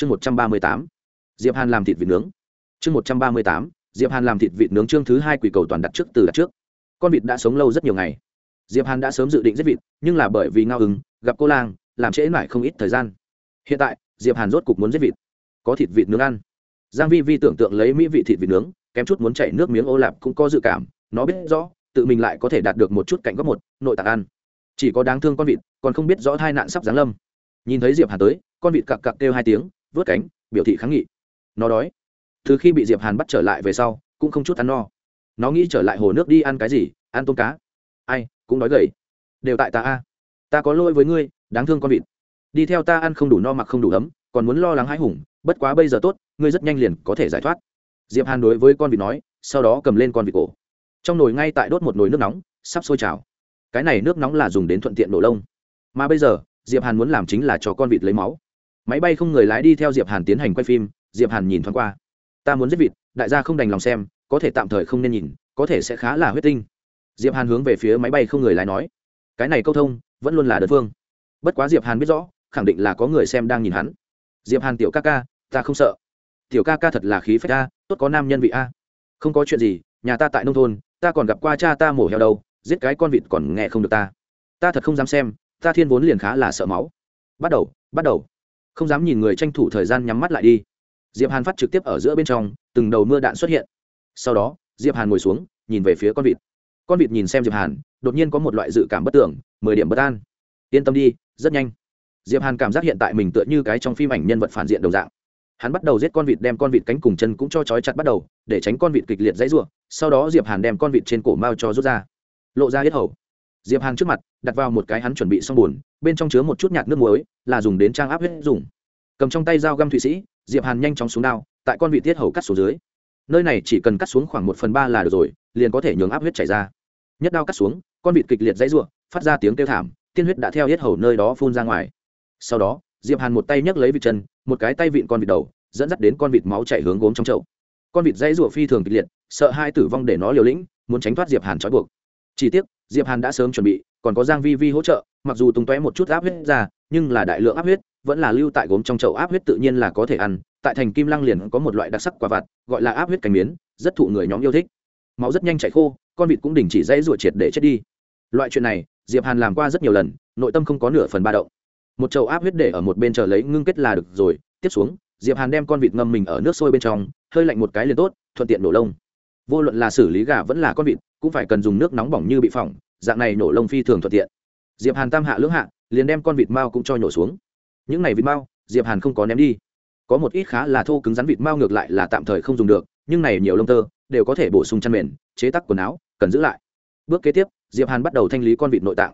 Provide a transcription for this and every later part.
chương một trăm ba mươi tám, diệp hàn làm thịt vịt nướng. Chương một trăm ba mươi tám, diệp hàn làm thịt vịt nướng chương thứ hai quỷ cầu toàn đặt trước từ đặt trước. Con vịt đã sống lâu rất nhiều ngày. Diệp hàn đã sớm dự định giết vịt, nhưng là bởi vì ngao ứng gặp cô lang, làm trễ mãi không ít thời gian. Hiện tại, diệp hàn rốt cục muốn giết vịt. Có thịt vịt nướng ăn. Giang vi vi tưởng tượng lấy mỹ vị thịt vịt nướng, kém chút muốn chảy nước miếng ô lạp cũng có dự cảm, nó biết rõ, tự mình lại có thể đạt được một chút cạnh góc một, nội tạng ăn. Chỉ có đáng thương con vịt, còn không biết rõ tai nạn sắp giáng lâm. Nhìn thấy diệp hàn tới, con vịt cặc cặc kêu hai tiếng vớt cánh, biểu thị kháng nghị. Nó đói. Từ khi bị diệp hàn bắt trở lại về sau, cũng không chút ăn no. Nó nghĩ trở lại hồ nước đi ăn cái gì, ăn tôm cá. Ai, cũng đói gầy. Đều tại ta a. Ta có lỗi với ngươi, đáng thương con vịt. Đi theo ta ăn không đủ no mặc không đủ ấm, còn muốn lo lắng hãi hùng, bất quá bây giờ tốt, ngươi rất nhanh liền có thể giải thoát. Diệp hàn đối với con vịt nói, sau đó cầm lên con vịt cổ. Trong nồi ngay tại đốt một nồi nước nóng, sắp sôi trào. Cái này nước nóng là dùng đến thuận tiện nổ lông. Mà bây giờ, diệp hàn muốn làm chính là cho con vịt lấy máu máy bay không người lái đi theo diệp hàn tiến hành quay phim, diệp hàn nhìn thoáng qua. Ta muốn giết vịt, đại gia không đành lòng xem, có thể tạm thời không nên nhìn, có thể sẽ khá là huyết tinh. Diệp hàn hướng về phía máy bay không người lái nói. Cái này câu thông, vẫn luôn là đơn phương. Bất quá diệp hàn biết rõ, khẳng định là có người xem đang nhìn hắn. Diệp hàn tiểu ca ca, ta không sợ. Tiểu ca ca thật là khí phách a, tốt có nam nhân vị a. Không có chuyện gì, nhà ta tại nông thôn, ta còn gặp qua cha ta mổ heo đâu, giết cái con vịt còn nghe không được ta. Ta thật không dám xem, ta thiên vốn liền khá là sợ máu. Bắt đầu bắt đầu không dám nhìn người tranh thủ thời gian nhắm mắt lại đi. Diệp hàn phát trực tiếp ở giữa bên trong, từng đầu mưa đạn xuất hiện. Sau đó, diệp hàn ngồi xuống, nhìn về phía con vịt. Con vịt nhìn xem diệp hàn, đột nhiên có một loại dự cảm bất tưởng, mười điểm bất an. Yên tâm đi, rất nhanh. Diệp hàn cảm giác hiện tại mình tựa như cái trong phim ảnh nhân vật phản diện đồng dạng. Hắn bắt đầu giết con vịt, đem con vịt cánh cùng chân cũng cho trói chặt bắt đầu, để tránh con vịt kịch liệt dãy ruộng sau đó diệp hàn đem con vịt trên cổ mao cho rút ra, lộ ra hết hầu diệp hàn trước mặt, đặt vào một cái hắn chuẩn bị xong buồn bên trong chứa một chút nhạt nước muối, là dùng đến trang áp huyết dùng. Cầm trong tay dao găm thụy sĩ, diệp hàn nhanh chóng xuống đao, tại con vịt tiết hầu cắt xuống dưới. Nơi này chỉ cần cắt xuống khoảng một phần ba là được rồi, liền có thể nhường áp huyết chảy ra. Nhất đao cắt xuống, con vịt kịch liệt dãy ruộng phát ra tiếng kêu thảm, tiên huyết đã theo hết hầu nơi đó phun ra ngoài. Sau đó, diệp hàn một tay nhấc lấy vịt chân, một cái tay vịn con vịt đầu, dẫn dắt đến con vịt máu chảy hướng gốm trong chậu. Con vịt dãy ruộng phi thường kịch liệt, sợ hai tử vong để nó liều lĩnh, muốn tránh thoát diệp hàn trói buộc chỉ tiếc, diệp hàn đã sớm chuẩn bị, còn có giang vi vi hỗ trợ, mặc dù tung tóe một chút áp huyết ra, nhưng là đại lượng áp huyết, vẫn là lưu tại gốm trong chậu áp huyết tự nhiên là có thể ăn. Tại thành kim lăng liền có một loại đặc sắc quả vặt, gọi là áp huyết cánh miến, rất thụ người nhóm yêu thích. Máu rất nhanh chảy khô, con vịt cũng đình chỉ dãy ruột triệt để chết đi. Loại chuyện này, diệp hàn làm qua rất nhiều lần, nội tâm không có nửa phần ba động. Một chậu áp huyết để ở một bên chờ lấy ngưng kết là được rồi, tiếp xuống, diệp hàn đem con vịt ngâm mình ở nước sôi bên trong, hơi lạnh một cái liền tốt, thuận tiện nổ lông vô luận là xử lý gà vẫn là con vịt, cũng phải cần dùng nước nóng bỏng như bị phỏng, dạng này nổ lông phi thường thuận tiện. Diệp hàn tam hạ lưỡng hạ, liền đem con vịt mao cũng cho nhổ xuống. Những này vịt mao, diệp hàn không có ném đi. Có một ít khá là thô cứng rắn vịt mao ngược lại là tạm thời không dùng được, nhưng này nhiều lông tơ, đều có thể bổ sung chăn mền, chế tác quần áo, cần giữ lại. Bước kế tiếp, diệp hàn bắt đầu thanh lý con vịt nội tạng.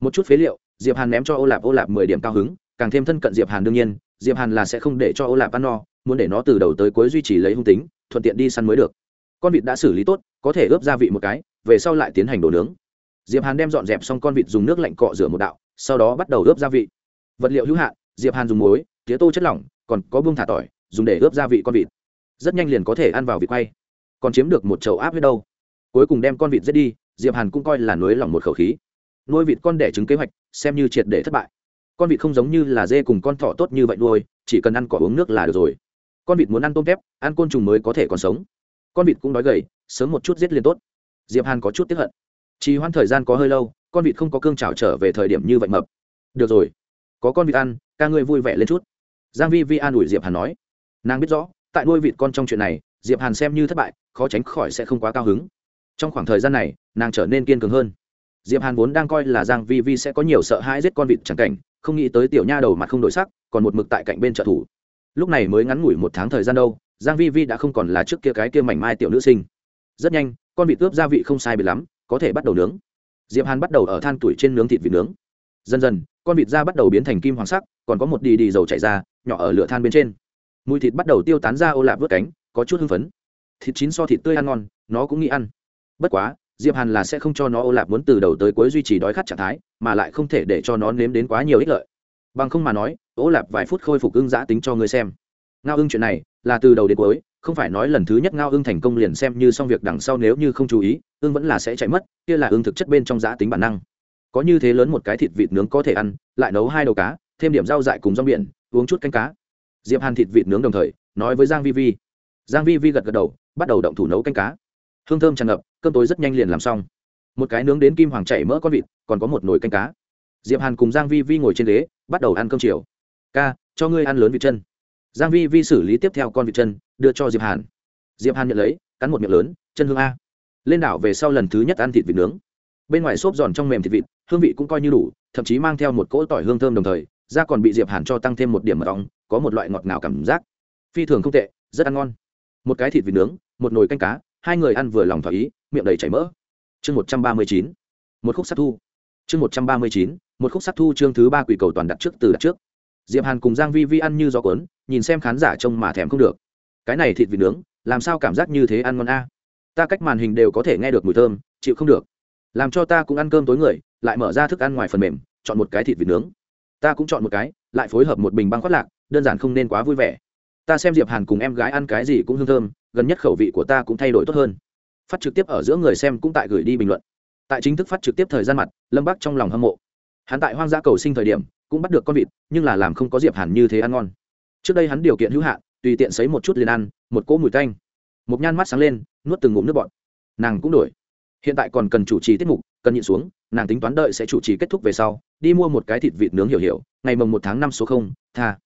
Một chút phế liệu, diệp hàn ném cho ô lạp ô lạp mười điểm cao hứng, càng thêm thân cận diệp hàn đương nhiên, diệp hàn là sẽ không để cho ô lạp ăn no, muốn để nó từ đầu tới cuối duy trì lấy hung tính, thuận tiện đi săn mới được con vịt đã xử lý tốt, có thể ướp gia vị một cái, về sau lại tiến hành đổ nướng. Diệp hàn đem dọn dẹp xong con vịt dùng nước lạnh cọ rửa một đạo, sau đó bắt đầu ướp gia vị. Vật liệu hữu hạn, diệp hàn dùng muối, tía tô chất lỏng, còn có bương thả tỏi, dùng để ướp gia vị con vịt. Rất nhanh liền có thể ăn vào vịt quay. Còn chiếm được một chậu áp huyết đâu. Cuối cùng đem con vịt giết đi, diệp hàn cũng coi là nuối lòng một khẩu khí. Nuôi vịt con đẻ trứng kế hoạch, xem như triệt để thất bại. Con vịt không giống như là dê cùng con thỏ tốt như vậy nuôi, chỉ cần ăn cỏ uống nước là được rồi. Con vịt muốn ăn tôm tép ăn côn trùng mới có thể còn sống con vịt cũng đói gầy, sớm một chút giết liền tốt. Diệp hàn có chút tiếp hận. Trì hoãn thời gian có hơi lâu, con vịt không có cương trào trở về thời điểm như vậy mập. Được rồi, có con vịt ăn, ca ngươi vui vẻ lên chút. Giang vi vi an ủi diệp hàn nói. Nàng biết rõ, tại nuôi vịt con trong chuyện này, diệp hàn xem như thất bại, khó tránh khỏi sẽ không quá cao hứng. Trong khoảng thời gian này, nàng trở nên kiên cường hơn. Diệp hàn vốn đang coi là giang vi vi sẽ có nhiều sợ hãi giết con vịt chẳng cảnh, không nghĩ tới tiểu nha đầu mặt không đổi sắc, còn một mực tại cạnh bên trợ thủ. Lúc này mới ngắn ngủi một tháng thời gian đâu giang vi vi đã không còn là trước kia cái kia mảnh mai tiểu nữ sinh. Rất nhanh, con vịt ướp gia vị không sai biệt lắm, có thể bắt đầu nướng. Diệp hàn bắt đầu ở than tuổi trên nướng thịt vịt nướng. Dần dần, con vịt da bắt đầu biến thành kim hoàng sắc, còn có một đi đi dầu chảy ra, nhỏ ở lửa than bên trên. Mùi thịt bắt đầu tiêu tán ra ô lạp vớt cánh, có chút hưng phấn. Thịt chín so thịt tươi ăn ngon, nó cũng nghĩ ăn. Bất quá, diệp hàn là sẽ không cho nó ô lạp muốn từ đầu tới cuối duy trì đói khát trạng thái, mà lại không thể để cho nó nếm đến quá nhiều ích lợi. Bằng không mà nói, ô lạp vài phút khôi phục ưng giã tính cho người xem ngao ưng chuyện này là từ đầu đến cuối, không phải nói lần thứ nhất ngao ưng thành công liền xem như xong việc đằng sau nếu như không chú ý, ưng vẫn là sẽ chạy mất, kia là ưng thực chất bên trong giã tính bản năng. Có như thế lớn một cái thịt vịt nướng có thể ăn, lại nấu hai đầu cá, thêm điểm rau dại cùng rong biển, uống chút canh cá. Diệp hàn thịt vịt nướng đồng thời, nói với giang vi vi. Giang vi vi gật gật đầu, bắt đầu động thủ nấu canh cá. Hương thơm tràn ngập, cơm tối rất nhanh liền làm xong. Một cái nướng đến kim hoàng chảy mỡ con vịt, còn có một nồi canh cá. Diệp hàn cùng giang vi vi ngồi trên ghế, bắt đầu ăn cơm chiều. Ca, cho ngươi ăn lớn vịt chân giang vi vi xử lý tiếp theo con vịt chân, đưa cho diệp hàn. Diệp hàn nhận lấy, cắn một miệng lớn, chân hương a. Lên đảo về sau lần thứ nhất ăn thịt vịt nướng. Bên ngoài xốp giòn trong mềm thịt vịt, hương vị cũng coi như đủ, thậm chí mang theo một cỗ tỏi hương thơm đồng thời, da còn bị diệp hàn cho tăng thêm một điểm mật ong, có một loại ngọt ngào cảm giác. Phi thường không tệ, rất ăn ngon. Một cái thịt vịt nướng, một nồi canh cá, hai người ăn vừa lòng thỏa ý, miệng đầy chảy mỡ. Chương một trăm ba mươi chín, một khúc sát thu. Chương một trăm ba mươi chín, một khúc sát thu chương thứ ba quỷ cầu toàn đặt trước từ đặt trước diệp hàn cùng giang vi vi ăn như gió cuốn, nhìn xem khán giả trông mà thèm không được. Cái này thịt vịt nướng, làm sao cảm giác như thế ăn ngon a? Ta cách màn hình đều có thể nghe được mùi thơm, chịu không được. Làm cho ta cũng ăn cơm tối người, lại mở ra thức ăn ngoài phần mềm, chọn một cái thịt vịt nướng. Ta cũng chọn một cái, lại phối hợp một bình băng khoát lạc, đơn giản không nên quá vui vẻ. Ta xem diệp hàn cùng em gái ăn cái gì cũng hương thơm, gần nhất khẩu vị của ta cũng thay đổi tốt hơn. Phát trực tiếp ở giữa người xem cũng tại gửi đi bình luận. Tại chính thức phát trực tiếp thời gian mặt, lâm bắc trong lòng hâm mộ. Hắn tại hoang dã cầu sinh thời điểm cũng bắt được con vịt, nhưng là làm không có diệp hàn như thế ăn ngon. Trước đây hắn điều kiện hữu hạn, tùy tiện sấy một chút liền ăn, một cỗ mùi tanh. Một nhan mắt sáng lên, nuốt từng ngụm nước bọt. Nàng cũng đổi. Hiện tại còn cần chủ trì tiết mục, cần nhịn xuống, nàng tính toán đợi sẽ chủ trì kết thúc về sau, đi mua một cái thịt vịt nướng hiểu hiểu, ngày mồng một tháng năm số không, tha.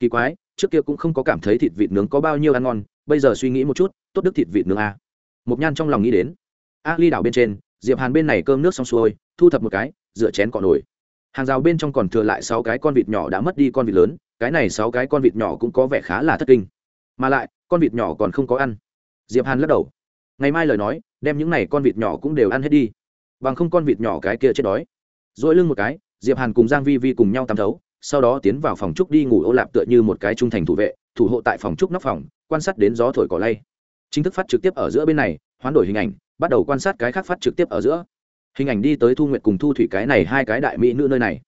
Kỳ quái, trước kia cũng không có cảm thấy thịt vịt nướng có bao nhiêu ăn ngon, bây giờ suy nghĩ một chút, tốt đức thịt vịt nướng a một nhan trong lòng nghĩ đến. A ly đảo bên trên, diệp hàn bên này cơm nước xong xuôi, thu thập một cái, rửa chén cọ nổi hàng rào bên trong còn thừa lại sáu cái con vịt nhỏ đã mất đi con vịt lớn, cái này sáu cái con vịt nhỏ cũng có vẻ khá là thất kinh. Mà lại, con vịt nhỏ còn không có ăn. Diệp hàn lắc đầu. Ngày mai lời nói, đem những này con vịt nhỏ cũng đều ăn hết đi. Bằng không con vịt nhỏ cái kia chết đói. Dỗi lưng một cái, diệp hàn cùng giang vi vi cùng nhau tắm thấu, sau đó tiến vào phòng trúc đi ngủ ô lạp tựa như một cái trung thành thủ vệ, thủ hộ tại phòng trúc nóc phòng, quan sát đến gió thổi cỏ lay. Chính thức phát trực tiếp ở giữa bên này, hoán đổi hình ảnh, bắt đầu quan sát cái khác phát trực tiếp ở giữa hình ảnh đi tới thu nguyệt cùng thu thủy cái này hai cái đại mỹ nữ nơi này.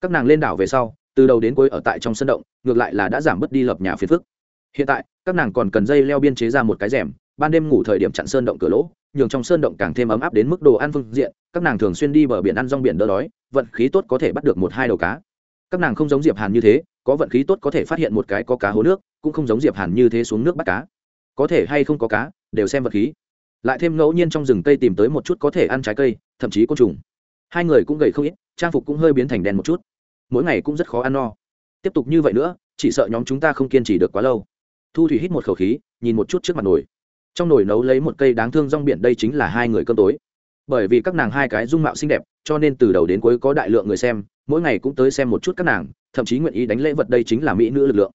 Các nàng lên đảo về sau, từ đầu đến cuối ở tại trong sân động, ngược lại là đã giảm bớt đi lập nhà phiền phức. Hiện tại, các nàng còn cần dây leo biên chế ra một cái rèm, ban đêm ngủ thời điểm chặn sơn động cửa lỗ, nhường trong sơn động càng thêm ấm áp đến mức đồ ăn phương diện, các nàng thường xuyên đi bờ biển ăn rong biển đỡ đói, vận khí tốt có thể bắt được một hai đầu cá. Các nàng không giống diệp hàn như thế, có vận khí tốt có thể phát hiện một cái có cá hố nước, cũng không giống diệp hàn như thế xuống nước bắt cá. Có thể hay không có cá, đều xem vật khí. Lại thêm ngẫu nhiên trong rừng cây tìm tới một chút có thể ăn trái cây thậm chí côn trùng. Hai người cũng gầy không ít, trang phục cũng hơi biến thành đen một chút. Mỗi ngày cũng rất khó ăn no. Tiếp tục như vậy nữa, chỉ sợ nhóm chúng ta không kiên trì được quá lâu. Thu thủy hít một khẩu khí, nhìn một chút trước mặt nồi. Trong nồi nấu lấy một cây đáng thương rong biển đây chính là hai người cơm tối. Bởi vì các nàng hai cái dung mạo xinh đẹp, cho nên từ đầu đến cuối có đại lượng người xem, mỗi ngày cũng tới xem một chút các nàng, thậm chí nguyện ý đánh lễ vật đây chính là mỹ nữ lực lượng.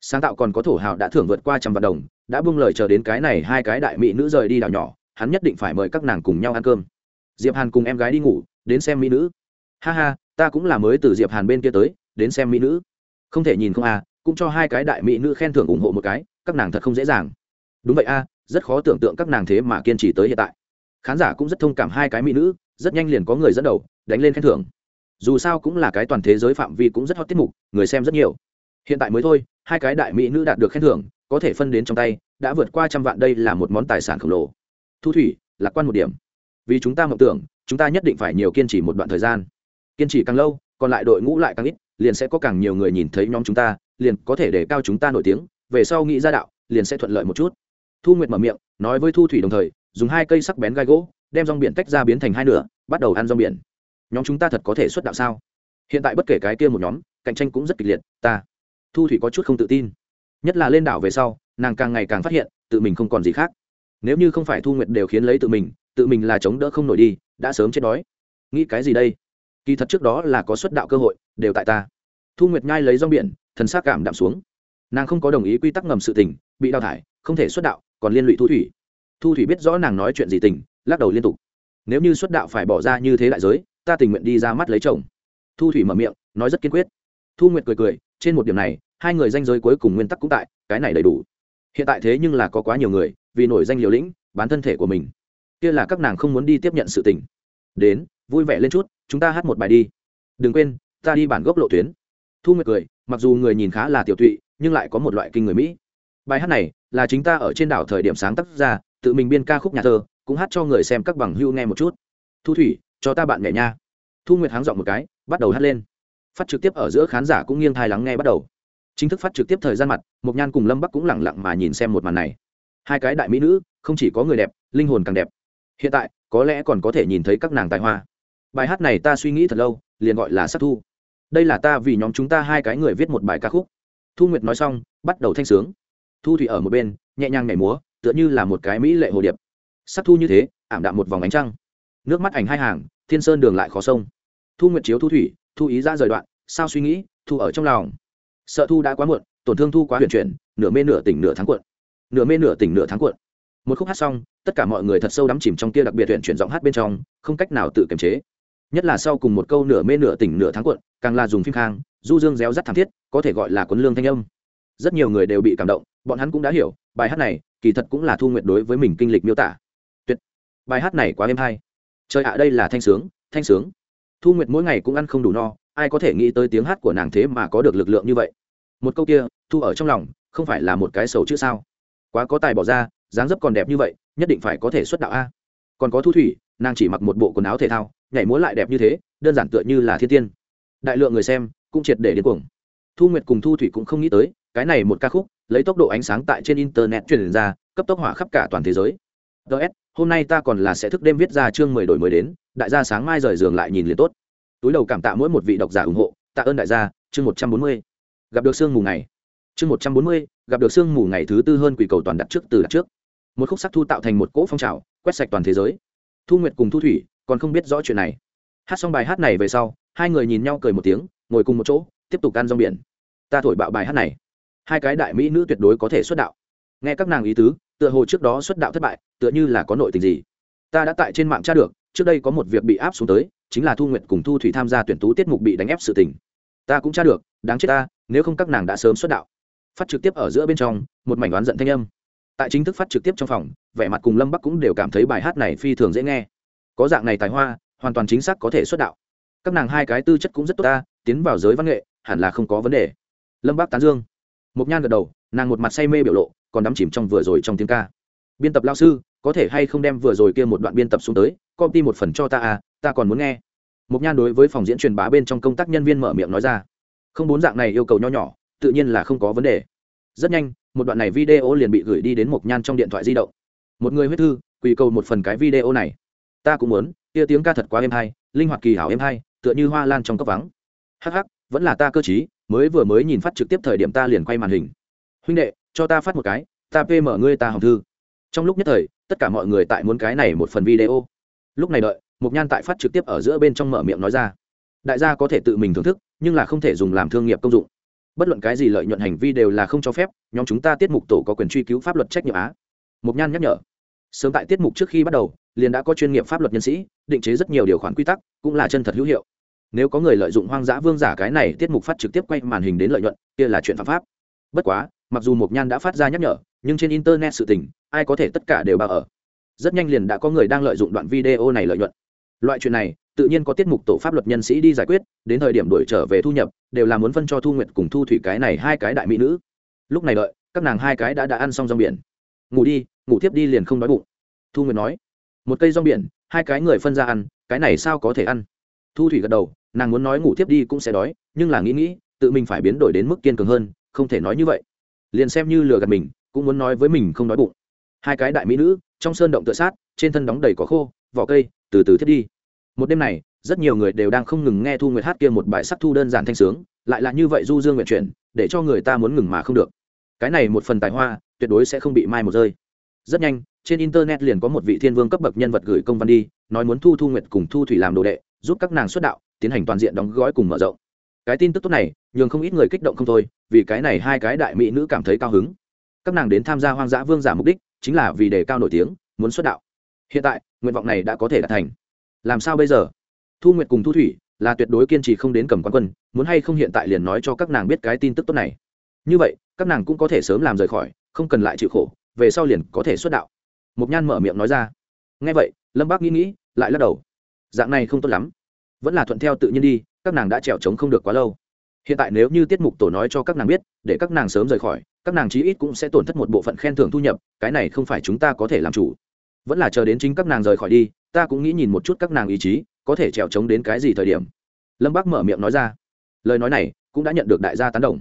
Sáng tạo còn có thổ hào đã thưởng vượt qua trăm vạn đồng, đã buông lời chờ đến cái này hai cái đại mỹ nữ rời đi đảo nhỏ, hắn nhất định phải mời các nàng cùng nhau ăn cơm diệp hàn cùng em gái đi ngủ đến xem mỹ nữ. Ha ha ta cũng là mới từ diệp hàn bên kia tới đến xem mỹ nữ. Không thể nhìn không à cũng cho hai cái đại mỹ nữ khen thưởng ủng hộ một cái các nàng thật không dễ dàng. Đúng vậy a à, rất khó tưởng tượng các nàng thế mà kiên trì tới hiện tại. Khán giả cũng rất thông cảm hai cái mỹ nữ rất nhanh liền có người dẫn đầu đánh lên khen thưởng. Dù sao cũng là cái toàn thế giới phạm vi cũng rất hot tiết mục người xem rất nhiều. Hiện tại mới thôi hai cái đại mỹ nữ đạt được khen thưởng có thể phân đến trong tay đã vượt qua trăm vạn đây là một món tài sản khổng lồ. Thu thủy lạc quan một điểm vì chúng ta mộng tưởng, chúng ta nhất định phải nhiều kiên trì một đoạn thời gian. Kiên trì càng lâu, còn lại đội ngũ lại càng ít, liền sẽ có càng nhiều người nhìn thấy nhóm chúng ta, liền có thể để cao chúng ta nổi tiếng, về sau nghĩ ra đạo, liền sẽ thuận lợi một chút. Thu nguyệt mở miệng, nói với thu thủy đồng thời, dùng hai cây sắc bén gai gỗ, đem rong biển tách ra biến thành hai nửa, bắt đầu ăn rong biển. Nhóm chúng ta thật có thể xuất đạo sao? Hiện tại bất kể cái kia một nhóm, cạnh tranh cũng rất kịch liệt, ta. Thu thủy có chút không tự tin. Nhất là lên đảo về sau, nàng càng ngày càng phát hiện, tự mình không còn gì khác. Nếu như không phải thu nguyệt đều khiến lấy tự mình tự mình là chống đỡ không nổi đi, đã sớm chết đói. Nghĩ cái gì đây? Kỳ thật trước đó là có xuất đạo cơ hội, đều tại ta. Thu nguyệt nhai lấy rong biển, thần xác cảm đạm xuống. Nàng không có đồng ý quy tắc ngầm sự tình, bị đào thải, không thể xuất đạo, còn liên lụy thu thủy. Thu thủy biết rõ nàng nói chuyện gì tình, lắc đầu liên tục. Nếu như xuất đạo phải bỏ ra như thế đại giới, ta tình nguyện đi ra mắt lấy chồng. Thu thủy mở miệng, nói rất kiên quyết. Thu nguyệt cười cười, trên một điểm này, hai người danh giới cuối cùng nguyên tắc cũng tại, cái này đầy đủ. Hiện tại thế nhưng là có quá nhiều người, vì nổi danh liều lĩnh, bán thân thể của mình kia là các nàng không muốn đi tiếp nhận sự tình. Đến, vui vẻ lên chút, chúng ta hát một bài đi. Đừng quên, ta đi bản gốc lộ tuyến. Thu nguyệt cười, mặc dù người nhìn khá là tiểu tụy, nhưng lại có một loại kinh người mỹ. Bài hát này là chính ta ở trên đảo thời điểm sáng tác ra, tự mình biên ca khúc nhà thơ, cũng hát cho người xem các bằng hưu nghe một chút. Thu thủy, cho ta bạn nhẹ nha. Thu nguyệt háng dọn một cái, bắt đầu hát lên. Phát trực tiếp ở giữa khán giả cũng nghiêng thai lắng nghe bắt đầu. Chính thức phát trực tiếp thời gian mặt, mộc nhan cùng lâm bắc cũng lẳng lặng mà nhìn xem một màn này. Hai cái đại mỹ nữ, không chỉ có người đẹp, linh hồn càng đẹp hiện tại, có lẽ còn có thể nhìn thấy các nàng tài hoa. Bài hát này ta suy nghĩ thật lâu, liền gọi là sát thu. Đây là ta vì nhóm chúng ta hai cái người viết một bài ca khúc. Thu nguyệt nói xong, bắt đầu thanh sướng. Thu thủy ở một bên, nhẹ nhàng nhảy múa, tựa như là một cái mỹ lệ hồ điệp. Sắc thu như thế, ảm đạm một vòng ánh trăng. Nước mắt ảnh hai hàng, thiên sơn đường lại khó sông. Thu nguyệt chiếu thu thủy, thu ý ra rời đoạn, sao suy nghĩ, thu ở trong lòng. Sợ thu đã quá muộn, tổn thương thu quá huyền chuyển, nửa mê nửa tỉnh nửa tháng cuộn. Nửa mê nửa tỉnh nửa tháng cuộn một khúc hát xong, tất cả mọi người thật sâu đắm chìm trong kia đặc biệt huyện chuyển giọng hát bên trong, không cách nào tự kiềm chế. Nhất là sau cùng một câu nửa mê nửa tỉnh nửa tháng cuộn, càng là dùng phim khang, du dương réo rắt thảm thiết, có thể gọi là quấn lương thanh âm. Rất nhiều người đều bị cảm động, bọn hắn cũng đã hiểu, bài hát này, kỳ thật cũng là thu nguyện đối với mình kinh lịch miêu tả. Tuyệt. Bài hát này quá êm hay. Trời ạ, đây là thanh sướng thanh sướng. Thu nguyệt mỗi ngày cũng ăn không đủ no, ai có thể nghĩ tới tiếng hát của nàng thế mà có được lực lượng như vậy? Một câu kia, thu ở trong lòng, không phải là một cái sầu chữ sao? Quá có tài bỏ ra dáng dấp còn đẹp như vậy, nhất định phải có thể xuất đạo a. Còn có thu thủy, nàng chỉ mặc một bộ quần áo thể thao, nhảy múa lại đẹp như thế, đơn giản tựa như là thiên tiên. Đại lượng người xem cũng triệt để điên cuồng. Thu nguyệt cùng thu thủy cũng không nghĩ tới, cái này một ca khúc, lấy tốc độ ánh sáng tại trên internet truyền ra, cấp tốc hỏa khắp cả toàn thế giới. Ts hôm nay ta còn là sẽ thức đêm viết ra chương mười đổi mới đến, đại gia sáng mai rời giường lại nhìn liền tốt. Túi đầu cảm tạ mỗi một vị độc giả ủng hộ, tạ ơn đại gia, chương một trăm bốn mươi. Gặp được sương mù ngày chương một trăm bốn mươi, gặp được sương mù ngày thứ tư hơn quỷ cầu toàn đặt trước từ đặt trước. Một khúc sắc thu tạo thành một cỗ phong trào, quét sạch toàn thế giới. Thu nguyệt cùng thu thủy, còn không biết rõ chuyện này. Hát xong bài hát này về sau, hai người nhìn nhau cười một tiếng, ngồi cùng một chỗ, tiếp tục ăn rong biển. Ta thổi bạo bài hát này. Hai cái đại mỹ nữ tuyệt đối có thể xuất đạo. Nghe các nàng ý tứ, tựa hồ trước đó xuất đạo thất bại, tựa như là có nội tình gì. Ta đã tại trên mạng tra được, trước đây có một việc bị áp xuống tới, chính là thu nguyệt cùng thu thủy tham gia tuyển tú tiết mục bị đánh ép sự tình. Ta cũng tra được, đáng chết ta, nếu không các nàng đã sớm xuất đạo phát trực tiếp ở giữa bên trong, một mảnh đoán giận thanh âm. Tại chính thức phát trực tiếp trong phòng, vẻ mặt cùng lâm bắc cũng đều cảm thấy bài hát này phi thường dễ nghe. Có dạng này tài hoa, hoàn toàn chính xác có thể xuất đạo. Các nàng hai cái tư chất cũng rất tốt ta, tiến vào giới văn nghệ, hẳn là không có vấn đề. Lâm bắc tán dương. Mục nhan gật đầu, nàng một mặt say mê biểu lộ, còn đắm chìm trong vừa rồi trong tiếng ca. Biên tập lao sư, có thể hay không đem vừa rồi kia một đoạn biên tập xuống tới, copy một phần cho ta à ta còn muốn nghe. Mục nhan đối với phòng diễn truyền bá bên trong công tác nhân viên mở miệng nói ra. Không bốn dạng này yêu cầu nho nhỏ tự nhiên là không có vấn đề. Rất nhanh, một đoạn này video liền bị gửi đi đến mục nhan trong điện thoại di động. Một người huyết thư, quỳ cầu một phần cái video này. Ta cũng muốn, kia tiếng ca thật quá êm hay, linh hoạt kỳ hảo êm hay, tựa như hoa lan trong cốc vắng. Hắc hắc, vẫn là ta cơ t mới vừa mới nhìn phát trực tiếp thời điểm ta liền quay màn hình. Huynh đệ, cho ta phát một cái, ta pm ngươi ta hồng thư. Trong lúc nhất thời, tất cả mọi người tại muốn cái này một phần video. Lúc này đợi mục nhan tại phát trực tiếp ở giữa bên trong mở miệng nói ra. Đại gia có thể tự mình thưởng thức, nhưng là không thể dùng làm thương nghiệp công dụng bất luận cái gì lợi nhuận hành vi đều là không cho phép, nhóm chúng ta tiết mục tổ có quyền truy cứu pháp luật trách nhiệm á. Mục nhan nhắc nhở. Sớm tại tiết mục trước khi bắt đầu, liền đã có chuyên nghiệp pháp luật nhân sĩ, định chế rất nhiều điều khoản quy tắc, cũng là chân thật hữu hiệu. Nếu có người lợi dụng hoang dã vương giả cái này, tiết mục phát trực tiếp quay màn hình đến lợi nhuận, kia là chuyện phạm pháp. Bất quá, mặc dù mộc nhan đã phát ra nhắc nhở, nhưng trên internet sự tình, ai có thể tất cả đều bao ở. Rất nhanh liền đã có người đang lợi dụng đoạn video này lợi nhuận. Loại chuyện này tự nhiên có tiết mục tổ pháp luật nhân sĩ đi giải quyết, đến thời điểm đổi trở về thu nhập, đều là muốn phân cho thu nguyệt cùng thu thủy cái này hai cái đại mỹ nữ. Lúc này đợi, các nàng hai cái đã đã ăn xong rong biển. Ngủ đi, ngủ tiếp đi liền không đói bụng. Thu nguyệt nói, một cây rong biển, hai cái người phân ra ăn, cái này sao có thể ăn? Thu thủy gật đầu, nàng muốn nói ngủ tiếp đi cũng sẽ đói, nhưng là nghĩ nghĩ, tự mình phải biến đổi đến mức kiên cường hơn, không thể nói như vậy. Liền xem như lừa gạt mình, cũng muốn nói với mình không đói bụng. Hai cái đại mỹ nữ, trong sơn động tựa sát, trên thân đóng đầy có khô, vỏ cây, từ từ thiết đi một đêm này, rất nhiều người đều đang không ngừng nghe thu nguyệt hát kia một bài sắc thu đơn giản thanh sướng, lại là như vậy du dương nguyện chuyển, để cho người ta muốn ngừng mà không được. Cái này một phần tài hoa, tuyệt đối sẽ không bị mai một rơi. Rất nhanh, trên internet liền có một vị thiên vương cấp bậc nhân vật gửi công văn đi, nói muốn thu thu nguyệt cùng thu thủy làm đồ đệ, giúp các nàng xuất đạo, tiến hành toàn diện đóng gói cùng mở rộng. Cái tin tức tốt này, nhường không ít người kích động không thôi, vì cái này hai cái đại mỹ nữ cảm thấy cao hứng. Các nàng đến tham gia hoang dã vương giả mục đích, chính là vì đề cao nổi tiếng, muốn xuất đạo. Hiện tại, nguyện vọng này đã có thể đạt thành làm sao bây giờ? Thu nguyệt cùng thu thủy là tuyệt đối kiên trì không đến cầm quán quân, muốn hay không hiện tại liền nói cho các nàng biết cái tin tức tốt này. Như vậy, các nàng cũng có thể sớm làm rời khỏi, không cần lại chịu khổ, về sau liền có thể xuất đạo. Mục nhan mở miệng nói ra. Nghe vậy, lâm bác nghĩ nghĩ, lại lắc đầu. Dạng này không tốt lắm. Vẫn là thuận theo tự nhiên đi, các nàng đã trèo trống không được quá lâu. Hiện tại nếu như tiết mục tổ nói cho các nàng biết, để các nàng sớm rời khỏi, các nàng chí ít cũng sẽ tổn thất một bộ phận khen thưởng thu nhập, cái này không phải chúng ta có thể làm chủ vẫn là chờ đến chính các nàng rời khỏi đi, ta cũng nghĩ nhìn một chút các nàng ý chí, có thể trèo trống đến cái gì thời điểm. Lâm bác mở miệng nói ra. Lời nói này cũng đã nhận được đại gia tán đồng.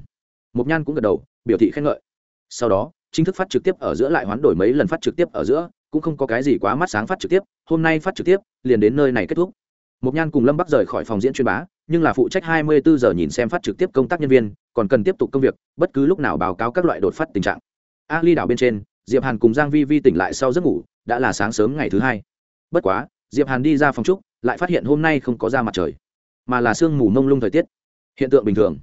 Mục nhan cũng gật đầu, biểu thị khen ngợi. Sau đó, chính thức phát trực tiếp ở giữa lại hoán đổi mấy lần phát trực tiếp ở giữa, cũng không có cái gì quá mắt sáng phát trực tiếp, hôm nay phát trực tiếp, liền đến nơi này kết thúc. Mục nhan cùng lâm bắc rời khỏi phòng diễn chuyên bá, nhưng là phụ trách 24 giờ nhìn xem phát trực tiếp công tác nhân viên, còn cần tiếp tục công việc, bất cứ lúc nào báo cáo các loại đột phát tình trạng. A ly đảo bên trên, diệp hàn cùng giang vi vi tỉnh lại sau giấc ngủ đã là sáng sớm ngày thứ hai. Bất quá, diệp hàn đi ra phòng trúc, lại phát hiện hôm nay không có ra mặt trời, mà là sương mù mông lung thời tiết. Hiện tượng bình thường.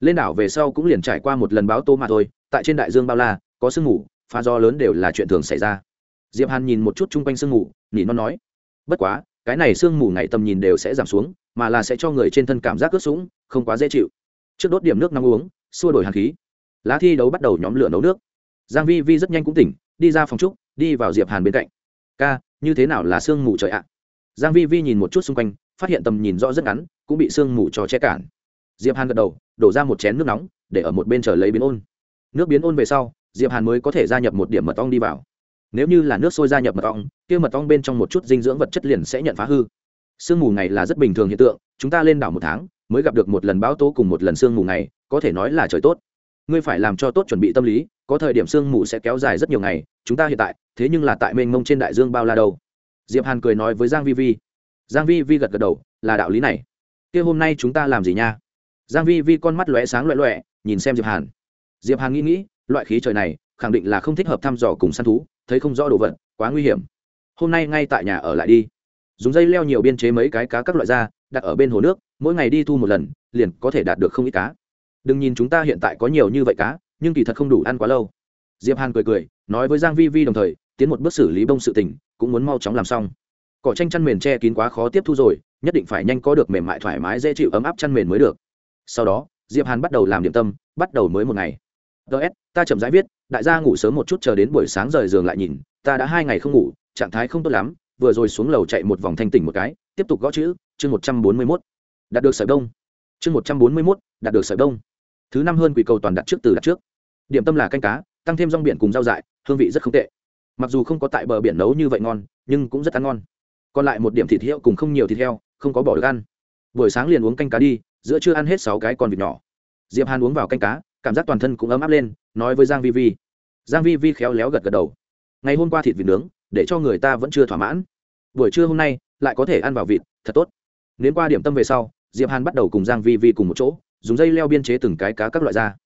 Lên đảo về sau cũng liền trải qua một lần báo tố mà thôi, tại trên đại dương bao la, có sương mù pha do lớn đều là chuyện thường xảy ra. Diệp hàn nhìn một chút chung quanh sương mù nhỉ non nói, bất quá, cái này sương mù ngày tầm nhìn đều sẽ giảm xuống, mà là sẽ cho người trên thân cảm giác ướt sũng, không quá dễ chịu. Trước đốt điểm nước nóng uống, xua đổi hàn khí. Lá thi đấu bắt đầu nhóm lửa nấu nước. Giang vi vi rất nhanh cũng tỉnh đi ra phòng trúc, đi vào diệp hàn bên cạnh. Ca, như thế nào là sương mù trời ạ? Giang vi vi nhìn một chút xung quanh, phát hiện tầm nhìn rõ rất ngắn, cũng bị sương mù cho che cản. Diệp hàn gật đầu, đổ ra một chén nước nóng, để ở một bên chờ lấy biến ôn. Nước biến ôn về sau, diệp hàn mới có thể gia nhập một điểm mật ong đi vào. Nếu như là nước sôi gia nhập mật ong, kia mật ong bên trong một chút dinh dưỡng vật chất liền sẽ nhận phá hư. Sương mù ngày là rất bình thường hiện tượng, chúng ta lên đảo một tháng, mới gặp được một lần bão tố cùng một lần sương mù ngày, có thể nói là trời tốt. Ngươi phải làm cho tốt chuẩn bị tâm lý có thời điểm sương mù sẽ kéo dài rất nhiều ngày, chúng ta hiện tại, thế nhưng là tại mênh mông trên đại dương bao la đâu. Diệp hàn cười nói với giang vi vi. Giang vi vi gật gật đầu, là đạo lý này. Kia hôm nay chúng ta làm gì nha? Giang vi vi con mắt lóe sáng loẹ loẹ, nhìn xem diệp hàn. Diệp hàn nghĩ nghĩ, loại khí trời này, khẳng định là không thích hợp thăm dò cùng săn thú, thấy không rõ đồ vật, quá nguy hiểm. Hôm nay ngay tại nhà ở lại đi. Dùng dây leo nhiều biên chế mấy cái cá các loại ra, đặt ở bên hồ nước, mỗi ngày đi thu một lần, liền có thể đạt được không ít cá. Đừng nhìn chúng ta hiện tại có nhiều như vậy cá nhưng kỳ thật không đủ ăn quá lâu. Diệp hàn cười cười, nói với giang vi vi đồng thời, tiến một bước xử lý bông sự tình, cũng muốn mau chóng làm xong. Cỏ tranh chăn mền che kín quá khó tiếp thu rồi, nhất định phải nhanh có được mềm mại thoải mái dễ chịu ấm áp chăn mền mới được. Sau đó, diệp hàn bắt đầu làm điểm tâm, bắt đầu mới một ngày. Ts ta chậm rãi viết, đại gia ngủ sớm một chút chờ đến buổi sáng rời giường lại nhìn, ta đã hai ngày không ngủ, trạng thái không tốt lắm, vừa rồi xuống lầu chạy một vòng thanh tỉnh một cái, tiếp tục gõ chữ, chương một trăm bốn mươi mốt. Đạt được sợi đông chương một trăm bốn mươi mốt, đạt được sợi đông thứ năm hơn quỷ cầu toàn đặt trước từ đặt trước điểm tâm là canh cá, tăng thêm rong biển cùng rau dại, hương vị rất không tệ. Mặc dù không có tại bờ biển nấu như vậy ngon, nhưng cũng rất ăn ngon. Còn lại một điểm thịt heo cùng không nhiều thịt heo, không có bỏ được ăn. Buổi sáng liền uống canh cá đi, giữa chưa ăn hết sáu cái con vịt nhỏ. Diệp hàn uống vào canh cá, cảm giác toàn thân cũng ấm áp lên, nói với giang vi vi. Giang vi vi khéo léo gật gật đầu. Ngày hôm qua thịt vịt nướng, để cho người ta vẫn chưa thỏa mãn. Buổi trưa hôm nay, lại có thể ăn vào vịt, thật tốt. Nếu qua điểm tâm về sau, diệp hàn bắt đầu cùng giang vi vi cùng một chỗ, dùng dây leo biên chế từng cái cá các loại ra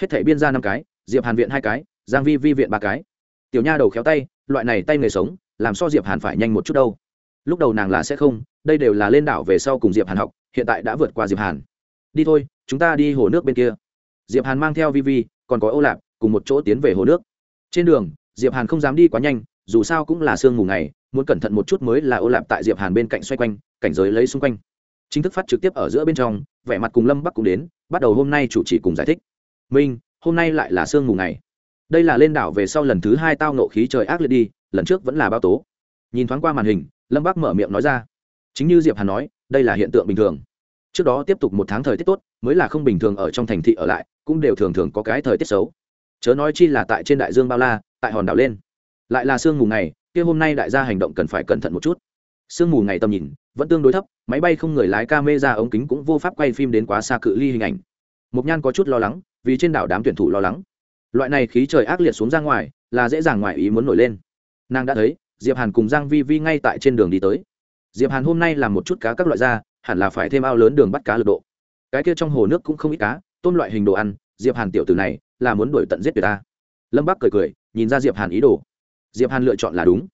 hết thảy biên ra năm cái, diệp hàn viện hai cái, giang vi vi viện ba cái. Tiểu nha đầu khéo tay, loại này tay người sống, làm so diệp hàn phải nhanh một chút đâu. Lúc đầu nàng là sẽ không, đây đều là lên đảo về sau cùng diệp hàn học, hiện tại đã vượt qua diệp hàn. Đi thôi, chúng ta đi hồ nước bên kia. Diệp hàn mang theo vi vi, còn có ô lạp cùng một chỗ tiến về hồ nước. Trên đường, diệp hàn không dám đi quá nhanh, dù sao cũng là sương mù ngày, muốn cẩn thận một chút mới là ô lạp tại diệp hàn bên cạnh xoay quanh, cảnh giới lấy xung quanh. Chính thức phát trực tiếp ở giữa bên trong, vẻ mặt cùng lâm bắc cũng đến, bắt đầu hôm nay chủ trì cùng giải thích minh, hôm nay lại là sương mù ngày. Đây là lên đảo về sau lần thứ hai tao nộ khí trời ác liệt đi, lần trước vẫn là bao tố. Nhìn thoáng qua màn hình, lâm bắc mở miệng nói ra. Chính như diệp hàn nói, đây là hiện tượng bình thường. Trước đó tiếp tục một tháng thời tiết tốt, mới là không bình thường ở trong thành thị ở lại, cũng đều thường thường có cái thời tiết xấu. Chớ nói chi là tại trên đại dương bao la, tại hòn đảo lên. Lại là sương mù ngày, kia hôm nay đại gia hành động cần phải cẩn thận một chút. Sương mù ngày tầm nhìn, vẫn tương đối thấp, máy bay không người lái ca mê ra ống kính cũng vô pháp quay phim đến quá xa cự ly hình ảnh. Mục nhan có chút lo lắng vì trên đảo đám tuyển thủ lo lắng. Loại này khí trời ác liệt xuống ra ngoài, là dễ dàng ngoài ý muốn nổi lên. Nàng đã thấy, diệp hàn cùng giang vi vi ngay tại trên đường đi tới. Diệp hàn hôm nay làm một chút cá các loại da hẳn là phải thêm ao lớn đường bắt cá lực độ. Cái kia trong hồ nước cũng không ít cá, tôm loại hình đồ ăn, diệp hàn tiểu tử này, là muốn đuổi tận giết người ta. Lâm bắc cười cười, nhìn ra diệp hàn ý đồ. Diệp hàn lựa chọn là đúng.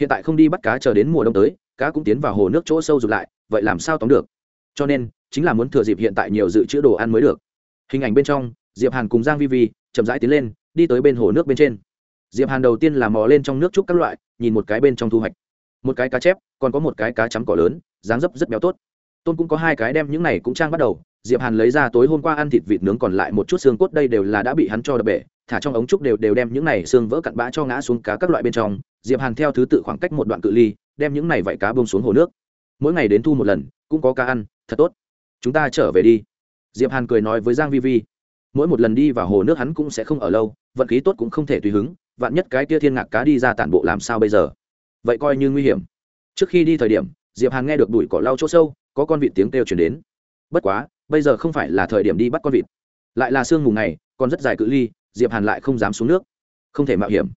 Hiện tại không đi bắt cá chờ đến mùa đông tới, cá cũng tiến vào hồ nước chỗ sâu rụt lại, vậy làm sao tóm được? Cho nên, chính là muốn thừa dịp hiện tại nhiều dự trữ đồ ăn mới được. Hình ảnh bên trong diệp hàn cùng giang vi vi chậm rãi tiến lên, đi tới bên hồ nước bên trên. Diệp hàn đầu tiên là mò lên trong nước trúc các loại, nhìn một cái bên trong thu hoạch. Một cái cá chép, còn có một cái cá chấm cỏ lớn, dáng dấp rất béo tốt. Tôn cũng có hai cái đem những này cũng trang bắt đầu. Diệp hàn lấy ra tối hôm qua ăn thịt vịt nướng còn lại một chút xương cốt đây đều là đã bị hắn cho đập bể. Thả trong ống trúc đều đều đem những này xương vỡ cặn bã cho ngã xuống cá các loại bên trong. Diệp hàn theo thứ tự khoảng cách một đoạn cự ly, đem những này vảy cá bông xuống hồ nước. Mỗi ngày đến thu một lần, cũng có cá ăn, thật tốt. Chúng ta trở về đi. Diệp hàn cười nói với giang vi vi mỗi một lần đi vào hồ nước hắn cũng sẽ không ở lâu, vận khí tốt cũng không thể tùy hứng, vạn nhất cái tia thiên ngạc cá đi ra tản bộ làm sao bây giờ? Vậy coi như nguy hiểm. Trước khi đi thời điểm, diệp hàn nghe được bụi cỏ lau chỗ sâu, có con vịt tiếng kêu chuyển đến. Bất quá, bây giờ không phải là thời điểm đi bắt con vịt. Lại là sương mù ngày, còn rất dài cự ly, diệp hàn lại không dám xuống nước. Không thể mạo hiểm.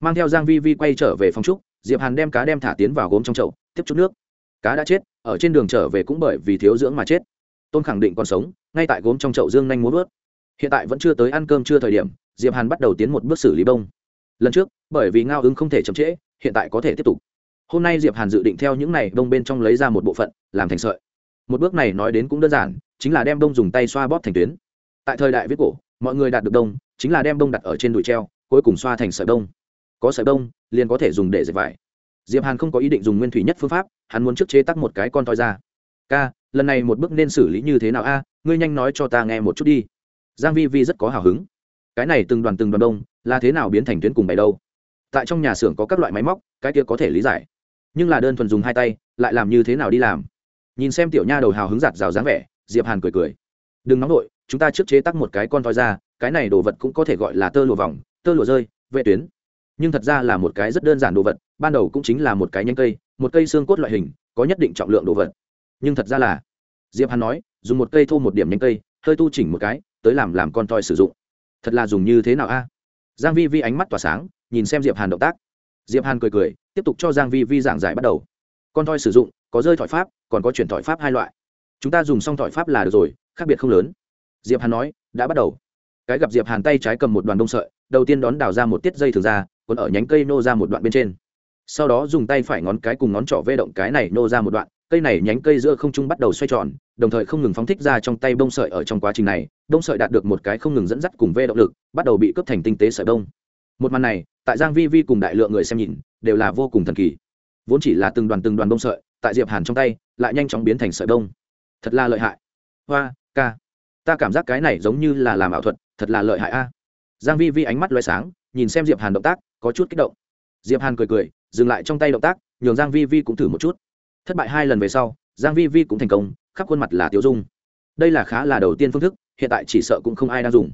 Mang theo giang vi vi quay trở về phòng trúc, diệp hàn đem cá đem thả tiến vào gốm trong chậu, tiếp chút nước. Cá đã chết, ở trên đường trở về cũng bởi vì thiếu dưỡng mà chết. Tôn khẳng định còn sống, ngay tại gốm trong chậu dương nhanh muốn vớt hiện tại vẫn chưa tới ăn cơm chưa thời điểm, diệp hàn bắt đầu tiến một bước xử lý bông. Lần trước, bởi vì ngao ứng không thể chậm trễ, hiện tại có thể tiếp tục. Hôm nay diệp hàn dự định theo những này bông bên trong lấy ra một bộ phận, làm thành sợi. Một bước này nói đến cũng đơn giản, chính là đem bông dùng tay xoa bóp thành tuyến. Tại thời đại viết cổ, mọi người đạt được đông chính là đem bông đặt ở trên đùi treo, cuối cùng xoa thành sợi bông. Có sợi bông, liền có thể dùng để dệt vải. Diệp hàn không có ý định dùng nguyên thủy nhất phương pháp, hắn muốn trước chế tắc một cái con toi ra. Ca, lần này một bước nên xử lý như thế nào? A, ngươi nhanh nói cho ta nghe một chút đi giang vi vi rất có hào hứng. Cái này từng đoàn từng đoàn đông, là thế nào biến thành tuyến cùng bày đâu? Tại trong nhà xưởng có các loại máy móc, cái kia có thể lý giải. Nhưng là đơn thuần dùng hai tay, lại làm như thế nào đi làm? Nhìn xem tiểu nha đầu hào hứng giạt rào dáng vẻ, diệp hàn cười cười. Đừng nóng nổi chúng ta trước chế tắc một cái con voi ra, cái này đồ vật cũng có thể gọi là tơ lụa vòng, tơ lụa rơi, vệ tuyến. Nhưng thật ra là một cái rất đơn giản đồ vật, ban đầu cũng chính là một cái nhánh cây, một cây xương cốt loại hình, có nhất định trọng lượng đồ vật. Nhưng thật ra là, diệp hàn nói, dùng một cây thô một điểm nhánh cây, hơi tu chỉnh một cái tới làm làm con toi sử dụng. Thật là dùng như thế nào a? Giang vi vi ánh mắt tỏa sáng, nhìn xem diệp hàn động tác. Diệp hàn cười cười, tiếp tục cho giang vi vi giảng giải bắt đầu. Con toi sử dụng, có rơi thỏi pháp, còn có chuyển thỏi pháp hai loại. Chúng ta dùng xong thỏi pháp là được rồi, khác biệt không lớn. Diệp hàn nói, đã bắt đầu. Cái gặp diệp hàn tay trái cầm một đoàn đông sợi, đầu tiên đón đào ra một tiết dây thường ra còn ở nhánh cây nô ra một đoạn bên trên. Sau đó dùng tay phải ngón cái cùng ngón trỏ vê động cái này nô ra một đoạn, cây này nhánh cây giữa không trung bắt đầu xoay tròn đồng thời không ngừng phóng thích ra trong tay bông sợi ở trong quá trình này, bông sợi đạt được một cái không ngừng dẫn dắt cùng vê động lực, bắt đầu bị cướp thành tinh tế sợi bông. Một màn này, tại giang vi vi cùng đại lượng người xem nhìn, đều là vô cùng thần kỳ. Vốn chỉ là từng đoàn từng đoàn bông sợi, tại diệp hàn trong tay, lại nhanh chóng biến thành sợi bông. Thật là lợi hại. Hoa, ca. Ta cảm giác cái này giống như là làm ảo thuật, thật là lợi hại a. Giang vi vi ánh mắt loé sáng, nhìn xem diệp hàn động tác, có chút kích động. Diệp hàn cười cười, dừng lại trong tay động tác, nhường giang vi vi cũng thử một chút. Thất bại hai lần về sau giang vi vi cũng thành công, khắp khuôn mặt là tiêu dung. Đây là khá là đầu tiên phương thức, hiện tại chỉ sợ cũng không ai đang dùng.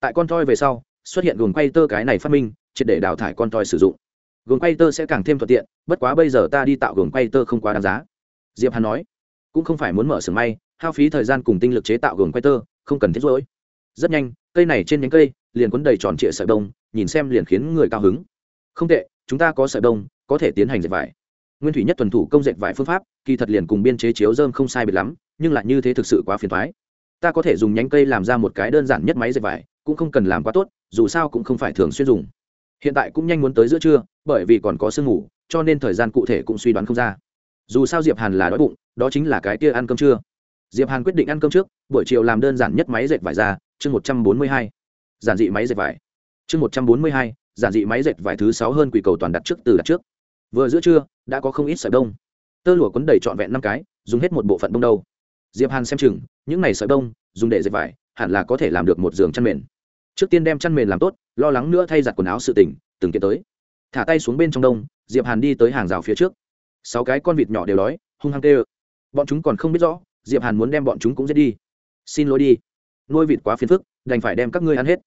Tại con toy về sau, xuất hiện gồm quay tơ cái này phát minh, triệt để đào thải con toy sử dụng. Gồm quay tơ sẽ càng thêm thuận tiện, bất quá bây giờ ta đi tạo gồm quay tơ không quá đáng giá. Diệp hàn nói, cũng không phải muốn mở sưởng may, hao phí thời gian cùng tinh lực chế tạo gồm quay tơ, không cần thiết rồi. rất nhanh, cây này trên nhánh cây, liền quấn đầy tròn trịa sợi đông nhìn xem liền khiến người cao hứng. Không tệ, chúng ta có sợi đông có thể tiến hành dệt vải nguyên thủy nhất tuần thủ công dệt vải phương pháp, kỳ thật liền cùng biên chế chiếu dơm không sai biệt lắm, nhưng lại như thế thực sự quá phiền thoái ta có thể dùng nhánh cây làm ra một cái đơn giản nhất máy dệt vải, cũng không cần làm quá tốt, dù sao cũng không phải thường xuyên dùng. Hiện tại cũng nhanh muốn tới giữa trưa, bởi vì còn có sương ngủ, cho nên thời gian cụ thể cũng suy đoán không ra. Dù sao diệp hàn là đói bụng, đó chính là cái kia ăn cơm trưa. Diệp hàn quyết định ăn cơm trước, buổi chiều làm đơn giản nhất máy dệt vải ra, chương một trăm bốn mươi hai. Giản dị máy dệt vải. Chương một trăm bốn mươi hai, giản dị máy dệt vải thứ sáu hơn quỷ cầu toàn đặt trước, từ đặt trước vừa giữa trưa, đã có không ít sợi đông tơ lụa quấn đầy trọn vẹn năm cái, dùng hết một bộ phận đông đâu. Diệp hàn xem chừng, những này sợi đông dùng để dệt vải, hẳn là có thể làm được một giường chăn mền. Trước tiên đem chăn mền làm tốt, lo lắng nữa thay giặt quần áo sự tỉnh từng kiện tới. Thả tay xuống bên trong đông, diệp hàn đi tới hàng rào phía trước. Sáu cái con vịt nhỏ đều đói, hung hăng tê ơ. Bọn chúng còn không biết rõ, diệp hàn muốn đem bọn chúng cũng giết đi. Xin lỗi đi. Nuôi vịt quá phiền phức, đành phải đem các ngươi ăn hết.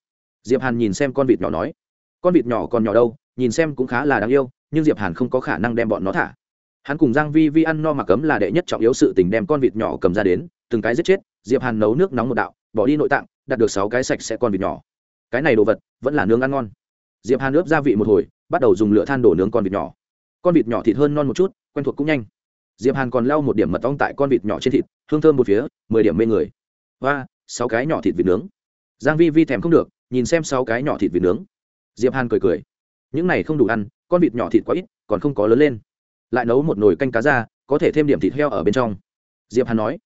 Diệp hàn nhìn xem con vịt nhỏ nói. Con vịt nhỏ còn nhỏ đâu, nhìn xem cũng khá là đáng yêu nhưng diệp hàn không có khả năng đem bọn nó thả hắn cùng giang vi vi ăn no mà cấm là đệ nhất trọng yếu sự tình đem con vịt nhỏ cầm ra đến từng cái giết chết diệp hàn nấu nước nóng một đạo bỏ đi nội tạng đặt được sáu cái sạch sẽ con vịt nhỏ cái này đồ vật vẫn là nướng ăn ngon diệp hàn ướp gia vị một hồi bắt đầu dùng lửa than đổ nướng con vịt nhỏ con vịt nhỏ thịt hơn non một chút quen thuộc cũng nhanh diệp hàn còn lau một điểm mật ong tại con vịt nhỏ trên thịt hương thơm một phía mười điểm mê người và sáu cái nhỏ thịt vịt nướng giang vi vi thèm không được nhìn xem sáu cái nhỏ thịt vịt nướng diệp hàn cười cười những này không đủ ăn, con vịt nhỏ thịt quá ít, còn không có lớn lên. Lại nấu một nồi canh cá ra, có thể thêm điểm thịt heo ở bên trong. Diệp hàn nói.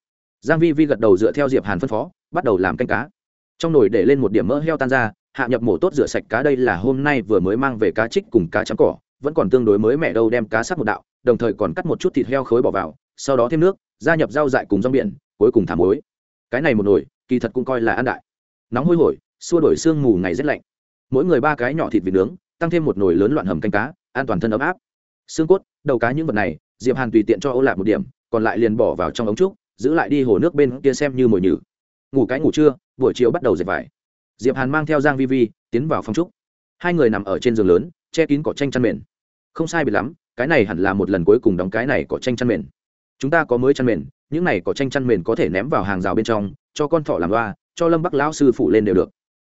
Giang vi vi gật đầu dựa theo diệp hàn phân phó, bắt đầu làm canh cá. Trong nồi để lên một điểm mỡ heo tan ra, hạ nhập mổ tốt rửa sạch cá đây là hôm nay vừa mới mang về cá trích cùng cá trắng cỏ, vẫn còn tương đối mới mẹ đâu đem cá sắc một đạo, đồng thời còn cắt một chút thịt heo khối bỏ vào, sau đó thêm nước, gia nhập rau dại cùng rong biển, cuối cùng thả muối. Cái này một nồi, kỳ thật cũng coi là ăn đại. Nóng hôi hổi, xua đổi xương mù ngày rất lạnh. Mỗi người ba cái nhỏ thịt vịt nướng tăng thêm một nồi lớn loạn hầm canh cá, an toàn thân ấm áp. Xương cốt, đầu cá những vật này, diệp hàn tùy tiện cho ô lạc một điểm, còn lại liền bỏ vào trong ống trúc, giữ lại đi hồ nước bên kia xem như mồi nhử. Ngủ cái ngủ trưa, buổi chiều bắt đầu dệt vải. Diệp hàn mang theo giang vi vi, tiến vào phòng trúc. Hai người nằm ở trên giường lớn, che kín cỏ tranh chăn mền không sai biệt lắm, cái này hẳn là một lần cuối cùng đóng cái này cỏ tranh chăn mền chúng ta có mới chăn mền những này cỏ tranh chăn mền có thể ném vào hàng rào bên trong, cho con thỏ làm loa, cho lâm bắc lão sư phụ lên đều được.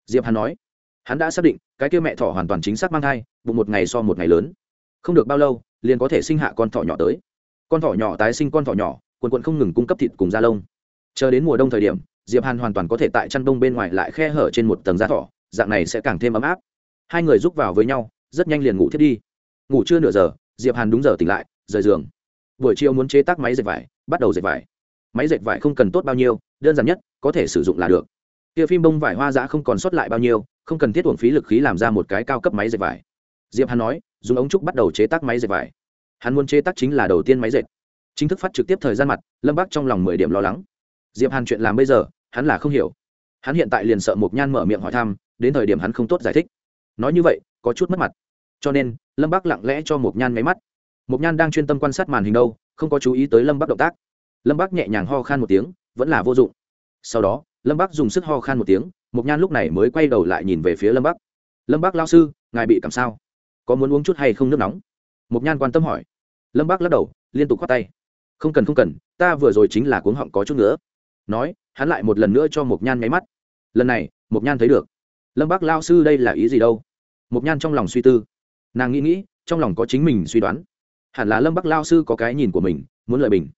Diệp hàn nói hắn đã xác định, cái kia mẹ thỏ hoàn toàn chính xác mang thai, bụng một ngày so một ngày lớn. Không được bao lâu, liền có thể sinh hạ con thỏ nhỏ tới. Con thỏ nhỏ tái sinh con thỏ nhỏ, quần quận không ngừng cung cấp thịt cùng da lông. Chờ đến mùa đông thời điểm, diệp hàn hoàn toàn có thể tại chăn đông bên ngoài lại khe hở trên một tầng da thỏ, dạng này sẽ càng thêm ấm áp. Hai người rúc vào với nhau, rất nhanh liền ngủ thiết đi. Ngủ chưa nửa giờ, diệp hàn đúng giờ tỉnh lại, rời giường. Buổi chiều muốn chế tác máy dệt vải, bắt đầu dệt vải. Máy dệt vải không cần tốt bao nhiêu, đơn giản nhất, có thể sử dụng là được. Kia phim bông vải hoa giã không còn sót lại bao nhiêu không cần thiết uổng phí lực khí làm ra một cái cao cấp máy dệt vải. Diệp hàn nói, dùng ống trúc bắt đầu chế tác máy dệt vải. Hắn muốn chế tác chính là đầu tiên máy dệt. Chính thức phát trực tiếp thời gian mặt, lâm bắc trong lòng mười điểm lo lắng. Diệp hàn chuyện làm bây giờ, hắn là không hiểu. Hắn hiện tại liền sợ mộc nhan mở miệng hỏi thăm, đến thời điểm hắn không tốt giải thích. Nói như vậy, có chút mất mặt. Cho nên, lâm bắc lặng lẽ cho mộc nhan máy mắt. Mộc nhan đang chuyên tâm quan sát màn hình đâu, không có chú ý tới lâm bắc động tác. Lâm bắc nhẹ nhàng ho khan một tiếng, vẫn là vô dụng. Sau đó lâm bắc dùng sức ho khan một tiếng, mộc nhan lúc này mới quay đầu lại nhìn về phía lâm bắc. Lâm bắc lao sư, ngài bị cảm sao? Có muốn uống chút hay không nước nóng? Mộc nhan quan tâm hỏi. Lâm bắc lắc đầu, liên tục k h o á t tay. Không cần không cần, ta vừa rồi chính là cuống họng có chút nữa. Nói, hắn lại một lần nữa cho mộc nhan nháy mắt. Lần này, mộc nhan thấy được. Lâm bắc lao sư đây là ý gì đâu? Mộc nhan trong lòng suy tư. Nàng nghĩ nghĩ, trong lòng có chính mình suy đoán. Hẳn là lâm bắc lao sư có cái nhìn của mình, muốn lợi bình.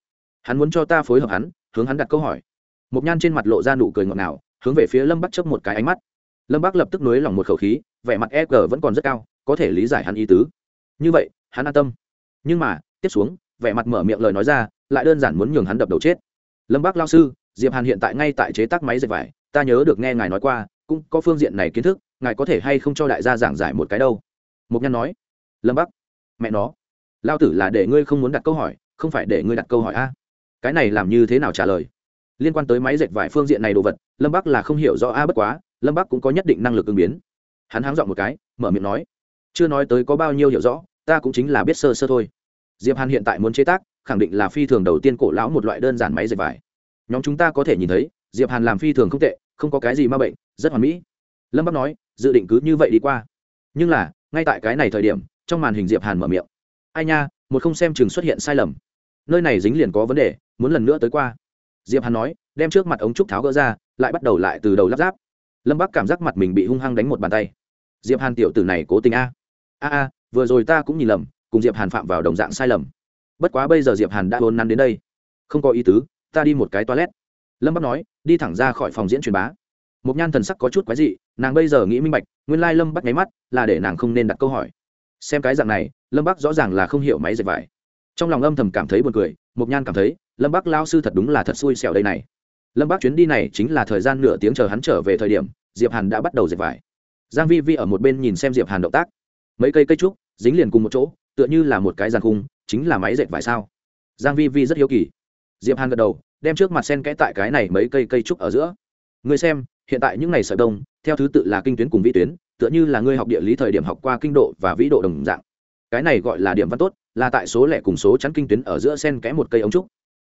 Hắn muốn cho ta phối hợp hắn, hướng hắn đặt câu hỏi mộc nhan trên mặt lộ ra nụ cười ngọt ngào, hướng về phía lâm bắc chấp một cái ánh mắt. Lâm bắc lập tức nới lỏng một khẩu khí, vẻ mặt e g vẫn còn rất cao, có thể lý giải hắn ý tứ. Như vậy, hắn an tâm. Nhưng mà, tiếp xuống, vẻ mặt mở miệng lời nói ra, lại đơn giản muốn nhường hắn đập đầu chết. Lâm bắc lao sư, diệp hàn hiện tại ngay tại chế tác máy dệt vải, ta nhớ được nghe ngài nói qua, cũng có phương diện này kiến thức, ngài có thể hay không cho đại gia giảng giải một cái đâu? Mục Nhan nói. Lâm bắc, mẹ nó, lao tử là để ngươi không muốn đặt câu hỏi, không phải để ngươi đặt câu hỏi a. Cái này làm như thế nào trả lời? Liên quan tới máy dệt vải phương diện này đồ vật, lâm bắc là không hiểu rõ a, bất quá, lâm bắc cũng có nhất định năng lực ứng biến. Hắn háng dọn một cái, mở miệng nói, chưa nói tới có bao nhiêu hiểu rõ, ta cũng chính là biết sơ sơ thôi. Diệp hàn hiện tại muốn chế tác, khẳng định là phi thường đầu tiên cổ lão một loại đơn giản máy dệt vải. Nhóm chúng ta có thể nhìn thấy, diệp hàn làm phi thường không tệ, không có cái gì ma bệnh, rất hoàn mỹ. Lâm bắc nói, dự định cứ như vậy đi qua. Nhưng là, ngay tại cái này thời điểm, trong màn hình diệp hàn mở miệng, ai nha, một không xem chừng xuất hiện sai lầm. Nơi này dính liền có vấn đề, muốn lần nữa tới qua diệp hàn nói, đem trước mặt ống trúc tháo gỡ ra, lại bắt đầu lại từ đầu lắp ráp. Lâm bắc cảm giác mặt mình bị hung hăng đánh một bàn tay. Diệp hàn tiểu tử này cố tình a. A a, vừa rồi ta cũng nhìn lầm, cùng diệp hàn phạm vào đồng dạng sai lầm. Bất quá bây giờ diệp hàn đã hôn năn đến đây. Không có ý tứ, ta đi một cái toilet. Lâm bắc nói, đi thẳng ra khỏi phòng diễn truyền bá. Một nhan thần sắc có chút quái dị, nàng bây giờ nghĩ minh bạch, nguyên lai lâm bắc nháy mắt là để nàng không nên đặt câu hỏi. Xem cái dạng này, lâm bắc rõ ràng là không hiểu máy dệt vải. Trong lòng âm thầm cảm thấy buồn cười mộc nhan cảm thấy, lâm bắc lao sư thật đúng là thật xui xẻo đây này. Lâm bắc chuyến đi này chính là thời gian nửa tiếng chờ hắn trở về thời điểm, diệp hàn đã bắt đầu dệt vải. Giang vi vi ở một bên nhìn xem diệp hàn động tác. Mấy cây cây trúc, dính liền cùng một chỗ, tựa như là một cái giàn khung, chính là máy dệt vải sao? Giang vi vi rất hiếu kỳ. Diệp hàn gật đầu, đem trước mặt sen kẽ tại cái này mấy cây cây trúc ở giữa. Ngươi xem, hiện tại những ngày sợi đông, theo thứ tự là kinh tuyến cùng vĩ tuyến, tựa như là ngươi học địa lý thời điểm học qua kinh độ và vĩ độ đồng dạng cái này gọi là điểm văn tốt, là tại số lẻ cùng số chắn kinh tuyến ở giữa sen kẽ một cây ống trúc.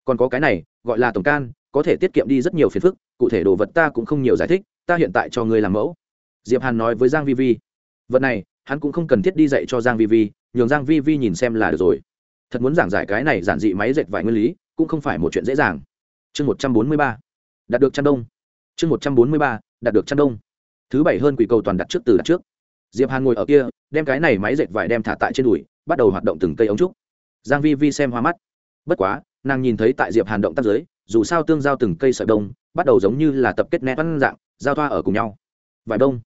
Còn có cái này, gọi là tổng can, có thể tiết kiệm đi rất nhiều phiền phức, cụ thể đồ vật ta cũng không nhiều giải thích, ta hiện tại cho ngươi làm mẫu. Diệp hàn nói với giang vi vi. Vật này, hắn cũng không cần thiết đi dạy cho giang vi vi, nhường giang vi vi nhìn xem là được rồi. Thật muốn giảng giải cái này giản dị máy dệt vải nguyên lý, cũng không phải một chuyện dễ dàng. Chương một trăm bốn mươi ba. Đạt được chăn đông. Chương một trăm bốn mươi ba, đạt được chăn đông. Thứ bảy hơn quỷ cầu toàn đặt trước từ đặt trước diệp hàn ngồi ở kia, đem cái này máy dệt vải đem thả tại trên đùi, bắt đầu hoạt động từng cây ống trúc. Giang vi vi xem hoa mắt. Bất quá, nàng nhìn thấy tại diệp hàn động tác dưới, dù sao tương giao từng cây sợi đông, bắt đầu giống như là tập kết nét văn dạng, giao thoa ở cùng nhau. Vải đông.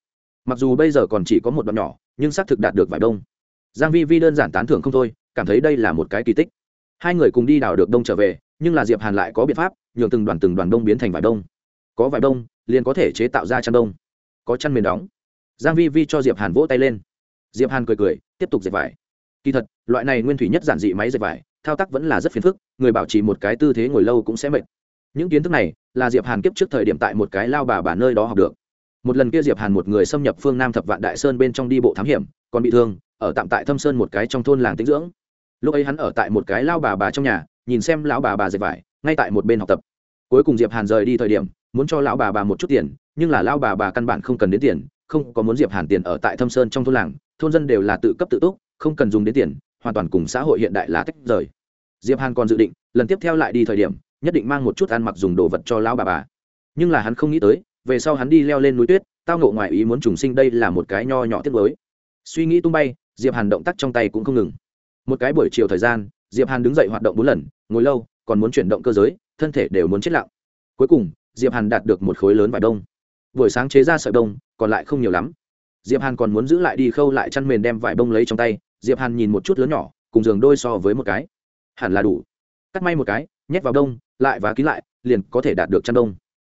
Mặc dù bây giờ còn chỉ có một đoạn nhỏ, nhưng xác thực đạt được vải đông. Giang vi vi đơn giản tán thưởng không thôi, cảm thấy đây là một cái kỳ tích. Hai người cùng đi đào được đông trở về, nhưng là diệp hàn lại có biện pháp, nhường từng đoàn từng đoàn đông biến thành vải đông. Có vải đông, liền có thể chế tạo ra chăn đông. Có chăn mền đóng giang vi vi cho diệp hàn vỗ tay lên. Diệp hàn cười cười, tiếp tục dệt vải. Kỳ thật, loại này nguyên thủy nhất giản dị máy dệt vải, thao tác vẫn là rất phiền phức, người bảo trì một cái tư thế ngồi lâu cũng sẽ mệt. Những kiến thức này là diệp hàn kiếp trước thời điểm tại một cái lao bà bà nơi đó học được. Một lần kia diệp hàn một người xâm nhập phương nam thập vạn đại sơn bên trong đi bộ thám hiểm, còn bị thương, ở tạm tại thâm sơn một cái trong thôn làng tĩnh dưỡng. Lúc ấy hắn ở tại một cái lao bà bà trong nhà, nhìn xem lão bà bà dệt vải, ngay tại một bên học tập. Cuối cùng diệp hàn rời đi thời điểm, muốn cho lão bà bà một chút tiền, nhưng là lão bà bà căn bản không cần đến tiền không có muốn diệp hàn tiền ở tại thâm sơn trong thôn làng, thôn dân đều là tự cấp tự túc, không cần dùng đến tiền, hoàn toàn cùng xã hội hiện đại là tách rời. Diệp hàn còn dự định, lần tiếp theo lại đi thời điểm, nhất định mang một chút ăn mặc dùng đồ vật cho lão bà bà. Nhưng là hắn không nghĩ tới, về sau hắn đi leo lên núi tuyết, tao ngộ ngoài ý muốn trùng sinh đây là một cái nho nhỏ tiết mới. Suy nghĩ tung bay, diệp hàn động tác trong tay cũng không ngừng. Một cái buổi chiều thời gian, diệp hàn đứng dậy hoạt động bốn lần, ngồi lâu, còn muốn chuyển động cơ giới, thân thể đều muốn chết lặng. Cuối cùng, diệp hàn đạt được một khối lớn vải đông buổi sáng chế ra sợi đông còn lại không nhiều lắm. Diệp hàn còn muốn giữ lại đi khâu lại chăn mền đem vải bông lấy trong tay, diệp hàn nhìn một chút lớn nhỏ, cùng giường đôi so với một cái. Hẳn là đủ. Cắt may một cái, nhét vào đông lại và kín lại, liền có thể đạt được chăn đông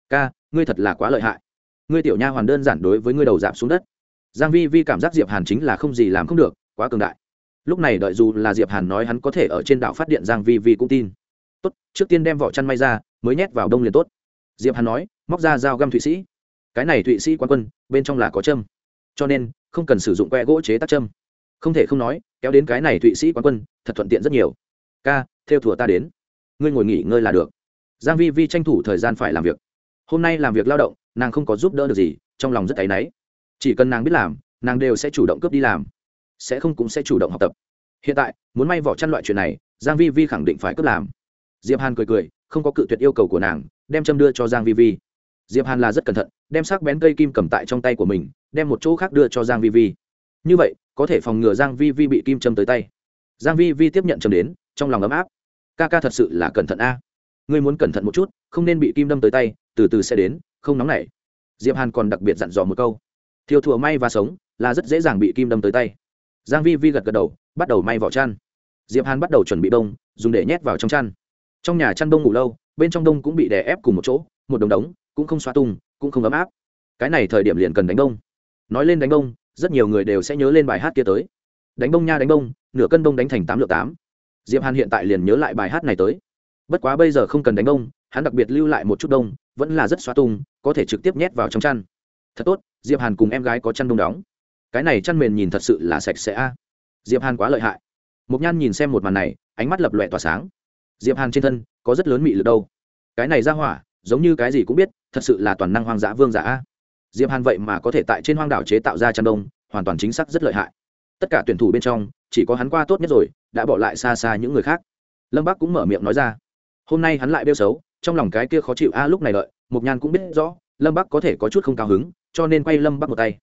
ca, ngươi thật là quá lợi hại. Ngươi tiểu nha hoàn đơn giản đối với ngươi đầu giảm xuống đất. Giang vi vi cảm giác diệp hàn chính là không gì làm không được, quá cường đại. Lúc này đợi dù là diệp hàn nói hắn có thể ở trên đảo phát điện, giang vi vi cũng tin. Tốt, trước tiên đem vỏ chăn may ra, mới nhét vào đông liền tốt. Diệp hàn nói, móc ra dao găm thụy sĩ cái này thụy sĩ quan quân bên trong là có châm, cho nên không cần sử dụng que gỗ chế tác châm. Không thể không nói, kéo đến cái này thụy sĩ quan quân thật thuận tiện rất nhiều. Ca, theo thùa ta đến. Ngươi ngồi nghỉ ngơi là được. Giang vi vi tranh thủ thời gian phải làm việc. Hôm nay làm việc lao động, nàng không có giúp đỡ được gì, trong lòng rất áy náy. Chỉ cần nàng biết làm, nàng đều sẽ chủ động cướp đi làm. Sẽ không cũng sẽ chủ động học tập. Hiện tại, muốn may vỏ chăn loại chuyện này, giang vi vi khẳng định phải cướp làm. Diệp hàn cười cười, không có cự tuyệt yêu cầu của nàng, đem châm đưa cho giang vi vi diệp hàn là rất cẩn thận, đem sắc bén cây kim cầm tại trong tay của mình, đem một chỗ khác đưa cho giang vi vi. Như vậy, có thể phòng ngừa giang vi vi bị kim châm tới tay. Giang vi vi tiếp nhận châm đến, trong lòng ấm áp. Ca ca thật sự là cẩn thận a. Ngươi muốn cẩn thận một chút, không nên bị kim đâm tới tay, từ từ sẽ đến, không nóng nảy. Diệp hàn còn đặc biệt dặn dò một câu. Thiêu thùa may và sống, là rất dễ dàng bị kim đâm tới tay. Giang vi vi gật gật đầu, bắt đầu may vỏ chăn. Diệp hàn bắt đầu chuẩn bị đông dùng để nhét vào trong chăn. Trong nhà chăn đông ngủ lâu, bên trong đông cũng bị đè ép cùng một chỗ, một đống đống cũng không xoa tung, cũng không ấm áp. Cái này thời điểm liền cần đánh đông nói lên đánh đông rất nhiều người đều sẽ nhớ lên bài hát kia tới. Đánh đông nha đánh đông nửa cân đông đánh thành tám lượng tám. Diệp hàn hiện tại liền nhớ lại bài hát này tới. Bất quá bây giờ không cần đánh đông hắn đặc biệt lưu lại một chút đông vẫn là rất xoa tung, có thể trực tiếp nhét vào trong chăn. Thật tốt, diệp hàn cùng em gái có chăn đông đóng. Cái này chăn mền nhìn thật sự là sạch sẽ a. Diệp hàn quá lợi hại. Mục nhan nhìn xem một màn này, ánh mắt lập lòe tỏa sáng. Diệp hàn trên thân có rất lớn mị lực đâu. Cái này ra hỏa giống như cái gì cũng biết, thật sự là toàn năng hoang dã vương giả a. Diệp hàn vậy mà có thể tại trên hoang đảo chế tạo ra chăn đông, hoàn toàn chính xác rất lợi hại. Tất cả tuyển thủ bên trong, chỉ có hắn qua tốt nhất rồi, đã bỏ lại xa xa những người khác. Lâm bắc cũng mở miệng nói ra. Hôm nay hắn lại bêu xấu, trong lòng cái kia khó chịu a lúc này đợi, mục nhan cũng biết rõ, lâm bắc có thể có chút không cao hứng, cho nên quay lâm bắc một tay.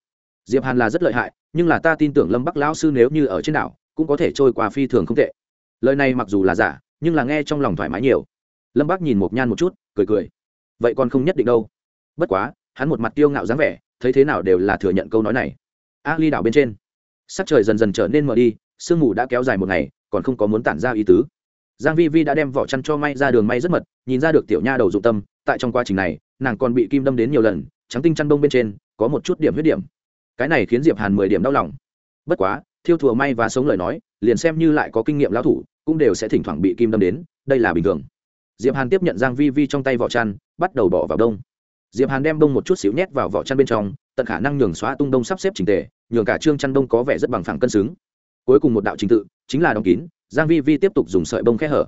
Diệp hàn là rất lợi hại, nhưng là ta tin tưởng lâm bắc lão sư nếu như ở trên đảo, cũng có thể trôi qua phi thường không tệ. Lời này mặc dù là giả, nhưng là nghe trong lòng thoải mái nhiều. Lâm bắc nhìn mục nhan một chút, cười cười vậy còn không nhất định đâu. Bất quá, hắn một mặt tiêu ngạo dáng vẻ, thấy thế nào đều là thừa nhận câu nói này. A ly đảo bên trên, sắc trời dần dần trở nên mờ đi, sương mù đã kéo dài một ngày, còn không có muốn tản ra ý tứ. Giang vi vi đã đem vỏ chăn cho may ra đường may rất mật, nhìn ra được tiểu nha đầu dụng tâm, tại trong quá trình này, nàng còn bị kim đâm đến nhiều lần, trắng tinh chăn đông bên trên, có một chút điểm huyết điểm. Cái này khiến diệp hàn mười điểm đau lòng. Bất quá, thiêu thùa may và sống lời nói, liền xem như lại có kinh nghiệm lão thủ, cũng đều sẽ thỉnh thoảng bị kim đâm đến, đây là bình thường diệp hàn tiếp nhận giang vi vi trong tay vỏ chăn, bắt đầu bỏ vào đông. Diệp hàn đem đông một chút xíu nhét vào vỏ chăn bên trong, tận khả năng nhường xóa tung đông sắp xếp chỉnh tề, nhường cả trương chăn đông có vẻ rất bằng phẳng cân xứng. Cuối cùng một đạo trình tự, chính là đóng kín, giang vi vi tiếp tục dùng sợi bông khe hở.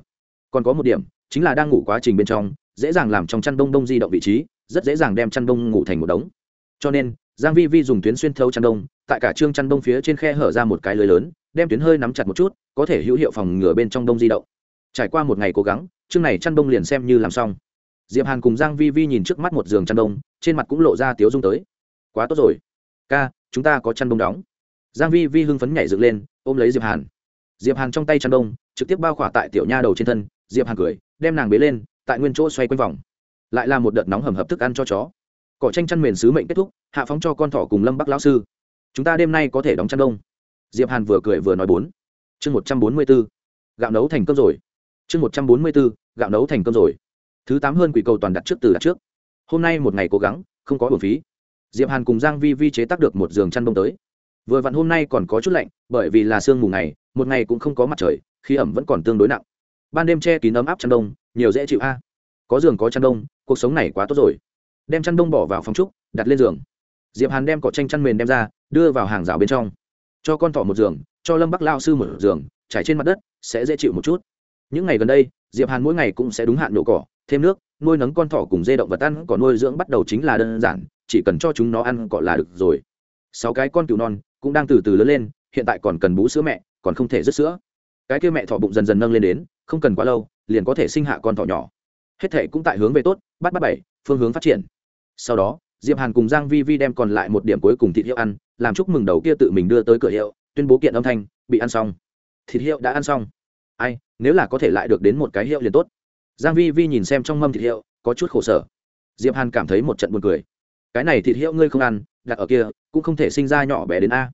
Còn có một điểm, chính là đang ngủ quá trình bên trong, dễ dàng làm trong chăn đông đông di động vị trí, rất dễ dàng đem chăn đông ngủ thành một đống. Cho nên, giang vi vi dùng tuyến xuyên thấu chăn đông, tại cả trương chăn đông phía trên khe hở ra một cái lưới lớn, đem tuyến hơi nắm chặt một chút, có thể hữu hiệu phòng ngừa bên trong đông di động. Trải qua một ngày cố gắng chương này chăn đông liền xem như làm xong. Diệp hàn cùng giang vi vi nhìn trước mắt một giường chăn đông trên mặt cũng lộ ra tiếu dung tới. Quá tốt rồi. Ca, chúng ta có chăn đông đóng. Giang vi vi hưng phấn nhảy dựng lên, ôm lấy diệp hàn. Diệp hàn trong tay chăn đông trực tiếp bao khỏa tại tiểu nha đầu trên thân, diệp hàn cười, đem nàng bế lên, tại nguyên chỗ xoay quanh vòng. Lại là một đợt nóng hầm hập thức ăn cho chó. Cỏ tranh chăn mền sứ mệnh kết thúc, hạ phóng cho con thỏ cùng lâm bắc lão sư. Chúng ta đêm nay có thể đóng chăn đông diệp hàn vừa cười vừa nói bốn. Chương một trăm bốn mươi 144. gạo nấu thành cơm rồi chương một trăm bốn mươi 144, gạo nấu thành cơm rồi. Thứ tám hơn quỷ cầu toàn đặt trước từ đặt trước. Hôm nay một ngày cố gắng không có bổn phí. Diệp hàn cùng giang vi vi chế tác được một giường chăn đông tới. Vừa vặn hôm nay còn có chút lạnh bởi vì là sương mù ngày một ngày cũng không có mặt trời khí ẩm vẫn còn tương đối nặng. Ban đêm che kín ấm áp chăn đông nhiều dễ chịu a. Có giường có chăn đông cuộc sống này quá tốt rồi. Đem chăn đông bỏ vào phòng trúc đặt lên giường. Diệp hàn đem cỏ tranh chăn mền đem ra đưa vào hàng rào bên trong. Cho con thỏ một giường cho lâm bắc lao sư một giường trải trên mặt đất sẽ dễ chịu một chút những ngày gần đây, diệp hàn mỗi ngày cũng sẽ đúng hạn nhổ cỏ, thêm nước, nuôi nấng con thỏ cùng dê động vật ăn, cỏ nuôi dưỡng bắt đầu chính là đơn giản, chỉ cần cho chúng nó ăn cỏ là được rồi. Sáu cái con cừu non cũng đang từ từ lớn lên, hiện tại còn cần bú sữa mẹ, còn không thể rứt sữa. Cái kia mẹ thỏ bụng dần dần nâng lên đến, không cần quá lâu, liền có thể sinh hạ con thỏ nhỏ. Hết thể cũng tại hướng về tốt, bắt bắt bảy, phương hướng phát triển. Sau đó, diệp hàn cùng giang vi vi đem còn lại một điểm cuối cùng thịt hiệu ăn, làm chúc mừng đầu kia tự mình đưa tới cửa hiệu, tuyên bố kiện âm thanh, bị ăn xong. Thịt hiệu đã ăn xong ai, nếu là có thể lại được đến một cái hiệu liền tốt. Giang vi vi nhìn xem trong mâm thịt hiệu, có chút khổ sở. Diệp hàn cảm thấy một trận buồn cười. Cái này thịt hiệu ngươi không ăn, đặt ở kia, cũng không thể sinh ra nhỏ bé đến a.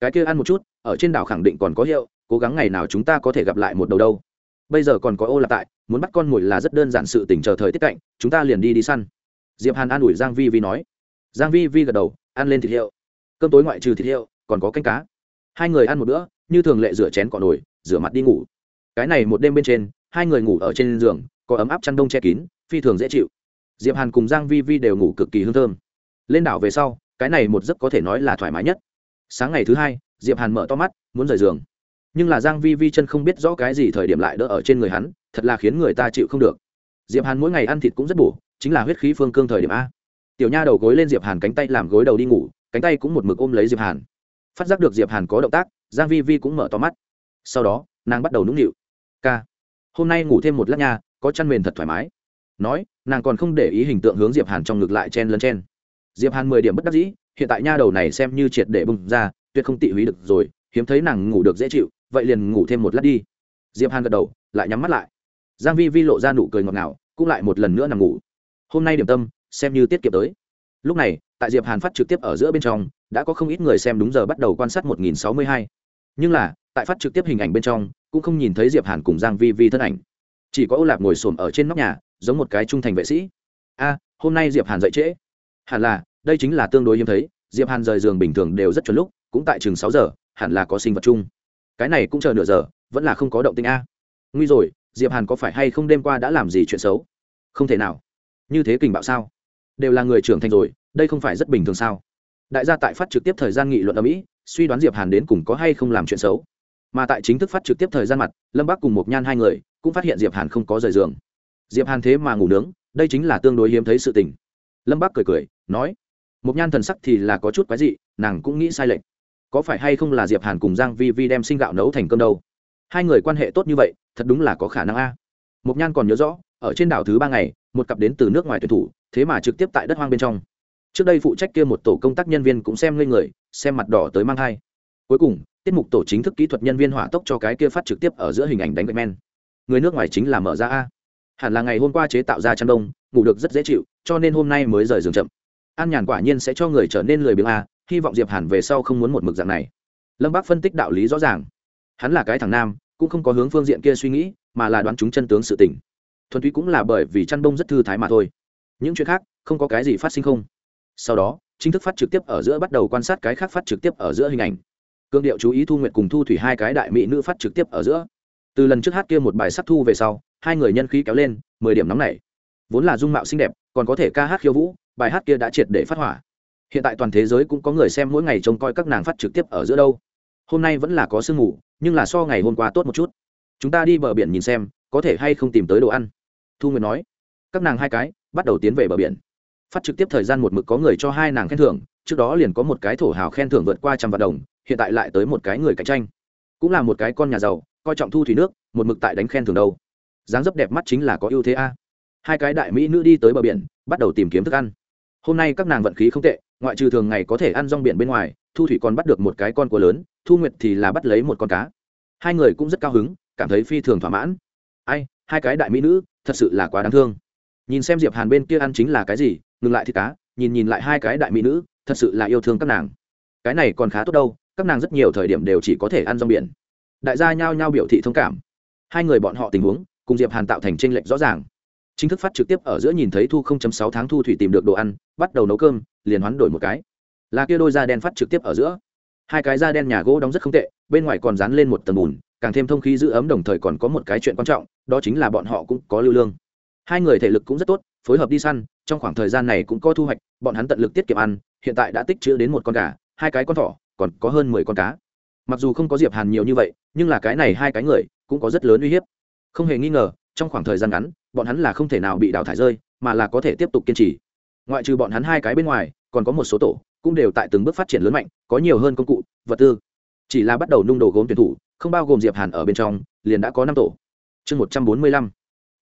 Cái kia ăn một chút, ở trên đảo khẳng định còn có hiệu, cố gắng ngày nào chúng ta có thể gặp lại một đầu đâu. Bây giờ còn có ô lạp tại, muốn bắt con mồi là rất đơn giản sự tỉnh chờ thời tiết cạnh, chúng ta liền đi đi săn. Diệp hàn an ủi giang vi vi nói. Giang vi vi gật đầu, ăn lên thịt hiệu. Cơm tối ngoại trừ thịt hiệu, còn có canh cá. Hai người ăn một bữa, như thường lệ rửa chén cọ nồi, rửa mặt đi ngủ cái này một đêm bên trên, hai người ngủ ở trên giường, có ấm áp chăn đông che kín, phi thường dễ chịu. Diệp hàn cùng giang vi vi đều ngủ cực kỳ hương thơm. Lên đảo về sau, cái này một giấc có thể nói là thoải mái nhất. Sáng ngày thứ hai, diệp hàn mở to mắt, muốn rời giường. Nhưng là giang vi vi chân không biết rõ cái gì thời điểm lại đỡ ở trên người hắn, thật là khiến người ta chịu không được. Diệp hàn mỗi ngày ăn thịt cũng rất bổ, chính là huyết khí phương cương thời điểm a. Tiểu nha đầu gối lên diệp hàn cánh tay làm gối đầu đi ngủ, cánh tay cũng một mực ôm lấy diệp hàn. Phát giác được diệp hàn có động tác, giang vi vi cũng mở to mắt. Sau đó, nàng bắt đầu nũng nịu ca hôm nay ngủ thêm một lát nha, có chăn mền thật thoải mái. Nói, nàng còn không để ý hình tượng hướng diệp hàn trong ngực lại chen lấn chen. Diệp hàn mười điểm bất đắc dĩ, hiện tại nha đầu này xem như triệt để bung ra, tuyệt không tị húy được rồi, hiếm thấy nàng ngủ được dễ chịu, vậy liền ngủ thêm một lát đi. Diệp hàn gật đầu, lại nhắm mắt lại. Giang vi vi lộ ra nụ cười ngọt ngào, cũng lại một lần nữa nằm ngủ. Hôm nay điểm tâm, xem như tiết kiệm tới. Lúc này, tại diệp hàn phát trực tiếp ở giữa bên trong, đã có không ít người xem đúng giờ bắt đầu quan sát 1062. nhưng là, tại phát trực tiếp hình ảnh bên trong cũng không nhìn thấy diệp hàn cùng giang vi vi thân ảnh. Chỉ có ô lạp ngồi xổm ở trên nóc nhà, giống một cái trung thành vệ sĩ. A, hôm nay diệp hàn dậy trễ. Hẳn là, đây chính là tương đối hiếm thấy, diệp hàn rời giường bình thường đều rất chuẩn lúc, cũng tại chừng sáu giờ, hẳn là có sinh vật chung. Cái này cũng chờ nửa giờ, vẫn là không có động tĩnh a. Nguy rồi, diệp hàn có phải hay không đêm qua đã làm gì chuyện xấu? Không thể nào. Như thế kình bạo sao? Đều là người trưởng thành rồi, đây không phải rất bình thường sao? Đại gia tại phát trực tiếp thời gian nghị luận ở mỹ, suy đoán diệp hàn đến cùng có hay không làm chuyện xấu mà tại chính thức phát trực tiếp thời gian mặt, lâm bắc cùng một nhan hai người cũng phát hiện diệp hàn không có rời giường. Diệp hàn thế mà ngủ nướng, đây chính là tương đối hiếm thấy sự tình. Lâm bắc cười cười, nói một nhan thần sắc thì là có chút quái dị, nàng cũng nghĩ sai lệch. Có phải hay không là diệp hàn cùng giang vi vi đem sinh gạo nấu thành cơm đâu? Hai người quan hệ tốt như vậy, thật đúng là có khả năng a. Một nhan còn nhớ rõ, ở trên đảo thứ ba ngày, một cặp đến từ nước ngoài tuyển thủ, thế mà trực tiếp tại đất hoang bên trong. Trước đây phụ trách kia một tổ công tác nhân viên cũng xem lên người, xem mặt đỏ tới mang thai. Cuối cùng tiết mục tổ chính thức kỹ thuật nhân viên hỏa tốc cho cái kia phát trực tiếp ở giữa hình ảnh đánh gạch men. Người nước ngoài chính là mở ra a. Hẳn là ngày hôm qua chế tạo ra chăn đông, ngủ được rất dễ chịu, cho nên hôm nay mới rời giường chậm. An nhàn quả nhiên sẽ cho người trở nên lười biếng a, hy vọng diệp hàn về sau không muốn một mực dạng này. Lâm bác phân tích đạo lý rõ ràng. Hắn là cái thằng nam, cũng không có hướng phương diện kia suy nghĩ, mà là đoán chúng chân tướng sự tình. Thuần túy cũng là bởi vì chăn đông rất thư thái mà thôi. Những chuyện khác, không có cái gì phát sinh không. Sau đó, chính thức phát trực tiếp ở giữa bắt đầu quan sát cái khác phát trực tiếp ở giữa hình ảnh cương điệu chú ý thu nguyện cùng thu thủy hai cái đại mỹ nữ phát trực tiếp ở giữa. Từ lần trước hát kia một bài sắc thu về sau, hai người nhân khí kéo lên, mười điểm nóng này vốn là dung mạo xinh đẹp, còn có thể ca hát khiêu vũ, bài hát kia đã triệt để phát hỏa. Hiện tại toàn thế giới cũng có người xem mỗi ngày trông coi các nàng phát trực tiếp ở giữa đâu. Hôm nay vẫn là có sương mù, nhưng là so ngày hôm qua tốt một chút. Chúng ta đi bờ biển nhìn xem, có thể hay không tìm tới đồ ăn? Thu nguyệt nói. Các nàng hai cái, bắt đầu tiến về bờ biển. Phát trực tiếp thời gian một mực có người cho hai nàng khen thưởng, trước đó liền có một cái thổ hào khen thưởng vượt qua trăm vạn đồng hiện tại lại tới một cái người cạnh tranh. Cũng là một cái con nhà giàu, coi trọng thu thủy nước, một mực tại đánh khen thưởng đâu. Dáng dấp đẹp mắt chính là có ưu thế a. Hai cái đại mỹ nữ đi tới bờ biển, bắt đầu tìm kiếm thức ăn. Hôm nay các nàng vận khí không tệ, ngoại trừ thường ngày có thể ăn rong biển bên ngoài, thu thủy còn bắt được một cái con cua lớn, thu nguyệt thì là bắt lấy một con cá. Hai người cũng rất cao hứng, cảm thấy phi thường thỏa mãn. Ai, hai cái đại mỹ nữ, thật sự là quá đáng thương. Nhìn xem diệp hàn bên kia ăn chính là cái gì, ngừng lại thì cá, nhìn nhìn lại hai cái đại mỹ nữ, thật sự là yêu thương các nàng. Cái này còn khá tốt đâu các nàng rất nhiều thời điểm đều chỉ có thể ăn rong biển. Đại gia nhao nhao biểu thị thông cảm. Hai người bọn họ tình huống, cùng diệp hàn tạo thành tranh lệch rõ ràng. Chính thức phát trực tiếp ở giữa nhìn thấy thu 0.6 tháng thu thủy tìm được đồ ăn, bắt đầu nấu cơm, liền hoán đổi một cái. Là kia đôi da đen phát trực tiếp ở giữa. Hai cái da đen nhà gỗ đóng rất không tệ, bên ngoài còn dán lên một tầng bùn, càng thêm thông khí giữ ấm đồng thời còn có một cái chuyện quan trọng, đó chính là bọn họ cũng có lưu lương. Hai người thể lực cũng rất tốt, phối hợp đi săn, trong khoảng thời gian này cũng có thu hoạch, bọn hắn tận lực tiết kiệm ăn, hiện tại đã tích chữ đến một con gà, hai cái con thỏ còn có hơn mười con cá. Mặc dù không có diệp hàn nhiều như vậy, nhưng là cái này hai cái người cũng có rất lớn uy hiếp. Không hề nghi ngờ, trong khoảng thời gian ngắn, bọn hắn là không thể nào bị đào thải rơi, mà là có thể tiếp tục kiên trì. Ngoại trừ bọn hắn hai cái bên ngoài, còn có một số tổ cũng đều tại từng bước phát triển lớn mạnh, có nhiều hơn công cụ, vật tư. Chỉ là bắt đầu nung đồ gốm tuyển thủ, không bao gồm diệp hàn ở bên trong, liền đã có năm tổ. Chương một trăm bốn mươi lăm,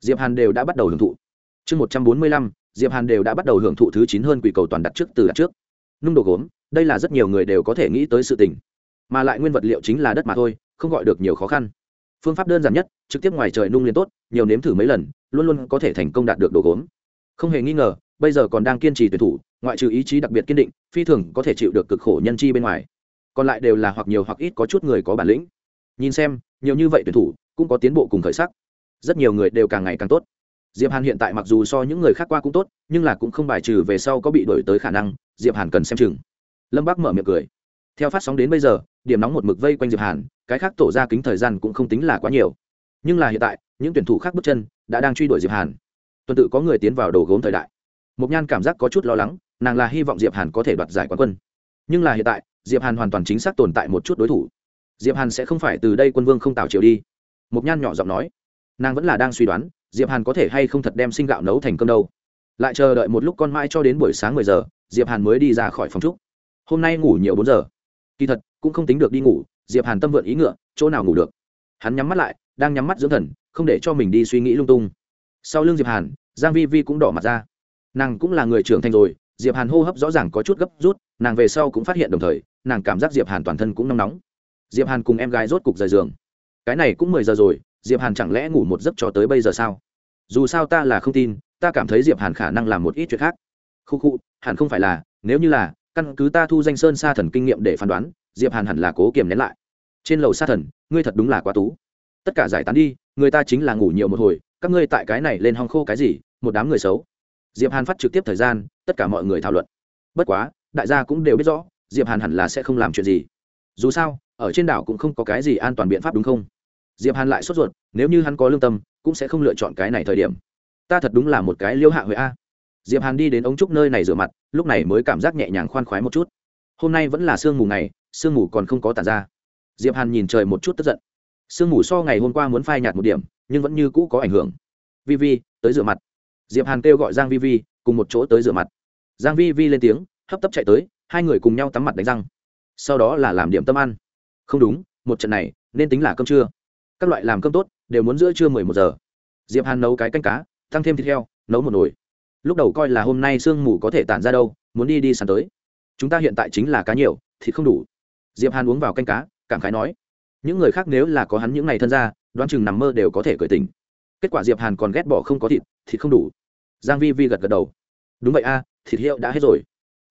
diệp hàn đều đã bắt đầu hưởng thụ. Chương một trăm bốn mươi lăm, diệp hàn đều đã bắt đầu hưởng thụ thứ chín hơn quỷ cầu toàn đặt trước, từ đặt trước nung đồ gốm, đây là rất nhiều người đều có thể nghĩ tới sự tình. Mà lại nguyên vật liệu chính là đất mà thôi, không gọi được nhiều khó khăn. Phương pháp đơn giản nhất, trực tiếp ngoài trời nung liền tốt, nhiều nếm thử mấy lần, luôn luôn có thể thành công đạt được đồ gốm. Không hề nghi ngờ, bây giờ còn đang kiên trì tuyển thủ, ngoại trừ ý chí đặc biệt kiên định, phi thường có thể chịu được cực khổ nhân chi bên ngoài. Còn lại đều là hoặc nhiều hoặc ít có chút người có bản lĩnh. Nhìn xem, nhiều như vậy tuyển thủ, cũng có tiến bộ cùng khởi sắc. Rất nhiều người đều càng ngày càng tốt. Diệp hàn hiện tại mặc dù so những người khác qua cũng tốt, nhưng là cũng không bài trừ về sau có bị đổi tới khả năng diệp hàn cần xem chừng lâm bác mở miệng cười theo phát sóng đến bây giờ điểm nóng một mực vây quanh diệp hàn cái khác tổ ra kính thời gian cũng không tính là quá nhiều nhưng là hiện tại những tuyển thủ khác bước chân đã đang truy đuổi diệp hàn tuần tự có người tiến vào đồ gốm thời đại Mộc Nhan cảm giác có chút lo lắng, nàng là hy vọng Diệp Hàn có thể đoạt giải quán quân. Nhưng là hiện tại, Diệp Hàn hoàn toàn chính xác tồn tại một chút đối thủ. Diệp Hàn sẽ không phải từ đây quân vương không tạo chiều đi. Mộc Nhan nhỏ giọng nói, nàng vẫn là đang suy đoán, Diệp Hàn có thể hay không thật đem sinh gạo nấu thành cơm đâu. Lại chờ đợi một lúc con mai cho đến buổi sáng mười giờ, Diệp Hàn mới đi ra khỏi phòng trúc. Hôm nay ngủ nhiều bốn giờ. Kỳ thật, cũng không tính được đi ngủ, Diệp Hàn tâm vượn ý ngựa, chỗ nào ngủ được. Hắn nhắm mắt lại, đang nhắm mắt dưỡng thần, không để cho mình đi suy nghĩ lung tung. Sau lưng Diệp Hàn, Giang Vi Vi cũng đỏ mặt ra nàng cũng là người trưởng thành rồi diệp hàn hô hấp rõ ràng có chút gấp rút nàng về sau cũng phát hiện đồng thời nàng cảm giác diệp hàn toàn thân cũng nóng nóng diệp hàn cùng em gái rốt cục rời giường cái này cũng mười giờ rồi diệp hàn chẳng lẽ ngủ một giấc cho tới bây giờ sao dù sao ta là không tin ta cảm thấy diệp hàn khả năng làm một ít chuyện khác khu khu, hẳn không phải là, nếu như là, căn cứ ta thu danh sơn sa thần kinh nghiệm để phán đoán, diệp hàn hẳn là cố kiềm nén lại. Trên lầu sa thần, ngươi thật đúng là quá tú. Tất cả giải tán đi, người ta chính là ngủ nhiều một hồi, các ngươi tại cái này lên hong khô cái gì, một đám người xấu. Diệp hàn phát trực tiếp thời gian, tất cả mọi người thảo luận. Bất quá, đại gia cũng đều biết rõ, diệp hàn hẳn là sẽ không làm chuyện gì. Dù sao, ở trên đảo cũng không có cái gì an toàn biện pháp đúng không? Diệp hàn lại sốt ruột, nếu như hắn có lương tâm, cũng sẽ không lựa chọn cái này thời điểm. Ta thật đúng là một cái liêu hạ huệ a diệp hàn đi đến ống trúc nơi này rửa mặt, lúc này mới cảm giác nhẹ nhàng khoan khoái một chút. Hôm nay vẫn là sương mù ngày, sương mù còn không có tàn ra. Diệp hàn nhìn trời một chút tức giận. Sương mù so ngày hôm qua muốn phai nhạt một điểm, nhưng vẫn như cũ có ảnh hưởng. Vi vi tới rửa mặt. Diệp hàn kêu gọi giang vi vi cùng một chỗ tới rửa mặt. Giang vi vi lên tiếng, hấp tấp chạy tới, hai người cùng nhau tắm mặt đánh răng. Sau đó là làm điểm tâm ăn. Không đúng, một trận này, nên tính là cơm trưa. Các loại làm cơm tốt, đều muốn giữa trưa mười một giờ. Diệp hàn nấu cái canh cá, tăng thêm thịt heo, nấu một nồi lúc đầu coi là hôm nay sương mù có thể tản ra đâu, muốn đi đi sàn tới. Chúng ta hiện tại chính là cá nhiều, thịt không đủ. Diệp hàn uống vào canh cá, cảm khái nói. Những người khác nếu là có hắn những ngày thân ra, đoán chừng nằm mơ đều có thể cởi tình kết quả diệp hàn còn ghét bỏ không có thịt thịt không đủ. Giang vi vi gật gật đầu. Đúng vậy a, thịt heo đã hết rồi.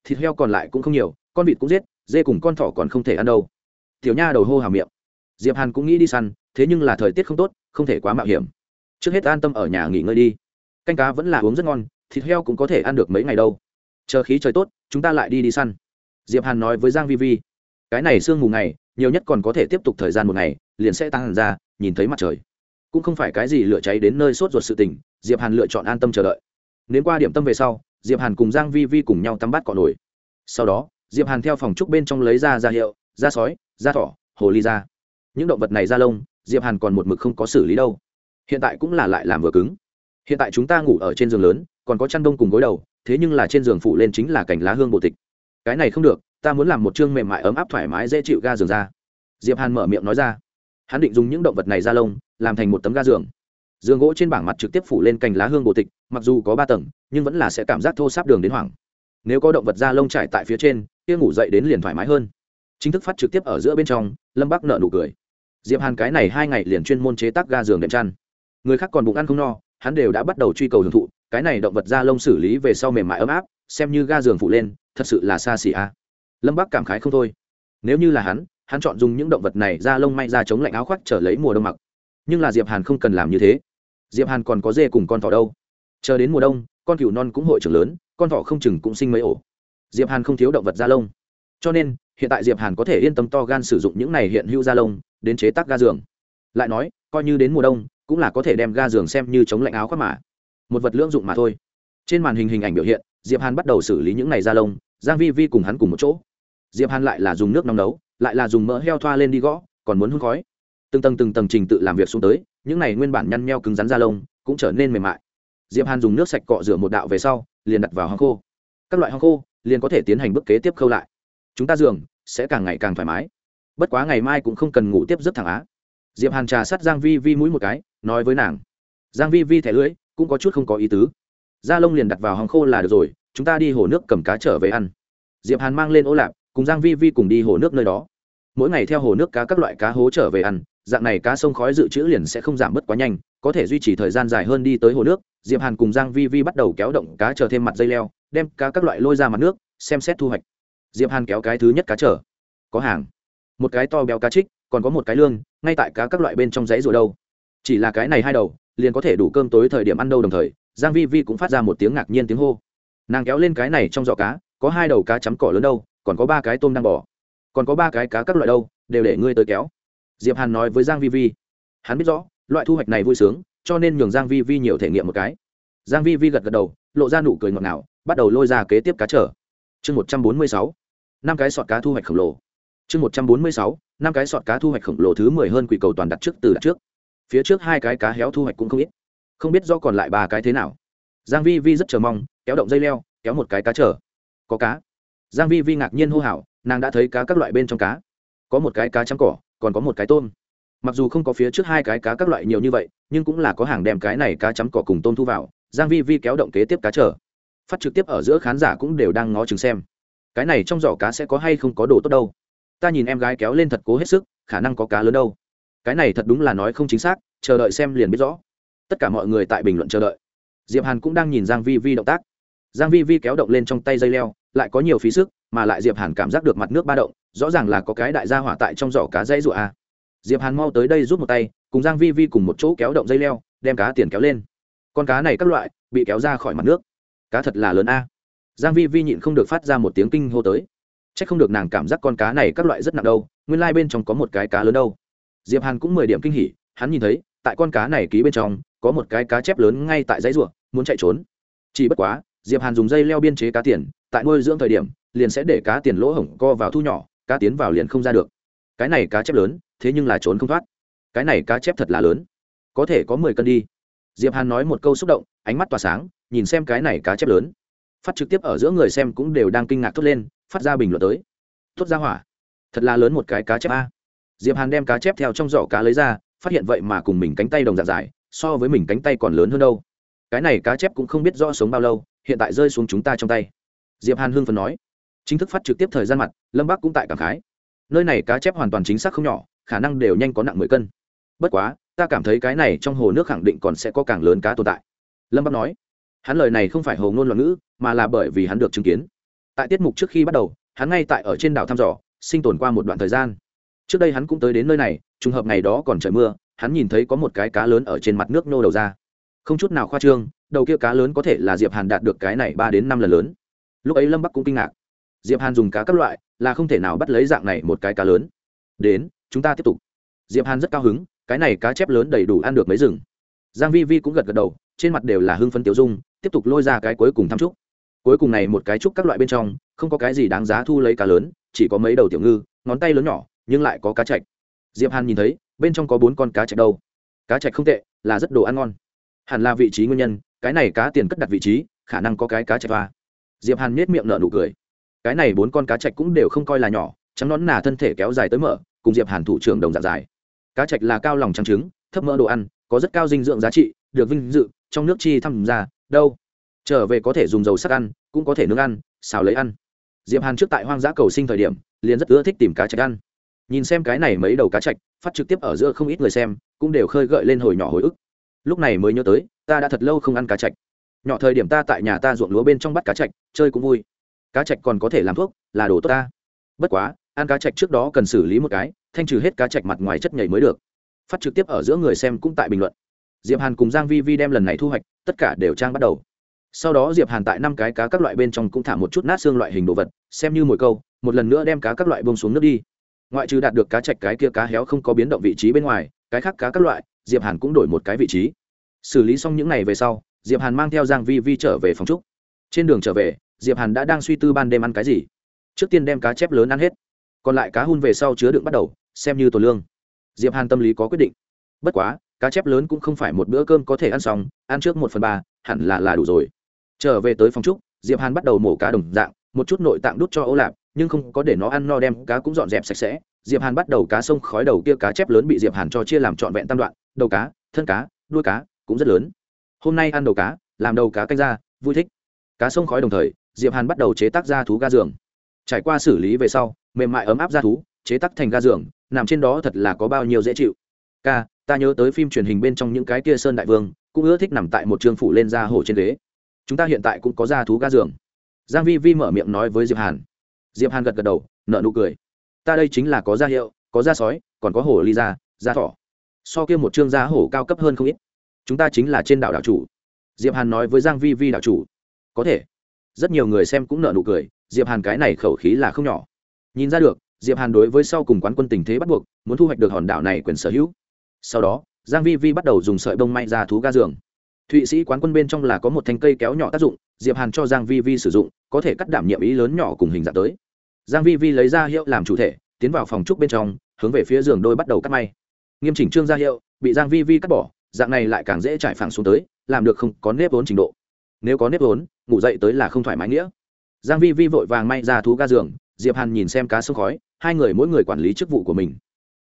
Thịt heo còn lại cũng không nhiều, con vịt cũng giết, dê cùng con thỏ còn không thể ăn đâu. Tiểu nha đầu hô hào miệng. Diệp hàn cũng nghĩ đi săn, thế nhưng là thời tiết không tốt, không thể quá mạo hiểm. Trước hết an tâm ở nhà nghỉ ngơi đi. Canh cá vẫn là uống rất ngon thịt heo cũng có thể ăn được mấy ngày đâu. Chờ khí trời tốt, chúng ta lại đi đi săn. Diệp hàn nói với giang vi vi. Cái này sương mù ngày, nhiều nhất còn có thể tiếp tục thời gian một ngày, liền sẽ tăng hẳn ra, nhìn thấy mặt trời. Cũng không phải cái gì lửa cháy đến nơi sốt ruột sự tình, diệp hàn lựa chọn an tâm chờ đợi. Nếu qua điểm tâm về sau, diệp hàn cùng giang vi vi cùng nhau tắm bát cọ nổi sau đó, diệp hàn theo phòng trúc bên trong lấy ra da hiệu, da sói, da thỏ, hồ ly da những động vật này da lông, diệp hàn còn một mực không có xử lý đâu. Hiện tại cũng là lại làm vừa cứng hiện tại chúng ta ngủ ở trên giường lớn, còn có chăn đông cùng gối đầu, thế nhưng là trên giường phụ lên chính là cành lá hương bồ tịch. Cái này không được, ta muốn làm một chương mềm mại ấm áp thoải mái dễ chịu ga giường ra. Diệp hàn mở miệng nói ra. Hắn định dùng những động vật này da lông, làm thành một tấm ga giường. Giường gỗ trên bảng mặt trực tiếp phủ lên cành lá hương bồ tịch, mặc dù có ba tầng, nhưng vẫn là sẽ cảm giác thô sáp đường đến hoảng. Nếu có động vật da lông trải tại phía trên, kia ngủ dậy đến liền thoải mái hơn. Chính thức phát trực tiếp ở giữa bên trong, lâm bắc nợ nụ cười. Diệp hàn cái này hai ngày liền chuyên môn chế tác ga giường đệm chăn. Người khác còn bụng ăn không no hắn đều đã bắt đầu truy cầu hưởng thụ, cái này động vật da lông xử lý về sau mềm mại ấm áp, xem như ga giường phụ lên, thật sự là xa xỉ a. Lâm bắc cảm khái không thôi. Nếu như là hắn hắn chọn dùng những động vật này da lông may ra chống lạnh áo khoác trở lấy mùa đông mặc. Nhưng là diệp hàn không cần làm như thế. Diệp hàn còn có dê cùng con thỏ đâu. Chờ đến mùa đông, con cừu non cũng hội trưởng lớn, con thỏ không chừng cũng sinh mấy ổ. Diệp hàn không thiếu động vật da lông. Cho nên, hiện tại diệp hàn có thể yên tâm to gan sử dụng những này hiện hữu da lông, đến chế tác ga giường. Lại nói, coi như đến mùa đông cũng là có thể đem ga giường xem như chống lạnh áo khoác mà. Một vật lưỡng dụng mà thôi. Trên màn hình hình ảnh biểu hiện, diệp hàn bắt đầu xử lý những này da lông, giang vi vi cùng hắn cùng một chỗ. Diệp hàn lại là dùng nước nóng nấu, lại là dùng mỡ heo thoa lên đi gõ, còn muốn hôn khói. Từng tầng từng tầng trình tự làm việc xuống tới, những này nguyên bản nhăn meo cứng rắn da lông cũng trở nên mềm mại. Diệp hàn dùng nước sạch cọ rửa một đạo về sau, liền đặt vào hong khô. Các loại hong khô liền có thể tiến hành bước kế tiếp khâu lại. Chúng ta giường sẽ càng ngày càng thoải mái. Bất quá ngày mai cũng không cần ngủ tiếp giấc thẳng á diệp hàn trà sát giang vi vi mũi một cái, nói với nàng. Giang vi vi thẻ lưỡi, cũng có chút không có ý tứ. Da lông liền đặt vào hòng khô là được rồi, chúng ta đi hồ nước cầm cá trở về ăn. Diệp hàn mang lên ô lạp cùng giang vi vi cùng đi hồ nước nơi đó. Mỗi ngày theo hồ nước cá các loại cá hố trở về ăn, dạng này cá sông khói dự trữ liền sẽ không giảm bớt quá nhanh, có thể duy trì thời gian dài hơn đi tới hồ nước. Diệp hàn cùng giang vi vi bắt đầu kéo động cá chờ thêm mặt dây leo, đem cá các loại lôi ra mặt nước, xem xét thu hoạch. Diệp hàn kéo cái thứ nhất cá trở. Có hàng. Một cái to béo cá trích còn có một cái lương, ngay tại cá các loại bên trong giấy rồi đâu. Chỉ là cái này hai đầu, liền có thể đủ cơm tối thời điểm ăn đâu đồng thời, giang vi vi cũng phát ra một tiếng ngạc nhiên tiếng hô. Nàng kéo lên cái này trong giỏ cá, có hai đầu cá chấm cỏ lớn đâu, còn có ba cái tôm đang bỏ còn có ba cái cá các loại đâu, đều để ngươi tới kéo. Diệp hàn nói với giang vi vi. Hắn biết rõ, loại thu hoạch này vui sướng, cho nên nhường giang vi vi nhiều thể nghiệm một cái. Giang vi vi gật gật đầu, lộ ra nụ cười ngọt ngào, bắt đầu lôi ra kế tiếp cá trở. Chương một trăm bốn mươi sáu. Năm cái sọt cá thu hoạch khổng lồ. Chương một trăm bốn mươi sáu năm cái sọt cá thu hoạch khổng lồ thứ mười hơn quỷ cầu toàn đặt trước từ đặt trước. Phía trước hai cái cá héo thu hoạch cũng không ít. Không biết do còn lại ba cái thế nào. Giang vi vi rất chờ mong, kéo động dây leo, kéo một cái cá trở có cá. Giang vi vi ngạc nhiên hô hào, nàng đã thấy cá các loại bên trong cá. Có một cái cá trắng cỏ, còn có một cái tôm. Mặc dù không có phía trước hai cái cá các loại nhiều như vậy, nhưng cũng là có hàng đem cái này cá chấm cỏ cùng tôm thu vào. Giang vi vi kéo động kế tiếp cá trở phát trực tiếp ở giữa khán giả cũng đều đang ngó chừng xem. Cái này trong giỏ cá sẽ có hay không có đồ tốt đâu? Ta nhìn em gái kéo lên thật cố hết sức, khả năng có cá lớn đâu. Cái này thật đúng là nói không chính xác, chờ đợi xem liền biết rõ. Tất cả mọi người tại bình luận chờ đợi. Diệp hàn cũng đang nhìn giang vi vi động tác. Giang vi vi kéo động lên trong tay dây leo, lại có nhiều phí sức, mà lại diệp hàn cảm giác được mặt nước ba động, rõ ràng là có cái đại gia hỏa tại trong giỏ cá dây rụa à. diệp hàn mau tới đây giúp một tay, cùng giang vi vi cùng một chỗ kéo động dây leo, đem cá tiền kéo lên. Con cá này các loại, bị kéo ra khỏi mặt nước. Cá thật là lớn a. Giang vi vi nhịn không được phát ra một tiếng kinh hô tới chắc không được nàng cảm giác con cá này các loại rất nặng đâu nguyên lai bên trong có một cái cá lớn đâu. Diệp hàn cũng mười điểm kinh hỉ hắn nhìn thấy tại con cá này ký bên trong có một cái cá chép lớn ngay tại dãy rùa, muốn chạy trốn. Chỉ bất quá diệp hàn dùng dây leo biên chế cá tiền tại nuôi dưỡng thời điểm liền sẽ để cá tiền lỗ hổng co vào thu nhỏ cá tiến vào liền không ra được. Cái này cá chép lớn thế nhưng là trốn không thoát. Cái này cá chép thật là lớn. Có thể có mười cân đi. Diệp hàn nói một câu xúc động ánh mắt tỏa sáng nhìn xem cái này cá chép lớn. Phát trực tiếp ở giữa người xem cũng đều đang kinh ngạc thốt lên phát ra bình luận tới. Tốt ra hỏa. Thật là lớn một cái cá chép a. Diệp hàn đem cá chép theo trong giỏ cá lấy ra, phát hiện vậy mà cùng mình cánh tay đồng dạng dài, so với mình cánh tay còn lớn hơn đâu. Cái này cá chép cũng không biết rõ sống bao lâu, hiện tại rơi xuống chúng ta trong tay. Diệp hàn hưng phần nói. Chính thức phát trực tiếp thời gian mặt, lâm bắc cũng tại cảm khái. Nơi này cá chép hoàn toàn chính xác không nhỏ, khả năng đều nhanh có nặng mười cân. Bất quá, ta cảm thấy cái này trong hồ nước khẳng định còn sẽ có càng lớn cá tồn tại. Lâm bắc nói. Hắn lời này không phải hồ ngôn loạn ngữ, mà là bởi vì hắn được chứng kiến tại tiết mục trước khi bắt đầu, hắn ngay tại ở trên đảo thăm dò, sinh tồn qua một đoạn thời gian. Trước đây hắn cũng tới đến nơi này, trùng hợp ngày đó còn trời mưa, hắn nhìn thấy có một cái cá lớn ở trên mặt nước nô đầu ra. Không chút nào khoa trương, đầu kia cá lớn có thể là diệp hàn đạt được cái này ba đến năm lần lớn. Lúc ấy lâm bắc cũng kinh ngạc. Diệp hàn dùng cá các loại, là không thể nào bắt lấy dạng này một cái cá lớn. Đến, chúng ta tiếp tục. Diệp hàn rất cao hứng, cái này cá chép lớn đầy đủ ăn được mấy rừng. Giang vi vi cũng gật gật đầu, trên mặt đều là hưng phấn tiểu dung, tiếp tục lôi ra cái cuối cùng thăm trúc cuối cùng này một cái trúc các loại bên trong, không có cái gì đáng giá thu lấy cá lớn, chỉ có mấy đầu tiểu ngư, ngón tay lớn nhỏ, nhưng lại có cá chạch. Diệp hàn nhìn thấy, bên trong có bốn con cá chạch đâu. Cá chạch không tệ, là rất đồ ăn ngon. Hẳn là vị trí nguyên nhân, cái này cá tiền cất đặt vị trí, khả năng có cái cá chạch va diệp hàn nhếch miệng nở nụ cười. Cái này bốn con cá chạch cũng đều không coi là nhỏ, trắng nón nà thân thể kéo dài tới mở, cùng diệp hàn thủ trưởng đồng dạng dài. Cá chạch là cao lòng trắng trứng, thấp mỡ đồ ăn, có rất cao dinh dưỡng giá trị, được vinh dự, trong nước chi thăm ra, đâu? Trở về có thể dùng dầu sắc ăn, cũng có thể nướng ăn, xào lấy ăn. Diệp hàn trước tại hoang dã cầu sinh thời điểm, liền rất ưa thích tìm cá chạch ăn. Nhìn xem cái này mấy đầu cá chạch, phát trực tiếp ở giữa không ít người xem, cũng đều khơi gợi lên hồi nhỏ hồi ức. Lúc này mới nhớ tới, ta đã thật lâu không ăn cá chạch. Nhỏ thời điểm ta tại nhà ta ruộng lúa bên trong bắt cá chạch, chơi cũng vui. Cá chạch còn có thể làm thuốc, là đồ tốt ta. Bất quá, ăn cá chạch trước đó cần xử lý một cái, thanh trừ hết cá chạch mặt ngoài chất nhảy mới được. Phát trực tiếp ở giữa người xem cũng tại bình luận. Diệp hàn cùng giang vi vi đem lần này thu hoạch, tất cả đều trang bắt đầu sau đó diệp hàn tại năm cái cá các loại bên trong cũng thả một chút nát xương loại hình đồ vật, xem như mồi câu, một lần nữa đem cá các loại bông xuống nước đi. Ngoại trừ đạt được cá chạch cái kia cá héo không có biến động vị trí bên ngoài, cái khác cá các loại, diệp hàn cũng đổi một cái vị trí. Xử lý xong những này về sau, diệp hàn mang theo giang vi vi trở về phòng trúc. Trên đường trở về, diệp hàn đã đang suy tư ban đêm ăn cái gì. Trước tiên đem cá chép lớn ăn hết. Còn lại cá hun về sau chứa đựng bắt đầu, xem như tổ lương. Diệp hàn tâm lý có quyết định. Bất quá, cá chép lớn cũng không phải một bữa cơm có thể ăn xong, ăn trước một phần ba, hẳn là là đủ rồi trở về tới phòng trúc, diệp hàn bắt đầu mổ cá đồng dạng, một chút nội tạng đút cho ô lạp, nhưng không có để nó ăn no đem cá cũng dọn dẹp sạch sẽ. Diệp hàn bắt đầu cá sông khói đầu kia cá chép lớn bị diệp hàn cho chia làm trọn vẹn tam đoạn, đầu cá, thân cá, đuôi cá cũng rất lớn. Hôm nay ăn đầu cá, làm đầu cá canh ra, vui thích. Cá sông khói đồng thời, diệp hàn bắt đầu chế tác ra thú ga giường. Trải qua xử lý về sau, mềm mại ấm áp ra thú, chế tác thành ga giường, nằm trên đó thật là có bao nhiêu dễ chịu. Ca, ta nhớ tới phim truyền hình bên trong những cái kia sơn đại vương, cũng ưa thích nằm tại một trường phủ lên da hổ trên ghế chúng ta hiện tại cũng có ra thú ga giường. Giang vi vi mở miệng nói với diệp hàn. Diệp hàn gật gật đầu, nở nụ cười. Ta đây chính là có da hiệu, có da sói, còn có hổ ly da da thỏ. So kia một trương da hổ cao cấp hơn không ít. Chúng ta chính là trên đảo đảo chủ. Diệp hàn nói với giang vi vi đảo chủ. Có thể. Rất nhiều người xem cũng nở nụ cười, diệp hàn cái này khẩu khí là không nhỏ. Nhìn ra được, diệp hàn đối với sau cùng quán quân tình thế bắt buộc, muốn thu hoạch được hòn đảo này quyền sở hữu. Sau đó, giang vi vi bắt đầu dùng sợi bông may ra thú ga giường thụy sĩ quán quân bên trong là có một thanh cây kéo nhỏ tác dụng, diệp hàn cho giang vi vi sử dụng, có thể cắt đảm nhiệm ý lớn nhỏ cùng hình dạng tới. Giang vi vi lấy ra hiệu làm chủ thể, tiến vào phòng trúc bên trong, hướng về phía giường đôi bắt đầu cắt may. Nghiêm chỉnh trương ra hiệu, bị giang vi vi cắt bỏ, dạng này lại càng dễ trải phẳng xuống tới, làm được không có nếp vốn trình độ. Nếu có nếp vốn, ngủ dậy tới là không thoải mái nghĩa. Giang vi vi vội vàng may ra thú ga giường, diệp hàn nhìn xem cá sông khói, hai người mỗi người quản lý chức vụ của mình.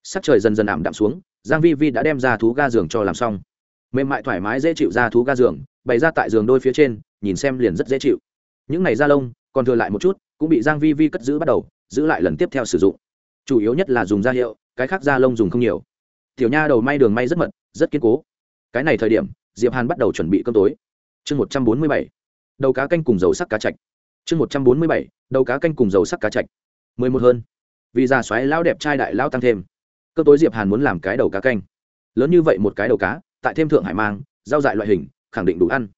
Sắc trời dần dần ảm đạm xuống, giang vi vi đã đem ra thú ga giường cho làm xong mềm mại thoải mái dễ chịu ra thú ga giường, bày ra tại giường đôi phía trên, nhìn xem liền rất dễ chịu. Những này da lông, còn thừa lại một chút, cũng bị giang vi vi cất giữ bắt đầu, giữ lại lần tiếp theo sử dụng. Chủ yếu nhất là dùng da hiệu, cái khác da lông dùng không nhiều. Tiểu nha đầu may đường may rất mật, rất kiên cố. Cái này thời điểm, diệp hàn bắt đầu chuẩn bị cơm tối. Chương một trăm bốn mươi bảy, đầu cá canh cùng dầu sắc cá chạch. Chương một trăm bốn mươi bảy, đầu cá canh cùng dầu sắc cá chạch. Mười một hơn. Vì già xoáy lão đẹp trai đại lão tăng thêm. Cơm tối diệp hàn muốn làm cái đầu cá canh. Lớn như vậy một cái đầu cá tại thêm thượng hải mang, rau dại loại hình, khẳng định đủ ăn.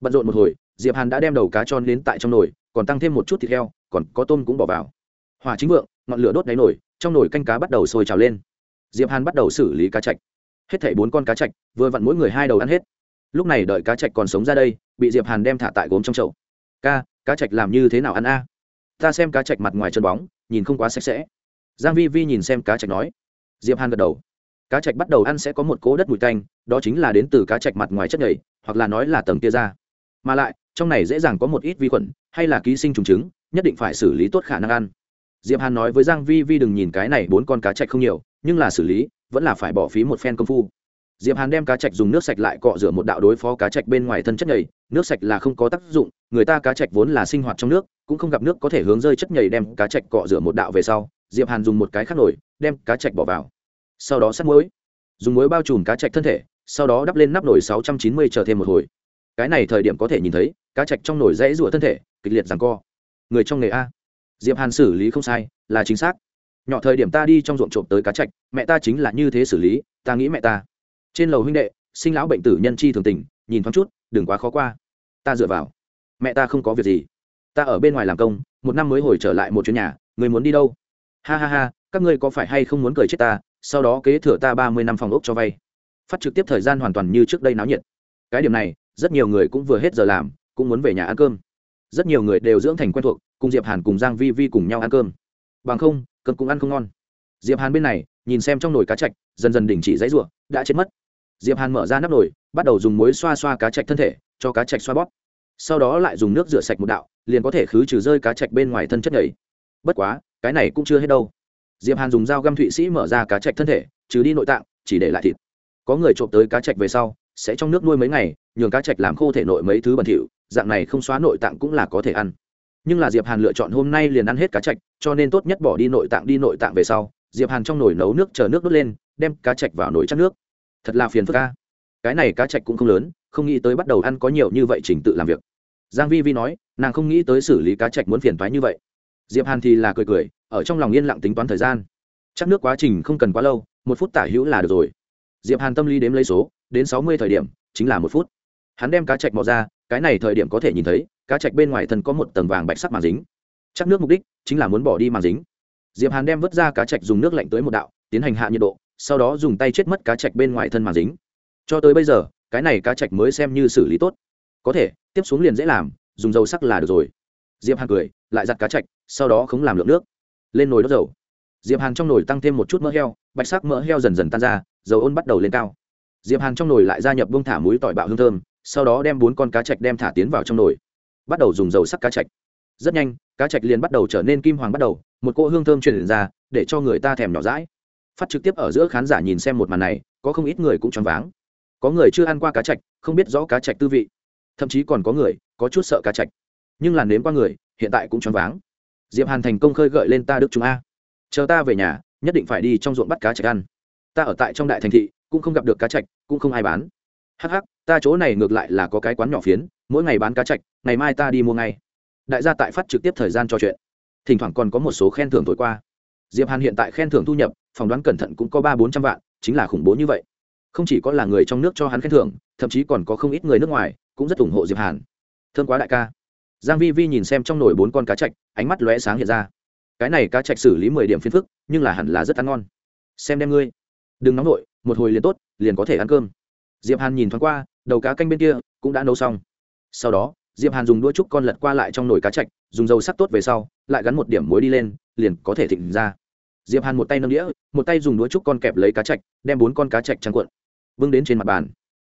Bận rộn một hồi, diệp hàn đã đem đầu cá tròn đến tại trong nồi, còn tăng thêm một chút thịt heo, còn có tôm cũng bỏ vào. Hỏa chính vượng, ngọn lửa đốt đáy nồi, trong nồi canh cá bắt đầu sôi trào lên. Diệp hàn bắt đầu xử lý cá chạch hết thảy bốn con cá chạch vừa vặn mỗi người hai đầu ăn hết. Lúc này đợi cá chạch còn sống ra đây, bị diệp hàn đem thả tại gốm trong chậu. Ca, cá chạch làm như thế nào ăn a? Ta xem cá chạch mặt ngoài chân bóng, nhìn không quá sạch sẽ. Giang vi vi nhìn xem cá chạch nói. Diệp hàn gật đầu cá trạch bắt đầu ăn sẽ có một cố đất mùi tanh đó chính là đến từ cá trạch mặt ngoài chất nhầy, hoặc là nói là tầng kia ra. Mà lại, trong này dễ dàng có một ít vi khuẩn, hay là ký sinh trùng trứng, nhất định phải xử lý tốt khả năng ăn. Diệp hàn nói với giang vi vi đừng nhìn cái này bốn con cá trạch không nhiều, nhưng là xử lý, vẫn là phải bỏ phí một phen công phu. Diệp hàn đem cá trạch dùng nước sạch lại cọ rửa một đạo đối phó cá trạch bên ngoài thân chất nhầy, nước sạch là không có tác dụng, người ta cá trạch vốn là sinh hoạt trong nước, cũng không gặp nước có thể hướng rơi chất nhầy đem cá trạch cọ rửa một đạo về sau. Diệp hàn dùng một cái khác nổi, đem cá trạch bỏ vào sau đó sắt muối. Dùng muối bao trùm cá chạch thân thể, sau đó đắp lên nắp nồi 690 chờ thêm một hồi. Cái này thời điểm có thể nhìn thấy, cá chạch trong nồi rẽ rủa thân thể, kịch liệt giằng co. Người trong nghề a. Diệp hàn xử lý không sai, là chính xác. Nhỏ thời điểm ta đi trong ruộng trộm tới cá chạch, mẹ ta chính là như thế xử lý, ta nghĩ mẹ ta. Trên lầu huynh đệ, sinh lão bệnh tử nhân chi thường tình, nhìn thoáng chút, đừng quá khó qua. Ta dựa vào. Mẹ ta không có việc gì. Ta ở bên ngoài làm công, một năm mới hồi trở lại một chuyến nhà, người muốn đi đâu? Ha ha ha, các ngươi có phải hay không muốn cười chết ta sau đó kế thừa ta ba mươi năm phòng ốc cho vay. Phát trực tiếp thời gian hoàn toàn như trước đây náo nhiệt. Cái điểm này, rất nhiều người cũng vừa hết giờ làm, cũng muốn về nhà ăn cơm. Rất nhiều người đều dưỡng thành quen thuộc, cùng diệp hàn cùng giang vi vi cùng nhau ăn cơm. Bằng không, cơm cũng ăn không ngon. Diệp hàn bên này, nhìn xem trong nồi cá chạch, dần dần đình chỉ dãy rủa, đã chết mất. Diệp hàn mở ra nắp nồi, bắt đầu dùng muối xoa xoa cá chạch thân thể, cho cá chạch xoa bóp. Sau đó lại dùng nước rửa sạch một đạo, liền có thể khứ trừ rơi cá chạch bên ngoài thân chất nhảy bất quá, cái này cũng chưa hết đâu diệp hàn dùng dao găm thụy sĩ mở ra cá chạch thân thể, trừ đi nội tạng, chỉ để lại thịt. Có người trộm tới cá chạch về sau, sẽ trong nước nuôi mấy ngày, nhường cá chạch làm khô thể nội mấy thứ bẩn thỉu, dạng này không xóa nội tạng cũng là có thể ăn. Nhưng là diệp hàn lựa chọn hôm nay liền ăn hết cá chạch, cho nên tốt nhất bỏ đi nội tạng đi nội tạng về sau, diệp hàn trong nồi nấu nước chờ nước đốt lên, đem cá chạch vào nồi chắc nước. Thật là phiền phức ca cái này cá chạch cũng không lớn, không nghĩ tới bắt đầu ăn có nhiều như vậy trình tự làm việc. Giang vi vi nói, nàng không nghĩ tới xử lý cá chạch muốn phiền toái như vậy. Diệp hàn thì là cười cười ở trong lòng yên lặng tính toán thời gian. Chắc nước quá trình không cần quá lâu, một phút tả hữu là được rồi. Diệp hàn tâm lý đếm lấy số, đến sáu mươi thời điểm, chính là một phút. Hắn đem cá chạch mò ra, cái này thời điểm có thể nhìn thấy, cá chạch bên ngoài thân có một tầng vàng bạch sắc màng dính. Chắc nước mục đích chính là muốn bỏ đi màng dính. Diệp hàn đem vớt ra cá chạch dùng nước lạnh tới một đạo, tiến hành hạ nhiệt độ, sau đó dùng tay chết mất cá chạch bên ngoài thân màng dính. Cho tới bây giờ, cái này cá chạch mới xem như xử lý tốt. Có thể, tiếp xuống liền dễ làm, dùng dầu sắc là được rồi. Diệp hàn cười, lại giặt cá chạch, sau đó không làm lượng nước lên nồi đốt dầu. Diệp hàn trong nồi tăng thêm một chút mỡ heo, bạch sắc mỡ heo dần dần tan ra, dầu ôn bắt đầu lên cao. Diệp hàn trong nồi lại gia nhập bông thả muối tỏi bạo hương thơm, sau đó đem bốn con cá chạch đem thả tiến vào trong nồi. Bắt đầu dùng dầu sắc cá chạch. Rất nhanh, cá chạch liền bắt đầu trở nên kim hoàng bắt đầu, một cỗ hương thơm truyền ra, để cho người ta thèm nhỏ rãi phát trực tiếp ở giữa khán giả nhìn xem một màn này, có không ít người cũng choáng váng. Có người chưa ăn qua cá chạch, không biết rõ cá chạch tư vị. Thậm chí còn có người có chút sợ cá chạch. Nhưng là nếm qua người, hiện tại cũng choáng váng diệp hàn thành công khơi gợi lên ta đức chúng a. Chờ ta về nhà, nhất định phải đi trong ruộng bắt cá chạch ăn. Ta ở tại trong đại thành thị, cũng không gặp được cá chạch cũng không ai bán. Hắc hắc, ta chỗ này ngược lại là có cái quán nhỏ phiến, mỗi ngày bán cá chạch ngày mai ta đi mua ngay. Đại gia tại phát trực tiếp thời gian trò chuyện. Thỉnh thoảng còn có một số khen thưởng thổi qua. Diệp hàn hiện tại khen thưởng thu nhập, phỏng đoán cẩn thận cũng có ba bốn trăm vạn, chính là khủng bố như vậy. Không chỉ có là người trong nước cho hắn khen thưởng, thậm chí còn có không ít người nước ngoài cũng rất ủng hộ diệp hàn. Thương quá đại ca giang vi vi nhìn xem trong nồi bốn con cá chạch, ánh mắt lóe sáng hiện ra. Cái này cá chạch xử lý mười điểm phiền phức, nhưng là hẳn là rất ăn ngon. Xem đem ngươi. Đừng nóng nổi một hồi liền tốt, liền có thể ăn cơm. Diệp hàn nhìn thoáng qua, đầu cá canh bên kia cũng đã nấu xong. Sau đó, diệp hàn dùng đũa trúc con lật qua lại trong nồi cá chạch, dùng dầu sắc tốt về sau, lại gắn một điểm muối đi lên, liền có thể thịnh ra. Diệp hàn một tay nâng đĩa, một tay dùng đũa trúc con kẹp lấy cá chạch, đem bốn con cá chạch trăng cuộn bưng đến trên mặt bàn.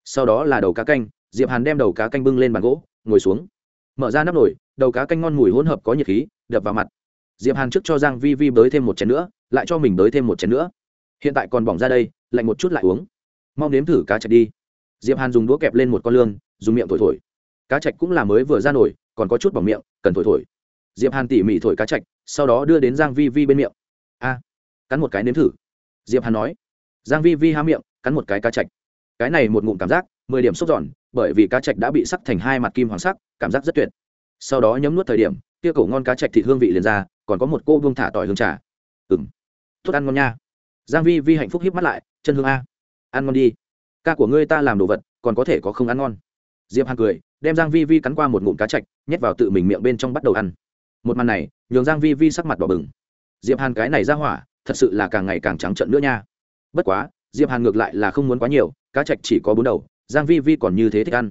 Sau đó là đầu cá canh, diệp hàn đem đầu cá canh bưng lên bàn gỗ, ngồi xuống mở ra nắp nồi, đầu cá canh ngon mùi hỗn hợp có nhiệt khí, đập vào mặt. Diệp hàn trước cho giang vi vi bới thêm một chén nữa, lại cho mình bới thêm một chén nữa. Hiện tại còn bỏng ra đây, lạnh một chút lại uống. Mau nếm thử cá chạch đi. Diệp hàn dùng đũa kẹp lên một con lương dùng miệng thổi thổi. Cá chạch cũng là mới vừa ra nổi còn có chút bỏng miệng, cần thổi thổi. Diệp hàn tỉ mỉ thổi cá chạch, sau đó đưa đến giang vi vi bên miệng. A, cắn một cái nếm thử. Diệp hàn nói. Giang vi vi há miệng, cắn một cái cá chạch. Cái này một ngụm cảm giác mười điểm sốc giòn, bởi vì cá chạch đã bị sắc thành hai mặt kim hoàng sắc, cảm giác rất tuyệt. Sau đó nhấm nuốt thời điểm, kia cổ ngon cá chạch thịt hương vị liền ra, còn có một cô buông thả tỏi hương trà. Ừm. Tốt ăn ngon nha. Giang vi vi hạnh phúc híp mắt lại, chân hương a. Ăn ngon đi. Ca của ngươi ta làm đồ vật, còn có thể có không ăn ngon. Diệp hàn cười, đem giang vi vi cắn qua một ngụm cá chạch, nhét vào tự mình miệng bên trong bắt đầu ăn. Một màn này, nhường giang vi vi sắc mặt đỏ bừng. Diệp hàn cái này ra hỏa, thật sự là càng ngày càng trắng trợn nữa nha. Bất quá, diệp hàn ngược lại là không muốn quá nhiều, cá chạch chỉ có bốn đầu giang vi vi còn như thế thích ăn.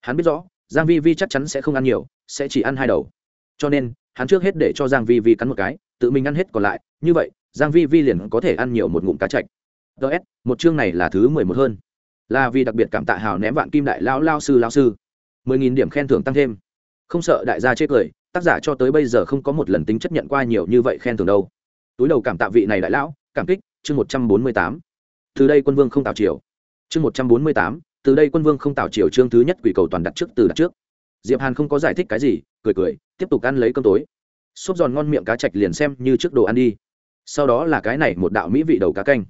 Hắn biết rõ, giang vi vi chắc chắn sẽ không ăn nhiều, sẽ chỉ ăn hai đầu. Cho nên, hắn trước hết để cho giang vi vi cắn một cái, tự mình ăn hết còn lại. Như vậy, giang vi vi liền có thể ăn nhiều một ngụm cá chạch. Ts một chương này là thứ mười một hơn. Là vì đặc biệt cảm tạ hào ném vạn kim đại lão lao sư lao sư. Mười nghìn điểm khen thưởng tăng thêm. Không sợ đại gia chê cười, tác giả cho tới bây giờ không có một lần tính chấp nhận qua nhiều như vậy khen thưởng đâu. Túi đầu cảm tạ vị này đại lão, cảm kích, chương một trăm bốn mươi tám. Từ đây quân vương không tạo triều. Chương một trăm bốn mươi tám từ đây quân vương không tạo triều chương thứ nhất quỷ cầu toàn đặt trước từ đặt trước. Diệp hàn không có giải thích cái gì, cười cười, tiếp tục ăn lấy cơm tối. Xốp giòn ngon miệng cá chạch liền xem như trước đồ ăn đi. Sau đó là cái này một đạo mỹ vị đầu cá canh.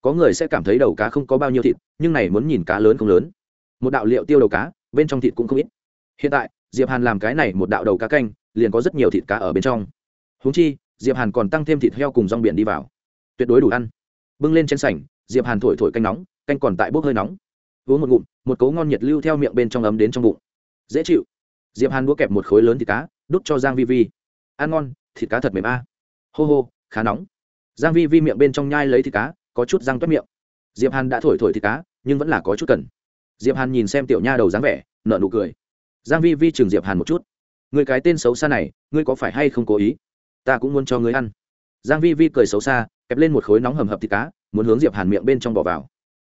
Có người sẽ cảm thấy đầu cá không có bao nhiêu thịt, nhưng này muốn nhìn cá lớn không lớn. Một đạo liệu tiêu đầu cá, bên trong thịt cũng không ít. Hiện tại, diệp hàn làm cái này một đạo đầu cá canh, liền có rất nhiều thịt cá ở bên trong. Húng chi, diệp hàn còn tăng thêm thịt heo cùng rong biển đi vào. Tuyệt đối đủ ăn. Bưng lên trên sảnh, diệp hàn thổi thổi canh nóng, canh còn tại bốc hơi nóng uống một ngụm, một cấu ngon nhiệt lưu theo miệng bên trong ấm đến trong bụng. Dễ chịu. Diệp hàn đũa kẹp một khối lớn thịt cá, đút cho giang vi vi. Ăn ngon, thịt cá thật mềm a. Hô hô, khá nóng. Giang vi vi miệng bên trong nhai lấy thịt cá, có chút răng toét miệng. Diệp hàn đã thổi thổi thịt cá, nhưng vẫn là có chút cần. Diệp hàn nhìn xem tiểu nha đầu dáng vẻ, nở nụ cười. Giang vi vi chừng diệp hàn một chút. Người cái tên xấu xa này, ngươi có phải hay không cố ý? Ta cũng muốn cho ngươi ăn. Giang vi vi cười xấu xa, kẹp lên một khối nóng hầm hập thịt cá, muốn hướng diệp hàn miệng bên trong bỏ vào.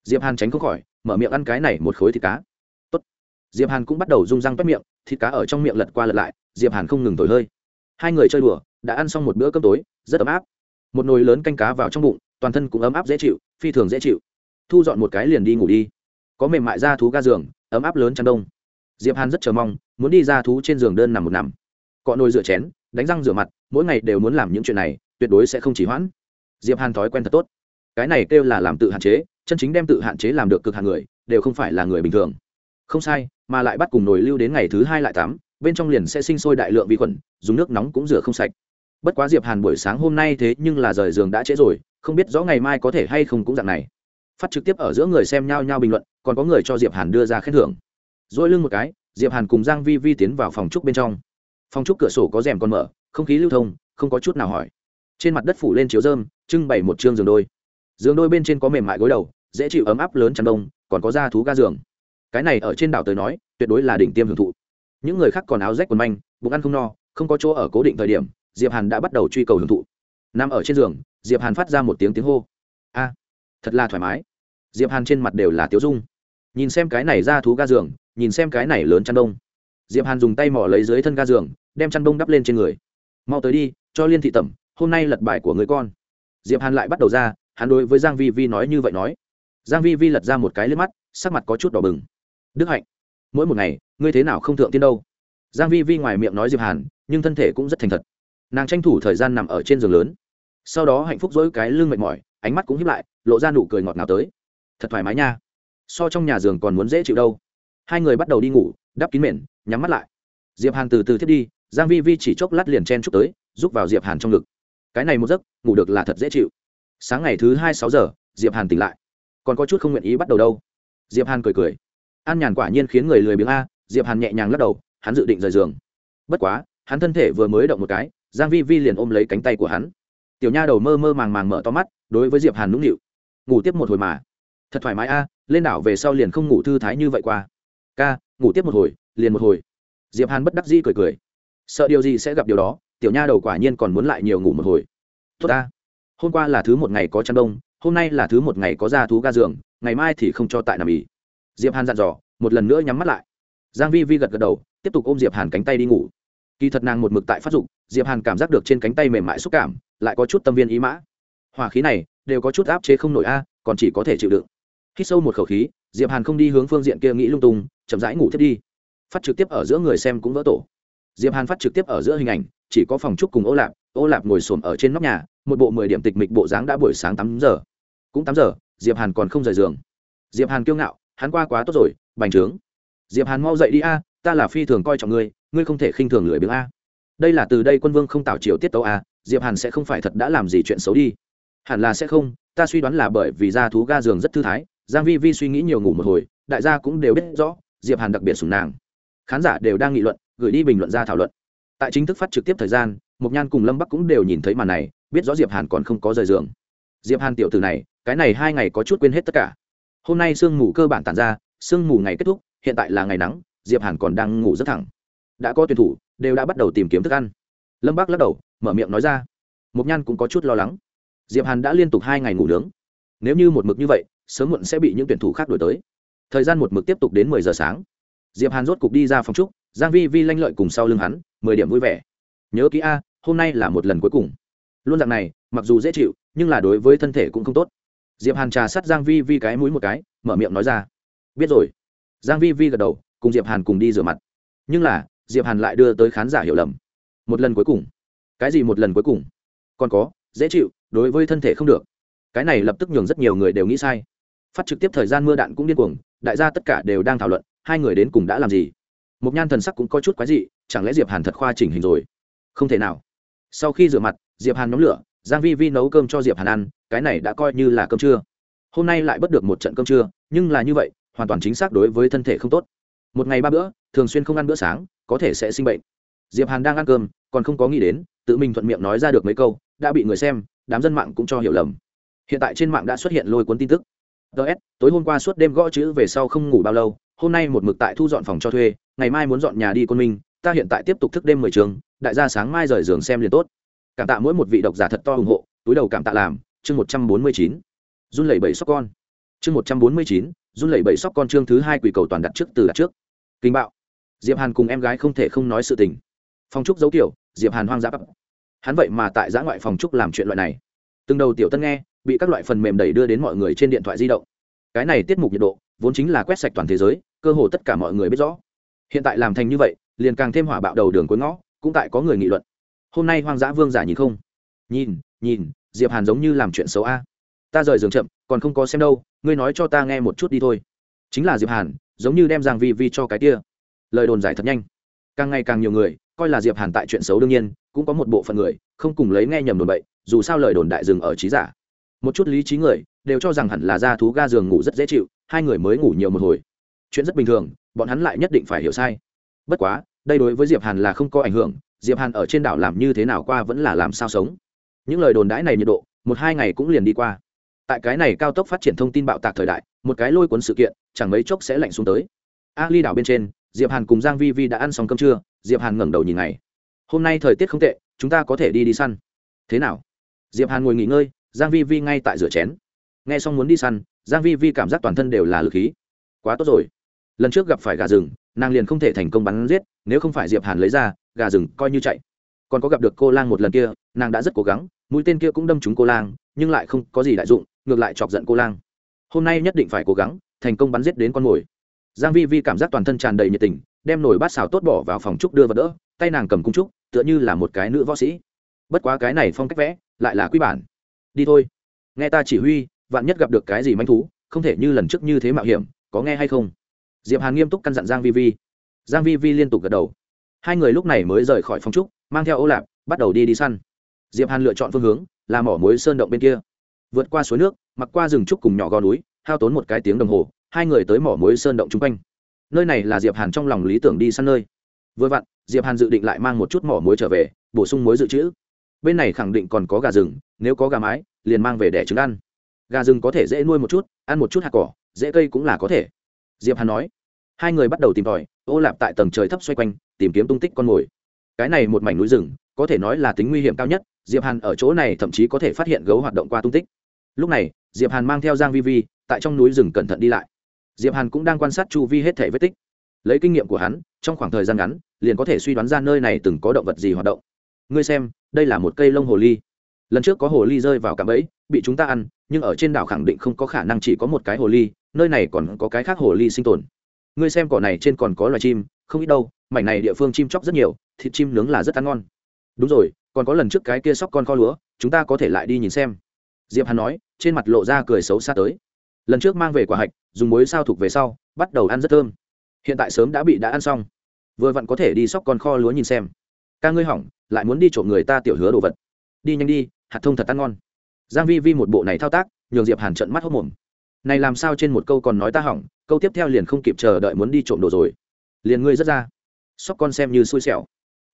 Diệp hàn tránh không khỏi mở miệng ăn cái này một khối thịt cá. Tốt. diệp hàn cũng bắt đầu rung răng toét miệng, thịt cá ở trong miệng lật qua lật lại, diệp hàn không ngừng thổi hơi. Hai người chơi đùa, đã ăn xong một bữa cơm tối, rất ấm áp. Một nồi lớn canh cá vào trong bụng, toàn thân cũng ấm áp dễ chịu, phi thường dễ chịu. Thu dọn một cái liền đi ngủ đi. Có mềm mại ra thú ga giường, ấm áp lớn chăn đông. Diệp hàn rất chờ mong, muốn đi ra thú trên giường đơn nằm một nằm. Cọ nồi rửa chén, đánh răng rửa mặt, mỗi ngày đều muốn làm những chuyện này, tuyệt đối sẽ không chỉ hoãn. Diệp hàn thói quen thật tốt. Cái này kêu là làm tự hạn chế chân chính đem tự hạn chế làm được cực hạn người, đều không phải là người bình thường. Không sai, mà lại bắt cùng nồi lưu đến ngày thứ hai lại tắm, bên trong liền sẽ sinh sôi đại lượng vi khuẩn, dùng nước nóng cũng rửa không sạch. Bất quá diệp hàn buổi sáng hôm nay thế nhưng là rời giường đã trễ rồi, không biết rõ ngày mai có thể hay không cũng dạng này. Phát trực tiếp ở giữa người xem nhau nhau bình luận, còn có người cho diệp hàn đưa ra khen thưởng. Dỗi lưng một cái, diệp hàn cùng giang vi vi tiến vào phòng trúc bên trong. Phòng trúc cửa sổ có rèm còn mở, không khí lưu thông, không có chút nào hỏi. Trên mặt đất phủ lên chiếu dơm trưng bày một trương giường đôi giường đôi bên trên có mềm mại gối đầu, dễ chịu ấm áp lớn chăn đông, còn có da thú ga giường. Cái này ở trên đảo tới nói, tuyệt đối là đỉnh tiêm hưởng thụ. Những người khác còn áo rách quần manh, bụng ăn không no, không có chỗ ở cố định thời điểm, diệp hàn đã bắt đầu truy cầu hưởng thụ. Nằm ở trên giường, diệp hàn phát ra một tiếng tiếng hô. A, thật là thoải mái. Diệp hàn trên mặt đều là tiếu dung. Nhìn xem cái này ra thú ga giường, nhìn xem cái này lớn chăn đông. Diệp hàn dùng tay mỏ lấy dưới thân ga giường, đem chăn đông đắp lên trên người. Mau tới đi, cho liên thị tẩm, hôm nay lật bài của người con. Diệp hàn lại bắt đầu ra hắn đối với giang vi vi nói như vậy nói. Giang vi vi lật ra một cái liếc mắt, sắc mặt có chút đỏ bừng. Đức hạnh, mỗi một ngày, ngươi thế nào không thượng tiên đâu? Giang vi vi ngoài miệng nói diệp hàn, nhưng thân thể cũng rất thành thật. Nàng tranh thủ thời gian nằm ở trên giường lớn. Sau đó hạnh phúc dỗi cái lưng mệt mỏi, ánh mắt cũng hiếp lại, lộ ra nụ cười ngọt ngào tới. Thật thoải mái nha. So trong nhà giường còn muốn dễ chịu đâu. Hai người bắt đầu đi ngủ, đắp kín mền, nhắm mắt lại. Diệp hàn từ từ thiết đi, giang vi vi chỉ chốc lát liền chen chúc tới giúp vào diệp hàn trong ngực. Cái này một giấc, ngủ được là thật dễ chịu sáng ngày thứ hai sáu giờ, diệp hàn tỉnh lại. Còn có chút không nguyện ý bắt đầu đâu. Diệp hàn cười cười. An nhàn quả nhiên khiến người lười biếng a, diệp hàn nhẹ nhàng lắc đầu, hắn dự định rời giường. Bất quá, hắn thân thể vừa mới động một cái, giang vi vi liền ôm lấy cánh tay của hắn. Tiểu nha đầu mơ mơ màng màng mở to mắt, đối với diệp hàn nũng nịu. Ngủ tiếp một hồi mà. Thật thoải mái a, lên đảo về sau liền không ngủ thư thái như vậy qua. Ca, ngủ tiếp một hồi, liền một hồi. Diệp hàn bất đắc dĩ cười cười. Sợ điều gì sẽ gặp điều đó, tiểu nha đầu quả nhiên còn muốn lại nhiều ngủ một hồi. Tốt ta hôm qua là thứ một ngày có chăn đông hôm nay là thứ một ngày có da thú ga giường, ngày mai thì không cho tại nằm ỉ. Diệp hàn dặn dò, một lần nữa nhắm mắt lại. Giang vi vi gật gật đầu, tiếp tục ôm diệp hàn cánh tay đi ngủ. Kỳ thật nàng một mực tại phát dục, diệp hàn cảm giác được trên cánh tay mềm mại xúc cảm, lại có chút tâm viên ý mã. Hỏa khí này, đều có chút áp chế không nổi a, còn chỉ có thể chịu đựng. Khi sâu một khẩu khí, diệp hàn không đi hướng phương diện kia nghĩ lung tung, chậm rãi ngủ thiết đi. Phát trực tiếp ở giữa người xem cũng vỡ tổ. Diệp hàn phát trực tiếp ở giữa hình ảnh, chỉ có phòng trúc cùng ô lạp ô lạp ngồi xổm ở trên nóc nhà một bộ mười điểm tịch mịch bộ dáng đã buổi sáng tám giờ. Cũng tám giờ, diệp hàn còn không rời giường. Diệp hàn kiêu ngạo, hắn qua quá tốt rồi, bành trướng. Diệp hàn mau dậy đi a, ta là phi thường coi trọng ngươi ngươi không thể khinh thường lười biếng a. Đây là từ đây quân vương không tạo chiều tiết tấu a, diệp hàn sẽ không phải thật đã làm gì chuyện xấu đi. Hẳn là sẽ không, ta suy đoán là bởi vì ra thú ga giường rất thư thái, giang vi vi suy nghĩ nhiều ngủ một hồi, đại gia cũng đều biết rõ, diệp hàn đặc biệt sủng nàng. Khán giả đều đang nghị luận, gửi đi bình luận ra thảo luận. Tại chính thức phát trực tiếp thời gian mục nhan cùng lâm bắc cũng đều nhìn thấy màn này biết rõ diệp hàn còn không có rời giường. Diệp hàn tiểu tử này, cái này hai ngày có chút quên hết tất cả. Hôm nay sương mù cơ bản tàn ra, sương mù ngày kết thúc, hiện tại là ngày nắng, diệp hàn còn đang ngủ rất thẳng. Đã có tuyển thủ, đều đã bắt đầu tìm kiếm thức ăn. Lâm bác lắc đầu, mở miệng nói ra. Mục nhan cũng có chút lo lắng. Diệp hàn đã liên tục hai ngày ngủ nướng. Nếu như một mực như vậy, sớm muộn sẽ bị những tuyển thủ khác đổi tới. Thời gian một mực tiếp tục đến mười giờ sáng. Diệp hàn rốt cục đi ra phòng trúc giang vi vi lanh lợi cùng sau lưng hắn, mười điểm vui vẻ. Nhớ kỹ a, hôm nay là một lần cuối cùng luôn dạng này, mặc dù dễ chịu, nhưng là đối với thân thể cũng không tốt. Diệp hàn trà sát giang vi vi cái mũi một cái, mở miệng nói ra. Biết rồi. Giang vi vi gật đầu, cùng diệp hàn cùng đi rửa mặt. Nhưng là, diệp hàn lại đưa tới khán giả hiểu lầm. Một lần cuối cùng. Cái gì một lần cuối cùng? Còn có, dễ chịu, đối với thân thể không được. Cái này lập tức nhường rất nhiều người đều nghĩ sai. Phát trực tiếp thời gian mưa đạn cũng điên cuồng, đại gia tất cả đều đang thảo luận, hai người đến cùng đã làm gì? Một nhan thần sắc cũng có chút quái dị, chẳng lẽ diệp hàn thật khoa chỉnh hình rồi? Không thể nào. Sau khi rửa mặt diệp hàn nhóm lửa, giang vi vi nấu cơm cho diệp hàn ăn, cái này đã coi như là cơm trưa. Hôm nay lại bất được một trận cơm trưa, nhưng là như vậy, hoàn toàn chính xác đối với thân thể không tốt. Một ngày ba bữa, thường xuyên không ăn bữa sáng, có thể sẽ sinh bệnh. Diệp hàn đang ăn cơm, còn không có nghĩ đến, tự mình thuận miệng nói ra được mấy câu, đã bị người xem, đám dân mạng cũng cho hiểu lầm. Hiện tại trên mạng đã xuất hiện lôi cuốn tin tức. Ts tối hôm qua suốt đêm gõ chữ về sau không ngủ bao lâu, hôm nay một mực tại thu dọn phòng cho thuê, ngày mai muốn dọn nhà đi côn minh, ta hiện tại tiếp tục thức đêm mười trường, đại gia sáng mai rời giường xem liền tốt cảm tạ mỗi một vị độc giả thật to ủng hộ, túi đầu cảm tạ làm, chương một trăm bốn mươi chín. Run lẩy bẩy sóc con. Chương một trăm bốn mươi chín, run lẩy bẩy sóc con chương thứ hai quỷ cầu toàn đặt trước từ đặt trước. Kinh bạo. Diệp hàn cùng em gái không thể không nói sự tình. Phong trúc giấu kiểu, diệp hàn hoang dã bắp. Hắn vậy mà tại giã ngoại phòng trúc làm chuyện loại này. Từng đầu tiểu tân nghe, bị các loại phần mềm đẩy đưa đến mọi người trên điện thoại di động. Cái này tiết mục nhiệt độ, vốn chính là quét sạch toàn thế giới, cơ hồ tất cả mọi người biết rõ. Hiện tại làm thành như vậy, liền càng thêm hỏa bạo đầu đường cuối ngõ, cũng tại có người nghị luận hôm nay hoang dã vương giả nhìn không? Nhìn nhìn, diệp hàn giống như làm chuyện xấu a. Ta rời giường chậm, còn không có xem đâu, ngươi nói cho ta nghe một chút đi thôi. Chính là diệp hàn, giống như đem giang vi vi cho cái kia. Lời đồn giải thật nhanh. Càng ngày càng nhiều người, coi là diệp hàn tại chuyện xấu đương nhiên, cũng có một bộ phận người, không cùng lấy nghe nhầm đồn bậy, dù sao lời đồn đại dừng ở trí giả. Một chút lý trí người, đều cho rằng hẳn là ra thú ga giường ngủ rất dễ chịu, hai người mới ngủ nhiều một hồi. Chuyện rất bình thường, bọn hắn lại nhất định phải hiểu sai. Bất quá, đây đối với diệp hàn là không có ảnh hưởng diệp hàn ở trên đảo làm như thế nào qua vẫn là làm sao sống. Những lời đồn đãi này nhiệt độ, một hai ngày cũng liền đi qua. Tại cái này cao tốc phát triển thông tin bạo tạc thời đại, một cái lôi cuốn sự kiện, chẳng mấy chốc sẽ lạnh xuống tới. A ly đảo bên trên, diệp hàn cùng giang vi vi đã ăn xong cơm trưa, diệp hàn ngẩng đầu nhìn ngày. Hôm nay thời tiết không tệ, chúng ta có thể đi đi săn. Thế nào? Diệp hàn ngồi nghỉ ngơi, giang vi vi ngay tại rửa chén. Nghe xong muốn đi săn, giang vi vi cảm giác toàn thân đều là lực khí. Quá tốt rồi. Lần trước gặp phải gà rừng, nàng liền không thể thành công bắn giết, nếu không phải diệp hàn lấy ra gà rừng coi như chạy. Còn có gặp được cô lang một lần kia, nàng đã rất cố gắng, mũi tên kia cũng đâm trúng cô lang, nhưng lại không có gì đại dụng, ngược lại chọc giận cô lang. Hôm nay nhất định phải cố gắng, thành công bắn giết đến con mồi. Giang vi vi cảm giác toàn thân tràn đầy nhiệt tình, đem nồi bát xào tốt bỏ vào phòng trúc đưa vào đỡ, tay nàng cầm cung trúc, tựa như là một cái nữ võ sĩ. Bất quá cái này phong cách vẽ, lại là quy bản. Đi thôi. Nghe ta chỉ huy, vạn nhất gặp được cái gì manh thú, không thể như lần trước như thế mạo hiểm, có nghe hay không? Diệp hàn nghiêm túc căn dặn giang vi vi. Giang vi vi liên tục gật đầu hai người lúc này mới rời khỏi phòng trúc, mang theo ô lạp, bắt đầu đi đi săn. Diệp hàn lựa chọn phương hướng, là mỏ muối sơn động bên kia. Vượt qua suối nước, mặc qua rừng trúc cùng nhỏ gò núi, hao tốn một cái tiếng đồng hồ, hai người tới mỏ muối sơn động chung quanh. Nơi này là diệp hàn trong lòng lý tưởng đi săn nơi. Vừa vặn, diệp hàn dự định lại mang một chút mỏ muối trở về, bổ sung muối dự trữ. Bên này khẳng định còn có gà rừng, nếu có gà mái, liền mang về để trứng ăn. Gà rừng có thể dễ nuôi một chút, ăn một chút hạt cỏ, dễ cây cũng là có thể. Diệp hàn nói. Hai người bắt đầu tìm tòi ô lạp tại tầng trời thấp xoay quanh, tìm kiếm tung tích con mồi. Cái này một mảnh núi rừng, có thể nói là tính nguy hiểm cao nhất, diệp hàn ở chỗ này thậm chí có thể phát hiện gấu hoạt động qua tung tích. Lúc này, diệp hàn mang theo giang vi vi, tại trong núi rừng cẩn thận đi lại. Diệp hàn cũng đang quan sát chu vi hết thể vết tích. Lấy kinh nghiệm của hắn, trong khoảng thời gian ngắn, liền có thể suy đoán ra nơi này từng có động vật gì hoạt động. Ngươi xem, đây là một cây lông hồ ly. Lần trước có hồ ly rơi vào cạm bẫy, bị chúng ta ăn, nhưng ở trên đảo khẳng định không có khả năng chỉ có một cái hồ ly, nơi này còn có cái khác hồ ly sinh tồn ngươi xem cỏ này trên còn có loài chim, không ít đâu, mảnh này địa phương chim chóc rất nhiều, thịt chim nướng là rất ăn ngon. Đúng rồi, còn có lần trước cái kia sóc con kho lúa, chúng ta có thể lại đi nhìn xem. Diệp hàn nói, trên mặt lộ ra cười xấu xa tới. Lần trước mang về quả hạch, dùng muối sao thục về sau, bắt đầu ăn rất thơm. Hiện tại sớm đã bị đã ăn xong. Vừa vặn có thể đi sóc con kho lúa nhìn xem. Ca ngươi hỏng, lại muốn đi trộm người ta tiểu hứa đồ vật. Đi nhanh đi, hạt thông thật ăn ngon. Giang vi vi một bộ này thao tác, nhường diệp hàn trợn mắt hốt mồm. Này làm sao trên một câu còn nói ta hỏng câu tiếp theo liền không kịp chờ đợi muốn đi trộm đồ rồi. Liền ngươi rất ra. Sóc con xem như xui xẻo.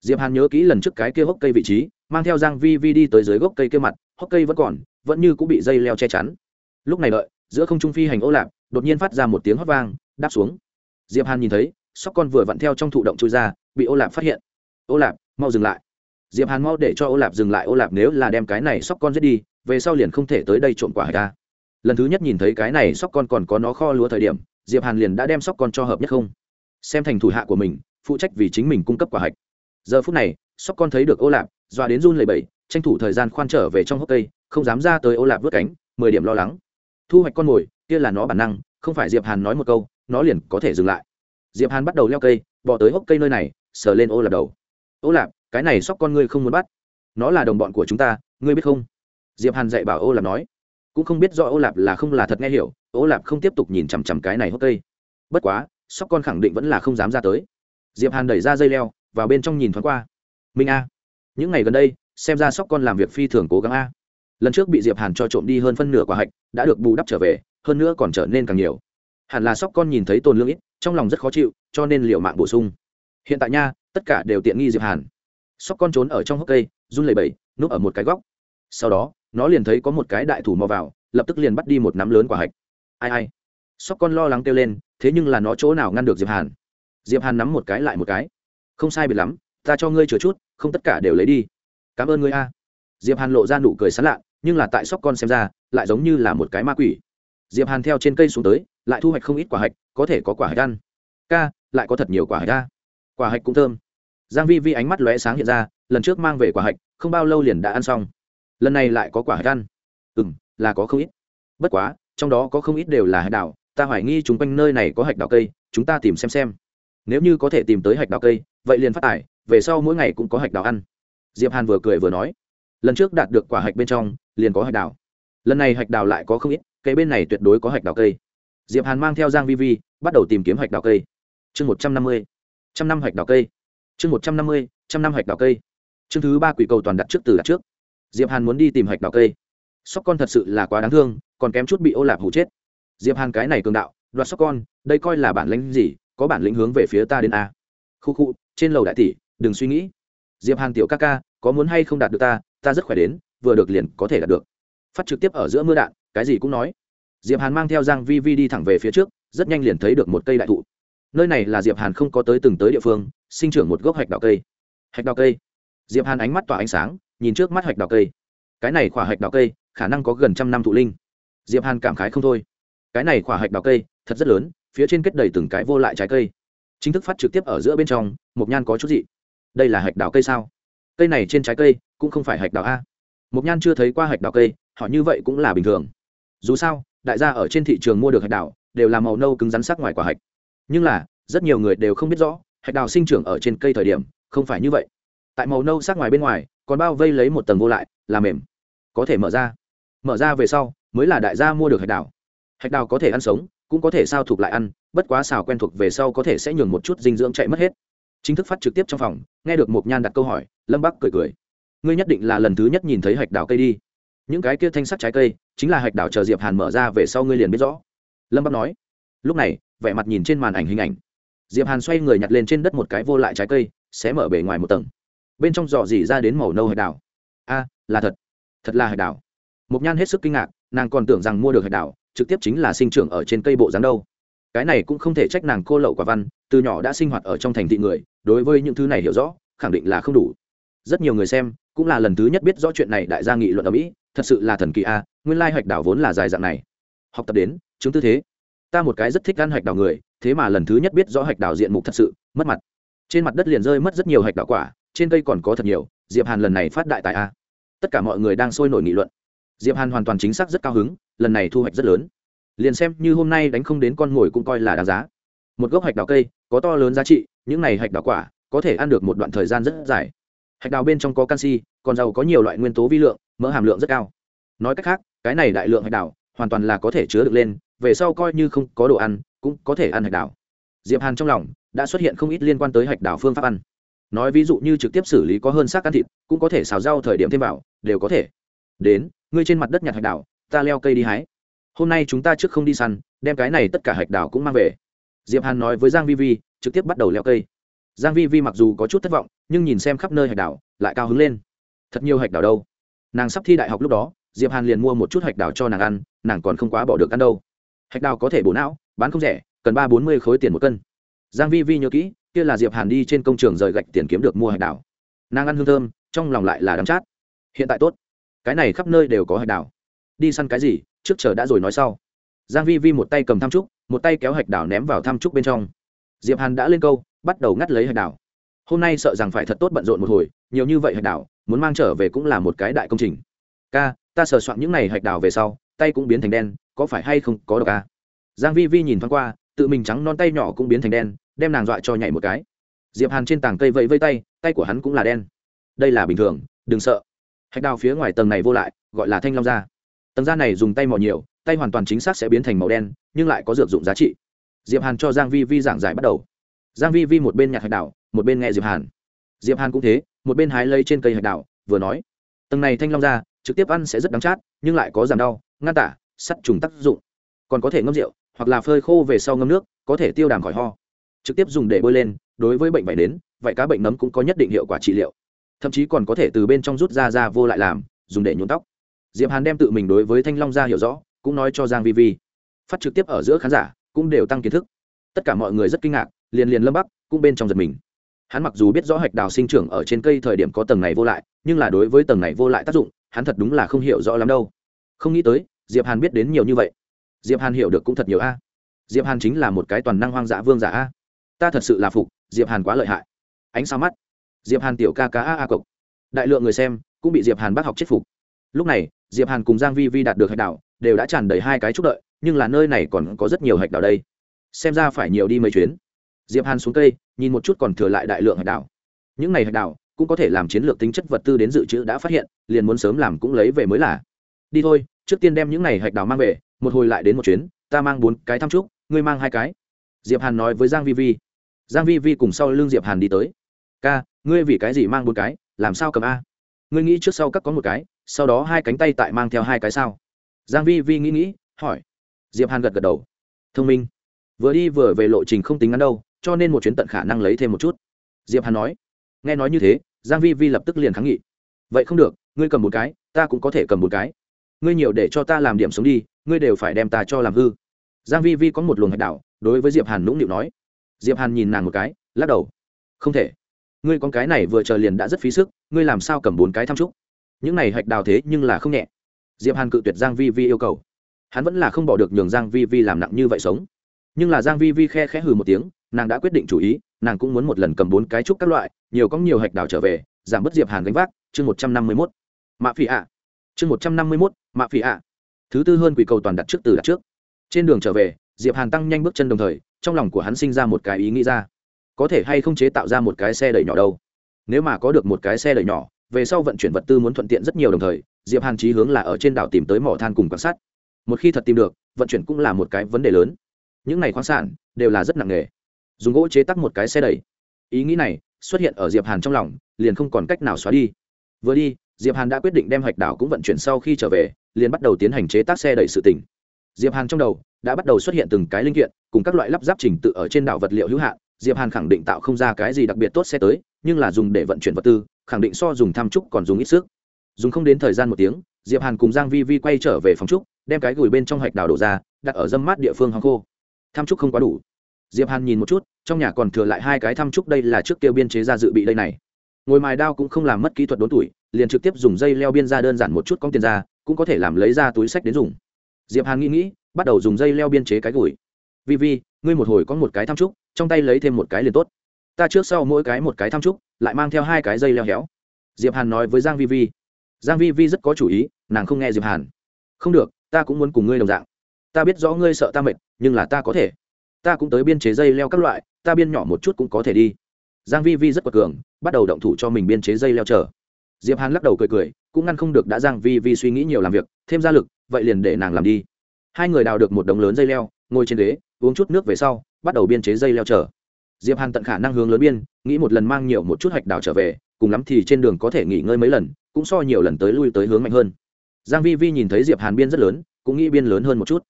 Diệp hàn nhớ kỹ lần trước cái kia hốc cây vị trí, mang theo giang vi vi đi tới dưới gốc cây kia mặt, hốc cây vẫn còn, vẫn như cũng bị dây leo che chắn. Lúc này đợi, giữa không trung phi hành ô lạp, đột nhiên phát ra một tiếng hót vang, đáp xuống. Diệp hàn nhìn thấy, sóc con vừa vặn theo trong thụ động chui ra, bị ô lạp phát hiện. Ô lạp, mau dừng lại. Diệp hàn mau để cho ô lạp dừng lại, ô lạp nếu là đem cái này sóc con giết đi, về sau liền không thể tới đây trộm quả hải ta. Lần thứ nhất nhìn thấy cái này sóc con còn có nó kho lúa thời điểm diệp hàn liền đã đem sóc con cho hợp nhất không? Xem thành thủ hạ của mình, phụ trách vì chính mình cung cấp quả hạch. Giờ phút này, sóc con thấy được ô lạp, dọa đến run lẩy bẩy, tranh thủ thời gian khoan trở về trong hốc cây, không dám ra tới ô lạp vớt cánh, mười điểm lo lắng. Thu hoạch con mồi, kia là nó bản năng, không phải diệp hàn nói một câu, nó liền có thể dừng lại. Diệp hàn bắt đầu leo cây, bỏ tới hốc cây nơi này, sờ lên ô lạp đầu. Ô lạp, cái này sóc con ngươi không muốn bắt. Nó là đồng bọn của chúng ta, ngươi biết không? Diệp hàn dạy bảo ô lạp nói. Cũng không biết do ô lạp là không là thật nghe hiểu ố lạp không tiếp tục nhìn chằm chằm cái này hốc cây. Bất quá, sóc con khẳng định vẫn là không dám ra tới. Diệp hàn đẩy ra dây leo, vào bên trong nhìn thoáng qua. Minh a, những ngày gần đây, xem ra sóc con làm việc phi thường cố gắng a. Lần trước bị diệp hàn cho trộm đi hơn phân nửa quả hạch, đã được bù đắp trở về, hơn nữa còn trở nên càng nhiều. Hẳn là sóc con nhìn thấy tồn lương ít, trong lòng rất khó chịu, cho nên liệu mạng bổ sung. Hiện tại nha, tất cả đều tiện nghi diệp hàn. Sóc con trốn ở trong hốc cây, run lẩy bẩy, núp ở một cái góc. Sau đó, nó liền thấy có một cái đại thủ mò vào, lập tức liền bắt đi một nắm lớn quả hạch ai ai. Sóc con lo lắng kêu lên, thế nhưng là nó chỗ nào ngăn được diệp hàn? Diệp hàn nắm một cái lại một cái. Không sai biệt lắm, ta cho ngươi chừa chút, không tất cả đều lấy đi. Cảm ơn ngươi a. Diệp hàn lộ ra nụ cười sán lạ, nhưng là tại sóc con xem ra, lại giống như là một cái ma quỷ. Diệp hàn theo trên cây xuống tới, lại thu hoạch không ít quả hạch, có thể có quả hạch ăn. Ca, lại có thật nhiều quả hạch a. Quả hạch cũng thơm. Giang vi vi ánh mắt lóe sáng hiện ra, lần trước mang về quả hạch, không bao lâu liền đã ăn xong. Lần này lại có quả hạch ăn. Ừm, là có không ít. Bất quá trong đó có không ít đều là hạch đào ta hoài nghi chúng quanh nơi này có hạch đào cây chúng ta tìm xem xem. Nếu như có thể tìm tới hạch đào cây vậy liền phát tải, về sau mỗi ngày cũng có hạch đào ăn. Diệp hàn vừa cười vừa nói lần trước đạt được quả hạch bên trong liền có hạch đào lần này hạch đào lại có không ít cây bên này tuyệt đối có hạch đào cây. Diệp hàn mang theo giang vi vi bắt đầu tìm kiếm hạch đào cây. Chương một trăm năm mươi trăm năm hạch đào cây. Chương một trăm năm mươi trăm năm hạch đào cây. Chương thứ ba quỷ cầu toàn đặt trước từ đặt trước. Diệp hàn muốn đi tìm hạch đào cây sóc con thật sự là quá đáng thương, còn kém chút bị ô lạp hủ chết. Diệp hàn cái này cường đạo, đoạt sóc con, đây coi là bản lĩnh gì, có bản lĩnh hướng về phía ta đến a. Khu khu, trên lầu đại tỷ, đừng suy nghĩ. Diệp hàn tiểu ca ca, có muốn hay không đạt được ta ta rất khỏe đến, vừa được liền có thể đạt được. Phát trực tiếp ở giữa mưa đạn, cái gì cũng nói. Diệp hàn mang theo giang vi vi đi thẳng về phía trước, rất nhanh liền thấy được một cây đại thụ. Nơi này là diệp hàn không có tới từng tới địa phương, sinh trưởng một gốc hạch đào cây. Hạch đào cây. Diệp hàn ánh mắt tỏa ánh sáng, nhìn trước mắt hạch đào cây. Cái này khỏa hạch đào cây khả năng có gần trăm năm thụ linh. Diệp hàn cảm khái không thôi. Cái này khỏa hạch đào cây, thật rất lớn, phía trên kết đầy từng cái vô lại trái cây. Chính thức phát trực tiếp ở giữa bên trong một nhan có chút gì đây là hạch đào cây sao? Cây này trên trái cây cũng không phải hạch đào a. Một nhan chưa thấy qua hạch đào cây, họ như vậy cũng là bình thường. Dù sao, đại gia ở trên thị trường mua được hạch đào, đều là màu nâu cứng rắn sắc ngoài quả hạch. Nhưng là, rất nhiều người đều không biết rõ, hạch đào sinh trưởng ở trên cây thời điểm, không phải như vậy. Tại màu nâu sắc ngoài bên ngoài, còn bao vây lấy một tầng vô lại, là mềm. Có thể mở ra mở ra về sau, mới là đại gia mua được hạch đào. Hạch đào có thể ăn sống, cũng có thể sao thuộc lại ăn, bất quá xào quen thuộc về sau có thể sẽ nhường một chút dinh dưỡng chạy mất hết. Chính thức phát trực tiếp trong phòng, nghe được một nhan đặt câu hỏi, lâm bắc cười cười. Ngươi nhất định là lần thứ nhất nhìn thấy hạch đào cây đi. Những cái kia thanh sắt trái cây, chính là hạch đào chờ diệp hàn mở ra về sau ngươi liền biết rõ. Lâm bắc nói. Lúc này, vẻ mặt nhìn trên màn ảnh hình ảnh. Diệp hàn xoay người nhặt lên trên đất một cái vô lại trái cây xé mở bề ngoài một tầng. Bên trong giỏ dỉ ra đến màu nâu hạch đào. A, là thật. Thật là hạch đào mộc nhan hết sức kinh ngạc, nàng còn tưởng rằng mua được hạch đào trực tiếp chính là sinh trưởng ở trên cây bộ dáng đâu. Cái này cũng không thể trách nàng cô lậu quả văn, từ nhỏ đã sinh hoạt ở trong thành thị người, đối với những thứ này hiểu rõ, khẳng định là không đủ. Rất nhiều người xem, cũng là lần thứ nhất biết rõ chuyện này đại gia nghị luận ở mỹ, thật sự là thần kỳ a, nguyên lai hạch đảo vốn là dài dạng này. Học tập đến, chứng tư thế. Ta một cái rất thích ăn hạch đảo người, thế mà lần thứ nhất biết rõ hạch đảo diện mục thật sự, mất mặt. Trên mặt đất liền rơi mất rất nhiều hạch đảo quả, trên cây còn có thật nhiều, diệp hàn lần này phát đại tài a. Tất cả mọi người đang sôi nổi nghị luận diệp hàn hoàn toàn chính xác rất cao hứng, lần này thu hoạch rất lớn. Liền xem như hôm nay đánh không đến con mồi cũng coi là đáng giá. Một gốc hạch đào cây, có to lớn giá trị, những này hạch đào quả, có thể ăn được một đoạn thời gian rất dài. Hạch đào bên trong có canxi, còn giàu có nhiều loại nguyên tố vi lượng, mỡ hàm lượng rất cao. Nói cách khác, cái này đại lượng hạch đào, hoàn toàn là có thể chứa được lên, về sau coi như không có đồ ăn, cũng có thể ăn hạch đào. Diệp hàn trong lòng, đã xuất hiện không ít liên quan tới hạch đào phương pháp ăn. Nói ví dụ như trực tiếp xử lý có hơn xác ăn thịt, cũng có thể xào rau thời điểm thêm vào, đều có thể. Đến ngươi trên mặt đất nhặt hạch đào ta leo cây đi hái. Hôm nay chúng ta trước không đi săn, đem cái này tất cả hạch đào cũng mang về. Diệp hàn nói với giang vi vi, trực tiếp bắt đầu leo cây. Giang vi vi mặc dù có chút thất vọng, nhưng nhìn xem khắp nơi hạch đào lại cao hứng lên. Thật nhiều hạch đào đâu? Nàng sắp thi đại học lúc đó, diệp hàn liền mua một chút hạch đào cho nàng ăn, nàng còn không quá bỏ được ăn đâu. Hạch đào có thể bổ não, bán không rẻ, cần ba bốn mươi khối tiền một cân. Giang vi vi nhớ kỹ, kia là diệp hàn đi trên công trường rời gạch tiền kiếm được mua hạch đào nàng ăn hương thơm, trong lòng lại là đắng chát. Hiện tại tốt cái này khắp nơi đều có hạch đào đi săn cái gì, trước chờ đã rồi nói sau. Giang vi vi một tay cầm tham trúc, một tay kéo hạch đảo ném vào tham trúc bên trong. Diệp hàn đã lên câu, bắt đầu ngắt lấy hạch đảo. Hôm nay sợ rằng phải thật tốt bận rộn một hồi, nhiều như vậy hạch đảo, muốn mang trở về cũng là một cái đại công trình. Ca, ta sờ soạn những này hạch đảo về sau, tay cũng biến thành đen, có phải hay không, có độc ca giang vi vi nhìn thoáng qua, tự mình trắng non tay nhỏ cũng biến thành đen, đem nàng dọa cho nhảy một cái. Diệp hàn trên tảng cây vẫy vây tay tay của hắn cũng là đen. Đây là bình thường, đừng sợ hạch đào phía ngoài tầng này vô lại, gọi là thanh long da tầng da này dùng tay mò nhiều, tay hoàn toàn chính xác sẽ biến thành màu đen, nhưng lại có dược dụng giá trị. Diệp hàn cho giang vi vi giảng giải bắt đầu. Giang vi vi một bên nhặt hạch đào một bên nghe diệp hàn. Diệp hàn cũng thế, một bên hái lấy trên cây hạch đào vừa nói, tầng này thanh long da trực tiếp ăn sẽ rất đắng chát, nhưng lại có giảm đau, ngăn tả, sắt trùng tác dụng. Còn có thể ngâm rượu, hoặc là phơi khô về sau ngâm nước, có thể tiêu đàm khỏi ho. Trực tiếp dùng để bôi lên, đối với bệnh vảy nến vậy cá bệnh nấm cũng có nhất định hiệu quả trị liệu thậm chí còn có thể từ bên trong rút ra ra vô lại làm, dùng để nhuộm tóc. Diệp hàn đem tự mình đối với thanh long gia hiểu rõ, cũng nói cho giang vi vi. Phát trực tiếp ở giữa khán giả, cũng đều tăng kiến thức. Tất cả mọi người rất kinh ngạc, liền liền lâm bắc cũng bên trong giật mình. Hắn mặc dù biết rõ hạch đào sinh trưởng ở trên cây thời điểm có tầng này vô lại, nhưng là đối với tầng này vô lại tác dụng, hắn thật đúng là không hiểu rõ lắm đâu. Không nghĩ tới, diệp hàn biết đến nhiều như vậy. Diệp hàn hiểu được cũng thật nhiều a. Diệp hàn chính là một cái toàn năng hoang dã vương giả a. Ta thật sự là phục, diệp hàn quá lợi hại. Ánh sao mắt diệp hàn tiểu ca ca a a cộc. Đại lượng người xem cũng bị diệp hàn bác học chết phục. Lúc này, diệp hàn cùng giang vi vi đạt được hạch đảo, đều đã tràn đầy hai cái chúc đợi, nhưng là nơi này còn có rất nhiều hạch đảo đây. Xem ra phải nhiều đi mấy chuyến. Diệp hàn xuống cây, nhìn một chút còn thừa lại đại lượng hạch đảo. Những này hạch đảo cũng có thể làm chiến lược tính chất vật tư đến dự trữ đã phát hiện, liền muốn sớm làm cũng lấy về mới là. Đi thôi, trước tiên đem những này hạch đảo mang về, một hồi lại đến một chuyến, ta mang bốn cái thăm trúc ngươi mang hai cái. Diệp hàn nói với giang vi vi. Giang vi vi cùng sau lưng diệp hàn đi tới. Ca ngươi vì cái gì mang bốn cái, làm sao cầm a? Ngươi nghĩ trước sau cắt có một cái, sau đó hai cánh tay tại mang theo hai cái sao? Giang vi vi nghĩ nghĩ, hỏi. Diệp hàn gật gật đầu. Thông minh. Vừa đi vừa về lộ trình không tính ngắn đâu, cho nên một chuyến tận khả năng lấy thêm một chút. Diệp hàn nói. Nghe nói như thế, giang vi vi lập tức liền kháng nghị. Vậy không được, ngươi cầm một cái, ta cũng có thể cầm một cái. Ngươi nhiều để cho ta làm điểm sống đi, ngươi đều phải đem ta cho làm hư. Giang vi vi có một luồng hạch đạo, đối với diệp hàn nũng nịu nói. Diệp hàn nhìn nàng một cái, lắc đầu. Không thể ngươi con cái này vừa chờ liền đã rất phí sức ngươi làm sao cầm bốn cái tham trúc? Những này hạch đào thế nhưng là không nhẹ. Diệp hàn cự tuyệt giang vi vi yêu cầu. Hắn vẫn là không bỏ được nhường giang vi vi làm nặng như vậy sống. Nhưng là giang vi vi khe khẽ hừ một tiếng nàng đã quyết định chủ ý nàng cũng muốn một lần cầm bốn cái trúc các loại nhiều có nhiều hạch đào trở về giảm bớt diệp hàn gánh vác. Chương một trăm năm mươi 151. mạ phỉ ạ. Chương một trăm năm mươi 151, mạ phỉ ạ. Thứ tư hơn quỷ cầu toàn đặt trước từ đặt trước. Trên đường trở về diệp hàn tăng nhanh bước chân đồng thời trong lòng của hắn sinh ra một cái ý nghĩ ra có thể hay không chế tạo ra một cái xe đẩy nhỏ đâu. Nếu mà có được một cái xe đẩy nhỏ, về sau vận chuyển vật tư muốn thuận tiện rất nhiều đồng thời, diệp hàn chí hướng là ở trên đảo tìm tới mỏ than cùng quan sát. Một khi thật tìm được, vận chuyển cũng là một cái vấn đề lớn. Những này khoáng sản đều là rất nặng nề dùng gỗ chế tắc một cái xe đẩy. Ý nghĩ này xuất hiện ở diệp hàn trong lòng, liền không còn cách nào xóa đi. Vừa đi, diệp hàn đã quyết định đem hạch đảo cũng vận chuyển sau khi trở về, liền bắt đầu tiến hành chế tác xe đẩy sự tỉnh. Diệp hàn trong đầu đã bắt đầu xuất hiện từng cái linh kiện, cùng các loại lắp ráp trình tự ở trên đảo vật liệu hữu hạn diệp hàn khẳng định tạo không ra cái gì đặc biệt tốt xe tới, nhưng là dùng để vận chuyển vật tư, khẳng định so dùng tham trúc còn dùng ít sức. Dùng không đến thời gian một tiếng, diệp hàn cùng giang vi vi quay trở về phòng trúc, đem cái gửi bên trong hạch đào đổ ra, đặt ở dâm mát địa phương hoang khô. Tham trúc không quá đủ. Diệp hàn nhìn một chút, trong nhà còn thừa lại hai cái tham trúc đây là trước tiêu biên chế ra dự bị đây này. Ngồi mài đao cũng không làm mất kỹ thuật đốn tuổi, liền trực tiếp dùng dây leo biên ra đơn giản một chút con tiền ra, cũng có thể làm lấy ra túi sách đến dùng. Diệp hàn nghĩ nghĩ, bắt đầu dùng dây leo biên chế cái gửi. Vi vi ngươi một hồi có một cái tham trúc, trong tay lấy thêm một cái liền tốt. Ta trước sau mỗi cái một cái tham trúc, lại mang theo hai cái dây leo héo. Diệp hàn nói với giang vi vi. Giang vi vi rất có chủ ý, nàng không nghe diệp hàn. Không được, ta cũng muốn cùng ngươi đồng dạng. Ta biết rõ ngươi sợ ta mệt, nhưng là ta có thể. Ta cũng tới biên chế dây leo các loại, ta biên nhỏ một chút cũng có thể đi. Giang vi vi rất quật cường, bắt đầu động thủ cho mình biên chế dây leo chờ. Diệp hàn lắc đầu cười cười, cũng ngăn không được đã giang vi vi suy nghĩ nhiều làm việc, thêm ra lực, vậy liền để nàng làm đi. Hai người đào được một đống lớn dây leo, ngồi trên ghế uống chút nước về sau, bắt đầu biên chế dây leo chờ. Diệp hàn tận khả năng hướng lớn biên, nghĩ một lần mang nhiều một chút hạch đào trở về, cùng lắm thì trên đường có thể nghỉ ngơi mấy lần, cũng so nhiều lần tới lui tới hướng mạnh hơn. Giang vi vi nhìn thấy diệp hàn biên rất lớn, cũng nghĩ biên lớn hơn một chút.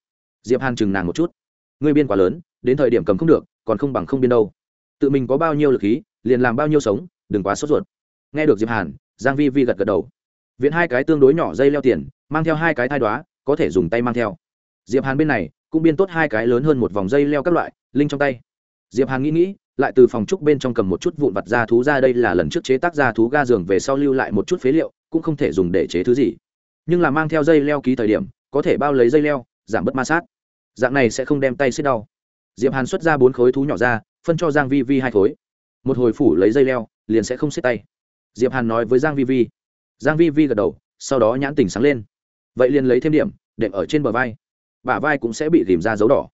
Diệp hàn chừng nàng một chút. Ngươi biên quá lớn, đến thời điểm cầm không được, còn không bằng không biên đâu. Tự mình có bao nhiêu lực khí, liền làm bao nhiêu sống, đừng quá sốt ruột. Nghe được diệp hàn, giang vi vi gật gật đầu. Viện hai cái tương đối nhỏ dây leo tiền, mang theo hai cái thai đoá có thể dùng tay mang theo diệp hàn bên này cũng biên tốt hai cái lớn hơn một vòng dây leo các loại, linh trong tay. Diệp hàn nghĩ nghĩ, lại từ phòng trúc bên trong cầm một chút vụn vặt ra thú ra đây là lần trước chế tác ra thú ga giường về sau lưu lại một chút phế liệu, cũng không thể dùng để chế thứ gì. Nhưng là mang theo dây leo ký thời điểm, có thể bao lấy dây leo, giảm bớt ma sát. Dạng này sẽ không đem tay xích đau. Diệp hàn xuất ra bốn khối thú nhỏ ra, phân cho giang vi vi hai khối. Một hồi phủ lấy dây leo, liền sẽ không xích tay. Diệp hàn nói với giang vi vi. Giang vi vi gật đầu, sau đó nhãn tình sáng lên. Vậy liền lấy thêm điểm đệm ở trên bờ vai bả vai cũng sẽ bị tìm ra dấu đỏ.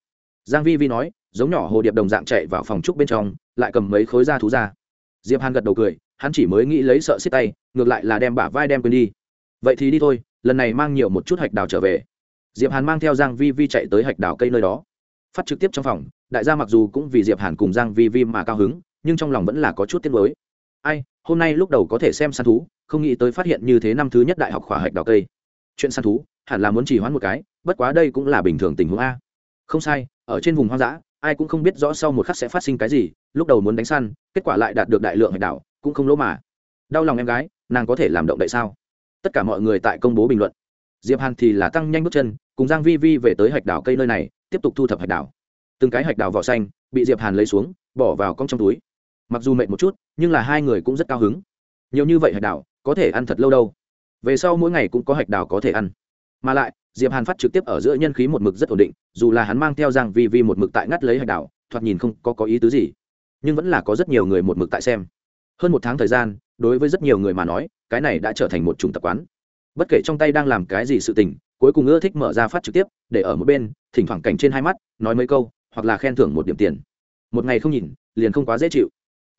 Giang vi vi nói, giống nhỏ hồ điệp đồng dạng chạy vào phòng trúc bên trong, lại cầm mấy khối da thú ra. Diệp hàn gật đầu cười, hắn chỉ mới nghĩ lấy sợ xiết tay, ngược lại là đem bả vai đem quên đi. Vậy thì đi thôi, lần này mang nhiều một chút hạch đào trở về. Diệp hàn mang theo giang vi vi chạy tới hạch đào cây nơi đó. Phát trực tiếp trong phòng, đại gia mặc dù cũng vì diệp hàn cùng giang vi vi mà cao hứng, nhưng trong lòng vẫn là có chút tiếc nuối. Ai, hôm nay lúc đầu có thể xem săn thú, không nghĩ tới phát hiện như thế năm thứ nhất đại học khỏa hạch đào cây. Chuyện săn thú, hẳn là muốn chỉ hoãn một cái bất quá đây cũng là bình thường tình huống a. Không sai, ở trên vùng hoang dã, ai cũng không biết rõ sau một khắc sẽ phát sinh cái gì, lúc đầu muốn đánh săn, kết quả lại đạt được đại lượng hạch đảo, cũng không lỗ mà. Đau lòng em gái, nàng có thể làm động đậy sao? Tất cả mọi người tại công bố bình luận. Diệp hàn thì là tăng nhanh bước chân, cùng giang vi vi về tới hạch đảo cây nơi này, tiếp tục thu thập hạch đảo. Từng cái hạch đảo vỏ xanh, bị diệp hàn lấy xuống, bỏ vào cong trong túi. Mặc dù mệt một chút, nhưng là hai người cũng rất cao hứng. Nhiều như vậy hạch đảo, có thể ăn thật lâu đâu. Về sau mỗi ngày cũng có hạch đảo có thể ăn. Mà lại diệp hàn phát trực tiếp ở giữa nhân khí một mực rất ổn định, dù là hắn mang theo giang vi vi một mực tại ngắt lấy hạch đảo, thoạt nhìn không có có ý tứ gì. Nhưng vẫn là có rất nhiều người một mực tại xem. Hơn một tháng thời gian, đối với rất nhiều người mà nói, cái này đã trở thành một chủng tập quán. Bất kể trong tay đang làm cái gì sự tình, cuối cùng ưa thích mở ra phát trực tiếp, để ở một bên, thỉnh thoảng cảnh trên hai mắt, nói mấy câu, hoặc là khen thưởng một điểm tiền. Một ngày không nhìn, liền không quá dễ chịu.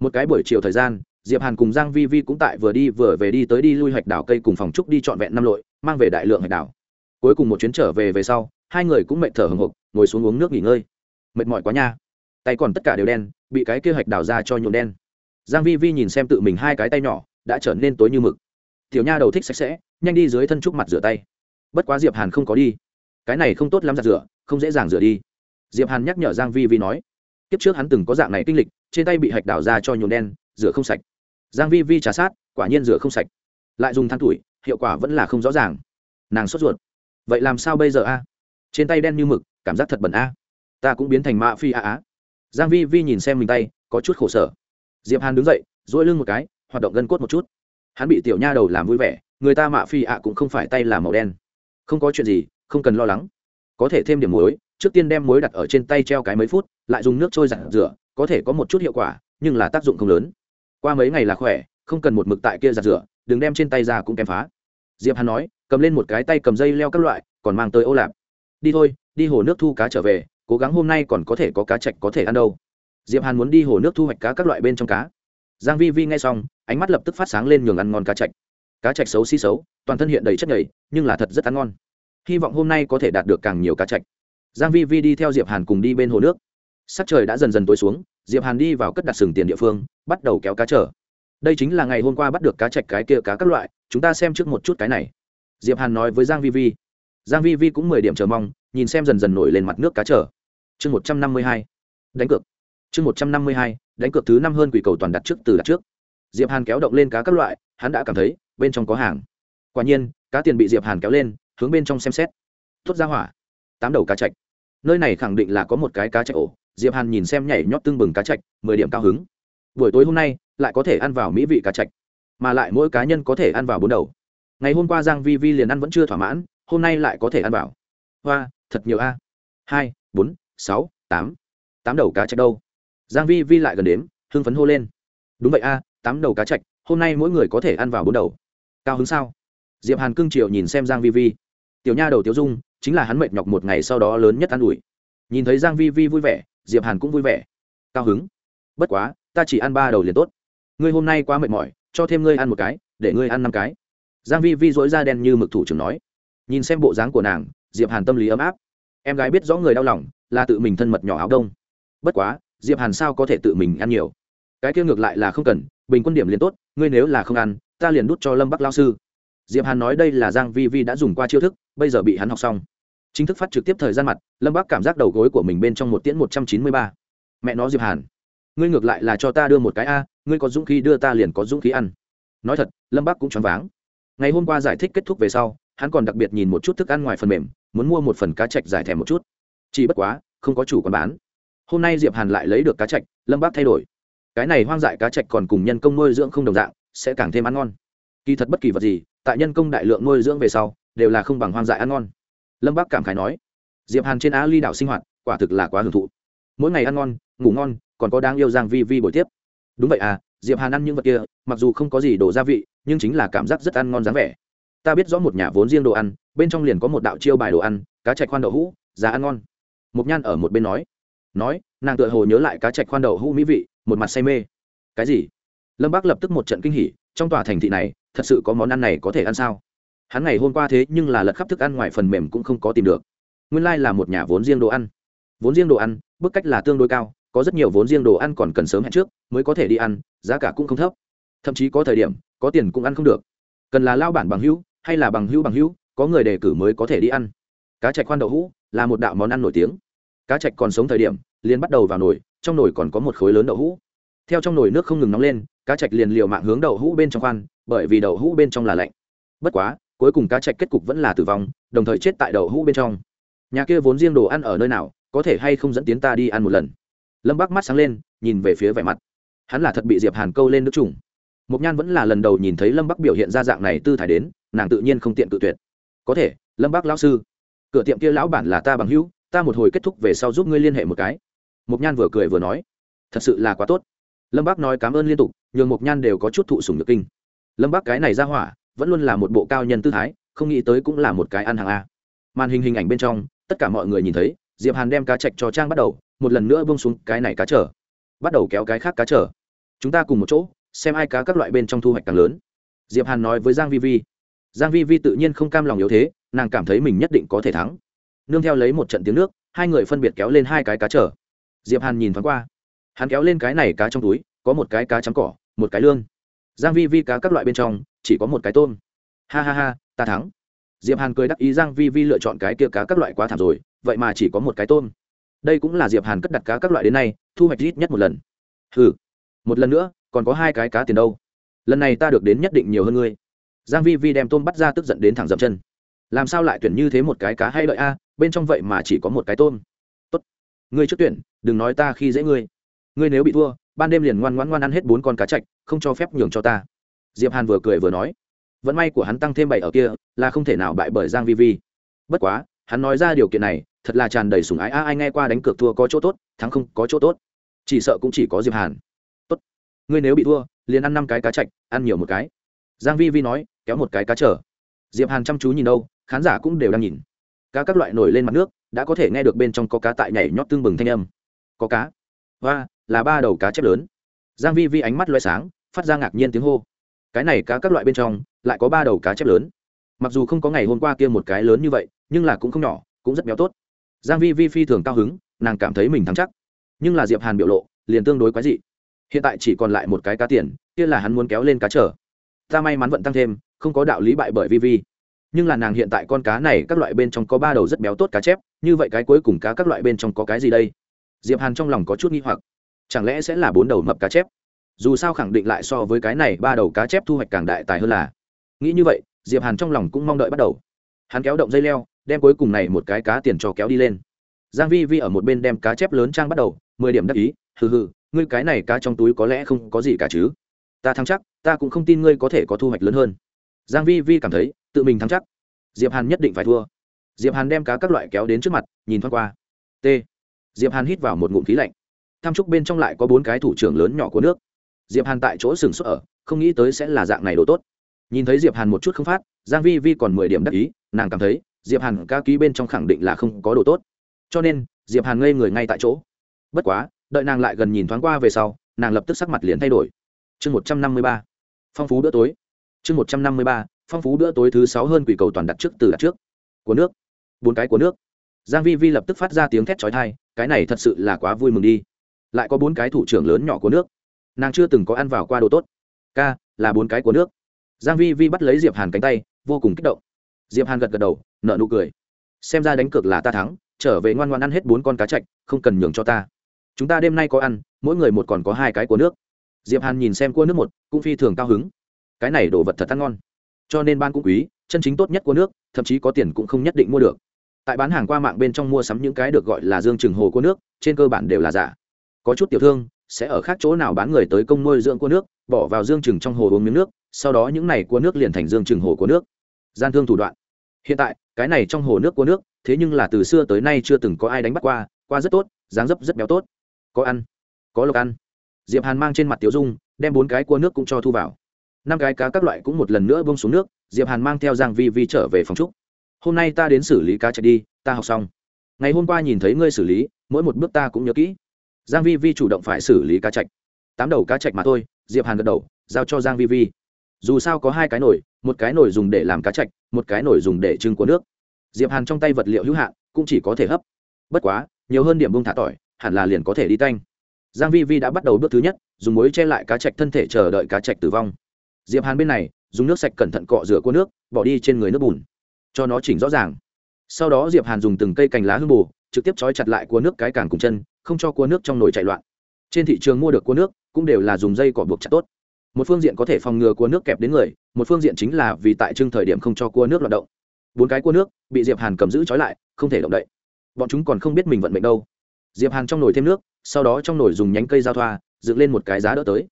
Một cái buổi chiều thời gian, diệp hàn cùng giang vi vi cũng tại vừa đi vừa về đi tới đi lui hạch đảo cây cùng phòng trúc đi trọn vẹn năm lội, mang về đại lượng hạch đảo cuối cùng một chuyến trở về về sau, hai người cũng mệt thở hồng hộc ngồi xuống uống nước nghỉ ngơi. Mệt mỏi quá nha. Tay còn tất cả đều đen, bị cái kế hoạch đào ra cho nhuộm đen. Giang vi vi nhìn xem tự mình hai cái tay nhỏ, đã trở nên tối như mực. Tiểu nha đầu thích sạch sẽ, nhanh đi dưới thân trúc mặt rửa tay. Bất quá diệp hàn không có đi. Cái này không tốt lắm giặt rửa, không dễ dàng rửa đi. Diệp hàn nhắc nhở giang vi vi nói, kiếp trước hắn từng có dạng này kinh lịch, trên tay bị hạch đào ra cho nhuộm đen, rửa không sạch. Giang vi vi trả sát, quả nhiên rửa không sạch. Lại dùng than tuổi, hiệu quả vẫn là không rõ ràng. Nàng sốt ruột vậy làm sao bây giờ a? Trên tay đen như mực, cảm giác thật bẩn a. Ta cũng biến thành mạ phi a á. Giang vi vi nhìn xem mình tay, có chút khổ sở. Diệp hàn đứng dậy, duỗi lưng một cái, hoạt động gân cốt một chút. Hắn bị tiểu nha đầu làm vui vẻ, người ta mạ phi ạ cũng không phải tay là màu đen. Không có chuyện gì, không cần lo lắng. Có thể thêm điểm muối, trước tiên đem muối đặt ở trên tay treo cái mấy phút, lại dùng nước trôi giặt rửa, có thể có một chút hiệu quả, nhưng là tác dụng không lớn. Qua mấy ngày là khỏe, không cần một mực tại kia giặt rửa, đừng đem trên tay ra cũng kém phá diệp hàn nói, cầm lên một cái tay cầm dây leo các loại, còn mang tới ô lạp. Đi thôi, đi hồ nước thu cá trở về, cố gắng hôm nay còn có thể có cá chạch có thể ăn đâu. Diệp hàn muốn đi hồ nước thu hoạch cá các loại bên trong cá. Giang vi vi nghe xong, ánh mắt lập tức phát sáng lên nhường ăn ngon cá chạch. Cá chạch xấu xí xấu, toàn thân hiện đầy chất nhầy, nhưng là thật rất ăn ngon. Hy vọng hôm nay có thể đạt được càng nhiều cá chạch. Giang vi vi đi theo diệp hàn cùng đi bên hồ nước. Sắc trời đã dần dần tối xuống, diệp hàn đi vào cất đặt sừng tiền địa phương, bắt đầu kéo cá trở đây chính là ngày hôm qua bắt được cá chạch cái kia cá các loại chúng ta xem trước một chút cái này. Diệp hàn nói với giang vi vi. Giang vi vi cũng mười điểm chờ mong, nhìn xem dần dần nổi lên mặt nước cá trở. Chương một trăm năm mươi hai. Đánh cược. Chương một trăm năm mươi hai, đánh cược thứ năm hơn quỷ cầu toàn đặt trước từ đặt trước. Diệp hàn kéo động lên cá các loại, hắn đã cảm thấy, bên trong có hàng. Quả nhiên, cá tiền bị diệp hàn kéo lên, hướng bên trong xem xét. Thốt ra hỏa. Tám đầu cá chạch. Nơi này khẳng định là có một cái cá chạch ổ. Diệp hàn nhìn xem nhảy nhót tương bừng cá chạch, mười điểm cao hứng. Buổi tối hôm nay, lại có thể ăn vào mỹ vị cá chạch mà lại mỗi cá nhân có thể ăn vào bốn đầu. Ngày hôm qua giang vi vi liền ăn vẫn chưa thỏa mãn hôm nay lại có thể ăn vào. Hoa thật nhiều a. Hai bốn sáu tám. Tám đầu cá chạch đâu? Giang vi vi lại gần đếm, hưng phấn hô lên. Đúng vậy a tám đầu cá chạch hôm nay mỗi người có thể ăn vào bốn đầu. Cao hứng sao? Diệp hàn cương triều nhìn xem giang vi vi. Tiểu nha đầu tiểu dung chính là hắn mệt nhọc một ngày sau đó lớn nhất ăn ủi. Nhìn thấy giang vi vi vui vẻ diệp hàn cũng vui vẻ. Cao hứng. Bất quá ta chỉ ăn ba đầu liền tốt. Ngươi hôm nay quá mệt mỏi cho thêm ngươi ăn một cái, để ngươi ăn năm cái. Giang vi vi dỗi ra đen như mực thủ trưởng nói. Nhìn xem bộ dáng của nàng, diệp hàn tâm lý ấm áp. Em gái biết rõ người đau lòng, là tự mình thân mật nhỏ áo đông. Bất quá, diệp hàn sao có thể tự mình ăn nhiều? Cái kia ngược lại là không cần, bình quân điểm liền tốt, ngươi nếu là không ăn, ta liền đút cho lâm bắc lao sư. Diệp hàn nói đây là giang vi vi đã dùng qua chiêu thức, bây giờ bị hắn học xong. Chính thức phát trực tiếp thời gian mặt, lâm bắc cảm giác đầu gối của mình bên trong một tiễn một trăm chín mươi ba. Mẹ nó diệp hàn ngươi ngược lại là cho ta đưa một cái a, ngươi có dũng khí đưa ta liền có dũng khí ăn. Nói thật, lâm bắc cũng choáng váng. Ngày hôm qua giải thích kết thúc về sau, hắn còn đặc biệt nhìn một chút thức ăn ngoài phần mềm, muốn mua một phần cá chạch giải thèm một chút. Chỉ bất quá, không có chủ quán bán. Hôm nay diệp hàn lại lấy được cá chạch, lâm bác thay đổi. Cái này hoang dại cá chạch còn cùng nhân công nuôi dưỡng không đồng dạng, sẽ càng thêm ăn ngon. Kỳ thật bất kỳ vật gì, tại nhân công đại lượng nuôi dưỡng về sau, đều là không bằng hoang dại ăn ngon. Lâm bác cảm khái nói, diệp hàn trên á ly đảo sinh hoạt, quả thực là quá hưởng thụ. Mỗi ngày ăn ngon, ngủ ngon còn có đáng yêu giang vi vi buổi tiếp. Đúng vậy à diệp hàn ăn những vật kia, mặc dù không có gì đồ gia vị, nhưng chính là cảm giác rất ăn ngon dáng vẻ. Ta biết rõ một nhà vốn riêng đồ ăn, bên trong liền có một đạo chiêu bài đồ ăn, cá chạch khoan đậu hũ, giá ăn ngon. Mục nhan ở một bên nói. Nói, nàng tựa hồ nhớ lại cá chạch khoan đậu hũ mỹ vị, một mặt say mê. Cái gì? Lâm bác lập tức một trận kinh hỉ, trong tòa thành thị này, thật sự có món ăn này có thể ăn sao? Hắn ngày hôm qua thế nhưng là lật khắp thức ăn ngoài phần mềm cũng không có tìm được. Nguyên lai là một nhà vốn riêng đồ ăn. Vốn riêng đồ ăn, bức cách là tương đối cao có rất nhiều vốn riêng đồ ăn còn cần sớm hẹn trước, mới có thể đi ăn, giá cả cũng không thấp. Thậm chí có thời điểm, có tiền cũng ăn không được. Cần là lao bản bằng hữu, hay là bằng hữu bằng hữu, có người đề cử mới có thể đi ăn. Cá chạch khoan đậu hũ là một đạo món ăn nổi tiếng. Cá chạch còn sống thời điểm, liền bắt đầu vào nồi, trong nồi còn có một khối lớn đậu hũ. Theo trong nồi nước không ngừng nóng lên, cá chạch liền liều mạng hướng đậu hũ bên trong khoan, bởi vì đậu hũ bên trong là lạnh. Bất quá, cuối cùng cá chạch kết cục vẫn là tử vong, đồng thời chết tại đậu hũ bên trong. Nhà kia vốn riêng đồ ăn ở nơi nào, có thể hay không dẫn tiến ta đi ăn một lần? Lâm bắc mắt sáng lên, nhìn về phía vẻ mặt. Hắn là thật bị diệp hàn câu lên nước trùng. Mộc nhan vẫn là lần đầu nhìn thấy lâm bắc biểu hiện ra dạng này tư thải đến, nàng tự nhiên không tiện cự tuyệt. Có thể, lâm bắc lão sư, cửa tiệm kia lão bản là ta bằng hữu, ta một hồi kết thúc về sau giúp ngươi liên hệ một cái. Mộc nhan vừa cười vừa nói, thật sự là quá tốt. Lâm bắc nói cảm ơn liên tục, nhường Mộc nhan đều có chút thụ sùng nhược kinh. Lâm bắc cái này ra hỏa, vẫn luôn là một bộ cao nhân tư thái, không nghĩ tới cũng là một cái ăn hàng a. Màn hình hình ảnh bên trong, tất cả mọi người nhìn thấy, diệp hàn đem cá chạch cho trang bắt đầu một lần nữa bông xuống cái này cá trở. Bắt đầu kéo cái khác cá trở. Chúng ta cùng một chỗ, xem ai cá các loại bên trong thu hoạch càng lớn. Diệp hàn nói với giang vi vi. Giang vi vi tự nhiên không cam lòng yếu thế, nàng cảm thấy mình nhất định có thể thắng. Nương theo lấy một trận tiếng nước, hai người phân biệt kéo lên hai cái cá trở. Diệp hàn nhìn thoáng qua. Hắn kéo lên cái này cá trong túi, có một cái cá trắng cỏ, một cái lương giang vi vi cá các loại bên trong, chỉ có một cái tôm. Ha ha ha, ta thắng. Diệp hàn cười đắc ý giang vi vi lựa chọn cái kia cá các loại quá thảm rồi, vậy mà chỉ có một cái tôm đây cũng là diệp hàn cất đặt cá các loại đến nay, thu hoạch ít nhất một lần. Hừ, một lần nữa, còn có hai cái cá tiền đâu. Lần này ta được đến nhất định nhiều hơn ngươi. Giang vi vi đem tôm bắt ra tức giận đến thẳng dậm chân. Làm sao lại tuyển như thế một cái cá hay đợi a, bên trong vậy mà chỉ có một cái tôm. Tốt, ngươi trước tuyển, đừng nói ta khi dễ ngươi. Ngươi nếu bị thua, ban đêm liền ngoan ngoan ngoan ăn hết bốn con cá chạch, không cho phép nhường cho ta. Diệp hàn vừa cười vừa nói. Vận may của hắn tăng thêm bảy ở kia, là không thể nào bại bởi giang vi vi. Bất quá, hắn nói ra điều kiện này thật là tràn đầy sủng ái. A, ai nghe qua đánh cược thua có chỗ tốt, thắng không có chỗ tốt. Chỉ sợ cũng chỉ có diệp hàn. Tốt. Ngươi nếu bị thua, liền ăn năm cái cá chạch, ăn nhiều một cái. Giang vi vi nói, kéo một cái cá trở. Diệp hàn chăm chú nhìn đâu, khán giả cũng đều đang nhìn. Cá các loại nổi lên mặt nước, đã có thể nghe được bên trong có cá tại nhảy nhót tương bừng thanh âm. Có cá. Và là ba đầu cá chép lớn. Giang vi vi ánh mắt loé sáng, phát ra ngạc nhiên tiếng hô. Cái này cá các loại bên trong, lại có ba đầu cá chép lớn. Mặc dù không có ngày hôm qua kia một cái lớn như vậy, nhưng là cũng không nhỏ, cũng rất béo tốt giang vi vi phi thường cao hứng, nàng cảm thấy mình thắng chắc. Nhưng là diệp hàn biểu lộ, liền tương đối quái dị. Hiện tại chỉ còn lại một cái cá tiền, kia là hắn muốn kéo lên cá trở. Ta may mắn vận tăng thêm, không có đạo lý bại bởi vi vi. Nhưng là nàng hiện tại con cá này, các loại bên trong có ba đầu rất béo tốt cá chép, như vậy cái cuối cùng cá các loại bên trong có cái gì đây? Diệp hàn trong lòng có chút nghi hoặc. Chẳng lẽ sẽ là bốn đầu mập cá chép? Dù sao khẳng định lại so với cái này, ba đầu cá chép thu hoạch càng đại tài hơn là. Nghĩ như vậy, diệp hàn trong lòng cũng mong đợi bắt đầu. Hắn kéo động dây leo đem cuối cùng này một cái cá tiền cho kéo đi lên. Giang vi vi ở một bên đem cá chép lớn trang bắt đầu, mười điểm đắc ý, hừ hừ, ngươi cái này cá trong túi có lẽ không có gì cả chứ. Ta thắng chắc, ta cũng không tin ngươi có thể có thu hoạch lớn hơn. Giang vi vi cảm thấy, tự mình thắng chắc. Diệp hàn nhất định phải thua. Diệp hàn đem cá các loại kéo đến trước mặt, nhìn thoáng qua. T. Diệp hàn hít vào một ngụm khí lạnh. Tham trúc bên trong lại có bốn cái thủ trưởng lớn nhỏ của nước. Diệp hàn tại chỗ sừng sốt ở, không nghĩ tới sẽ là dạng này đồ tốt. Nhìn thấy diệp hàn một chút không phát, giang vi vi còn mười điểm đắc ý, nàng cảm thấy diệp hàn ca ký bên trong khẳng định là không có đồ tốt. Cho nên, diệp hàn ngây người ngay tại chỗ. Bất quá, đợi nàng lại gần nhìn thoáng qua về sau, nàng lập tức sắc mặt liền thay đổi. Chương một trăm năm mươi ba, phong phú bữa tối. Chương một trăm năm mươi ba, phong phú bữa tối thứ sáu hơn quỷ cầu toàn đặt trước từ đặt trước. Của nước. Bốn cái của nước. Giang vi vi lập tức phát ra tiếng thét chói tai, cái này thật sự là quá vui mừng đi. Lại có bốn cái thủ trưởng lớn nhỏ của nước. Nàng chưa từng có ăn vào qua đồ tốt. Ca, là bốn cái của nước. Giang vi vi bắt lấy diệp hàn cánh tay, vô cùng kích động diệp hàn gật gật đầu nợ nụ cười. Xem ra đánh cược là ta thắng, trở về ngoan ngoan ăn hết bốn con cá chạch, không cần nhường cho ta. Chúng ta đêm nay có ăn, mỗi người một còn có hai cái của nước. Diệp hàn nhìn xem cua nước một, cũng phi thường cao hứng. Cái này đồ vật thật ăn ngon. Cho nên ban cũng quý, chân chính tốt nhất của nước, thậm chí có tiền cũng không nhất định mua được. Tại bán hàng qua mạng bên trong mua sắm những cái được gọi là dương trừng hồ của nước, trên cơ bản đều là giả. Có chút tiểu thương, sẽ ở khác chỗ nào bán người tới công nuôi dưỡng của nước, bỏ vào dương trừng trong hồ uống miếng nước, sau đó những này của nước liền thành dương trừng hồ của nước gian thương thủ đoạn. Hiện tại, cái này trong hồ nước của nước, thế nhưng là từ xưa tới nay chưa từng có ai đánh bắt qua qua rất tốt, dáng dấp rất béo tốt. Có ăn, có lộc ăn. Diệp hàn mang trên mặt tiểu dung, đem bốn cái cua nước cũng cho thu vào. Năm cái cá các loại cũng một lần nữa bông xuống nước, diệp hàn mang theo giang vi vi trở về phòng trúc. Hôm nay ta đến xử lý cá chạy đi, ta học xong. Ngày hôm qua nhìn thấy ngươi xử lý, mỗi một bước ta cũng nhớ kỹ. Giang vi vi chủ động phải xử lý cá chạch tám đầu cá chạch mà thôi, diệp hàn gật đầu, giao cho giang vi vi dù sao có hai cái nồi, một cái nồi dùng để làm cá chạch, một cái nồi dùng để trưng của nước. Diệp hàn trong tay vật liệu hữu hạn cũng chỉ có thể hấp. Bất quá, nhiều hơn điểm bông thả tỏi, hẳn là liền có thể đi tanh. Giang vi vi đã bắt đầu bước thứ nhất, dùng muối che lại cá chạch thân thể chờ đợi cá chạch tử vong. Diệp hàn bên này, dùng nước sạch cẩn thận cọ rửa cua nước, bỏ đi trên người nước bùn, cho nó chỉnh rõ ràng. Sau đó diệp hàn dùng từng cây cành lá hương bù, trực tiếp trói chặt lại cua nước cái càng cùng chân, không cho cua nước trong nồi chạy loạn. Trên thị trường mua được cua nước cũng đều là dùng dây cỏ buộc chặt tốt một phương diện có thể phòng ngừa cua nước kẹp đến người, một phương diện chính là vì tại trưng thời điểm không cho cua nước loạt động. Bốn cái cua nước bị diệp hàn cầm giữ trói lại, không thể động đậy. Bọn chúng còn không biết mình vận mệnh đâu. Diệp hàn trong nồi thêm nước, sau đó trong nồi dùng nhánh cây giao thoa, dựng lên một cái giá đỡ tới.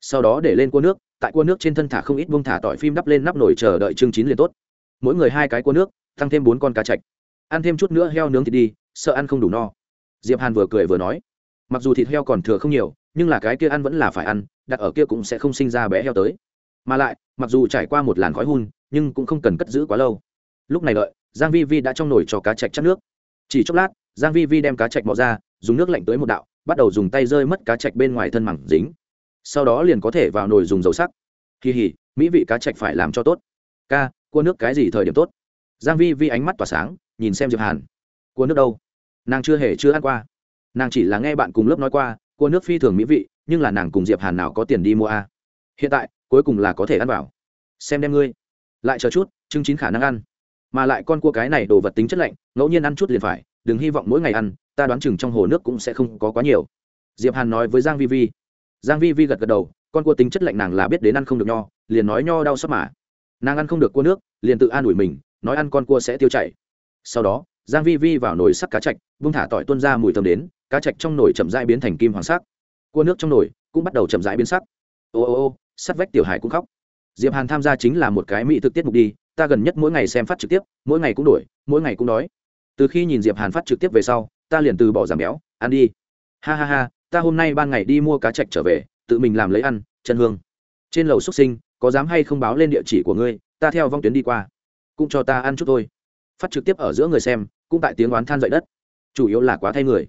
Sau đó để lên cua nước, tại cua nước trên thân thả không ít bông thả tỏi phim đắp lên nắp nồi chờ đợi chương chín liền tốt. Mỗi người hai cái cua nước, tăng thêm bốn con cá chạch. Ăn thêm chút nữa heo nướng thịt đi, sợ ăn không đủ no. Diệp hàn vừa cười vừa nói, mặc dù thịt heo còn thừa không nhiều, nhưng là cái kia ăn vẫn là phải ăn đặt ở kia cũng sẽ không sinh ra bé heo tới. Mà lại, mặc dù trải qua một làn khói hun, nhưng cũng không cần cất giữ quá lâu. Lúc này đợi, giang vi vi đã trong nồi cho cá chạch chắc nước. Chỉ chốc lát, giang vi vi đem cá chạch mò ra, dùng nước lạnh tới một đạo, bắt đầu dùng tay rơi mất cá chạch bên ngoài thân mảng dính. Sau đó liền có thể vào nồi dùng dầu sắc. Kỳ hỉ, mỹ vị cá chạch phải làm cho tốt. Ca, cua nước cái gì thời điểm tốt? Giang vi vi ánh mắt tỏa sáng, nhìn xem diệp hàn. Cua nước đâu? Nàng chưa hề chưa ăn qua. Nàng chỉ là nghe bạn cùng lớp nói qua, cua nước phi thường mỹ vị nhưng là nàng cùng diệp hàn nào có tiền đi mua a? À. hiện tại, cuối cùng là có thể ăn vào. Xem đem ngươi. Lại chờ chút chứng chín khả năng ăn. Mà lại con cua cái này đồ vật tính chất lạnh, ngẫu nhiên ăn chút liền phải, đừng hy vọng mỗi ngày ăn, ta đoán chừng trong hồ nước cũng sẽ không có quá nhiều. Diệp hàn nói với giang vi vi. Giang vi vi gật gật đầu, con cua tính chất lạnh nàng là biết đến ăn không được nho, liền nói nho đau sắp mà. Nàng ăn không được cua nước, liền tự an ủi mình, nói ăn con cua sẽ tiêu chảy. Sau đó, giang vi vi vào nồi sắc cá chạch vung thả tỏi tuôn ra mùi thơm đến, cá chạch trong nồi chậm rãi biến thành kim hoàng sắc cua nước trong nồi, cũng bắt đầu chậm rãi biến sắc. Ô ô ô, sắt vách tiểu hải cũng khóc. Diệp hàn tham gia chính là một cái mỹ thực tiết mục đi, ta gần nhất mỗi ngày xem phát trực tiếp, mỗi ngày cũng đổi, mỗi ngày cũng đói. Từ khi nhìn diệp hàn phát trực tiếp về sau, ta liền từ bỏ giảm béo, ăn đi. Ha ha ha, ta hôm nay ban ngày đi mua cá chạch trở về, tự mình làm lấy ăn, chân hương. Trên lầu xuất sinh, có dám hay không báo lên địa chỉ của ngươi, ta theo vong tuyến đi qua. Cũng cho ta ăn chút thôi. Phát trực tiếp ở giữa người xem, cũng tại tiếng oán than dậy đất. Chủ yếu là quá thay người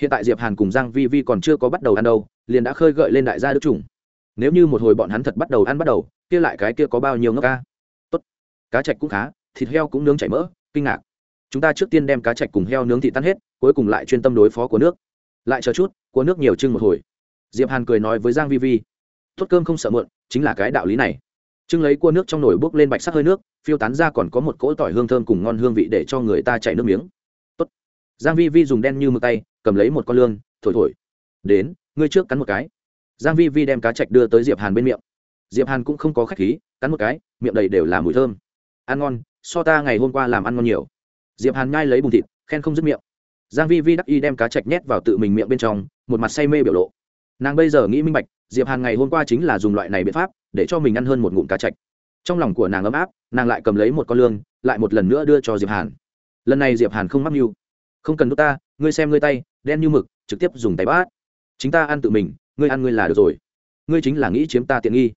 hiện tại diệp hàn cùng giang vi vi còn chưa có bắt đầu ăn đâu, liền đã khơi gợi lên đại gia đức trùng nếu như một hồi bọn hắn thật bắt đầu ăn bắt đầu, kia lại cái kia có bao nhiêu ngốc ca? Tốt. Cá chạch cũng khá, thịt heo cũng nướng chảy mỡ, kinh ngạc. Chúng ta trước tiên đem cá chạch cùng heo nướng thịt tan hết, cuối cùng lại chuyên tâm đối phó của nước. Lại chờ chút, của nước nhiều trưng một hồi. Diệp hàn cười nói với giang vi vi. Tốt cơm không sợ mượn chính là cái đạo lý này. Trưng lấy cua nước trong nồi bốc lên bạch sắc hơi nước, phiêu tán ra còn có một cỗ tỏi hương thơm cùng ngon hương vị để cho người ta chảy nước miếng giang vi vi dùng đen như mực tay, cầm lấy một con lương thổi thổi. Đến, ngươi trước cắn một cái. Giang vi vi đem cá chạch đưa tới diệp hàn bên miệng. Diệp hàn cũng không có khách khí, cắn một cái, miệng đầy đều là mùi thơm. Ăn ngon, so ta ngày hôm qua làm ăn ngon nhiều. Diệp hàn nhai lấy bùng thịt, khen không dứt miệng. Giang vi vi đắc y đem cá chạch nhét vào tự mình miệng bên trong, một mặt say mê biểu lộ. Nàng bây giờ nghĩ minh bạch, diệp hàn ngày hôm qua chính là dùng loại này biện pháp để cho mình ăn hơn một ngụm cá chạch. Trong lòng của nàng ấm áp, nàng lại cầm lấy một con lương lại một lần nữa đưa cho diệp hàn. Lần này diệp hàn không mắc mưu không cần đút ta, ngươi xem ngươi tay, đen như mực, trực tiếp dùng tay bát. Chính ta ăn tự mình, ngươi ăn ngươi là được rồi. Ngươi chính là nghĩ chiếm ta tiện nghi.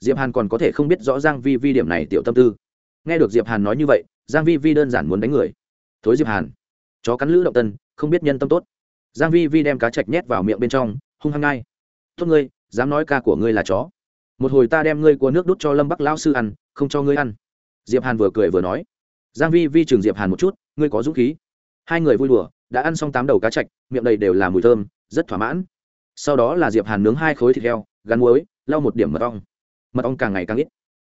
Diệp hàn còn có thể không biết rõ giang vi vi điểm này tiểu tâm tư. Nghe được diệp hàn nói như vậy, giang vi vi đơn giản muốn đánh người. Thối diệp hàn. Chó cắn lữ động tân, không biết nhân tâm tốt. Giang vi vi đem cá chạch nhét vào miệng bên trong, hung hăng ngay. Tốt ngươi, dám nói ca của ngươi là chó. Một hồi ta đem ngươi của nước đút cho lâm bắc lão sư ăn, không cho ngươi ăn. Diệp hàn vừa cười vừa nói. Giang vi vi chừng diệp hàn một chút, ngươi có dũng khí hai người vui đùa, đã ăn xong tám đầu cá chạch, miệng đầy đều là mùi thơm, rất thỏa mãn. Sau đó là diệp hàn nướng hai khối thịt heo, gắn muối, lau một điểm mật ong. Mật ong càng ngày càng ít.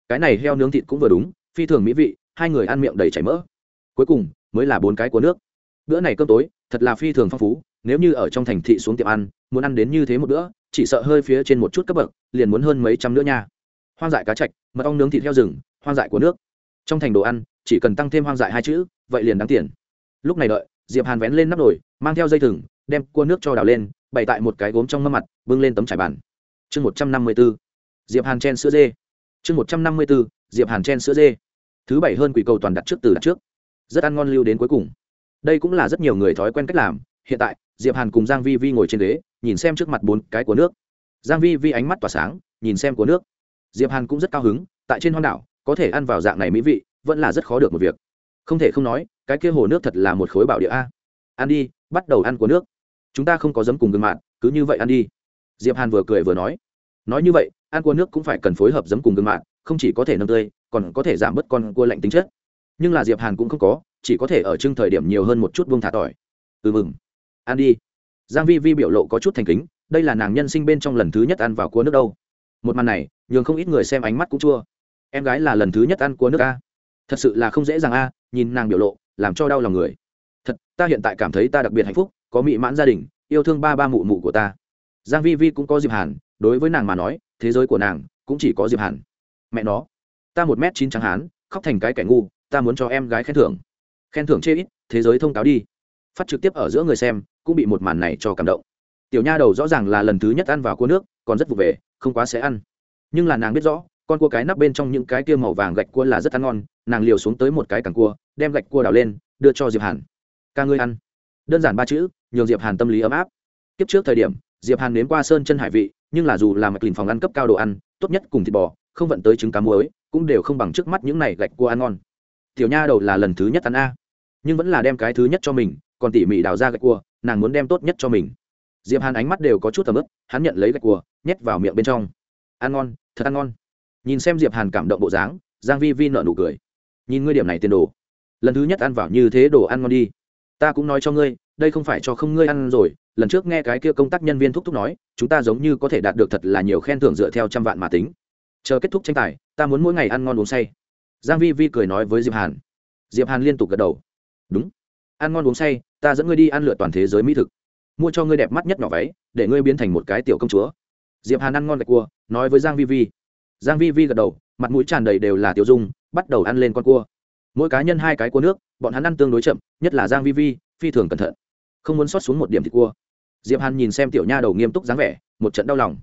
Cái này heo nướng thịt cũng vừa đúng, phi thường mỹ vị, hai người ăn miệng đầy chảy mỡ. Cuối cùng, mới là bốn cái của nước. Bữa này cơm tối, thật là phi thường phong phú, nếu như ở trong thành thị xuống tiệm ăn, muốn ăn đến như thế một bữa, chỉ sợ hơi phía trên một chút cấp bậc, liền muốn hơn mấy trăm nữa nha. Hoang dại cá chạch, mật ong nướng thịt heo rừng, hoang dại của nước. Trong thành đồ ăn, chỉ cần tăng thêm hoang dại hai chữ, vậy liền đáng tiền lúc này đợi, diệp hàn vén lên nắp nồi, mang theo dây thừng, đem cua nước cho đào lên, bày tại một cái gốm trong mâm mặt, bưng lên tấm trải bàn. Chương một trăm năm mươi b ố diệp hàn chen sữa dê. Chương một trăm năm mươi b ố diệp hàn chen sữa dê. Thứ bảy hơn quỷ cầu toàn đặt trước từ đặt trước. Rất ăn ngon lưu đến cuối cùng. Đây cũng là rất nhiều người thói quen cách làm. Hiện tại, diệp hàn cùng giang vi vi ngồi trên ghế, nhìn xem trước mặt bốn cái của nước. Giang vi vi ánh mắt tỏa sáng, nhìn xem của nước. Diệp hàn cũng rất cao hứng, tại trên hoang đảo, có thể ăn vào dạng này mỹ vị, vẫn là rất khó được một việc. Không thể không nói cái kia hồ nước thật là một khối bảo địa a. Ăn đi, bắt đầu ăn của nước. Chúng ta không có giấm cùng gương mạn cứ như vậy ăn đi. Diệp hàn vừa cười vừa nói. Nói như vậy, ăn cua nước cũng phải cần phối hợp giấm cùng gương mạn không chỉ có thể nâng tươi, còn có thể giảm bớt con cua lạnh tính chất. Nhưng là diệp hàn cũng không có, chỉ có thể ở trưng thời điểm nhiều hơn một chút buông thả tỏi. Ừ mừng. Ăn đi. Giang vi vi biểu lộ có chút thành kính, đây là nàng nhân sinh bên trong lần thứ nhất ăn vào cua nước đâu. Một màn này, nhường không ít người xem ánh mắt cũng chua. Em gái là lần thứ nhất ăn cua nước a. Thật sự là không dễ dàng a, nhìn nàng biểu lộ làm cho đau lòng người. Thật, ta hiện tại cảm thấy ta đặc biệt hạnh phúc, có mỹ mãn gia đình, yêu thương ba ba mụ mụ của ta. Giang vi vi cũng có diệp hàn, đối với nàng mà nói, thế giới của nàng cũng chỉ có diệp hàn. Mẹ nó, ta một m chín trắng hán, khóc thành cái kẻ ngu, ta muốn cho em gái khen thưởng. Khen thưởng chê ít, thế giới thông cáo đi. Phát trực tiếp ở giữa người xem, cũng bị một màn này cho cảm động. Tiểu nha đầu rõ ràng là lần thứ nhất ăn vào cua nước, còn rất vụ về, không quá sẽ ăn. Nhưng là nàng biết rõ, con cua cái nắp bên trong những cái kia màu vàng gạch cua là rất ăn ngon, nàng liều xuống tới một cái càng cua đem gạch cua đào lên, đưa cho diệp hàn. Ca ngươi ăn. Đơn giản ba chữ, nhường diệp hàn tâm lý ấm áp. Tiếp trước thời điểm, diệp hàn nếm qua sơn chân hải vị, nhưng là dù là mạch lìn phòng ăn cấp cao đồ ăn, tốt nhất cùng thịt bò, không vận tới trứng cá muối, cũng đều không bằng trước mắt những này gạch cua ăn ngon. Tiểu nha đầu là lần thứ nhất ăn a, nhưng vẫn là đem cái thứ nhất cho mình, còn tỉ mỉ đào ra gạch cua, nàng muốn đem tốt nhất cho mình. Diệp hàn ánh mắt đều có chút tầm ướp hắn nhận lấy gạch cua, nhét vào miệng bên trong. Ăn ngon, thật ăn ngon. Nhìn xem diệp hàn cảm động bộ dáng, giang vi vi nở nụ cười. Nhìn ngươi điểm này tiền đồ lần thứ nhất ăn vào như thế đồ ăn ngon đi. Ta cũng nói cho ngươi, đây không phải cho không ngươi ăn rồi. Lần trước nghe cái kia công tác nhân viên thúc thúc nói, chúng ta giống như có thể đạt được thật là nhiều khen thưởng dựa theo trăm vạn mà tính. Chờ kết thúc tranh tài, ta muốn mỗi ngày ăn ngon uống say. Giang vi vi cười nói với diệp hàn. Diệp hàn liên tục gật đầu. Đúng. Ăn ngon uống say, ta dẫn ngươi đi ăn lượt toàn thế giới mỹ thực. Mua cho ngươi đẹp mắt nhất nhỏ váy, để ngươi biến thành một cái tiểu công chúa. Diệp hàn ăn ngon gạch cua, nói với giang vi vi. Giang vi vi gật đầu, mặt mũi tràn đầy đều là tiểu dung, bắt đầu ăn lên con cua mỗi cá nhân hai cái cua nước, bọn hắn ăn tương đối chậm, nhất là giang vi vi, phi thường cẩn thận. Không muốn xót xuống một điểm thịt cua. Diệp hàn nhìn xem tiểu nha đầu nghiêm túc dáng vẻ, một trận đau lòng.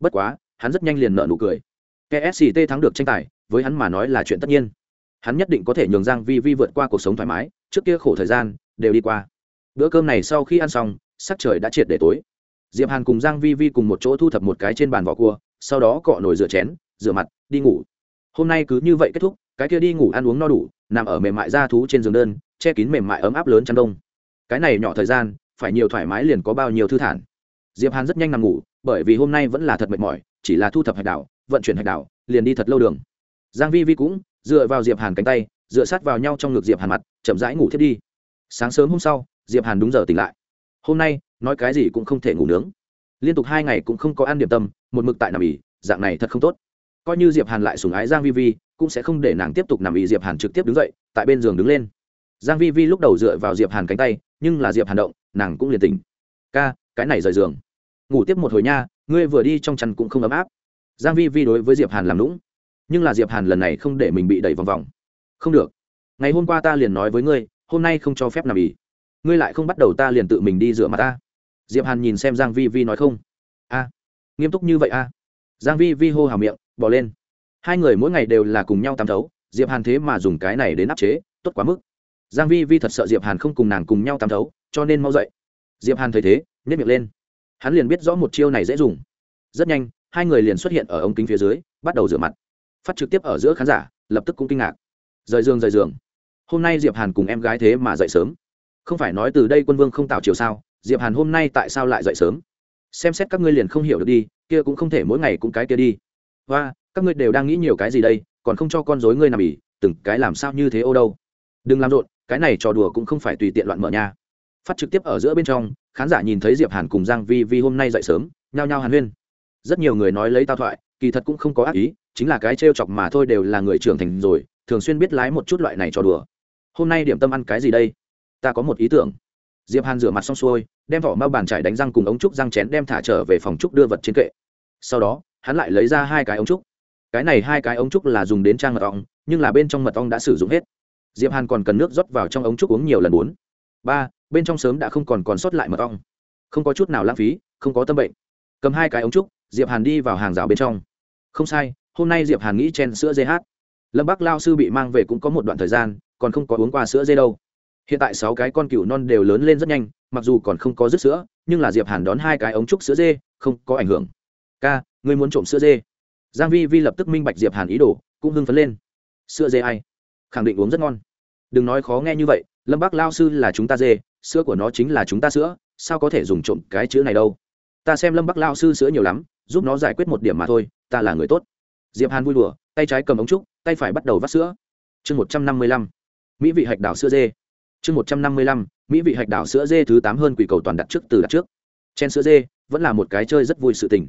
Bất quá, hắn rất nhanh liền nở nụ cười. Ksct thắng được tranh tài, với hắn mà nói là chuyện tất nhiên. Hắn nhất định có thể nhường giang vi vi vượt qua cuộc sống thoải mái, trước kia khổ thời gian, đều đi qua. Bữa cơm này sau khi ăn xong, sắc trời đã triệt để tối. Diệp hàn cùng giang vi vi cùng một chỗ thu thập một cái trên bàn vỏ cua, sau đó cọ nồi rửa chén, rửa mặt, đi ngủ. Hôm nay cứ như vậy kết thúc, cái kia đi ngủ ăn uống no đủ nằm ở mềm mại da thú trên giường đơn, che kín mềm mại ấm áp lớn chăn đông. Cái này nhỏ thời gian, phải nhiều thoải mái liền có bao nhiêu thư thản. Diệp hàn rất nhanh nằm ngủ, bởi vì hôm nay vẫn là thật mệt mỏi, chỉ là thu thập hạch đảo, vận chuyển hạch đảo, liền đi thật lâu đường. Giang vi vi cũng dựa vào diệp hàn cánh tay, dựa sát vào nhau trong ngực diệp hàn mặt, chậm rãi ngủ thiết đi. Sáng sớm hôm sau, diệp hàn đúng giờ tỉnh lại. Hôm nay, nói cái gì cũng không thể ngủ nướng. Liên tục hai ngày cũng không có ăn điểm tâm, một mực tại nằm ỉ dạng này thật không tốt. Coi như diệp hàn lại sủng ái giang vi vi cũng sẽ không để nàng tiếp tục nằm ỉ diệp hàn trực tiếp đứng dậy, tại bên giường đứng lên. Giang vi vi lúc đầu dựa vào diệp hàn cánh tay, nhưng là diệp hàn động, nàng cũng liền tỉnh. Ca, cái này rời giường. Ngủ tiếp một hồi nha, ngươi vừa đi trong chăn cũng không ấm áp. Giang vi vi đối với diệp hàn làm lũng nhưng là diệp hàn lần này không để mình bị đẩy vòng vòng. Không được. Ngày hôm qua ta liền nói với ngươi, hôm nay không cho phép nằm ỉ ngươi lại không bắt đầu ta liền tự mình đi rửa mặt ta. Diệp hàn nhìn xem giang vi vi nói không. A, nghiêm túc như vậy a. Giang vi vi hô hào miệng, bỏ lên hai người mỗi ngày đều là cùng nhau tắm thấu, diệp hàn thế mà dùng cái này đến áp chế, tốt quá mức. Giang vi vi thật sợ diệp hàn không cùng nàng cùng nhau tắm thấu, cho nên mau dậy. Diệp hàn thấy thế, nhếch miệng lên. Hắn liền biết rõ một chiêu này dễ dùng. Rất nhanh, hai người liền xuất hiện ở ống kính phía dưới, bắt đầu rửa mặt. Phát trực tiếp ở giữa khán giả, lập tức cũng kinh ngạc. Rời giường rời giường. Hôm nay diệp hàn cùng em gái thế mà dậy sớm. Không phải nói từ đây quân vương không tạo chiều sao, diệp hàn hôm nay tại sao lại dậy sớm? Xem xét các ngươi liền không hiểu được đi, kia cũng không thể mỗi ngày cũng cái kia đi. Và các ngươi đều đang nghĩ nhiều cái gì đây, còn không cho con dối ngươi nằm ỉ, từng cái làm sao như thế ô đâu. Đừng làm rộn, cái này trò đùa cũng không phải tùy tiện loạn mở nha. Phát trực tiếp ở giữa bên trong, khán giả nhìn thấy diệp hàn cùng giang vi vi hôm nay dậy sớm, nhao nhao hàn huyên. Rất nhiều người nói lấy tao thoại, kỳ thật cũng không có ác ý, chính là cái trêu chọc mà thôi đều là người trưởng thành rồi, thường xuyên biết lái một chút loại này trò đùa. Hôm nay điểm tâm ăn cái gì đây? Ta có một ý tưởng. Diệp hàn rửa mặt xong xuôi, đem vỏ mao bàn chải đánh răng cùng ống trúc răng chén đem thả trở về phòng trúc đưa vật trên kệ. Sau đó, hắn lại lấy ra hai cái ống trúc cái này hai cái ống trúc là dùng đến trang mật ong, nhưng là bên trong mật ong đã sử dụng hết. Diệp hàn còn cần nước rót vào trong ống trúc uống nhiều lần bốn. Ba, bên trong sớm đã không còn còn sót lại mật ong. Không có chút nào lãng phí, không có tâm bệnh. Cầm hai cái ống trúc, diệp hàn đi vào hàng rào bên trong. Không sai, hôm nay diệp hàn nghĩ chen sữa dê hát. Lâm bắc lao sư bị mang về cũng có một đoạn thời gian, còn không có uống qua sữa dê đâu. Hiện tại sáu cái con cừu non đều lớn lên rất nhanh, mặc dù còn không có dứt sữa, nhưng là diệp hàn đón hai cái ống trúc sữa dê, không có ảnh hưởng. Ca, ngươi muốn trộm sữa dê? Giang vi vi lập tức minh bạch diệp hàn ý đồ, cũng hưng phấn lên. Sữa dê ai? Khẳng định uống rất ngon. Đừng nói khó nghe như vậy, lâm bác lao sư là chúng ta dê, sữa của nó chính là chúng ta sữa, sao có thể dùng trộm cái chữ này đâu? Ta xem lâm Bác lao sư sữa nhiều lắm, giúp nó giải quyết một điểm mà thôi, ta là người tốt. Diệp hàn vui đùa, tay trái cầm ống trúc, tay phải bắt đầu vắt sữa. Chương một trăm năm mươi lăm, mỹ vị hạch đảo sữa dê. Chương một trăm năm mươi lăm, mỹ vị hạch đảo sữa dê thứ tám hơn quỷ cầu toàn đặt trước từ đặt trước. Chen sữa dê, vẫn là một cái chơi rất vui sự tình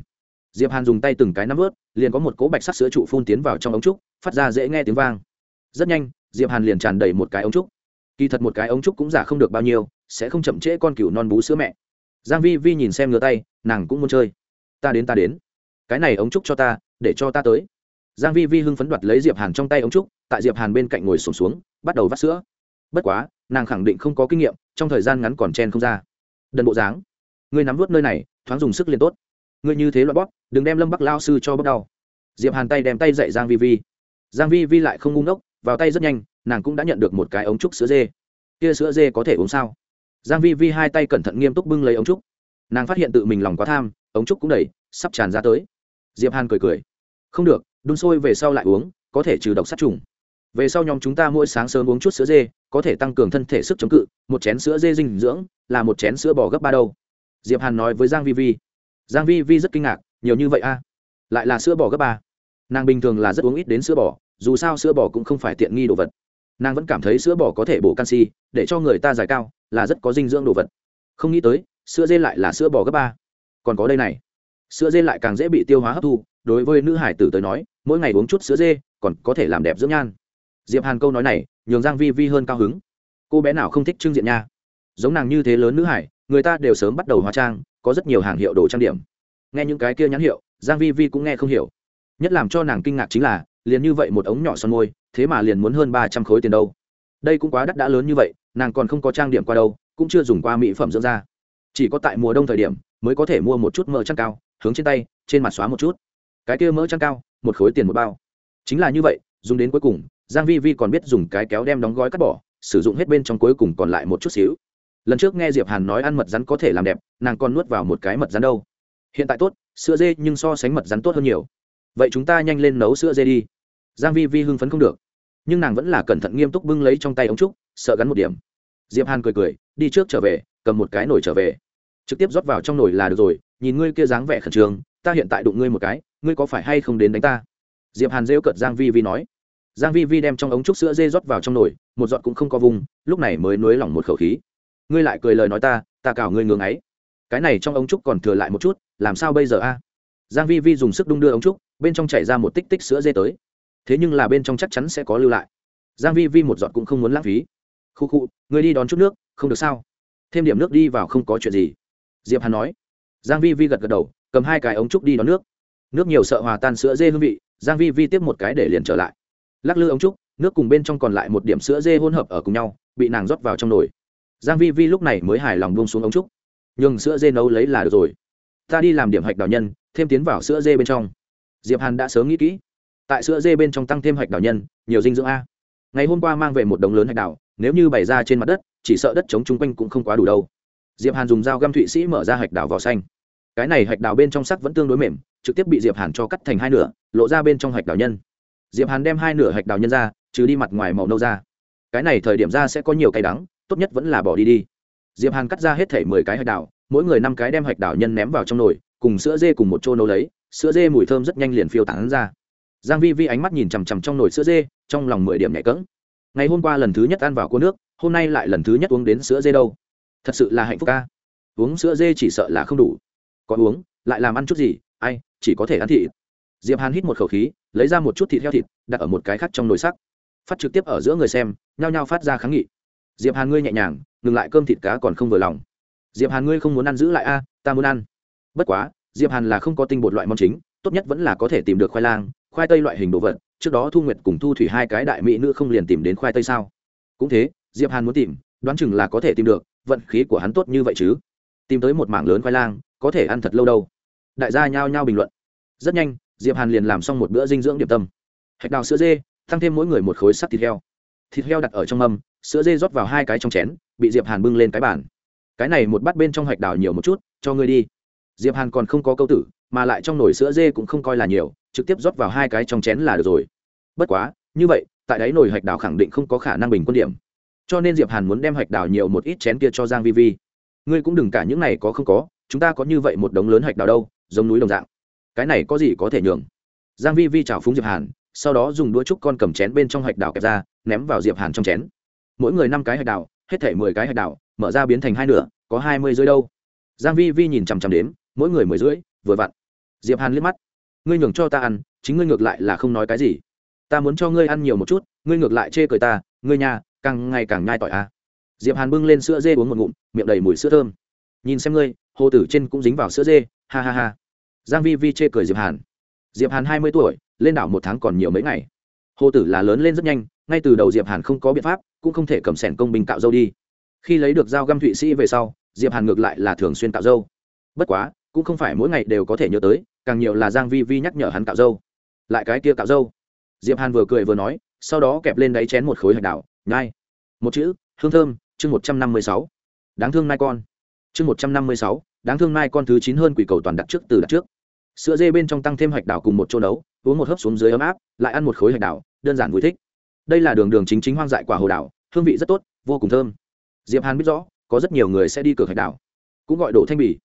diệp hàn dùng tay từng cái nắm vớt liền có một cỗ bạch sắc sữa trụ phun tiến vào trong ống trúc phát ra dễ nghe tiếng vang. Rất nhanh diệp hàn liền tràn đầy một cái ống trúc. Kỳ thật một cái ống trúc cũng giả không được bao nhiêu sẽ không chậm trễ con cừu non bú sữa mẹ. Giang vi vi nhìn xem ngửa tay nàng cũng muốn chơi. Ta đến ta đến. Cái này ống trúc cho ta để cho ta tới. Giang vi vi hưng phấn đoạt lấy diệp hàn trong tay ống trúc tại diệp hàn bên cạnh ngồi sụp xuống, xuống bắt đầu vắt sữa. Bất quá nàng khẳng định không có kinh nghiệm trong thời gian ngắn còn chen không ra. Đần bộ dáng. Ngươi nắm vớt nơi này thoáng dùng sức liền tốt ngươi như thế loại bóp, đừng đem lâm bắc lao sư cho bóp đau. Diệp hàn tay đem tay dạy giang vi vi. Giang vi vi lại không ngu ngốc, vào tay rất nhanh, nàng cũng đã nhận được một cái ống trúc sữa dê. Kia sữa dê có thể uống sao? Giang vi vi hai tay cẩn thận nghiêm túc bưng lấy ống trúc. Nàng phát hiện tự mình lòng quá tham, ống trúc cũng đầy, sắp tràn ra tới. Diệp hàn cười cười. Không được, đun sôi về sau lại uống, có thể trừ độc sát trùng. Về sau nhóm chúng ta mỗi sáng sớm uống chút sữa dê, có thể tăng cường thân thể sức chống cự, một chén sữa dê dinh dưỡng, là một chén sữa bò gấp ba đâu. Diệp hàn nói với giang vi vi giang vi vi rất kinh ngạc, nhiều như vậy a? Lại là sữa bò gấp ba. Nàng bình thường là rất uống ít đến sữa bò, dù sao sữa bò cũng không phải tiện nghi đồ vật. Nàng vẫn cảm thấy sữa bò có thể bổ canxi, để cho người ta dài cao, là rất có dinh dưỡng đồ vật. Không nghĩ tới, sữa dê lại là sữa bò gấp ba. Còn có đây này. Sữa dê lại càng dễ bị tiêu hóa hấp thu, đối với nữ hải tử tới nói, mỗi ngày uống chút sữa dê còn có thể làm đẹp dưỡng nhan. Diệp hàn câu nói này, nhường giang vi vi hơn cao hứng. Cô bé nào không thích trưng diện nha. Giống nàng như thế lớn nữ hải, người ta đều sớm bắt đầu hóa trang có rất nhiều hàng hiệu đồ trang điểm. Nghe những cái kia nhãn hiệu, giang vi vi cũng nghe không hiểu. Nhất làm cho nàng kinh ngạc chính là, liền như vậy một ống nhỏ son môi, thế mà liền muốn hơn ba trăm khối tiền đâu. Đây cũng quá đắt đã lớn như vậy, nàng còn không có trang điểm qua đâu, cũng chưa dùng qua mỹ phẩm dưỡng da. Chỉ có tại mùa đông thời điểm, mới có thể mua một chút mỡ trăng cao, hướng trên tay, trên mặt xóa một chút. Cái kia mỡ trăng cao, một khối tiền một bao. Chính là như vậy, dùng đến cuối cùng, giang vi vi còn biết dùng cái kéo đem đóng gói cắt bỏ, sử dụng hết bên trong cuối cùng còn lại một chút xíu lần trước nghe diệp hàn nói ăn mật rắn có thể làm đẹp, nàng còn nuốt vào một cái mật rắn đâu. Hiện tại tốt, sữa dê nhưng so sánh mật rắn tốt hơn nhiều. Vậy chúng ta nhanh lên nấu sữa dê đi. Giang vi vi hưng phấn không được. Nhưng nàng vẫn là cẩn thận nghiêm túc bưng lấy trong tay ống trúc, sợ gắn một điểm. Diệp hàn cười cười, đi trước trở về, cầm một cái nồi trở về. Trực tiếp rót vào trong nồi là được rồi, nhìn ngươi kia dáng vẻ khẩn trương, ta hiện tại đụng ngươi một cái, ngươi có phải hay không đến đánh ta? Diệp hàn rêu cợt giang vi vi nói. Giang vi vi đem trong ống trúc sữa dê rót vào trong nồi, một giọt cũng không có vùng, lúc này mới nuối lỏng một khẩu khí ngươi lại cười lời nói ta ta cào ngươi ngưỡng ấy. Cái này trong ống trúc còn thừa lại một chút, làm sao bây giờ a? Giang vi vi dùng sức đung đưa ống trúc, bên trong chảy ra một tích tích sữa dê tới. Thế nhưng là bên trong chắc chắn sẽ có lưu lại. Giang vi vi một giọt cũng không muốn lãng phí. Khu khu, ngươi đi đón chút nước, không được sao? Thêm điểm nước đi vào không có chuyện gì. Diệp hàn nói. Giang vi vi gật gật đầu, cầm hai cái ống trúc đi đón nước. Nước nhiều sợ hòa tan sữa dê hương vị, giang vi vi tiếp một cái để liền trở lại. Lắc lư ống trúc, nước cùng bên trong còn lại một điểm sữa dê hỗn hợp ở cùng nhau, bị nàng rót vào trong nồi giang vi vi lúc này mới hài lòng buông xuống ống trúc. Nhưng sữa dê nấu lấy là được rồi. Ta đi làm điểm hạch đào nhân, thêm tiến vào sữa dê bên trong. Diệp hàn đã sớm nghĩ kỹ. Tại sữa dê bên trong tăng thêm hạch đào nhân, nhiều dinh dưỡng a. Ngày hôm qua mang về một đống lớn hạch đào nếu như bày ra trên mặt đất, chỉ sợ đất chống chung quanh cũng không quá đủ đâu. Diệp hàn dùng dao găm thụy sĩ mở ra hạch đào vỏ xanh. Cái này hạch đào bên trong sắc vẫn tương đối mềm, trực tiếp bị diệp hàn cho cắt thành hai nửa, lộ ra bên trong hạch đào nhân. Diệp hàn đem hai nửa hạch đào nhân ra, trừ đi mặt ngoài màu nâu ra. Cái này thời điểm ra sẽ có nhiều cay đắng tốt nhất vẫn là bỏ đi đi. Diệp hàn cắt ra hết thảy mười cái hạch đào mỗi người năm cái đem hạch đào nhân ném vào trong nồi, cùng sữa dê cùng một chỗ nấu lấy, sữa dê mùi thơm rất nhanh liền phiêu tán ra. Giang vi vi ánh mắt nhìn chằm chằm trong nồi sữa dê, trong lòng mười điểm nhẹ cẫng ngày hôm qua lần thứ nhất ăn vào cua nước, hôm nay lại lần thứ nhất uống đến sữa dê đâu? Thật sự là hạnh phúc ca. Uống sữa dê chỉ sợ là không đủ. Có uống, lại làm ăn chút gì? Ai, chỉ có thể ăn thịt. Diệp hàn hít một khẩu khí, lấy ra một chút thịt heo thịt, đặt ở một cái khác trong nồi sắc phát trực tiếp ở giữa người xem, nhao nhao phát ra kháng nghị diệp hàn ngươi nhẹ nhàng, ngừng lại cơm thịt cá còn không vừa lòng. Diệp hàn ngươi không muốn ăn giữ lại a à, ta muốn ăn. Bất quá, diệp hàn là không có tinh bột loại món chính, tốt nhất vẫn là có thể tìm được khoai lang, khoai tây loại hình đồ vật, trước đó thu nguyệt cùng thu thủy hai cái đại mỹ nữ không liền tìm đến khoai tây sao? Cũng thế, diệp hàn muốn tìm, đoán chừng là có thể tìm được, vận khí của hắn tốt như vậy chứ. Tìm tới một mảng lớn khoai lang, có thể ăn thật lâu đâu. Đại gia nhao nhao bình luận. Rất nhanh, diệp hàn liền làm xong một bữa dinh dưỡng điểm tâm. Hạch đào sữa dê, tăng thêm mỗi người một khối sắt thịt heo thịt heo đặt ở trong mâm, sữa dê rót vào hai cái trong chén, bị diệp hàn bưng lên cái bàn. Cái này một bát bên trong hạch đào nhiều một chút, cho ngươi đi. Diệp hàn còn không có câu tử, mà lại trong nồi sữa dê cũng không coi là nhiều, trực tiếp rót vào hai cái trong chén là được rồi. Bất quá, như vậy, tại đáy nồi hạch đào khẳng định không có khả năng bình quân điểm. Cho nên diệp hàn muốn đem hạch đào nhiều một ít chén kia cho giang vi vi. Ngươi cũng đừng cả những này có không có, chúng ta có như vậy một đống lớn hạch đào đâu, giống núi đồng dạng. Cái này có gì có thể nhường? Giang vi vi chào phúng diệp hàn sau đó dùng đũa trúc con cầm chén bên trong hạch đào kẹp ra, ném vào diệp hàn trong chén. Mỗi người năm cái hạch đào hết thảy mười cái hạch đào mở ra biến thành hai nửa, có hai mươi rưỡi đâu. Giang vi vi nhìn chằm chằm đếm, mỗi người mười rưỡi, vừa vặn. Diệp hàn liếc mắt. Ngươi nhường cho ta ăn, chính ngươi ngược lại là không nói cái gì. Ta muốn cho ngươi ăn nhiều một chút, ngươi ngược lại chê cười ta, ngươi nhà, càng ngày càng nhai tỏi a à. diệp hàn bưng lên sữa dê uống một ngụm, miệng đầy mùi sữa thơm. Nhìn xem ngươi, hồ tử trên cũng dính vào sữa dê, ha ha ha. Giang vi vi chê cười diệp hàn. Diệp hàn hai mươi tuổi lên đảo một tháng còn nhiều mấy ngày. Hồ tử là lớn lên rất nhanh, ngay từ đầu diệp hàn không có biện pháp, cũng không thể cầm sẻn công binh cạo dâu đi. Khi lấy được dao găm thụy sĩ về sau, diệp hàn ngược lại là thường xuyên cạo dâu. Bất quá, cũng không phải mỗi ngày đều có thể nhớ tới, càng nhiều là giang vi vi nhắc nhở hắn cạo dâu. Lại cái kia cạo dâu. Diệp hàn vừa cười vừa nói, sau đó kẹp lên đáy chén một khối hạch đảo, nhai. Một chữ, hương thơm, chương một trăm năm mươi sáu. Đáng thương nai con. Chương một trăm năm mươi sáu, đáng thương nai con thứ chín hơn quỷ cầu toàn đặt trước từ đặt trước. Sữa dê bên trong tăng thêm hạch đảo cùng một chỗ nấu uống một hớp xuống dưới ấm áp, lại ăn một khối hạch đảo, đơn giản vui thích. Đây là đường đường chính chính hoang dại quả hồ đảo, hương vị rất tốt, vô cùng thơm. Diệp hàn biết rõ, có rất nhiều người sẽ đi cược hạch đảo. Cũng gọi đổ thanh bỉ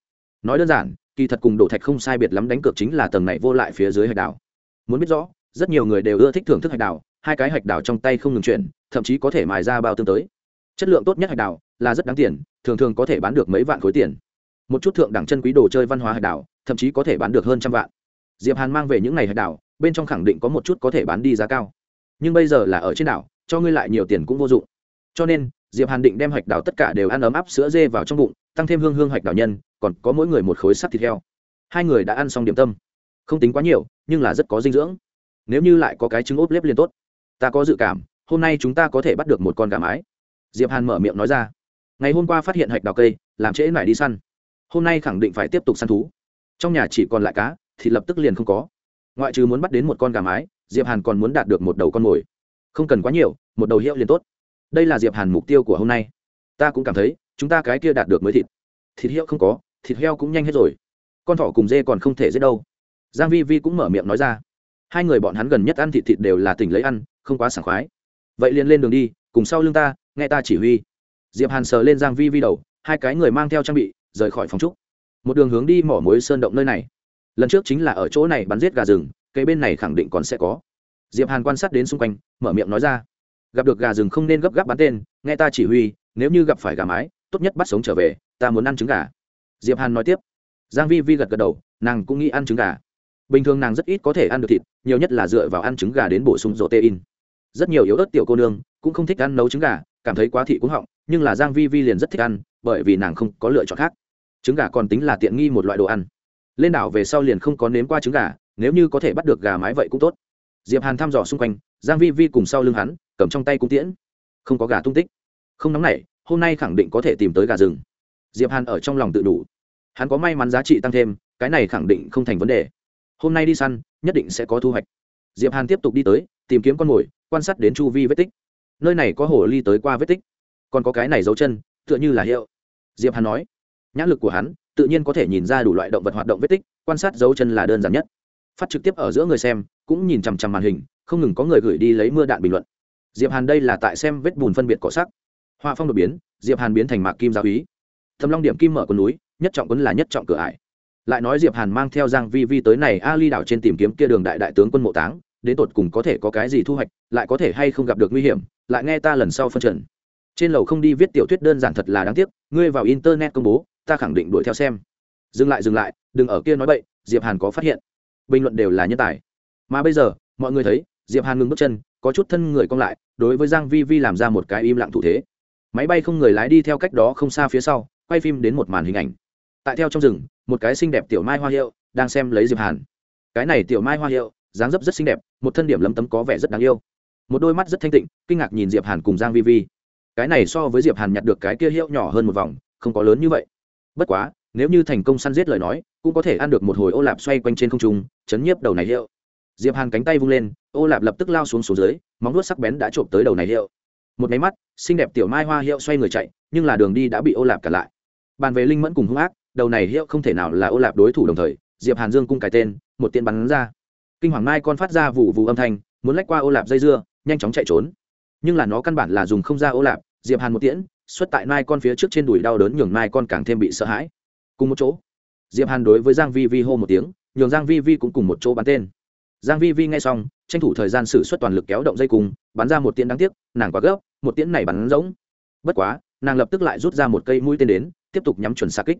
nói đơn giản, kỳ thật cùng đổ thạch không sai biệt lắm đánh cược chính là tầng này vô lại phía dưới hạch đảo. Muốn biết rõ, rất nhiều người đều ưa thích thưởng thức hạch đảo, hai cái hạch đảo trong tay không ngừng chuyển, thậm chí có thể mài ra bao tương tới. Chất lượng tốt nhất hạch đảo là rất đáng tiền, thường thường có thể bán được mấy vạn khối tiền. Một chút thượng đẳng chân quý đồ chơi văn hóa hạch đảo, thậm chí có thể bán được hơn trăm vạn. Diệp hàn mang về những ngày hạch đảo bên trong khẳng định có một chút có thể bán đi giá cao. Nhưng bây giờ là ở trên đảo, cho ngươi lại nhiều tiền cũng vô dụng. Cho nên, diệp hàn định đem hạch đảo tất cả đều ăn ấm áp sữa dê vào trong bụng, tăng thêm hương hương hạch đảo nhân, còn có mỗi người một khối sắt thịt heo. Hai người đã ăn xong điểm tâm. Không tính quá nhiều, nhưng là rất có dinh dưỡng. Nếu như lại có cái trứng ốp lép liền tốt. Ta có dự cảm, hôm nay chúng ta có thể bắt được một con gà mái. Diệp hàn mở miệng nói ra. Ngày hôm qua phát hiện hạch đào cây, làm trễ mải đi săn. Hôm nay khẳng định phải tiếp tục săn thú. Trong nhà chỉ còn lại cá thì lập tức liền không có ngoại trừ muốn bắt đến một con gà mái, diệp hàn còn muốn đạt được một đầu con mồi. Không cần quá nhiều, một đầu hiệu liền tốt. Đây là diệp hàn mục tiêu của hôm nay. Ta cũng cảm thấy, chúng ta cái kia đạt được mới thịt. Thịt hiệu không có, thịt heo cũng nhanh hết rồi. Con thỏ cùng dê còn không thể giết đâu. Giang vi vi cũng mở miệng nói ra. Hai người bọn hắn gần nhất ăn thịt thịt đều là tỉnh lấy ăn, không quá sảng khoái. Vậy liền lên đường đi, cùng sau lưng ta, nghe ta chỉ huy. Diệp hàn sờ lên giang vi vi đầu, hai cái người mang theo trang bị, rời khỏi phòng trúc. Một đường hướng đi mỏ muối sơn động nơi này lần trước chính là ở chỗ này bắn giết gà rừng cây bên này khẳng định còn sẽ có. Diệp hàn quan sát đến xung quanh, mở miệng nói ra, gặp được gà rừng không nên gấp gáp bắn tên, nghe ta chỉ huy, nếu như gặp phải gà mái, tốt nhất bắt sống trở về, ta muốn ăn trứng gà. Diệp hàn nói tiếp. Giang vi vi gật gật đầu, nàng cũng nghĩ ăn trứng gà. Bình thường nàng rất ít có thể ăn được thịt, nhiều nhất là dựa vào ăn trứng gà đến bổ sung protein. Rất nhiều yếu ớt tiểu cô nương cũng không thích ăn nấu trứng gà, cảm thấy quá thị cũng họng, nhưng là giang vi vi liền rất thích ăn, bởi vì nàng không có lựa chọn khác. Trứng gà còn tính là tiện nghi một loại đồ ăn lên đảo về sau liền không có nếm qua trứng gà, nếu như có thể bắt được gà mái vậy cũng tốt. Diệp hàn thăm dò xung quanh, giang vi vi cùng sau lưng hắn, cầm trong tay cung tiễn. Không có gà tung tích. Không nóng nảy, hôm nay khẳng định có thể tìm tới gà rừng. Diệp hàn ở trong lòng tự đủ. Hắn có may mắn giá trị tăng thêm, cái này khẳng định không thành vấn đề. Hôm nay đi săn, nhất định sẽ có thu hoạch. Diệp hàn tiếp tục đi tới, tìm kiếm con mồi, quan sát đến chu vi vết tích. Nơi này có hồ ly tới qua vết tích. Còn có cái này dấu chân, tựa như là hiệu. Diệp hàn nói. Nhãn lực của hắn tự nhiên có thể nhìn ra đủ loại động vật hoạt động vết tích, quan sát dấu chân là đơn giản nhất. Phát trực tiếp ở giữa người xem, cũng nhìn chằm chằm màn hình, không ngừng có người gửi đi lấy mưa đạn bình luận. Diệp hàn đây là tại xem vết bùn phân biệt cỏ sắc. Hoa phong đột biến, diệp hàn biến thành mạc kim giáo úy. Thâm long điểm kim mở con núi, nhất trọng quân là nhất trọng cửa ải. Lại nói diệp hàn mang theo giang vi vi tới này ali đảo trên tìm kiếm kia đường đại đại tướng quân mộ táng, đến tột cùng có thể có cái gì thu hoạch, lại có thể hay không gặp được nguy hiểm, lại nghe ta lần sau phân trần trên lầu không đi viết tiểu thuyết đơn giản thật là đáng tiếc, ngươi vào internet công bố ta khẳng định đuổi theo xem. Dừng lại dừng lại, đừng ở kia nói bậy, diệp hàn có phát hiện. Bình luận đều là nhân tài. Mà bây giờ, mọi người thấy, diệp hàn ngừng bước chân, có chút thân người cong lại, đối với giang vi vi làm ra một cái im lặng thủ thế. Máy bay không người lái đi theo cách đó không xa phía sau, quay phim đến một màn hình ảnh. Tại theo trong rừng, một cái xinh đẹp tiểu mai hoa hiệu đang xem lấy diệp hàn. Cái này tiểu mai hoa hiệu, dáng dấp rất xinh đẹp, một thân điểm lấm tấm có vẻ rất đáng yêu. Một đôi mắt rất thanh tịnh, kinh ngạc nhìn diệp hàn cùng giang vi vi. Cái này so với diệp hàn nhặt được cái kia hiệu nhỏ hơn một vòng, không có lớn như vậy bất quá, nếu như thành công săn giết lời nói, cũng có thể ăn được một hồi ô lạp xoay quanh trên không trung, chấn nhiếp đầu này hiệu diệp hàn cánh tay vung lên, ô lạp lập tức lao xuống xuống dưới, móng vuốt sắc bén đã trộm tới đầu này hiệu một máy mắt, xinh đẹp tiểu mai hoa hiệu xoay người chạy, nhưng là đường đi đã bị ô lạp cản lại. Bàn về linh mẫn cùng hung ác, đầu này hiệu không thể nào là ô lạp đối thủ đồng thời, diệp hàn dương cung cái tên, một tiên bắn ra. Kinh hoàng mai con phát ra vụ vụ âm thanh, muốn lách qua ô lạp dây dưa, nhanh chóng chạy trốn. Nhưng là nó căn bản là dùng không ra ô lạp, diệp hàn một tiễn xuất tại mai con phía trước trên đùi đau đớn nhường mai con càng thêm bị sợ hãi. Cùng một chỗ, diệp hàn đối với giang vi vi hô một tiếng, nhường giang vi vi cũng cùng một chỗ bắn tên. Giang vi vi nghe xong, tranh thủ thời gian sử xuất toàn lực kéo động dây cung, bắn ra một tiễn đáng tiếc, nàng quá gấp, một tiễn này bắn rỗng. Bất quá, nàng lập tức lại rút ra một cây mũi tên đến, tiếp tục nhắm chuẩn xa kích.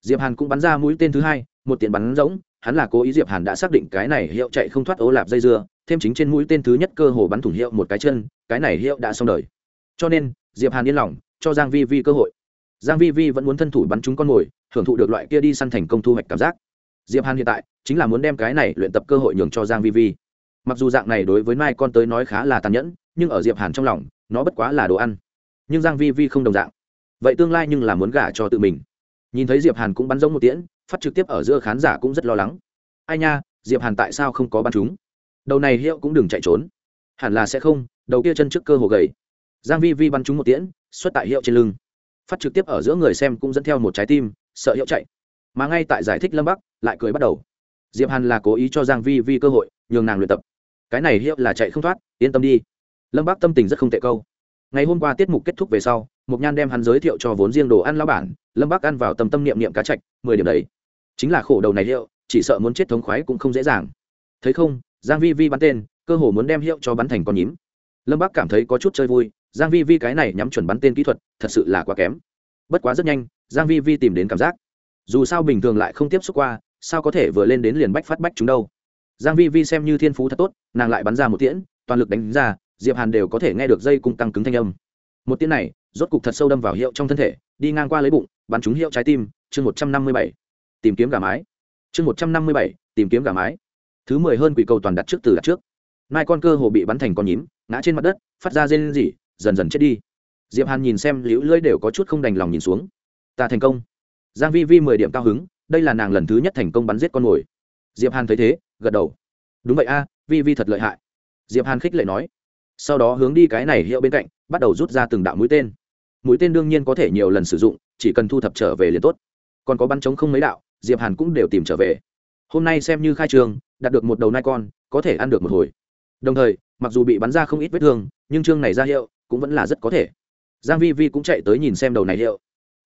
Diệp hàn cũng bắn ra mũi tên thứ hai, một tiễn bắn rỗng, hắn là cố ý diệp hàn đã xác định cái này hiệu chạy không thoát ố lạp dây dưa, thêm chính trên mũi tên thứ nhất cơ hồ bắn thủng hiệu một cái chân, cái này hiệu đã xong đời. Cho nên, diệp hàn yên lòng cho giang vi vi cơ hội. Giang vi vi vẫn muốn thân thủ bắn trúng con mồi hưởng thụ được loại kia đi săn thành công thu hoạch cảm giác. Diệp hàn hiện tại chính là muốn đem cái này luyện tập cơ hội nhường cho giang vi vi. Mặc dù dạng này đối với mai con tới nói khá là tàn nhẫn, nhưng ở diệp hàn trong lòng, nó bất quá là đồ ăn. Nhưng giang vi vi không đồng dạng. Vậy tương lai nhưng là muốn gả cho tự mình. Nhìn thấy diệp hàn cũng bắn giống một tiễn, phát trực tiếp ở giữa khán giả cũng rất lo lắng. Ai nha, diệp hàn tại sao không có bắn chúng? Đầu này hiệu cũng đừng chạy trốn. Hẳn là sẽ không, đầu kia chân trước cơ hồ gầy. Giang vi vi bắn chúng một tiễn xuất tại hiệu trên lưng. Phát trực tiếp ở giữa người xem cũng dẫn theo một trái tim, sợ hiệu chạy. Mà ngay tại giải thích lâm bắc, lại cười bắt đầu. Diệp hàn là cố ý cho giang vi vi cơ hội, nhường nàng luyện tập. Cái này hiệu là chạy không thoát, yên tâm đi. Lâm bắc tâm tình rất không tệ câu. Ngày hôm qua tiết mục kết thúc về sau, mục nhan đem hắn giới thiệu cho vốn riêng đồ ăn lão bản, lâm bắc ăn vào tâm tâm niệm niệm cá chạch, mười điểm đấy chính là khổ đầu này hiệu, chỉ sợ muốn chết thống khoái cũng không dễ dàng. Thấy không, giang vi vi bắn tên, cơ hồ muốn đem hiệu cho bắn thành con nhím. Lâm bắc cảm thấy có chút chơi vui giang vi vi cái này nhắm chuẩn bắn tên kỹ thuật, thật sự là quá kém. Bất quá rất nhanh, giang vi vi tìm đến cảm giác. Dù sao bình thường lại không tiếp xúc qua, sao có thể vừa lên đến liền bách phát bách chúng đâu? Giang vi vi xem như thiên phú thật tốt, nàng lại bắn ra một tiễn, toàn lực đánh ra, diệp hàn đều có thể nghe được dây cung tăng cứng thanh âm. Một tiễn này, rốt cục thật sâu đâm vào hiệu trong thân thể, đi ngang qua lấy bụng, bắn trúng hiệu trái tim, chương một trăm năm mươi bảy. Tìm kiếm gà mái. Chương một trăm năm mươi bảy, tìm kiếm gà mái. Thứ mười hơn quỷ cầu toàn đặt trước từ đặt trước. Mai con cơ hồ bị bắn thành con nhím, ngã trên mặt đất, phát ra rên rỉ dần dần chết đi. Diệp hàn nhìn xem liễu lưỡi đều có chút không đành lòng nhìn xuống. Ta thành công. Giang vi vi mười điểm cao hứng, đây là nàng lần thứ nhất thành công bắn giết con mồi. Diệp hàn thấy thế, gật đầu. Đúng vậy a, vi vi thật lợi hại. Diệp hàn khích lệ nói. Sau đó hướng đi cái này hiệu bên cạnh, bắt đầu rút ra từng đạo mũi tên. Mũi tên đương nhiên có thể nhiều lần sử dụng, chỉ cần thu thập trở về liền tốt. Còn có bắn trống không mấy đạo, diệp hàn cũng đều tìm trở về. Hôm nay xem như khai trường, đạt được một đầu nai con, có thể ăn được một hồi. Đồng thời, mặc dù bị bắn ra không ít vết thương, nhưng chương này ra hiệu cũng vẫn là rất có thể. Giang vi vi cũng chạy tới nhìn xem đầu này hiệu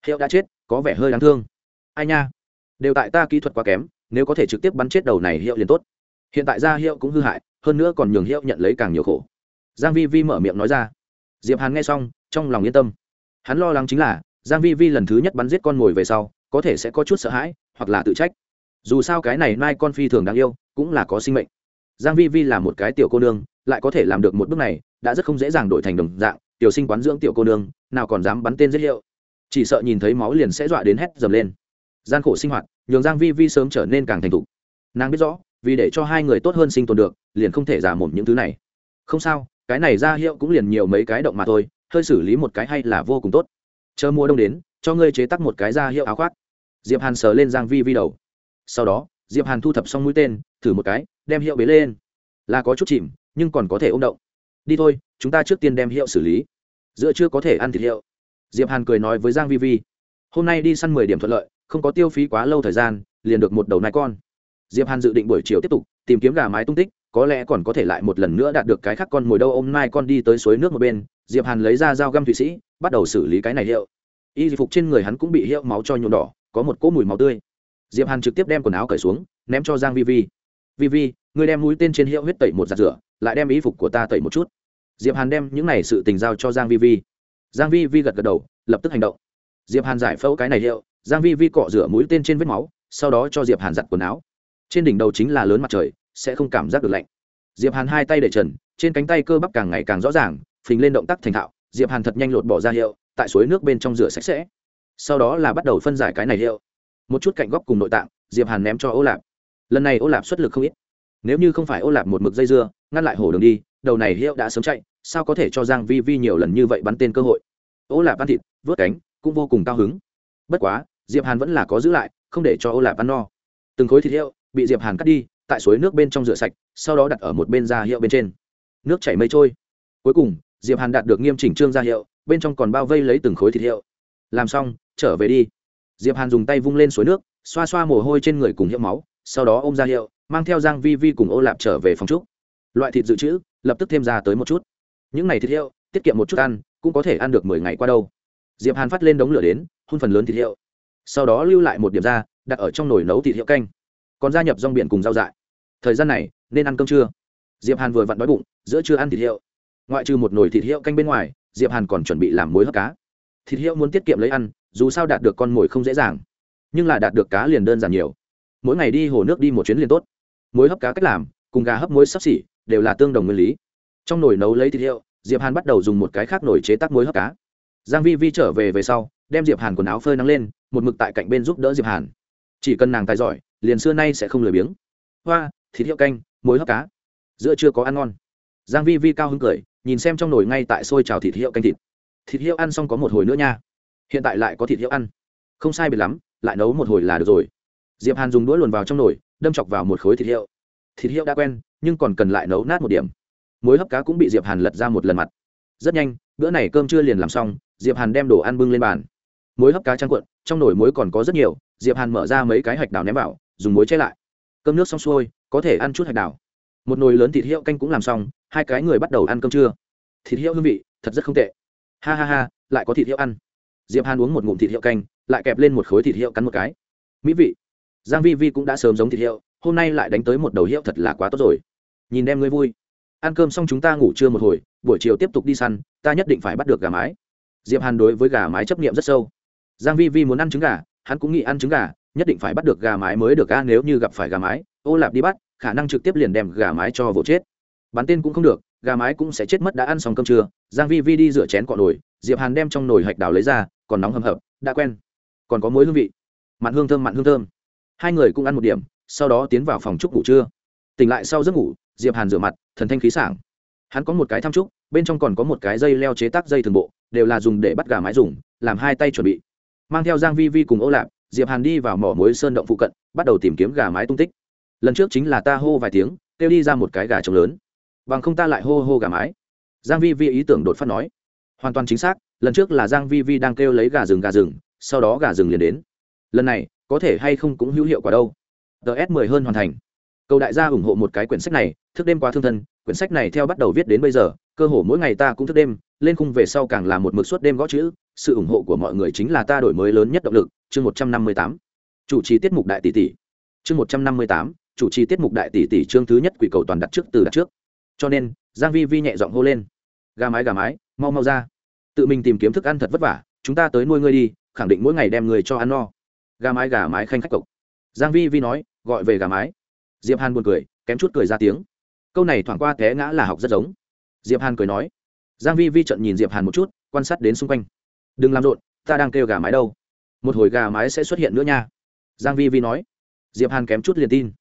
hiệu đã chết, có vẻ hơi đáng thương. Ai nha? Đều tại ta kỹ thuật quá kém, nếu có thể trực tiếp bắn chết đầu này hiệu liền tốt. Hiện tại ra hiệu cũng hư hại, hơn nữa còn nhường hiệu nhận lấy càng nhiều khổ. Giang vi vi mở miệng nói ra. Diệp hàn nghe xong, trong lòng yên tâm. Hắn lo lắng chính là, giang vi vi lần thứ nhất bắn giết con mồi về sau, có thể sẽ có chút sợ hãi, hoặc là tự trách. Dù sao cái này nai con phi thường đáng yêu, cũng là có sinh mệnh. Giang vi vi là một cái tiểu cô nương, lại có thể làm được một bước này đã rất không dễ dàng đổi thành đồng dạng, tiểu sinh quán dưỡng tiểu cô nương, nào còn dám bắn tên giết liệu chỉ sợ nhìn thấy máu liền sẽ dọa đến hét dầm lên. Gian khổ sinh hoạt, nhường giang vi vi sớm trở nên càng thành thục. Nàng biết rõ, vì để cho hai người tốt hơn sinh tồn được, liền không thể giả mồm những thứ này. Không sao, cái này ra hiệu cũng liền nhiều mấy cái động mà thôi, hơi xử lý một cái hay là vô cùng tốt. Chờ mùa đông đến, cho ngươi chế tắc một cái ra hiệu áo khoác. Diệp hàn sờ lên giang vi vi đầu. Sau đó, diệp hàn thu thập xong mũi tên, thử một cái, đem hiệu bế lên. Là có chút chìm, nhưng còn có thể ôm động đi thôi, chúng ta trước tiên đem hiệu xử lý. Giữa chưa có thể ăn thịt hiệu. Diệp hàn cười nói với giang vi vi. Hôm nay đi săn mười điểm thuận lợi, không có tiêu phí quá lâu thời gian, liền được một đầu nai con. Diệp hàn dự định buổi chiều tiếp tục, tìm kiếm gà mái tung tích, có lẽ còn có thể lại một lần nữa đạt được cái khác con mồi đâu. Ôm nai con đi tới suối nước một bên, diệp hàn lấy ra dao găm thụy sĩ, bắt đầu xử lý cái này hiệu. Y phục trên người hắn cũng bị hiệu máu cho nhuộm đỏ, có một cỗ mùi máu tươi. Diệp hàn trực tiếp đem quần áo cởi xuống, ném cho giang vi vi. Vi vi người đem mũi tên trên hiệu huyết tẩy một giặt rửa lại đem y phục của ta tẩy một chút. Diệp hàn đem những này sự tình giao cho giang vi vi. Giang vi vi gật gật đầu, lập tức hành động. Diệp hàn giải phẫu cái này hiệu giang vi vi cọ rửa mũi tên trên vết máu, sau đó cho diệp hàn giặt quần áo. Trên đỉnh đầu chính là lớn mặt trời, sẽ không cảm giác được lạnh. Diệp hàn hai tay để trần, trên cánh tay cơ bắp càng ngày càng rõ ràng, phình lên động tác thành thạo. Diệp hàn thật nhanh lột bỏ ra hiệu, tại suối nước bên trong rửa sạch sẽ. Sau đó là bắt đầu phân giải cái này hiệu. Một chút cạnh góc cùng nội tạng, diệp hàn ném cho ô lạp. Lần này ô lạp xuất lực không ít nếu như không phải ô lạp một mực dây dưa, ngăn lại hổ đường đi, đầu này hiệu đã sớm chạy, sao có thể cho giang vi vi nhiều lần như vậy bắn tên cơ hội? Ô lạp ăn thịt, vớt cánh, cũng vô cùng cao hứng. Bất quá, diệp hàn vẫn là có giữ lại, không để cho ô lạp ăn no. Từng khối thịt hiệu bị diệp hàn cắt đi, tại suối nước bên trong rửa sạch, sau đó đặt ở một bên da hiệu bên trên. Nước chảy mây trôi. Cuối cùng, diệp hàn đạt được nghiêm chỉnh trương da hiệu, bên trong còn bao vây lấy từng khối thịt hiệu. Làm xong, trở về đi. Diệp hàn dùng tay vung lên suối nước, xoa xoa mồ hôi trên người cùng hiệu máu, sau đó ôm ra hiệu mang theo giang vi vi cùng ô lạp trở về phòng trúc. Loại thịt dự trữ, lập tức thêm ra tới một chút. Những này thịt hiệu, tiết kiệm một chút ăn, cũng có thể ăn được mười ngày qua đâu. Diệp hàn phát lên đống lửa đến, hun phần lớn thịt hiệu. Sau đó lưu lại một điểm ra, đặt ở trong nồi nấu thịt hiệu canh. Còn gia nhập rong biển cùng rau dại. Thời gian này, nên ăn cơm trưa. Diệp hàn vừa vặn đói bụng, giữa trưa ăn thịt hiệu. Ngoại trừ một nồi thịt hiệu canh bên ngoài, diệp hàn còn chuẩn bị làm muối hấp cá. Thịt hiệu muốn tiết kiệm lấy ăn, dù sao đạt được con mồi không dễ dàng. Nhưng là đạt được cá liền đơn giản nhiều. Mỗi ngày đi hồ nước đi một chuyến liền tốt muối hấp cá cách làm, cùng gà hấp muối sắp xỉ, đều là tương đồng nguyên lý. Trong nồi nấu lấy thịt hiệu, diệp hàn bắt đầu dùng một cái khác nồi chế tác muối hấp cá. Giang vi vi trở về về sau, đem diệp hàn quần áo phơi nắng lên, một mực tại cạnh bên giúp đỡ diệp hàn. Chỉ cần nàng tài giỏi, liền xưa nay sẽ không lười biếng. Hoa, thịt hiệu canh, muối hấp cá. Giữa chưa có ăn ngon. Giang vi vi cao hứng cười, nhìn xem trong nồi ngay tại sôi trào thịt hiệu canh thịt. Thịt hiệu ăn xong có một hồi nữa nha. Hiện tại lại có thịt hiệu ăn. Không sai biệt lắm, lại nấu một hồi là được rồi. Diệp hàn dùng đũa luồn vào trong nồi đâm chọc vào một khối thịt hiệu. Thịt hiệu đã quen, nhưng còn cần lại nấu nát một điểm. Muối hấp cá cũng bị diệp hàn lật ra một lần mặt. Rất nhanh, bữa này cơm chưa liền làm xong, diệp hàn đem đồ ăn bưng lên bàn. Muối hấp cá trang cuộn, trong nồi muối còn có rất nhiều, diệp hàn mở ra mấy cái hạch đào ném vào, dùng muối che lại. Cơm nước xong xuôi, có thể ăn chút hạch đào. Một nồi lớn thịt hiệu canh cũng làm xong, hai cái người bắt đầu ăn cơm trưa. Thịt hiệu hương vị, thật rất không tệ. Ha ha ha, lại có thịt hiệu ăn. Diệp hàn uống một ngụm thịt hiệu canh, lại kẹp lên một khối thịt hiệu cắn một cái. Mỹ vị giang vi vi cũng đã sớm giống thịt hiệu, hôm nay lại đánh tới một đầu hiệu thật là quá tốt rồi. Nhìn em ngươi vui. Ăn cơm xong chúng ta ngủ trưa một hồi, buổi chiều tiếp tục đi săn, ta nhất định phải bắt được gà mái. Diệp hàn đối với gà mái chấp niệm rất sâu. Giang vi vi muốn ăn trứng gà, hắn cũng nghĩ ăn trứng gà, nhất định phải bắt được gà mái mới được a, nếu như gặp phải gà mái, ô lạp đi bắt, khả năng trực tiếp liền đem gà mái cho vỗ chết. Bắn tên cũng không được, gà mái cũng sẽ chết mất đã ăn xong cơm trưa. Giang vi vi đi rửa chén cọ nồi, diệp hàn đem trong nồi hạch đào lấy ra, còn nóng hầm hập, đã quen. Còn có muối hương vị. Mặn hương thơm, mặn hương thơm hai người cũng ăn một điểm, sau đó tiến vào phòng trúc ngủ trưa. Tỉnh lại sau giấc ngủ, diệp hàn rửa mặt, thần thanh khí sảng. Hắn có một cái thăm trúc bên trong còn có một cái dây leo chế tác dây thường bộ, đều là dùng để bắt gà mái dùng, làm hai tay chuẩn bị. Mang theo giang vi vi cùng ô lạp diệp hàn đi vào mỏ muối sơn động phụ cận, bắt đầu tìm kiếm gà mái tung tích. Lần trước chính là ta hô vài tiếng, kêu đi ra một cái gà trống lớn. Bằng không ta lại hô hô gà mái. Giang vi vi ý tưởng đột phát nói. Hoàn toàn chính xác, lần trước là giang vi vi đang kêu lấy gà rừng gà rừng, sau đó gà rừng liền đến. Lần này có thể hay không cũng hữu hiệu quả đâu. Ts 10 hơn hoàn thành. Cầu đại gia ủng hộ một cái quyển sách này, thức đêm qua thương thân, quyển sách này theo bắt đầu viết đến bây giờ, cơ hồ mỗi ngày ta cũng thức đêm, lên khung về sau càng là một mực suốt đêm gõ chữ, sự ủng hộ của mọi người chính là ta đổi mới lớn nhất động lực, chương một trăm năm mươi tám. Chủ trì tiết mục đại tỷ tỷ. Chương một trăm năm mươi tám, chủ trì tiết mục đại tỷ tỷ chương thứ nhất quỷ cầu toàn đặt trước từ đặt trước. Cho nên, giang vi vi nhẹ giọng hô lên. Gà mái gà mái, mau mau ra. Tự mình tìm kiếm thức ăn thật vất vả, chúng ta tới nuôi ngươi đi, khẳng định mỗi ngày đem người cho ăn no gà mái gà mái khanh khách cộc. Giang vi vi nói, gọi về gà mái. Diệp hàn buồn cười, kém chút cười ra tiếng. Câu này thoảng qua té ngã là học rất giống. Diệp hàn cười nói. Giang vi vi trợn nhìn diệp hàn một chút, quan sát đến xung quanh. Đừng làm rộn, ta đang kêu gà mái đâu. Một hồi gà mái sẽ xuất hiện nữa nha. Giang vi vi nói. Diệp hàn kém chút liền tin.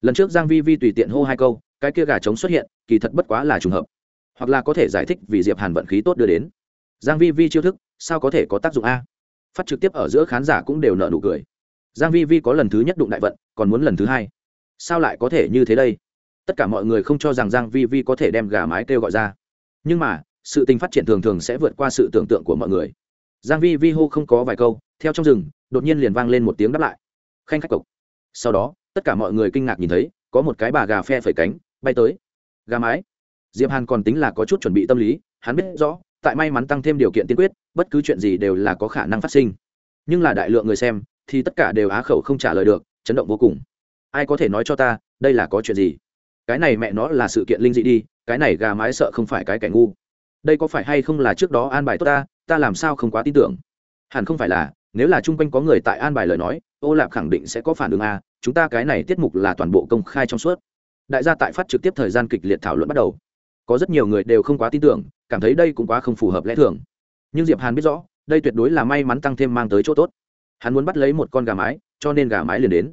Lần trước giang vi vi tùy tiện hô hai câu, cái kia gà trống xuất hiện, kỳ thật bất quá là trùng hợp. Hoặc là có thể giải thích vì diệp hàn vận khí tốt đưa đến. Giang vi vi chiêu thức, sao có thể có tác dụng a? Phát trực tiếp ở giữa khán giả cũng đều nở nụ cười. Giang vi vi có lần thứ nhất đụng đại vận, còn muốn lần thứ hai. Sao lại có thể như thế đây? Tất cả mọi người không cho rằng giang vi vi có thể đem gà mái kêu gọi ra. Nhưng mà, sự tình phát triển thường thường sẽ vượt qua sự tưởng tượng của mọi người. Giang vi vi hô không có vài câu, theo trong rừng, đột nhiên liền vang lên một tiếng đáp lại. Khanh khách cộc. Sau đó, tất cả mọi người kinh ngạc nhìn thấy, có một cái bà gà phe phẩy cánh, bay tới. Gà mái. Diệp hàn còn tính là có chút chuẩn bị tâm lý, hắn biết rõ, tại may mắn tăng thêm điều kiện tiên quyết bất cứ chuyện gì đều là có khả năng phát sinh. Nhưng là đại lượng người xem, thì tất cả đều á khẩu không trả lời được, chấn động vô cùng. Ai có thể nói cho ta, đây là có chuyện gì? Cái này mẹ nó là sự kiện linh dị đi, cái này gà mái sợ không phải cái kẻ ngu. Đây có phải hay không là trước đó an bài tốt ta ta làm sao không quá tin tưởng? Hẳn không phải là, nếu là chung quanh có người tại an bài lời nói, ô lạp khẳng định sẽ có phản ứng a, chúng ta cái này tiết mục là toàn bộ công khai trong suốt. Đại gia tại phát trực tiếp thời gian kịch liệt thảo luận bắt đầu. Có rất nhiều người đều không quá tin tưởng, cảm thấy đây cũng quá không phù hợp lẽ thường nhưng diệp hàn biết rõ, đây tuyệt đối là may mắn tăng thêm mang tới chỗ tốt. Hắn muốn bắt lấy một con gà mái, cho nên gà mái liền đến.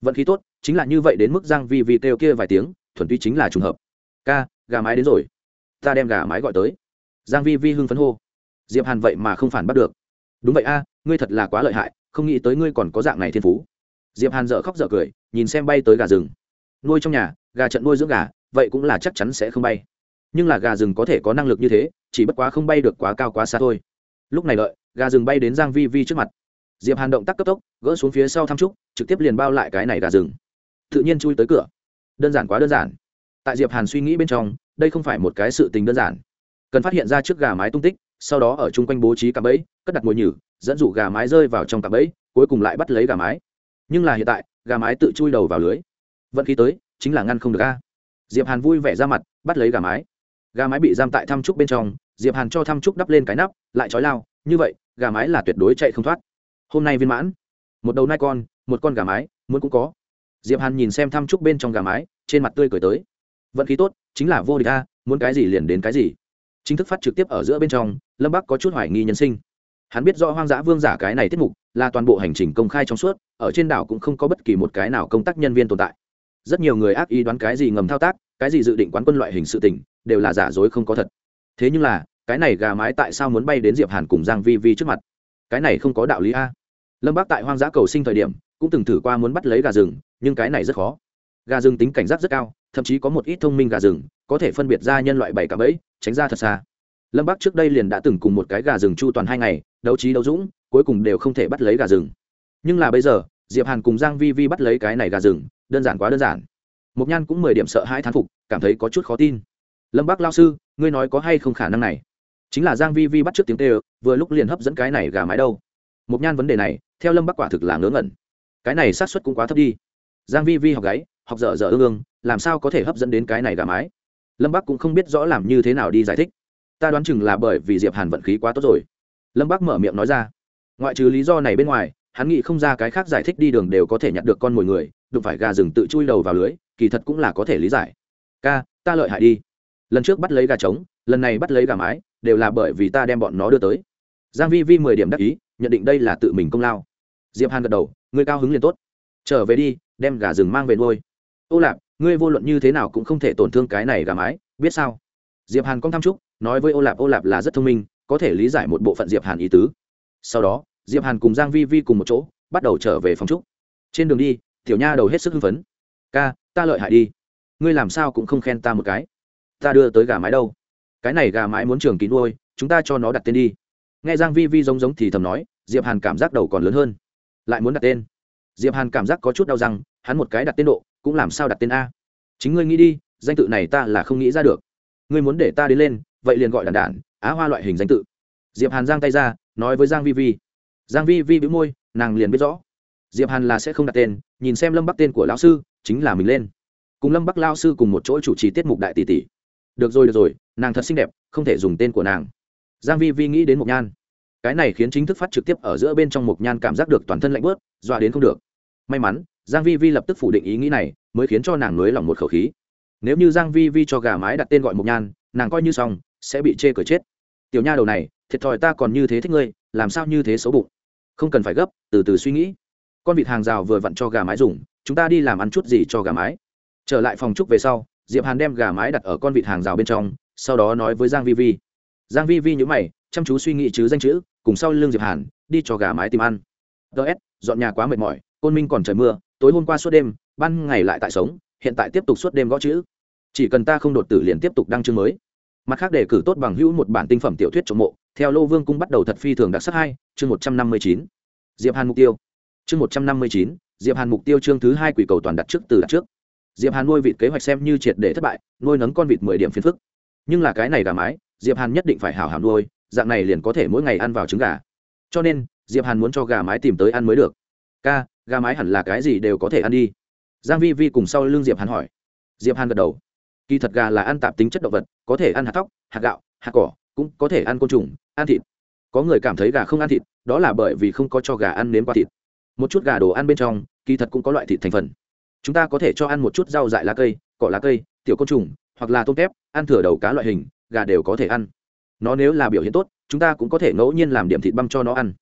Vận khí tốt, chính là như vậy đến mức giang vi vi kêu kia vài tiếng, thuần túy chính là trùng hợp. Ca, gà mái đến rồi. Ta đem gà mái gọi tới. Giang vi vi hưng phấn hô. Diệp hàn vậy mà không phản bắt được. Đúng vậy a, ngươi thật là quá lợi hại, không nghĩ tới ngươi còn có dạng này thiên phú. Diệp hàn dở khóc dở cười, nhìn xem bay tới gà rừng. Nuôi trong nhà, gà trận nuôi dưỡng gà, vậy cũng là chắc chắn sẽ không bay. Nhưng là gà rừng có thể có năng lực như thế chỉ bất quá không bay được quá cao quá xa thôi. Lúc này lợi, gà rừng bay đến giang vi vi trước mặt. Diệp hàn động tác cấp tốc, gỡ xuống phía sau thăm trúc, trực tiếp liền bao lại cái này gà rừng. Tự nhiên chui tới cửa. Đơn giản quá đơn giản. Tại diệp hàn suy nghĩ bên trong, đây không phải một cái sự tình đơn giản. Cần phát hiện ra trước gà mái tung tích, sau đó ở chung quanh bố trí cạm bẫy, cất đặt mồi nhử, dẫn dụ gà mái rơi vào trong cạm bẫy, cuối cùng lại bắt lấy gà mái. Nhưng là hiện tại, gà mái tự chui đầu vào lưới. Vận khí tới, chính là ngăn không được a. Diệp hàn vui vẻ ra mặt, bắt lấy gà mái. Gà mái bị giam tại thăm trúc bên trong diệp hàn cho thăm trúc đắp lên cái nắp, lại trói lao, như vậy, gà mái là tuyệt đối chạy không thoát. Hôm nay viên mãn. Một đầu nai con, một con gà mái, muốn cũng có. Diệp hàn nhìn xem thăm trúc bên trong gà mái, trên mặt tươi cười tới. Vận khí tốt, chính là vô địch a, muốn cái gì liền đến cái gì. Chính thức phát trực tiếp ở giữa bên trong, lâm bắc có chút hoài nghi nhân sinh. Hắn biết do hoang dã vương giả cái này tiết mục là toàn bộ hành trình công khai trong suốt, ở trên đảo cũng không có bất kỳ một cái nào công tác nhân viên tồn tại. Rất nhiều người ác ý đoán cái gì ngầm thao tác, cái gì dự định quán quân loại hình sự tình, đều là giả dối không có thật thế nhưng là, cái này gà mái tại sao muốn bay đến diệp hàn cùng giang vi vi trước mặt? Cái này không có đạo lý a. Lâm bác tại hoang dã cầu sinh thời điểm, cũng từng thử qua muốn bắt lấy gà rừng, nhưng cái này rất khó. Gà rừng tính cảnh giác rất cao, thậm chí có một ít thông minh gà rừng, có thể phân biệt ra nhân loại bảy cả bẫy, tránh ra thật xa. Lâm Bác trước đây liền đã từng cùng một cái gà rừng chu toàn hai ngày, đấu trí đấu dũng, cuối cùng đều không thể bắt lấy gà rừng. Nhưng là bây giờ, diệp hàn cùng giang vi vi bắt lấy cái này gà rừng, đơn giản quá đơn giản. Mục nhan cũng mười điểm sợ hãi thán phục, cảm thấy có chút khó tin lâm bác lao sư, ngươi nói có hay không khả năng này? Chính là giang vi vi bắt trước tiếng tê vừa lúc liền hấp dẫn cái này gà mái đâu. Một nhan vấn đề này, theo lâm bác quả thực là ngớ ngẩn. Cái này xác suất cũng quá thấp đi. Giang vi vi học gáy, học dở dở ương ương, làm sao có thể hấp dẫn đến cái này gà mái? Lâm bác cũng không biết rõ làm như thế nào đi giải thích. Ta đoán chừng là bởi vì diệp hàn vận khí quá tốt rồi. Lâm bác mở miệng nói ra. Ngoại trừ lý do này bên ngoài, hắn nghĩ không ra cái khác giải thích đi đường đều có thể nhặt được con mồi người, đụng phải gà rừng tự chui đầu vào lưới, kỳ thật cũng là có thể lý giải. Ca, ta lợi hại đi lần trước bắt lấy gà trống, lần này bắt lấy gà mái, đều là bởi vì ta đem bọn nó đưa tới. Giang vi vi mười điểm đắc ý, nhận định đây là tự mình công lao. Diệp hàn gật đầu ngươi cao hứng liền tốt. Trở về đi, đem gà rừng mang về nuôi. Ô lạp, ngươi vô luận như thế nào cũng không thể tổn thương cái này gà mái, biết sao? Diệp hàn công tham trúc nói với ô lạp ô lạp là rất thông minh, có thể lý giải một bộ phận diệp hàn ý tứ. Sau đó, diệp hàn cùng giang vi vi cùng một chỗ, bắt đầu trở về phòng trúc trên đường đi, tiểu nha đầu hết sức hưng phấn. Ca, ta lợi hại đi. Ngươi làm sao cũng không khen ta một cái ta đưa tới gà mái đâu? Cái này gà mái muốn trường kín nuôi, chúng ta cho nó đặt tên đi. Nghe giang vi vi giống giống thì thầm nói, diệp hàn cảm giác đầu còn lớn hơn. Lại muốn đặt tên. Diệp hàn cảm giác có chút đau răng, hắn một cái đặt tên độ, cũng làm sao đặt tên a? Chính ngươi nghĩ đi, danh tự này ta là không nghĩ ra được. Ngươi muốn để ta đến lên, vậy liền gọi đàn đản á hoa loại hình danh tự. Diệp hàn giang tay ra, nói với giang vi vi. Giang vi vi bĩu môi, nàng liền biết rõ. Diệp hàn là sẽ không đặt tên, nhìn xem lâm bắc tên của lão sư, chính là mình lên. Cùng lâm bắc lao sư cùng một chỗ chủ trì tiết mục đại tỷ tỷ được rồi được rồi, nàng thật xinh đẹp, không thể dùng tên của nàng. Giang vi vi nghĩ đến Mộc nhan. Cái này khiến chính thức phát trực tiếp ở giữa bên trong Mộc nhan cảm giác được toàn thân lạnh bớt, dọa đến không được. May mắn, giang vi vi lập tức phủ định ý nghĩ này, mới khiến cho nàng nới lỏng một khẩu khí. Nếu như giang vi vi cho gà mái đặt tên gọi Mộc nhan, nàng coi như xong, sẽ bị chê cười chết. Tiểu nha đầu này, thiệt thòi ta còn như thế thích ngươi, làm sao như thế xấu bụng? Không cần phải gấp, từ từ suy nghĩ. Con vịt hàng rào vừa vặn cho gà mái dùng, chúng ta đi làm ăn chút gì cho gà mái. Trở lại phòng trúc về sau diệp hàn đem gà mái đặt ở con vịt hàng rào bên trong, sau đó nói với giang vi vi. Giang vi vi nhíu mày, chăm chú suy nghĩ chứ danh chữ, cùng sau lưng diệp hàn, đi cho gà mái tìm ăn. Ts dọn nhà quá mệt mỏi, côn minh còn trời mưa, tối hôm qua suốt đêm, ban ngày lại tại sống, hiện tại tiếp tục suốt đêm gõ chữ. Chỉ cần ta không đột tử liền tiếp tục đăng chương mới. Mặt khác đề cử tốt bằng hữu một bản tinh phẩm tiểu thuyết trộm mộ, theo lô vương cung bắt đầu thật phi thường đặc sắc hai, chương một trăm năm mươi chín. Diệp hàn mục tiêu. Chương một trăm năm mươi chín, diệp hàn mục tiêu chương thứ hai quỷ cầu toàn đặt trước từ đặt trước diệp hàn nuôi vịt kế hoạch xem như triệt để thất bại, nuôi nấng con vịt mười điểm phiền phức. Nhưng là cái này gà mái, diệp hàn nhất định phải hảo hảo nuôi, dạng này liền có thể mỗi ngày ăn vào trứng gà. Cho nên, diệp hàn muốn cho gà mái tìm tới ăn mới được. Ca, gà mái hẳn là cái gì đều có thể ăn đi. Giang vi vi cùng sau lưng diệp hàn hỏi. Diệp hàn gật đầu. Kỳ thật gà là ăn tạp tính chất động vật, có thể ăn hạt tóc hạt gạo, hạt cỏ, cũng có thể ăn côn trùng, ăn thịt. Có người cảm thấy gà không ăn thịt, đó là bởi vì không có cho gà ăn nếm qua thịt. Một chút gà đồ ăn bên trong, kỳ thật cũng có loại thịt thành phần chúng ta có thể cho ăn một chút rau dại lá cây, cỏ lá cây, tiểu côn trùng, hoặc là tôm tép, ăn thừa đầu cá loại hình, gà đều có thể ăn. Nó nếu là biểu hiện tốt, chúng ta cũng có thể ngẫu nhiên làm điểm thịt băm cho nó ăn.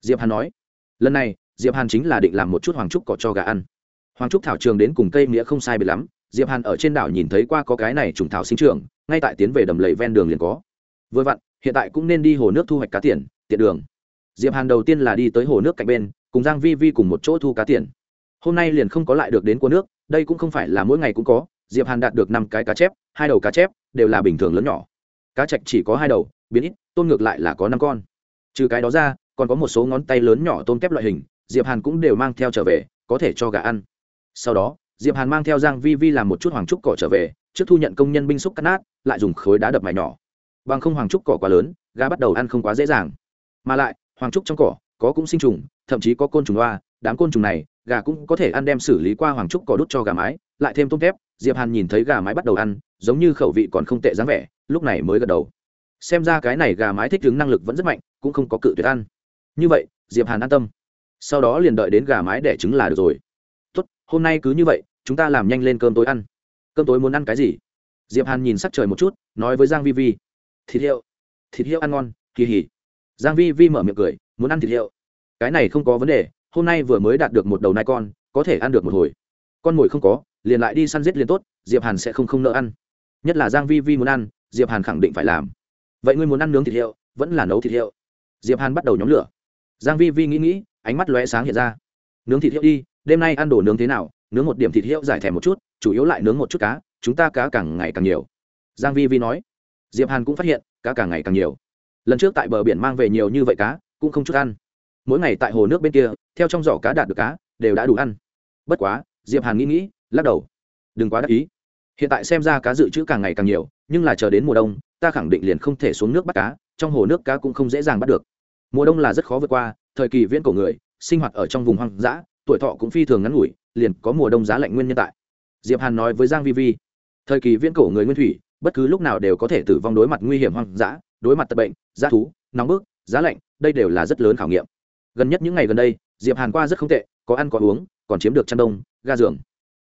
Diệp hàn nói. Lần này, diệp hàn chính là định làm một chút hoàng trúc cỏ cho gà ăn. Hoàng trúc thảo trường đến cùng cây nghĩa không sai biệt lắm, diệp hàn ở trên đảo nhìn thấy qua có cái này trùng thảo sinh trưởng, ngay tại tiến về đầm lầy ven đường liền có. Vừa vặn, hiện tại cũng nên đi hồ nước thu hoạch cá tiền, tiện đường. Diệp hàn đầu tiên là đi tới hồ nước cạnh bên, cùng giang vi vi cùng một chỗ thu cá tiền hôm nay liền không có lại được đến cua nước, đây cũng không phải là mỗi ngày cũng có, diệp hàn đạt được năm cái cá chép, hai đầu cá chép đều là bình thường lớn nhỏ. Cá trạch chỉ có hai đầu, biến ít, tôm ngược lại là có năm con. Trừ cái đó ra, còn có một số ngón tay lớn nhỏ tôm kép loại hình, diệp hàn cũng đều mang theo trở về, có thể cho gà ăn. Sau đó, diệp hàn mang theo giang vi vi làm một chút hoàng trúc cỏ trở về, trước thu nhận công nhân binh xúc cắt nát, lại dùng khối đá đập mài nhỏ. Bằng không hoàng trúc cỏ quá lớn, gà bắt đầu ăn không quá dễ dàng. Mà lại, hoàng trúc trong cỏ có cũng sinh trùng, thậm chí có côn trùng loa đám côn trùng này gà cũng có thể ăn đem xử lý qua hoàng trúc cỏ đút cho gà mái, lại thêm tôm thép, diệp hàn nhìn thấy gà mái bắt đầu ăn, giống như khẩu vị còn không tệ dáng vẻ, lúc này mới gật đầu. Xem ra cái này gà mái thích ứng năng lực vẫn rất mạnh, cũng không có cự tuyệt ăn. Như vậy, diệp hàn an tâm. Sau đó liền đợi đến gà mái đẻ trứng là được rồi. Tốt, hôm nay cứ như vậy, chúng ta làm nhanh lên cơm tối ăn. Cơm tối muốn ăn cái gì? Diệp hàn nhìn sắc trời một chút, nói với giang vi vi. Thịt hiệu. Thịt hiệu ăn ngon, kỳ hỉ. Giang vi vi mở miệng cười, muốn ăn thịt hiệu. Cái này không có vấn đề hôm nay vừa mới đạt được một đầu nai con, có thể ăn được một hồi. Con mồi không có, liền lại đi săn giết liền tốt, diệp hàn sẽ không không nợ ăn. Nhất là giang vi vi muốn ăn, diệp hàn khẳng định phải làm. Vậy ngươi muốn ăn nướng thịt hiệu, vẫn là nấu thịt hiệu? Diệp hàn bắt đầu nhóm lửa. Giang vi vi nghĩ nghĩ, ánh mắt lóe sáng hiện ra. Nướng thịt hiệu đi, đêm nay ăn đồ nướng thế nào? Nướng một điểm thịt hiệu giải thèm một chút, chủ yếu lại nướng một chút cá, chúng ta cá càng ngày càng nhiều. Giang vi vi nói. Diệp hàn cũng phát hiện, cá càng ngày càng nhiều. Lần trước tại bờ biển mang về nhiều như vậy cá, cũng không chút ăn mỗi ngày tại hồ nước bên kia, theo trong giỏ cá đạt được cá, đều đã đủ ăn. Bất quá, diệp hàn nghĩ nghĩ, lắc đầu. Đừng quá đắc ý. Hiện tại xem ra cá dự trữ càng ngày càng nhiều, nhưng là chờ đến mùa đông, ta khẳng định liền không thể xuống nước bắt cá, trong hồ nước cá cũng không dễ dàng bắt được. Mùa đông là rất khó vượt qua, thời kỳ viễn cổ người, sinh hoạt ở trong vùng hoang dã, tuổi thọ cũng phi thường ngắn ngủi, liền có mùa đông giá lạnh nguyên nhân tại. Diệp hàn nói với giang vi vi, thời kỳ viễn cổ người nguyên thủy, bất cứ lúc nào đều có thể tử vong đối mặt nguy hiểm hoang dã, đối mặt tật bệnh, giá thú, nóng bức, giá lạnh, đây đều là rất lớn khảo nghiệm gần nhất những ngày gần đây, diệp hàn qua rất không tệ, có ăn có uống, còn chiếm được chăn đông, ga giường.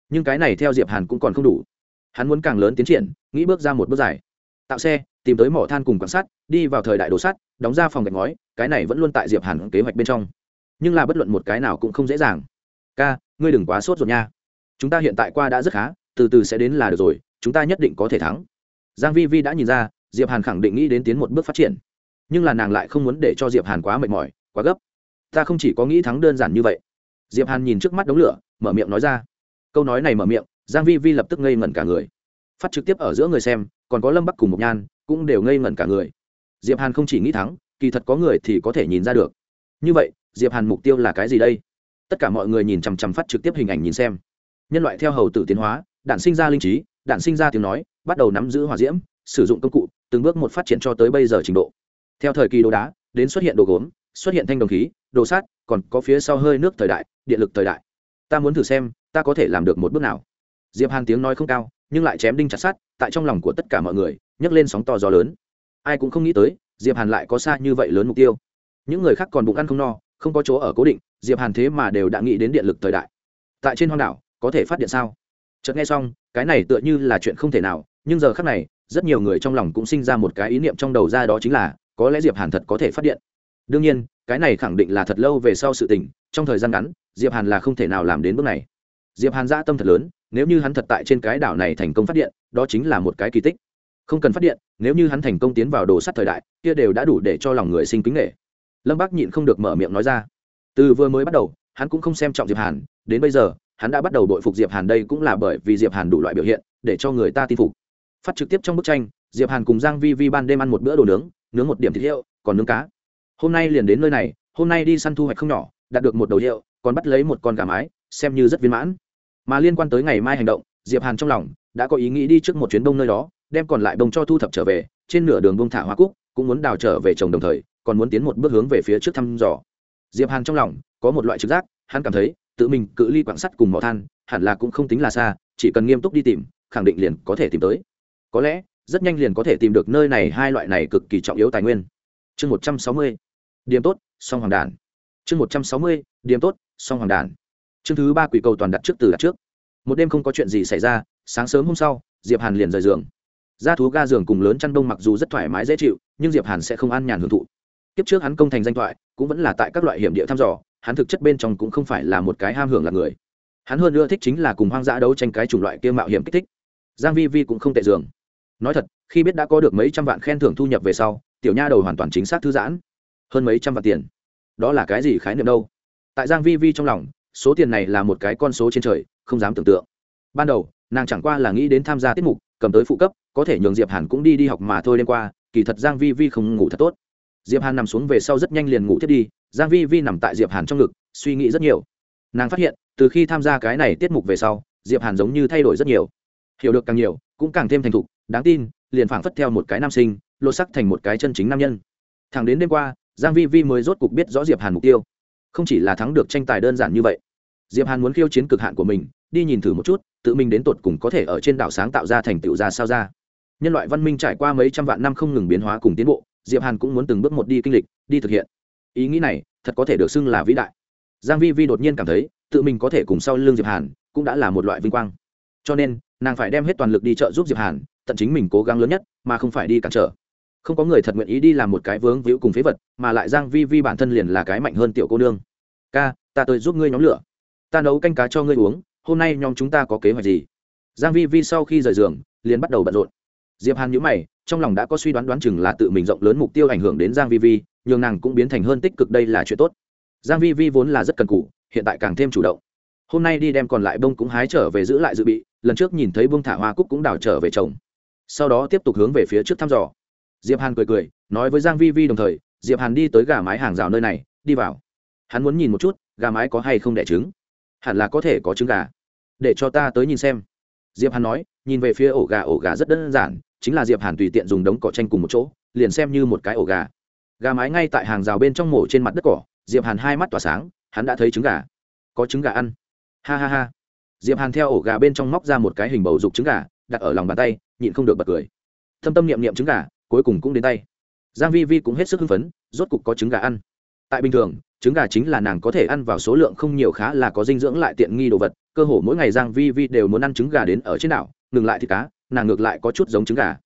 Nhưng cái này theo diệp hàn cũng còn không đủ. Hắn muốn càng lớn tiến triển, nghĩ bước ra một bước dài. Tạo xe, tìm tới mỏ than cùng quan sát đi vào thời đại đồ sắt, đóng ra phòng gạch ngói, cái này vẫn luôn tại diệp hàn kế hoạch bên trong. Nhưng là bất luận một cái nào cũng không dễ dàng. Ca, ngươi đừng quá sốt ruột nha. Chúng ta hiện tại qua đã rất khá, từ từ sẽ đến là được rồi, chúng ta nhất định có thể thắng. Giang vi vi đã nhìn ra, diệp hàn khẳng định nghĩ đến tiến một bước phát triển. Nhưng là nàng lại không muốn để cho diệp hàn quá mệt mỏi, quá gấp ta không chỉ có nghĩ thắng đơn giản như vậy. Diệp hàn nhìn trước mắt đống lửa, mở miệng nói ra. Câu nói này mở miệng, giang vi vi lập tức ngây ngẩn cả người. Phát trực tiếp ở giữa người xem, còn có lâm bắc cùng một nhan, cũng đều ngây ngẩn cả người. Diệp hàn không chỉ nghĩ thắng, kỳ thật có người thì có thể nhìn ra được. Như vậy, diệp hàn mục tiêu là cái gì đây? Tất cả mọi người nhìn chằm chằm phát trực tiếp hình ảnh nhìn xem. Nhân loại theo hầu tử tiến hóa đạn sinh ra linh trí đạn sinh ra tiếng nói, bắt đầu nắm giữ hỏa diễm, sử dụng công cụ, từng bước một phát triển cho tới bây giờ trình độ. Theo thời kỳ đồ đá, đến xuất hiện đồ gốm xuất hiện thanh đồng khí, đồ sát, còn có phía sau hơi nước thời đại, điện lực thời đại. Ta muốn thử xem, ta có thể làm được một bước nào. Diệp hàn tiếng nói không cao, nhưng lại chém đinh chặt sát tại trong lòng của tất cả mọi người, nhấc lên sóng to gió lớn. Ai cũng không nghĩ tới, diệp hàn lại có xa như vậy lớn mục tiêu. Những người khác còn bụng ăn không no, không có chỗ ở cố định, diệp hàn thế mà đều đã nghĩ đến điện lực thời đại. Tại trên hoang đảo, có thể phát điện sao? Chợt nghe xong, cái này tựa như là chuyện không thể nào, nhưng giờ khác này, rất nhiều người trong lòng cũng sinh ra một cái ý niệm trong đầu ra đó chính là, có lẽ diệp hàn thật có thể phát điện đương nhiên, cái này khẳng định là thật lâu về sau sự tình, trong thời gian ngắn, diệp hàn là không thể nào làm đến bước này. Diệp hàn dã tâm thật lớn, nếu như hắn thật tại trên cái đảo này thành công phát điện, đó chính là một cái kỳ tích. Không cần phát điện, nếu như hắn thành công tiến vào đồ sắt thời đại, kia đều đã đủ để cho lòng người sinh kính nghệ lâm bác nhịn không được mở miệng nói ra. Từ vừa mới bắt đầu, hắn cũng không xem trọng diệp hàn, đến bây giờ, hắn đã bắt đầu đội phục diệp hàn đây cũng là bởi vì diệp hàn đủ loại biểu hiện, để cho người ta tin phục. Phát trực tiếp trong bức tranh, diệp hàn cùng giang vi vi ban đêm ăn một bữa đồ nướng nướng một điểm thịt hiệu còn nướng cá hôm nay liền đến nơi này, hôm nay đi săn thu hoạch không nhỏ, đạt được một đầu hiệu còn bắt lấy một con gà mái, xem như rất viên mãn. Mà liên quan tới ngày mai hành động, diệp hàn trong lòng đã có ý nghĩ đi trước một chuyến đông nơi đó, đem còn lại bông cho thu thập trở về, trên nửa đường bông thả hoa cúc, cũng muốn đào trở về trồng đồng thời, còn muốn tiến một bước hướng về phía trước thăm dò. Diệp hàn trong lòng có một loại trực giác, hắn cảm thấy, tự mình cự ly quảng sắt cùng mỏ than, hẳn là cũng không tính là xa, chỉ cần nghiêm túc đi tìm, khẳng định liền có thể tìm tới. Có lẽ, rất nhanh liền có thể tìm được nơi này hai loại này cực kỳ trọng yếu tài nguyên. Chương một trăm sáu mươi điểm tốt, song hoàng đàn. Chương một trăm sáu mươi, điểm tốt, song hoàng đàn. Chương thứ ba quỷ cầu toàn đặt trước từ đặt trước. Một đêm không có chuyện gì xảy ra, sáng sớm hôm sau, diệp hàn liền rời giường. Ra thú ga giường cùng lớn chăn đông mặc dù rất thoải mái dễ chịu, nhưng diệp hàn sẽ không ăn nhàn hưởng thụ. Kiếp trước hắn công thành danh thoại, cũng vẫn là tại các loại hiểm địa thăm dò, hắn thực chất bên trong cũng không phải là một cái ham hưởng là người. Hắn hơn nữa thích chính là cùng hoang dã đấu tranh cái chủng loại kia mạo hiểm kích thích. Giang vi vi cũng không tệ giường. Nói thật, khi biết đã có được mấy trăm vạn khen thưởng thu nhập về sau, tiểu nha đầu hoàn toàn chính xác thư giãn hơn mấy trăm vạn tiền. Đó là cái gì khái niệm đâu? Tại giang vi vi trong lòng, số tiền này là một cái con số trên trời, không dám tưởng tượng. Ban đầu, nàng chẳng qua là nghĩ đến tham gia tiết mục, cầm tới phụ cấp, có thể nhường diệp hàn cũng đi đi học mà thôi đêm qua, kỳ thật giang vi vi không ngủ thật tốt. Diệp hàn nằm xuống về sau rất nhanh liền ngủ thiết đi, giang vi vi nằm tại diệp hàn trong ngực, suy nghĩ rất nhiều. Nàng phát hiện, từ khi tham gia cái này tiết mục về sau, diệp hàn giống như thay đổi rất nhiều. Hiểu được càng nhiều, cũng càng thêm thành thục, đáng tin, liền phảng phất theo một cái nam sinh, lột sắc thành một cái chân chính nam nhân. Thẳng đến đêm qua giang vi vi mới rốt cục biết rõ diệp hàn mục tiêu. Không chỉ là thắng được tranh tài đơn giản như vậy, diệp hàn muốn khiêu chiến cực hạn của mình, đi nhìn thử một chút, tự mình đến tột cùng có thể ở trên đảo sáng tạo ra thành tựu ra sao ra. Nhân loại văn minh trải qua mấy trăm vạn năm không ngừng biến hóa cùng tiến bộ, diệp hàn cũng muốn từng bước một đi kinh lịch, đi thực hiện. Ý nghĩ này, thật có thể được xưng là vĩ đại. Giang vi vi đột nhiên cảm thấy, tự mình có thể cùng sau lưng diệp hàn, cũng đã là một loại vinh quang. Cho nên, nàng phải đem hết toàn lực đi trợ giúp diệp hàn, tận chính mình cố gắng lớn nhất, mà không phải đi cản trở không có người thật nguyện ý đi làm một cái vướng víu cùng phế vật, mà lại giang vi vi bản thân liền là cái mạnh hơn tiểu cô nương. Ca, ta tới giúp ngươi nhóm lửa. Ta nấu canh cá cho ngươi uống, hôm nay nhóm chúng ta có kế hoạch gì? Giang vi vi sau khi rời giường, liền bắt đầu bận rộn. Diệp hàn nhíu mày, trong lòng đã có suy đoán đoán chừng là tự mình rộng lớn mục tiêu ảnh hưởng đến giang vi vi, nhường nàng cũng biến thành hơn tích cực đây là chuyện tốt. Giang vi vi vốn là rất cần cù, hiện tại càng thêm chủ động. Hôm nay đi đem còn lại bông cũng hái trở về giữ lại dự bị, lần trước nhìn thấy bông thả hoa cúc cũng đào trở về trồng. Sau đó tiếp tục hướng về phía trước thăm dò diệp hàn cười cười, nói với giang vi vi đồng thời, diệp hàn đi tới gà mái hàng rào nơi này, đi vào. Hắn muốn nhìn một chút, gà mái có hay không đẻ trứng. Hẳn là có thể có trứng gà. Để cho ta tới nhìn xem. Diệp hàn nói, nhìn về phía ổ gà ổ gà rất đơn giản, chính là diệp hàn tùy tiện dùng đống cỏ tranh cùng một chỗ, liền xem như một cái ổ gà. Gà mái ngay tại hàng rào bên trong mổ trên mặt đất cỏ, diệp hàn hai mắt tỏa sáng, hắn đã thấy trứng gà. Có trứng gà ăn. Ha ha ha. Diệp hàn theo ổ gà bên trong móc ra một cái hình bầu dục trứng gà, đặt ở lòng bàn tay, nhịn không được bật cười. Thâm tâm niệm niệm trứng gà cuối cùng cũng đến tay. Giang vi vi cũng hết sức hưng phấn, rốt cục có trứng gà ăn. Tại bình thường, trứng gà chính là nàng có thể ăn vào số lượng không nhiều khá là có dinh dưỡng lại tiện nghi đồ vật, cơ hồ mỗi ngày giang vi vi đều muốn ăn trứng gà đến ở trên đảo, ngừng lại thì cá, nàng ngược lại có chút giống trứng gà.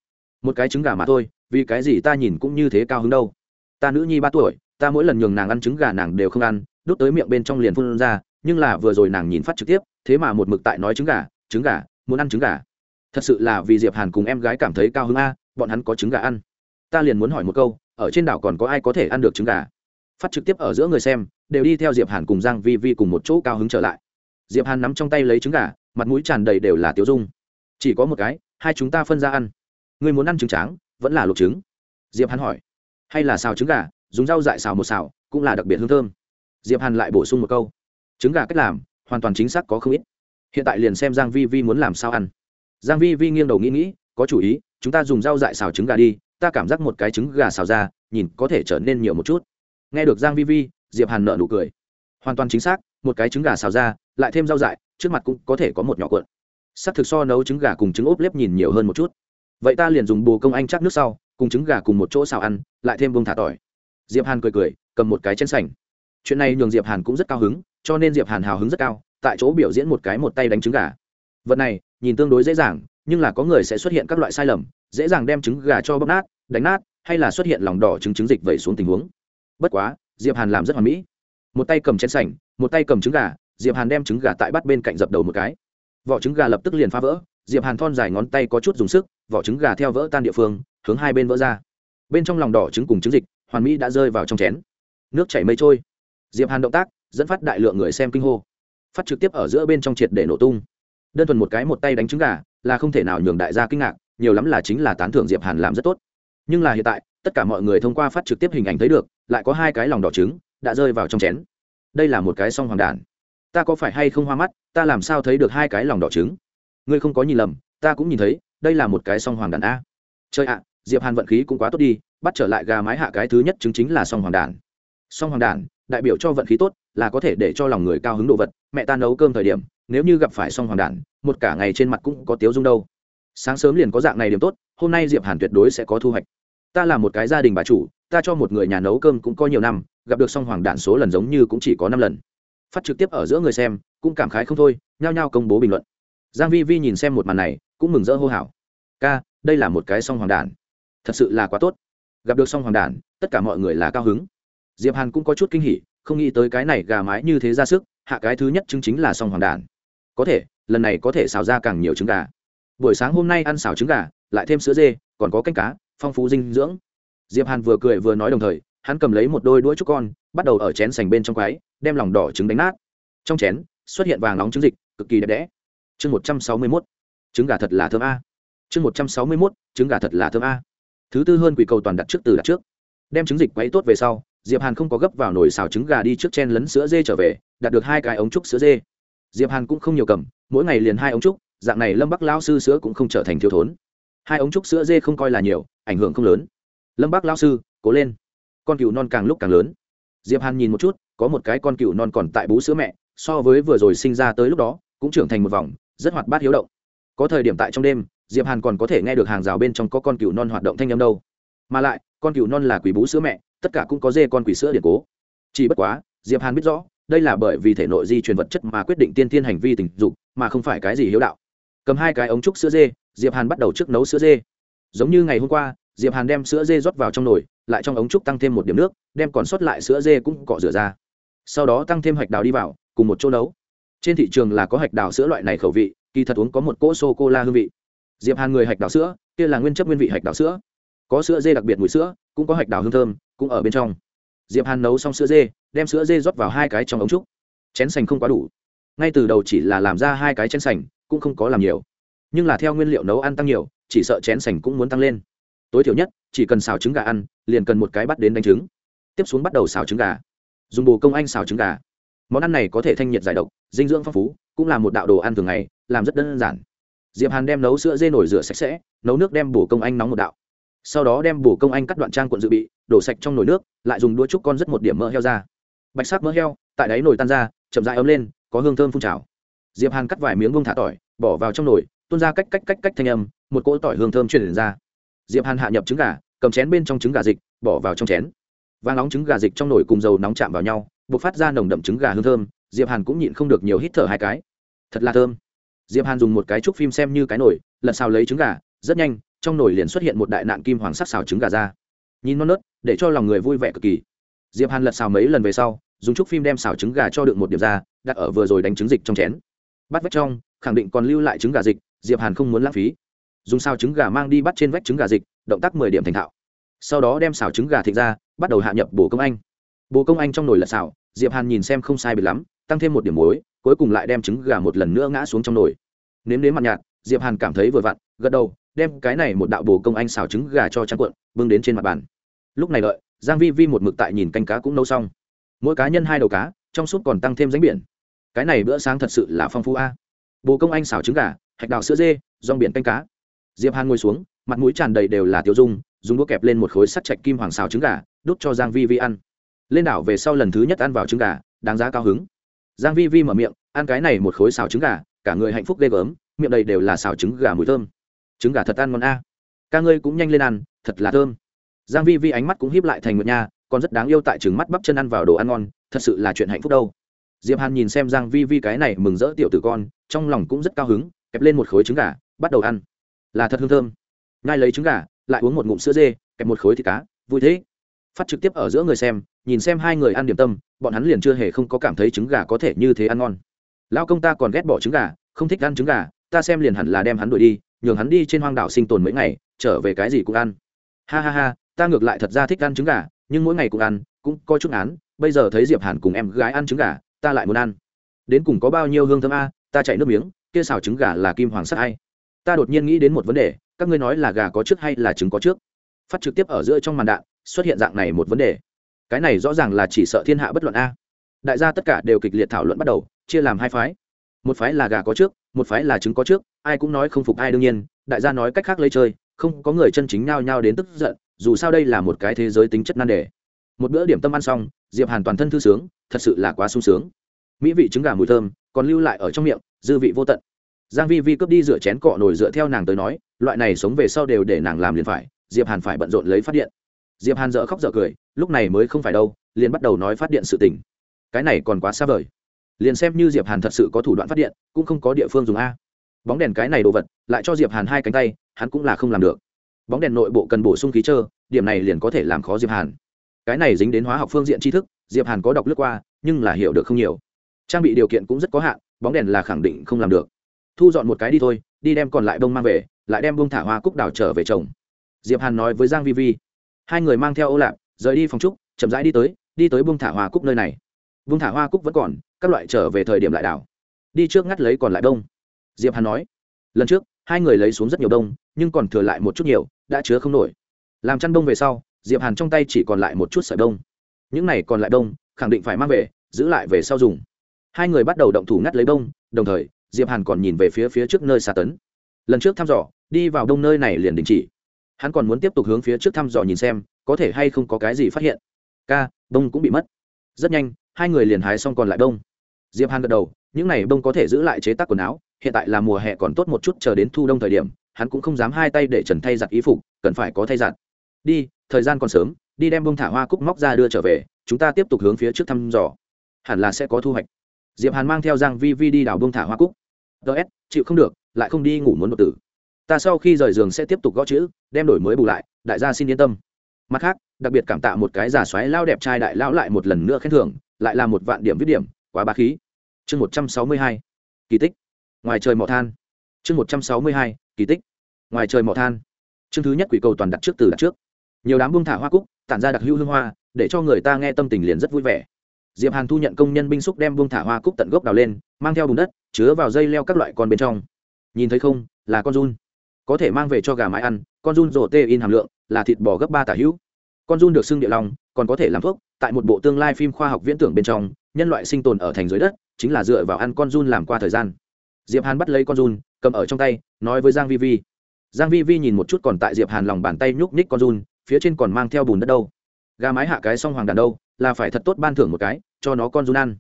Một cái trứng gà mà thôi, vì cái gì ta nhìn cũng như thế cao hứng đâu. Ta nữ nhi ba tuổi, ta mỗi lần nhường nàng ăn trứng gà nàng đều không ăn, đút tới miệng bên trong liền phun ra, nhưng là vừa rồi nàng nhìn phát trực tiếp, thế mà một mực tại nói trứng gà trứng gà, muốn ăn trứng gà. Thật sự là vì diệp hàn cùng em gái cảm thấy cao hứng a bọn hắn có trứng gà ăn. Ta liền muốn hỏi một câu, ở trên đảo còn có ai có thể ăn được trứng gà? Phát trực tiếp ở giữa người xem, đều đi theo diệp hàn cùng giang vi vi cùng một chỗ cao hứng trở lại. Diệp hàn nắm trong tay lấy trứng gà, mặt mũi tràn đầy đều là tiêu dung. Chỉ có một cái, hai chúng ta phân ra ăn. Người muốn ăn trứng tráng, vẫn là luộc trứng? Diệp hàn hỏi. Hay là xào trứng gà, dùng rau dại xào một xào, cũng là đặc biệt hương thơm. Diệp hàn lại bổ sung một câu. Trứng gà cách làm, hoàn toàn chính xác có không ít. Hiện tại liền xem giang vi vi muốn làm sao ăn. Giang vi vi nghiêng đầu nghĩ nghĩ có chủ ý, chúng ta dùng rau dại xào trứng gà đi, ta cảm giác một cái trứng gà xào ra, nhìn có thể trở nên nhiều một chút. Nghe được giang vi vi, diệp hàn nợ nụ cười. Hoàn toàn chính xác, một cái trứng gà xào ra, lại thêm rau dại, trước mặt cũng có thể có một nhỏ cuộn. Sắc thực so nấu trứng gà cùng trứng ốp lép nhìn nhiều hơn một chút. Vậy ta liền dùng bồ công anh chắc nước sau, cùng trứng gà cùng một chỗ xào ăn, lại thêm bông thả tỏi. Diệp hàn cười cười, cầm một cái chén sành. Chuyện này nhường diệp hàn cũng rất cao hứng, cho nên diệp hàn hào hứng rất cao, tại chỗ biểu diễn một cái một tay đánh trứng gà. Vật này, nhìn tương đối dễ dàng nhưng là có người sẽ xuất hiện các loại sai lầm, dễ dàng đem trứng gà cho bóc nát, đánh nát, hay là xuất hiện lòng đỏ trứng trứng dịch vẩy xuống tình huống. Bất quá, diệp hàn làm rất hoàn mỹ. Một tay cầm chén sành, một tay cầm trứng gà, diệp hàn đem trứng gà tại bắt bên cạnh dập đầu một cái. Vỏ trứng gà lập tức liền phá vỡ, diệp hàn thon dài ngón tay có chút dùng sức, vỏ trứng gà theo vỡ tan địa phương, hướng hai bên vỡ ra. Bên trong lòng đỏ trứng cùng trứng dịch, hoàn mỹ đã rơi vào trong chén. Nước chảy mây trôi. Diệp hàn động tác, dẫn phát đại lượng người xem kinh hô. Phát trực tiếp ở giữa bên trong triệt để nổ tung. Đơn thuần một cái một tay đánh trứng gà là không thể nào nhường đại gia kinh ngạc, nhiều lắm là chính là tán thưởng diệp hàn làm rất tốt. Nhưng là hiện tại, tất cả mọi người thông qua phát trực tiếp hình ảnh thấy được, lại có hai cái lòng đỏ trứng đã rơi vào trong chén. Đây là một cái song hoàng đản. Ta có phải hay không hoa mắt, ta làm sao thấy được hai cái lòng đỏ trứng? Ngươi không có nhìn lầm, ta cũng nhìn thấy, đây là một cái song hoàng đản a. Chơi ạ, diệp hàn vận khí cũng quá tốt đi, bắt trở lại gà mái hạ cái thứ nhất chứng chính là song hoàng đản. Song hoàng đản, đại biểu cho vận khí tốt, là có thể để cho lòng người cao hứng đồ vật. Mẹ ta nấu cơm thời điểm, nếu như gặp phải song hoàng đản một cả ngày trên mặt cũng có tiếu dung đâu. Sáng sớm liền có dạng này điểm tốt, hôm nay diệp hàn tuyệt đối sẽ có thu hoạch. Ta là một cái gia đình bà chủ, ta cho một người nhà nấu cơm cũng có nhiều năm, gặp được song hoàng đản số lần giống như cũng chỉ có năm lần. Phát trực tiếp ở giữa người xem, cũng cảm khái không thôi, nhao nhao công bố bình luận. Giang vi vi nhìn xem một màn này, cũng mừng rỡ hô hào. Ca, đây là một cái song hoàng đản thật sự là quá tốt. Gặp được song hoàng đản tất cả mọi người là cao hứng. Diệp hàn cũng có chút kinh hỉ, không nghĩ tới cái này gà mái như thế ra sức, hạ cái thứ nhất chứng chính là song hoàng đản có thể lần này có thể xào ra càng nhiều trứng gà. Buổi sáng hôm nay ăn xào trứng gà, lại thêm sữa dê, còn có canh cá, phong phú dinh dưỡng. Diệp hàn vừa cười vừa nói đồng thời, hắn cầm lấy một đôi đũa trúc con, bắt đầu ở chén sành bên trong quái, đem lòng đỏ trứng đánh nát. Trong chén, xuất hiện vàng nóng trứng dịch, cực kỳ đẹp đẽ. Chương một trăm sáu mươi mốt, trứng gà thật là thơm a. Chương một trăm sáu mươi mốt, trứng gà thật là thơm a. Thứ tư hơn quỷ cầu toàn đặt trước từ đặt trước. Đem trứng dịch quấy tốt về sau, diệp hàn không có gấp vào nồi xào trứng gà đi trước chen lấn sữa dê trở về, đặt được hai cái ống trúc sữa dê. Diệp hàn cũng không nhiều cầm mỗi ngày liền hai ống trúc, dạng này lâm bắc lao sư sữa cũng không trở thành thiếu thốn. Hai ống trúc sữa dê không coi là nhiều, ảnh hưởng không lớn. Lâm bắc lao sư, cố lên. Con cừu non càng lúc càng lớn. Diệp hàn nhìn một chút, có một cái con cừu non còn tại bú sữa mẹ, so với vừa rồi sinh ra tới lúc đó, cũng trưởng thành một vòng, rất hoạt bát hiếu động. Có thời điểm tại trong đêm, diệp hàn còn có thể nghe được hàng rào bên trong có con cừu non hoạt động thanh âm đâu. Mà lại, con cừu non là quỷ bú sữa mẹ, tất cả cũng có dê con quỷ sữa điện cố. Chỉ bất quá, diệp hàn biết rõ đây là bởi vì thể nội di truyền vật chất mà quyết định tiên tiên hành vi tình dục, mà không phải cái gì hiếu đạo. Cầm hai cái ống trúc sữa dê, diệp hàn bắt đầu trước nấu sữa dê. Giống như ngày hôm qua, diệp hàn đem sữa dê rót vào trong nồi, lại trong ống trúc tăng thêm một điểm nước, đem còn sót lại sữa dê cũng cọ rửa ra. Sau đó tăng thêm hạch đào đi vào, cùng một chỗ nấu. Trên thị trường là có hạch đào sữa loại này khẩu vị, kỳ thật uống có một cỗ sô cô la hương vị. Diệp hàn người hạch đào sữa, kia là nguyên chất nguyên vị hạch đào sữa. Có sữa dê đặc biệt mùi sữa, cũng có hạch đào hương thơm, cũng ở bên trong diệp hàn nấu xong sữa dê, đem sữa dê rót vào hai cái trong ống trúc. Chén sành không quá đủ. Ngay từ đầu chỉ là làm ra hai cái chén sành, cũng không có làm nhiều. Nhưng là theo nguyên liệu nấu ăn tăng nhiều, chỉ sợ chén sành cũng muốn tăng lên. Tối thiểu nhất, chỉ cần xào trứng gà ăn, liền cần một cái bắt đến đánh trứng. Tiếp xuống bắt đầu xào trứng gà. Dùng bồ công anh xào trứng gà. Món ăn này có thể thanh nhiệt giải độc, dinh dưỡng phong phú, cũng là một đạo đồ ăn thường ngày, làm rất đơn giản. Diệp hàn đem nấu sữa dê nổi rửa sạch sẽ, nấu nước đem bổ công anh nóng một đạo sau đó đem bổ công anh cắt đoạn trang cuộn dự bị, đổ sạch trong nồi nước, lại dùng đũa trúc con rất một điểm mỡ heo ra. Bạch sắc mỡ heo, tại đáy nồi tan ra, chậm rãi ấm lên, có hương thơm phun trào. Diệp hàn cắt vài miếng bông thả tỏi, bỏ vào trong nồi, tuôn ra cách cách cách cách thanh âm, một cỗ tỏi hương thơm truyền ra. Diệp hàn hạ nhập trứng gà, cầm chén bên trong trứng gà dịch, bỏ vào trong chén. Vàng nóng trứng gà dịch trong nồi cùng dầu nóng chạm vào nhau buộc phát ra nồng đậm trứng gà hương thơm, diệp hàn cũng nhịn không được nhiều hít thở hai cái. Thật là thơm. Diệp hàn dùng một cái trúc phim xem như cái nồi lật xào lấy trứng gà, rất nhanh trong nồi liền xuất hiện một đại nạn kim hoàng sắc xào trứng gà ra. Nhìn non nớt, để cho lòng người vui vẻ cực kỳ. Diệp hàn lật xào mấy lần về sau, dùng trúc phim đem xào trứng gà cho được một điểm ra, đặt ở vừa rồi đánh trứng dịch trong chén. Bắt vách trong, khẳng định còn lưu lại trứng gà dịch, diệp hàn không muốn lãng phí. Dùng xào trứng gà mang đi bắt trên vách trứng gà dịch, động tác mười điểm thành thạo. Sau đó đem xào trứng gà thịt ra, bắt đầu hạ nhập bổ công anh. Bồ công anh trong nồi lật xào, diệp hàn nhìn xem không sai biệt lắm, tăng thêm một điểm muối, cuối cùng lại đem trứng gà một lần nữa ngã xuống trong nồi. Nếm đến mặt nhạt diệp hàn cảm thấy vừa vặn, gật đầu, đem cái này một đạo bồ công anh xào trứng gà cho trắng cuộn, bưng đến trên mặt bàn. Lúc này đợi, giang vi vi một mực tại nhìn canh cá cũng nấu xong. Mỗi cá nhân hai đầu cá, trong suốt còn tăng thêm ránh biển. Cái này bữa sáng thật sự là phong phú a. Bồ công anh xào trứng gà, hạch đào sữa dê, rong biển canh cá. Diệp hàn ngồi xuống, mặt mũi tràn đầy đều là tiêu dung, dùng đũa kẹp lên một khối sắt chạch kim hoàng xào trứng gà, đút cho giang vi vi ăn. Lên đảo về sau lần thứ nhất ăn vào trứng gà, đáng giá cao hứng. Giang vi vi mở miệng, ăn cái này một khối xào trứng gà, cả người hạnh phúc ghê gớm miệng đầy đều là xào trứng gà mùi thơm. Trứng gà thật ăn ngon a. Ca ngươi cũng nhanh lên ăn, thật là thơm. Giang vi vi ánh mắt cũng híp lại thành nguyệt nha, còn rất đáng yêu tại trứng mắt bắp chân ăn vào đồ ăn ngon, thật sự là chuyện hạnh phúc đâu. Diệp hàn nhìn xem giang vi vi cái này mừng rỡ tiểu tử con, trong lòng cũng rất cao hứng, kẹp lên một khối trứng gà, bắt đầu ăn. Là thật hương thơm. Ngay lấy trứng gà, lại uống một ngụm sữa dê, kẹp một khối thịt cá, vui thế. Phát trực tiếp ở giữa người xem, nhìn xem hai người ăn điểm tâm, bọn hắn liền chưa hề không có cảm thấy trứng gà có thể như thế ăn ngon. Lao công ta còn ghét bỏ trứng gà, không thích ăn trứng gà ta xem liền hẳn là đem hắn đuổi đi, nhường hắn đi trên hoang đảo sinh tồn mấy ngày, trở về cái gì cũng ăn. Ha ha ha, ta ngược lại thật ra thích ăn trứng gà, nhưng mỗi ngày cũng ăn, cũng coi chút án bây giờ thấy diệp hàn cùng em gái ăn trứng gà, ta lại muốn ăn. Đến cùng có bao nhiêu hương thơm a, ta chạy nước miếng, kia xào trứng gà là kim hoàng sắc hay? Ta đột nhiên nghĩ đến một vấn đề, các ngươi nói là gà có trước hay là trứng có trước? Phát trực tiếp ở giữa trong màn đạn, xuất hiện dạng này một vấn đề. Cái này rõ ràng là chỉ sợ thiên hạ bất luận a. Đại gia tất cả đều kịch liệt thảo luận bắt đầu, chia làm hai phái một phái là gà có trước, một phái là trứng có trước, ai cũng nói không phục ai đương nhiên, đại gia nói cách khác lấy chơi, không có người chân chính nhao nhao đến tức giận, dù sao đây là một cái thế giới tính chất nan đề. Một bữa điểm tâm ăn xong, diệp hàn toàn thân thư sướng, thật sự là quá sung sướng. Mỹ vị trứng gà mùi thơm, còn lưu lại ở trong miệng, dư vị vô tận. Giang vi vi cướp đi rửa chén cọ nồi dựa theo nàng tới nói, loại này sống về sau đều để nàng làm liền phải, diệp hàn phải bận rộn lấy phát điện. Diệp hàn dở khóc dở cười, lúc này mới không phải đâu, liền bắt đầu nói phát điện sự tình. Cái này còn quá xa vời liền xem như diệp hàn thật sự có thủ đoạn phát điện, cũng không có địa phương dùng a. Bóng đèn cái này đồ vật, lại cho diệp hàn hai cánh tay, hắn cũng là không làm được. Bóng đèn nội bộ cần bổ sung khí trơ điểm này liền có thể làm khó diệp hàn. Cái này dính đến hóa học phương diện tri thức, diệp hàn có đọc lướt qua, nhưng là hiểu được không nhiều. Trang bị điều kiện cũng rất có hạn, bóng đèn là khẳng định không làm được. Thu dọn một cái đi thôi, đi đem còn lại bông mang về, lại đem bông thả hoa cúc đào trở về chồng diệp hàn nói với giang vi vi. Hai người mang theo ô lạp rời đi phòng trúc, chậm rãi đi tới đi tới bông thả hoa cúc nơi này. Bông thả hoa cúc vẫn còn các loại trở về thời điểm lại đào đi trước ngắt lấy còn lại đông diệp hàn nói, lần trước, hai người lấy xuống rất nhiều đông nhưng còn thừa lại một chút nhiều, đã chứa không nổi. Làm chăn đông về sau, diệp hàn trong tay chỉ còn lại một chút sợi đông những này còn lại đông khẳng định phải mang về, giữ lại về sau dùng. Hai người bắt đầu động thủ ngắt lấy đông đồng thời, diệp hàn còn nhìn về phía phía trước nơi xa tấn. Lần trước thăm dò, đi vào đông nơi này liền đình chỉ. Hắn còn muốn tiếp tục hướng phía trước thăm dò nhìn xem, có thể hay không có cái gì phát hiện. Ca đông cũng bị mất. Rất nhanh, hai người liền hái xong còn lại đông diệp hàn gật đầu, những này bông có thể giữ lại chế tác quần áo, hiện tại là mùa hè còn tốt một chút chờ đến thu đông thời điểm, hắn cũng không dám hai tay để trần thay giặt ý phục, cần phải có thay giặt. Đi, thời gian còn sớm, đi đem bông thả hoa cúc móc ra đưa trở về, chúng ta tiếp tục hướng phía trước thăm dò. Hẳn là sẽ có thu hoạch. Diệp hàn mang theo giang vi vi đi đào bông thả hoa cúc. Ts chịu không được, lại không đi ngủ muốn một tử. Ta sau khi rời giường sẽ tiếp tục gõ chữ, đem đổi mới bù lại, đại gia xin yên tâm. Mặt khác, đặc biệt cảm tạ một cái giả xoáy lao đẹp trai đại lão lại một lần nữa khen thưởng, lại là một vạn điểm viết điểm quá bá khí. Chương một trăm sáu mươi hai, kỳ tích. Ngoài trời mỏ than. Chương một trăm sáu mươi hai, kỳ tích. Ngoài trời mỏ than. Chương thứ nhất quỷ cầu toàn đặt trước từ đặt trước. Nhiều đám buông thả hoa cúc, tản ra đặc hữu hương hoa, để cho người ta nghe tâm tình liền rất vui vẻ. Diệp hàn thu nhận công nhân binh xúc đem buông thả hoa cúc tận gốc đào lên, mang theo bùn đất, chứa vào dây leo các loại con bên trong. Nhìn thấy không, là con run. Có thể mang về cho gà mái ăn, con run rổ tê in hàm lượng, là thịt bò gấp ba tả hữu. Con run được xưng địa lòng, còn có thể làm thuốc, tại một bộ tương lai phim khoa học viễn tưởng bên trong nhân loại sinh tồn ở thành dưới đất, chính là dựa vào ăn con run làm qua thời gian. Diệp hàn bắt lấy con run, cầm ở trong tay, nói với giang vi vi. Giang vi vi nhìn một chút còn tại diệp hàn lòng bàn tay nhúc nhích con run, phía trên còn mang theo bùn đất đâu. Gà mái hạ cái xong hoàng đàn đâu, là phải thật tốt ban thưởng một cái, cho nó con run ăn.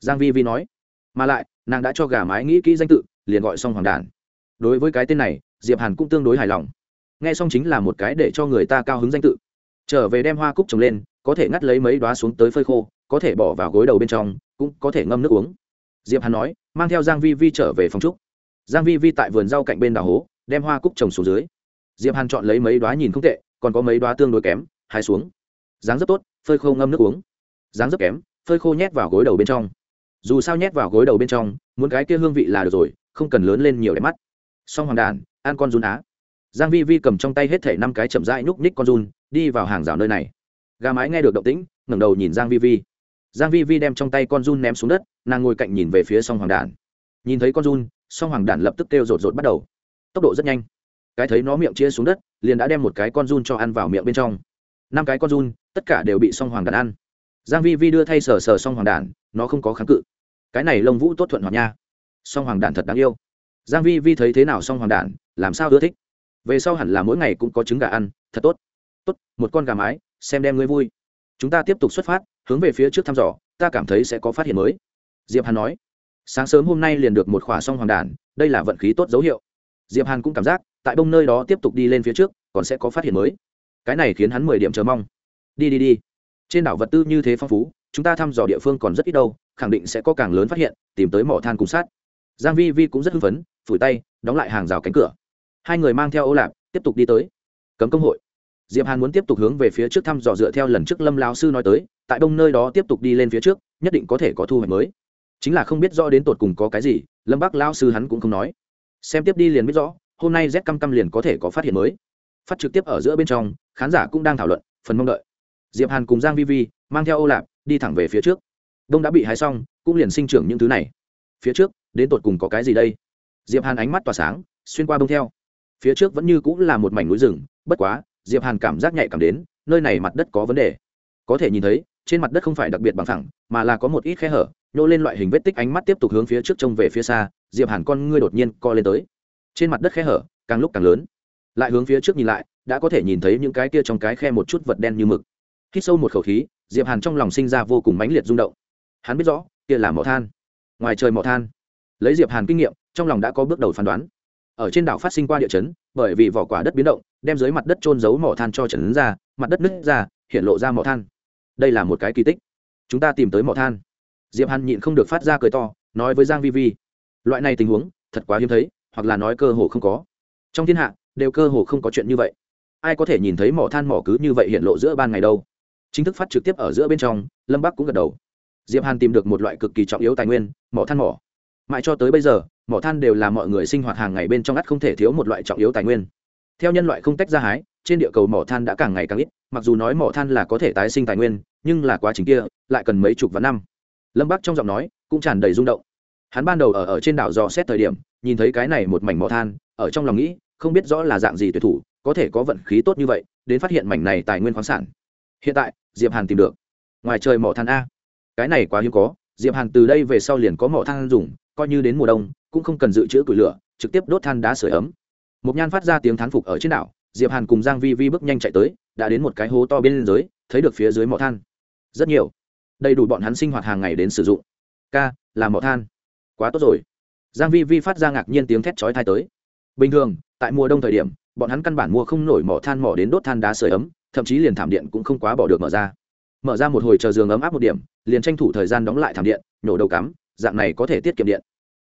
Giang vi vi nói. Mà lại, nàng đã cho gà mái nghĩ kỹ danh tự, liền gọi xong hoàng đàn. Đối với cái tên này, diệp hàn cũng tương đối hài lòng. Nghe xong chính là một cái để cho người ta cao hứng danh tự. Trở về đem hoa cúc trồng lên, có thể ngắt lấy mấy đóa xuống tới phơi khô có thể bỏ vào gối đầu bên trong, cũng có thể ngâm nước uống. Diệp hàn nói, mang theo giang vi vi trở về phòng trúc. Giang vi vi tại vườn rau cạnh bên đào hố, đem hoa cúc trồng xuống dưới. Diệp hàn chọn lấy mấy đóa nhìn không tệ, còn có mấy đóa tương đối kém hái xuống. Dáng rất tốt, phơi khô ngâm nước uống. Dáng rất kém, phơi khô nhét vào gối đầu bên trong. Dù sao nhét vào gối đầu bên trong, muốn cái kia hương vị là được rồi, không cần lớn lên nhiều để mắt. Xong hoàng đàn, ăn con run á. Giang vi vi cầm trong tay hết thể năm cái chậm rãi núp ních con run, đi vào hàng rào nơi này. Gà mái nghe được động tĩnh, ngẩng đầu nhìn giang vi vi giang vi vi đem trong tay con run ném xuống đất nàng ngồi cạnh nhìn về phía song hoàng Đản. nhìn thấy con run song hoàng Đản lập tức kêu rột rột bắt đầu. Tốc độ rất nhanh. Cái thấy nó miệng chia xuống đất liền đã đem một cái con run cho ăn vào miệng bên trong. Năm cái con run tất cả đều bị song hoàng Đản ăn. Giang vi vi đưa thay sờ sờ song hoàng Đản, nó không có kháng cự. Cái này lông vũ tốt thuận hoạt nha. Song hoàng Đản thật đáng yêu. Giang vi vi thấy thế nào song hoàng Đản, làm sao ưa thích? Về sau hẳn là mỗi ngày cũng có trứng gà ăn thật tốt. Tốt một con gà mái xem đem ngươi vui. Chúng ta tiếp tục xuất phát hướng về phía trước thăm dò, ta cảm thấy sẽ có phát hiện mới. Diệp hàn nói. Sáng sớm hôm nay liền được một khỏa song hoàng đản đây là vận khí tốt dấu hiệu. Diệp hàn cũng cảm giác, tại bông nơi đó tiếp tục đi lên phía trước, còn sẽ có phát hiện mới. Cái này khiến hắn mười điểm chờ mong. Đi đi đi. Trên đảo vật tư như thế phong phú, chúng ta thăm dò địa phương còn rất ít đâu, khẳng định sẽ có càng lớn phát hiện, tìm tới mỏ than cùng sát giang vi vi cũng rất hưng phấn, phủi tay, đóng lại hàng rào cánh cửa. Hai người mang theo ô lạp, tiếp tục đi tới. Cấm công hội diệp hàn muốn tiếp tục hướng về phía trước thăm dò dựa theo lần trước lâm lão sư nói tới, tại đông nơi đó tiếp tục đi lên phía trước, nhất định có thể có thu hoạch mới. Chính là không biết rõ đến tột cùng có cái gì, lâm bắc lão sư hắn cũng không nói. Xem tiếp đi liền biết rõ, hôm nay z căm căm liền có thể có phát hiện mới. Phát trực tiếp ở giữa bên trong, khán giả cũng đang thảo luận, phần mong đợi. Diệp hàn cùng giang vi vi mang theo ô lạp đi thẳng về phía trước. Đông đã bị hái xong, cũng liền sinh trưởng những thứ này. Phía trước, đến tột cùng có cái gì đây? Diệp hàn ánh mắt tỏa sáng, xuyên qua bông theo. Phía trước vẫn như cũng là một mảnh núi rừng, bất quá diệp hàn cảm giác nhạy cảm đến, nơi này mặt đất có vấn đề. Có thể nhìn thấy, trên mặt đất không phải đặc biệt bằng thẳng mà là có một ít khe hở, nhô lên loại hình vết tích ánh mắt tiếp tục hướng phía trước trông về phía xa, diệp hàn con ngươi đột nhiên co lên tới. Trên mặt đất khe hở, càng lúc càng lớn. Lại hướng phía trước nhìn lại, đã có thể nhìn thấy những cái kia trong cái khe một chút vật đen như mực. Hít sâu một khẩu khí, diệp hàn trong lòng sinh ra vô cùng mãnh liệt rung động. Hắn biết rõ, kia là mỏ than. Ngoài trời mỏ than. Lấy diệp hàn kinh nghiệm, trong lòng đã có bước đầu phán đoán ở trên đảo phát sinh qua địa chấn, bởi vì vỏ quả đất biến động, đem dưới mặt đất trôn giấu mỏ than cho trần ra, mặt đất nứt ra, hiện lộ ra mỏ than. Đây là một cái kỳ tích. Chúng ta tìm tới mỏ than. Diệp hàn nhịn không được phát ra cười to, nói với giang vi vi, loại này tình huống, thật quá hiếm thấy, hoặc là nói cơ hồ không có. Trong thiên hạ, đều cơ hồ không có chuyện như vậy. Ai có thể nhìn thấy mỏ than mỏ cứ như vậy hiện lộ giữa ban ngày đâu? Chính thức phát trực tiếp ở giữa bên trong, lâm bắc cũng gật đầu. Diệp hàn tìm được một loại cực kỳ trọng yếu tài nguyên, mỏ than mỏ mãi cho tới bây giờ, mỏ than đều là mọi người sinh hoạt hàng ngày bên trong ắt không thể thiếu một loại trọng yếu tài nguyên. Theo nhân loại không tách ra hái, trên địa cầu mỏ than đã càng ngày càng ít, mặc dù nói mỏ than là có thể tái sinh tài nguyên, nhưng là quá trình kia lại cần mấy chục vạn năm. Lâm bắc trong giọng nói cũng tràn đầy rung động. Hắn ban đầu ở ở trên đảo dò xét thời điểm, nhìn thấy cái này một mảnh mỏ than, ở trong lòng nghĩ, không biết rõ là dạng gì tuyệt thủ, có thể có vận khí tốt như vậy, đến phát hiện mảnh này tài nguyên khoáng sản. Hiện tại, diệp hàn tìm được. Ngoài trời mỏ than a. Cái này quá hiếm có, diệp hàn từ đây về sau liền có mỏ than dùng coi như đến mùa đông, cũng không cần dự trữ củi lửa, trực tiếp đốt than đá sưởi ấm. Một nhan phát ra tiếng thán phục ở trên đảo, diệp hàn cùng giang vi vi bước nhanh chạy tới, đã đến một cái hố to bên dưới, thấy được phía dưới mỏ than. Rất nhiều. Đầy đủ bọn hắn sinh hoạt hàng ngày đến sử dụng. Ca, là mỏ than. Quá tốt rồi. Giang vi vi phát ra ngạc nhiên tiếng thét chói tai tới. Bình thường, tại mùa đông thời điểm, bọn hắn căn bản mua không nổi mỏ than mỏ đến đốt than đá sưởi ấm, thậm chí liền thảm điện cũng không quá bỏ được mở ra. Mở ra một hồi chờ giường ấm áp một điểm, liền tranh thủ thời gian đóng lại thảm điện, nhổ đầu cắm dạng này có thể tiết kiệm điện.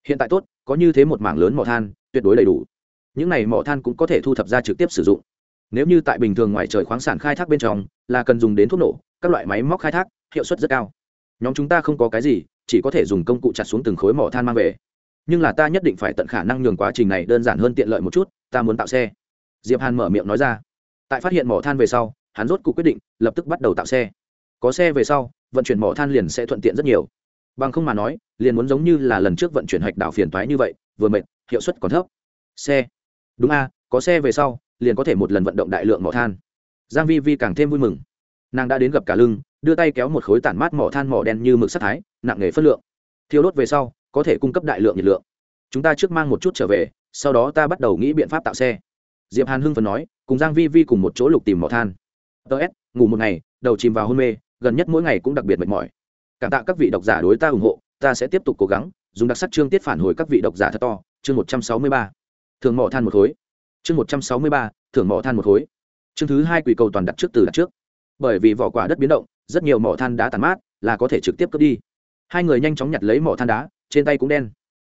Hiện tại tốt, có như thế một mảng lớn mỏ than, tuyệt đối đầy đủ. Những này mỏ than cũng có thể thu thập ra trực tiếp sử dụng. Nếu như tại bình thường ngoài trời khoáng sản khai thác bên trong, là cần dùng đến thuốc nổ, các loại máy móc khai thác, hiệu suất rất cao. Nhóm chúng ta không có cái gì, chỉ có thể dùng công cụ chặt xuống từng khối mỏ than mang về. Nhưng là ta nhất định phải tận khả năng nhường quá trình này đơn giản hơn tiện lợi một chút, ta muốn tạo xe. Diệp hàn mở miệng nói ra. Tại phát hiện mỏ than về sau, hắn rốt cuộc quyết định, lập tức bắt đầu tạo xe. Có xe về sau, vận chuyển mỏ than liền sẽ thuận tiện rất nhiều bằng không mà nói, liền muốn giống như là lần trước vận chuyển hạch đảo phiền toái như vậy, vừa mệt, hiệu suất còn thấp. Xe. Đúng a, có xe về sau, liền có thể một lần vận động đại lượng mỏ than. Giang vi vi càng thêm vui mừng. Nàng đã đến gặp cả lưng, đưa tay kéo một khối tản mát mỏ than mỏ đen như mực sắt thái, nặng nghề phân lượng. Thiêu đốt về sau, có thể cung cấp đại lượng nhiệt lượng. Chúng ta trước mang một chút trở về, sau đó ta bắt đầu nghĩ biện pháp tạo xe. Diệp hàn hưng phấn nói, cùng giang vi vi cùng một chỗ lục tìm mỏ than. Ts ngủ một ngày, đầu chìm vào hôn mê, gần nhất mỗi ngày cũng đặc biệt mệt mỏi cảm tạ các vị độc giả đối ta ủng hộ, ta sẽ tiếp tục cố gắng, dùng đặc sắc chương tiết phản hồi các vị độc giả thật to, chương một trăm sáu mươi ba. Thường mỏ than một khối. Chương một trăm sáu mươi ba thường mỏ than một khối. Chương thứ hai quỷ cầu toàn đặt trước từ đặt trước. Bởi vì vỏ quả đất biến động, rất nhiều mỏ than đá tàn mát, là có thể trực tiếp cướp đi. Hai người nhanh chóng nhặt lấy mỏ than đá, trên tay cũng đen.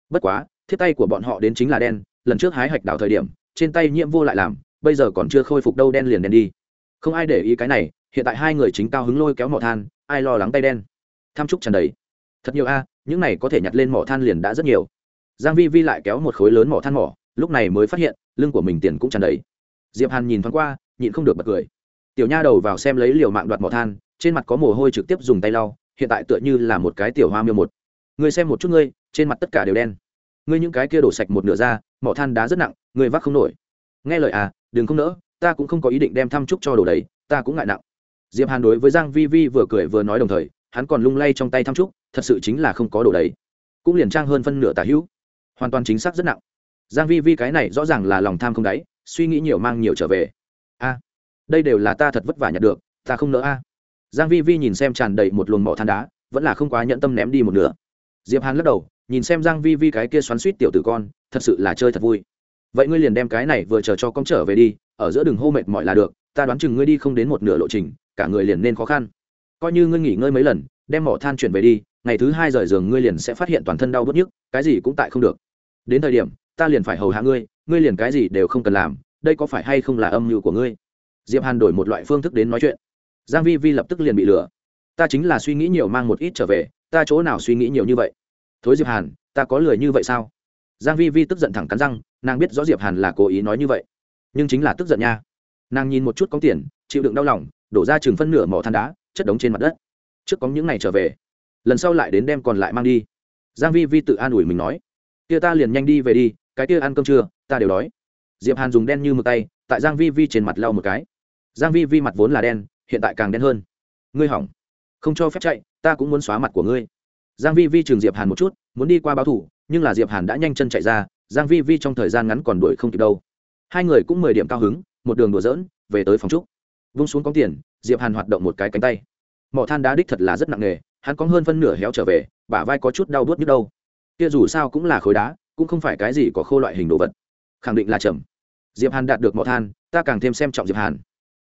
Bất quá, thiết tay của bọn họ đến chính là đen, lần trước hái hạch đảo thời điểm, trên tay nhiễm vô lại làm, bây giờ còn chưa khôi phục đâu đen liền đen đi. Không ai để ý cái này, hiện tại hai người chính cao hứng lôi kéo mỏ than, ai lo lắng tay đen tham trúc tràn đầy. Thật nhiều a, những này có thể nhặt lên mỏ than liền đã rất nhiều. Giang vi vi lại kéo một khối lớn mỏ than mỏ, lúc này mới phát hiện, lưng của mình tiền cũng tràn đầy. Diệp hàn nhìn thoáng qua, nhịn không được bật cười. Tiểu nha đầu vào xem lấy liều mạng đoạt mỏ than, trên mặt có mồ hôi trực tiếp dùng tay lau, hiện tại tựa như là một cái tiểu hoa miêu một. Ngươi xem một chút ngươi, trên mặt tất cả đều đen. Ngươi những cái kia đổ sạch một nửa ra, mỏ than đá rất nặng, ngươi vác không nổi. Nghe lời à đừng không nỡ, ta cũng không có ý định đem thăm chúc cho đồ đấy, ta cũng ngại nặng. Diệp hàn đối với giang vi vi vừa cười vừa nói đồng thời hắn còn lung lay trong tay thăm chúc thật sự chính là không có đồ đấy. Cũng liền trang hơn phân nửa tả hữu. Hoàn toàn chính xác rất nặng. Giang vi vi cái này rõ ràng là lòng tham không đáy, suy nghĩ nhiều mang nhiều trở về. A, đây đều là ta thật vất vả nhặt được, ta không nỡ a. Giang vi vi nhìn xem tràn đầy một luồng mỏ than đá, vẫn là không quá nhẫn tâm ném đi một nửa. Diệp hàn lắc đầu, nhìn xem giang vi vi cái kia xoắn xuýt tiểu tử con, thật sự là chơi thật vui. Vậy ngươi liền đem cái này vừa chờ cho con trở về đi, ở giữa đường hô mệt mỏi là được, ta đoán chừng ngươi đi không đến một nửa lộ trình, cả người liền nên khó khăn coi như ngươi nghỉ ngơi mấy lần, đem mỏ than chuyển về đi, ngày thứ hai rời giường ngươi liền sẽ phát hiện toàn thân đau bứt nhức, cái gì cũng tại không được. Đến thời điểm, ta liền phải hầu hạ ngươi ngươi liền cái gì đều không cần làm, đây có phải hay không là âm mưu của ngươi? Diệp hàn đổi một loại phương thức đến nói chuyện. Giang vi vi lập tức liền bị lừa. Ta chính là suy nghĩ nhiều mang một ít trở về, ta chỗ nào suy nghĩ nhiều như vậy? Thối diệp hàn, ta có lười như vậy sao? Giang vi vi tức giận thẳng cắn răng, nàng biết rõ diệp hàn là cố ý nói như vậy. Nhưng chính là tức giận nha. Nàng nhìn một chút có tiền, chịu đựng đau lòng, đổ ra chừng phân nửa mỏ than đá chất đống trên mặt đất. Trước có những ngày trở về, lần sau lại đến đem còn lại mang đi. Giang vi vi tự an ủi mình nói, kia ta liền nhanh đi về đi, cái kia ăn cơm trưa, ta đều đói. Diệp hàn dùng đen như mực tay, tại giang vi vi trên mặt lau một cái. Giang vi vi mặt vốn là đen, hiện tại càng đen hơn. Ngươi hỏng, không cho phép chạy, ta cũng muốn xóa mặt của ngươi. Giang vi vi trường diệp hàn một chút, muốn đi qua báo thủ, nhưng là diệp hàn đã nhanh chân chạy ra, giang vi vi trong thời gian ngắn còn đuổi không kịp đâu. Hai người cũng mười điểm cao hứng, một đường đùa dỡn về tới phòng trúc. Vung xuống có tiền diệp hàn hoạt động một cái cánh tay mỏ than đá đích thật là rất nặng nề hắn có hơn phân nửa héo trở về bả vai có chút đau buốt như đâu kia dù sao cũng là khối đá cũng không phải cái gì có khô loại hình đồ vật khẳng định là chậm diệp hàn đạt được mỏ than ta càng thêm xem trọng diệp hàn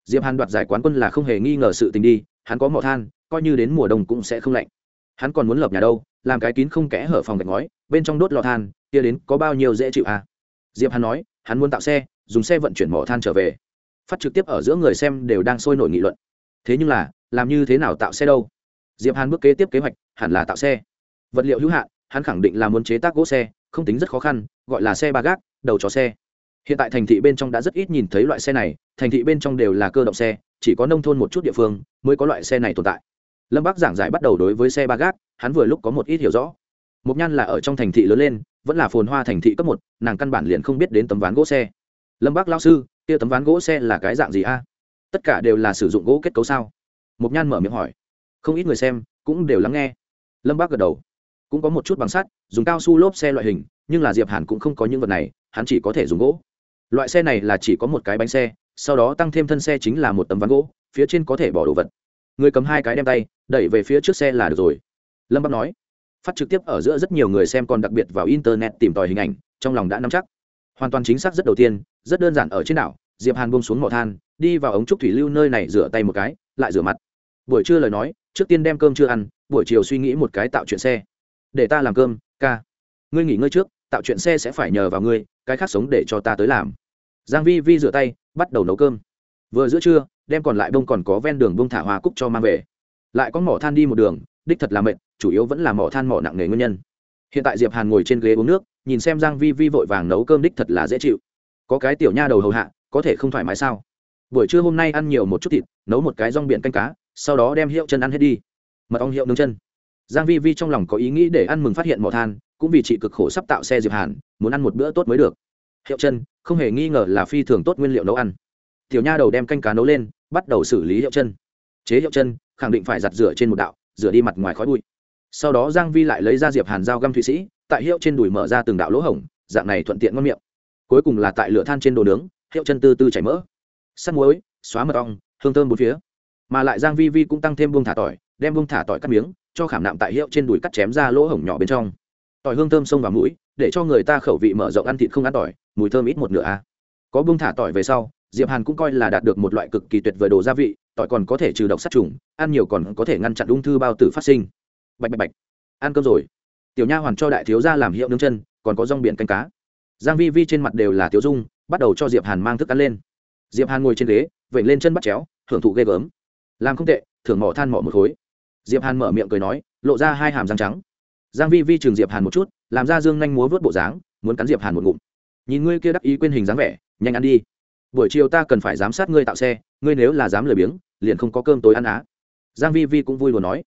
diệp hàn đoạt giải quán quân là không hề nghi ngờ sự tình đi hắn có mỏ than coi như đến mùa đông cũng sẽ không lạnh hắn còn muốn lập nhà đâu làm cái kín không kẽ hở phòng gạch ngói bên trong đốt lò than kia đến có bao nhiêu dễ chịu à? diệp hàn nói hắn muốn tạo xe dùng xe vận chuyển mỏ than trở về phát trực tiếp ở giữa người xem đều đang sôi nổi nghị luận. Thế nhưng là, làm như thế nào tạo xe đâu? Diệp hàn bước kế tiếp kế hoạch, hẳn là tạo xe. Vật liệu hữu hạn, hắn khẳng định là muốn chế tác gỗ xe, không tính rất khó khăn, gọi là xe ba gác, đầu chó xe. Hiện tại thành thị bên trong đã rất ít nhìn thấy loại xe này, thành thị bên trong đều là cơ động xe, chỉ có nông thôn một chút địa phương mới có loại xe này tồn tại. Lâm bác giảng giải bắt đầu đối với xe ba gác, hắn vừa lúc có một ít hiểu rõ. Mục nhan là ở trong thành thị lớn lên, vẫn là phồn hoa thành thị cấp một, nàng căn bản liền không biết đến tấm ván gỗ xe. Lâm bác lao sư kia tấm ván gỗ xe là cái dạng gì a? Tất cả đều là sử dụng gỗ kết cấu sao? Mục nhan mở miệng hỏi. Không ít người xem cũng đều lắng nghe. Lâm bác gật đầu. Cũng có một chút bằng sắt, dùng cao su lốp xe loại hình, nhưng là diệp hàn cũng không có những vật này, hắn chỉ có thể dùng gỗ. Loại xe này là chỉ có một cái bánh xe, sau đó tăng thêm thân xe chính là một tấm ván gỗ, phía trên có thể bỏ đồ vật. Người cầm hai cái đem tay, đẩy về phía trước xe là được rồi. Lâm bắc nói. Phát trực tiếp ở giữa rất nhiều người xem còn đặc biệt vào internet tìm tòi hình ảnh, trong lòng đã nắm chắc. Hoàn toàn chính xác rất đầu tiên rất đơn giản ở trên đảo, diệp hàn buông xuống mỏ than, đi vào ống trúc thủy lưu nơi này rửa tay một cái, lại rửa mặt. Buổi trưa lời nói, trước tiên đem cơm chưa ăn, buổi chiều suy nghĩ một cái tạo chuyện xe. Để ta làm cơm, ca. Ngươi nghỉ ngơi trước, tạo chuyện xe sẽ phải nhờ vào ngươi, cái khác sống để cho ta tới làm. Giang vi vi rửa tay, bắt đầu nấu cơm. Vừa giữa trưa, đem còn lại bông còn có ven đường bông thả hoa cúc cho mang về. Lại có mỏ than đi một đường, đích thật là mệt, chủ yếu vẫn là mỏ than mỏ nặng nề nguyên nhân. Hiện tại diệp hàn ngồi trên ghế uống nước, nhìn xem giang vi vi vội vàng nấu cơm đích thật là dễ chịu có cái tiểu nha đầu hầu hạ, có thể không thoải mái sao? Buổi trưa hôm nay ăn nhiều một chút thịt, nấu một cái rong biển canh cá, sau đó đem hiệu chân ăn hết đi. Mật ong hiệu nướng chân. Giang vi vi trong lòng có ý nghĩ để ăn mừng phát hiện mỏ than, cũng vì chị cực khổ sắp tạo xe diệp hàn, muốn ăn một bữa tốt mới được. Hiệu chân, không hề nghi ngờ là phi thường tốt nguyên liệu nấu ăn. Tiểu nha đầu đem canh cá nấu lên, bắt đầu xử lý hiệu chân. Chế hiệu chân, khẳng định phải giặt rửa trên một đạo, rửa đi mặt ngoài khói bụi. Sau đó giang vi lại lấy ra diệp hàn dao găm thụy sĩ, tại hiệu trên đùi mở ra từng đạo lỗ hổng, dạng này thuận tiện ngon miệng cuối cùng là tại lửa than trên đồ nướng, hiệu chân từ từ chảy mỡ. Sắt muối, xóa mật ong, hương thơm bốn phía. Mà lại giang vi vi cũng tăng thêm buông thả tỏi, đem buông thả tỏi cắt miếng, cho khảm nạm tại hiệu trên đùi cắt chém ra lỗ hổng nhỏ bên trong. Tỏi hương thơm xông vào mũi, để cho người ta khẩu vị mở rộng ăn thịt không ăn tỏi, mùi thơm ít một nửa a. Có buông thả tỏi về sau, diệp hàn cũng coi là đạt được một loại cực kỳ tuyệt vời đồ gia vị, tỏi còn có thể trừ độc sát trùng, ăn nhiều còn có thể ngăn chặn ung thư bao tử phát sinh. Bạch bạch bạch. Ăn cơm rồi. Tiểu nha hoàn cho đại thiếu gia làm hiệu nướng chân, còn có rong biển canh cá giang vi vi trên mặt đều là tiểu dung, bắt đầu cho diệp hàn mang thức ăn lên. Diệp hàn ngồi trên ghế, vểnh lên chân bắt chéo, thưởng thụ ghê gớm. Làm không tệ, thưởng mỏ than mỏ một khối. Diệp hàn mở miệng cười nói, lộ ra hai hàm răng trắng. Giang vi vi trường diệp hàn một chút, làm ra dương nhanh múa vớt bộ dáng, muốn cắn diệp hàn một ngụm. Nhìn ngươi kia đắc ý quên hình dáng vẻ, nhanh ăn đi. Buổi chiều ta cần phải giám sát ngươi tạo xe, ngươi nếu là dám lười biếng, liền không có cơm tối ăn á. Giang vi vi cũng vui vừa nói.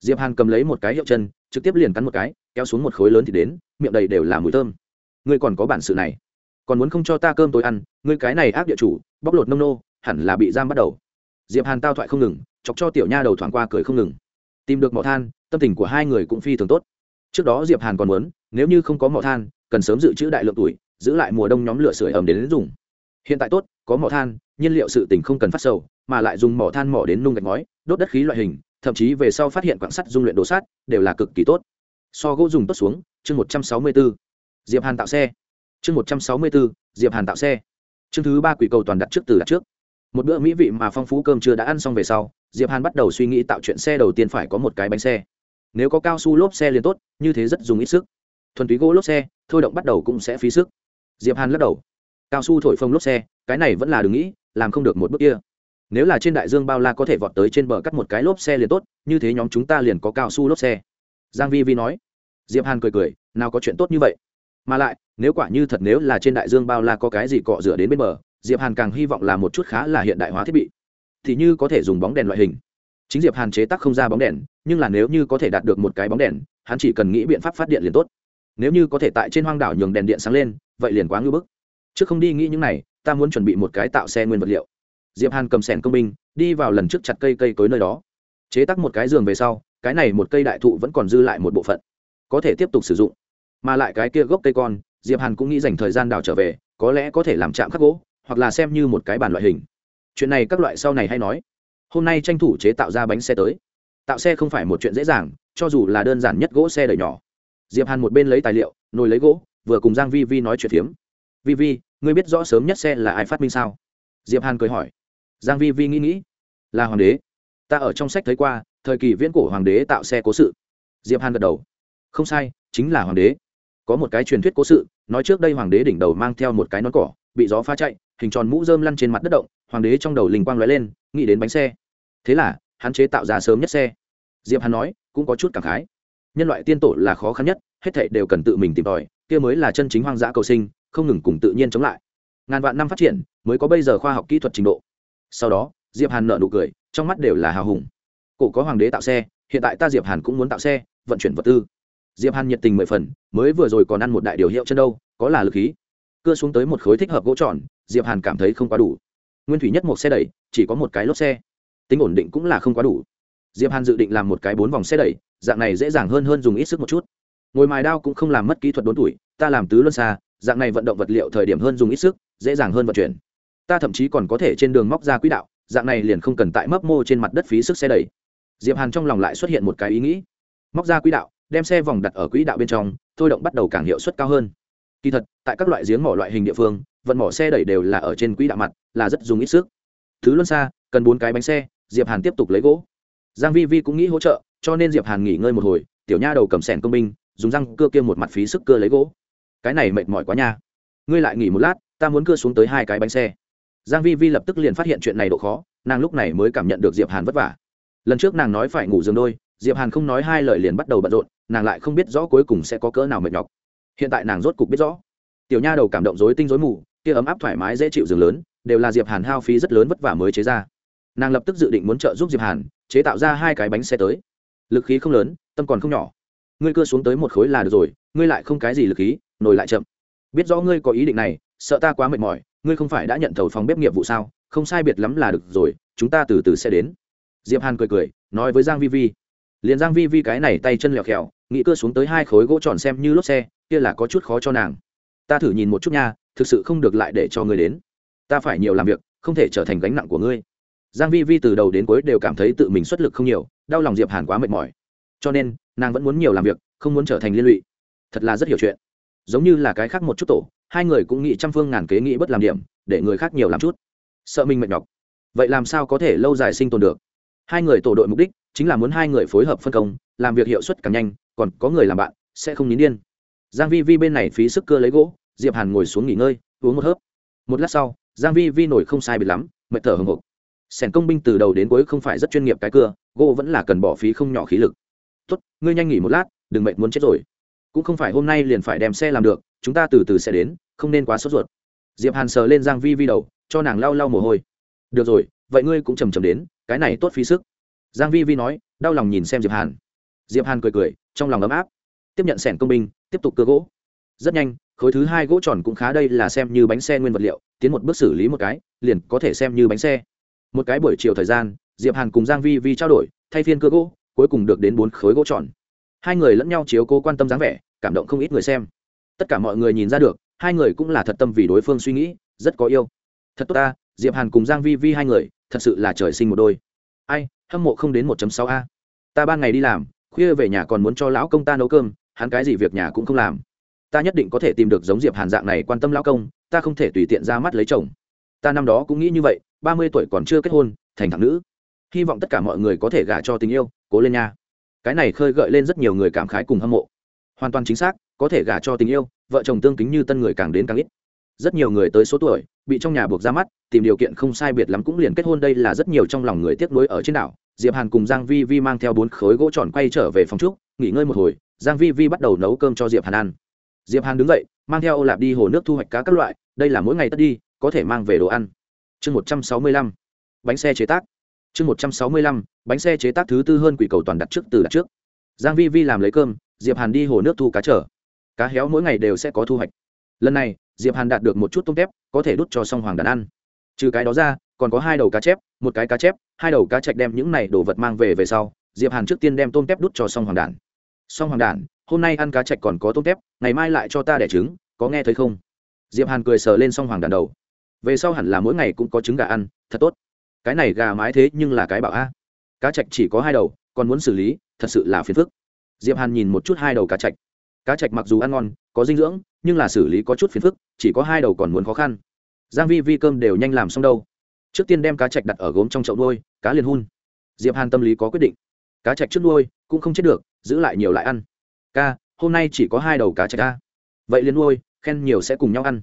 Diệp hàn cầm lấy một cái hiệu chân, trực tiếp liền cắn một cái, kéo xuống một khối lớn thì đến, miệng đầy đều là mùi thơm ngươi còn có bản sự này. Còn muốn không cho ta cơm tối ăn ngươi cái này ác địa chủ bóc lột nông nô hẳn là bị giam bắt đầu. Diệp hàn tao thoại không ngừng chọc cho tiểu nha đầu thoảng qua cười không ngừng. Tìm được mỏ than tâm tình của hai người cũng phi thường tốt. Trước đó diệp hàn còn muốn nếu như không có mỏ than cần sớm dự trữ đại lượng tuổi giữ lại mùa đông nhóm lửa sưởi ẩm đến, đến dùng. Hiện tại tốt có mỏ than nhiên liệu sự tình không cần phát sầu mà lại dùng mỏ than mỏ đến nung gạch ngói đốt đất khí loại hình thậm chí về sau phát hiện quảng sắt dung luyện đồ sát đều là cực kỳ tốt. So gỗ dùng tốt xuống chương một trăm sáu mươi bốn diệp hàn tạo xe. Chương một trăm sáu mươi bốn diệp hàn tạo xe. Chương thứ ba quỷ cầu toàn đặt trước từ đặt trước. Một bữa mỹ vị mà phong phú cơm chưa đã ăn xong về sau, diệp hàn bắt đầu suy nghĩ tạo chuyện xe đầu tiên phải có một cái bánh xe. Nếu có cao su lốp xe liền tốt, như thế rất dùng ít sức. Thuần túy gỗ lốp xe, thôi động bắt đầu cũng sẽ phí sức. Diệp hàn lắc đầu. Cao su thổi phồng lốp xe, cái này vẫn là đừng nghĩ, làm không được một bước kia. Nếu là trên đại dương bao la có thể vọt tới trên bờ cắt một cái lốp xe liền tốt, như thế nhóm chúng ta liền có cao su lốp xe. Giang vi vi nói. Diệp hàn cười cười, nào có chuyện tốt như vậy? Mà lại, nếu quả như thật nếu là trên đại dương bao la có cái gì cọ rửa đến bên bờ, diệp hàn càng hy vọng là một chút khá là hiện đại hóa thiết bị. Thì như có thể dùng bóng đèn loại hình. Chính diệp hàn chế tác không ra bóng đèn, nhưng là nếu như có thể đạt được một cái bóng đèn, hắn chỉ cần nghĩ biện pháp phát điện liền tốt. Nếu như có thể tại trên hoang đảo nhường đèn điện sáng lên, vậy liền quá ngưỡng bức. Trước không đi nghĩ những này, ta muốn chuẩn bị một cái tạo xe nguyên vật liệu. Diệp hàn cầm sẻn công binh, đi vào lần trước chặt cây cây cối nơi đó. Chế tác một cái giường về sau, cái này một cây đại thụ vẫn còn dư lại một bộ phận. Có thể tiếp tục sử dụng mà lại cái kia gốc cây con, diệp hàn cũng nghĩ dành thời gian đào trở về, có lẽ có thể làm chạm khắc gỗ, hoặc là xem như một cái bàn loại hình. Chuyện này các loại sau này hay nói. Hôm nay tranh thủ chế tạo ra bánh xe tới. Tạo xe không phải một chuyện dễ dàng, cho dù là đơn giản nhất gỗ xe đời nhỏ. Diệp hàn một bên lấy tài liệu, nồi lấy gỗ, vừa cùng giang vi vi nói chuyện phiếm. Vi vi, ngươi biết rõ sớm nhất xe là ai phát minh sao? Diệp hàn cười hỏi. Giang vi vi nghĩ nghĩ. Là hoàng đế. Ta ở trong sách thấy qua, thời kỳ viễn cổ hoàng đế tạo xe cố sự. Diệp hàn gật đầu. Không sai, chính là hoàng đế có một cái truyền thuyết cố sự, nói trước đây hoàng đế đỉnh đầu mang theo một cái nón cỏ, bị gió phá chạy, hình tròn mũ rơm lăn trên mặt đất động, hoàng đế trong đầu linh quang lóe lên, nghĩ đến bánh xe. Thế là, hắn chế tạo ra sớm nhất xe. Diệp hắn nói, cũng có chút cảm khái. Nhân loại tiên tổ là khó khăn nhất, hết thảy đều cần tự mình tìm tòi, kia mới là chân chính hoang dã cầu sinh, không ngừng cùng tự nhiên chống lại. Ngàn vạn năm phát triển, mới có bây giờ khoa học kỹ thuật trình độ. Sau đó, diệp hàn nợ nụ cười, trong mắt đều là hào hùng. Cổ có hoàng đế tạo xe, hiện tại ta diệp hàn cũng muốn tạo xe, vận chuyển vật tư diệp hàn nhiệt tình mười phần, mới vừa rồi còn ăn một đại điều hiệu chân đâu, có là lực khí. Cưa xuống tới một khối thích hợp gỗ tròn, diệp hàn cảm thấy không quá đủ. Nguyên thủy nhất một xe đẩy, chỉ có một cái lốp xe. Tính ổn định cũng là không quá đủ. Diệp hàn dự định làm một cái bốn vòng xe đẩy, dạng này dễ dàng hơn hơn dùng ít sức một chút. Ngồi mài đao cũng không làm mất kỹ thuật đốn tuổi, ta làm tứ luân xa, dạng này vận động vật liệu thời điểm hơn dùng ít sức, dễ dàng hơn vận chuyển. Ta thậm chí còn có thể trên đường móc ra quỹ đạo, dạng này liền không cần tại mấp mô trên mặt đất phí sức xe đẩy. Diệp hàn trong lòng lại xuất hiện một cái ý nghĩ. Móc ra quỹ đạo đem xe vòng đặt ở quỹ đạo bên trong, thôi động bắt đầu càng hiệu suất cao hơn. Kỳ thật, tại các loại giếng mỏ loại hình địa phương, vận mỏ xe đẩy đều là ở trên quỹ đạo mặt, là rất dùng ít sức. Thứ luân xa, cần bốn cái bánh xe, diệp hàn tiếp tục lấy gỗ. Giang vi vi cũng nghĩ hỗ trợ, cho nên diệp hàn nghỉ ngơi một hồi, tiểu nha đầu cầm sẻn công binh, dùng răng cưa kia một mặt phí sức cưa lấy gỗ. Cái này mệt mỏi quá nha. Ngươi lại nghỉ một lát, ta muốn cưa xuống tới hai cái bánh xe. Giang vi vi lập tức liền phát hiện chuyện này độ khó, nàng lúc này mới cảm nhận được diệp hàn vất vả. Lần trước nàng nói phải ngủ giường đôi, diệp hàn không nói hai lời liền bắt đầu bận rộn nàng lại không biết rõ cuối cùng sẽ có cỡ nào mệt nhọc. Hiện tại nàng rốt cục biết rõ. Tiểu nha đầu cảm động rối tinh rối mù, kia ấm áp thoải mái dễ chịu giường lớn, đều là diệp hàn hao phí rất lớn vất vả mới chế ra. Nàng lập tức dự định muốn trợ giúp diệp hàn, chế tạo ra hai cái bánh xe tới. Lực khí không lớn, tâm còn không nhỏ. Ngươi cưa xuống tới một khối là được rồi, ngươi lại không cái gì lực khí nổi lại chậm. Biết rõ ngươi có ý định này, sợ ta quá mệt mỏi, ngươi không phải đã nhận thầu phòng bếp nghiệp vụ sao? Không sai biệt lắm là được rồi, chúng ta từ từ sẽ đến. Diệp hàn cười cười, nói với giang vi vi. Liền giang vi vi cái này tay chân lẹo khẹo nghĩ cưa xuống tới hai khối gỗ tròn xem như lốp xe, kia là có chút khó cho nàng. Ta thử nhìn một chút nha, thực sự không được lại để cho ngươi đến. Ta phải nhiều làm việc, không thể trở thành gánh nặng của ngươi. Giang vi vi từ đầu đến cuối đều cảm thấy tự mình xuất lực không nhiều, đau lòng diệp hàn quá mệt mỏi. Cho nên, nàng vẫn muốn nhiều làm việc, không muốn trở thành liên lụy. Thật là rất hiểu chuyện. Giống như là cái khác một chút tổ, hai người cũng nghĩ trăm phương ngàn kế nghĩ bất làm điểm, để người khác nhiều làm chút. Sợ mình mệt nhọc. Vậy làm sao có thể lâu dài sinh tồn được? Hai người tổ đội mục đích chính là muốn hai người phối hợp phân công, làm việc hiệu suất càng nhanh, còn có người làm bạn, sẽ không nín điên. Giang vi vi bên này phí sức cơ lấy gỗ, diệp hàn ngồi xuống nghỉ ngơi, uống một hớp. Một lát sau, giang vi vi nổi không sai biệt lắm, mệt thở hừng hực sẻn công binh từ đầu đến cuối không phải rất chuyên nghiệp cái cưa, gỗ vẫn là cần bỏ phí không nhỏ khí lực. Tốt, ngươi nhanh nghỉ một lát, đừng mệt muốn chết rồi. Cũng không phải hôm nay liền phải đem xe làm được, chúng ta từ từ sẽ đến, không nên quá sốt ruột. Diệp hàn sờ lên giang vi vi đầu, cho nàng lau lau mồ hôi. Được rồi, vậy ngươi cũng chầm chầm đến, cái này tốt phí sức giang vi vi nói, đau lòng nhìn xem diệp hàn. Diệp hàn cười cười, trong lòng ấm áp. Tiếp nhận sẻn công binh, tiếp tục cưa gỗ. Rất nhanh, khối thứ hai gỗ tròn cũng khá đây là xem như bánh xe nguyên vật liệu, tiến một bước xử lý một cái, liền có thể xem như bánh xe. Một cái buổi chiều thời gian, diệp hàn cùng giang vi vi trao đổi, thay phiên cưa gỗ, cuối cùng được đến bốn khối gỗ tròn. Hai người lẫn nhau chiếu cố quan tâm dáng vẻ, cảm động không ít người xem. Tất cả mọi người nhìn ra được, hai người cũng là thật tâm vì đối phương suy nghĩ, rất có yêu. Thật tốt ta, diệp hàn cùng giang vi vi hai người, thật sự là trời sinh một đôi ai, hâm mộ không đến 1.6 a. Ta ban ngày đi làm, khuya về nhà còn muốn cho lão công ta nấu cơm, hắn cái gì việc nhà cũng không làm. Ta nhất định có thể tìm được giống diệp hàn dạng này quan tâm lão công, ta không thể tùy tiện ra mắt lấy chồng. Ta năm đó cũng nghĩ như vậy, ba mươi tuổi còn chưa kết hôn, thành thằng nữ. Hy vọng tất cả mọi người có thể gả cho tình yêu, cố lên nha. Cái này khơi gợi lên rất nhiều người cảm khái cùng hâm mộ. Hoàn toàn chính xác, có thể gả cho tình yêu, vợ chồng tương kính như tân người càng đến càng ít rất nhiều người tới số tuổi, bị trong nhà buộc ra mắt, tìm điều kiện không sai biệt lắm cũng liền kết hôn, đây là rất nhiều trong lòng người tiếc nuối ở trên đảo. Diệp hàn cùng giang vi vi mang theo bốn khối gỗ tròn quay trở về phòng trúc, nghỉ ngơi một hồi, giang vi vi bắt đầu nấu cơm cho diệp hàn ăn. Diệp hàn đứng dậy, mang theo ô lạp đi hồ nước thu hoạch cá các loại, đây là mỗi ngày tất đi, có thể mang về đồ ăn. Chương một trăm sáu mươi lăm, bánh xe chế tác. Chương một trăm sáu mươi lăm, bánh xe chế tác thứ tư hơn quỷ cầu toàn đặt trước, từ đặt trước. Giang vi vi làm lấy cơm, diệp hàn đi hồ nước thu cá trở cá héo mỗi ngày đều sẽ có thu hoạch lần này, diệp hàn đạt được một chút tôm tép, có thể đút cho song hoàng đàn ăn. Trừ cái đó ra, còn có hai đầu cá chép, một cái cá chép, hai đầu cá chạch đem những này đồ vật mang về về sau, diệp hàn trước tiên đem tôm tép đút cho song hoàng đàn. Song hoàng đàn, hôm nay ăn cá chạch còn có tôm tép, ngày mai lại cho ta đẻ trứng, có nghe thấy không? Diệp hàn cười sờ lên song hoàng đàn đầu. Về sau hẳn là mỗi ngày cũng có trứng gà ăn, thật tốt. Cái này gà mái thế nhưng là cái bảo a. Cá chạch chỉ có hai đầu, còn muốn xử lý, thật sự là phiền phức. Diệp hàn nhìn một chút hai đầu cá chạch. Cá chạch mặc dù ăn ngon, có dinh dưỡng nhưng là xử lý có chút phiền phức chỉ có hai đầu còn muốn khó khăn. Giang vi vi cơm đều nhanh làm xong đâu. Trước tiên đem cá chạch đặt ở gốm trong chậu nuôi cá liền hun. Diệp hàn tâm lý có quyết định. Cá chạch trước nuôi cũng không chết được giữ lại nhiều lại ăn. Ca hôm nay chỉ có hai đầu cá chạch ca vậy liền nuôi khen nhiều sẽ cùng nhau ăn.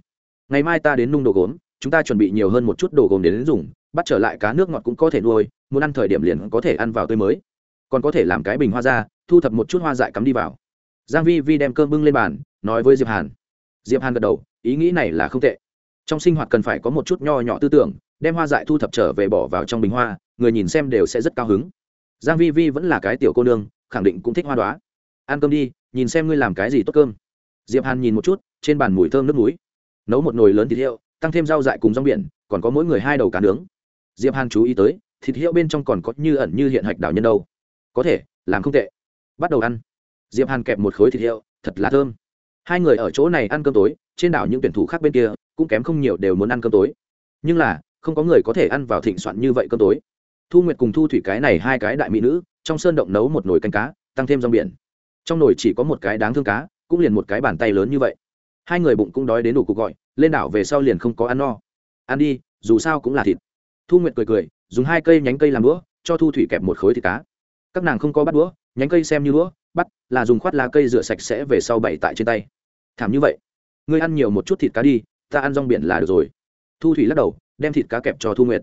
Ngày mai ta đến nung đồ gốm chúng ta chuẩn bị nhiều hơn một chút đồ gốm đến, đến dùng bắt trở lại cá nước ngọt cũng có thể nuôi muốn ăn thời điểm liền có thể ăn vào tươi mới. Còn có thể làm cái bình hoa ra thu thập một chút hoa dại cắm đi vào. Giang vi vi đem cơm bưng lên bàn nói với diệp hàn diệp hàn gật đầu, ý nghĩ này là không tệ. Trong sinh hoạt cần phải có một chút nho nhỏ tư tưởng, đem hoa dại thu thập trở về bỏ vào trong bình hoa, người nhìn xem đều sẽ rất cao hứng. Giang vi vi vẫn là cái tiểu cô nương, khẳng định cũng thích hoa đoá ăn cơm đi, nhìn xem ngươi làm cái gì tốt cơm. Diệp hàn nhìn một chút, trên bàn mùi thơm nước núi nấu một nồi lớn thịt hiệu, tăng thêm rau dại cùng rong biển, còn có mỗi người hai đầu cá nướng. Diệp hàn chú ý tới, thịt hiệu bên trong còn có như ẩn như hiện hạch đảo nhân đâu. Có thể, làm không tệ. Bắt đầu ăn. Diệp hàn kẹp một khối thịt hiệu, thật là thơm hai người ở chỗ này ăn cơm tối, trên đảo những tuyển thủ khác bên kia cũng kém không nhiều đều muốn ăn cơm tối. Nhưng là, không có người có thể ăn vào thịnh soạn như vậy cơm tối. Thu nguyệt cùng thu thủy cái này hai cái đại mỹ nữ, trong sơn động nấu một nồi canh cá, tăng thêm rong biển. Trong nồi chỉ có một cái đáng thương cá, cũng liền một cái bàn tay lớn như vậy. Hai người bụng cũng đói đến đủ cuộc gọi, lên đảo về sau liền không có ăn no. Ăn đi, dù sao cũng là thịt. Thu nguyệt cười cười, dùng hai cây nhánh cây làm đũa cho thu thủy kẹp một khối thịt cá. Các nàng không có bắt đũa nhánh cây xem như đũa bắt, là dùng khoát lá cây rửa sạch sẽ về sau bảy tại trên tay. Thảm như vậy. Ngươi ăn nhiều một chút thịt cá đi, ta ăn rong biển là được rồi. Thu thủy lắc đầu, đem thịt cá kẹp cho thu nguyệt.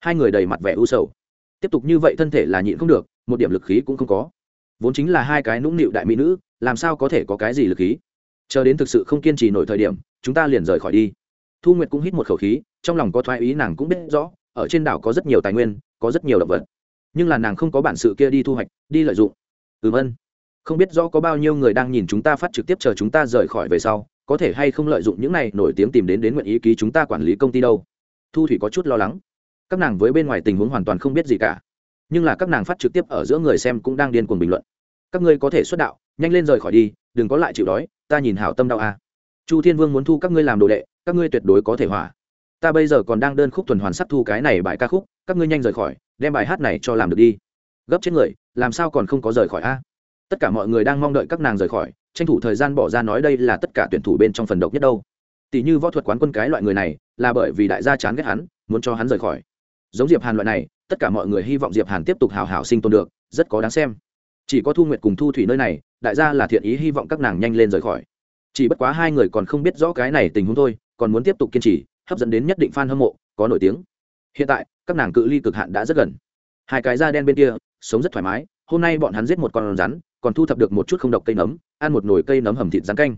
Hai người đầy mặt vẻ u sầu. Tiếp tục như vậy thân thể là nhịn không được, một điểm lực khí cũng không có. Vốn chính là hai cái nũng nịu đại mỹ nữ, làm sao có thể có cái gì lực khí? Chờ đến thực sự không kiên trì nổi thời điểm, chúng ta liền rời khỏi đi. Thu nguyệt cũng hít một khẩu khí, trong lòng có thoái ý nàng cũng biết rõ, ở trên đảo có rất nhiều tài nguyên, có rất nhiều động vật. Nhưng là nàng không có bản sự kia đi thu hoạch, đi lợi dụng. Ừm ân không biết rõ có bao nhiêu người đang nhìn chúng ta phát trực tiếp chờ chúng ta rời khỏi về sau, có thể hay không lợi dụng những này nổi tiếng tìm đến đến nguyện ý ký chúng ta quản lý công ty đâu. Thu thủy có chút lo lắng. Các nàng với bên ngoài tình huống hoàn toàn không biết gì cả. Nhưng là các nàng phát trực tiếp ở giữa người xem cũng đang điên cuồng bình luận. Các ngươi có thể xuất đạo, nhanh lên rời khỏi đi, đừng có lại chịu đói, ta nhìn hảo tâm đau a. À. chu thiên vương muốn thu các ngươi làm đồ đệ, các ngươi tuyệt đối có thể hỏa. Ta bây giờ còn đang đơn khúc tuần hoàn sắc thu cái này bài ca khúc, các ngươi nhanh rời khỏi, đem bài hát này cho làm được đi. Gấp chết người, làm sao còn không có rời khỏi a? Tất cả mọi người đang mong đợi các nàng rời khỏi, tranh thủ thời gian bỏ ra nói đây là tất cả tuyển thủ bên trong phần độc nhất đâu. Tỷ như võ thuật quán quân cái loại người này, là bởi vì đại gia chán ghét hắn, muốn cho hắn rời khỏi. Giống diệp hàn loại này, tất cả mọi người hy vọng diệp hàn tiếp tục hào hào sinh tồn được, rất có đáng xem. Chỉ có thu nguyệt cùng thu thủy nơi này, đại gia là thiện ý hy vọng các nàng nhanh lên rời khỏi. Chỉ bất quá hai người còn không biết rõ cái này tình huống thôi, còn muốn tiếp tục kiên trì, hấp dẫn đến nhất định fan hâm mộ, có nổi tiếng. Hiện tại, các nàng cự ly cực hạn đã rất gần. Hai cái da đen bên kia, sống rất thoải mái, hôm nay bọn hắn giết một con rắn còn thu thập được một chút không độc cây nấm, ăn một nồi cây nấm hầm thịt rán canh.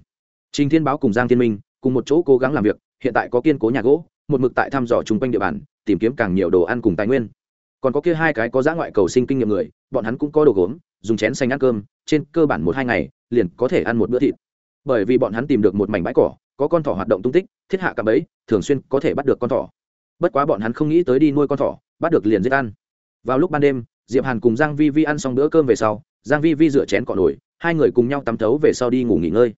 Trình thiên báo cùng giang thiên minh cùng một chỗ cố gắng làm việc, hiện tại có kiên cố nhà gỗ, một mực tại thăm dò chung quanh địa bàn, tìm kiếm càng nhiều đồ ăn cùng tài nguyên. Còn có kia hai cái có giã ngoại cầu sinh kinh nghiệm người, bọn hắn cũng có đồ gốm, dùng chén xanh ăn cơm, trên cơ bản một hai ngày, liền có thể ăn một bữa thịt. Bởi vì bọn hắn tìm được một mảnh bãi cỏ, có con thỏ hoạt động tung tích, thiết hạ cạm bẫy, thường xuyên có thể bắt được con thỏ. Bất quá bọn hắn không nghĩ tới đi nuôi con thỏ, bắt được liền giết ăn. Vào lúc ban đêm, diệp hàn cùng giang vi vi ăn xong bữa cơm về sau giang vi vi rửa chén cọ nổi hai người cùng nhau tắm thấu về sau đi ngủ nghỉ ngơi.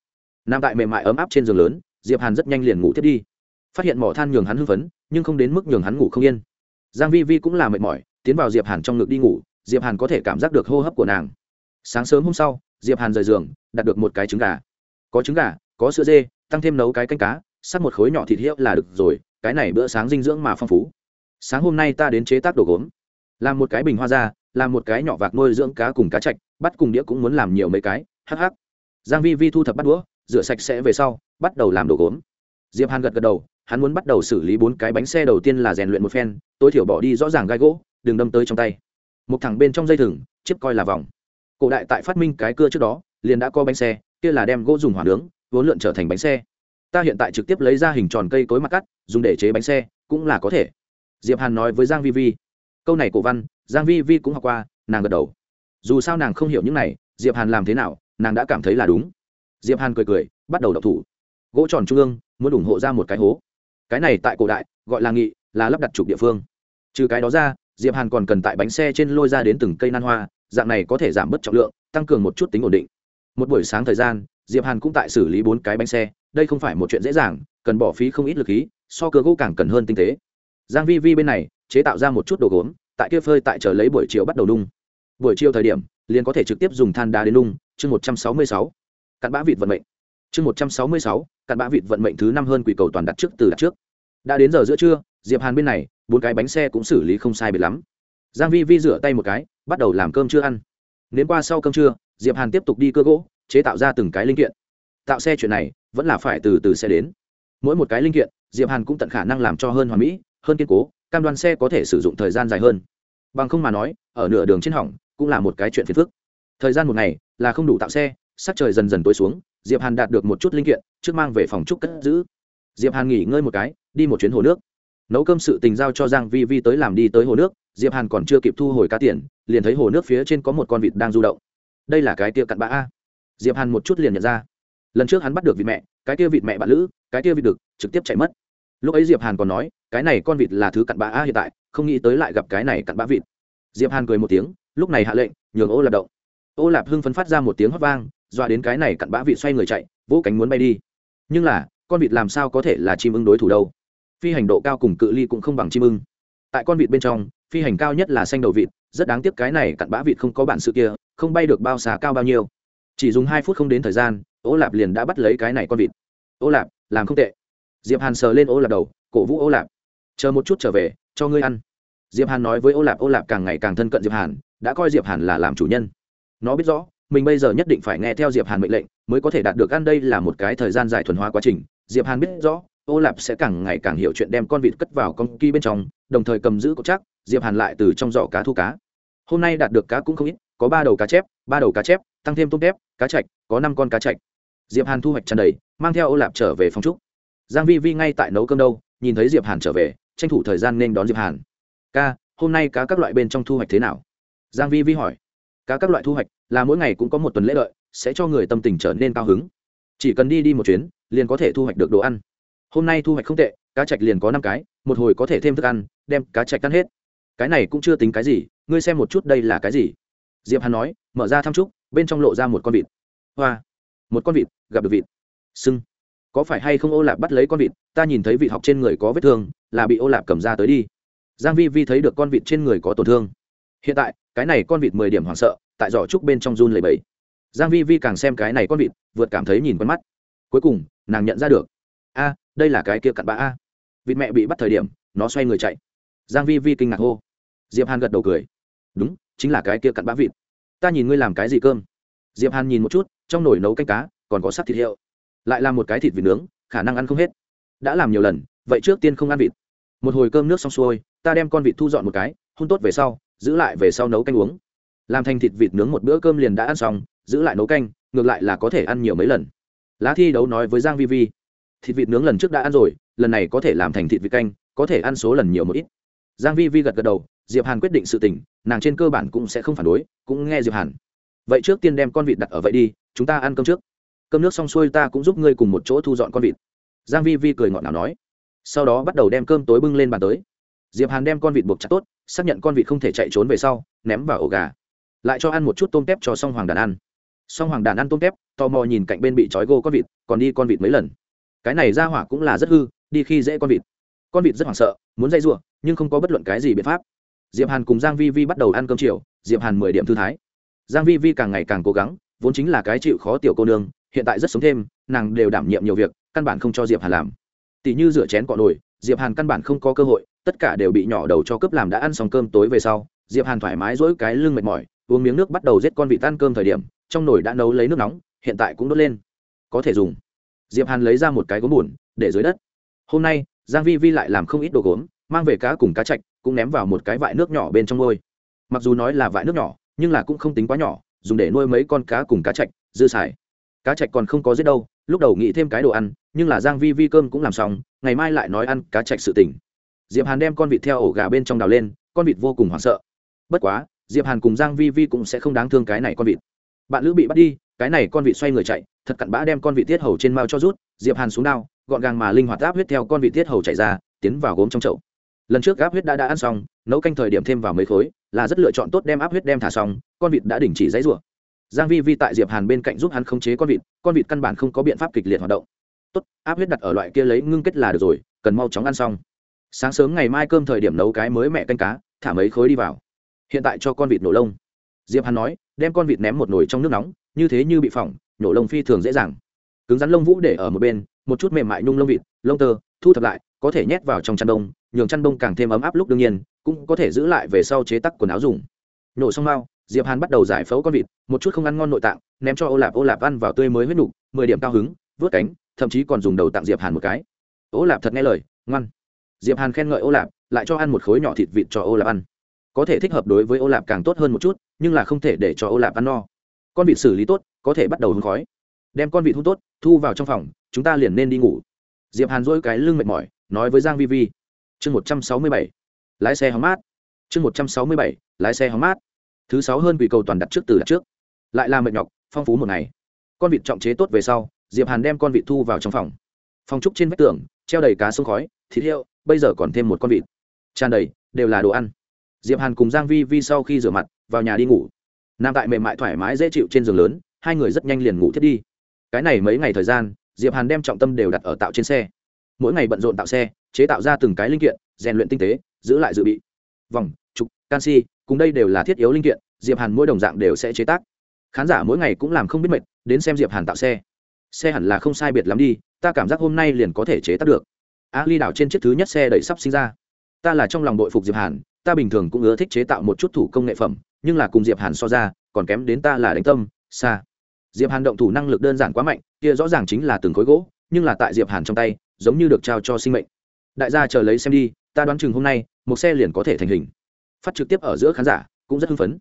Nằm tại mềm mại ấm áp trên giường lớn, diệp hàn rất nhanh liền ngủ thiết đi. Phát hiện mỏ than nhường hắn hưng phấn, nhưng không đến mức nhường hắn ngủ không yên. Giang vi vi cũng là mệt mỏi, tiến vào diệp hàn trong ngực đi ngủ, diệp hàn có thể cảm giác được hô hấp của nàng. Sáng sớm hôm sau, diệp hàn rời giường, đặt được một cái trứng gà. Có trứng gà, có sữa dê, tăng thêm nấu cái canh cá, sắc một khối nhỏ thịt hiệu là được rồi, cái này bữa sáng dinh dưỡng mà phong phú. Sáng hôm nay ta đến chế tác đồ gốm. Làm một cái bình hoa ra làm một cái nhỏ vạc nuôi dưỡng cá cùng cá chạch, bắt cùng đĩa cũng muốn làm nhiều mấy cái, hắc hắc. Giang vi vi thu thập bắt đũa, rửa sạch sẽ về sau, bắt đầu làm đồ gốm. Diệp hàn gật gật đầu, hắn muốn bắt đầu xử lý bốn cái bánh xe đầu tiên là rèn luyện một phen, tối thiểu bỏ đi rõ ràng gai gỗ, đừng đâm tới trong tay. Một thằng bên trong dây thừng chiếc coi là vòng. Cổ đại tại phát minh cái cưa trước đó, liền đã có bánh xe, kia là đem gỗ dùng hỏa nướng, vốn lượn trở thành bánh xe. Ta hiện tại trực tiếp lấy ra hình tròn cây cối mặt cắt, dùng để chế bánh xe, cũng là có thể. Diệp hàn nói với giang vi vi. Câu này cổ văn giang vi vi cũng học qua, nàng gật đầu. Dù sao nàng không hiểu những này, diệp hàn làm thế nào, nàng đã cảm thấy là đúng. Diệp hàn cười cười, bắt đầu động thủ. Gỗ tròn trung ương, muốn ủng hộ ra một cái hố. Cái này tại cổ đại, gọi là nghị, là lắp đặt trục địa phương. Trừ cái đó ra, diệp hàn còn cần tại bánh xe trên lôi ra đến từng cây nan hoa, dạng này có thể giảm bớt trọng lượng, tăng cường một chút tính ổn định. Một buổi sáng thời gian, diệp hàn cũng tại xử lý bốn cái bánh xe, đây không phải một chuyện dễ dàng, cần bỏ phí không ít lực khí, so cơ gỗ càng cần hơn tinh tế. Giang vi vi bên này, chế tạo ra một chút đồ gốm tại kia phơi tại chờ lấy buổi chiều bắt đầu nung. Buổi chiều thời điểm, liền có thể trực tiếp dùng than đá đến nung, chương một trăm sáu mươi sáu. Cặn bã vịt vận mệnh. Chương một trăm sáu mươi sáu, cặn bã vịt vận mệnh thứ năm hơn quỷ cầu toàn đặt trước từ đặt trước. Đã đến giờ giữa trưa, diệp hàn bên này, bốn cái bánh xe cũng xử lý không sai biệt lắm. Giang vi vi rửa tay một cái, bắt đầu làm cơm chưa ăn. Nếm qua sau cơm trưa, diệp hàn tiếp tục đi cơ gỗ, chế tạo ra từng cái linh kiện. Tạo xe chuyện này, vẫn là phải từ từ xe đến. Mỗi một cái linh kiện, diệp hàn cũng tận khả năng làm cho hơn hoàn mỹ, hơn kiên cố cam đoan xe có thể sử dụng thời gian dài hơn. Bằng không mà nói, ở nửa đường trên hỏng cũng là một cái chuyện phiền phức. Thời gian một ngày là không đủ tạo xe, sắc trời dần dần tối xuống, diệp hàn đạt được một chút linh kiện, trước mang về phòng trúc cất giữ. Diệp hàn nghỉ ngơi một cái, đi một chuyến hồ nước. Nấu cơm sự tình giao cho giang vi vi tới làm đi tới hồ nước, diệp hàn còn chưa kịp thu hồi cá tiền, liền thấy hồ nước phía trên có một con vịt đang du động. Đây là cái tia cặn bã a. Diệp hàn một chút liền nhận ra. Lần trước hắn bắt được vịt mẹ, cái tia vịt mẹ bạn lữ, cái tia vịt đực, trực tiếp chạy mất lúc ấy diệp hàn còn nói, cái này con vịt là thứ cặn bã a hiện tại, không nghĩ tới lại gặp cái này cặn bã vịt. Diệp hàn cười một tiếng, lúc này hạ lệnh, nhường ô lạp động. Ô lạp hưng phấn phát ra một tiếng hót vang, dọa đến cái này cặn bã vịt xoay người chạy, vỗ cánh muốn bay đi. Nhưng là, con vịt làm sao có thể là chim ưng đối thủ đâu? Phi hành độ cao cùng cự ly cũng không bằng chim ưng. Tại con vịt bên trong, phi hành cao nhất là xanh đầu vịt, rất đáng tiếc cái này cặn bã vịt không có bản sự kia, không bay được bao xà cao bao nhiêu. Chỉ dùng hai phút không đến thời gian, ô lạp liền đã bắt lấy cái này con vịt. Ô lạp, làm không tệ diệp hàn sờ lên ô lạp đầu, cổ vũ ô lạp, chờ một chút trở về, cho ngươi ăn. Diệp hàn nói với ô lạp ô lạp càng ngày càng thân cận diệp hàn, đã coi diệp hàn là làm chủ nhân. Nó biết rõ, mình bây giờ nhất định phải nghe theo diệp hàn mệnh lệnh, mới có thể đạt được ăn đây là một cái thời gian dài thuần hóa quá trình. Diệp hàn biết rõ, ô lạp sẽ càng ngày càng hiểu chuyện đem con vịt cất vào con kỳ bên trong, đồng thời cầm giữ cột chắc, diệp hàn lại từ trong giỏ cá thu cá. Hôm nay đạt được cá cũng không ít, có ba đầu cá chép, ba đầu cá chép, tăng thêm tôm tép, cá chạch, có năm con cá chạch. Diệp hàn thu hoạch tràn đầy, mang theo ô lạp trở về phòng trúc giang vi vi ngay tại nấu cơm đâu, nhìn thấy diệp hàn trở về, tranh thủ thời gian nên đón diệp hàn. Ca, hôm nay cá các loại bên trong thu hoạch thế nào? Giang vi vi hỏi. Cá các loại thu hoạch là mỗi ngày cũng có một tuần lễ lợi sẽ cho người tâm tình trở nên cao hứng. Chỉ cần đi đi một chuyến, liền có thể thu hoạch được đồ ăn. Hôm nay thu hoạch không tệ, cá chạch liền có năm cái, một hồi có thể thêm thức ăn, đem cá chạch ăn hết. Cái này cũng chưa tính cái gì, ngươi xem một chút đây là cái gì? Diệp hàn nói, mở ra thăm trúc, bên trong lộ ra một con vịt. Hoa, một con vịt, gặp được vịt. Sưng có phải hay không ô lạp bắt lấy con vịt, ta nhìn thấy vịt học trên người có vết thương, là bị ô lạp cầm ra tới đi. Giang vi vi thấy được con vịt trên người có tổn thương. Hiện tại, cái này con vịt mười điểm hoảng sợ, tại giỏ trúc bên trong run lẩy bẩy. giang vi vi càng xem cái này con vịt, vượt cảm thấy nhìn quen mắt. Cuối cùng, nàng nhận ra được. A, đây là cái kia cặn bã a. Vịt mẹ bị bắt thời điểm, nó xoay người chạy. Giang vi vi kinh ngạc hô. Diệp hàn gật đầu cười. Đúng, chính là cái kia cặn bã vịt. Ta nhìn ngươi làm cái gì cơm? Diệp hàn nhìn một chút, trong nồi nấu canh cá, còn có sắt thịt hiệu lại làm một cái thịt vịt nướng, khả năng ăn không hết. Đã làm nhiều lần, vậy trước tiên không ăn vịt. Một hồi cơm nước xong xuôi, ta đem con vịt thu dọn một cái, hun tốt về sau, giữ lại về sau nấu canh uống. Làm thành thịt vịt nướng một bữa cơm liền đã ăn xong, giữ lại nấu canh, ngược lại là có thể ăn nhiều mấy lần. Lá thi đấu nói với giang vi vi, thịt vịt nướng lần trước đã ăn rồi, lần này có thể làm thành thịt vịt canh, có thể ăn số lần nhiều một ít. Giang vi vi gật gật đầu, diệp hàn quyết định sự tình, nàng trên cơ bản cũng sẽ không phản đối, cũng nghe diệp hàn. Vậy trước tiên đem con vịt đặt ở vậy đi, chúng ta ăn cơm trước cơm nước xong xuôi ta cũng giúp ngươi cùng một chỗ thu dọn con vịt. Giang vi vi cười ngọt ngào nói. Sau đó bắt đầu đem cơm tối bưng lên bàn tới. Diệp hàn đem con vịt buộc chặt tốt, xác nhận con vịt không thể chạy trốn về sau, ném vào ổ gà. Lại cho ăn một chút tôm tép cho song hoàng đàn ăn. Song hoàng đàn ăn tôm tép, tò mò nhìn cạnh bên bị trói gô con vịt, còn đi con vịt mấy lần. Cái này ra hỏa cũng là rất hư, đi khi dễ con vịt. Con vịt rất hoảng sợ, muốn dây giụa nhưng không có bất luận cái gì biện pháp. Diệp hàn cùng giang vi vi bắt đầu ăn cơm chiều, diệp hàn mười điểm thư thái. Giang vi vi càng ngày càng cố gắng, vốn chính là cái chịu khó tiểu cô nương hiện tại rất sống thêm, nàng đều đảm nhiệm nhiều việc, căn bản không cho diệp hàn làm. Tỷ như rửa chén cọ nồi, diệp hàn căn bản không có cơ hội, tất cả đều bị nhỏ đầu cho cướp làm đã ăn xong cơm tối về sau, diệp hàn thoải mái dỗi cái lưng mệt mỏi, uống miếng nước bắt đầu giết con vịt tan cơm thời điểm, trong nồi đã nấu lấy nước nóng, hiện tại cũng đốt lên. Có thể dùng. Diệp hàn lấy ra một cái gốm buồn để dưới đất. Hôm nay, giang vi vi lại làm không ít đồ gốm, mang về cá cùng cá chạch, cũng ném vào một cái vại nước nhỏ bên trong ngôi mặc dù nói là vại nước nhỏ, nhưng là cũng không tính quá nhỏ, dùng để nuôi mấy con cá cùng cá chạch dư xài cá chạch còn không có giết đâu, lúc đầu nghĩ thêm cái đồ ăn, nhưng là giang vi vi cơm cũng làm xong, ngày mai lại nói ăn cá chạch sự tỉnh diệp hàn đem con vịt theo ổ gà bên trong đào lên, con vịt vô cùng hoảng sợ. Bất quá, diệp hàn cùng giang vi vi cũng sẽ không đáng thương cái này con vịt. Bạn lữ bị bắt đi, cái này con vịt xoay người chạy, thật cặn bã đem con vịt tiết hầu trên mao cho rút, diệp hàn xuống đao, gọn gàng mà linh hoạt áp huyết theo con vịt tiết hầu chạy ra, tiến vào gốm trong chậu. Lần trước áp huyết đã đã ăn xong, nấu canh thời điểm thêm vào mấy khối, là rất lựa chọn tốt đem áp huyết đem thả xong, con vịt đã đình chỉ dãy rủa giang vi vi tại diệp hàn bên cạnh giúp hắn khống chế con vịt con vịt căn bản không có biện pháp kịch liệt hoạt động. Tốt, áp huyết đặt ở loại kia lấy ngưng kết là được rồi, cần mau chóng ăn xong. Sáng sớm ngày mai cơm thời điểm nấu cái mới mẹ canh cá, thả mấy khối đi vào. Hiện tại cho con vịt nổ lông. Diệp hàn nói, đem con vịt ném một nồi trong nước nóng, như thế như bị phỏng, nổ lông phi thường dễ dàng. Cứng rắn lông vũ để ở một bên, một chút mềm mại nhung lông vịt, lông tơ, thu thập lại, có thể nhét vào trong chăn đông, nhường chăn đông càng thêm ấm áp lúc đương nhiên, cũng có thể giữ lại về sau chế tắc quần áo dùng. Nổ xong mau diệp hàn bắt đầu giải phẫu con vịt, một chút không ăn ngon nội tạng, ném cho ô lạp ô lạp ăn vào tươi mới huyết nục, mười điểm cao hứng, vớt cánh, thậm chí còn dùng đầu tặng diệp hàn một cái. Ô lạp thật nghe lời, ngoan. Diệp hàn khen ngợi ô lạp lại cho ăn một khối nhỏ thịt vịt cho ô lạp ăn. Có thể thích hợp đối với ô lạp càng tốt hơn một chút, nhưng là không thể để cho ô lạp ăn no. Con vịt xử lý tốt, có thể bắt đầu hôn khói. Đem con vịt thu tốt, thu vào trong phòng, chúng ta liền nên đi ngủ. Diệp hàn dỗi cái lưng mệt mỏi, nói với giang vi vi. Chương một trăm sáu mươi bảy. Lái xe hóng mát. Chương một trăm sáu mươi bảy. Lái xe hóng mát thứ sáu hơn quỷ cầu toàn đặt trước từ đặt trước. Lại là mệt nhọc, phong phú một ngày. Con vịt trọng chế tốt về sau, diệp hàn đem con vịt thu vào trong phòng. Phòng trúc trên vách tường, treo đầy cá sông khói, thịt heo, bây giờ còn thêm một con vịt. Tràn đầy, đều là đồ ăn. Diệp hàn cùng giang vi vi sau khi rửa mặt, vào nhà đi ngủ. Nằm tại mềm mại thoải mái dễ chịu trên giường lớn, hai người rất nhanh liền ngủ thiết đi. Cái này mấy ngày thời gian, diệp hàn đem trọng tâm đều đặt ở tạo trên xe. Mỗi ngày bận rộn tạo xe, chế tạo ra từng cái linh kiện, rèn luyện tinh tế, giữ lại dự bị vòng, trục, canxi, cùng đây đều là thiết yếu linh kiện, diệp hàn mỗi đồng dạng đều sẽ chế tác. Khán giả mỗi ngày cũng làm không biết mệt, đến xem diệp hàn tạo xe. Xe hẳn là không sai biệt lắm đi, ta cảm giác hôm nay liền có thể chế tác được. A ly đảo trên chiếc thứ nhất xe đẩy sắp sinh ra. Ta là trong lòng đội phục diệp hàn, ta bình thường cũng ưa thích chế tạo một chút thủ công nghệ phẩm, nhưng là cùng diệp hàn so ra, còn kém đến ta là đánh tâm, xa. Diệp hàn động thủ năng lực đơn giản quá mạnh, kia rõ ràng chính là từng khối gỗ, nhưng là tại diệp hàn trong tay, giống như được trao cho sinh mệnh. Đại gia chờ lấy xem đi ta đoán chừng hôm nay, một xe liền có thể thành hình. Phát trực tiếp ở giữa khán giả cũng rất hưng phấn.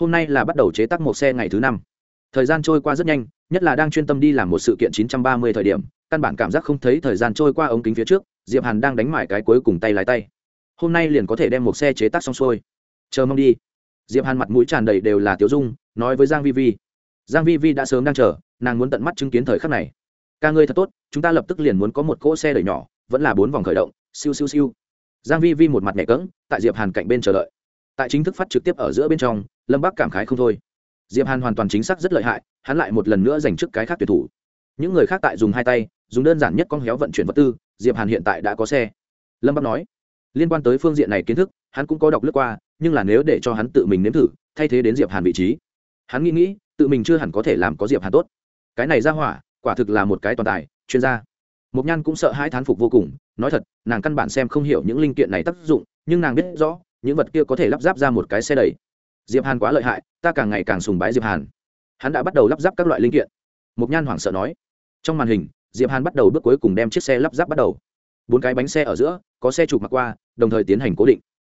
Hôm nay là bắt đầu chế tác một xe ngày thứ năm. Thời gian trôi qua rất nhanh, nhất là đang chuyên tâm đi làm một sự kiện 930 thời điểm, căn bản cảm giác không thấy thời gian trôi qua ống kính phía trước, diệp hàn đang đánh mải cái cuối cùng tay lái tay. Hôm nay liền có thể đem một xe chế tác xong xuôi. Chờ mong đi. Diệp hàn mặt mũi tràn đầy đều là tiểu dung, nói với giang vi vi. Giang vi vi đã sớm đang chờ, nàng muốn tận mắt chứng kiến thời khắc này. Ca ngươi thật tốt, chúng ta lập tức liền muốn có một cỗ xe đẩy nhỏ, vẫn là bốn vòng khởi động, siêu siêu siêu giang vi vi một mặt nhẹ cứng, tại diệp hàn cạnh bên chờ đợi. Tại chính thức phát trực tiếp ở giữa bên trong lâm bắc cảm khái không thôi. Diệp hàn hoàn toàn chính xác rất lợi hại hắn lại một lần nữa giành trước cái khác tuyệt thủ. Những người khác tại dùng hai tay dùng đơn giản nhất con héo vận chuyển vật tư diệp hàn hiện tại đã có xe. Lâm bắc nói liên quan tới phương diện này kiến thức hắn cũng có đọc lướt qua nhưng là nếu để cho hắn tự mình nếm thử thay thế đến diệp hàn vị trí hắn nghĩ nghĩ tự mình chưa hẳn có thể làm có diệp hàn tốt. Cái này ra hỏa quả thực là một cái toàn tài chuyên gia. Mộc nhan cũng sợ hãi thán phục vô cùng, nói thật, nàng căn bản xem không hiểu những linh kiện này tác dụng, nhưng nàng biết rõ, những vật kia có thể lắp ráp ra một cái xe đẩy. Diệp hàn quá lợi hại, ta càng ngày càng sùng bái diệp hàn. Hắn đã bắt đầu lắp ráp các loại linh kiện. Mộc nhan hoảng sợ nói. Trong màn hình, diệp hàn bắt đầu bước cuối cùng đem chiếc xe lắp ráp bắt đầu. Bốn cái bánh xe ở giữa, có xe chụp mặc qua, đồng thời tiến hành cố định.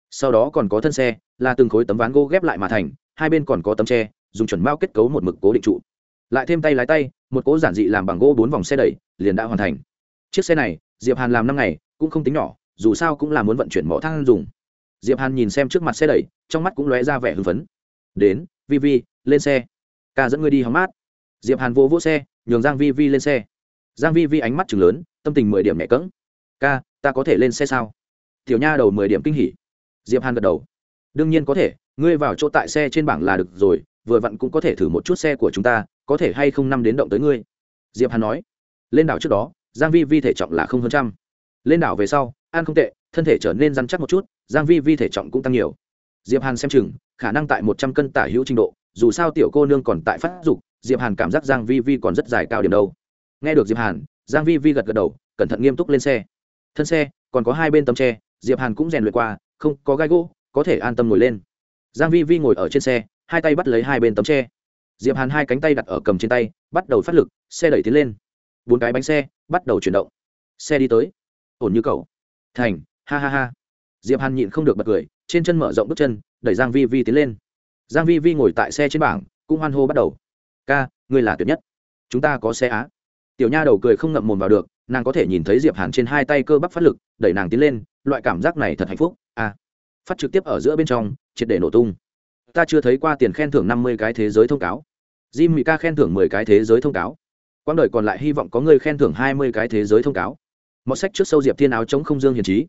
Sau đó còn có thân xe, là từng khối tấm ván gỗ ghép lại mà thành, hai bên còn có tấm tre, dùng chuẩn mao kết cấu một mực cố định trụ. Lại thêm tay lái tay, một cố giản dị làm bằng gỗ bốn vòng xe đẩy, liền đã hoàn thành chiếc xe này, diệp hàn làm năm ngày, cũng không tính nhỏ, dù sao cũng là muốn vận chuyển mỏ thang dùng. Diệp hàn nhìn xem trước mặt xe đẩy, trong mắt cũng lóe ra vẻ hưng phấn. Đến, vi vi, lên xe. Ca dẫn ngươi đi hóng mát. Diệp hàn vô vỗ xe, nhường giang vi vi lên xe. Giang vi vi ánh mắt chừng lớn, tâm tình mười điểm nhẹ cẫng. Ca, ta có thể lên xe sao? Tiểu nha đầu mười điểm kinh hỉ. Diệp hàn gật đầu. Đương nhiên có thể, ngươi vào chỗ tại xe trên bảng là được rồi, vừa vặn cũng có thể thử một chút xe của chúng ta, có thể hay không năm đến động tới ngươi. Diệp hàn nói. Lên đảo trước đó giang vi vi thể trọng là không hơn trăm. Lên đảo về sau, ăn không tệ, thân thể trở nên rắn chắc một chút, giang vi vi thể trọng cũng tăng nhiều. Diệp hàn xem chừng, khả năng tại một trăm cân tả hữu trình độ, dù sao tiểu cô nương còn tại phát dục, diệp hàn cảm giác giang vi vi còn rất dài cao điểm đâu. Nghe được diệp hàn, giang vi vi gật gật đầu, cẩn thận nghiêm túc lên xe. Thân xe, còn có hai bên tấm tre, diệp hàn cũng rèn luyện qua, không có gai gỗ, có thể an tâm ngồi lên. Giang vi vi ngồi ở trên xe, hai tay bắt lấy hai bên tấm tre. Diệp hàn hai cánh tay đặt ở cầm trên tay, bắt đầu phát lực, xe đẩy tiến lên. Bốn cái bánh xe bắt đầu chuyển động. Xe đi tới. Ổn như cậu. Thành, ha ha ha. Diệp hàn nhịn không được bật cười, trên chân mở rộng bước chân, đẩy giang vi vi tiến lên. Giang vi vi ngồi tại xe trên bảng, cũng hoan hô bắt đầu. Ca, ngươi là tuyệt nhất. Chúng ta có xe á. Tiểu nha đầu cười không ngậm mồm vào được, nàng có thể nhìn thấy diệp hàn trên hai tay cơ bắp phát lực, đẩy nàng tiến lên, loại cảm giác này thật hạnh phúc. A. Phát trực tiếp ở giữa bên trong, triệt để nổ tung. Ta chưa thấy qua tiền khen thưởng năm mươi cái thế giới thông cáo. Jim mỹ ca khen thưởng mười cái thế giới thông cáo quãng đời còn lại hy vọng có người khen thưởng hai mươi cái thế giới thông cáo. Mọi sách trước sâu diệp thiên áo chống không dương hiền trí.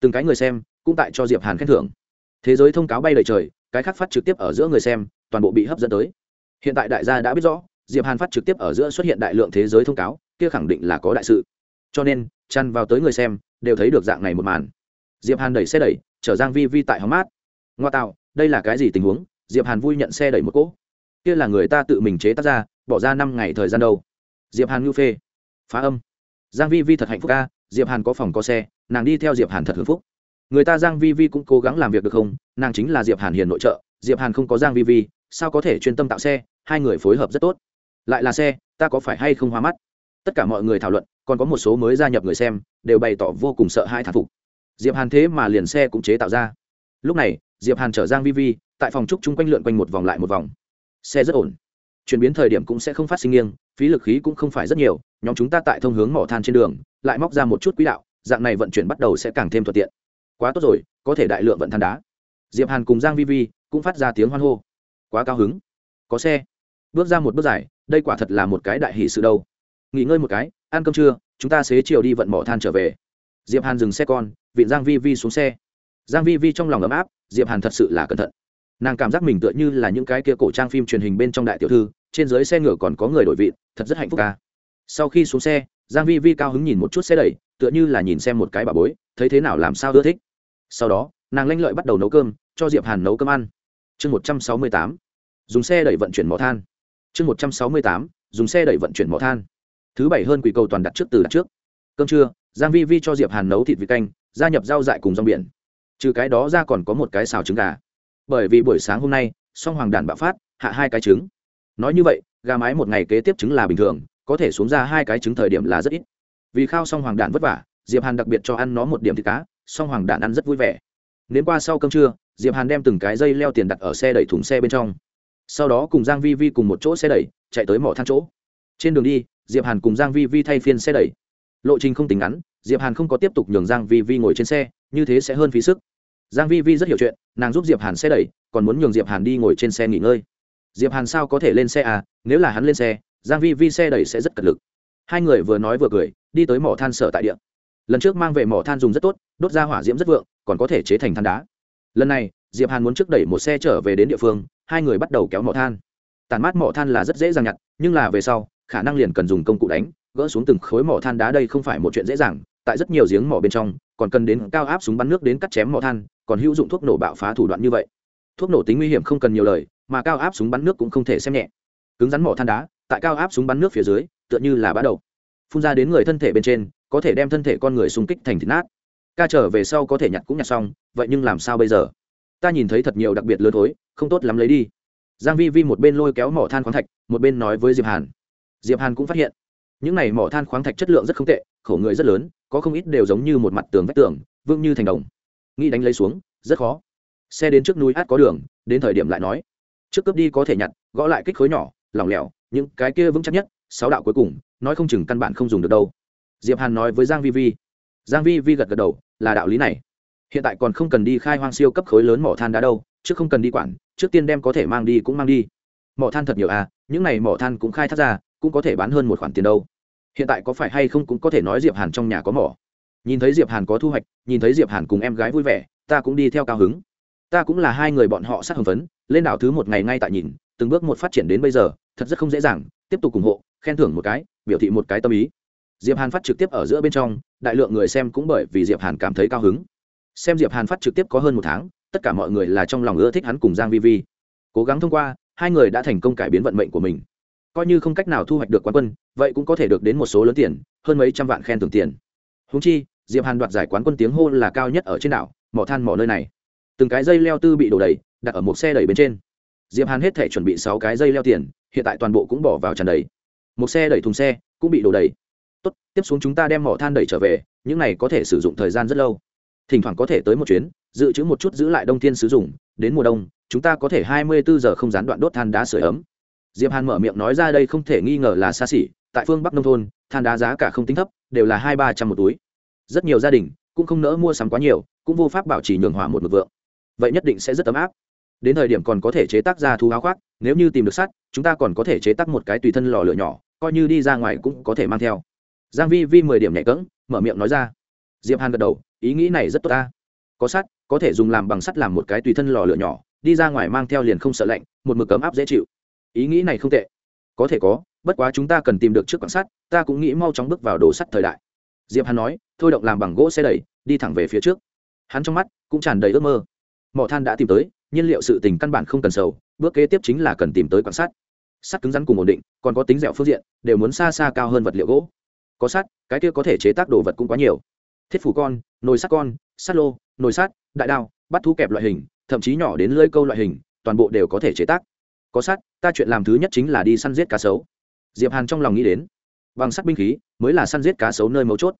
Từng cái người xem cũng tại cho diệp hàn khen thưởng. Thế giới thông cáo bay đầy trời, cái khác phát trực tiếp ở giữa người xem, toàn bộ bị hấp dẫn tới. Hiện tại đại gia đã biết rõ, diệp hàn phát trực tiếp ở giữa xuất hiện đại lượng thế giới thông cáo, kia khẳng định là có đại sự. Cho nên chăn vào tới người xem, đều thấy được dạng này một màn. Diệp hàn đẩy xe đẩy, chở giang vi vi tại hóng mát. Ngoa tạo, đây là cái gì tình huống? Diệp hàn vui nhận xe đẩy một cỗ. Kia là người ta tự mình chế tác ra, bỏ ra năm ngày thời gian đâu? Diệp hàn ngưu phê. Phá âm. Giang vi vi thật hạnh phúc ca, diệp hàn có phòng có xe, nàng đi theo diệp hàn thật hưởng phúc. Người ta giang vi vi cũng cố gắng làm việc được không? Nàng chính là diệp hàn hiền nội trợ, diệp hàn không có giang vi vi, sao có thể chuyên tâm tạo xe? Hai người phối hợp rất tốt. Lại là xe, ta có phải hay không hoa mắt? Tất cả mọi người thảo luận, còn có một số mới gia nhập người xem, đều bày tỏ vô cùng sợ hai thản phục. Diệp hàn thế mà liền xe cũng chế tạo ra. Lúc này, diệp hàn chở giang vi vi, tại phòng trúc chung quanh lượn quanh một vòng lại một vòng. Xe rất ổn. Chuyển biến thời điểm cũng sẽ không phát sinh nghiêng phí lực khí cũng không phải rất nhiều, nhóm chúng ta tại thông hướng mỏ than trên đường, lại móc ra một chút quỹ đạo, dạng này vận chuyển bắt đầu sẽ càng thêm thuận tiện. Quá tốt rồi, có thể đại lượng vận than đá. Diệp hàn cùng giang vi vi cũng phát ra tiếng hoan hô. Quá cao hứng. Có xe. Bước ra một bước dài, đây quả thật là một cái đại hỷ sự đâu. Nghỉ ngơi một cái, ăn cơm trưa, chúng ta xế chiều đi vận mỏ than trở về. Diệp hàn dừng xe con, vịn giang vi vi xuống xe. Giang vi vi trong lòng ấm áp, diệp hàn thật sự là cẩn thận. Nàng cảm giác mình tựa như là những cái kia cổ trang phim truyền hình bên trong đại tiểu thư trên dưới xe ngựa còn có người đổi vị, thật rất hạnh phúc ca. Sau khi xuống xe, giang vi vi cao hứng nhìn một chút xe đẩy, tựa như là nhìn xem một cái bà bối, thấy thế nào làm sao ưa thích. Sau đó, nàng lanh lợi bắt đầu nấu cơm, cho diệp hàn nấu cơm ăn. Chương một trăm sáu mươi tám, dùng xe đẩy vận chuyển mỏ than. Chương một trăm sáu mươi tám, dùng xe đẩy vận chuyển mỏ than. Thứ bảy hơn quỷ cầu toàn đặt trước từ đặt trước. Cơm trưa, giang vi vi cho diệp hàn nấu thịt vịt canh, gia nhập rau dại cùng rong biển. Trừ cái đó ra còn có một cái xào trứng gà. Bởi vì buổi sáng hôm nay, song hoàng đàn bạo phát, hạ hai cái trứng nói như vậy, gà mái một ngày kế tiếp trứng là bình thường, có thể xuống ra hai cái trứng thời điểm là rất ít. Vì khao xong hoàng đạn vất vả, diệp hàn đặc biệt cho ăn nó một điểm thịt cá, song hoàng đạn ăn rất vui vẻ. Đến qua sau cơm trưa, diệp hàn đem từng cái dây leo tiền đặt ở xe đẩy thùng xe bên trong. Sau đó cùng giang vi vi cùng một chỗ xe đẩy, chạy tới mỏ than chỗ. Trên đường đi, diệp hàn cùng giang vi vi thay phiên xe đẩy. Lộ trình không tính ngắn, diệp hàn không có tiếp tục nhường giang vi vi ngồi trên xe, như thế sẽ hơn phí sức. Giang vi vi rất hiểu chuyện, nàng giúp diệp hàn xe đẩy, còn muốn nhường diệp hàn đi ngồi trên xe nghỉ ngơi diệp hàn sao có thể lên xe à? Nếu là hắn lên xe, giang vi vi xe đẩy sẽ rất cật lực. Hai người vừa nói vừa cười, đi tới mỏ than sở tại địa. Lần trước mang về mỏ than dùng rất tốt, đốt ra hỏa diễm rất vượng, còn có thể chế thành than đá. Lần này, diệp hàn muốn trước đẩy một xe trở về đến địa phương, hai người bắt đầu kéo mỏ than. Tàn mát mỏ than là rất dễ dàng nhặt, nhưng là về sau, khả năng liền cần dùng công cụ đánh, gỡ xuống từng khối mỏ than đá đây không phải một chuyện dễ dàng, tại rất nhiều giếng mỏ bên trong, còn cần đến cao áp súng bắn nước đến cắt chém mỏ than, còn hữu dụng thuốc nổ bạo phá thủ đoạn như vậy thuốc nổ tính nguy hiểm không cần nhiều lời, mà cao áp súng bắn nước cũng không thể xem nhẹ. Cứng rắn mỏ than đá, tại cao áp súng bắn nước phía dưới, tựa như là bã đầu. Phun ra đến người thân thể bên trên, có thể đem thân thể con người xung kích thành thịt nát. Ca trở về sau có thể nhặt cũng nhặt xong, vậy nhưng làm sao bây giờ? Ta nhìn thấy thật nhiều đặc biệt lớn thối, không tốt lắm lấy đi. Giang vi vi một bên lôi kéo mỏ than khoáng thạch, một bên nói với diệp hàn. Diệp hàn cũng phát hiện, những này mỏ than khoáng thạch chất lượng rất không tệ, khổ người rất lớn, có không ít đều giống như một mặt tường vách tường, vững như thành đồng. Nghĩ đánh lấy xuống, rất khó xe đến trước núi át có đường, đến thời điểm lại nói. Trước cướp đi có thể nhặt, gõ lại kích khối nhỏ, lỏng lẻo, những cái kia vững chắc nhất, sáu đạo cuối cùng, nói không chừng căn bản không dùng được đâu. Diệp hàn nói với giang vi vi. Giang vi vi gật gật đầu, là đạo lý này. Hiện tại còn không cần đi khai hoang siêu cấp khối lớn mỏ than đá đâu, chứ không cần đi quản, trước tiên đem có thể mang đi cũng mang đi. Mỏ than thật nhiều à những này mỏ than cũng khai thác ra, cũng có thể bán hơn một khoản tiền đâu. Hiện tại có phải hay không cũng có thể nói diệp hàn trong nhà có mỏ. Nhìn thấy diệp hàn có thu hoạch, nhìn thấy diệp hàn cùng em gái vui vẻ, ta cũng đi theo cao hứng ta cũng là hai người bọn họ sát hồng phấn, lên đảo thứ một ngày ngay tại nhìn, từng bước một phát triển đến bây giờ, thật rất không dễ dàng, tiếp tục ủng hộ, khen thưởng một cái, biểu thị một cái tâm ý. Diệp hàn phát trực tiếp ở giữa bên trong, đại lượng người xem cũng bởi vì diệp hàn cảm thấy cao hứng. Xem diệp hàn phát trực tiếp có hơn một tháng, tất cả mọi người là trong lòng ưa thích hắn cùng giang vi vi. Cố gắng thông qua, hai người đã thành công cải biến vận mệnh của mình. Coi như không cách nào thu hoạch được quán quân, vậy cũng có thể được đến một số lớn tiền, hơn mấy trăm vạn khen thưởng tiền. Húng chi, diệp hàn đoạt giải quán quân tiếng hô là cao nhất ở trên đảo, mỏ than mỏ nơi này từng cái dây leo tư bị đổ đầy, đặt ở một xe đẩy bên trên. Diệp hàn hết thể chuẩn bị sáu cái dây leo tiền, hiện tại toàn bộ cũng bỏ vào tràn đầy. Một xe đẩy thùng xe cũng bị đổ đầy. Tốt, tiếp xuống chúng ta đem mỏ than đẩy trở về, những này có thể sử dụng thời gian rất lâu. Thỉnh thoảng có thể tới một chuyến, dự trữ một chút giữ lại đông thiên sử dụng, đến mùa đông, chúng ta có thể hai mươi bốn giờ không gián đoạn đốt than đá sửa ấm. Diệp hàn mở miệng nói ra đây không thể nghi ngờ là xa xỉ, tại phương bắc nông thôn, than đá giá cả không tính thấp, đều là hai ba trăm một túi. Rất nhiều gia đình cũng không nỡ mua sắm quá nhiều, cũng vô pháp bảo trì nhường hòa một mực vượng vậy nhất định sẽ rất ấm áp. Đến thời điểm còn có thể chế tác ra thú áo khoác, nếu như tìm được sắt, chúng ta còn có thể chế tác một cái tùy thân lò lửa nhỏ, coi như đi ra ngoài cũng có thể mang theo. Giang vi vi mười điểm nhẹ cẫng mở miệng nói ra. Diệp hàn gật đầu, ý nghĩ này rất tốt ta. Có sắt, có thể dùng làm bằng sắt làm một cái tùy thân lò lửa nhỏ, đi ra ngoài mang theo liền không sợ lạnh, một mực ấm áp dễ chịu. Ý nghĩ này không tệ. Có thể có, bất quá chúng ta cần tìm được trước quan sát ta cũng nghĩ mau chóng bước vào đồ sắt thời đại. Diệp hàn nói, thôi động làm bằng gỗ xe đẩy, đi thẳng về phía trước. Hắn trong mắt cũng tràn đầy ước mơ mỏ than đã tìm tới, nhiên liệu sự tình căn bản không cần sầu, bước kế tiếp chính là cần tìm tới quan sát sắt cứng rắn cùng ổn định, còn có tính dẻo phương diện, đều muốn xa xa cao hơn vật liệu gỗ. Có sắt, cái kia có thể chế tác đồ vật cũng quá nhiều. Thiết phủ con, nồi sắt con, sắt lô, nồi sắt, đại đao, bắt thú kẹp loại hình, thậm chí nhỏ đến lưỡi câu loại hình, toàn bộ đều có thể chế tác. Có sắt, ta chuyện làm thứ nhất chính là đi săn giết cá sấu. Diệp hàn trong lòng nghĩ đến, bằng sắt binh khí mới là săn giết cá sấu nơi mấu chốt.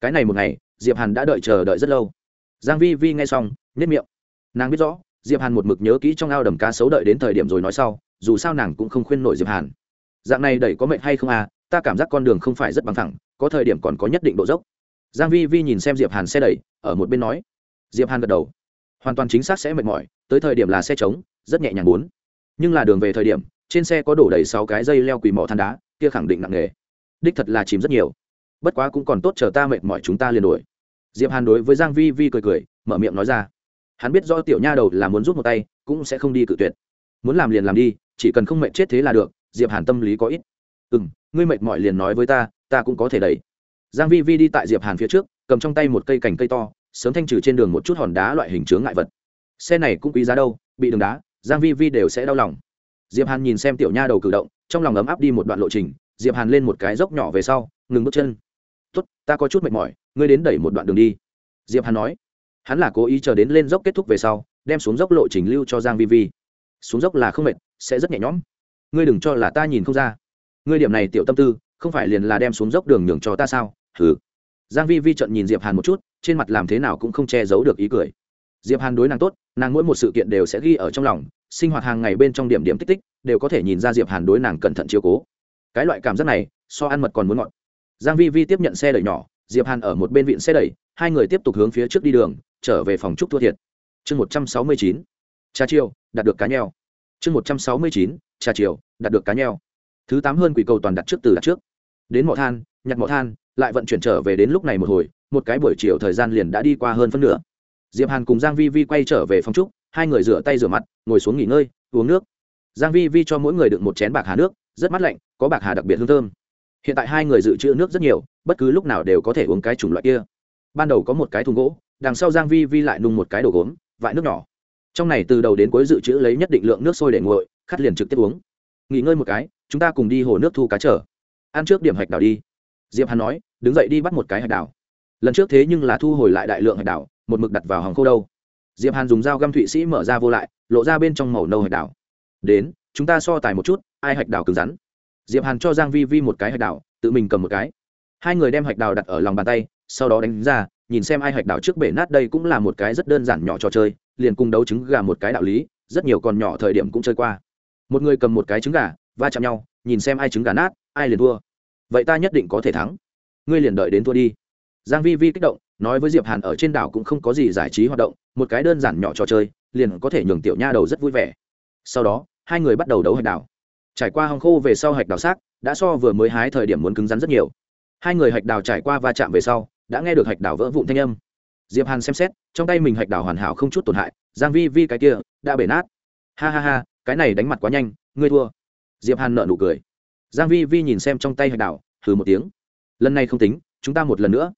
Cái này một ngày, diệp hàn đã đợi chờ đợi rất lâu. Giang vi vi nghe xong nhất miệng nàng biết rõ, diệp hàn một mực nhớ kỹ trong ao đầm cá sấu đợi đến thời điểm rồi nói sau, dù sao nàng cũng không khuyên nổi diệp hàn. Dạng này đẩy có mệnh hay không à ta cảm giác con đường không phải rất bằng thẳng, có thời điểm còn có nhất định độ dốc. Giang vi vi nhìn xem diệp hàn xe đẩy, ở một bên nói. Diệp hàn gật đầu. Hoàn toàn chính xác sẽ mệt mỏi, tới thời điểm là xe trống, rất nhẹ nhàng muốn. Nhưng là đường về thời điểm, trên xe có đổ đầy sáu cái dây leo quỳ mỏ than đá, kia khẳng định nặng nghề đích thật là chìm rất nhiều. Bất quá cũng còn tốt chờ ta mệt mỏi chúng ta liền đuổi. Diệp hàn đối với giang vi vi cười cười, mở miệng nói ra hắn biết do tiểu nha đầu là muốn rút một tay, cũng sẽ không đi cự tuyệt. Muốn làm liền làm đi, chỉ cần không mệt chết thế là được, diệp hàn tâm lý có ít. Ừ ngươi mệt mỏi liền nói với ta ta cũng có thể đẩy. Giang vi vi đi tại diệp hàn phía trước, cầm trong tay một cây cành cây to, sớm thanh trừ trên đường một chút hòn đá loại hình chướng ngại vật. Xe này cũng quý giá đâu, bị đường đá, giang vi vi đều sẽ đau lòng. Diệp hàn nhìn xem tiểu nha đầu cử động, trong lòng ấm áp đi một đoạn lộ trình, diệp hàn lên một cái dốc nhỏ về sau, ngừng bước chân. Tốt, ta có chút mệt mỏi, ngươi đến đẩy một đoạn đường đi. Diệp hàn nói hắn là cố ý chờ đến lên dốc kết thúc về sau, đem xuống dốc lộ trình lưu cho giang vi vi. Xuống dốc là không mệt, sẽ rất nhẹ nhõm. Ngươi đừng cho là ta nhìn không ra. Ngươi điểm này tiểu tâm tư, không phải liền là đem xuống dốc đường nhường cho ta sao? Hừ. Giang vi vi trợn nhìn diệp hàn một chút, trên mặt làm thế nào cũng không che giấu được ý cười. Diệp hàn đối nàng tốt, nàng mỗi một sự kiện đều sẽ ghi ở trong lòng, sinh hoạt hàng ngày bên trong điểm điểm tích tích, đều có thể nhìn ra diệp hàn đối nàng cẩn thận chiếu cố. Cái loại cảm giác này, so ăn mật còn muốn ngọt. Giang vi vi tiếp nhận xe đẩy nhỏ, diệp hàn ở một bên vịn xe đẩy, hai người tiếp tục hướng phía trước đi đường trở về phòng trúc thua thiệt. Chương một trăm sáu mươi chín. Trà chiều đạt được cá nheo. Chương một trăm sáu mươi chín. Trà chiều đạt được cá nheo. Thứ tám hơn quỷ cầu toàn đặt trước từ đặt trước. Đến mỏ than, nhặt mỏ than, lại vận chuyển trở về đến lúc này một hồi, một cái buổi chiều thời gian liền đã đi qua hơn phân nửa. Diệp hàn cùng giang vi vi quay trở về phòng trúc hai người rửa tay rửa mặt, ngồi xuống nghỉ ngơi, uống nước. Giang vi vi cho mỗi người đựng một chén bạc hà nước, rất mát lạnh, có bạc hà đặc biệt hương thơm. Hiện tại hai người dự trữ nước rất nhiều, bất cứ lúc nào đều có thể uống cái chủng loại kia. Ban đầu có một cái thùng gỗ đằng sau giang vi vi lại nung một cái đồ gốm, vại nước nhỏ. Trong này từ đầu đến cuối dự trữ lấy nhất định lượng nước sôi để nguội khát liền trực tiếp uống. Nghỉ ngơi một cái, chúng ta cùng đi hồ nước thu cá trở ăn trước điểm hạch đào đi. Diệp hàn nói, đứng dậy đi bắt một cái hạch đào lần trước thế nhưng là thu hồi lại đại lượng hạch đào một mực đặt vào hòng khô đâu. Diệp hàn dùng dao găm thụy sĩ mở ra vô lại, lộ ra bên trong màu nâu hạch đào đến, chúng ta so tài một chút, ai hạch đào cứng rắn? Diệp hàn cho giang vi vi một cái hạch đào tự mình cầm một cái. Hai người đem hạch đào đặt ở lòng bàn tay, sau đó đánh ra nhìn xem ai hạch đào trước bể nát đây cũng là một cái rất đơn giản nhỏ trò chơi, liền cùng đấu trứng gà một cái đạo lý, rất nhiều con nhỏ thời điểm cũng chơi qua. Một người cầm một cái trứng gà, va chạm nhau, nhìn xem ai trứng gà nát, ai liền thua. Vậy ta nhất định có thể thắng. Ngươi liền đợi đến thua đi. Giang vi vi kích động, nói với diệp hàn ở trên đảo cũng không có gì giải trí hoạt động, một cái đơn giản nhỏ trò chơi, liền có thể nhường tiểu nha đầu rất vui vẻ. Sau đó, hai người bắt đầu đấu hạch đảo. Trải qua hòng khô về sau hạch đào xác, đã so vừa mới hái thời điểm muốn cứng rắn rất nhiều. Hai người hạch đào trải qua va chạm về sau đã nghe được hạch đảo vỡ vụn thanh âm. Diệp hàn xem xét trong tay mình hạch đảo hoàn hảo không chút tổn hại giang vi vi cái kia đã bể nát. Ha ha ha cái này đánh mặt quá nhanh ngươi thua. Diệp hàn nợ nụ cười. Giang vi vi nhìn xem trong tay hạch đảo, hừ một tiếng. Lần này không tính chúng ta một lần nữa.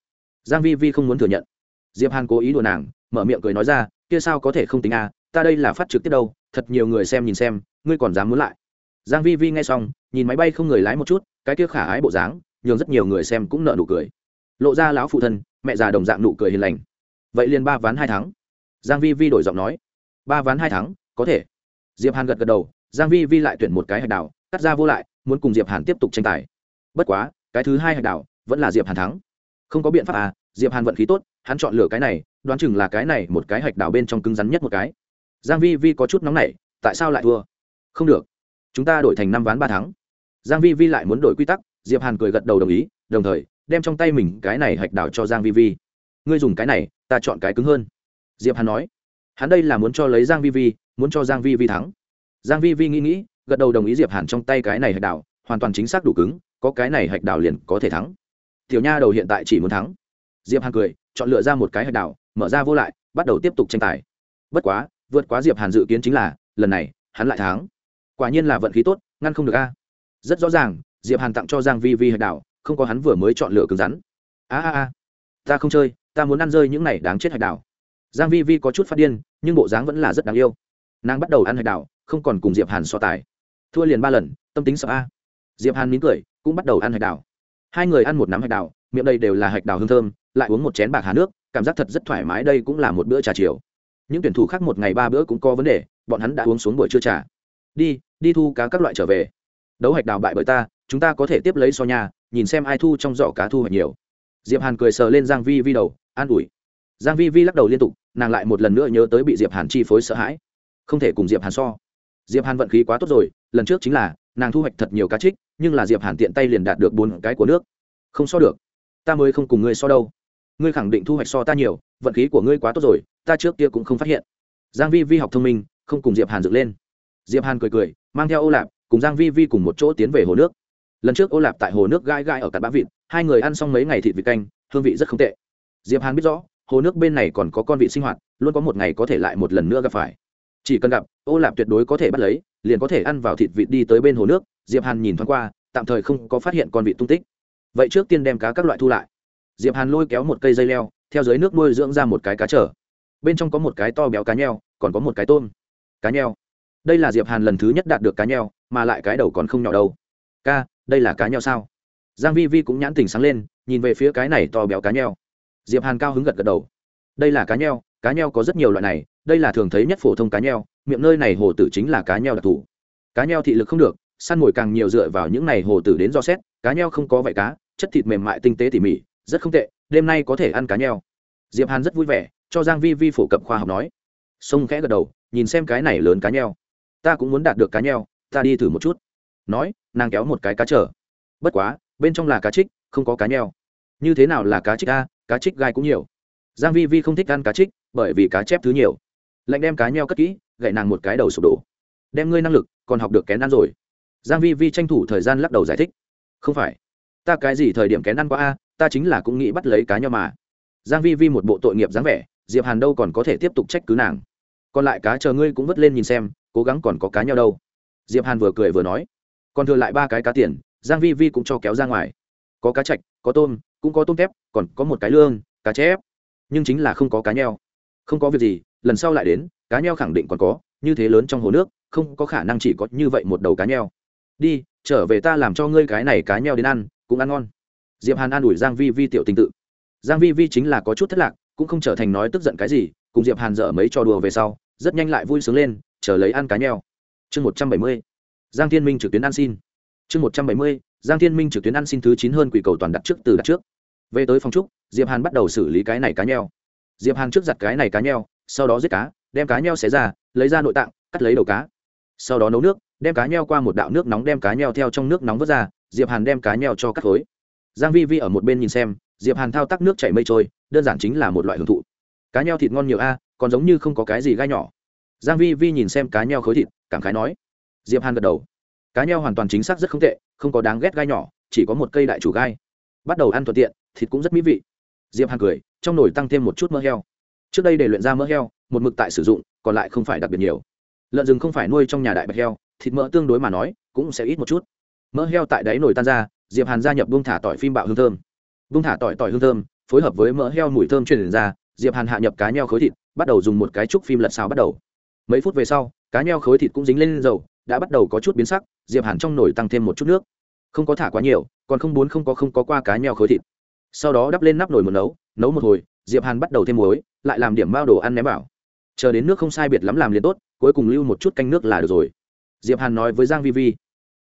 Giang vi vi không muốn thừa nhận. Diệp hàn cố ý đùa nàng mở miệng cười nói ra kia sao có thể không tính à ta đây là phát trực tiếp đâu thật nhiều người xem nhìn xem ngươi còn dám muốn lại. Giang vi vi nghe xong nhìn máy bay không người lái một chút cái kia khả ái bộ dáng nhường rất nhiều người xem cũng nợ nụ cười lộ ra lão phụ thân, mẹ già đồng dạng nụ cười hiền lành. Vậy liền ba ván hai tháng giang vi vi đổi giọng nói. Ba ván hai tháng có thể. Diệp hàn gật gật đầu, giang vi vi lại tuyển một cái hạch đảo, cắt ra vô lại, muốn cùng diệp hàn tiếp tục tranh tài. Bất quá, cái thứ hai hạch đảo, vẫn là diệp hàn thắng. Không có biện pháp à diệp hàn vận khí tốt, hắn chọn lựa cái này, đoán chừng là cái này một cái hạch đảo bên trong cứng rắn nhất một cái. Giang vi vi có chút nóng nảy, tại sao lại thua? Không được. Chúng ta đổi thành năm ván ba tháng giang vi vi lại muốn đổi quy tắc, diệp hàn cười gật đầu đồng ý, đồng thời đem trong tay mình cái này hạch đảo cho giang vi vi. Ngươi dùng cái này, ta chọn cái cứng hơn. Diệp hàn nói. Hắn đây là muốn cho lấy giang vi vi, muốn cho giang vi vi thắng. Giang vi vi nghĩ nghĩ, gật đầu đồng ý diệp hàn trong tay cái này hạch đảo, hoàn toàn chính xác đủ cứng, có cái này hạch đảo liền có thể thắng. Tiểu nha đầu hiện tại chỉ muốn thắng. Diệp hàn cười, chọn lựa ra một cái hạch đảo, mở ra vô lại, bắt đầu tiếp tục tranh tài. Bất quá, vượt quá diệp hàn dự kiến chính là, lần này, hắn lại thắng. Quả nhiên là vận khí tốt, ngăn không được a. Rất rõ ràng, diệp hàn tặng cho giang vi vi hạch đảo không có hắn vừa mới chọn lựa cứng rắn. A a a, ta không chơi, ta muốn ăn rơi những này đáng chết hạch đảo. Giang vi vi có chút phát điên, nhưng bộ dáng vẫn là rất đáng yêu. Nàng bắt đầu ăn hạch đảo, không còn cùng diệp hàn so tài. Thua liền ba lần, tâm tính sợ a. Diệp hàn mỉm cười, cũng bắt đầu ăn hạch đảo. Hai người ăn một nắm hạch đảo, miệng đây đều là hạch đảo hương thơm, lại uống một chén bạc hà nước, cảm giác thật rất thoải mái, đây cũng là một bữa trà chiều. Những tuyển thủ khác một ngày ba bữa cũng có vấn đề, bọn hắn đã uống xuống buổi trưa trà. Đi đi thu cá các loại trở về. Đấu hạch đào bại bởi ta, chúng ta có thể tiếp lấy so nhà nhìn xem ai thu trong giỏ cá thu hoạch nhiều. Diệp hàn cười sờ lên giang vi vi đầu, an ủi. Giang vi vi lắc đầu liên tục, nàng lại một lần nữa nhớ tới bị diệp hàn chi phối sợ hãi. Không thể cùng diệp hàn so. Diệp hàn vận khí quá tốt rồi, lần trước chính là, nàng thu hoạch thật nhiều cá trích, nhưng là diệp hàn tiện tay liền đạt được bốn cái của nước. Không so được. Ta mới không cùng ngươi so đâu. Ngươi khẳng định thu hoạch so ta nhiều, vận khí của ngươi quá tốt rồi, ta trước kia cũng không phát hiện. Giang vi vi học thông minh, không cùng diệp hàn dựng lên. Diệp hàn cười cười, mang theo ô lạp cùng giang vi vi cùng một chỗ tiến về hồ nước lần trước ô lạp tại hồ nước gai gai ở cặn bã vịt, hai người ăn xong mấy ngày thịt vịt canh, hương vị rất không tệ. Diệp hàn biết rõ, hồ nước bên này còn có con vị sinh hoạt, luôn có một ngày có thể lại một lần nữa gặp phải. Chỉ cần gặp, ô lạp tuyệt đối có thể bắt lấy, liền có thể ăn vào thịt vịt đi tới bên hồ nước, diệp hàn nhìn thoáng qua, tạm thời không có phát hiện con vịt tung tích. Vậy trước tiên đem cá các loại thu lại. Diệp hàn lôi kéo một cây dây leo, theo dưới nước nuôi dưỡng ra một cái cá trở bên trong có một cái to béo cá nheo, còn có một cái tôm. Cá nheo. Đây là diệp hàn lần thứ nhất đạt được cá nheo, mà lại cái đầu còn không nhỏ đâu. Ca đây là cá nheo sao? Giang vi vi cũng nhãn tình sáng lên, nhìn về phía cái này to béo cá nheo. Diệp hàn cao hứng gật gật đầu. Đây là cá nheo cá nheo có rất nhiều loại này, đây là thường thấy nhất phổ thông cá nheo, miệng nơi này hồ tử chính là cá nheo đặc thù. Cá nheo thị lực không được, săn mồi càng nhiều dựa vào những này hồ tử đến do xét, cá nheo không có vảy cá, chất thịt mềm mại tinh tế tỉ mỉ, rất không tệ, đêm nay có thể ăn cá nheo. Diệp hàn rất vui vẻ, cho giang vi vi phổ cập khoa học nói. Sông khẽ gật đầu, nhìn xem cái này lớn cá nheo. Ta cũng muốn đạt được cá nheo, ta đi thử một chút. Nói nàng kéo một cái cá trở. Bất quá, bên trong là cá trích, không có cá nheo. Như thế nào là cá trích a? Cá trích gai cũng nhiều. Giang vi vi không thích ăn cá trích, bởi vì cá chép thứ nhiều. Lạnh đem cá nheo cất kỹ, gậy nàng một cái đầu sụp đổ. Đem ngươi năng lực còn học được kén ăn rồi. Giang vi vi tranh thủ thời gian lắc đầu giải thích. Không phải. Ta cái gì thời điểm kén ăn qua a? Ta chính là cũng nghĩ bắt lấy cá nheo mà. Giang vi vi một bộ tội nghiệp dáng vẻ, diệp hàn đâu còn có thể tiếp tục trách cứ nàng. Còn lại cá chờ ngươi cũng vứt lên nhìn xem, cố gắng còn có cá nheo đâu. Diệp hàn vừa cười vừa nói còn thừa lại ba cái cá tiền, giang vi vi cũng cho kéo ra ngoài. Có cá chạch, có tôm, cũng có tôm tép còn có một cái lương, cá chép. Nhưng chính là không có cá nheo. Không có việc gì, lần sau lại đến, cá nheo khẳng định còn có, như thế lớn trong hồ nước, không có khả năng chỉ có như vậy một đầu cá nheo. Đi, trở về ta làm cho ngươi cái này cá nheo đến ăn, cũng ăn ngon. Diệp hàn an ủi giang vi vi tiểu tình tự. Giang vi vi chính là có chút thất lạc, cũng không trở thành nói tức giận cái gì, cùng diệp hàn dở mấy trò đùa về sau, rất nhanh lại vui sướng lên, chờ lấy ăn cá nheo. Chương một trăm bảy mươi giang thiên minh trực tuyến ăn xin. Chương một trăm bảy mươi, giang thiên minh trực tuyến ăn xin thứ chín hơn quỷ cầu toàn đặt trước từ đặt trước. Về tới phòng trúc, diệp hàn bắt đầu xử lý cái này cá nheo. Diệp hàn trước giặt cái này cá nheo, sau đó giết cá, đem cá nheo xé ra, lấy ra nội tạng, cắt lấy đầu cá. Sau đó nấu nước, đem cá nheo qua một đạo nước nóng đem cá nheo theo trong nước nóng vớt ra, diệp hàn đem cá nheo cho cắt khối. Giang vi vi ở một bên nhìn xem, diệp hàn thao tác nước chảy mây trôi, đơn giản chính là một loại hưởng thụ. Cá nheo thịt ngon nhiều a, còn giống như không có cái gì gai nhỏ. Giang vi vi nhìn xem cá nheo khối thịt, cảm khái nói diệp hàn gật đầu. Cá nheo hoàn toàn chính xác rất không tệ, không có đáng ghét gai nhỏ, chỉ có một cây đại chủ gai. Bắt đầu ăn thuận tiện, thịt cũng rất mỹ vị. Diệp hàn cười, trong nồi tăng thêm một chút mỡ heo. Trước đây để luyện ra mỡ heo, một mực tại sử dụng, còn lại không phải đặc biệt nhiều. Lợn rừng không phải nuôi trong nhà đại bạch heo, thịt mỡ tương đối mà nói, cũng sẽ ít một chút. Mỡ heo tại đáy nồi tan ra, diệp hàn gia nhập bung thả tỏi phim bạo hương thơm. Bung thả tỏi tỏi hương thơm, phối hợp với mỡ heo mùi thơm truyền ra, diệp hàn hạ nhập cá nheo khối thịt, bắt đầu dùng một cái trúc phim lật xào bắt đầu. Mấy phút về sau, cá nheo khối thịt cũng dính lên dầu đã bắt đầu có chút biến sắc, diệp hàn trong nồi tăng thêm một chút nước. Không có thả quá nhiều, còn không muốn không có không có qua cá nheo khối thịt. Sau đó đắp lên nắp nồi một nấu nấu một hồi, diệp hàn bắt đầu thêm muối, lại làm điểm bao đồ ăn ném vào. Chờ đến nước không sai biệt lắm làm liền tốt, cuối cùng lưu một chút canh nước là được rồi. Diệp hàn nói với giang vi vi.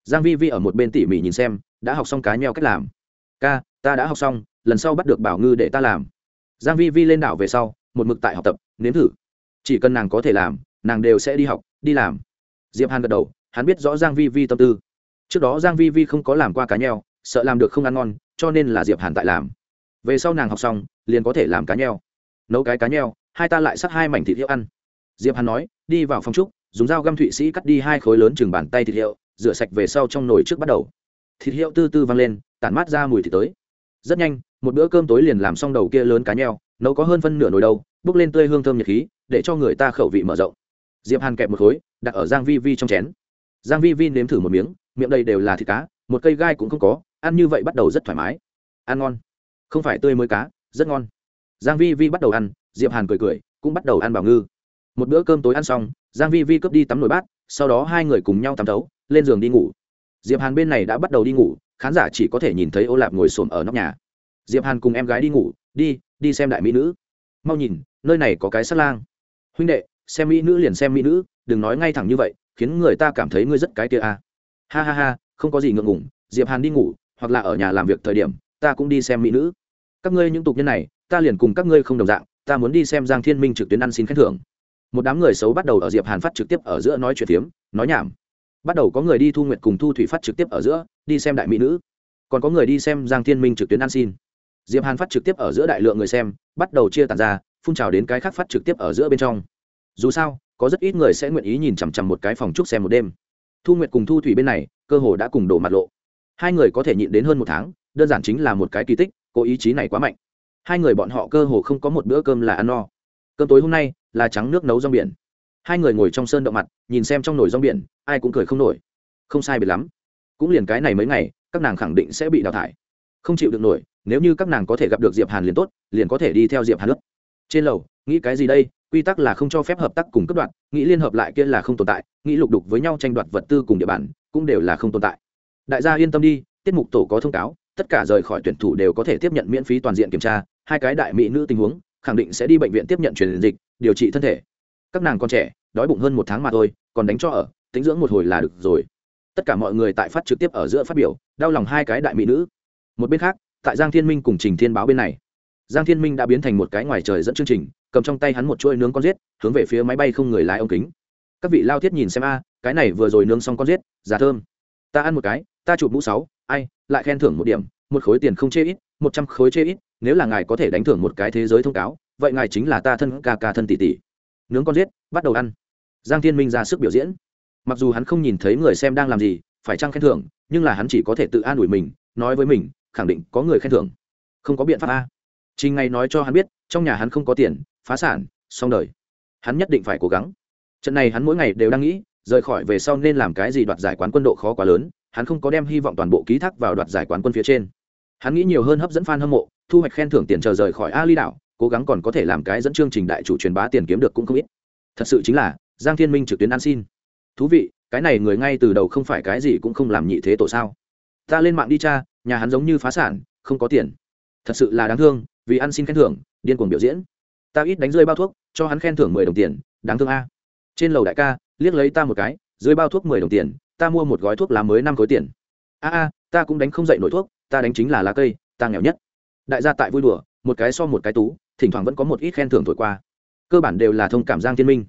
Giang vi vi ở một bên tỉ mỉ nhìn xem, đã học xong cá nheo cách làm. Ca, ta đã học xong, lần sau bắt được bảo ngư để ta làm. Giang vi vi lên đảo về sau, một mực tại học tập, nếm thử. Chỉ cần nàng có thể làm, nàng đều sẽ đi học, đi làm. Diệp hàn gật đầu hắn biết rõ giang vi vi tâm tư. Trước đó giang vi vi không có làm qua cá nheo, sợ làm được không ăn ngon, cho nên là diệp hàn tại làm. Về sau nàng học xong, liền có thể làm cá nheo. Nấu cái cá nheo, hai ta lại sắt hai mảnh thịt hiệu ăn. Diệp hàn nói, đi vào phòng trúc, dùng dao găm thụy sĩ cắt đi hai khối lớn chừng bàn tay thịt hiệu, rửa sạch về sau trong nồi trước bắt đầu. Thịt hiệu tư tư văng lên, tản mát ra mùi thịt tới. Rất nhanh, một bữa cơm tối liền làm xong đầu kia lớn cá nheo, nấu có hơn phân nửa nồi đâu, bốc lên tươi hương thơm nhiệt khí, để cho người ta khẩu vị mở rộng. Diệp hàn kẹp một khối, đặt ở giang vi vi trong chén giang vi vi nếm thử một miếng, miệng đầy đều là thịt cá, một cây gai cũng không có, ăn như vậy bắt đầu rất thoải mái. Ăn ngon. Không phải tươi mới cá, rất ngon. Giang vi vi bắt đầu ăn, diệp hàn cười cười, cũng bắt đầu ăn bảo ngư. Một bữa cơm tối ăn xong, giang vi vi cướp đi tắm nồi bát, sau đó hai người cùng nhau tắm thấu, lên giường đi ngủ. Diệp hàn bên này đã bắt đầu đi ngủ, khán giả chỉ có thể nhìn thấy ô lạp ngồi xổm ở nóc nhà. Diệp hàn cùng em gái đi ngủ, đi đi xem đại mỹ nữ. Mau nhìn, nơi này có cái sát lang. Huynh đệ, xem mỹ nữ liền xem mỹ nữ, đừng nói ngay thẳng như vậy khiến người ta cảm thấy ngươi rất cái kia à. ha ha ha, không có gì ngượng ngùng, diệp hàn đi ngủ, hoặc là ở nhà làm việc thời điểm, ta cũng đi xem mỹ nữ. Các ngươi những tục nhân này, ta liền cùng các ngươi không đồng dạng, ta muốn đi xem giang thiên minh trực tuyến ăn xin khen thưởng. Một đám người xấu bắt đầu ở diệp hàn phát trực tiếp ở giữa nói chuyện phiếm, nói nhảm. Bắt đầu có người đi thu nguyệt cùng thu thủy phát trực tiếp ở giữa, đi xem đại mỹ nữ. Còn có người đi xem giang thiên minh trực tuyến ăn xin. Diệp hàn phát trực tiếp ở giữa đại lượng người xem, bắt đầu chia tàn ra, phun trào đến cái khác phát trực tiếp ở giữa bên trong. Dù sao có rất ít người sẽ nguyện ý nhìn chằm chằm một cái phòng trúc xem một đêm. Thu nguyệt cùng thu thủy bên này, cơ hồ đã cùng đổ mặt lộ. Hai người có thể nhịn đến hơn một tháng, đơn giản chính là một cái kỳ tích cố ý chí này quá mạnh. Hai người bọn họ cơ hồ không có một bữa cơm là ăn no. Cơm tối hôm nay là trắng nước nấu rong biển. Hai người ngồi trong sơn động mặt, nhìn xem trong nồi rong biển, ai cũng cười không nổi. Không sai biệt lắm. Cũng liền cái này mấy ngày, các nàng khẳng định sẽ bị đào thải. Không chịu được nổi, nếu như các nàng có thể gặp được diệp hàn liền tốt, liền có thể đi theo diệp hàn nước trên lầu, nghĩ cái gì đây? Quy tắc là không cho phép hợp tác cùng cấp đoạn nghĩ liên hợp lại kia là không tồn tại, nghĩ lục đục với nhau tranh đoạt vật tư cùng địa bàn, cũng đều là không tồn tại. Đại gia yên tâm đi, tiết mục tổ có thông cáo, tất cả rời khỏi tuyển thủ đều có thể tiếp nhận miễn phí toàn diện kiểm tra, hai cái đại mỹ nữ tình huống, khẳng định sẽ đi bệnh viện tiếp nhận truyền dịch, điều trị thân thể. Các nàng còn trẻ, đói bụng hơn một tháng mà thôi, còn đánh cho ở, tính dưỡng một hồi là được rồi. Tất cả mọi người tại phát trực tiếp ở giữa phát biểu, đau lòng hai cái đại mỹ nữ. Một bên khác, tại giang thiên minh cùng trình thiên báo bên này. Giang thiên minh đã biến thành một cái ngoài trời dẫn chương trình cầm trong tay hắn một chuỗi nướng con giết, hướng về phía máy bay không người lái ống kính. Các vị lao thiết nhìn xem a, cái này vừa rồi nướng xong con giết giá thơm. Ta ăn một cái, ta chụp mũ sáu, ai, lại khen thưởng một điểm, một khối tiền không chê ít, một trăm khối chê ít, nếu là ngài có thể đánh thưởng một cái thế giới thông cáo, vậy ngài chính là ta thân ca ca thân tỷ tỷ. Nướng con giết, bắt đầu ăn. Giang thiên minh ra sức biểu diễn. Mặc dù hắn không nhìn thấy người xem đang làm gì, phải chăng khen thưởng, nhưng là hắn chỉ có thể tự an ủi mình, nói với mình, khẳng định có người khen thưởng. Không có biện pháp a. Trình ngày nói cho hắn biết, trong nhà hắn không có tiền phá sản, xong đời. Hắn nhất định phải cố gắng. Trận này hắn mỗi ngày đều đang nghĩ, rời khỏi về sau nên làm cái gì đoạt giải quán quân độ khó quá lớn, hắn không có đem hy vọng toàn bộ ký thác vào đoạt giải quán quân phía trên. Hắn nghĩ nhiều hơn hấp dẫn fan hâm mộ, thu hoạch khen thưởng tiền chờ rời khỏi ali đảo, cố gắng còn có thể làm cái dẫn chương trình đại chủ truyền bá tiền kiếm được cũng không ít. Thật sự chính là, giang thiên minh trực tuyến ăn xin. Thú vị, cái này người ngay từ đầu không phải cái gì cũng không làm nhị thế tổ sao. Ta lên mạng đi cha, nhà hắn giống như phá sản, không có tiền. Thật sự là đáng thương, vì ăn xin khen thưởng, điên cuồng biểu diễn ta ít đánh rơi bao thuốc, cho hắn khen thưởng mười đồng tiền, đáng thương a. Trên lầu đại ca, liếc lấy ta một cái, dưới bao thuốc mười đồng tiền, ta mua một gói thuốc lá mới năm khối tiền. A a, ta cũng đánh không dậy nổi thuốc, ta đánh chính là lá cây, ta nghèo nhất. Đại gia tại vui đùa, một cái so một cái tú, thỉnh thoảng vẫn có một ít khen thưởng thổi qua. Cơ bản đều là thông cảm giang thiên minh.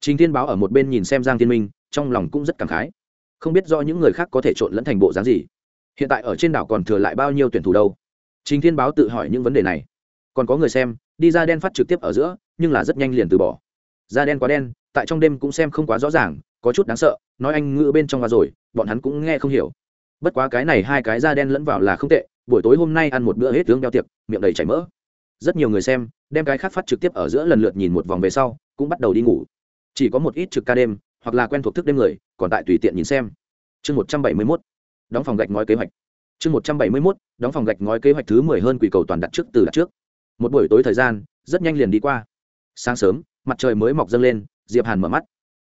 Chính thiên báo ở một bên nhìn xem giang thiên minh, trong lòng cũng rất cảm khái. Không biết do những người khác có thể trộn lẫn thành bộ dáng gì. Hiện tại ở trên đảo còn thừa lại bao nhiêu tuyển thủ đâu? Chính thiên báo tự hỏi những vấn đề này. Còn có người xem đi ra đen phát trực tiếp ở giữa, nhưng là rất nhanh liền từ bỏ. Da đen quá đen, tại trong đêm cũng xem không quá rõ ràng, có chút đáng sợ, nói anh ngữ bên trong và rồi, bọn hắn cũng nghe không hiểu. Bất quá cái này hai cái da đen lẫn vào là không tệ, buổi tối hôm nay ăn một bữa hết tướng đeo tiệc, miệng đầy chảy mỡ. Rất nhiều người xem, đem cái khác phát trực tiếp ở giữa lần lượt nhìn một vòng về sau, cũng bắt đầu đi ngủ. Chỉ có một ít trực ca đêm, hoặc là quen thuộc thức đêm người, còn tại tùy tiện nhìn xem. Chương một trăm bảy mươi mốt, đóng phòng gạch ngói kế hoạch. Chương một trăm bảy mươi mốt, đóng phòng gạch ngói kế hoạch thứ mười hơn quỷ cầu toàn đặt trước từ đặt trước một buổi tối thời gian, rất nhanh liền đi qua. Sáng sớm, mặt trời mới mọc dâng lên, diệp hàn mở mắt.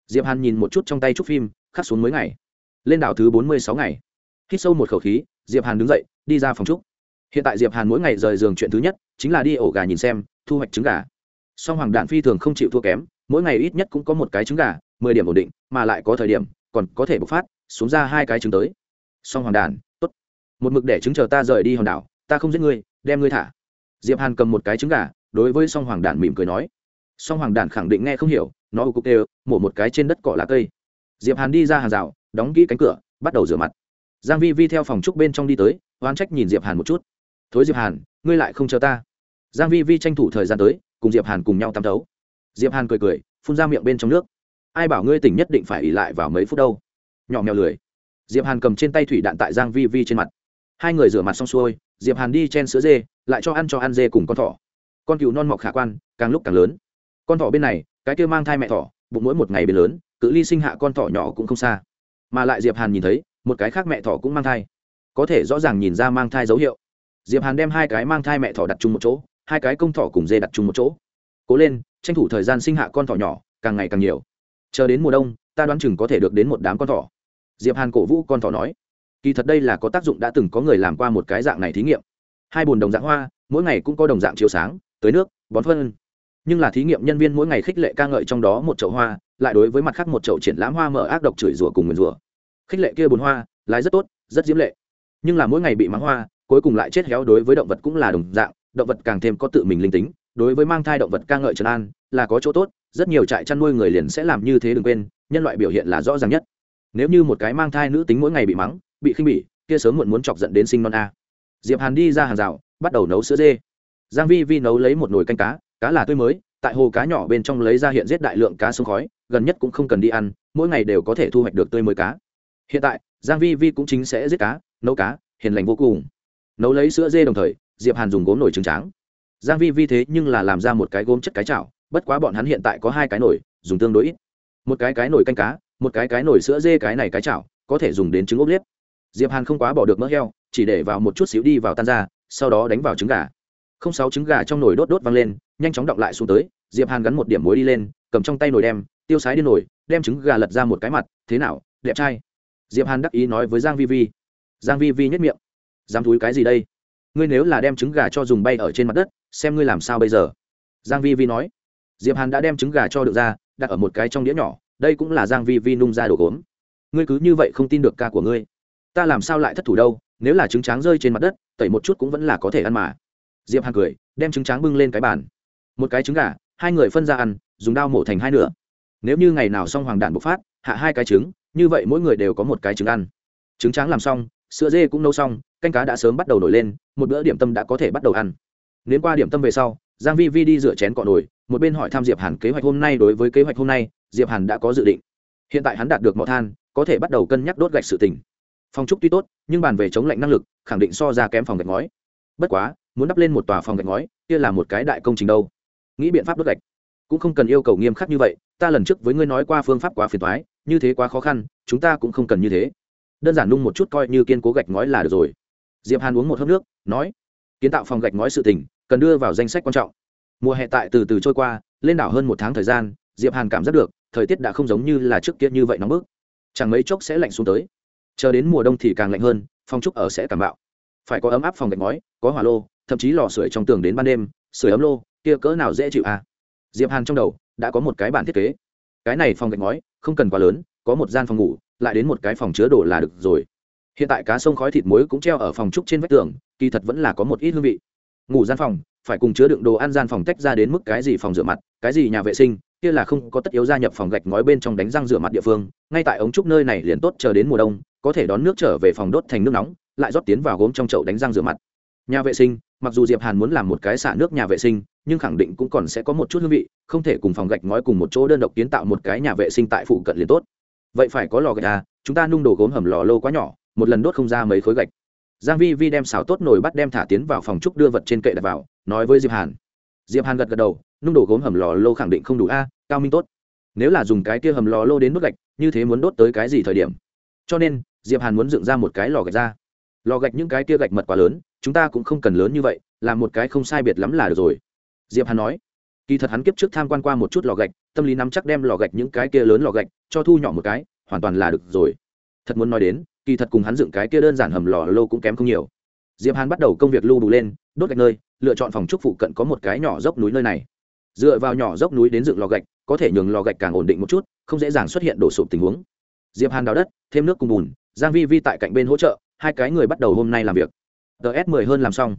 Diệp hàn nhìn một chút trong tay chút phim, khắc xuống mới ngày. Lên đảo thứ bốn mươi sáu ngày. Hít sâu một khẩu khí, diệp hàn đứng dậy, đi ra phòng trúc hiện tại diệp hàn mỗi ngày rời giường chuyện thứ nhất, chính là đi ổ gà nhìn xem, thu hoạch trứng gà. Song hoàng đạn phi thường không chịu thua kém, mỗi ngày ít nhất cũng có một cái trứng gà, mười điểm ổn định, mà lại có thời điểm, còn có thể bộc phát, xuống ra hai cái trứng tới. Song hoàng đàn tốt. Một mực để trứng chờ ta rời đi hòn đảo, ta không giết ngươi, đem ngươi thả diệp hàn cầm một cái trứng gà, đối với song hoàng Đản mỉm cười nói. Song hoàng Đản khẳng định nghe không hiểu, nó ưu cục đều mổ một cái trên đất cỏ lá cây. Diệp hàn đi ra hàng rào, đóng kỹ cánh cửa, bắt đầu rửa mặt. Giang vi vi theo phòng trúc bên trong đi tới, oán trách nhìn diệp hàn một chút. Thối diệp hàn, ngươi lại không chờ ta. Giang vi vi tranh thủ thời gian tới, cùng diệp hàn cùng nhau tắm thấu diệp hàn cười cười, phun ra miệng bên trong nước. Ai bảo ngươi tỉnh nhất định phải ỉ lại vào mấy phút đâu. Nhỏ mèo lười. Diệp hàn cầm trên tay thủy đạn tại giang vi vi trên mặt. Hai người rửa mặt xong xuôi, diệp hàn đi chen sữa dê lại cho ăn cho ăn dê cùng con thỏ. Con cừu non mọc khả quan, càng lúc càng lớn. Con thỏ bên này, cái kia mang thai mẹ thỏ, bụng mỗi một ngày biến lớn, cự ly sinh hạ con thỏ nhỏ cũng không xa. Mà lại diệp hàn nhìn thấy, một cái khác mẹ thỏ cũng mang thai. Có thể rõ ràng nhìn ra mang thai dấu hiệu. Diệp hàn đem hai cái mang thai mẹ thỏ đặt chung một chỗ, hai cái công thỏ cùng dê đặt chung một chỗ. Cố lên, tranh thủ thời gian sinh hạ con thỏ nhỏ, càng ngày càng nhiều. Chờ đến mùa đông, ta đoán chừng có thể được đến một đám con thỏ. Diệp hàn cổ vũ con thỏ nói. Kỳ thật đây là có tác dụng đã từng có người làm qua một cái dạng này thí nghiệm hai bồn đồng dạng hoa, mỗi ngày cũng có đồng dạng chiếu sáng, tới nước, bón phân. Nhưng là thí nghiệm nhân viên mỗi ngày khích lệ ca ngợi trong đó một chậu hoa, lại đối với mặt khác một chậu triển lãm hoa mở ác độc chửi rủa cùng nguyền rủa. Khích lệ kia bồn hoa, lái rất tốt, rất diễm lệ. Nhưng là mỗi ngày bị mắng hoa, cuối cùng lại chết héo đối với động vật cũng là đồng dạng, động vật càng thêm có tự mình linh tính, đối với mang thai động vật ca ngợi trần an, là có chỗ tốt, rất nhiều trại chăn nuôi người liền sẽ làm như thế đừng quên, nhân loại biểu hiện là rõ ràng nhất. Nếu như một cái mang thai nữ tính mỗi ngày bị mắng, bị khinh bỉ, kia sớm muộn muốn chọc giận đến sinh non a diệp hàn đi ra hàng rào, bắt đầu nấu sữa dê. Giang vi vi nấu lấy một nồi canh cá cá là tươi mới, tại hồ cá nhỏ bên trong lấy ra hiện giết đại lượng cá sông khói, gần nhất cũng không cần đi ăn, mỗi ngày đều có thể thu hoạch được tươi mới cá. Hiện tại, giang vi vi cũng chính sẽ giết cá, nấu cá, hiền lành vô cùng. Nấu lấy sữa dê đồng thời, diệp hàn dùng gốm nồi trứng tráng. Giang vi vi thế nhưng là làm ra một cái gốm chất cái chảo, bất quá bọn hắn hiện tại có hai cái nồi, dùng tương đối ít. Một cái cái nồi canh cá, một cái cái nồi sữa dê cái này cái chảo, có thể dùng đến trứng ốp liếp. Diệp hàn không quá bỏ được mỡ heo chỉ để vào một chút xíu đi vào tan ra, sau đó đánh vào trứng gà. Không sáu trứng gà trong nồi đốt đốt văng lên, nhanh chóng đọng lại xuống tới, diệp hàn gắn một điểm muối đi lên, cầm trong tay nồi đem, tiêu sái đi nồi, đem trứng gà lật ra một cái mặt, thế nào, đẹp trai? Diệp hàn đắc ý nói với giang vi vi. Giang vi vi nhất miệng. Dám thúi cái gì đây? Ngươi nếu là đem trứng gà cho dùng bay ở trên mặt đất, xem ngươi làm sao bây giờ? Giang vi vi nói. Diệp hàn đã đem trứng gà cho được ra, đặt ở một cái trong đĩa nhỏ, đây cũng là giang vi vi nung ra đồ gốm. Ngươi cứ như vậy không tin được ca của ngươi. Ta làm sao lại thất thủ đâu? Nếu là trứng tráng rơi trên mặt đất, tẩy một chút cũng vẫn là có thể ăn mà. Diệp hàn cười, đem trứng tráng bưng lên cái bàn. Một cái trứng gà, hai người phân ra ăn, dùng dao mổ thành hai nửa. Nếu như ngày nào xong hoàng đản bộc phát, hạ hai cái trứng, như vậy mỗi người đều có một cái trứng ăn. Trứng tráng làm xong, sữa dê cũng nấu xong, canh cá đã sớm bắt đầu nổi lên, một bữa điểm tâm đã có thể bắt đầu ăn. Đến qua điểm tâm về sau, giang vi vi đi rửa chén cọ nồi, một bên hỏi thăm diệp hàn kế hoạch hôm nay đối với kế hoạch hôm nay, diệp hàn đã có dự định. Hiện tại hắn đạt được mỏ than, có thể bắt đầu cân nhắc đốt gạch sự tình phòng trúc tuy tốt, nhưng bàn về chống lạnh năng lực, khẳng định so ra kém phòng gạch ngói. Bất quá, muốn đắp lên một tòa phòng gạch ngói, kia là một cái đại công trình đâu. Nghĩ biện pháp đốt gạch. Cũng không cần yêu cầu nghiêm khắc như vậy, ta lần trước với ngươi nói qua phương pháp quá phiền toái, như thế quá khó khăn, chúng ta cũng không cần như thế. Đơn giản nung một chút coi như kiên cố gạch ngói là được rồi. Diệp hàn uống một hớp nước, nói, kiến tạo phòng gạch ngói sự tình, cần đưa vào danh sách quan trọng. Mùa hè tại từ từ trôi qua, lên đảo hơn một tháng thời gian, diệp hàn cảm giác được, thời tiết đã không giống như là trước kia như vậy nóng bức. Chẳng mấy chốc sẽ lạnh xuống tới chờ đến mùa đông thì càng lạnh hơn phòng trúc ở sẽ cảm bạo. Phải có ấm áp phòng gạch ngói, có hỏa lô, thậm chí lò sưởi trong tường đến ban đêm, sưởi ấm lô, kia cỡ nào dễ chịu à? Diệp hàn trong đầu đã có một cái bản thiết kế. Cái này phòng gạch ngói không cần quá lớn, có một gian phòng ngủ, lại đến một cái phòng chứa đồ là được rồi. Hiện tại cá sông khói thịt muối cũng treo ở phòng trúc trên vách tường, kỳ thật vẫn là có một ít hương vị. Ngủ gian phòng, phải cùng chứa đựng đồ ăn gian phòng tách ra đến mức cái gì phòng rửa mặt, cái gì nhà vệ sinh, kia là không có tất yếu gia nhập phòng gạch ngói bên trong đánh răng rửa mặt địa phương, ngay tại ống trúc nơi này liền tốt chờ đến mùa đông có thể đón nước trở về phòng đốt thành nước nóng, lại rót tiến vào gốm trong chậu đánh răng rửa mặt. Nhà vệ sinh, mặc dù diệp hàn muốn làm một cái xả nước nhà vệ sinh, nhưng khẳng định cũng còn sẽ có một chút hương vị, không thể cùng phòng gạch ngói cùng một chỗ đơn độc kiến tạo một cái nhà vệ sinh tại phụ cận liền tốt. Vậy phải có lò gạch à chúng ta nung đồ gốm hầm lò lâu quá nhỏ, một lần đốt không ra mấy khối gạch. Giang vi vi đem xào tốt nồi bắt đem thả tiến vào phòng trúc đưa vật trên kệ đặt vào, nói với diệp hàn. Diệp hàn gật gật đầu, nung đồ gốm hầm lò lô khẳng định không đủ a, cao minh tốt. Nếu là dùng cái kia hầm lò lô đến đốt gạch, như thế muốn đốt tới cái gì thời điểm? Cho nên diệp hàn muốn dựng ra một cái lò gạch ra. Lò gạch những cái kia gạch mật quá lớn, chúng ta cũng không cần lớn như vậy, làm một cái không sai biệt lắm là được rồi. Diệp hàn nói. Kỳ thật hắn kiếp trước tham quan qua một chút lò gạch, tâm lý nắm chắc đem lò gạch những cái kia lớn lò gạch cho thu nhỏ một cái, hoàn toàn là được rồi. Thật muốn nói đến, kỳ thật cùng hắn dựng cái kia đơn giản hầm lò lô cũng kém không nhiều. Diệp hàn bắt đầu công việc lưu đủ lên, đốt gạch nơi, lựa chọn phòng trúc phụ cận có một cái nhỏ dốc núi nơi này. Dựa vào nhỏ dốc núi đến dựng lò gạch, có thể nhường lò gạch càng ổn định một chút, không dễ dàng xuất hiện đổ sụp tình huống. Diệp hàn đào đất, thêm nước cùng bùn giang vi vi tại cạnh bên hỗ trợ hai cái người bắt đầu hôm nay làm việc. Ts 10 hơn làm xong.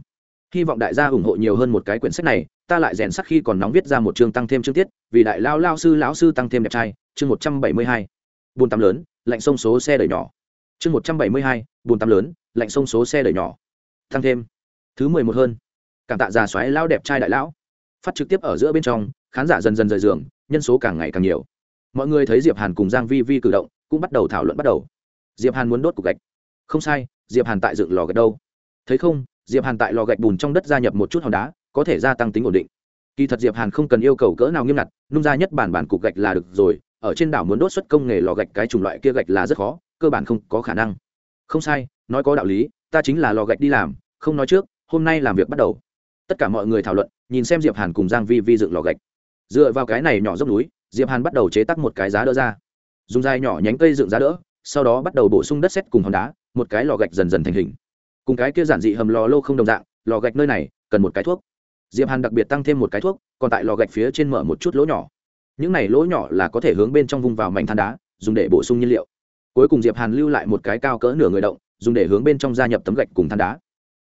Hy vọng đại gia ủng hộ nhiều hơn một cái quyển sách này ta lại rèn sắc khi còn nóng viết ra một chương tăng thêm chương tiết vì đại lao lao sư lão sư tăng thêm đẹp trai chương 172. buồn tắm lớn lạnh sông số xe đẩy nhỏ. Chương 172, buồn tắm lớn lạnh sông số xe đẩy nhỏ. Tăng thêm. Thứ mười một hơn. Cảm tạ già xoáy lao đẹp trai đại lão. Phát trực tiếp ở giữa bên trong khán giả dần dần rời giường nhân số càng ngày càng nhiều. Mọi người thấy diệp hàn cùng giang vi vi cử động cũng bắt đầu thảo luận bắt đầu diệp hàn muốn đốt cục gạch. Không sai, diệp hàn tại dựng lò gạch đâu. Thấy không, diệp hàn tại lò gạch bùn trong đất gia nhập một chút hòn đá, có thể gia tăng tính ổn định. Kỳ thật diệp hàn không cần yêu cầu cỡ nào nghiêm ngặt, nung ra nhất bản bản cục gạch là được rồi, ở trên đảo muốn đốt xuất công nghề lò gạch cái chủng loại kia gạch là rất khó, cơ bản không có khả năng. Không sai, nói có đạo lý, ta chính là lò gạch đi làm, không nói trước, hôm nay làm việc bắt đầu. Tất cả mọi người thảo luận, nhìn xem diệp hàn cùng giang vi vi dựng lò gạch. Dựa vào cái này nhỏ dốc núi, diệp hàn bắt đầu chế tác một cái giá đỡ ra. Dùng dai nhỏ nhánh cây dựng giá đỡ sau đó bắt đầu bổ sung đất sét cùng hòn đá, một cái lò gạch dần dần thành hình. Cùng cái kia giản dị hầm lò lô không đồng dạng, lò gạch nơi này, cần một cái thuốc. Diệp hàn đặc biệt tăng thêm một cái thuốc, còn tại lò gạch phía trên mở một chút lỗ nhỏ. Những này lỗ nhỏ là có thể hướng bên trong vung vào mảnh than đá, dùng để bổ sung nhiên liệu. Cuối cùng diệp hàn lưu lại một cái cao cỡ nửa người động, dùng để hướng bên trong gia nhập tấm gạch cùng than đá.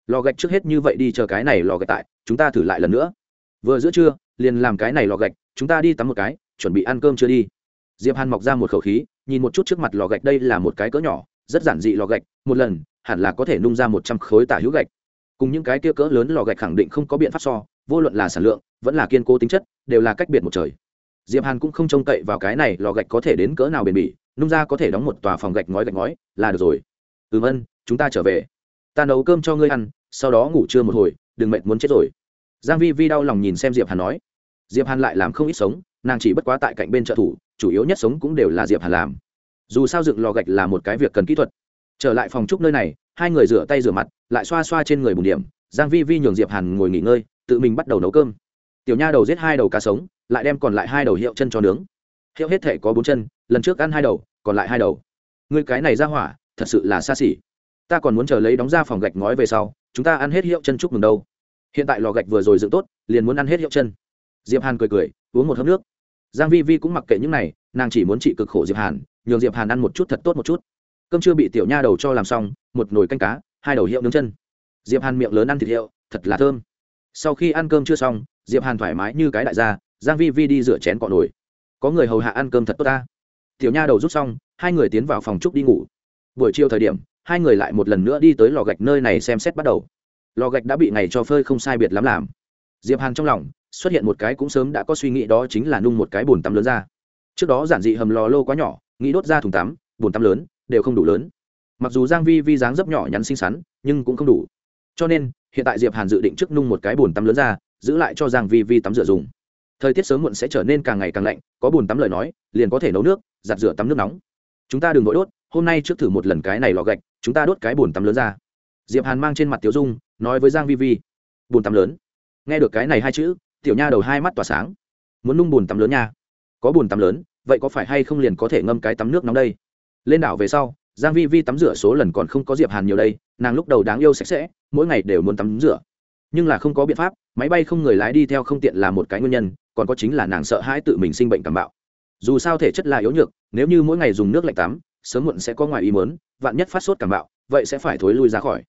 Lò gạch trước hết như vậy đi chờ cái này lò gạch tại, chúng ta thử lại lần nữa. Vừa giữa trưa, liền làm cái này lò gạch, chúng ta đi tắm một cái, chuẩn bị ăn cơm chưa đi. Diệp hàn mọc ra một khẩu khí nhìn một chút trước mặt lò gạch đây là một cái cỡ nhỏ, rất giản dị lò gạch, một lần, hẳn là có thể nung ra một trăm khối tả hữu gạch. Cùng những cái kia cỡ lớn lò gạch khẳng định không có biện pháp so, vô luận là sản lượng, vẫn là kiên cố tính chất, đều là cách biệt một trời. Diệp hàn cũng không trông cậy vào cái này lò gạch có thể đến cỡ nào bền bỉ, nung ra có thể đóng một tòa phòng gạch ngói gạch ngói, là được rồi. Ừm ân chúng ta trở về. Ta nấu cơm cho ngươi ăn, sau đó ngủ trưa một hồi, đừng mệt muốn chết rồi. Giang vi vi đau lòng nhìn xem diệp hàn nói. Diệp hàn lại làm không ít sống nàng chỉ bất quá tại cạnh bên trợ thủ, chủ yếu nhất sống cũng đều là diệp hàn làm. Dù sao dựng lò gạch là một cái việc cần kỹ thuật. Trở lại phòng trúc nơi này, hai người rửa tay rửa mặt, lại xoa xoa trên người bùn điểm, giang vi vi nhường diệp hàn ngồi nghỉ ngơi, tự mình bắt đầu nấu cơm. Tiểu nha đầu giết hai đầu cá sống, lại đem còn lại hai đầu hiệu chân cho nướng. Hiệu hết thể có bốn chân, lần trước ăn hai đầu, còn lại hai đầu. Người cái này ra hỏa, thật sự là xa xỉ. Ta còn muốn chờ lấy đóng ra phòng gạch ngói về sau, chúng ta ăn hết hiệu chân chúc mừng đâu. Hiện tại lò gạch vừa rồi dựng tốt, liền muốn ăn hết hiệu chân. Diệp hàn cười cười, uống một hớp nước giang vi vi cũng mặc kệ những này, nàng chỉ muốn trị cực khổ diệp hàn, nhường diệp hàn ăn một chút thật tốt một chút. Cơm chưa bị tiểu nha đầu cho làm xong, một nồi canh cá, hai đầu hiệu nướng chân. Diệp hàn miệng lớn ăn thịt hiệu, thật là thơm. Sau khi ăn cơm chưa xong, diệp hàn thoải mái như cái đại gia, giang vi vi đi rửa chén cọ nồi. Có người hầu hạ ăn cơm thật tốt ta. Tiểu nha đầu rút xong, hai người tiến vào phòng trúc đi ngủ. Buổi chiều thời điểm, hai người lại một lần nữa đi tới lò gạch nơi này xem xét bắt đầu. Lò gạch đã bị ngày cho phơi không sai biệt lắm làm diệp hàn trong lòng, xuất hiện một cái cũng sớm đã có suy nghĩ đó chính là nung một cái bồn tắm lớn ra. Trước đó giản dị hầm lò lô quá nhỏ, nghĩ đốt ra thùng tắm, bồn tắm lớn, đều không đủ lớn. Mặc dù giang vi vi dáng dấp nhỏ nhắn xinh xắn, nhưng cũng không đủ. Cho nên, hiện tại diệp hàn dự định trước nung một cái bồn tắm lớn ra, giữ lại cho giang vi vi tắm rửa dùng. Thời tiết sớm muộn sẽ trở nên càng ngày càng lạnh, có bồn tắm lời nói, liền có thể nấu nước, giặt rửa tắm nước nóng. Chúng ta đừng vội đốt, hôm nay trước thử một lần cái này lò gạch, chúng ta đốt cái bồn tắm lớn ra. Diệp hàn mang trên mặt tiểu dung, nói với giang vi vi, bồn tắm lớn nghe được cái này hai chữ, tiểu nha đầu hai mắt tỏa sáng. Muốn nung bùn tắm lớn nha. Có bùn tắm lớn, vậy có phải hay không liền có thể ngâm cái tắm nước nóng đây? Lên đảo về sau, giang vi vi tắm rửa số lần còn không có diệp hàn nhiều đây, nàng lúc đầu đáng yêu sạch sẽ, mỗi ngày đều muốn tắm rửa. Nhưng là không có biện pháp, máy bay không người lái đi theo không tiện là một cái nguyên nhân, còn có chính là nàng sợ hãi tự mình sinh bệnh cảm bạo. Dù sao thể chất là yếu nhược, nếu như mỗi ngày dùng nước lạnh tắm, sớm muộn sẽ có ngoài ý muốn, vạn nhất phát sốt cảm bạo, vậy sẽ phải thối lui ra khỏi.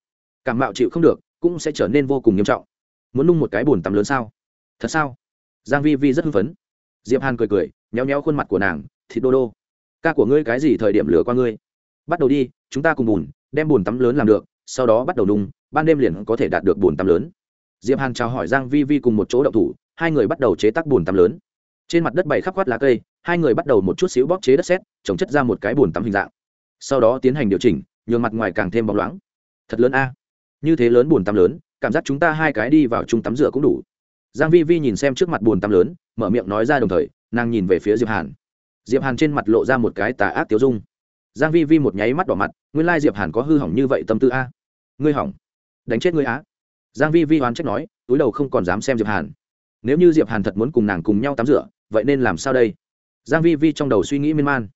Cảm bạo chịu không được, cũng sẽ trở nên vô cùng nghiêm trọng muốn nung một cái bồn tắm lớn sao? Thật sao? Giang vi vi rất hưng phấn. Diệp hàn cười cười nhéo nhéo khuôn mặt của nàng, thịt đô đô, ca của ngươi cái gì thời điểm lửa qua ngươi? Bắt đầu đi, chúng ta cùng bùn, đem bùn tắm lớn làm được, sau đó bắt đầu nung, ban đêm liền có thể đạt được bùn tắm lớn. Diệp hàn chào hỏi giang vi vi cùng một chỗ động thủ, hai người bắt đầu chế tác bùn tắm lớn. Trên mặt đất bày khắp khoát lá cây, hai người bắt đầu một chút xíu bóp chế đất sét, trồng chất ra một cái bùn tắm hình dạng. Sau đó tiến hành điều chỉnh, nhường mặt ngoài càng thêm bóng loáng. Thật lớn a. Như thế lớn bùn tắm lớn cảm giác chúng ta hai cái đi vào chung tắm rửa cũng đủ. Giang vi vi nhìn xem trước mặt buồn tắm lớn, mở miệng nói ra đồng thời, nàng nhìn về phía diệp hàn. Diệp hàn trên mặt lộ ra một cái tà ác tiêu dung. Giang vi vi một nháy mắt đỏ mặt, nguyên lai diệp hàn có hư hỏng như vậy tâm tư a. Ngươi hỏng. Đánh chết ngươi á. Giang vi vi oán trách nói, túi đầu không còn dám xem diệp hàn. Nếu như diệp hàn thật muốn cùng nàng cùng nhau tắm rửa, vậy nên làm sao đây? Giang vi vi trong đầu suy nghĩ miên man.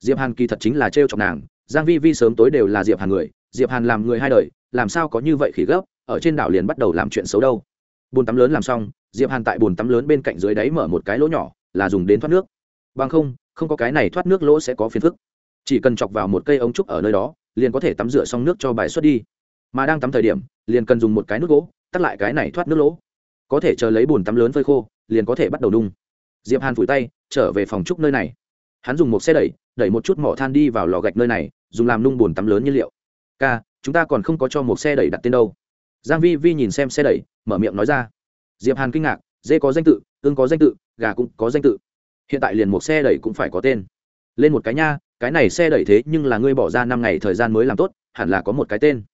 Diệp hàn kỳ thật chính là trêu chọc nàng, giang vi vi sớm tối đều là diệp hàn người, diệp hàn làm người hai đời, làm sao có như vậy khỉ gấp? Ở trên đảo liền bắt đầu làm chuyện xấu đâu. Bồn tắm lớn làm xong, diệp hàn tại bồn tắm lớn bên cạnh dưới đáy mở một cái lỗ nhỏ, là dùng đến thoát nước. Bằng không không có cái này thoát nước lỗ sẽ có phiền phức. Chỉ cần chọc vào một cây ống trúc ở nơi đó, liền có thể tắm rửa xong nước cho bài xuất đi. Mà đang tắm thời điểm, liền cần dùng một cái nước gỗ, tắt lại cái này thoát nước lỗ. Có thể chờ lấy bồn tắm lớn phơi khô, liền có thể bắt đầu đung diệp hàn phủi tay, trở về phòng trúc nơi này. Hắn dùng một xe đẩy đẩy một chút mỏ than đi vào lò gạch nơi này, dùng làm nung bồn tắm lớn nhiên liệu. Ca, chúng ta còn không có cho một xe đẩy đặt tên đâu giang vi vi nhìn xem xe đẩy, mở miệng nói ra. Diệp hàn kinh ngạc, dê có danh tự ương có danh tự, gà cũng có danh tự. Hiện tại liền một xe đẩy cũng phải có tên. Lên một cái nha, cái này xe đẩy thế nhưng là ngươi bỏ ra năm ngày thời gian mới làm tốt, hẳn là có một cái tên.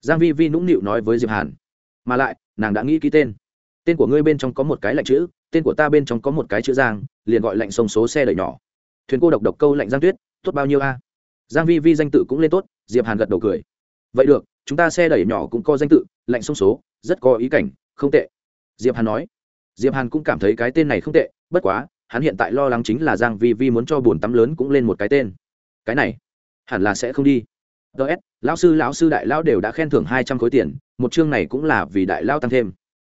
Giang vi vi nũng nịu nói với diệp hàn. Mà lại, nàng đã nghĩ ký tên. Tên của ngươi bên trong có một cái lạnh chữ, tên của ta bên trong có một cái chữ giang, liền gọi lạnh sông số xe đẩy nhỏ. Thuyền cô độc độc câu lạnh giang tuyết, tốt bao nhiêu a? Giang vi vi danh tự cũng lên tốt, diệp hàn gật đầu cười vậy được, chúng ta xe đẩy nhỏ cũng có danh tự, lạnh sông số, rất có ý cảnh, không tệ. Diệp hàn nói. Diệp hàn cũng cảm thấy cái tên này không tệ, bất quá, hắn hiện tại lo lắng chính là giang vi vi muốn cho buồn tắm lớn cũng lên một cái tên. Cái này, hẳn là sẽ không đi. Ts lão sư lão sư đại lão đều đã khen thưởng hai trăm khối tiền, một chương này cũng là vì đại lão tăng thêm.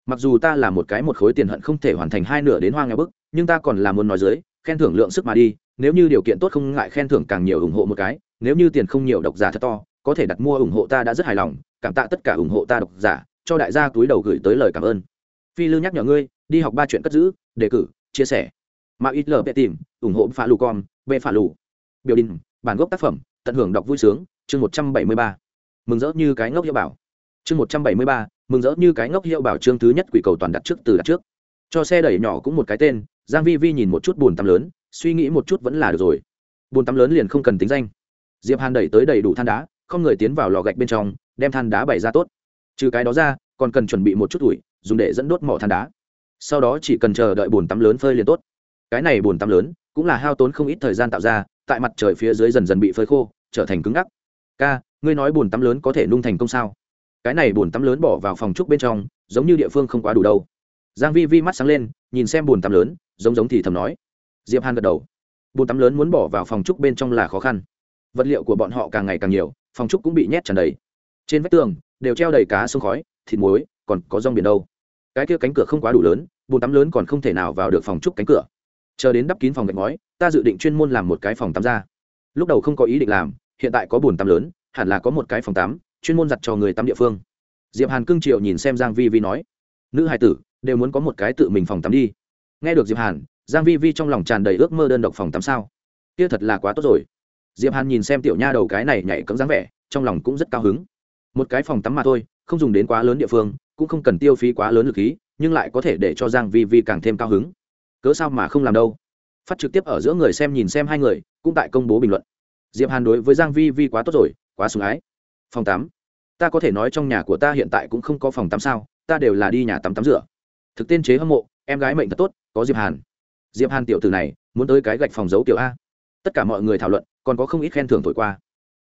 Mặc dù ta là một cái một khối tiền hận không thể hoàn thành hai nửa đến hoa nghèo bức, nhưng ta còn là muốn nói dưới, khen thưởng lượng sức mà đi, nếu như điều kiện tốt không ngại khen thưởng càng nhiều ủng hộ một cái, nếu như tiền không nhiều độc giả thật to có thể đặt mua ủng hộ ta đã rất hài lòng, cảm tạ tất cả ủng hộ ta độc giả, cho đại gia túi đầu gửi tới lời cảm ơn. Phi lư nhắc nhở ngươi, đi học ba chuyện cất giữ, đề cử, chia sẻ. Mà ít lờ tìm, ủng hộ phá lù con bê phá lù. Biểu đình, bản gốc tác phẩm, tận hưởng đọc vui sướng, chương một trăm bảy mươi ba. Mừng rỡ như cái ngốc hiệu bảo. Chương một trăm bảy mươi ba, mừng rỡ như cái ngốc hiệu bảo chương thứ nhất quỷ cầu toàn đặt trước từ đặt trước. Cho xe đẩy nhỏ cũng một cái tên, giang vi vi nhìn một chút buồn tắm lớn, suy nghĩ một chút vẫn là được rồi. Buồn tắm lớn liền không cần tính danh. Diệp hàn đẩy tới đầy đủ than đá không người tiến vào lò gạch bên trong đem than đá bày ra tốt. Trừ cái đó ra còn cần chuẩn bị một chút củi, dùng để dẫn đốt mỏ than đá. Sau đó chỉ cần chờ đợi bồn tắm lớn phơi liền tốt. Cái này bồn tắm lớn cũng là hao tốn không ít thời gian tạo ra tại mặt trời phía dưới dần dần bị phơi khô trở thành cứng ngắc. Ca ngươi nói bồn tắm lớn có thể nung thành công sao? Cái này bồn tắm lớn bỏ vào phòng trúc bên trong giống như địa phương không quá đủ đâu. Giang vi vi mắt sáng lên nhìn xem bồn tắm lớn giống giống thì thầm nói. Diệp hàn gật đầu. Bồn tắm lớn muốn bỏ vào phòng trúc bên trong là khó khăn. Vật liệu của bọn họ càng ngày càng nhiều phòng trúc cũng bị nhét tràn đầy. Trên vách tường đều treo đầy cá sông khói, thịt muối, còn có rong biển đâu. Cái kia cánh cửa không quá đủ lớn, bồn tắm lớn còn không thể nào vào được phòng trúc cánh cửa. Chờ đến đắp kín phòng gạch ngói, ta dự định chuyên môn làm một cái phòng tắm ra. Lúc đầu không có ý định làm, hiện tại có bồn tắm lớn, hẳn là có một cái phòng tắm, chuyên môn giặt cho người tắm địa phương. Diệp hàn cưng triệu nhìn xem giang vi vi nói, nữ hài tử, đều muốn có một cái tự mình phòng tắm đi. Nghe được diệp hàn, giang vi vi trong lòng tràn đầy ước mơ đơn độc phòng tắm sao? Kia thật là quá tốt rồi diệp hàn nhìn xem tiểu nha đầu cái này nhảy cấm dáng vẻ, trong lòng cũng rất cao hứng. Một cái phòng tắm mà thôi, không dùng đến quá lớn địa phương, cũng không cần tiêu phí quá lớn lực khí, nhưng lại có thể để cho giang vi vi càng thêm cao hứng. Cớ sao mà không làm đâu? Phát trực tiếp ở giữa người xem nhìn xem hai người, cũng tại công bố bình luận. Diệp hàn đối với giang vi vi quá tốt rồi, quá sủng ái. Phòng tắm? Ta có thể nói trong nhà của ta hiện tại cũng không có phòng tắm sao, ta đều là đi nhà tắm tắm rửa. Thực tiên chế hâm mộ, em gái mệnh thật tốt, có diệp hàn. Diệp hàn tiểu tử này, muốn tới cái gạch phòng giấu Tiểu a. Tất cả mọi người thảo luận còn có không ít khen thưởng thổi qua.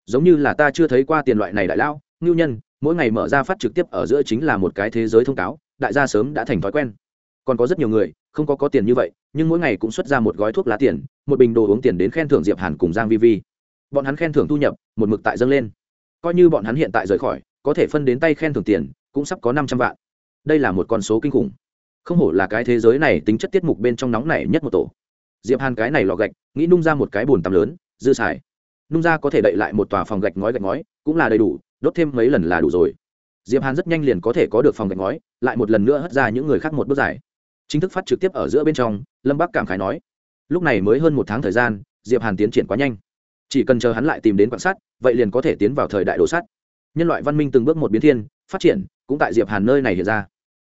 Giống như là ta chưa thấy qua tiền loại này đại lão, ngưu nhân, mỗi ngày mở ra phát trực tiếp ở giữa chính là một cái thế giới thông cáo, đại gia sớm đã thành thói quen. Còn có rất nhiều người, không có có tiền như vậy, nhưng mỗi ngày cũng xuất ra một gói thuốc lá tiền, một bình đồ uống tiền đến khen thưởng diệp hàn cùng giang vi vi. Bọn hắn khen thưởng thu nhập, một mực tại dâng lên. Coi như bọn hắn hiện tại rời khỏi, có thể phân đến tay khen thưởng tiền, cũng sắp có năm trăm vạn. Đây là một con số kinh khủng. Không hổ là cái thế giới này tính chất tiết mục bên trong nóng này nhất một tổ. Diệp hàn cái này lò gạch, nghĩ nung ra một cái bồn tắm lớn dư xài. Nung ra có thể đậy lại một tòa phòng gạch ngói gạch ngói, cũng là đầy đủ, đốt thêm mấy lần là đủ rồi. Diệp hàn rất nhanh liền có thể có được phòng gạch ngói, lại một lần nữa hất ra những người khác một bước dài. Chính thức phát trực tiếp ở giữa bên trong, lâm bắc cảm khái nói. Lúc này mới hơn một tháng thời gian, diệp hàn tiến triển quá nhanh. Chỉ cần chờ hắn lại tìm đến quan sát, vậy liền có thể tiến vào thời đại đồ sắt. Nhân loại văn minh từng bước một biến thiên, phát triển, cũng tại diệp hàn nơi này hiện ra.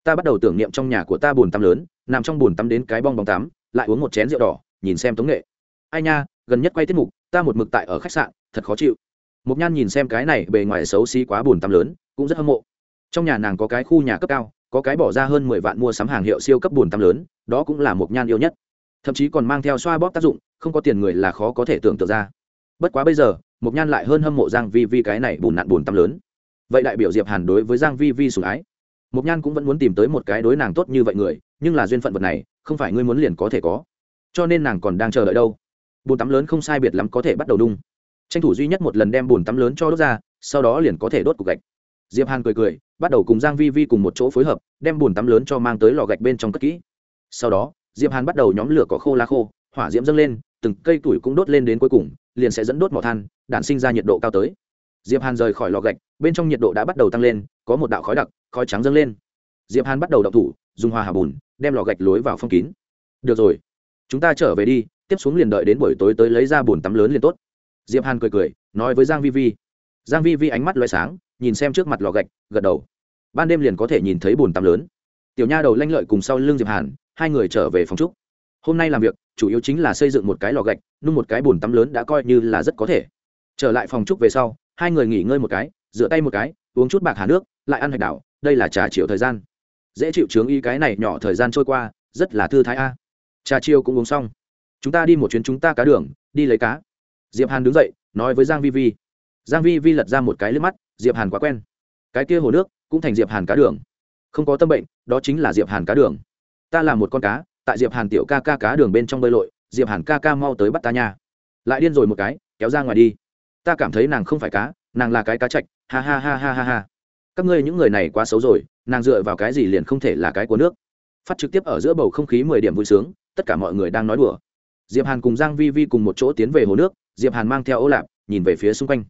Ta bắt đầu tưởng niệm trong nhà của ta buồn tắm lớn, nằm trong buồn tắm đến cái bong bóng tắm, lại uống một chén rượu đỏ, nhìn xem tống nghệ. Ai nha gần nhất quay tiết mục ta một mực tại ở khách sạn thật khó chịu Mục Nhan nhìn xem cái này bề ngoài xấu xí quá buồn tắm lớn, cũng rất hâm mộ. Trong nhà nàng có cái khu nhà cấp cao, có cái bỏ ra hơn mười vạn mua sắm hàng hiệu siêu cấp buồn tắm lớn, đó cũng là Mục Nhan yêu nhất. Thậm chí còn mang theo xoa bóp tác dụng, không có tiền người là khó có thể tưởng tượng ra. Bất quá bây giờ, Mục Nhan lại hơn hâm mộ Giang Vi Vi cái này buồn nặn buồn tắm lớn. Vậy đại biểu Diệp Hàn đối với Giang Vi Vi sủng ái. mộc nhan cũng vẫn muốn tìm tới một cái đối nàng tốt như vậy người nhưng là duyên phận vật này không phải ngươi muốn liền có thể có cho nên nàng còn đang chờ đợi đâu bồn tắm lớn không sai biệt lắm có thể bắt đầu đung. Tranh thủ duy nhất một lần đem bồn tắm lớn cho đốt ra, sau đó liền có thể đốt cục gạch. Diệp hàn cười cười, bắt đầu cùng giang vi vi cùng một chỗ phối hợp, đem bồn tắm lớn cho mang tới lò gạch bên trong cất kỹ. Sau đó, diệp hàn bắt đầu nhóm lửa cỏ khô lá khô, hỏa diễm dâng lên, từng cây tuổi cũng đốt lên đến cuối cùng, liền sẽ dẫn đốt mỏ than đạn sinh ra nhiệt độ cao tới. Diệp hàn rời khỏi lò gạch, bên trong nhiệt độ đã bắt đầu tăng lên, có một đạo khói đặc, khói trắng dâng lên. Diệp hàn bắt đầu đậu thủ, dùng hoa hà bùn, đem lò gạch lối vào phong kín. Được rồi, chúng ta trở về đi tiếp xuống liền đợi đến buổi tối tới lấy ra bồn tắm lớn liền tốt. Diệp hàn cười cười, nói với giang vi vi. Giang vi vi ánh mắt loay sáng, nhìn xem trước mặt lò gạch, gật đầu. Ban đêm liền có thể nhìn thấy bồn tắm lớn. Tiểu nha đầu lanh lợi cùng sau lưng diệp hàn, hai người trở về phòng trúc. Hôm nay làm việc, chủ yếu chính là xây dựng một cái lò gạch, nung một cái bồn tắm lớn đã coi như là rất có thể. Trở lại phòng trúc về sau, hai người nghỉ ngơi một cái, rửa tay một cái, uống chút bạc hà nước, lại ăn hạch đảo, đây là trà chiều thời gian. Dễ chịu chướng y cái này nhỏ thời gian trôi qua, rất là thư thái a. Trà chiều cũng uống xong chúng ta đi một chuyến chúng ta cá đường, đi lấy cá. Diệp hàn đứng dậy, nói với giang vi vi. Giang vi vi lật ra một cái lướt mắt, diệp hàn quá quen. Cái kia hồ nước, cũng thành diệp hàn cá đường. Không có tâm bệnh, đó chính là diệp hàn cá đường. Ta là một con cá, tại diệp hàn tiểu ca ca cá đường bên trong bơi lội, diệp hàn ca ca mau tới bắt ta nha. Lại điên rồi một cái, kéo ra ngoài đi. Ta cảm thấy nàng không phải cá, nàng là cái cá chạch, ha ha ha ha ha ha. Các ngươi những người này quá xấu rồi, nàng dựa vào cái gì liền không thể là cái của nước. Phát trực tiếp ở giữa bầu không khí mười điểm vui sướng, tất cả mọi người đang nói đùa diệp hàn cùng giang vi vi cùng một chỗ tiến về hồ nước, diệp hàn mang theo ô lạp, nhìn về phía xung quanh.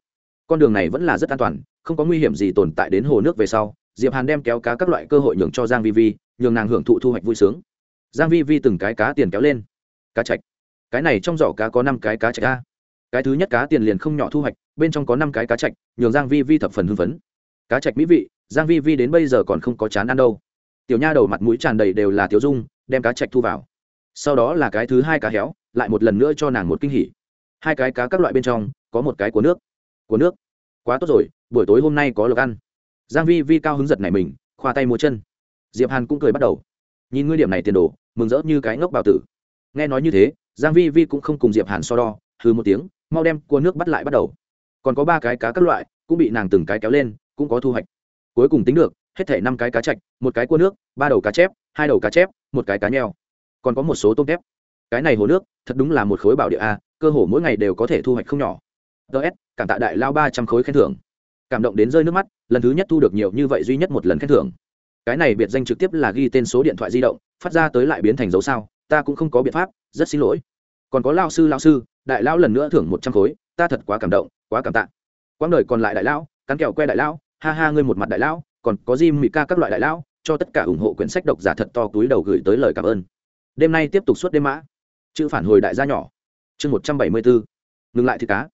Con đường này vẫn là rất an toàn, không có nguy hiểm gì tồn tại đến hồ nước về sau. Diệp hàn đem kéo cá các loại cơ hội nhường cho giang vi vi, nhường nàng hưởng thụ thu hoạch vui sướng. Giang vi vi từng cái cá tiền kéo lên. Cá chạch. Cái này trong giỏ cá có năm cái cá chạch a. Cái thứ nhất cá tiền liền không nhỏ thu hoạch, bên trong có năm cái cá chạch, nhường giang vi vi thập phần hưng phấn. Cá chạch mỹ vị, giang vi vi đến bây giờ còn không có chán ăn đâu. Tiểu nha đầu mặt mũi tràn đầy đều là tiểu dung, đem cá chạch thu vào sau đó là cái thứ hai cá héo, lại một lần nữa cho nàng một kinh hỉ. Hai cái cá các loại bên trong, có một cái của nước. Của nước? Quá tốt rồi, buổi tối hôm nay có lộc ăn. Giang vi vi cao hứng giật này mình, khoa tay múa chân. Diệp hàn cũng cười bắt đầu. Nhìn ngươi điểm này tiền đồ, mừng rỡ như cái ngốc bào tử. Nghe nói như thế, giang vi vi cũng không cùng diệp hàn so đo, hừ một tiếng, mau đem cua nước bắt lại bắt đầu. Còn có ba cái cá các loại, cũng bị nàng từng cái kéo lên, cũng có thu hoạch. Cuối cùng tính được, hết thể năm cái cá chạch, một cái cua nước, ba đầu cá chép, hai đầu cá chép, một cái cá nheo còn có một số tôm tép. Cái này hồ nước, thật đúng là một khối bảo địa a, cơ hồ mỗi ngày đều có thể thu hoạch không nhỏ. Ts cảm tạ đại lao ba trăm khối khen thưởng. Cảm động đến rơi nước mắt, lần thứ nhất thu được nhiều như vậy duy nhất một lần khen thưởng. Cái này biệt danh trực tiếp là ghi tên số điện thoại di động, phát ra tới lại biến thành dấu sao, ta cũng không có biện pháp, rất xin lỗi. Còn có lao sư lao sư, đại lão lần nữa thưởng một trăm khối, ta thật quá cảm động, quá cảm tạ. Quãng đời còn lại đại lão cắn kẹo que đại lão ha ha ngươi một mặt đại lão còn có di mị ca các loại đại lão cho tất cả ủng hộ quyển sách độc giả thật to túi đầu gửi tới lời cảm ơn đêm nay tiếp tục suốt đêm mã. Chữ phản hồi đại gia nhỏ. Chương một trăm bảy mươi bốn ngừng lại thịt cá.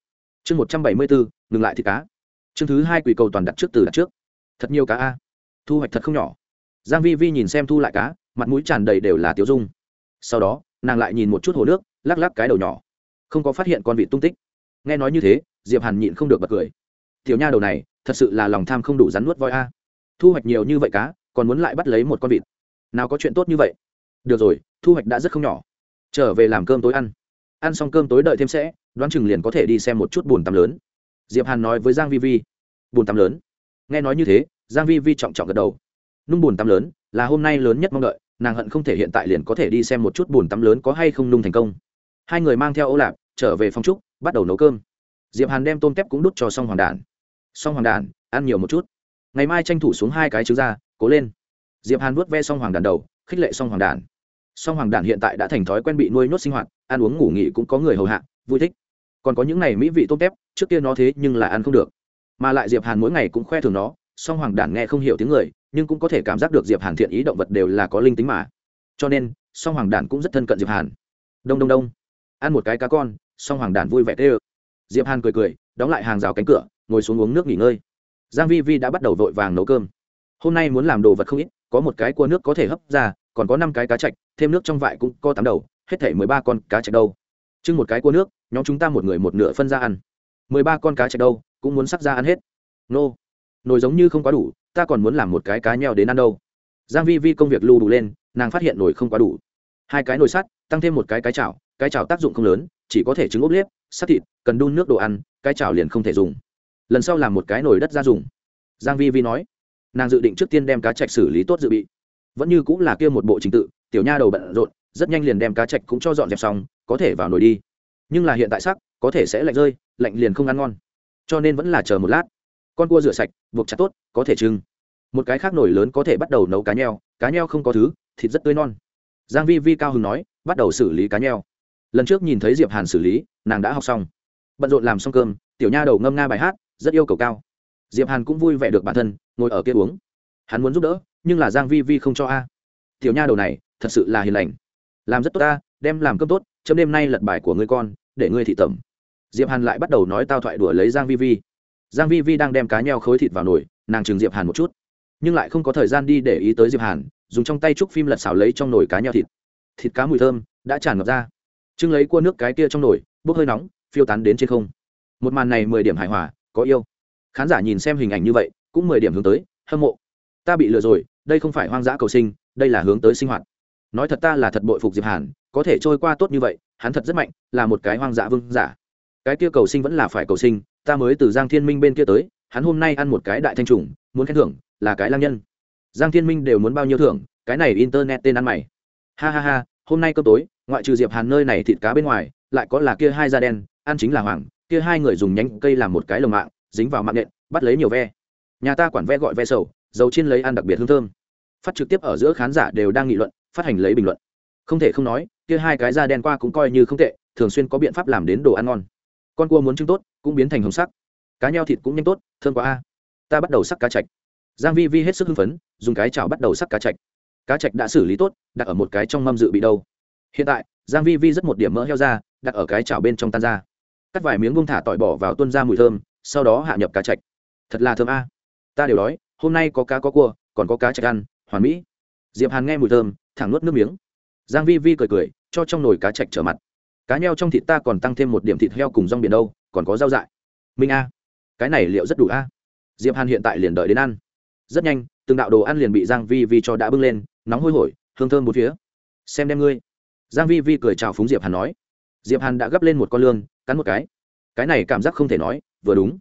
Chương một trăm bảy mươi bốn ngừng lại thịt cá. Chương thứ hai quỷ cầu toàn đặt trước từ đặt trước. Thật nhiều cá a. Thu hoạch thật không nhỏ. Giang vi vi nhìn xem thu lại cá, mặt mũi tràn đầy đều là tiêu dung. Sau đó, nàng lại nhìn một chút hồ nước, lắc lắc cái đầu nhỏ. Không có phát hiện con vịt tung tích. Nghe nói như thế, diệp hàn nhịn không được bật cười. Tiểu nha đầu này, thật sự là lòng tham không đủ rắn nuốt voi a. Thu hoạch nhiều như vậy cá, còn muốn lại bắt lấy một con vịt. Nào có chuyện tốt như vậy được rồi, thu hoạch đã rất không nhỏ. Trở về làm cơm tối ăn. Ăn xong cơm tối đợi thêm sẽ, đoán chừng liền có thể đi xem một chút bùn tắm lớn. Diệp hàn nói với giang vi vi. Bùn tắm lớn. Nghe nói như thế, giang vi vi trọng trọng gật đầu. Nung bùn tắm lớn là hôm nay lớn nhất mong đợi, nàng hận không thể hiện tại liền có thể đi xem một chút bùn tắm lớn có hay không nung thành công. Hai người mang theo ô lạp trở về phòng trúc, bắt đầu nấu cơm. Diệp hàn đem tôm tép cũng đút cho xong hoàng đản. Xong hoàng đản, ăn nhiều một chút. Ngày mai tranh thủ xuống hai cái trứng ra, cố lên. Diệp hàn vuốt ve xong hoàng đản đầu, khích lệ xong hoàng đản song hoàng đản hiện tại đã thành thói quen bị nuôi nhốt sinh hoạt, ăn uống ngủ nghỉ cũng có người hầu hạ, vui thích. Còn có những này mỹ vị tôm tép, trước kia nó thế nhưng là ăn không được. Mà lại diệp hàn mỗi ngày cũng khoe thường nó, song hoàng đản nghe không hiểu tiếng người, nhưng cũng có thể cảm giác được diệp hàn thiện ý động vật đều là có linh tính mà. Cho nên, song hoàng đản cũng rất thân cận diệp hàn. Đông đông đông. Ăn một cái cá con, song hoàng đản vui vẻ tê ơ. Diệp hàn cười cười, đóng lại hàng rào cánh cửa, ngồi xuống uống nước nghỉ ngơi. Giang vi vi đã bắt đầu vội vàng nấu cơm. Hôm nay muốn làm đồ vật không ít, có một cái cua nước có thể hấp ra còn có năm cái cá chạch thêm nước trong vại cũng có tám đầu, hết thể mười ba con cá chạch đâu. Chưng một cái cua nước, nhóm chúng ta một người một nửa phân ra ăn. Mười ba con cá chạch đâu, cũng muốn sắc ra ăn hết. Nô. Nồi giống như không quá đủ, ta còn muốn làm một cái cá nheo đến ăn đâu. Giang vi vi công việc lưu đủ lên, nàng phát hiện nồi không quá đủ. Hai cái nồi sắt, tăng thêm một cái cái chảo cái chảo tác dụng không lớn, chỉ có thể trứng ốp liếp, sắt thịt, cần đun nước đồ ăn, cái chảo liền không thể dùng. Lần sau làm một cái nồi đất ra dùng giang vi vi nói. Nàng dự định trước tiên đem cá trạch xử lý tốt dự bị vẫn như cũng là kia một bộ trình tự, tiểu nha đầu bận rộn, rất nhanh liền đem cá chạch cũng cho dọn dẹp xong, có thể vào nồi đi. Nhưng là hiện tại sắc, có thể sẽ lạnh rơi, lạnh liền không ăn ngon. Cho nên vẫn là chờ một lát. Con cua rửa sạch, buộc chặt tốt, có thể trưng một cái khác nổi lớn có thể bắt đầu nấu cá nheo cá nheo không có thứ, thịt rất tươi non. Giang vi vi cao hứng nói, bắt đầu xử lý cá nheo. Lần trước nhìn thấy diệp hàn xử lý, nàng đã học xong. Bận rộn làm xong cơm, tiểu nha đầu ngâm nga bài hát, rất yêu cầu cao. Diệp hàn cũng vui vẻ được bản thân, ngồi ở kia uống. Hắn muốn giúp đỡ nhưng là giang vi vi không cho a. Tiểu nha đầu này, thật sự là hiền lành. Làm rất tốt ta đem làm cơm tốt, chấm đêm nay lật bài của ngươi con, để ngươi thị tẩm. Diệp hàn lại bắt đầu nói tao thoại đùa lấy giang vi vi. Giang vi vi đang đem cá nheo khối thịt vào nồi, nàng chừng diệp hàn một chút. Nhưng lại không có thời gian đi để ý tới diệp hàn, dùng trong tay trúc phim lật xào lấy trong nồi cá nheo thịt. Thịt cá mùi thơm, đã tràn ngập ra. Trưng lấy cua nước cái kia trong nồi, bốc hơi nóng, phiêu tán đến trên không. Một màn này mười điểm hài hòa, có yêu. Khán giả nhìn xem hình ảnh như vậy, cũng mười điểm hướng tới, hâm mộ. Ta bị lừa rồi đây không phải hoang dã cầu sinh, đây là hướng tới sinh hoạt. Nói thật ta là thật bội phục diệp hàn, có thể trôi qua tốt như vậy, hắn thật rất mạnh, là một cái hoang dã vương giả. Cái kia cầu sinh vẫn là phải cầu sinh, ta mới từ giang thiên minh bên kia tới, hắn hôm nay ăn một cái đại thanh trùng, muốn khen thưởng, là cái lang nhân. Giang thiên minh đều muốn bao nhiêu thưởng, cái này internet tên ăn mày. Ha ha ha, hôm nay cơm tối, ngoại trừ diệp hàn nơi này thịt cá bên ngoài, lại có là kia hai da đen, ăn chính là hoàng, kia hai người dùng nhánh cây làm một cái lồng mạng, dính vào mạng nện bắt lấy nhiều ve. Nhà ta quản ve gọi ve sầu dầu chiên lấy ăn đặc biệt hương thơm. Phát trực tiếp ở giữa khán giả đều đang nghị luận, phát hành lấy bình luận. Không thể không nói, kia hai cái da đen qua cũng coi như không tệ, thường xuyên có biện pháp làm đến đồ ăn ngon. Con cua muốn trứng tốt, cũng biến thành hồng sắc. Cá nheo thịt cũng nhanh tốt, thơm quá a. Ta bắt đầu sắc cá chạch. Giang vi vi hết sức hưng phấn, dùng cái chảo bắt đầu sắc cá chạch. Cá chạch đã xử lý tốt, đặt ở một cái trong mâm dự bị đâu. Hiện tại, giang vi vi rất một điểm mỡ heo ra, đặt ở cái chảo bên trong tan ra. Cắt vài miếng bông thả tỏi bỏ vào tuôn ra mùi thơm, sau đó hạ nhập cá chạch. Thật là thơm a. Ta đều đói hôm nay có cá có cua, còn có cá chạch ăn, hoàn mỹ. Diệp hàn nghe mùi thơm, thẳng nuốt nước miếng. Giang vi vi cười cười, cho trong nồi cá chạch trở mặt. Cá nheo trong thịt ta còn tăng thêm một điểm thịt heo cùng rong biển đâu, còn có rau dại. Minh a, cái này liệu rất đủ a. Diệp hàn hiện tại liền đợi đến ăn. Rất nhanh, từng đạo đồ ăn liền bị giang vi vi cho đã bưng lên, nóng hôi hổi, hương thơm bốn phía. Xem đem ngươi. Giang vi vi cười chào phúng diệp hàn nói. Diệp hàn đã gấp lên một con lương cắn một cái. Cái này cảm giác không thể nói, vừa đúng.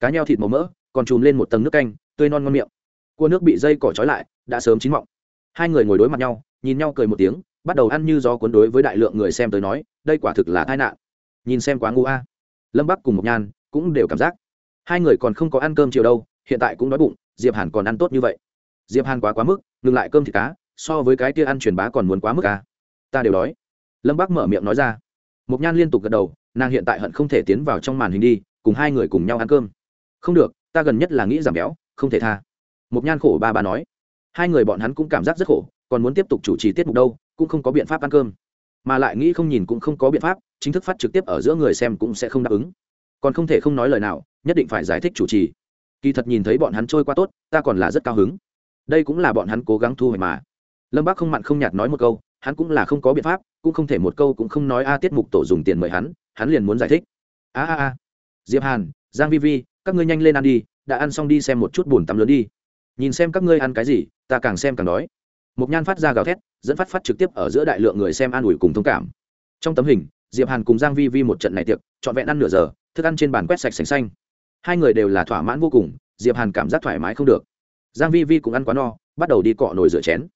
Cá nheo thịt màu mỡ, còn chùm lên một tầng nước canh tươi non ngon miệng. Cua nước bị dây cỏ trói lại đã sớm chín mọng. Hai người ngồi đối mặt nhau nhìn nhau cười một tiếng bắt đầu ăn như gió cuốn đối với đại lượng người xem tới nói đây quả thực là tai nạn. Nhìn xem quá ngu a. Lâm bắc cùng một nhan cũng đều cảm giác. Hai người còn không có ăn cơm chiều đâu hiện tại cũng đói bụng diệp hàn còn ăn tốt như vậy. Diệp hàn quá quá mức ngừng lại cơm thịt cá so với cái kia ăn truyền bá còn muốn quá mức à, ta đều đói. Lâm bắc mở miệng nói ra. Một nhan liên tục gật đầu nàng hiện tại hận không thể tiến vào trong màn hình đi cùng hai người cùng nhau ăn cơm. Không được ta gần nhất là nghĩ giảm béo không thể tha. Một nhan khổ ba bà nói. Hai người bọn hắn cũng cảm giác rất khổ, còn muốn tiếp tục chủ trì tiết mục đâu, cũng không có biện pháp ăn cơm. Mà lại nghĩ không nhìn cũng không có biện pháp, chính thức phát trực tiếp ở giữa người xem cũng sẽ không đáp ứng. Còn không thể không nói lời nào, nhất định phải giải thích chủ trì. Kỳ thật nhìn thấy bọn hắn trôi qua tốt, ta còn là rất cao hứng. Đây cũng là bọn hắn cố gắng thu hồi mà. Lâm bác không mặn không nhạt nói một câu, hắn cũng là không có biện pháp, cũng không thể một câu cũng không nói, a, tiết mục tổ dùng tiền mời hắn hắn liền muốn giải thích. A a a. Diệp hàn, giang vi vi, các ngươi nhanh lên ăn đi đã ăn xong đi xem một chút bùn tắm lớn đi nhìn xem các ngươi ăn cái gì ta càng xem càng đói Mục Nhan phát ra gào thét, dẫn phát phát trực tiếp ở giữa đại lượng người xem an ủi cùng thông cảm. Trong tấm hình, Diệp Hàn cùng Giang Vi Vi một trận này tiệc, trọn vẹn ăn nửa giờ, thức ăn trên bàn quét sạch sành xanh. Hai người đều là thỏa mãn vô cùng, Diệp Hàn cảm giác thoải mái không được. Giang Vi Vi cũng ăn quá no, bắt đầu đi cọ nồi rửa chén.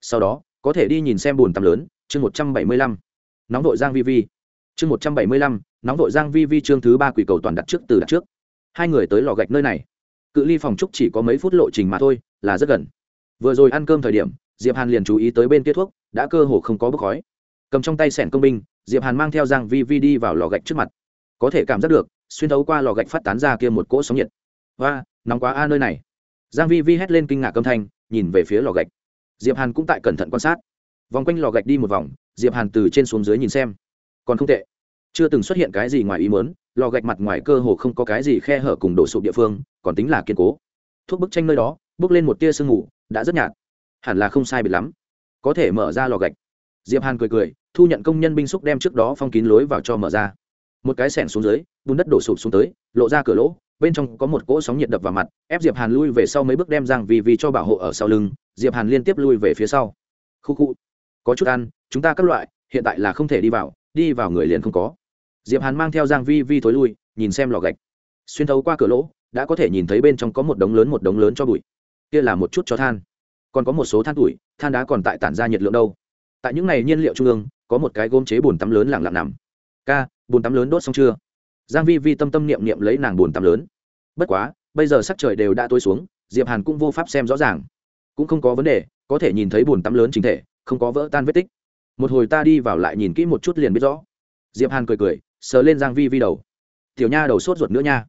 Sau đó, có thể đi nhìn xem bùn tắm lớn, chương 175. Nóng vội Giang Vi Vi. Chương 175, nóng vội Giang Vi Vi chương thứ ba quỷ cầu toàn đặt trước từ đặt trước. Hai người tới lò gạch nơi này. Cự ly phòng trúc chỉ có mấy phút lộ trình mà thôi, là rất gần. Vừa rồi ăn cơm thời điểm, diệp hàn liền chú ý tới bên kia thuốc đã cơ hồ không có bốc khói. Cầm trong tay sẻn công binh diệp hàn mang theo giang vi vi đi vào lò gạch trước mặt. Có thể cảm giác được xuyên thấu qua lò gạch phát tán ra kia một cỗ sóng nhiệt. Và nóng quá a nơi này. Giang vi vi hét lên kinh ngạc âm thanh nhìn về phía lò gạch. Diệp hàn cũng tại cẩn thận quan sát. Vòng quanh lò gạch đi một vòng diệp hàn từ trên xuống dưới nhìn xem. Còn không tệ chưa từng xuất hiện cái gì ngoài ý muốn, lò gạch mặt ngoài cơ hồ không có cái gì khe hở cùng đổ sụp địa phương, còn tính là kiên cố. Thuốc bức tranh nơi đó bước lên một tia sương ngủ đã rất nhạt. Hẳn là không sai biệt lắm. Có thể mở ra lò gạch. Diệp hàn cười cười, thu nhận công nhân binh xúc đem trước đó phong kín lối vào cho mở ra. Một cái sẻng xuống dưới, bùn đất đổ sụp xuống tới, lộ ra cửa lỗ, bên trong có một cỗ sóng nhiệt đập vào mặt, ép diệp hàn lui về sau mấy bước đem giang vì vì cho bảo hộ ở sau lưng, diệp hàn liên tiếp lui về phía sau. Khu khu, có chút ăn, chúng ta các loại, hiện tại là không thể đi vào đi vào người liền không có diệp hàn mang theo giang vi vi thối lui, nhìn xem lò gạch. Xuyên thấu qua cửa lỗ, đã có thể nhìn thấy bên trong có một đống lớn một đống lớn cho bụi. Kia là một chút cho than. Còn có một số than tuổi, than đá còn tại tản ra nhiệt lượng đâu. Tại những này nhiên liệu trung ương, có một cái gôm chế bồn tắm lớn lặng lặng nằm. Ca bồn tắm lớn đốt xong chưa? Giang vi vi tâm tâm niệm niệm lấy nàng bồn tắm lớn. Bất quá, bây giờ sắc trời đều đã tối xuống, diệp hàn cũng vô pháp xem rõ ràng. Cũng không có vấn đề, có thể nhìn thấy bồn tắm lớn chính thể, không có vỡ tan vết tích. Một hồi ta đi vào lại nhìn kỹ một chút liền biết rõ. Diệp hàn cười cười sờ lên giang vi vi đầu. Tiểu nha đầu sốt ruột nữa nha.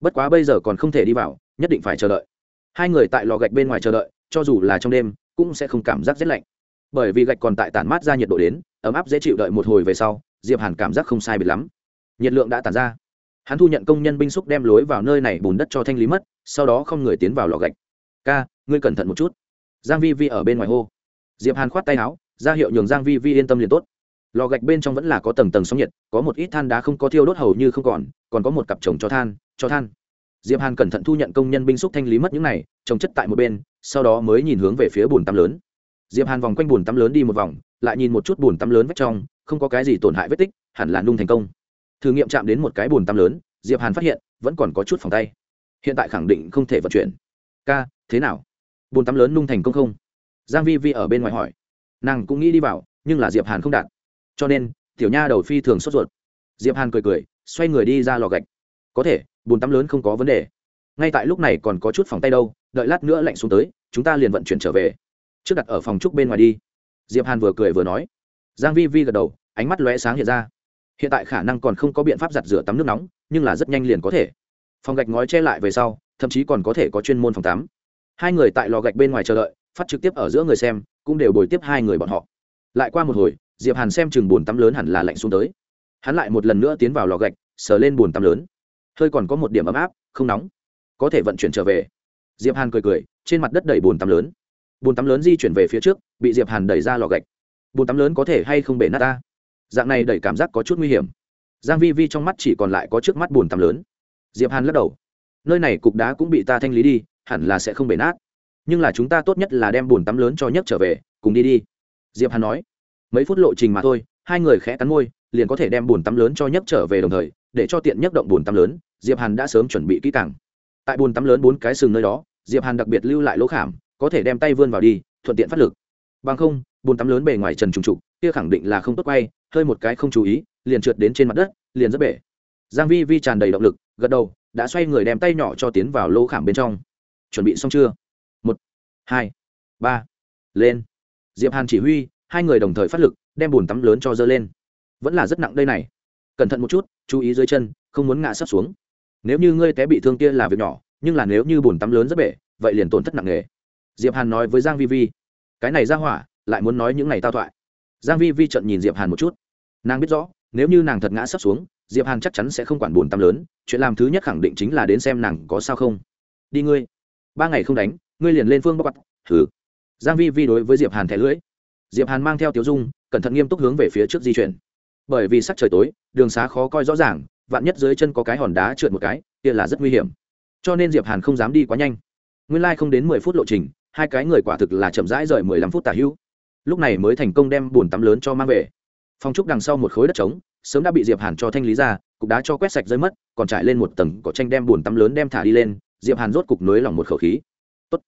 Bất quá bây giờ còn không thể đi vào, nhất định phải chờ đợi. Hai người tại lò gạch bên ngoài chờ đợi, cho dù là trong đêm, cũng sẽ không cảm giác rét lạnh. Bởi vì gạch còn tại tản mát ra nhiệt độ đến, ấm áp dễ chịu đợi một hồi về sau, diệp hàn cảm giác không sai biệt lắm. Nhiệt lượng đã tản ra. Hắn thu nhận công nhân binh xúc đem lối vào nơi này bùn đất cho thanh lý mất, sau đó không người tiến vào lò gạch. Ca, ngươi cẩn thận một chút. Giang vi vi ở bên ngoài hô. Diệp hàn khoát tay áo, ra hiệu nhường giang vi vi yên tâm liền tốt lò gạch bên trong vẫn là có tầng tầng sóng nhiệt, có một ít than đá không có thiêu đốt hầu như không còn còn có một cặp chồng cho than cho than. Diệp hàn cẩn thận thu nhận công nhân binh xúc thanh lý mất những này, trồng chất tại một bên, sau đó mới nhìn hướng về phía bùn tắm lớn. Diệp hàn vòng quanh bùn tắm lớn đi một vòng, lại nhìn một chút bùn tắm lớn vách trong, không có cái gì tổn hại vết tích, hẳn là nung thành công. Thử nghiệm chạm đến một cái bùn tắm lớn, diệp hàn phát hiện, vẫn còn có chút phòng tay. Hiện tại khẳng định không thể vận chuyển. Ca, thế nào? Bùn tắm lớn nung thành công không? Giang vi vi ở bên ngoài hỏi. Nàng cũng nghĩ đi vào, nhưng là diệp hàn không đạt cho nên, tiểu nha đầu phi thường sốt ruột. Diệp hàn cười cười, xoay người đi ra lò gạch. Có thể, bùn tắm lớn không có vấn đề. Ngay tại lúc này còn có chút phòng tay đâu, đợi lát nữa lạnh xuống tới, chúng ta liền vận chuyển trở về. Trước đặt ở phòng trúc bên ngoài đi. Diệp hàn vừa cười vừa nói. Giang vi vi gật đầu, ánh mắt lóe sáng hiện ra. Hiện tại khả năng còn không có biện pháp giặt rửa tắm nước nóng, nhưng là rất nhanh liền có thể. Phòng gạch ngói che lại về sau, thậm chí còn có thể có chuyên môn phòng tắm. Hai người tại lò gạch bên ngoài chờ đợi, phát trực tiếp ở giữa người xem, cũng đều bồi tiếp hai người bọn họ. Lại qua một hồi diệp hàn xem chừng bồn tắm lớn hẳn là lạnh xuống tới. Hắn lại một lần nữa tiến vào lò gạch, sờ lên bồn tắm lớn. Hơi còn có một điểm ấm áp, không nóng. Có thể vận chuyển trở về. Diệp hàn cười cười, trên mặt đất đẩy bồn tắm lớn. Bồn tắm lớn di chuyển về phía trước, bị diệp hàn đẩy ra lò gạch. Bồn tắm lớn có thể hay không bể nát ta? Dạng này đẩy cảm giác có chút nguy hiểm. Giang vi vi trong mắt chỉ còn lại có trước mắt bồn tắm lớn. Diệp hàn lắc đầu. Nơi này cục đá cũng bị ta thanh lý đi, hẳn là sẽ không bể nát. Nhưng là chúng ta tốt nhất là đem bồn tắm lớn cho nhấc trở về, cùng đi đi. Diệp hàn nói mấy phút lộ trình mà thôi, hai người khẽ cắn môi, liền có thể đem bồn tắm lớn cho nhấc trở về đồng thời, để cho tiện nhấc động bồn tắm lớn, diệp hàn đã sớm chuẩn bị kỹ càng. Tại bồn tắm lớn bốn cái sừng nơi đó, diệp hàn đặc biệt lưu lại lỗ khảm, có thể đem tay vươn vào đi, thuận tiện phát lực. Bằng không bồn tắm lớn bề ngoài trần trùng trục, kia khẳng định là không tốt quay, hơi một cái không chú ý, liền trượt đến trên mặt đất, liền rất bể. Giang vi vi tràn đầy động lực, gật đầu, đã xoay người đem tay nhỏ cho tiến vào lỗ khảm bên trong. Chuẩn bị xong chưa? Một, hai, ba. Lên. Diệp hàn chỉ huy hai người đồng thời phát lực, đem bùn tắm lớn cho dơ lên. Vẫn là rất nặng đây này. Cẩn thận một chút, chú ý dưới chân, không muốn ngã sắp xuống. Nếu như ngươi té bị thương kia là việc nhỏ, nhưng là nếu như bùn tắm lớn rất bể, vậy liền tổn thất nặng nề. Diệp hàn nói với giang vi vi, cái này ra hỏa, lại muốn nói những này tao thoại. Giang vi vi trợn nhìn diệp hàn một chút. Nàng biết rõ, nếu như nàng thật ngã sắp xuống, diệp hàn chắc chắn sẽ không quản bùn tắm lớn, chuyện làm thứ nhất khẳng định chính là đến xem nàng có sao không. Đi ngươi, ba ngày không đánh, ngươi liền lên phương bắc thử giang vi vi đối với diệp hàn thẻ lưỡi diệp hàn mang theo tiểu dung, cẩn thận nghiêm túc hướng về phía trước di chuyển. Bởi vì sắc trời tối, đường xá khó coi rõ ràng, vạn nhất dưới chân có cái hòn đá trượt một cái, kia là rất nguy hiểm. Cho nên diệp hàn không dám đi quá nhanh. Nguyên lai like không đến mười phút lộ trình, hai cái người quả thực là chậm rãi rời mười lăm phút tả hữu lúc này mới thành công đem bùn tắm lớn cho mang về. Phong trúc đằng sau một khối đất trống, sớm đã bị diệp hàn cho thanh lý ra, cục đá cho quét sạch rơi mất, còn trải lên một tầng cỏ tranh đem bùn tắm lớn đem thả đi lên, diệp hàn rốt cục nới lỏng một khẩu khí. Tốt,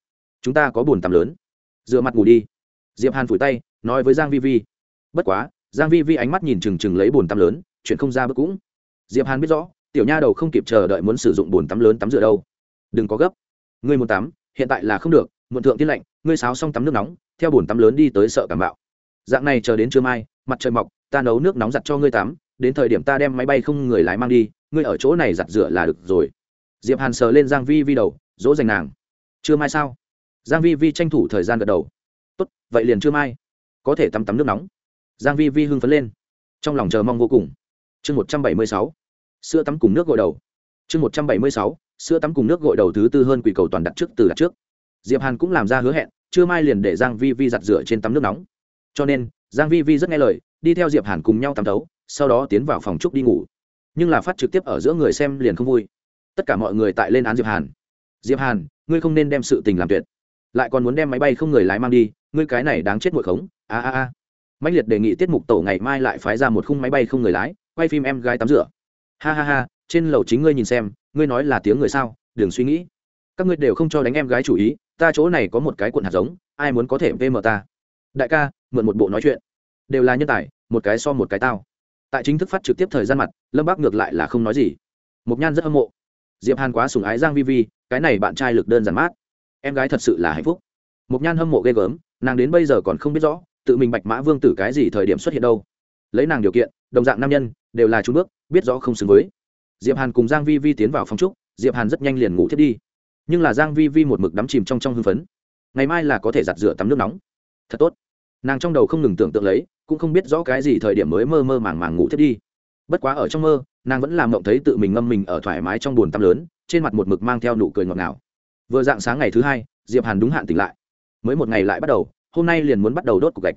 chúng ta có bùn tắm lớn. Dựa mặt ngủ đi diệp hàn phủi tay, nói với giang vi vi, bất quá, giang vi vi ánh mắt nhìn chừng chừng lấy bồn tắm lớn, chuyện không ra bước cũng. Diệp hàn biết rõ, tiểu nha đầu không kịp chờ đợi muốn sử dụng bồn tắm lớn tắm rửa đâu. Đừng có gấp. Ngươi muốn tắm, hiện tại là không được, muộn thượng tiên lạnh, ngươi sáo xong tắm nước nóng, theo bồn tắm lớn đi tới sợ cảm bạo. Dạng này chờ đến trưa mai, mặt trời mọc, ta nấu nước nóng giặt cho ngươi tắm, đến thời điểm ta đem máy bay không người lái mang đi, ngươi ở chỗ này giặt rửa là được rồi. Diệp hàn sờ lên giang vi vi đầu, dỗ dành nàng. Trưa mai sao? Giang vi vi tranh thủ thời gian gật đầu tốt, vậy liền chưa mai. Có thể tắm tắm nước nóng. Giang vi vi hưng phấn lên. Trong lòng chờ mong vô cùng. Chương một trăm bảy mươi sáu. Sữa tắm cùng nước gội đầu. Chương một trăm bảy mươi sáu. Sữa tắm cùng nước gội đầu thứ tư hơn quỷ cầu toàn đặt trước từ đặt trước. Diệp hàn cũng làm ra hứa hẹn chưa mai liền để giang vi vi giặt rửa trên tắm nước nóng. Cho nên, giang vi vi rất nghe lời, đi theo diệp hàn cùng nhau tắm thấu sau đó tiến vào phòng trúc đi ngủ. Nhưng là phát trực tiếp ở giữa người xem liền không vui. Tất cả mọi người tại lên án diệp hàn. Diệp hàn, ngươi không nên đem sự tình làm tuyệt. Lại còn muốn đem máy bay không người lái mang đi ngươi cái này đáng chết muội khống, a a a. Mạnh liệt đề nghị tiết mục tổ ngày mai lại phái ra một khung máy bay không người lái, quay phim em gái tắm rửa. Ha ha ha, trên lầu chính ngươi nhìn xem, ngươi nói là tiếng người sao, đừng suy nghĩ. Các ngươi đều không cho đánh em gái chủ ý, ta chỗ này có một cái cuộn hạt giống, ai muốn có thể vm ta? Đại ca, mượn một bộ nói chuyện. Đều là nhân tài, một cái so một cái tao. Tại chính thức phát trực tiếp thời gian mặt, lâm bác ngược lại là không nói gì. Mộc nhan rất hâm mộ. Diệp hàn quá sùng ái giang vi vi, cái này bạn trai lực đơn giản mát. Em gái thật sự là hạnh phúc mục nhan hâm mộ ghê gớm, nàng đến bây giờ còn không biết rõ, tự mình bạch mã vương tử cái gì thời điểm xuất hiện đâu. Lấy nàng điều kiện, đồng dạng nam nhân, đều là trung bước, biết rõ không xứng với. Diệp hàn cùng giang vi vi tiến vào phòng trúc diệp hàn rất nhanh liền ngủ thiết đi. Nhưng là giang vi vi một mực đắm chìm trong trong hưng phấn. Ngày mai là có thể giặt rửa tắm nước nóng. Thật tốt. Nàng trong đầu không ngừng tưởng tượng lấy, cũng không biết rõ cái gì thời điểm mới mơ mơ màng màng ngủ thiết đi. Bất quá ở trong mơ, nàng vẫn làm mộng thấy tự mình ngâm mình ở thoải mái trong buồn tắm lớn, trên mặt một mực mang theo nụ cười ngọt ngào. Vừa dạng sáng ngày thứ hai, diệp hàn đúng hạn tỉnh lại mới một ngày lại bắt đầu, hôm nay liền muốn bắt đầu đốt cục gạch.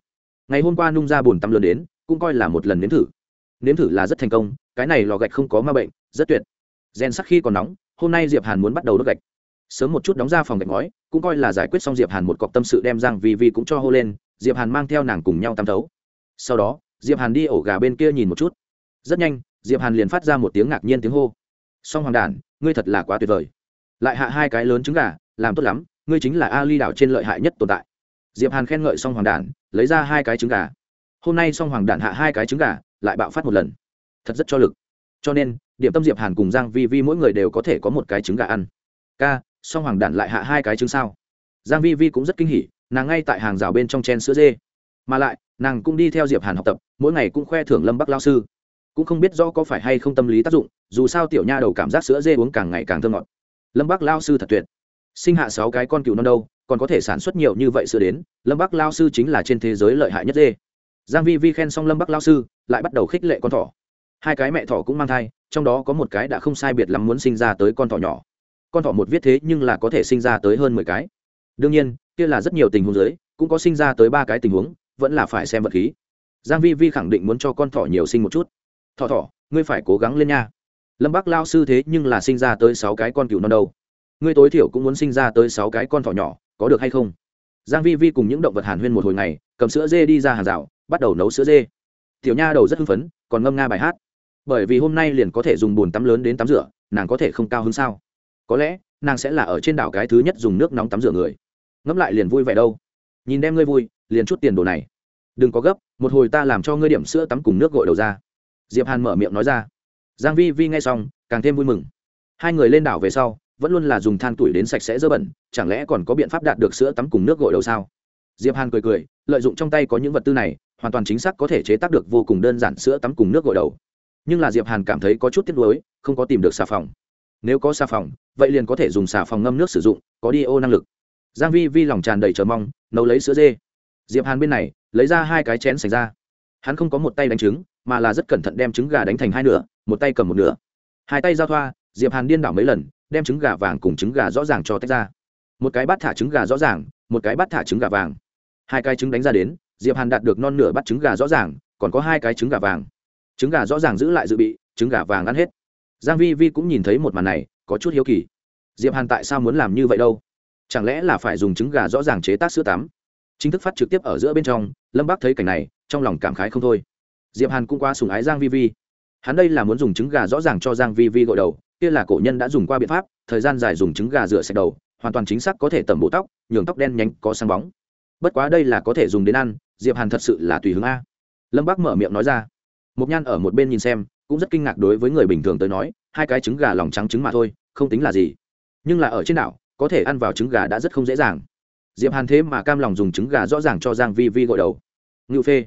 Ngày hôm qua nung ra buồn tắm lớn đến, cũng coi là một lần nếm thử. Nếm thử là rất thành công, cái này lò gạch không có ma bệnh, rất tuyệt. Rèn sắc khi còn nóng, hôm nay diệp hàn muốn bắt đầu đốt gạch. Sớm một chút đóng ra phòng gạch ngói, cũng coi là giải quyết xong diệp hàn một cọc tâm sự đem giang vì vì cũng cho hô lên, diệp hàn mang theo nàng cùng nhau tam thấu. Sau đó, diệp hàn đi ổ gà bên kia nhìn một chút. Rất nhanh, diệp hàn liền phát ra một tiếng ngạc nhiên tiếng hô. Song hoàng đản, ngươi thật là quá tuyệt vời. Lại hạ hai cái lớn trứng gà, làm tốt lắm ngươi chính là ali đảo trên lợi hại nhất tồn tại. Diệp hàn khen ngợi song hoàng đản, lấy ra hai cái trứng gà. Hôm nay song hoàng đản hạ hai cái trứng gà, lại bạo phát một lần. Thật rất cho lực. Cho nên, điểm tâm diệp hàn cùng giang vi vi mỗi người đều có thể có một cái trứng gà ăn. Ca, song hoàng đản lại hạ hai cái trứng sao? Giang vi vi cũng rất kinh hỉ, nàng ngay tại hàng rào bên trong chen sữa dê. Mà lại, nàng cũng đi theo diệp hàn học tập, mỗi ngày cũng khoe thưởng lâm bắc lao sư. Cũng không biết rõ có phải hay không tâm lý tác dụng, dù sao tiểu nha đầu cảm giác sữa dê uống càng ngày càng thơm ngọt. Lâm bắc lao sư thật tuyệt sinh hạ sáu cái con cừu non đâu, còn có thể sản xuất nhiều như vậy sữa đến, lâm bắc lao sư chính là trên thế giới lợi hại nhất dê. Giang vi vi khen xong lâm bắc lao sư, lại bắt đầu khích lệ con thỏ. Hai cái mẹ thỏ cũng mang thai, trong đó có một cái đã không sai biệt lắm muốn sinh ra tới con thỏ nhỏ. Con thỏ một viết thế nhưng là có thể sinh ra tới hơn mười cái. Đương nhiên, kia là rất nhiều tình huống dưới, cũng có sinh ra tới ba cái tình huống, vẫn là phải xem vật khí. Giang vi vi khẳng định muốn cho con thỏ nhiều sinh một chút. Thỏ thỏ, ngươi phải cố gắng lên nha. Lâm bắc lao sư thế nhưng là sinh ra tới sáu cái con cừu non đâu ngươi tối thiểu cũng muốn sinh ra tới sáu cái con thỏ nhỏ, có được hay không? Giang vi vi cùng những động vật hàn huyên một hồi ngày, cầm sữa dê đi ra hàng rào, bắt đầu nấu sữa dê. Tiểu nha đầu rất hưng phấn, còn ngâm nga bài hát. Bởi vì hôm nay liền có thể dùng bồn tắm lớn đến tắm rửa, nàng có thể không cao hơn sao? Có lẽ, nàng sẽ là ở trên đảo cái thứ nhất dùng nước nóng tắm rửa người. Ngẫm lại liền vui vẻ đâu. Nhìn đem ngươi vui, liền chút tiền đồ này. Đừng có gấp, một hồi ta làm cho ngươi điểm sữa tắm cùng nước gội đầu ra. Diệp hàn mở miệng nói ra. Giang vi vi nghe xong, càng thêm vui mừng. Hai người lên đảo về sau vẫn luôn là dùng than tuổi đến sạch sẽ dơ bẩn, chẳng lẽ còn có biện pháp đạt được sữa tắm cùng nước gội đầu sao? Diệp hàn cười cười, lợi dụng trong tay có những vật tư này, hoàn toàn chính xác có thể chế tác được vô cùng đơn giản sữa tắm cùng nước gội đầu. Nhưng là diệp hàn cảm thấy có chút tiếc nuối, không có tìm được xà phòng. Nếu có xà phòng, vậy liền có thể dùng xà phòng ngâm nước sử dụng, có đi ô năng lực. Giang vi vi lòng tràn đầy chờ mong, nấu lấy sữa dê. Diệp hàn bên này, lấy ra hai cái chén sành ra. Hắn không có một tay đánh trứng, mà là rất cẩn thận đem trứng gà đánh thành hai nửa, một tay cầm một nửa. Hai tay giao thoa, diệp hàn điên đảo mấy lần đem trứng gà vàng cùng trứng gà rõ ràng cho tách ra. Một cái bát thả trứng gà rõ ràng, một cái bát thả trứng gà vàng. Hai cái trứng đánh ra đến, diệp hàn đạt được non nửa bát trứng gà rõ ràng, còn có hai cái trứng gà vàng. Trứng gà rõ ràng giữ lại dự bị, trứng gà vàng ăn hết. Giang vi vi cũng nhìn thấy một màn này, có chút hiếu kỳ. Diệp hàn tại sao muốn làm như vậy đâu? Chẳng lẽ là phải dùng trứng gà rõ ràng chế tác sữa tắm? Chính thức phát trực tiếp ở giữa bên trong, lâm bác thấy cảnh này, trong lòng cảm khái không thôi. Diệp hàn cũng qua sùng ái giang vi vi. Hắn đây là muốn dùng trứng gà rõ ràng cho giang vi vi gội đầu kia là cổ nhân đã dùng qua biện pháp, thời gian dài dùng trứng gà rửa sạch đầu, hoàn toàn chính xác có thể tẩm bộ tóc, nhường tóc đen nhánh có sáng bóng. Bất quá đây là có thể dùng đến ăn, diệp hàn thật sự là tùy hứng a. Lâm bác mở miệng nói ra. Mục nhan ở một bên nhìn xem, cũng rất kinh ngạc đối với người bình thường tới nói, hai cái trứng gà lòng trắng trứng mà thôi, không tính là gì. Nhưng là ở trên đảo, có thể ăn vào trứng gà đã rất không dễ dàng. Diệp hàn thế mà cam lòng dùng trứng gà rõ ràng cho giang vi vi gội đầu. Ngưu phê.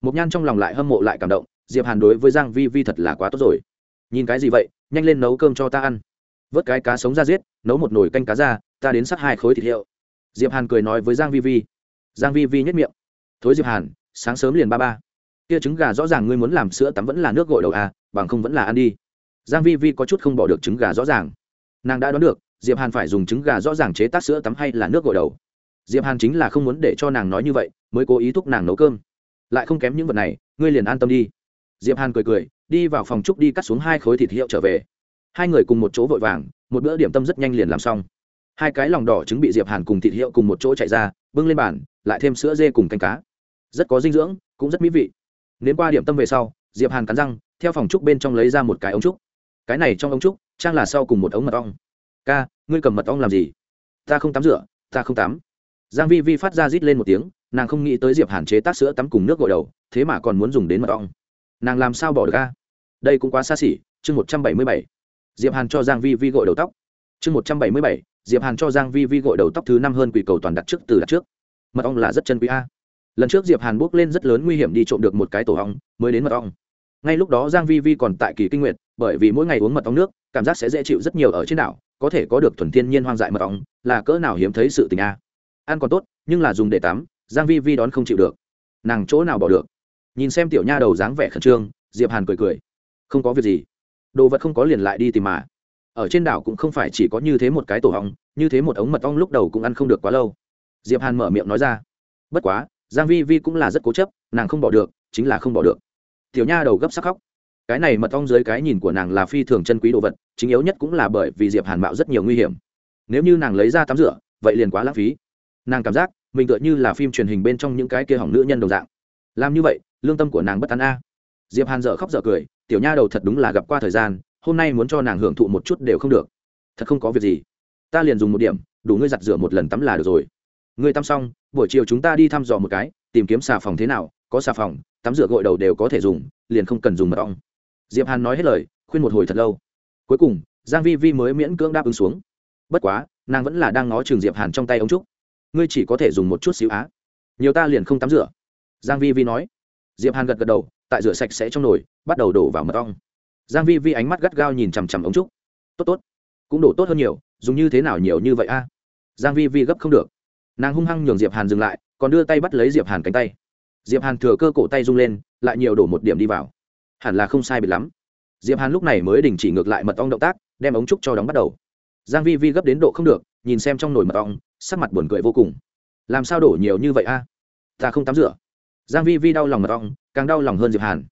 Mục nhan trong lòng lại hâm mộ lại cảm động, diệp hàn đối với giang vi vi thật là quá tốt rồi nhìn cái gì vậy, nhanh lên nấu cơm cho ta ăn. Vớt cái cá sống ra giết, nấu một nồi canh cá ra, ta đến sắt hai khối thịt hiệu. Diệp hàn cười nói với giang vi vi. Giang vi vi nhất miệng. Thối diệp hàn, sáng sớm liền ba ba. Kia trứng gà rõ ràng ngươi muốn làm sữa tắm vẫn là nước gội đầu à bằng không vẫn là ăn đi. Giang vi vi có chút không bỏ được trứng gà rõ ràng. Nàng đã đoán được, diệp hàn phải dùng trứng gà rõ ràng chế tác sữa tắm hay là nước gội đầu. Diệp hàn chính là không muốn để cho nàng nói như vậy, mới cố ý thúc nàng nấu cơm. Lại không kém những vật này, ngươi liền an tâm đi. Diệp hàn cười cười đi vào phòng trúc đi cắt xuống hai khối thịt hiệu trở về. Hai người cùng một chỗ vội vàng, một bữa điểm tâm rất nhanh liền làm xong. Hai cái lòng đỏ trứng bị diệp hàn cùng thịt hiệu cùng một chỗ chạy ra, bưng lên bàn, lại thêm sữa dê cùng canh cá. Rất có dinh dưỡng, cũng rất mỹ vị. Nếu qua điểm tâm về sau, diệp hàn cắn răng, theo phòng trúc bên trong lấy ra một cái ống trúc. Cái này trong ống trúc, trang là sau cùng một ống mật ong. Ca, ngươi cầm mật ong làm gì? Ta không tắm rửa, ta không tắm. Giang vi vi phát ra rít lên một tiếng, nàng không nghĩ tới diệp hàn chế tác sữa tắm cùng nước gội đầu, thế mà còn muốn dùng đến mật ong. Nàng làm sao bỏ được ca đây cũng quá xa xỉ, chương một trăm bảy mươi bảy. Diệp hàn cho giang vi vi gội đầu tóc. Chương một trăm bảy mươi bảy, diệp hàn cho giang vi vi gội đầu tóc thứ năm hơn quỷ cầu toàn đặt trước từ đặt trước. Mật ong là rất chân quý a. Lần trước diệp hàn bước lên rất lớn nguy hiểm đi trộm được một cái tổ ong, mới đến mật ong. Ngay lúc đó giang vi vi còn tại kỳ kinh nguyệt, bởi vì mỗi ngày uống mật ong nước, cảm giác sẽ dễ chịu rất nhiều ở trên đảo, có thể có được thuần thiên nhiên hoang dại mật ong, là cỡ nào hiếm thấy sự tình a. Ăn còn tốt, nhưng là dùng để tắm, giang vi vi đón không chịu được. Nàng chỗ nào bỏ được? Nhìn xem tiểu nha đầu dáng vẻ khẩn trương, diệp hàn cười cười không có việc gì. Đồ vật không có liền lại đi tìm mà. Ở trên đảo cũng không phải chỉ có như thế một cái tổ ong, như thế một ống mật ong lúc đầu cũng ăn không được quá lâu. Diệp hàn mở miệng nói ra. Bất quá, giang vi vi cũng là rất cố chấp, nàng không bỏ được, chính là không bỏ được. Tiểu nha đầu gấp sắc khóc. Cái này mật ong dưới cái nhìn của nàng là phi thường chân quý đồ vật, chính yếu nhất cũng là bởi vì diệp hàn mạo rất nhiều nguy hiểm. Nếu như nàng lấy ra tắm rửa, vậy liền quá lãng phí. Nàng cảm giác, mình tựa như là phim truyền hình bên trong những cái kia hỏng nữ nhân đồng dạng. Làm như vậy, lương tâm của nàng bất an a. Diệp hàn dở khóc dở cười tiểu nha đầu thật đúng là gặp qua thời gian, hôm nay muốn cho nàng hưởng thụ một chút đều không được. Thật không có việc gì. Ta liền dùng một điểm, đủ ngươi giặt rửa một lần tắm là được rồi. Ngươi tắm xong, buổi chiều chúng ta đi thăm dò một cái, tìm kiếm xà phòng thế nào, có xà phòng, tắm rửa gội đầu đều có thể dùng, liền không cần dùng mật ong. Diệp hàn nói hết lời, khuyên một hồi thật lâu. Cuối cùng, giang vi vi mới miễn cưỡng đáp ứng xuống. Bất quá, nàng vẫn là đang ngó trường diệp hàn trong tay ông trúc. Ngươi chỉ có thể dùng một chút xíu á. Nhiều ta liền không tắm rửa. Giang vi vi nói. Diệp hàn gật gật đầu, tại rửa sạch sẽ trong nồi bắt đầu đổ vào mật ong. Giang vi vi ánh mắt gắt gao nhìn chằm chằm ống trúc. Tốt tốt, cũng đổ tốt hơn nhiều, dùng như thế nào nhiều như vậy a? Giang vi vi gấp không được. Nàng hung hăng nhường diệp hàn dừng lại, còn đưa tay bắt lấy diệp hàn cánh tay. Diệp hàn thừa cơ cổ tay rung lên, lại nhiều đổ một điểm đi vào. Hẳn là không sai biệt lắm. Diệp hàn lúc này mới đình chỉ ngược lại mật ong động tác, đem ống trúc cho đóng bắt đầu. Giang vi vi gấp đến độ không được, nhìn xem trong nồi mật ong, sắc mặt buồn cười vô cùng. Làm sao đổ nhiều như vậy a? Ta không tắm rửa. Giang vi vi đau lòng mật ong, càng đau lòng hơn diệp hàn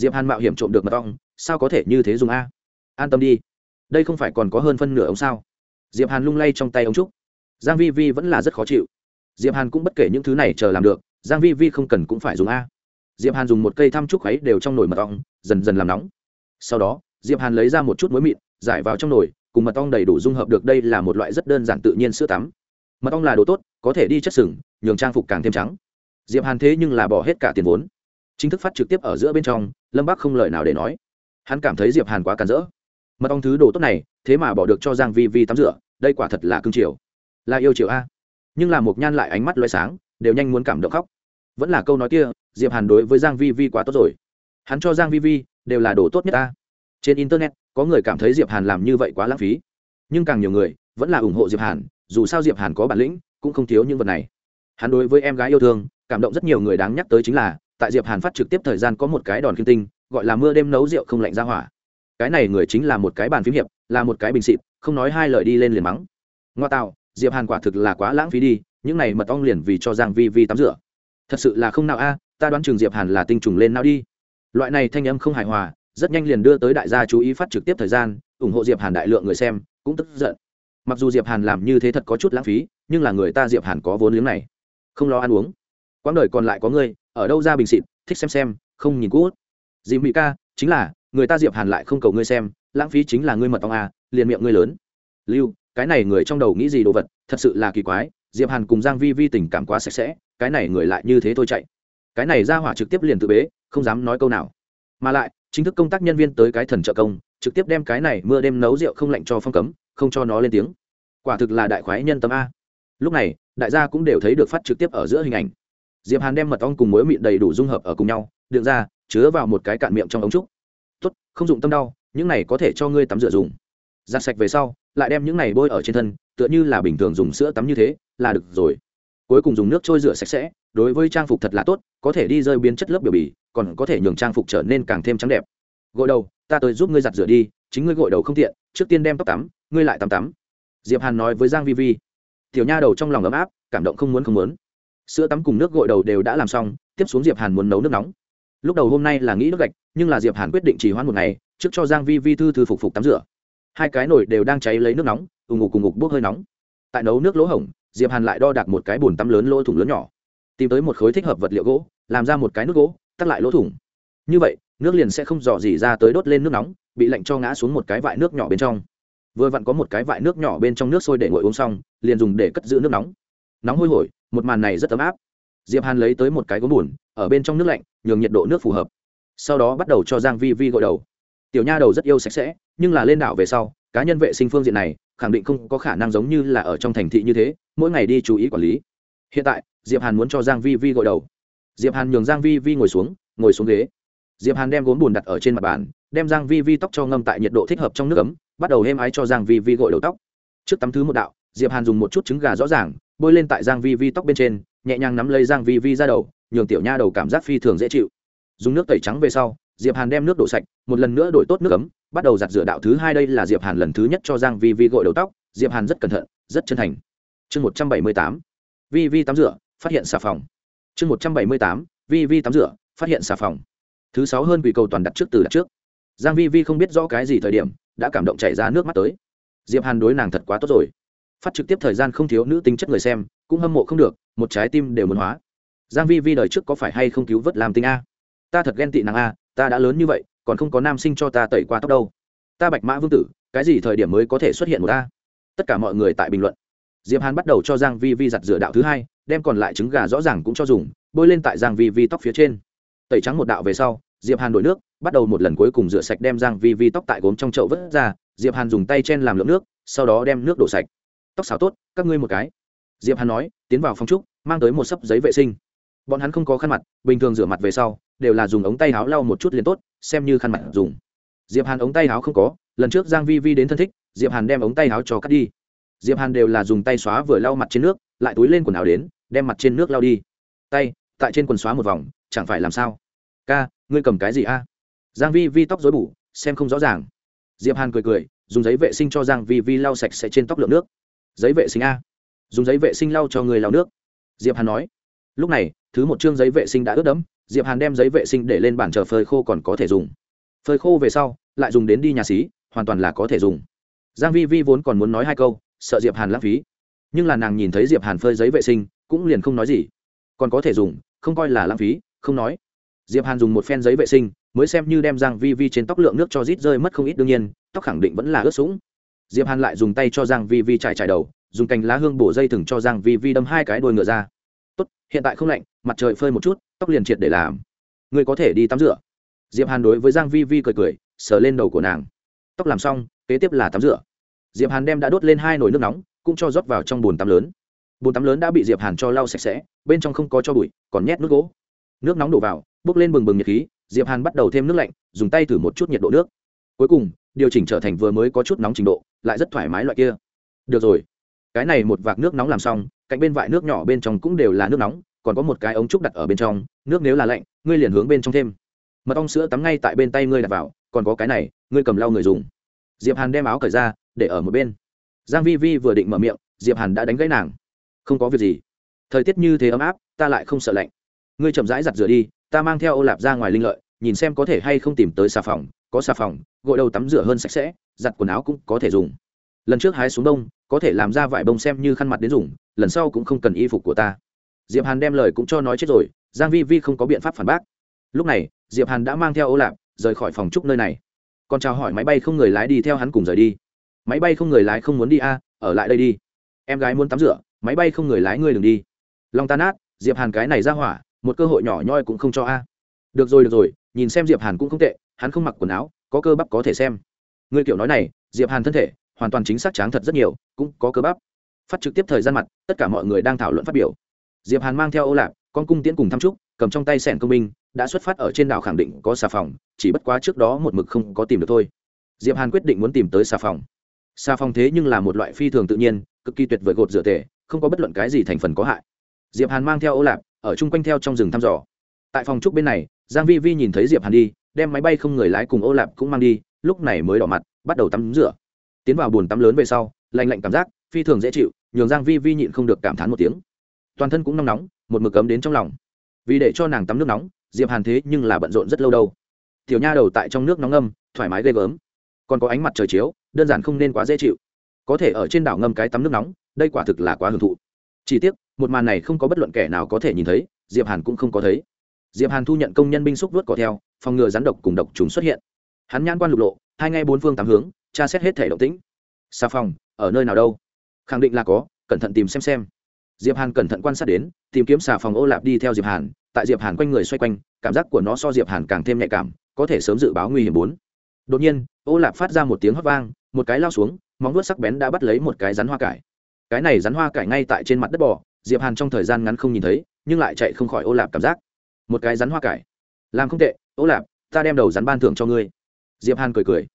diệp hàn mạo hiểm trộm được mật ong, sao có thể như thế dùng a? An tâm đi. Đây không phải còn có hơn phân nửa ống sao? Diệp hàn lung lay trong tay ống trúc. Giang vi vi vẫn là rất khó chịu. Diệp hàn cũng bất kể những thứ này chờ làm được, giang vi vi không cần cũng phải dùng a. Diệp hàn dùng một cây thăm trúc ấy đều trong nồi mật ong, dần dần làm nóng. Sau đó, diệp hàn lấy ra một chút muối mịn, giải vào trong nồi, cùng mật ong đầy đủ dung hợp được đây là một loại rất đơn giản tự nhiên sữa tắm. Mật ong là đồ tốt, có thể đi chất sừng, nhường trang phục càng thêm trắng. Diệp hàn thế nhưng là bỏ hết cả tiền vốn chính thức phát trực tiếp ở giữa bên trong, lâm bắc không lời nào để nói. Hắn cảm thấy diệp hàn quá cản rỡ. Mật ong thứ đồ tốt này, thế mà bỏ được cho giang vi vi tắm rửa, đây quả thật là cương triều là yêu triều a. Nhưng là một nhan lại ánh mắt loay sáng, đều nhanh muốn cảm động khóc. Vẫn là câu nói kia, diệp hàn đối với giang vi vi quá tốt rồi. Hắn cho giang vi vi đều là đồ tốt nhất ta trên internet, có người cảm thấy diệp hàn làm như vậy quá lãng phí. Nhưng càng nhiều người vẫn là ủng hộ diệp hàn, dù sao diệp hàn có bản lĩnh, cũng không thiếu những vật này. Hắn đối với em gái yêu thương, cảm động rất nhiều người đáng nhắc tới chính là tại diệp hàn phát trực tiếp thời gian có một cái đòn kim tinh, gọi là mưa đêm nấu rượu không lạnh ra hỏa. Cái này người chính là một cái bàn phím hiệp, là một cái bình xịt, không nói hai lời đi lên liền mắng. Ngoa tạo, diệp hàn quả thực là quá lãng phí đi, những này mật ong liền vì cho giang vi vi tắm rửa. Thật sự là không nào a, ta đoán chừng diệp hàn là tinh trùng lên nào đi. Loại này thanh âm không hài hòa, rất nhanh liền đưa tới đại gia chú ý phát trực tiếp thời gian, ủng hộ diệp hàn đại lượng người xem, cũng tức giận. Mặc dù diệp hàn làm như thế thật có chút lãng phí, nhưng là người ta diệp hàn có vốn liếng này. Không lo ăn uống. Quãng đời còn lại có ngươi ở đâu ra bình xịt, thích xem xem, không nhìn cút. Dì mỹ ca, chính là, người ta diệp hàn lại không cầu ngươi xem, lãng phí chính là ngươi mật ong à liền miệng ngươi lớn. Lưu, cái này người trong đầu nghĩ gì đồ vật, thật sự là kỳ quái, diệp hàn cùng giang vi vi tình cảm quá sạch sẽ, cái này người lại như thế thôi chạy. Cái này ra hỏa trực tiếp liền tự bế, không dám nói câu nào. Mà lại, chính thức công tác nhân viên tới cái thần trợ công, trực tiếp đem cái này mưa đêm nấu rượu không lạnh cho phong cấm, không cho nó lên tiếng. Quả thực là đại khoái nhân tâm a. Lúc này, đại gia cũng đều thấy được phát trực tiếp ở giữa hình ảnh diệp hàn đem mật ong cùng muối mịn đầy đủ dung hợp ở cùng nhau, đựng ra, chứa vào một cái cạn miệng trong ống trúc. Tốt, không dụng tâm đau, những này có thể cho ngươi tắm rửa dùng. Giặt sạch về sau, lại đem những này bôi ở trên thân, tựa như là bình thường dùng sữa tắm như thế, là được rồi. Cuối cùng dùng nước trôi rửa sạch sẽ, đối với trang phục thật là tốt, có thể đi rơi biến chất lớp biểu bì, còn có thể nhường trang phục trở nên càng thêm trắng đẹp. Gội đầu, ta tới giúp ngươi giặt rửa đi, chính ngươi gội đầu không tiện, trước tiên đem tóc tắm, ngươi lại tắm tắm. Diệp hàn nói với giang vi vi. Tiểu nha đầu trong lòng ấm áp, cảm động không muốn không muốn sữa tắm cùng nước gội đầu đều đã làm xong, tiếp xuống diệp hàn muốn nấu nước nóng. Lúc đầu hôm nay là nghĩ nước gạch, nhưng là diệp hàn quyết định chỉ hoãn một ngày, trước cho giang vi vi thư thư phục phục tắm rửa. Hai cái nồi đều đang cháy lấy nước nóng, ù ngục cùng ngục bốc hơi nóng. Tại nấu nước lỗ hổng, diệp hàn lại đo đạc một cái bồn tắm lớn lỗ thủng lớn nhỏ. Tìm tới một khối thích hợp vật liệu gỗ, làm ra một cái nước gỗ, tắt lại lỗ thủng. Như vậy, nước liền sẽ không dò dỉ ra tới đốt lên nước nóng, bị lạnh cho ngã xuống một cái vại nước nhỏ bên trong. Vừa vặn có một cái vại nước nhỏ bên trong nước sôi để nguội uống xong, liền dùng để cất giữ nước nóng. Nóng hôi hổi một màn này rất ấm áp. Diệp hàn lấy tới một cái gốm bùn, ở bên trong nước lạnh, nhường nhiệt độ nước phù hợp. Sau đó bắt đầu cho giang vi vi gội đầu. Tiểu nha đầu rất yêu sạch sẽ, nhưng là lên đảo về sau, cá nhân vệ sinh phương diện này, khẳng định không có khả năng giống như là ở trong thành thị như thế, mỗi ngày đi chú ý quản lý. Hiện tại, diệp hàn muốn cho giang vi vi gội đầu. Diệp hàn nhường giang vi vi ngồi xuống ngồi xuống ghế. Diệp hàn đem gốm bùn đặt ở trên mặt bàn, đem giang vi vi tóc cho ngâm tại nhiệt độ thích hợp trong nước ấm, bắt đầu êm ái cho giang vi vi gội đầu tóc. Trước tắm thứ một đạo, diệp hàn dùng một chút trứng gà rõ ràng bôi lên tại giang vi vi tóc bên trên, nhẹ nhàng nắm lấy giang vi vi ra đầu, nhường tiểu nha đầu cảm giác phi thường dễ chịu. Dùng nước tẩy trắng về sau, diệp hàn đem nước đổ sạch, một lần nữa đổi tốt nước ấm, bắt đầu giặt rửa đạo thứ hai đây là diệp hàn lần thứ nhất cho giang vi vi gội đầu tóc. Diệp hàn rất cẩn thận, rất chân thành. Chương một trăm bảy mươi tám, vi vi tắm rửa, phát hiện xà phòng. Chương một trăm bảy mươi tám, vi vi tắm rửa, phát hiện xà phòng. Thứ sáu hơn quỷ cầu toàn đặt trước từ đặt trước. Giang vi vi không biết rõ cái gì thời điểm, đã cảm động chảy ra nước mắt tới. Diệp hàn đối nàng thật quá tốt rồi phát trực tiếp thời gian không thiếu nữ tính chất người xem, cũng hâm mộ không được, một trái tim đều muốn hóa. Giang vi vi đời trước có phải hay không cứu vớt làm tinh a? Ta thật ghen tị nàng a, ta đã lớn như vậy, còn không có nam sinh cho ta tẩy qua tóc đâu. Ta bạch mã vương tử, cái gì thời điểm mới có thể xuất hiện một ta tất cả mọi người tại bình luận. Diệp hàn bắt đầu cho giang vi vi giặt rửa đạo thứ hai, đem còn lại trứng gà rõ ràng cũng cho dùng, bôi lên tại giang vi vi tóc phía trên. Tẩy trắng một đạo về sau, diệp hàn đổi nước, bắt đầu một lần cuối cùng rửa sạch đem giang vi vi tóc tại gốm trong chậu vớt ra. Diệp hàn dùng tay chen làm lượng nước, sau đó đem nước đổ sạch tóc xào tốt, các ngươi một cái. Diệp hàn nói, tiến vào phòng trúc, mang tới một sấp giấy vệ sinh. Bọn hắn không có khăn mặt, bình thường rửa mặt về sau, đều là dùng ống tay áo lau một chút liền tốt, xem như khăn mặt dùng. Diệp hàn ống tay áo không có, lần trước giang vi vi đến thân thích, diệp hàn đem ống tay áo cho cắt đi. Diệp hàn đều là dùng tay xóa vừa lau mặt trên nước, lại túi lên quần áo đến, đem mặt trên nước lau đi. Tay, tại trên quần xóa một vòng, chẳng phải làm sao? Ca, ngươi cầm cái gì a? Giang vi vi tóc rối bù, xem không rõ ràng. Diệp hàn cười cười, dùng giấy vệ sinh cho giang vi vi lau sạch sẽ trên tóc lượng nước giấy vệ sinh a. Dùng giấy vệ sinh lau cho người lau nước. Diệp hàn nói. Lúc này, thứ một chương giấy vệ sinh đã ướt đẫm, diệp hàn đem giấy vệ sinh để lên bàn chờ phơi khô còn có thể dùng. Phơi khô về sau, lại dùng đến đi nhà xí, hoàn toàn là có thể dùng. Giang vi vi vốn còn muốn nói hai câu, sợ diệp hàn lãng phí. Nhưng là nàng nhìn thấy diệp hàn phơi giấy vệ sinh, cũng liền không nói gì. Còn có thể dùng, không coi là lãng phí, không nói. Diệp hàn dùng một phen giấy vệ sinh, mới xem như đem giang vi vi trên tóc lượng nước cho rít rơi mất không ít đương nhiên, tóc khẳng định vẫn là ướt sũng diệp hàn lại dùng tay cho giang vi vi trải trải đầu, dùng cành lá hương bổ dây thừng cho giang vi vi đâm hai cái đuôi ngựa ra. Tốt, hiện tại không lạnh, mặt trời phơi một chút, tóc liền triệt để làm. Ngươi có thể đi tắm rửa. Diệp hàn đối với giang vi vi cười cười, sờ lên đầu của nàng. Tóc làm xong, kế tiếp là tắm rửa. Diệp hàn đem đã đốt lên hai nồi nước nóng, cũng cho rót vào trong bồn tắm lớn. Bồn tắm lớn đã bị diệp hàn cho lau sạch sẽ, bên trong không có cho bụi, còn nhét nước gỗ. Nước nóng đổ vào, bốc lên bừng bừng nhiệt khí, diệp hàn bắt đầu thêm nước lạnh, dùng tay thử một chút nhiệt độ nước cuối cùng, điều chỉnh trở thành vừa mới có chút nóng trình độ, lại rất thoải mái loại kia. Được rồi. Cái này một vạc nước nóng làm xong, cạnh bên vại nước nhỏ bên trong cũng đều là nước nóng, còn có một cái ống trúc đặt ở bên trong, nước nếu là lạnh, ngươi liền hướng bên trong thêm. Mật ong sữa tắm ngay tại bên tay ngươi đặt vào, còn có cái này, ngươi cầm lau người dùng. Diệp hàn đem áo cởi ra, để ở một bên. Giang vi vi vừa định mở miệng, diệp hàn đã đánh gãy nàng. Không có việc gì. Thời tiết như thế ấm áp, ta lại không sợ lạnh. Ngươi chậm rãi giặt rửa đi, ta mang theo ô lạp ra ngoài linh lợi, nhìn xem có thể hay không tìm tới xà phòng có xà phòng, gội đầu tắm rửa hơn sạch sẽ, giặt quần áo cũng có thể dùng. Lần trước hái xuống đông, có thể làm ra vải bông xem như khăn mặt đến dùng, lần sau cũng không cần y phục của ta. Diệp hàn đem lời cũng cho nói chết rồi, giang vi vi không có biện pháp phản bác. Lúc này, diệp hàn đã mang theo ô lạp, rời khỏi phòng trúc nơi này. Còn chào hỏi máy bay không người lái đi theo hắn cùng rời đi. Máy bay không người lái không muốn đi a, ở lại đây đi. Em gái muốn tắm rửa, máy bay không người lái ngươi đừng đi. Long tan át diệp hàn cái này ra hỏa, một cơ hội nhỏ nhoi cũng không cho a. Được rồi được rồi, nhìn xem diệp hàn cũng không tệ hắn không mặc quần áo, có cơ bắp có thể xem. Ngươi kiểu nói này, diệp hàn thân thể, hoàn toàn chính xác tráng thật rất nhiều, cũng có cơ bắp. Phát trực tiếp thời gian mặt, tất cả mọi người đang thảo luận phát biểu. Diệp hàn mang theo ô lạc, con cung tiễn cùng thăm trúc, cầm trong tay sẻn công binh, đã xuất phát ở trên đảo khẳng định có xà phòng, chỉ bất quá trước đó một mực không có tìm được thôi. Diệp hàn quyết định muốn tìm tới xà phòng. Xà phòng thế nhưng là một loại phi thường tự nhiên, cực kỳ tuyệt vời gột rửa tề, không có bất luận cái gì thành phần có hại. Diệp hàn mang theo ô lạp ở chung quanh theo trong rừng thăm dò. Tại phòng trúc bên này giang vi vi nhìn thấy diệp hàn đi, đem máy bay không người lái cùng ô lạp cũng mang đi, lúc này mới đỏ mặt, bắt đầu tắm rửa. Tiến vào bồn tắm lớn về sau, lạnh lạnh cảm giác, phi thường dễ chịu, nhường giang vi vi nhịn không được cảm thán một tiếng. Toàn thân cũng nóng nóng, một mực cấm đến trong lòng. Vì để cho nàng tắm nước nóng, diệp hàn thế nhưng là bận rộn rất lâu đâu. Tiểu nha đầu tại trong nước nóng ngâm, thoải mái ghê gớm. Còn có ánh mặt trời chiếu, đơn giản không nên quá dễ chịu. Có thể ở trên đảo ngâm cái tắm nước nóng, đây quả thực là quá hưởng thụ. Chỉ tiếc, một màn này không có bất luận kẻ nào có thể nhìn thấy, diệp hàn cũng không có thấy diệp hàn thu nhận công nhân binh xúc vớt cỏ theo, phòng ngừa rắn độc cùng độc chúng xuất hiện. Hắn nhãn quan lục lộ, hai ngay bốn phương tám hướng, tra xét hết thể động tĩnh. Xà phòng, ở nơi nào đâu? Khẳng định là có, cẩn thận tìm xem xem. Diệp hàn cẩn thận quan sát đến, tìm kiếm xà phòng ô lạp đi theo diệp hàn, tại diệp hàn quanh người xoay quanh, cảm giác của nó so diệp hàn càng thêm nhạy cảm, có thể sớm dự báo nguy hiểm bốn. Đột nhiên, ô lạp phát ra một tiếng hót vang, một cái lao xuống, móng vuốt sắc bén đã bắt lấy một cái rắn hoa cải. Cái này rắn hoa cải ngay tại trên mặt đất bò, diệp hàn trong thời gian ngắn không nhìn thấy, nhưng lại chạy không khỏi ô lạp cảm giác một cái rắn hoa cải. Làm không tệ, ô lạp, ta đem đầu rắn ban thưởng cho ngươi. Diệp hàn cười cười.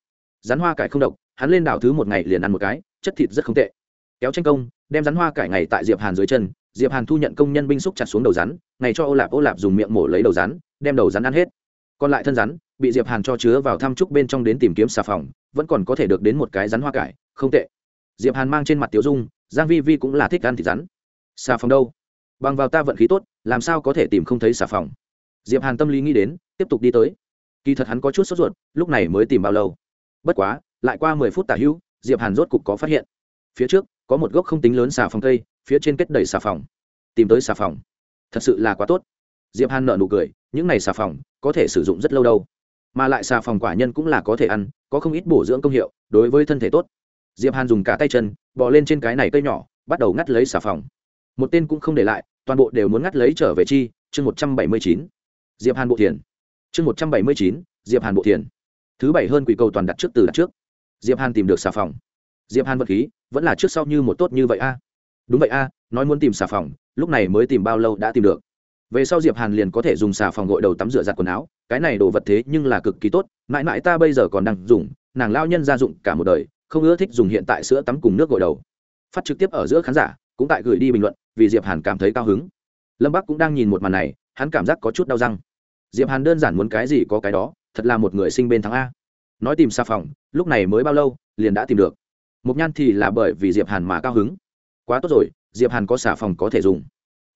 Rắn hoa cải không độc, hắn lên đảo thứ một ngày liền ăn một cái, chất thịt rất không tệ. Kéo tranh công, đem rắn hoa cải ngày tại diệp hàn dưới chân, diệp hàn thu nhận công nhân binh xúc chặt xuống đầu rắn, ngày cho ô lạp ô lạp dùng miệng mổ lấy đầu rắn, đem đầu rắn ăn hết. Còn lại thân rắn, bị diệp hàn cho chứa vào thăm trúc bên trong đến tìm kiếm xà phòng, vẫn còn có thể được đến một cái rắn hoa cải, không tệ. Diệp hàn mang trên mặt tiểu dung, giang vi vi cũng là thích ăn thịt rắn. Xà phòng đâu? Bằng vào ta vận khí tốt, làm sao có thể tìm không thấy xà phòng? Diệp hàn tâm lý nghĩ đến, tiếp tục đi tới. Kỳ thật hắn có chút sốt ruột, lúc này mới tìm bao lâu. Bất quá, lại qua mười phút tả hữu, diệp hàn rốt cục có phát hiện. Phía trước, có một gốc không tính lớn xà phòng cây, phía trên kết đầy xà phòng. Tìm tới xà phòng. Thật sự là quá tốt. Diệp hàn nợ nụ cười, những này xà phòng, có thể sử dụng rất lâu đâu. Mà lại xà phòng quả nhân cũng là có thể ăn, có không ít bổ dưỡng công hiệu, đối với thân thể tốt. Diệp hàn dùng cả tay chân, bò lên trên cái này cây nhỏ, bắt đầu ngắt lấy xà phòng. Một tên cũng không để lại, toàn bộ đều muốn ngắt lấy trở về chi, chương một trăm bảy mươi chín diệp hàn bộ thiền. Chương một trăm bảy mươi chín, diệp hàn bộ thiền. Thứ bảy hơn quỷ cầu toàn đặt trước từ đặt trước. Diệp hàn tìm được xà phòng. Diệp hàn vật khí, vẫn là trước sau như một tốt như vậy a. Đúng vậy a, nói muốn tìm xà phòng, lúc này mới tìm bao lâu đã tìm được. Về sau diệp hàn liền có thể dùng xà phòng gội đầu tắm rửa giặt quần áo, cái này đồ vật thế nhưng là cực kỳ tốt, mãi mãi ta bây giờ còn đang dùng, nàng lao nhân gia dụng cả một đời, không ưa thích dùng hiện tại sữa tắm cùng nước gội đầu. Phát trực tiếp ở giữa khán giả, cũng tại gửi đi bình luận, vì diệp hàn cảm thấy cao hứng. Lâm bắc cũng đang nhìn một màn này hắn cảm giác có chút đau răng. Diệp hàn đơn giản muốn cái gì có cái đó, thật là một người sinh bên thắng a. Nói tìm xà phòng, lúc này mới bao lâu, liền đã tìm được. Mục nhan thì là bởi vì diệp hàn mà cao hứng. Quá tốt rồi, diệp hàn có xà phòng có thể dùng.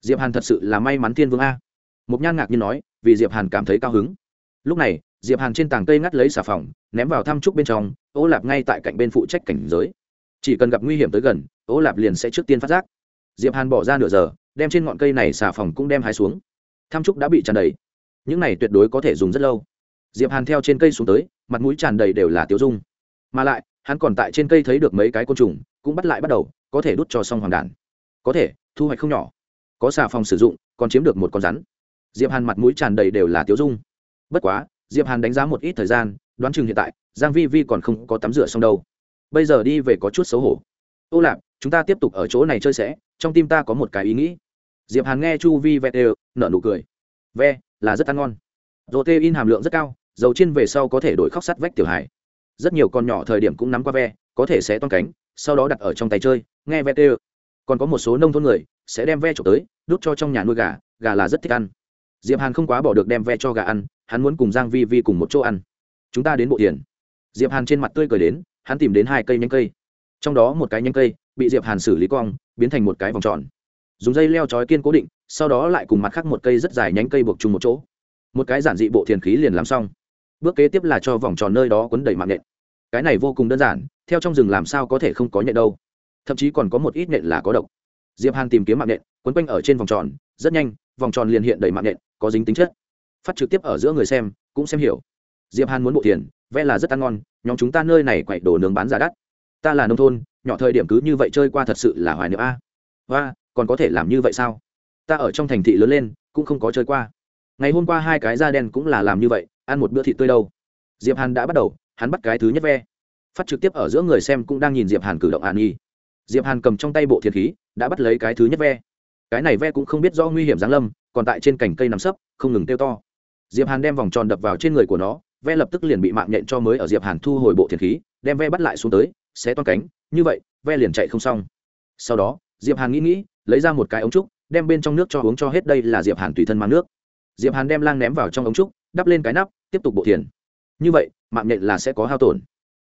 Diệp hàn thật sự là may mắn thiên vương a. Mục nhan ngạc nhiên nói, vì diệp hàn cảm thấy cao hứng. Lúc này, diệp hàn trên tảng cây ngắt lấy xà phòng, ném vào thăm trúc bên trong, ô lạp ngay tại cạnh bên phụ trách cảnh giới. Chỉ cần gặp nguy hiểm tới gần, ô lạp liền sẽ trước tiên phát giác. Diệp hàn bỏ ra nửa giờ, đem trên ngọn cây này xà phòng cũng đem hái xuống. Tham trúc đã bị tràn đầy. Những này tuyệt đối có thể dùng rất lâu. Diệp hàn theo trên cây xuống tới, mặt mũi tràn đầy đều là tiêu dung. Mà lại, hắn còn tại trên cây thấy được mấy cái côn trùng, cũng bắt lại bắt đầu, có thể đút cho xong hoàng đàn. Có thể, thu hoạch không nhỏ. Có xà phòng sử dụng, còn chiếm được một con rắn. Diệp hàn mặt mũi tràn đầy đều là tiêu dung. Bất quá, diệp hàn đánh giá một ít thời gian, đoán chừng hiện tại, giang vi vi còn không có tắm rửa xong đâu. Bây giờ đi về có chút xấu hổ. Ô lạp, chúng ta tiếp tục ở chỗ này chơi sẽ, trong tim ta có một cái ý nghĩ diệp hàn nghe chu vi vẹt đều nở nụ cười. Ve là rất ăn ngon. Protein hàm lượng rất cao dầu chiên về sau có thể đổi khóc sắt vách tiểu hải rất nhiều con nhỏ thời điểm cũng nắm qua ve có thể sẽ toan cánh sau đó đặt ở trong tay chơi nghe ve đều, còn có một số nông thôn người sẽ đem ve trộm tới đút cho trong nhà nuôi gà gà là rất thích ăn. Diệp hàn không quá bỏ được đem ve cho gà ăn hắn muốn cùng giang vi vi cùng một chỗ ăn. Chúng ta đến bộ tiền. Diệp hàn trên mặt tươi cười đến hắn tìm đến hai cây nhánh cây. Trong đó một cái nhánh cây bị diệp hàn xử lý cong biến thành một cái vòng tròn dùng dây leo trói kiên cố định, sau đó lại cùng mặt khác một cây rất dài nhánh cây buộc chung một chỗ. Một cái giản dị bộ thiền khí liền làm xong. Bước kế tiếp là cho vòng tròn nơi đó quấn đầy mạng nhện. Cái này vô cùng đơn giản, theo trong rừng làm sao có thể không có nhện đâu. Thậm chí còn có một ít nhện là có độc. Diệp hàn tìm kiếm mạng nhện, quấn quanh ở trên vòng tròn, rất nhanh, vòng tròn liền hiện đầy mạng nhện, có dính tính chất. Phát trực tiếp ở giữa người xem, cũng xem hiểu. Diệp hàn muốn bộ tiền vẽ là rất ăn ngon, nhóm chúng ta nơi này quậy đồ nướng bán giá đắt. Ta là nông thôn, nhỏ thời điểm cứ như vậy chơi qua thật sự là hoài niệm a. Và còn có thể làm như vậy sao? Ta ở trong thành thị lớn lên, cũng không có chơi qua. Ngày hôm qua hai cái da đen cũng là làm như vậy, ăn một bữa thịt tươi đâu. Diệp hàn đã bắt đầu, hắn bắt cái thứ nhất ve. Phát trực tiếp ở giữa người xem cũng đang nhìn diệp hàn cử động hàn nhi. Diệp hàn cầm trong tay bộ thiệt khí, đã bắt lấy cái thứ nhất ve. Cái này ve cũng không biết do nguy hiểm giáng lâm, còn tại trên cành cây nằm sấp, không ngừng tiêu to. Diệp hàn đem vòng tròn đập vào trên người của nó, ve lập tức liền bị mạng nhện cho mới ở diệp hàn thu hồi bộ thiệt khí, đem ve bắt lại xuống tới sẽ toan cánh, như vậy, ve liền chạy không xong. Sau đó diệp hàn nghĩ nghĩ, lấy ra một cái ống trúc, đem bên trong nước cho uống cho hết đây là diệp hàn tùy thân mang nước. Diệp hàn đem lang ném vào trong ống trúc, đắp lên cái nắp, tiếp tục bộ thiền. Như vậy, mạng nhện là sẽ có hao tổn.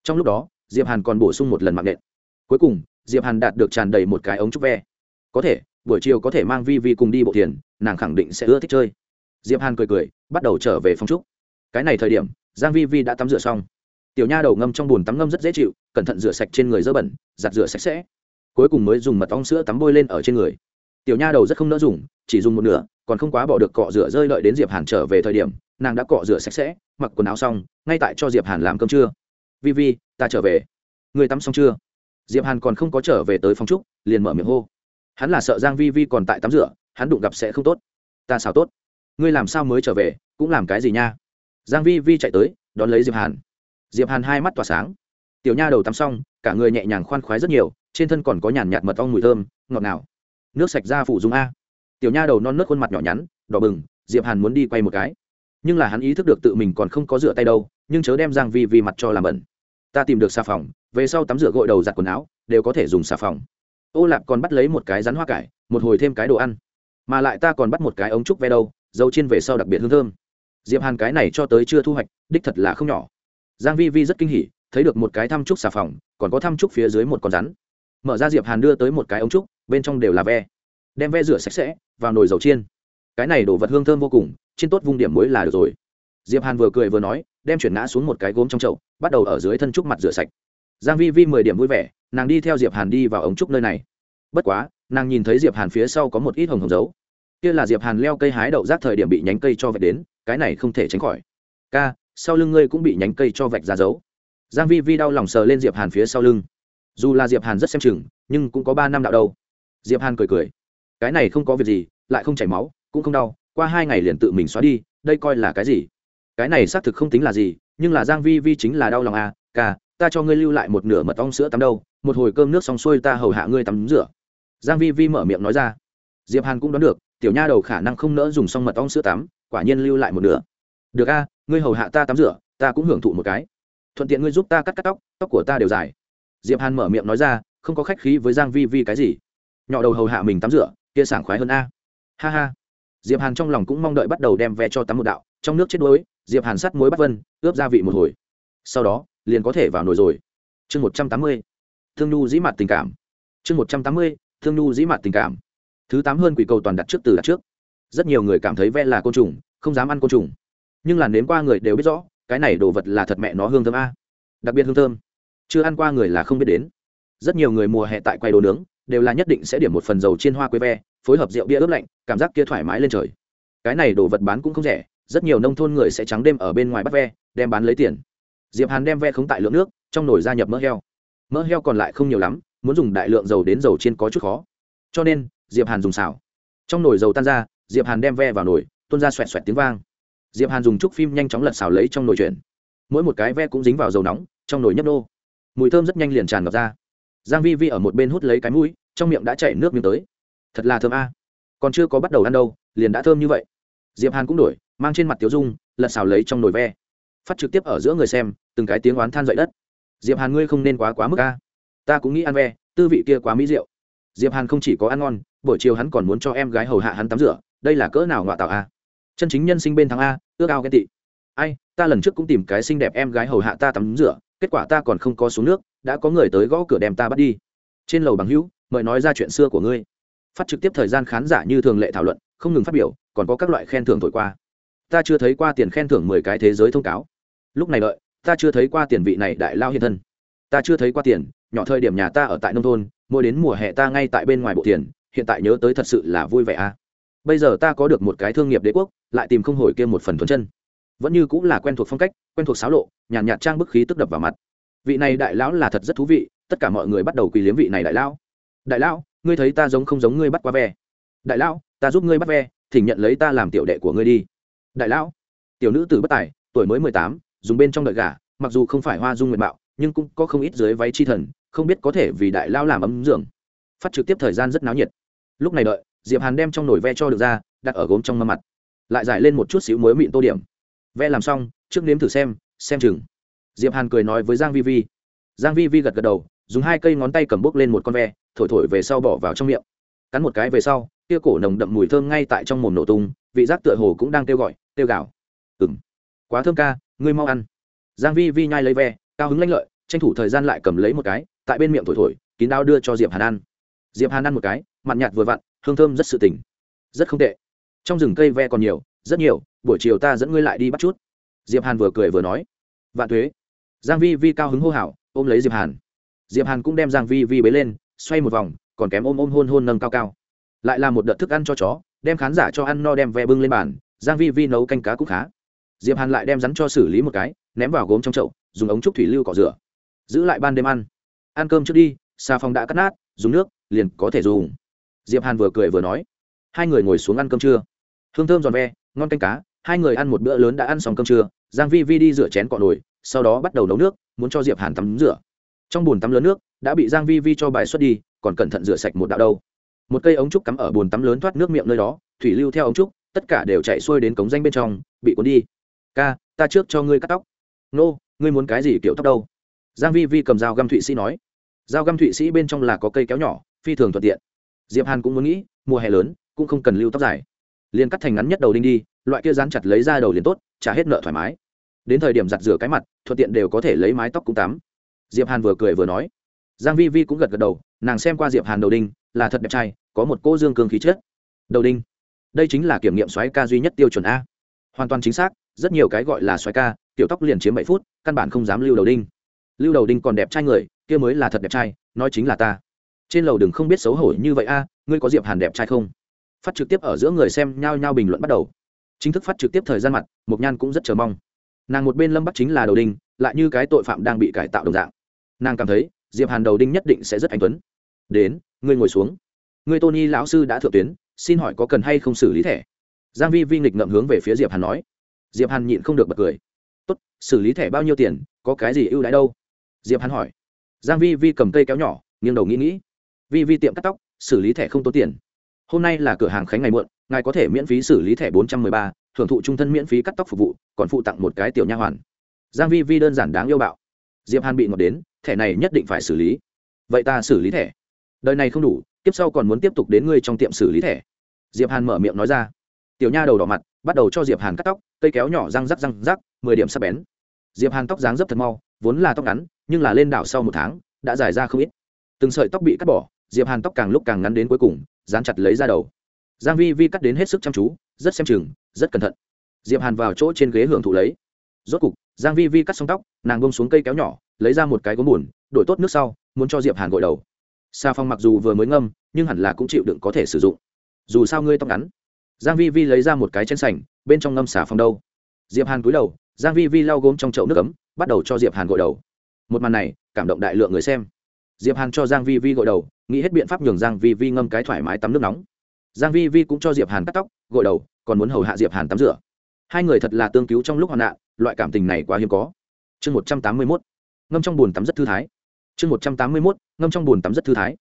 Trong lúc đó, diệp hàn còn bổ sung một lần mạng nhện. Cuối cùng, diệp hàn đạt được tràn đầy một cái ống trúc ve. Có thể, buổi chiều có thể mang vi vi cùng đi bộ thiền, nàng khẳng định sẽ ưa thích chơi. Diệp hàn cười cười, bắt đầu trở về phòng trúc. Cái này thời điểm, giang vi vi đã tắm rửa xong. Tiểu nha đầu ngâm trong bồn tắm ngâm rất dễ chịu, cẩn thận rửa sạch trên người dơ bẩn, giặt rửa sạch sẽ cuối cùng mới dùng mật ong sữa tắm bôi lên ở trên người. Tiểu nha đầu rất không nỡ dùng, chỉ dùng một nửa, còn không quá bỏ được cọ rửa rơi lợi đến diệp hàn trở về thời điểm, nàng đã cọ rửa sạch sẽ, mặc quần áo xong, ngay tại cho diệp hàn làm cơm trưa. Vi vi, ta trở về. Người tắm xong chưa? Diệp hàn còn không có trở về tới phòng trúc, liền mở miệng hô. Hắn là sợ giang vi vi còn tại tắm rửa, hắn đụng gặp sẽ không tốt. Ta sao tốt. Ngươi làm sao mới trở về, cũng làm cái gì nha? Giang vi vi chạy tới, đón lấy diệp hàn. Diệp hàn hai mắt tỏa sáng tiểu nha đầu tắm xong, cả người nhẹ nhàng khoan khoái rất nhiều, trên thân còn có nhàn nhạt mật ong mùi thơm, ngọt ngào. Nước sạch da phủ dung a. Tiểu nha đầu non nớt khuôn mặt nhỏ nhắn, đỏ bừng, diệp hàn muốn đi quay một cái. Nhưng là hắn ý thức được tự mình còn không có rửa tay đâu, nhưng chớ đem giang vi vi mặt cho làm bẩn. Ta tìm được xà phòng, về sau tắm rửa gội đầu giặt quần áo, đều có thể dùng xà phòng. Ô lạp còn bắt lấy một cái rắn hoa cải, một hồi thêm cái đồ ăn. Mà lại ta còn bắt một cái ống trúc ve đâu dầu chiên về sau đặc biệt hương thơm. Diệp hàn cái này cho tới chưa thu hoạch, đích thật là không nhỏ. Giang vi vi rất kinh hỉ thấy được một cái thăm trúc xà phòng, còn có thăm trúc phía dưới một con rắn. Mở ra diệp hàn đưa tới một cái ống trúc, bên trong đều là ve. Đem ve rửa sạch sẽ, vào nồi dầu chiên. Cái này đổ vật hương thơm vô cùng, trên tốt vung điểm muối là được rồi. Diệp hàn vừa cười vừa nói, đem chuyển ngã xuống một cái gốm trong chậu, bắt đầu ở dưới thân trúc mặt rửa sạch. Giang vi vi mười điểm vui vẻ, nàng đi theo diệp hàn đi vào ống trúc nơi này. Bất quá, nàng nhìn thấy diệp hàn phía sau có một ít hồng hồng dấu. Kia là diệp hàn leo cây hái đậu rác thời điểm bị nhánh cây cho vạch đến, cái này không thể tránh khỏi. Ca, sau lưng ngươi cũng bị nhánh cây cho vạch ra dấu giang vi vi đau lòng sờ lên diệp hàn phía sau lưng. Dù là diệp hàn rất xem chừng, nhưng cũng có ba năm đạo đâu. Diệp hàn cười cười. Cái này không có việc gì, lại không chảy máu, cũng không đau, qua hai ngày liền tự mình xóa đi, đây coi là cái gì? Cái này xác thực không tính là gì, nhưng là giang vi vi chính là đau lòng à ca, ta cho ngươi lưu lại một nửa mật ong sữa tắm đâu, một hồi cơm nước xong xuôi ta hầu hạ ngươi tắm rửa. Giang vi vi mở miệng nói ra. Diệp hàn cũng đoán được, tiểu nha đầu khả năng không nỡ dùng xong mật ong sữa tắm, quả nhiên lưu lại một nửa. Được a, ngươi hầu hạ ta tắm rửa, ta cũng hưởng thụ một cái thuận tiện ngươi giúp ta cắt cắt tóc tóc của ta đều dài. Diệp hàn mở miệng nói ra, không có khách khí với giang vi vi cái gì. Nhỏ đầu hầu hạ mình tắm rửa, kia sảng khoái hơn a. Ha ha. Diệp hàn trong lòng cũng mong đợi bắt đầu đem ve cho tắm một đạo, trong nước chết đuối, diệp hàn sắt muối bắt vân, ướp gia vị một hồi. Sau đó, liền có thể vào nồi rồi. Chương một trăm tám mươi, thương nhu dĩ mặt tình cảm. Chương một trăm tám mươi, thương nhu dĩ mặt tình cảm. Thứ tám hơn quỷ cầu toàn đặt trước từ đặt trước. Rất nhiều người cảm thấy ve là côn trùng, không dám ăn côn trùng. Nhưng là nếm qua người đều biết rõ cái này đồ vật là thật mẹ nó hương thơm a. Đặc biệt hương thơm. Chưa ăn qua người là không biết đến. Rất nhiều người mùa hè tại quay đồ nướng, đều là nhất định sẽ điểm một phần dầu chiên hoa quế ve, phối hợp rượu bia ướp lạnh, cảm giác kia thoải mái lên trời. Cái này đồ vật bán cũng không rẻ, rất nhiều nông thôn người sẽ trắng đêm ở bên ngoài bắt ve, đem bán lấy tiền. Diệp hàn đem ve khống tại lượng nước, trong nồi gia nhập mỡ heo. Mỡ heo còn lại không nhiều lắm, muốn dùng đại lượng dầu đến dầu chiên có chút khó. Cho nên, diệp hàn dùng xào. Trong nồi dầu tan ra, diệp hàn đem ve vào nồi, tuôn ra xoẹt xoẹt tiếng vang diệp hàn dùng trúc phim nhanh chóng lật xào lấy trong nồi chuyển. Mỗi một cái ve cũng dính vào dầu nóng, trong nồi nhấp nô. Mùi thơm rất nhanh liền tràn ngập ra. Giang vi vi ở một bên hút lấy cái mũi, trong miệng đã chảy nước miếng tới. Thật là thơm a. Còn chưa có bắt đầu ăn đâu, liền đã thơm như vậy. Diệp hàn cũng đổi, mang trên mặt tiểu dung, lật xào lấy trong nồi ve. Phát trực tiếp ở giữa người xem, từng cái tiếng oán than dậy đất. Diệp hàn ngươi không nên quá quá mức a. Ta cũng nghĩ ăn ve, tư vị kia quá mỹ diệu. Diệp hàn không chỉ có ăn ngon, buổi chiều hắn còn muốn cho em gái hầu hạ hắn tắm rửa, đây là cỡ nào ngọa tạo a chân chính nhân sinh bên thắng a, ước ao ghen tị. Ai, ta lần trước cũng tìm cái xinh đẹp em gái hầu hạ ta tắm rửa, kết quả ta còn không có xuống nước, đã có người tới gõ cửa đem ta bắt đi. Trên lầu bằng hữu, mời nói ra chuyện xưa của ngươi. Phát trực tiếp thời gian khán giả như thường lệ thảo luận, không ngừng phát biểu, còn có các loại khen thưởng thổi qua. Ta chưa thấy qua tiền khen thưởng mười cái thế giới thông cáo. Lúc này đợi, ta chưa thấy qua tiền vị này đại lao hiện thân. Ta chưa thấy qua tiền, nhỏ thời điểm nhà ta ở tại nông thôn, mỗi đến mùa hè ta ngay tại bên ngoài bộ tiền, hiện tại nhớ tới thật sự là vui vẻ a bây giờ ta có được một cái thương nghiệp đế quốc lại tìm không hồi kia một phần thuần chân. Vẫn như cũng là quen thuộc phong cách quen thuộc xáo lộ nhàn nhạt, nhạt trang bức khí tức đập vào mặt. Vị này đại lão là thật rất thú vị tất cả mọi người bắt đầu quỳ liếm vị này đại lão. Đại lão ngươi thấy ta giống không giống ngươi bắt qua ve? Đại lão ta giúp ngươi bắt ve thỉnh nhận lấy ta làm tiểu đệ của ngươi đi. Đại lão tiểu nữ tử bất tài tuổi mới mười tám dùng bên trong đợi gà mặc dù không phải hoa dung nguyện mạo nhưng cũng có không ít dưới váy chi thần không biết có thể vì đại lão làm ấm dưỡng. Phát trực tiếp thời gian rất náo nhiệt. Lúc này đợi diệp hàn đem trong nồi ve cho được ra đặt ở gốm trong mâm mặt lại giải lên một chút xíu muối mịn tô điểm ve làm xong trước nếm thử xem xem chừng diệp hàn cười nói với giang vi vi giang vi vi gật gật đầu dùng hai cây ngón tay cầm bốc lên một con ve thổi thổi về sau bỏ vào trong miệng cắn một cái về sau kia cổ nồng đậm mùi thơm ngay tại trong mồm nổ tung vị giác tựa hồ cũng đang kêu gọi kêu gào ừng quá thơm ca ngươi mau ăn giang vi vi nhai lấy ve cao hứng lanh lợi tranh thủ thời gian lại cầm lấy một cái tại bên miệng thổi thổi kín đáo đưa cho diệp hàn ăn diệp hàn ăn một cái mặn nhạt vừa vặn hương thơm rất sự tỉnh, rất không tệ. Trong rừng cây ve còn nhiều rất nhiều buổi chiều ta dẫn ngươi lại đi bắt chút. Diệp hàn vừa cười vừa nói. Vạn thuế giang vi vi cao hứng hô hào ôm lấy diệp hàn. Diệp hàn cũng đem giang vi vi bế lên xoay một vòng còn kém ôm ôm hôn hôn nâng cao cao. Lại là một đợt thức ăn cho chó đem khán giả cho ăn no đem ve bưng lên bàn giang vi vi nấu canh cá cũng khá. Diệp hàn lại đem rắn cho xử lý một cái ném vào gốm trong chậu dùng ống trúc thủy lưu cọ rửa. Giữ lại ban đêm ăn. Ăn cơm trước đi xà phòng đã cắt nát dùng nước liền có thể dùng diệp hàn vừa cười vừa nói, hai người ngồi xuống ăn cơm trưa. Hương thơm giòn ve, ngon canh cá, hai người ăn một bữa lớn đã ăn xong cơm trưa, giang vi vi đi rửa chén cọ nồi, sau đó bắt đầu nấu nước, muốn cho diệp hàn tắm rửa. Trong bồn tắm lớn nước, đã bị giang vi vi cho bài xuất đi, còn cẩn thận rửa sạch một đạo đâu. Một cây ống trúc cắm ở bồn tắm lớn thoát nước miệng nơi đó, thủy lưu theo ống trúc, tất cả đều chạy xuôi đến cống danh bên trong, bị cuốn đi. Ca, ta trước cho ngươi cắt tóc. Nô, ngươi muốn cái gì kiểu tóc đâu? Giang vi vi cầm dao găm thụy sĩ nói. Dao găm thụy sĩ bên trong là có cây kéo nhỏ, phi thường thuận tiện diệp hàn cũng muốn nghĩ, mùa hè lớn, cũng không cần lưu tóc dài. Liền cắt thành ngắn nhất đầu đinh đi, loại kia dán chặt lấy ra đầu liền tốt, trả hết nợ thoải mái. Đến thời điểm giặt rửa cái mặt, thuận tiện đều có thể lấy mái tóc cũng tắm. Diệp hàn vừa cười vừa nói. Giang vi vi cũng gật gật đầu, nàng xem qua diệp hàn đầu đinh, là thật đẹp trai, có một cô dương cường khí chất. Đầu đinh. Đây chính là kiểm nghiệm xoáy ca duy nhất tiêu chuẩn a. Hoàn toàn chính xác, rất nhiều cái gọi là xoáy ca tiểu tóc liền chiếm bảy phút, căn bản không dám lưu đầu đinh. Lưu đầu đinh còn đẹp trai người, kia mới là thật đẹp trai, nói chính là ta trên lầu đừng không biết xấu hổ như vậy a, ngươi có diệp hàn đẹp trai không? Phát trực tiếp ở giữa người xem nhao nhao bình luận bắt đầu. Chính thức phát trực tiếp thời gian mặt, mộc nhan cũng rất chờ mong. Nàng một bên lâm bắc chính là đầu đinh, lại như cái tội phạm đang bị cải tạo đồng dạng. Nàng cảm thấy, diệp hàn đầu đinh nhất định sẽ rất anh tuấn. Đến, ngươi ngồi xuống. Ngươi tony lão sư đã thượng tuyến, xin hỏi có cần hay không xử lý thẻ? Giang vi vi nghịch ngậm hướng về phía diệp hàn nói. Diệp hàn nhịn không được bật cười. Tốt, xử lý thẻ bao nhiêu tiền, có cái gì ưu đãi đâu? Diệp hàn hỏi. Giang vi vi cầm cây kéo nhỏ, nghiêng đầu nghĩ nghĩ vi vi tiệm cắt tóc, xử lý thẻ không tốn tiền. Hôm nay là cửa hàng khánh ngày muộn, ngài có thể miễn phí xử lý thẻ bốn trăm mười ba, thưởng thụ trung thân miễn phí cắt tóc phục vụ, còn phụ tặng một cái tiểu nha hoàn. Giang vi vi đơn giản đáng yêu bạo. Diệp hàn bị ngọt đến, thẻ này nhất định phải xử lý. Vậy ta xử lý thẻ. Đời này không đủ tiếp sau còn muốn tiếp tục đến ngươi trong tiệm xử lý thẻ. Diệp hàn mở miệng nói ra. Tiểu nha đầu đỏ mặt, bắt đầu cho diệp hàn cắt tóc, cây kéo nhỏ răng rắc răng rắc, mười điểm sắc bén. Diệp hàn tóc dáng dấp thật mau, vốn là tóc ngắn, nhưng là lên đảo sau một tháng, đã dài ra không ít. Từng sợi tóc bị cắt bỏ diệp hàn tóc càng lúc càng ngắn đến cuối cùng, dán chặt lấy ra đầu. Giang vi vi cắt đến hết sức chăm chú, rất xem chừng, rất cẩn thận. Diệp hàn vào chỗ trên ghế hưởng thụ lấy. Rốt cục, giang vi vi cắt xong tóc, nàng bông xuống cây kéo nhỏ, lấy ra một cái gốm buồn đổi tốt nước sau, muốn cho diệp hàn gội đầu. Sa phong mặc dù vừa mới ngâm, nhưng hẳn là cũng chịu đựng có thể sử dụng. Dù sao ngươi tóc ngắn. Giang vi vi lấy ra một cái chén sành, bên trong ngâm xà phong đâu. Diệp hàn cúi đầu, giang vi vi lau gốm trong chậu nước ấm, bắt đầu cho diệp hàn gội đầu. Một màn này, cảm động đại lượng người xem. Diệp hàn cho giang vi vi gội đầu nghĩ hết biện pháp nhường giang vi vi ngâm cái thoải mái tắm nước nóng. Giang vi vi cũng cho diệp hàn cắt tóc, gội đầu, còn muốn hầu hạ diệp hàn tắm rửa. Hai người thật là tương cứu trong lúc hoạn nạn, loại cảm tình này quá hiếm có. Chương một trăm tám mươi 181 ngâm trong buồn tắm rất thư thái. Chương một trăm tám mươi 181 ngâm trong buồn tắm rất thư thái.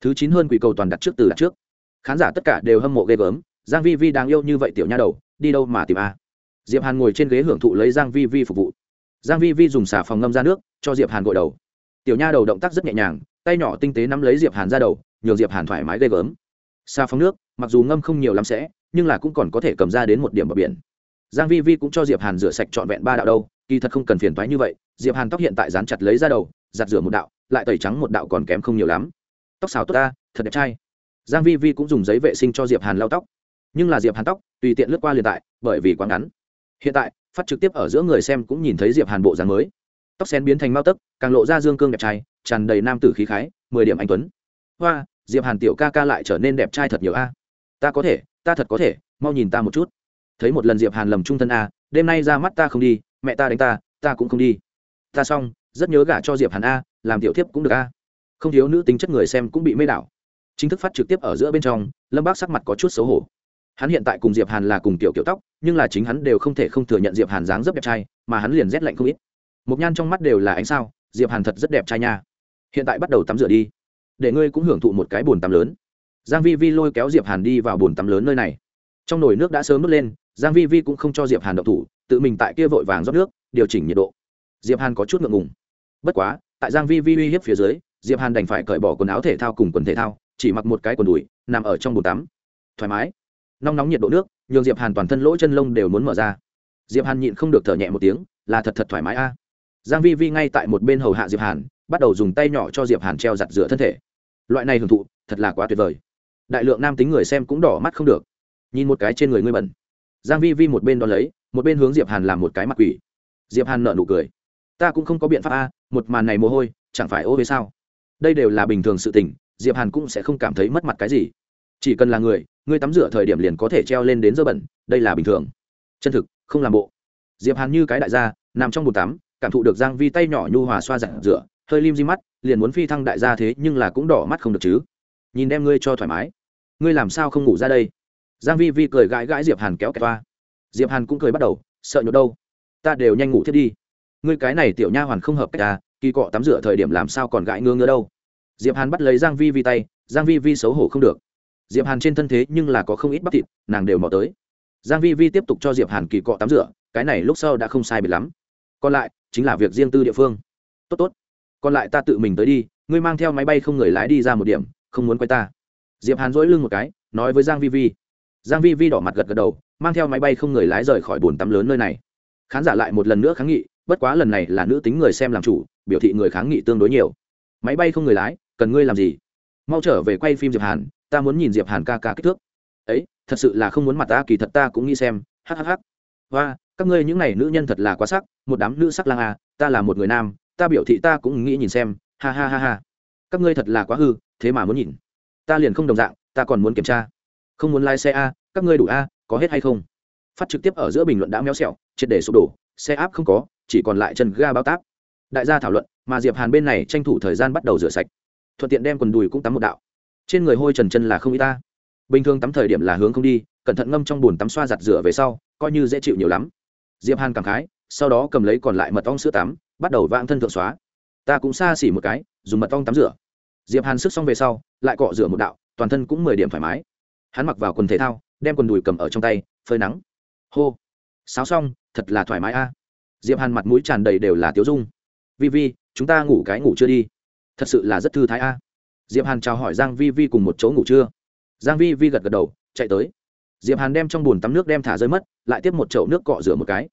Thứ chín hơn quỷ cầu toàn đặt trước từ đặt trước. Khán giả tất cả đều hâm mộ ghê gớm, giang vi vi đáng yêu như vậy tiểu nha đầu, đi đâu mà tìm a? Diệp hàn ngồi trên ghế hưởng thụ lấy giang vi vi phục vụ. Giang vi vi dùng xà phòng ngâm ra nước, cho diệp hàn gội đầu. Tiểu nha đầu động tác rất nhẹ nhàng tay nhỏ tinh tế nắm lấy diệp hàn ra đầu, nhường diệp hàn thoải mái ghê gớm. Xa phóng nước, mặc dù ngâm không nhiều lắm sẽ, nhưng là cũng còn có thể cầm ra đến một điểm bờ biển. Giang vi vi cũng cho diệp hàn rửa sạch trọn vẹn ba đạo đâu, kỳ thật không cần phiền toái như vậy, diệp hàn tóc hiện tại dán chặt lấy ra đầu, giặt rửa một đạo, lại tẩy trắng một đạo còn kém không nhiều lắm. Tóc xào tốt ta, thật đẹp trai. Giang vi vi cũng dùng giấy vệ sinh cho diệp hàn lau tóc. Nhưng là diệp hàn tóc, tùy tiện lướt qua liền tại, bởi vì quá ngắn. Hiện tại, phát trực tiếp ở giữa người xem cũng nhìn thấy diệp hàn bộ dáng mới. Tóc xén biến thành mao tấc, càng lộ ra dương cương đẹp trai tràn đầy nam tử khí khái, mười điểm anh tuấn. Hoa, diệp hàn tiểu ca ca lại trở nên đẹp trai thật nhiều a. Ta có thể, ta thật có thể, mau nhìn ta một chút. Thấy một lần diệp hàn lầm trung thân a, đêm nay ra mắt ta không đi, mẹ ta đánh ta ta cũng không đi. Ta xong, rất nhớ gả cho diệp hàn a, làm tiểu thiếp cũng được a. Không thiếu nữ tính chất người xem cũng bị mê đảo. Chính thức phát trực tiếp ở giữa bên trong, lâm bác sắc mặt có chút xấu hổ. Hắn hiện tại cùng diệp hàn là cùng tiểu kiểu tóc, nhưng là chính hắn đều không thể không thừa nhận diệp hàn dáng rất đẹp trai, mà hắn liền rét lạnh không ít. Một nhan trong mắt đều là ánh sao, diệp hàn thật rất đẹp trai nha hiện tại bắt đầu tắm rửa đi. Để ngươi cũng hưởng thụ một cái bồn tắm lớn. Giang vi vi lôi kéo diệp hàn đi vào bồn tắm lớn nơi này. Trong nồi nước đã sớm nút lên, giang vi vi cũng không cho diệp hàn động thủ, tự mình tại kia vội vàng rót nước, điều chỉnh nhiệt độ. Diệp hàn có chút ngượng ngùng. Bất quá, tại giang vi vi uy hiếp phía dưới, diệp hàn đành phải cởi bỏ quần áo thể thao cùng quần thể thao, chỉ mặc một cái quần đùi, nằm ở trong bồn tắm. Thoải mái. Nóng nóng nhiệt độ nước, nhường diệp hàn toàn thân lỗ chân lông đều muốn mở ra. Diệp hàn nhịn không được thở nhẹ một tiếng, là thật thật thoải mái a. Giang vi vi ngay tại một bên hầu hạ diệp hàn bắt đầu dùng tay nhỏ cho diệp hàn treo giặt rửa thân thể. Loại này hưởng thụ, thật là quá tuyệt vời. Đại lượng nam tính người xem cũng đỏ mắt không được. Nhìn một cái trên người ngươi bẩn. Giang vi vi một bên đón lấy, một bên hướng diệp hàn làm một cái mặt quỷ. Diệp hàn nở nụ cười. Ta cũng không có biện pháp a, một màn này mồ hôi, chẳng phải ô với sao? Đây đều là bình thường sự tình, diệp hàn cũng sẽ không cảm thấy mất mặt cái gì. Chỉ cần là người ngươi tắm rửa thời điểm liền có thể treo lên đến dơ bẩn, đây là bình thường. Chân thực, không làm bộ. Diệp hàn như cái đại gia, nằm trong bồn tắm, cảm thụ được giang vi tay nhỏ nhu hòa xoa giặt rửa hơi lim di mắt, liền muốn phi thăng đại gia thế nhưng là cũng đỏ mắt không được chứ. Nhìn đem ngươi cho thoải mái. Ngươi làm sao không ngủ ra đây? Giang vi vi cười gãi gãi diệp hàn kéo kẹt toa. Diệp hàn cũng cười bắt đầu, sợ nhột đâu? Ta đều nhanh ngủ thiết đi. Ngươi cái này tiểu nha hoàn không hợp cách à kỳ cọ tắm rửa thời điểm làm sao còn gãi ngứa ngứa đâu? Diệp hàn bắt lấy giang vi vi tay, giang vi vi xấu hổ không được. Diệp hàn trên thân thế nhưng là có không ít bắp thịt, nàng đều mò tới. Giang vi vi tiếp tục cho diệp hàn kỳ cọ tắm rửa, cái này lúc sau đã không sai biệt lắm. Còn lại, chính là việc riêng tư địa phương. Tốt tốt còn lại ta tự mình tới đi, ngươi mang theo máy bay không người lái đi ra một điểm, không muốn quay ta. Diệp hàn dỗi lưng một cái, nói với giang vi vi. Giang vi vi đỏ mặt gật gật đầu, mang theo máy bay không người lái rời khỏi bồn tắm lớn nơi này. Khán giả lại một lần nữa kháng nghị, bất quá lần này là nữ tính người xem làm chủ, biểu thị người kháng nghị tương đối nhiều. Máy bay không người lái, cần ngươi làm gì? Mau trở về quay phim diệp hàn, ta muốn nhìn diệp hàn ca ca kích thước. Ấy, thật sự là không muốn mặt ta, kỳ thật ta cũng nghĩ xem. Hhh và các ngươi những này nữ nhân thật là quá sắc, một đám nữ sắc lang à ta là một người nam ta biểu thị ta cũng nghĩ nhìn xem, ha ha ha ha. Các ngươi thật là quá hư, thế mà muốn nhìn. Ta liền không đồng dạng, ta còn muốn kiểm tra. Không muốn lái xe a, các ngươi đủ a, có hết hay không? Phát trực tiếp ở giữa bình luận đã méo xẹo, triệt để sụp đổ, xe áp không có, chỉ còn lại chân ga bao táp. Đại gia thảo luận, mà diệp hàn bên này tranh thủ thời gian bắt đầu rửa sạch. Thuận tiện đem quần đùi cũng tắm một đạo. Trên người hôi trần chân là không y ta. Bình thường tắm thời điểm là hướng không đi, cẩn thận ngâm trong bùn tắm xoa giặt rửa về sau, coi như dễ chịu nhiều lắm. Diệp hàn cảm khái, sau đó cầm lấy còn lại mật ong sữa tắm bắt đầu vãng thân thượng xóa. Ta cũng xa xỉ một cái, dùng mật ong tắm rửa. Diệp hàn sức xong về sau, lại cọ rửa một đạo, toàn thân cũng mười điểm thoải mái. Hắn mặc vào quần thể thao, đem quần đùi cầm ở trong tay, phơi nắng. Hô. Sáo xong, thật là thoải mái a. Diệp hàn mặt mũi tràn đầy đều là tiếu dung. Vi vi, chúng ta ngủ cái ngủ chưa đi. Thật sự là rất thư thái a. Diệp hàn chào hỏi giang vi vi cùng một chỗ ngủ chưa giang vi vi gật gật đầu, chạy tới. Diệp hàn đem trong bồn tắm nước đem thả rơi mất, lại tiếp một chậu nước cọ rửa một cái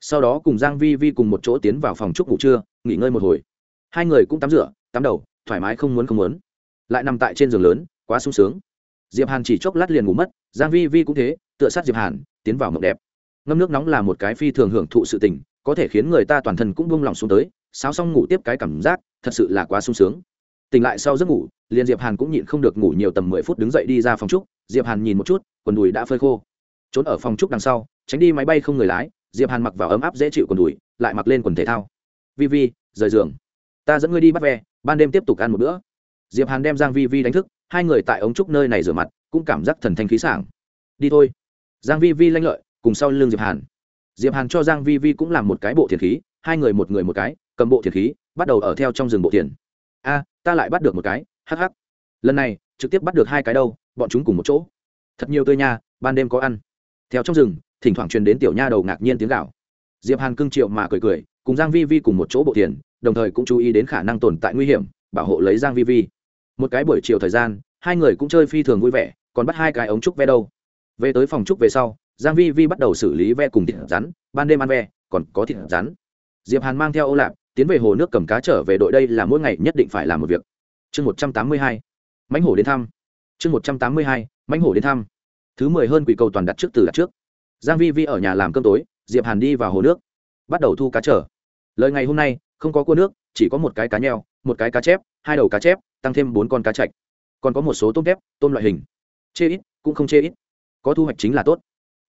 sau đó cùng giang vi vi cùng một chỗ tiến vào phòng trúc ngủ trưa, nghỉ ngơi một hồi. Hai người cũng tắm rửa, tắm đầu, thoải mái không muốn không muốn. Lại nằm tại trên giường lớn, quá sung sướng. Diệp hàn chỉ chốc lát liền ngủ mất, giang vi vi cũng thế, tựa sát diệp hàn, tiến vào mộng đẹp. Ngâm nước nóng là một cái phi thường hưởng thụ sự tình, có thể khiến người ta toàn thân cũng buông lỏng xuống tới, sáo xong ngủ tiếp cái cảm giác, thật sự là quá sung sướng. Tỉnh lại sau giấc ngủ, liền diệp hàn cũng nhịn không được ngủ nhiều tầm mười phút đứng dậy đi ra phòng trúc diệp hàn nhìn một chút, quần đùi đã phơi khô. Trốn ở phòng trúc đằng sau, tránh đi máy bay không người lái diệp hàn mặc vào ấm áp dễ chịu quần đùi, lại mặc lên quần thể thao. Vi vi, rời giường. Ta dẫn ngươi đi bắt ve, ban đêm tiếp tục ăn một bữa. Diệp hàn đem giang vi vi đánh thức, hai người tại ống trúc nơi này rửa mặt, cũng cảm giác thần thanh khí sảng. Đi thôi. Giang vi vi lanh lợi, cùng sau lưng diệp hàn. Diệp hàn cho giang vi vi cũng làm một cái bộ thiền khí, hai người một người một cái, cầm bộ thiền khí, bắt đầu ở theo trong rừng bộ thiền. A, ta lại bắt được một cái, hắc hắc. Lần này, trực tiếp bắt được hai cái đâu, bọn chúng cùng một chỗ. Thật nhiều tươi nha, ban đêm có ăn. Theo trong rừng thỉnh thoảng truyền đến tiểu nha đầu ngạc nhiên tiếng gạo diệp hàn cưng triệu mà cười cười, cùng giang vi vi cùng một chỗ bộ tiền, đồng thời cũng chú ý đến khả năng tồn tại nguy hiểm, bảo hộ lấy giang vi vi. Một cái buổi chiều thời gian, hai người cũng chơi phi thường vui vẻ, còn bắt hai cái ống trúc ve đâu. Về tới phòng trúc về sau, giang vi vi bắt đầu xử lý ve cùng thịt rắn, ban đêm ăn ve, còn có thịt rắn. Diệp hàn mang theo ô lạp tiến về hồ nước cầm cá trở về đội đây là mỗi ngày nhất định phải làm một việc. Chương một trăm tám mươi hai, mãnh hổ đến thăm. Chương một trăm tám mươi hai, mãnh hổ đến thăm. Thứ mười hơn quỷ cầu toàn đặt trước từ đặt trước giang vi vi ở nhà làm cơm tối, diệp hàn đi vào hồ nước, bắt đầu thu cá trở. Lời ngày hôm nay, không có cua nước, chỉ có một cái cá nheo, một cái cá chép, hai đầu cá chép, tăng thêm bốn con cá chạch. Còn có một số tôm thép, tôm loại hình. Chê ít, cũng không chê ít. Có thu hoạch chính là tốt.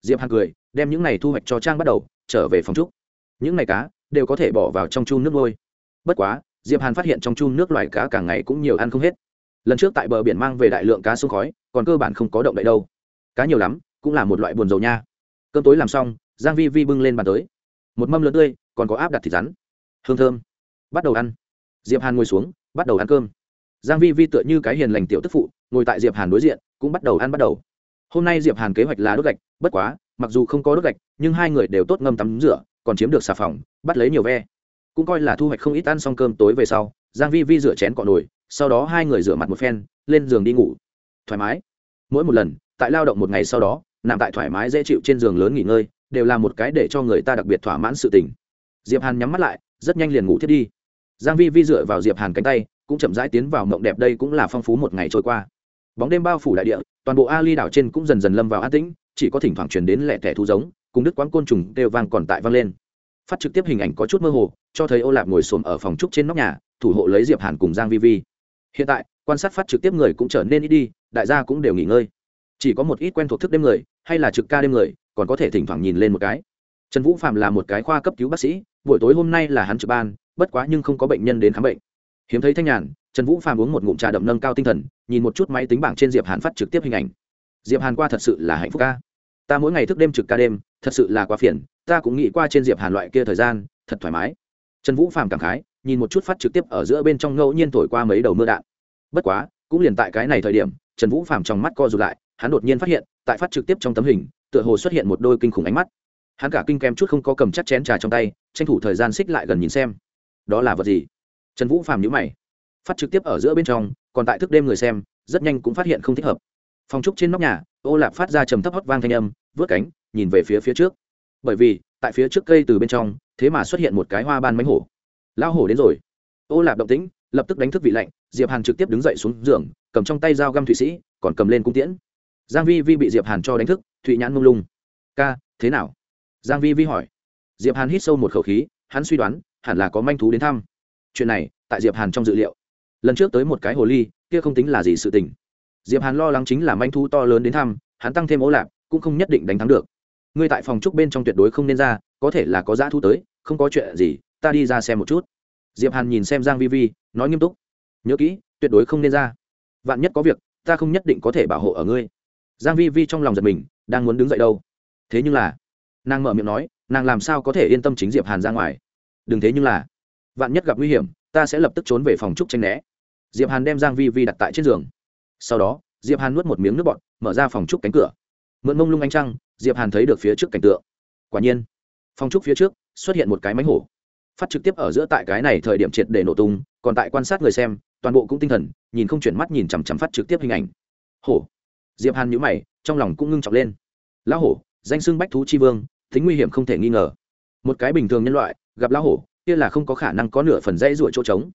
Diệp hàn cười, đem những này thu hoạch cho trang bắt đầu, trở về phòng trúc. Những này cá đều có thể bỏ vào trong chun nước nuôi. Bất quá, diệp hàn phát hiện trong chun nước loài cá càng ngày cũng nhiều ăn không hết. Lần trước tại bờ biển mang về đại lượng cá sông khói, còn cơ bản không có động đậy đâu. Cá nhiều lắm, cũng là một loại buồn dầu nha cơm tối làm xong, giang vi vi bưng lên bàn tới. Một mâm lớn tươi, còn có áp đặt thịt rắn. Hương thơm. Bắt đầu ăn. Diệp hàn ngồi xuống, bắt đầu ăn cơm. Giang vi vi tựa như cái hiền lành tiểu tức phụ, ngồi tại diệp hàn đối diện, cũng bắt đầu ăn bắt đầu. Hôm nay diệp hàn kế hoạch là đốt gạch, bất quá, mặc dù không có đốt gạch, nhưng hai người đều tốt ngâm tắm rửa, còn chiếm được xà phòng, bắt lấy nhiều ve. Cũng coi là thu hoạch không ít ăn xong cơm tối về sau, giang vi vi rửa chén cọ nồi, sau đó hai người rửa mặt một phen, lên giường đi ngủ. Thoải mái. Mỗi một lần, tại lao động một ngày sau đó nằm tại thoải mái dễ chịu trên giường lớn nghỉ ngơi, đều là một cái để cho người ta đặc biệt thỏa mãn sự tình. Diệp hàn nhắm mắt lại, rất nhanh liền ngủ thiết đi. Giang vi vi dựa vào diệp hàn cánh tay, cũng chậm rãi tiến vào mộng đẹp đây cũng là phong phú một ngày trôi qua. Bóng đêm bao phủ đại địa, toàn bộ ali đảo trên cũng dần dần lâm vào an tĩnh, chỉ có thỉnh thoảng truyền đến lẻ tẻ thu giống, cùng đứt quãng côn trùng đều vang còn tại vang lên. Phát trực tiếp hình ảnh có chút mơ hồ, cho thấy ô lạp ngồi xổm ở phòng trúc trên nóc nhà, thủ hộ lấy diệp hàn cùng giang vi vi. Hiện tại, quan sát phát trực tiếp người cũng trở nên ít đi, đại gia cũng đều nghỉ ngơi chỉ có một ít quen thuộc thức đêm người, hay là trực ca đêm người, còn có thể thỉnh thoảng nhìn lên một cái. Trần vũ phạm là một cái khoa cấp cứu bác sĩ, buổi tối hôm nay là hắn trực ban, bất quá nhưng không có bệnh nhân đến khám bệnh. Hiếm thấy thanh nhàn, trần vũ phạm uống một ngụm trà đậm nâng cao tinh thần, nhìn một chút máy tính bảng trên diệp hàn phát trực tiếp hình ảnh. Diệp hàn qua thật sự là hạnh phúc ca. Ta mỗi ngày thức đêm trực ca đêm, thật sự là quá phiền, ta cũng nghĩ qua trên diệp hàn loại kia thời gian, thật thoải mái. Trần vũ Phạm cảm khái, nhìn một chút phát trực tiếp ở giữa bên trong ngẫu nhiên thổi qua mấy đầu mưa đạn. Bất quá, cũng liền tại cái này thời điểm, trần vũ Phạm trong mắt co rụt lại hắn đột nhiên phát hiện, tại phát trực tiếp trong tấm hình, tựa hồ xuất hiện một đôi kinh khủng ánh mắt. Hắn cả kinh kem chút không có cầm chắc chén trà trong tay, tranh thủ thời gian xích lại gần nhìn xem. Đó là vật gì? Trần vũ phàm nhữ mày. Phát trực tiếp ở giữa bên trong, còn tại thức đêm người xem, rất nhanh cũng phát hiện không thích hợp. Phong trúc trên nóc nhà, ô lạp phát ra trầm thấp hót vang thanh âm, vớt cánh, nhìn về phía phía trước. Bởi vì, tại phía trước cây từ bên trong, thế mà xuất hiện một cái hoa ban mánh hổ. Lao hổ đến rồi. Ô lạp động tĩnh, lập tức đánh thức vị lạnh, diệp hàn trực tiếp đứng dậy xuống giường, cầm trong tay dao găm thụy sĩ, còn cầm lên cung tiễn giang vi vi bị diệp hàn cho đánh thức thụy nhãn mông lung. Ca thế nào? Giang vi vi hỏi. Diệp hàn hít sâu một khẩu khí hắn suy đoán hẳn là có manh thú đến thăm. Chuyện này tại diệp hàn trong dự liệu. Lần trước tới một cái hồ ly kia không tính là gì sự tình. Diệp hàn lo lắng chính là manh thú to lớn đến thăm hắn tăng thêm ố lạc, cũng không nhất định đánh thắng được. Ngươi tại phòng trúc bên trong tuyệt đối không nên ra có thể là có dã thú tới không có chuyện gì ta đi ra xem một chút. Diệp hàn nhìn xem giang vi vi nói nghiêm túc. Nhớ kỹ tuyệt đối không nên ra. Vạn nhất có việc ta không nhất định có thể bảo hộ ở ngươi giang vi vi trong lòng giật mình, đang muốn đứng dậy đâu? Thế nhưng là, nàng mở miệng nói, nàng làm sao có thể yên tâm chính diệp hàn ra ngoài? Đừng thế nhưng là, vạn nhất gặp nguy hiểm, ta sẽ lập tức trốn về phòng trúc tranh né. Diệp hàn đem giang vi vi đặt tại trên giường. Sau đó, diệp hàn nuốt một miếng nước bọt, mở ra phòng trúc cánh cửa. Mượn mông lung ánh trăng, diệp hàn thấy được phía trước cảnh tượng. Quả nhiên, phòng trúc phía trước xuất hiện một cái mánh hổ. Phát trực tiếp ở giữa tại cái này thời điểm triệt để nổ tung, còn tại quan sát người xem, toàn bộ cũng tinh thần, nhìn không chuyển mắt nhìn chằm chằm phát trực tiếp hình ảnh. Hổ diệp hàn nhíu mày, trong lòng cũng ngưng trọng lên. Lão hổ, danh xưng bách thú chi vương, tính nguy hiểm không thể nghi ngờ. Một cái bình thường nhân loại, gặp lão hổ, kia là không có khả năng có nửa phần dãy ruổi chỗ trống.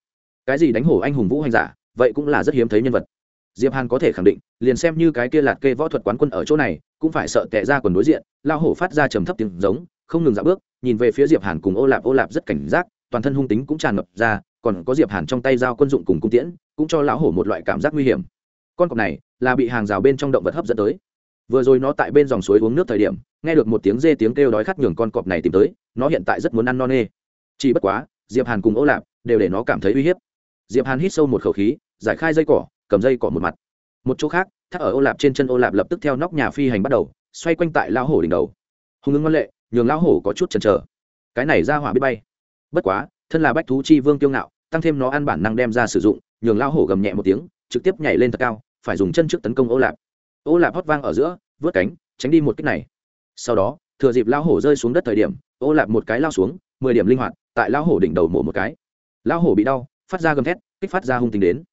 Cái gì đánh hổ anh hùng vũ hành giả, vậy cũng là rất hiếm thấy nhân vật. Diệp hàn có thể khẳng định, liền xem như cái kia lạt kê võ thuật quán quân ở chỗ này, cũng phải sợ tệ ra quần đối diện, Lão hổ phát ra trầm thấp tiếng giống, không ngừng dạo bước, nhìn về phía diệp hàn cùng ô lạp ô lạp rất cảnh giác, toàn thân hung tính cũng tràn ngập ra, còn có diệp hàn trong tay dao quân dụng cùng cung tiễn, cũng cho lão hổ một loại cảm giác nguy hiểm. Con cọp này là bị hàng rào bên trong động vật hấp dẫn tới. Vừa rồi nó tại bên dòng suối uống nước thời điểm, nghe được một tiếng dê tiếng kêu đói khát nhường con cọp này tìm tới, nó hiện tại rất muốn ăn no nê. Chỉ bất quá, diệp hàn cùng ô lạp đều để nó cảm thấy uy hiếp. Diệp hàn hít sâu một khẩu khí, giải khai dây cỏ, cầm dây cỏ một mặt. Một chỗ khác, thắt ở ô lạp trên chân ô lạp lập tức theo nóc nhà phi hành bắt đầu, xoay quanh tại lão hổ đỉnh đầu. Hùng ứng ngân lệ, nhường lão hổ có chút chần chờ. Cái này ra hỏa biết bay. Bất quá, thân là bách thú chi vương kiêu ngạo, tăng thêm nó ăn bản năng đem ra sử dụng, nhường lão hổ gầm nhẹ một tiếng, trực tiếp nhảy lên thật cao phải dùng chân trước tấn công ô lạp. Ô lạp hót vang ở giữa, vớt cánh, tránh đi một kích này. Sau đó, thừa dịp lao hổ rơi xuống đất thời điểm, ô lạp một cái lao xuống, mười điểm linh hoạt, tại lao hổ đỉnh đầu mổ một cái. Lão hổ bị đau, phát ra gầm thét, kích phát ra hung tính đến.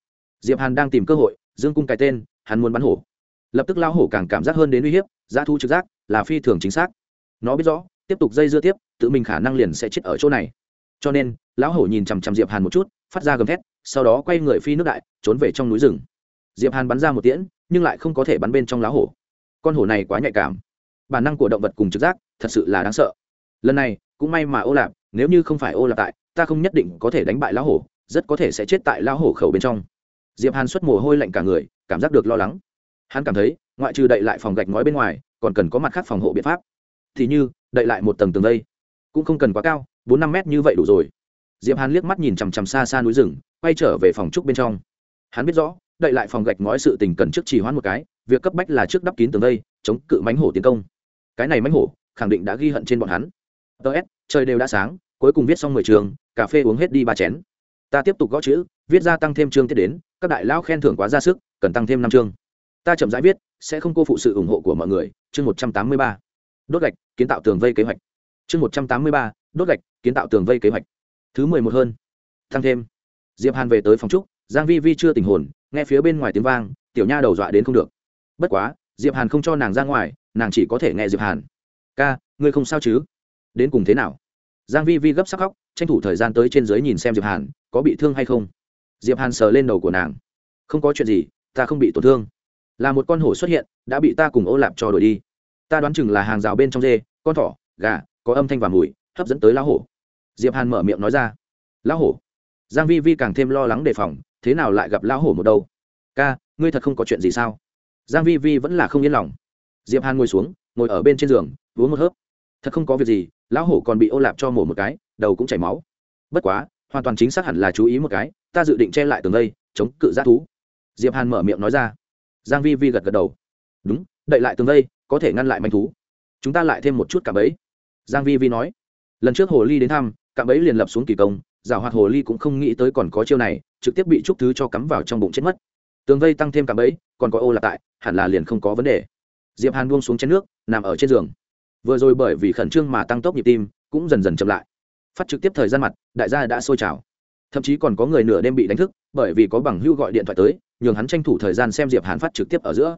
Diệp hàn đang tìm cơ hội, dương cung cái tên, hắn muốn bắn hổ. Lập tức lao hổ càng cảm giác hơn đến uy hiếp giá thu trực giác, là phi thường chính xác. Nó biết rõ, tiếp tục dây dưa tiếp, tự mình khả năng liền sẽ chết ở chỗ này. Cho nên, lão hổ nhìn chằm chằm diệp hàn một chút, phát ra gầm thét, sau đó quay người phi nước đại, trốn về trong núi rừng diệp hàn bắn ra một tiễn nhưng lại không có thể bắn bên trong lá hổ. Con hổ này quá nhạy cảm. Bản năng của động vật cùng trực giác thật sự là đáng sợ. Lần này cũng may mà ô lạp nếu như không phải ô lạp tại ta không nhất định có thể đánh bại lá hổ rất có thể sẽ chết tại lá hổ khẩu bên trong. Diệp hàn xuất mồ hôi lạnh cả người cảm giác được lo lắng. Hắn cảm thấy ngoại trừ đậy lại phòng gạch ngói bên ngoài còn cần có mặt khác phòng hộ biện pháp. Thì như đậy lại một tầng tường đây, cũng không cần quá cao bốn năm mét như vậy đủ rồi. Diệp hàn liếc mắt nhìn chằm chằm xa xa núi rừng quay trở về phòng trúc bên trong. Hắn biết rõ đậy lại phòng gạch ngói sự tình cần trước chỉ hoãn một cái, việc cấp bách là trước đắp kín tường vây chống cự mánh hổ tiến công. Cái này mánh hổ, khẳng định đã ghi hận trên bọn hắn. Ts trời đều đã sáng, cuối cùng viết xong mười trường, cà phê uống hết đi ba chén. Ta tiếp tục gõ chữ, viết ra tăng thêm chương tiết đến, các đại lão khen thưởng quá ra sức, cần tăng thêm năm chương. Ta chậm rãi viết, sẽ không cô phụ sự ủng hộ của mọi người, chương một trăm tám mươi ba. Đốt gạch, kiến tạo tường vây kế hoạch. Chương một trăm tám mươi ba, đốt gạch, kiến tạo tường vây kế hoạch. Thứ mười một hơn, tăng thêm. Diệp hàn về tới phòng trúc, giang vi vi chưa tình hồn nghe phía bên ngoài tiếng vang, tiểu nha đầu dọa đến không được. Bất quá, diệp hàn không cho nàng ra ngoài, nàng chỉ có thể nghe diệp hàn. Ca, ngươi không sao chứ? Đến cùng thế nào? Giang vi vi gấp sắc khóc, tranh thủ thời gian tới trên dưới nhìn xem diệp hàn, có bị thương hay không. Diệp hàn sờ lên đầu của nàng. Không có chuyện gì, ta không bị tổn thương. Là một con hổ xuất hiện, đã bị ta cùng ô lạp cho đổi đi. Ta đoán chừng là hàng rào bên trong dê, con thỏ, gà, có âm thanh và mùi, hấp dẫn tới lão hổ. Diệp hàn mở miệng nói ra. Lão hổ? Giang vi vi càng thêm lo lắng đề phòng thế nào lại gặp lão hổ một đâu? Ca, ngươi thật không có chuyện gì sao? Giang vi vi vẫn là không yên lòng. Diệp hàn ngồi xuống, ngồi ở bên trên giường, uống một hớp. Thật không có việc gì, lão hổ còn bị ô lạp cho mổ một cái, đầu cũng chảy máu. Bất quá, hoàn toàn chính xác hẳn là chú ý một cái, ta dự định che lại tường đây, chống cự g thú. Diệp hàn mở miệng nói ra. Giang vi vi gật gật đầu. Đúng, đậy lại tường đây, có thể ngăn lại manh thú. Chúng ta lại thêm một chút cả bấy giang vi vi nói lần trước hồ ly đến thăm, cạm bẫy liền lập xuống kỳ công, giảo hoạt hồ ly cũng không nghĩ tới còn có chiêu này, trực tiếp bị trúc thứ cho cắm vào trong bụng chết mất. Tường vây tăng thêm cạm bẫy, còn có ô là tại, hẳn là liền không có vấn đề. Diệp hàn buông xuống chén nước, nằm ở trên giường. Vừa rồi bởi vì khẩn trương mà tăng tốc nhịp tim, cũng dần dần chậm lại. Phát trực tiếp thời gian mặt, đại gia đã sôi trào. Thậm chí còn có người nửa đêm bị đánh thức, bởi vì có bằng hưu gọi điện thoại tới, nhường hắn tranh thủ thời gian xem diệp hàn phát trực tiếp ở giữa.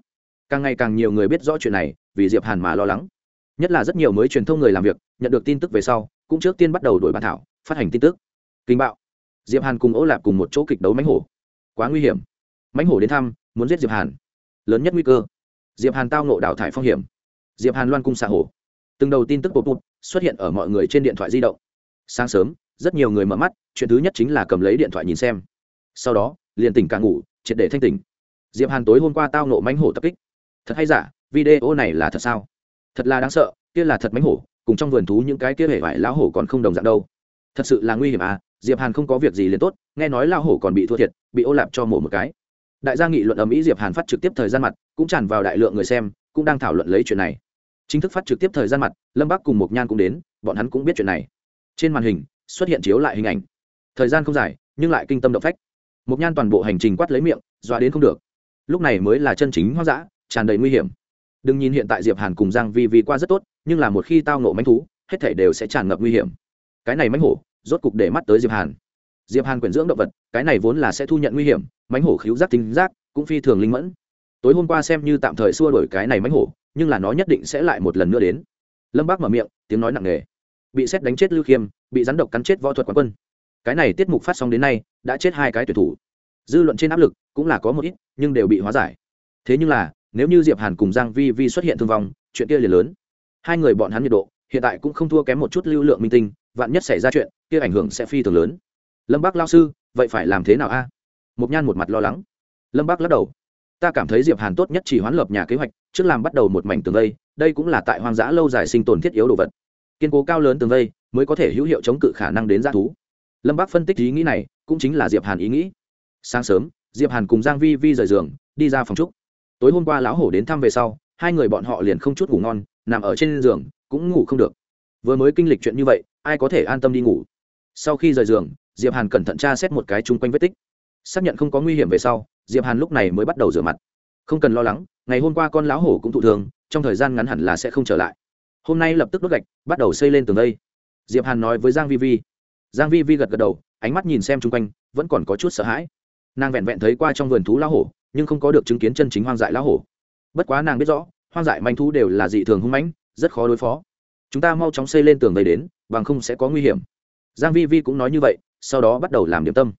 Càng ngày càng nhiều người biết rõ chuyện này, vì diệp hàn mà lo lắng nhất là rất nhiều mới truyền thông người làm việc, nhận được tin tức về sau, cũng trước tiên bắt đầu đổi bản thảo, phát hành tin tức. Kinh bạo. Diệp hàn cùng ô lạp cùng một chỗ kịch đấu mánh hổ. Quá nguy hiểm. Mánh hổ đến thăm, muốn giết diệp hàn. Lớn nhất nguy cơ. Diệp hàn tao nộ đào thải phong hiểm. Diệp hàn loan cung xạ hổ. Từng đầu tin tức bột bột xuất hiện ở mọi người trên điện thoại di động. Sáng sớm, rất nhiều người mở mắt, chuyện thứ nhất chính là cầm lấy điện thoại nhìn xem. Sau đó, liền tỉnh cả ngủ, triệt để thanh tỉnh. Diệp hàn tối hôm qua tao nộ mánh hổ tập kích. Thật hay giả, video này là thật sao? Thật là đáng sợ, kia là thật mánh hổ, cùng trong vườn thú những cái kia hể vải lão hổ còn không đồng dạng đâu. Thật sự là nguy hiểm à diệp hàn không có việc gì liền tốt, nghe nói lão hổ còn bị thua thiệt, bị ô lạp cho mổ một cái. Đại gia nghị luận ầm ĩ diệp hàn phát trực tiếp thời gian mặt, cũng tràn vào đại lượng người xem, cũng đang thảo luận lấy chuyện này. Chính thức phát trực tiếp thời gian mặt, lâm bắc cùng một nhan cũng đến, bọn hắn cũng biết chuyện này. Trên màn hình, xuất hiện chiếu lại hình ảnh. Thời gian không dài, nhưng lại kinh tâm động phách. Một nhan toàn bộ hành trình quát lấy miệng, dọa đến không được. Lúc này mới là chân chính hoang dã, tràn đầy nguy hiểm đừng nhìn hiện tại diệp hàn cùng giang vi vi qua rất tốt, nhưng là một khi tao nộ mánh thú, hết thể đều sẽ tràn ngập nguy hiểm. Cái này mánh hổ, rốt cục để mắt tới diệp hàn. Diệp hàn quyển dưỡng động vật, cái này vốn là sẽ thu nhận nguy hiểm mánh hổ khiếu giác tính giác, cũng phi thường linh mẫn. Tối hôm qua xem như tạm thời xua đuổi cái này mánh hổ, nhưng là nó nhất định sẽ lại một lần nữa đến. Lâm bác mở miệng, tiếng nói nặng nề. Bị xét đánh chết lưu khiêm, bị rắn độc cắn chết võ thuật quán quân. Cái này tiết mục phát sóng đến nay, đã chết hai cái tuyển thủ. Dư luận trên áp lực cũng là có một ít, nhưng đều bị hóa giải. Thế nhưng là nếu như diệp hàn cùng giang vi vi xuất hiện thương vong, chuyện kia liền lớn. Hai người bọn hắn nhiệt độ, hiện tại cũng không thua kém một chút lưu lượng minh tinh, vạn nhất xảy ra chuyện, kia ảnh hưởng sẽ phi thường lớn. Lâm bác lao sư, vậy phải làm thế nào a? Mục nhan một mặt lo lắng. Lâm bác lắc đầu. Ta cảm thấy diệp hàn tốt nhất chỉ hoán lập nhà kế hoạch, trước làm bắt đầu một mảnh tường vây, đây cũng là tại hoang dã lâu dài sinh tồn thiết yếu đồ vật. Kiên cố cao lớn tường vây mới có thể hữu hiệu chống cự khả năng đến g thú. Lâm bác phân tích ý nghĩ này, cũng chính là diệp hàn ý nghĩ. Sáng sớm, diệp hàn cùng giang vi vi rời giường, đi ra phòng trúc tối hôm qua lão hổ đến thăm về sau, hai người bọn họ liền không chút ngủ ngon, nằm ở trên giường, cũng ngủ không được. Vừa mới kinh lịch chuyện như vậy, ai có thể an tâm đi ngủ? Sau khi rời giường, diệp hàn cẩn thận tra xét một cái chung quanh vết tích. Xác nhận không có nguy hiểm về sau, diệp hàn lúc này mới bắt đầu rửa mặt. Không cần lo lắng, ngày hôm qua con lão hổ cũng thụ thường trong thời gian ngắn hẳn là sẽ không trở lại. Hôm nay lập tức đốt gạch, bắt đầu xây lên tường đây. Diệp hàn nói với giang vi vi. Giang vi vi gật gật đầu, ánh mắt nhìn xem chung quanh, vẫn còn có chút sợ hãi. Nàng vẹn vẹn thấy qua trong vườn thú lão hổ nhưng không có được chứng kiến chân chính hoang dại lão hổ. Bất quá nàng biết rõ, hoang dại manh thú đều là dị thường hung mãnh, rất khó đối phó. Chúng ta mau chóng xây lên tường vây đến, bằng không sẽ có nguy hiểm. Giang vi vi cũng nói như vậy, sau đó bắt đầu làm điểm tâm.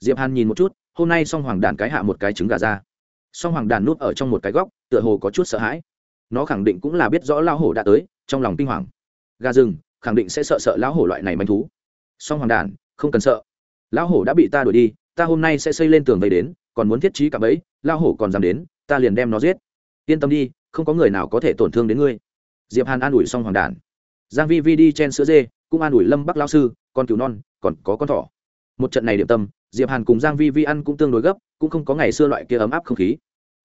Diệp hàn nhìn một chút, hôm nay song hoàng đàn cái hạ một cái trứng gà ra. Song hoàng đàn núp ở trong một cái góc, tựa hồ có chút sợ hãi. Nó khẳng định cũng là biết rõ lão hổ đã tới, trong lòng kinh hoàng. Gà rừng, khẳng định sẽ sợ sợ lão hổ loại này manh thú. Song hoàng đàn, không cần sợ. Lão hổ đã bị ta đuổi đi, ta hôm nay sẽ xây lên tường vây đến, còn muốn thiết trí cả bẫy lão hổ còn dám đến, ta liền đem nó giết. Yên tâm đi, không có người nào có thể tổn thương đến ngươi. Diệp hàn an ủi xong hoàng đàn. Giang vi vi đi chen sữa dê, cũng an ủi lâm bắc lão sư, con cừu non, còn có con thỏ. Một trận này điểm tâm, diệp hàn cùng giang vi vi ăn cũng tương đối gấp, cũng không có ngày xưa loại kia ấm áp không khí.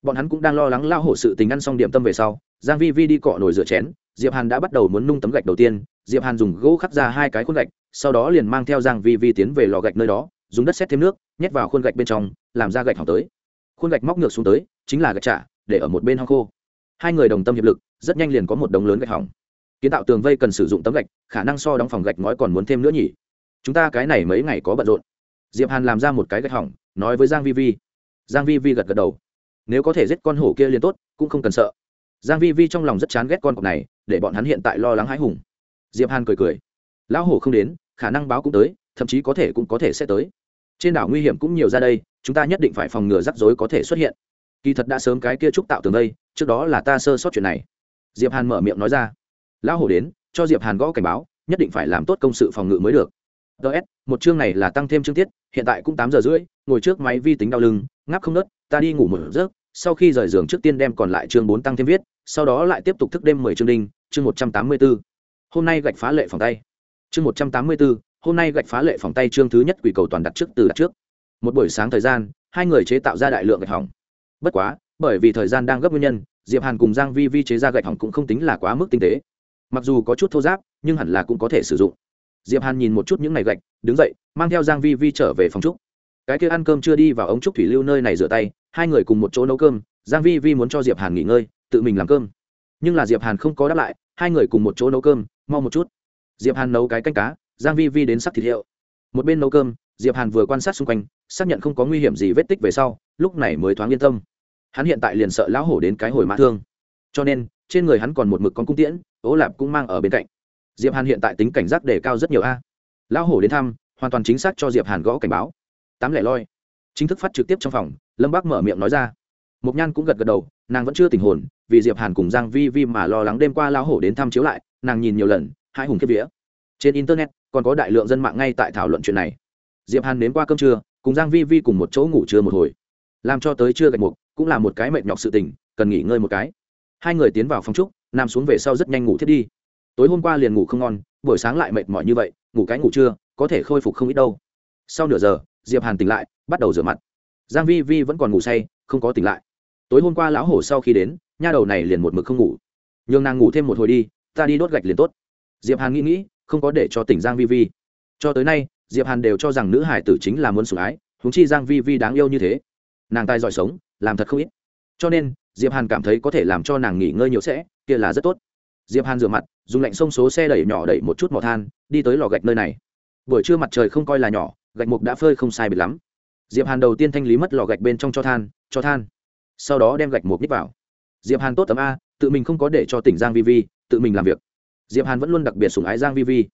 Bọn hắn cũng đang lo lắng lao hổ sự tình ăn xong điểm tâm về sau, giang vi vi đi cọ nồi rửa chén, diệp hàn đã bắt đầu muốn nung tấm gạch đầu tiên, diệp hàn dùng gỗ khắc ra hai cái khuôn gạch, sau đó liền mang theo giang vi vi tiến về lò gạch nơi đó, dùng đất xét thêm nước, nhét vào khuôn gạch bên trong, làm ra gạch hỏng tới khuôn gạch móc ngược xuống tới, chính là gạch trả, để ở một bên hong khô. Hai người đồng tâm hiệp lực, rất nhanh liền có một đống lớn gạch hỏng. Kiến tạo tường vây cần sử dụng tấm gạch, khả năng so đóng phòng gạch ngói còn muốn thêm nữa nhỉ. Chúng ta cái này mấy ngày có bận rộn. Diệp hàn làm ra một cái gạch hỏng, nói với giang vi vi. Giang vi vi gật gật đầu. Nếu có thể giết con hổ kia liền tốt, cũng không cần sợ. Giang vi vi trong lòng rất chán ghét con cọp này, để bọn hắn hiện tại lo lắng hãi hùng. Diệp hàn cười cười. Lão hổ không đến, khả năng báo cũng tới, thậm chí có thể cũng có thể sẽ tới. Trên đảo nguy hiểm cũng nhiều ra đây chúng ta nhất định phải phòng ngừa rắc rối có thể xuất hiện. Kỳ thật đã sớm cái kia trúc tạo tường đây, trước đó là ta sơ sót chuyện này. Diệp hàn mở miệng nói ra. Lão hổ đến, cho diệp hàn gõ cảnh báo, nhất định phải làm tốt công sự phòng ngự mới được. Ts một chương này là tăng thêm chương tiết, hiện tại cũng tám giờ rưỡi, ngồi trước máy vi tính đau lưng, ngáp không nớt, ta đi ngủ một giấc, sau khi rời giường trước tiên đem còn lại chương bốn tăng thêm viết, sau đó lại tiếp tục thức đêm mười chương đinh, chương một trăm tám mươi b hôm nay gạch phá lệ phòng tay. Chương một trăm tám mươi b hôm nay gạch phá lệ phòng tay chương thứ nhất quỷ cầu toàn đặt trước từ đặt trước một buổi sáng thời gian, hai người chế tạo ra đại lượng gạch hỏng. Bất quá, bởi vì thời gian đang gấp nguyên nhân, diệp hàn cùng giang vi vi chế ra gạch hỏng cũng không tính là quá mức tinh tế. Mặc dù có chút thô giáp, nhưng hẳn là cũng có thể sử dụng. Diệp hàn nhìn một chút những này gạch, đứng dậy, mang theo giang vi vi trở về phòng trúc. Cái kia ăn cơm chưa đi vào ống trúc thủy lưu nơi này rửa tay, hai người cùng một chỗ nấu cơm, giang vi vi muốn cho diệp hàn nghỉ ngơi, tự mình làm cơm. Nhưng là diệp hàn không có đáp lại, hai người cùng một chỗ nấu cơm, mau một chút. Diệp hàn nấu cái canh cá, giang vi vi đến sắc thịt hiệu. Một bên nấu cơm diệp hàn vừa quan sát xung quanh, xác nhận không có nguy hiểm gì vết tích về sau, lúc này mới thoáng yên tâm. Hắn hiện tại liền sợ lão hổ đến cái hồi mã thương. Cho nên, trên người hắn còn một mực con cung tiễn, ố lạp cũng mang ở bên cạnh. Diệp hàn hiện tại tính cảnh giác đề cao rất nhiều a. Lão hổ đến thăm, hoàn toàn chính xác cho diệp hàn gõ cảnh báo. Tám lẻ loi. Chính thức phát trực tiếp trong phòng, lâm bác mở miệng nói ra. Mộc nhan cũng gật gật đầu, nàng vẫn chưa tình hồn, vì diệp hàn cùng giang vi vi mà lo lắng đêm qua lão hổ đến thăm chiếu lại, nàng nhìn nhiều lần hai hùng kiếp vía. Trên internet, còn có đại lượng dân mạng ngay tại thảo luận chuyện này diệp hàn đến qua cơm trưa, cùng giang vi vi cùng một chỗ ngủ trưa một hồi. Làm cho tới trưa gạch mục, cũng là một cái mệt nhọc sự tình, cần nghỉ ngơi một cái. Hai người tiến vào phòng trúc nằm xuống về sau rất nhanh ngủ thiết đi. Tối hôm qua liền ngủ không ngon, buổi sáng lại mệt mỏi như vậy, ngủ cái ngủ trưa, có thể khôi phục không ít đâu. Sau nửa giờ, diệp hàn tỉnh lại, bắt đầu rửa mặt. Giang vi vi vẫn còn ngủ say, không có tỉnh lại. Tối hôm qua lão hổ sau khi đến, nha đầu này liền một mực không ngủ. Nhường nàng ngủ thêm một hồi đi, ta đi đốt gạch liền tốt. Diệp hàn nghĩ nghĩ, không có để cho tỉnh giang vi vi. Cho tới nay diệp hàn đều cho rằng nữ hải tử chính là muốn sủng ái, huống chi giang vi vi đáng yêu như thế. Nàng tài giỏi sống, làm thật không ít. Cho nên, diệp hàn cảm thấy có thể làm cho nàng nghỉ ngơi nhiều sẽ, kia là rất tốt. Diệp hàn rửa mặt, dùng lạnh sông số xe đẩy nhỏ đẩy một chút mỏ than, đi tới lò gạch nơi này. Buổi trưa mặt trời không coi là nhỏ, gạch mục đã phơi không sai biệt lắm. Diệp hàn đầu tiên thanh lý mất lò gạch bên trong cho than cho than. Sau đó đem gạch mục nhích vào. Diệp hàn tốt tấm a, tự mình không có để cho tỉnh giang vi vi, tự mình làm việc. Diệp hàn vẫn luôn đặc biệt sủng ái giang vi vi.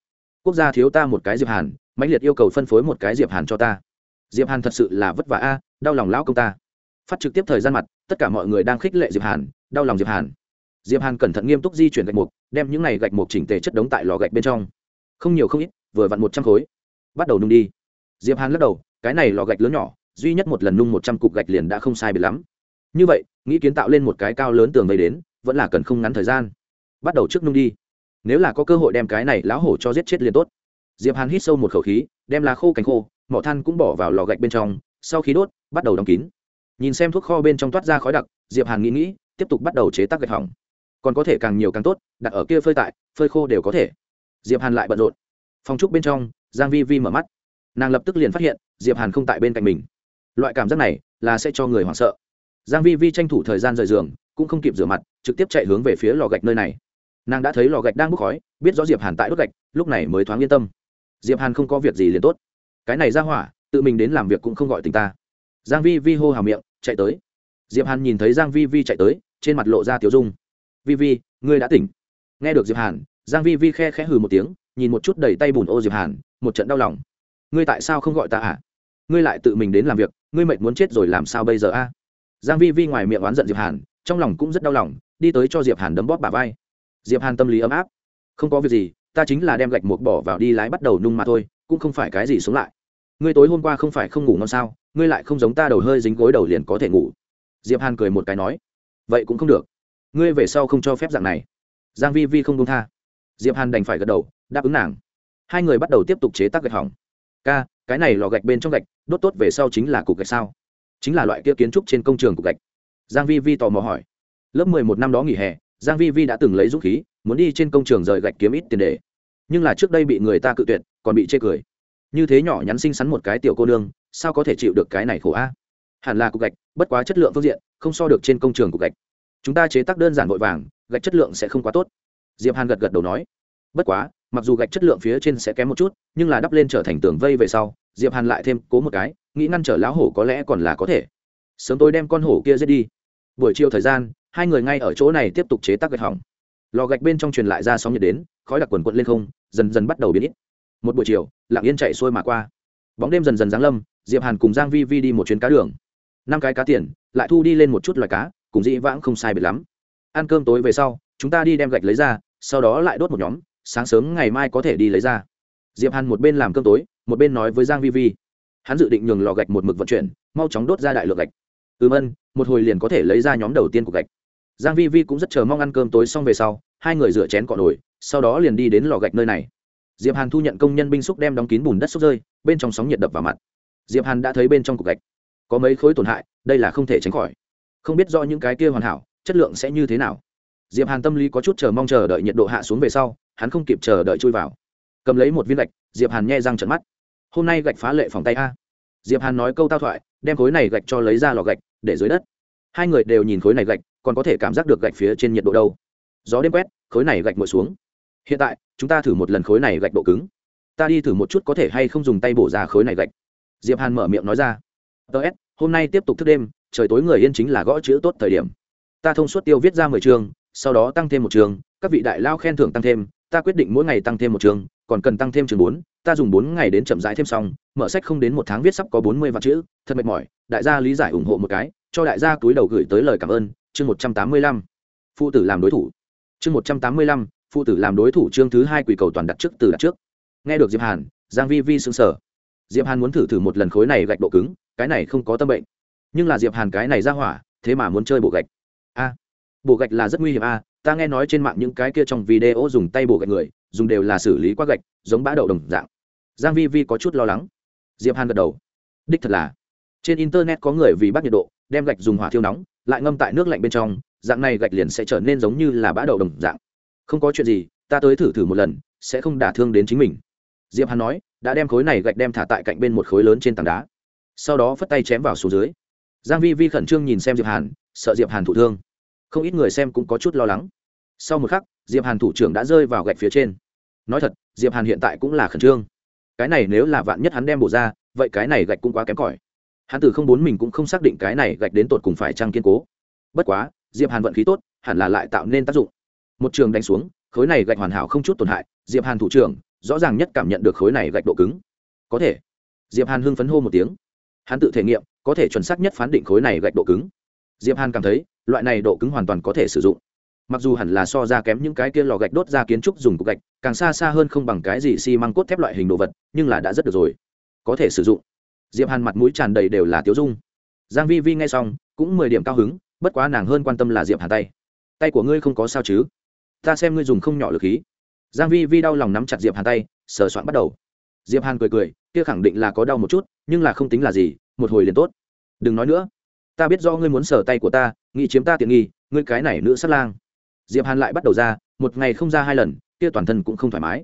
Quốc gia thiếu ta một cái diệp hàn mãnh liệt yêu cầu phân phối một cái diệp hàn cho ta. Diệp hàn thật sự là vất vả a, đau lòng lão công ta. Phát trực tiếp thời gian mặt, tất cả mọi người đang khích lệ diệp hàn, đau lòng diệp hàn. Diệp hàn cẩn thận nghiêm túc di chuyển gạch mục, đem những này gạch mục chỉnh tề chất đống tại lò gạch bên trong. Không nhiều không ít, vừa vặn một trăm khối. Bắt đầu nung đi. Diệp hàn lắc đầu, cái này lò gạch lớn nhỏ, duy nhất một lần nung một trăm cục gạch liền đã không sai biệt lắm. Như vậy, nghĩ kiến tạo lên một cái cao lớn tường vây đến, vẫn là cần không ngắn thời gian. Bắt đầu trước nung đi. Nếu là có cơ hội đem cái này lão hổ cho giết chết liền tốt diệp hàn hít sâu một khẩu khí, đem lá khô cánh khô, mỏ than cũng bỏ vào lò gạch bên trong, sau khi đốt, bắt đầu đóng kín. Nhìn xem thuốc kho bên trong toát ra khói đặc, diệp hàn nghĩ nghĩ, tiếp tục bắt đầu chế tác gạch hỏng. Còn có thể càng nhiều càng tốt, đặt ở kia phơi tại, phơi khô đều có thể. Diệp hàn lại bận rộn. Phòng trúc bên trong, giang vi vi mở mắt. Nàng lập tức liền phát hiện, diệp hàn không tại bên cạnh mình. Loại cảm giác này, là sẽ cho người hoảng sợ. Giang vi vi tranh thủ thời gian rời giường, cũng không kịp rửa mặt, trực tiếp chạy hướng về phía lò gạch nơi này. Nàng đã thấy lò gạch đang bốc khói, biết rõ diệp hàn tại đốt gạch, lúc này mới thoáng yên tâm diệp hàn không có việc gì liền tốt. Cái này ra hỏa, tự mình đến làm việc cũng không gọi tình ta. Giang vi vi hô hào miệng, chạy tới. Diệp hàn nhìn thấy giang vi vi chạy tới, trên mặt lộ ra tiểu dung. Vi vi, ngươi đã tỉnh. Nghe được diệp hàn, giang vi vi khe khẽ hừ một tiếng, nhìn một chút đầy tay bùn ô diệp hàn, một trận đau lòng. Ngươi tại sao không gọi ta à? Ngươi lại tự mình đến làm việc, ngươi mệt muốn chết rồi làm sao bây giờ a? Giang vi vi ngoài miệng oán giận diệp hàn, trong lòng cũng rất đau lòng, đi tới cho diệp hàn đấm bóp bả vai. Diệp hàn tâm lý ấm áp. Không có việc gì ta chính là đem gạch một bỏ vào đi lái bắt đầu nung mà thôi, cũng không phải cái gì sống lại. Ngươi tối hôm qua không phải không ngủ ngon sao, ngươi lại không giống ta đầu hơi dính gối đầu liền có thể ngủ. Diệp hàn cười một cái nói, vậy cũng không được. Ngươi về sau không cho phép dạng này. Giang vi vi không đúng tha. Diệp hàn đành phải gật đầu, đáp ứng nàng. Hai người bắt đầu tiếp tục chế tác gạch hỏng. Ca, cái này lò gạch bên trong gạch, đốt tốt về sau chính là cục gạch sao? Chính là loại kia kiến trúc trên công trường cục gạch. Giang vi vi tò mò hỏi. Lớp mười một năm đó nghỉ hè, giang vi vi đã từng lấy dũng khí, muốn đi trên công trường rời gạch kiếm ít tiền để nhưng là trước đây bị người ta cự tuyệt, còn bị chê cười. Như thế nhỏ nhắn xinh xắn một cái tiểu cô nương, sao có thể chịu được cái này khổ a? Hẳn là cục gạch, bất quá chất lượng phương diện, không so được trên công trường cục gạch. Chúng ta chế tác đơn giản vội vàng, gạch chất lượng sẽ không quá tốt. Diệp hàn gật gật đầu nói. Bất quá, mặc dù gạch chất lượng phía trên sẽ kém một chút, nhưng là đắp lên trở thành tường vây về sau, diệp hàn lại thêm cố một cái, nghĩ ngăn trở lão hổ có lẽ còn là có thể. Sớm tôi đem con hổ kia giết đi. Buổi chiều thời gian, hai người ngay ở chỗ này tiếp tục chế tác gạch hỏng. Lò gạch bên trong truyền lại ra sóng nhiệt đến khói đặc quần quận lên không, dần dần bắt đầu biến ít. Một buổi chiều lặng yên chạy xuôi mà qua. Bóng đêm dần dần giáng lâm, diệp hàn cùng giang vi vi đi một chuyến cá đường. Năm cái cá tiền, lại thu đi lên một chút loài cá, cùng dĩ vãng không sai biệt lắm. Ăn cơm tối về sau, chúng ta đi đem gạch lấy ra, sau đó lại đốt một nhóm, sáng sớm ngày mai có thể đi lấy ra. Diệp hàn một bên làm cơm tối, một bên nói với giang vi vi. Hắn dự định nhường lò gạch một mực vận chuyển, mau chóng đốt ra đại lượng gạch. Ừm ân, một hồi liền có thể lấy ra nhóm đầu tiên của gạch. Giang vi vi cũng rất chờ mong ăn cơm tối xong về sau hai người rửa chén cọ nổi sau đó liền đi đến lò gạch nơi này. Diệp hàn thu nhận công nhân binh xúc đem đóng kín bùn đất xúc rơi, bên trong sóng nhiệt đập vào mặt. Diệp hàn đã thấy bên trong cục gạch. Có mấy khối tổn hại, đây là không thể tránh khỏi. Không biết do những cái kia hoàn hảo, chất lượng sẽ như thế nào. Diệp hàn tâm lý có chút chờ mong chờ đợi nhiệt độ hạ xuống về sau, hắn không kịp chờ đợi chui vào. Cầm lấy một viên gạch, diệp hàn nghe răng trận mắt. Hôm nay gạch phá lệ phòng tay a. Diệp hàn nói câu tao thoại, đem khối này gạch cho lấy ra lò gạch, để dưới đất. Hai người đều nhìn khối này gạch, còn có thể cảm giác được gạch phía trên nhiệt độ đâu gió đêm quét, khối này gạch mội xuống. Hiện tại, chúng ta thử một lần khối này gạch độ cứng. Ta đi thử một chút có thể hay không dùng tay bổ ra khối này gạch. Diệp hàn mở miệng nói ra. Ts hôm nay tiếp tục thức đêm, trời tối người yên chính là gõ chữ tốt thời điểm. Ta thông suốt tiêu viết ra mười chương sau đó tăng thêm một chương các vị đại lao khen thưởng tăng thêm, ta quyết định mỗi ngày tăng thêm một chương còn cần tăng thêm chương bốn, ta dùng bốn ngày đến chậm rãi thêm xong, mở sách không đến một tháng viết sắp có bốn mươi vạn chữ, thật mệt mỏi, đại gia lý giải ủng hộ một cái, cho đại gia túi đầu gửi tới lời cảm ơn, chương một trăm tám mươi lăm. Phụ tử làm đối thủ chương một trăm tám mươi lăm, phụ tử làm đối thủ chương thứ hai quỷ cầu toàn đặt trước từ đặt trước. Nghe được diệp hàn, giang vi vi sững sờ. Diệp hàn muốn thử thử một lần khối này gạch độ cứng, cái này không có tâm bệnh. Nhưng là diệp hàn cái này ra hỏa, thế mà muốn chơi bộ gạch. A, bộ gạch là rất nguy hiểm a, ta nghe nói trên mạng những cái kia trong video dùng tay bộ gạch người, dùng đều là xử lý qua gạch, giống bã đậu đồng dạng. Giang vi vi có chút lo lắng. Diệp hàn gật đầu. Đích thật là, trên internet có người vì bắt nhiệt độ, đem gạch dùng hỏa thiêu nóng, lại ngâm tại nước lạnh bên trong dạng này gạch liền sẽ trở nên giống như là bã đậu đồng dạng. Không có chuyện gì, ta tới thử thử một lần, sẽ không đả thương đến chính mình. Diệp hàn nói, đã đem khối này gạch đem thả tại cạnh bên một khối lớn trên tảng đá. Sau đó phất tay chém vào xuống dưới. Giang vi vi khẩn trương nhìn xem diệp hàn, sợ diệp hàn thụ thương. Không ít người xem cũng có chút lo lắng. Sau một khắc, diệp hàn thủ trưởng đã rơi vào gạch phía trên. Nói thật, diệp hàn hiện tại cũng là khẩn trương. Cái này nếu là vạn nhất hắn đem bổ ra, vậy cái này gạch cũng quá kém cỏi. Hắn từ không bốn mình cũng không xác định cái này gạch đến tột cùng phải trăng kiên cố. Bất quá diệp hàn vận khí tốt, hẳn là lại tạo nên tác dụng. Một trường đánh xuống, khối này gạch hoàn hảo không chút tổn hại, diệp hàn thủ trưởng, rõ ràng nhất cảm nhận được khối này gạch độ cứng. Có thể. Diệp hàn hưng phấn hô một tiếng. Hắn tự thể nghiệm, có thể chuẩn xác nhất phán định khối này gạch độ cứng. Diệp hàn cảm thấy, loại này độ cứng hoàn toàn có thể sử dụng. Mặc dù hẳn là so ra kém những cái kia lò gạch đốt ra kiến trúc dùng cục gạch, càng xa xa hơn không bằng cái gì xi măng cốt thép loại hình đồ vật, nhưng là đã rất được rồi. Có thể sử dụng. Diệp hàn mặt mũi tràn đầy đều là tiếu dung. Giang vi vi nghe xong, cũng mười điểm cao hứng bất quá nàng hơn quan tâm là diệp hàn tay. Tay của ngươi không có sao chứ? Ta xem ngươi dùng không nhỏ lực khí. Giang vi vi đau lòng nắm chặt diệp hàn tay, sờ soạn bắt đầu. Diệp hàn cười cười, kia khẳng định là có đau một chút, nhưng là không tính là gì, một hồi liền tốt. Đừng nói nữa. Ta biết do ngươi muốn sờ tay của ta, nghĩ chiếm ta tiện nghi, ngươi cái này nữ sát lang. Diệp hàn lại bắt đầu ra, một ngày không ra hai lần, kia toàn thân cũng không thoải mái.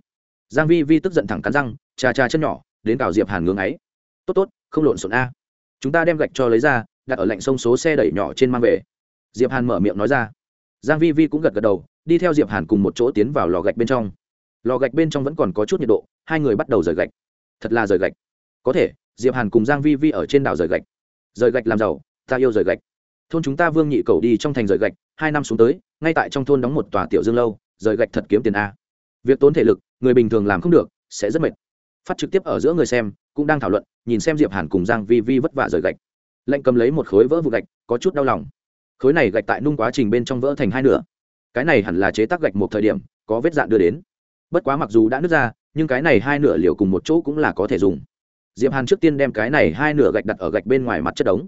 Giang vi vi tức giận thẳng cắn răng, trà trà chân nhỏ, đến cào diệp hàn ngưỡng ấy. Tốt tốt, không lộn xộn a. Chúng ta đem gạch cho lấy ra đặt ở lạnh sông số xe đẩy nhỏ trên mang về. Diệp hàn mở miệng nói ra. Giang vi vi cũng gật gật đầu, đi theo diệp hàn cùng một chỗ tiến vào lò gạch bên trong. Lò gạch bên trong vẫn còn có chút nhiệt độ, hai người bắt đầu rời gạch. Thật là rời gạch. Có thể, diệp hàn cùng giang vi vi ở trên đảo rời gạch. Rời gạch làm giàu, ta yêu rời gạch. Thôn chúng ta vương nhị cầu đi trong thành rời gạch, hai năm xuống tới, ngay tại trong thôn đóng một tòa tiểu dương lâu, rời gạch thật kiếm tiền a. Việc tốn thể lực, người bình thường làm không được, sẽ rất mệt. Phát trực tiếp ở giữa người xem, cũng đang thảo luận, nhìn xem diệp hàn cùng giang vi vi vất vả rời gạch lệnh cầm lấy một khối vỡ vụ gạch, có chút đau lòng. Khối này gạch tại nung quá trình bên trong vỡ thành hai nửa. Cái này hẳn là chế tác gạch một thời điểm, có vết dạn đưa đến. Bất quá mặc dù đã nứt ra, nhưng cái này hai nửa liều cùng một chỗ cũng là có thể dùng. Diệp hàn trước tiên đem cái này hai nửa gạch đặt ở gạch bên ngoài mặt chất đống.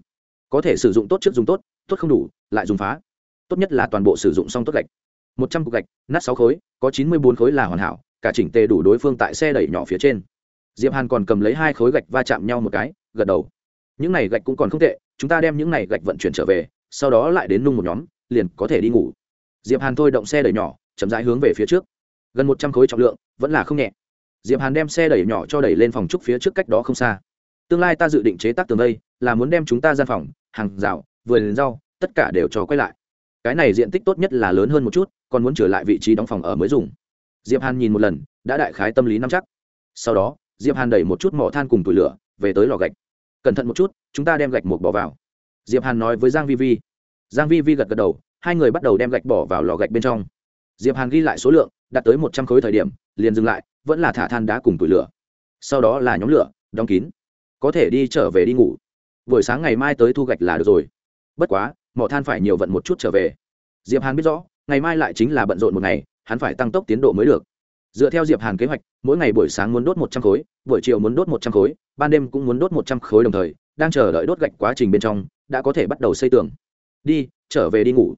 Có thể sử dụng tốt trước dùng tốt tốt không đủ, lại dùng phá. Tốt nhất là toàn bộ sử dụng xong tốt gạch. Một trăm cục gạch, nát sáu khối, có chín mươi bốn khối là hoàn hảo, cả chỉnh tề đủ đối phương tại xe đẩy nhỏ phía trên. Diệp hàn còn cầm lấy hai khối gạch va chạm nhau một cái, gật đầu những này gạch cũng còn không tệ, chúng ta đem những này gạch vận chuyển trở về, sau đó lại đến nung một nhóm, liền có thể đi ngủ. Diệp hàn thôi động xe đẩy nhỏ, chậm rãi hướng về phía trước. Gần một trăm khối trọng lượng, vẫn là không nhẹ. Diệp hàn đem xe đẩy nhỏ cho đẩy lên phòng trúc phía trước cách đó không xa. Tương lai ta dự định chế tác tường đây, là muốn đem chúng ta gian phòng, hàng rào, vườn rau, tất cả đều cho quay lại. Cái này diện tích tốt nhất là lớn hơn một chút, còn muốn trở lại vị trí đóng phòng ở mới dùng. Diệp hàn nhìn một lần, đã đại khái tâm lý nắm chắc. Sau đó, diệp hàn đẩy một chút mỏ than cùng tủi lửa, về tới lò gạch cẩn thận một chút, chúng ta đem gạch một bỏ vào. Diệp hàn nói với giang vi vi. Giang vi vi gật gật đầu, hai người bắt đầu đem gạch bỏ vào lò gạch bên trong. Diệp hàn ghi lại số lượng đạt tới một trăm khối thời điểm, liền dừng lại, vẫn là thả than đá cùng tủi lửa. Sau đó là nhóm lửa, đóng kín. Có thể đi trở về đi ngủ. Buổi sáng ngày mai tới thu gạch là được rồi. Bất quá, mỏ than phải nhiều vận một chút trở về. Diệp hàn biết rõ, ngày mai lại chính là bận rộn một ngày, hắn phải tăng tốc tiến độ mới được dựa theo diệp hàn kế hoạch, mỗi ngày buổi sáng muốn đốt một trăm khối, buổi chiều muốn đốt một trăm khối, ban đêm cũng muốn đốt một trăm khối đồng thời, đang chờ đợi đốt gạch quá trình bên trong, đã có thể bắt đầu xây tường. Đi, trở về đi ngủ.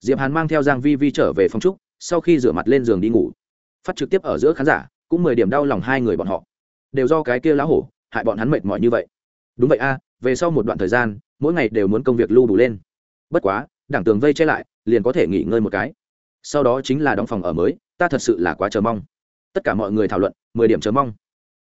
Diệp hàn mang theo giang vi vi trở về phòng trúc, sau khi rửa mặt lên giường đi ngủ. Phát trực tiếp ở giữa khán giả, cũng mười điểm đau lòng hai người bọn họ. Đều do cái kia lá hổ, hại bọn hắn mệt mỏi như vậy. Đúng vậy a, về sau một đoạn thời gian, mỗi ngày đều muốn công việc lưu đủ lên. Bất quá, đảng tường vây che lại, liền có thể nghỉ ngơi một cái. Sau đó chính là đóng phòng ở mới, ta thật sự là quá chờ mong tất cả mọi người thảo luận, mười điểm chờ mong.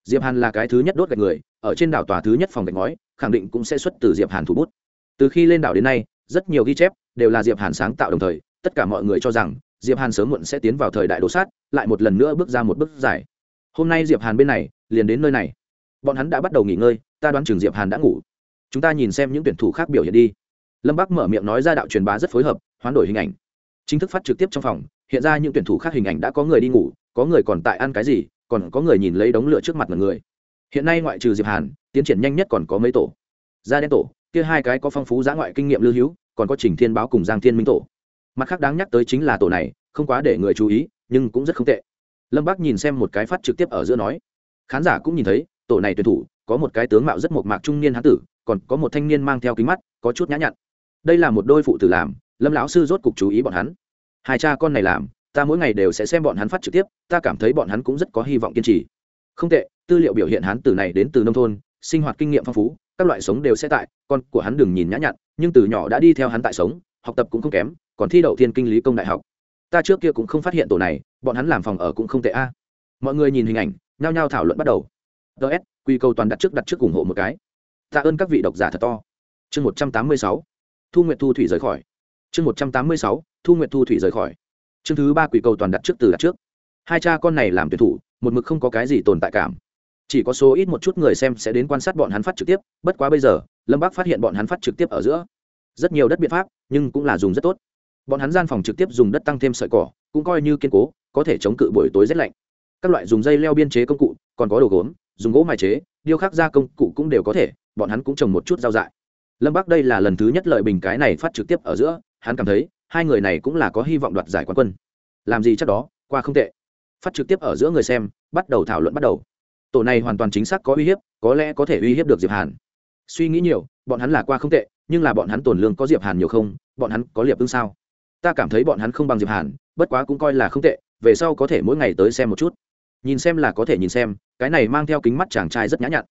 Diệp hàn là cái thứ nhất đốt gạch người, ở trên đảo tòa thứ nhất phòng gạch ngói, khẳng định cũng sẽ xuất từ diệp hàn thủ bút. Từ khi lên đảo đến nay, rất nhiều ghi chép đều là diệp hàn sáng tạo đồng thời, tất cả mọi người cho rằng diệp hàn sớm muộn sẽ tiến vào thời đại đồ sát, lại một lần nữa bước ra một bước giải. hôm nay diệp hàn bên này, liền đến nơi này. Bọn hắn đã bắt đầu nghỉ ngơi, ta đoán chừng diệp hàn đã ngủ. Chúng ta nhìn xem những tuyển thủ khác biểu hiện đi. Lâm bắc mở miệng nói ra đạo truyền bá rất phối hợp, hoán đổi hình ảnh. Chính thức phát trực tiếp trong phòng, hiện ra những tuyển thủ khác hình ảnh đã có người đi ngủ có người còn tại ăn cái gì, còn có người nhìn lấy đống lửa trước mặt mọi người. Hiện nay ngoại trừ diệp hàn, tiến triển nhanh nhất còn có mấy tổ. Gia đen tổ, kia hai cái có phong phú giã ngoại kinh nghiệm lưu hữu, còn có trình thiên báo cùng giang thiên minh tổ. Mặt khác đáng nhắc tới chính là tổ này, không quá để người chú ý, nhưng cũng rất không tệ. Lâm bác nhìn xem một cái phát trực tiếp ở giữa nói. Khán giả cũng nhìn thấy, tổ này tuyển thủ, có một cái tướng mạo rất mộc mạc trung niên hán tử, còn có một thanh niên mang theo kính mắt, có chút nhã nhặn. Đây là một đôi phụ tử làm, lâm lão sư rốt cục chú ý bọn hắn. Hai cha con này làm ta mỗi ngày đều sẽ xem bọn hắn phát trực tiếp, ta cảm thấy bọn hắn cũng rất có hy vọng kiên trì. Không tệ, tư liệu biểu hiện hắn từ này đến từ nông thôn, sinh hoạt kinh nghiệm phong phú, các loại sống đều sẽ tại, con của hắn đừng nhìn nhã nhặn, nhưng từ nhỏ đã đi theo hắn tại sống, học tập cũng không kém, còn thi đậu thiên kinh lý công đại học. Ta trước kia cũng không phát hiện tổ này, bọn hắn làm phòng ở cũng không tệ a. Mọi người nhìn hình ảnh, nhao nhao thảo luận bắt đầu. Ts quy cầu toàn đặt trước đặt trước ủng hộ một cái. Tạ ơn các vị độc giả thật to. Chương một trăm tám mươi sáu. Thu nguyện thu thủy rời khỏi. Chương một trăm tám mươi sáu. Thu nguyện thu thủy rời khỏi chương thứ ba quỷ cầu toàn đặt trước từ đặt trước. Hai cha con này làm tuyển thủ, một mực không có cái gì tồn tại cảm. Chỉ có số ít một chút người xem sẽ đến quan sát bọn hắn phát trực tiếp, bất quá bây giờ, lâm bác phát hiện bọn hắn phát trực tiếp ở giữa. Rất nhiều đất biện pháp, nhưng cũng là dùng rất tốt. Bọn hắn gian phòng trực tiếp dùng đất tăng thêm sợi cỏ, cũng coi như kiên cố, có thể chống cự buổi tối rét lạnh. Các loại dùng dây leo biên chế công cụ, còn có đồ gốm, dùng gỗ mài chế, điêu khắc ra công cụ cũng đều có thể, bọn hắn cũng trồng một chút rau dại. Lâm bác đây là lần thứ nhất lợi bình cái này phát trực tiếp ở giữa, hắn cảm thấy hai người này cũng là có hy vọng đoạt giải quán quân. Làm gì chắc đó, qua không tệ. Phát trực tiếp ở giữa người xem, bắt đầu thảo luận bắt đầu. Tổ này hoàn toàn chính xác có uy hiếp, có lẽ có thể uy hiếp được diệp hàn. Suy nghĩ nhiều, bọn hắn là qua không tệ, nhưng là bọn hắn tổn lương có diệp hàn nhiều không, bọn hắn có liệp tương sao? Ta cảm thấy bọn hắn không bằng diệp hàn, bất quá cũng coi là không tệ, về sau có thể mỗi ngày tới xem một chút. Nhìn xem là có thể nhìn xem, cái này mang theo kính mắt chàng trai rất nhã nhặn.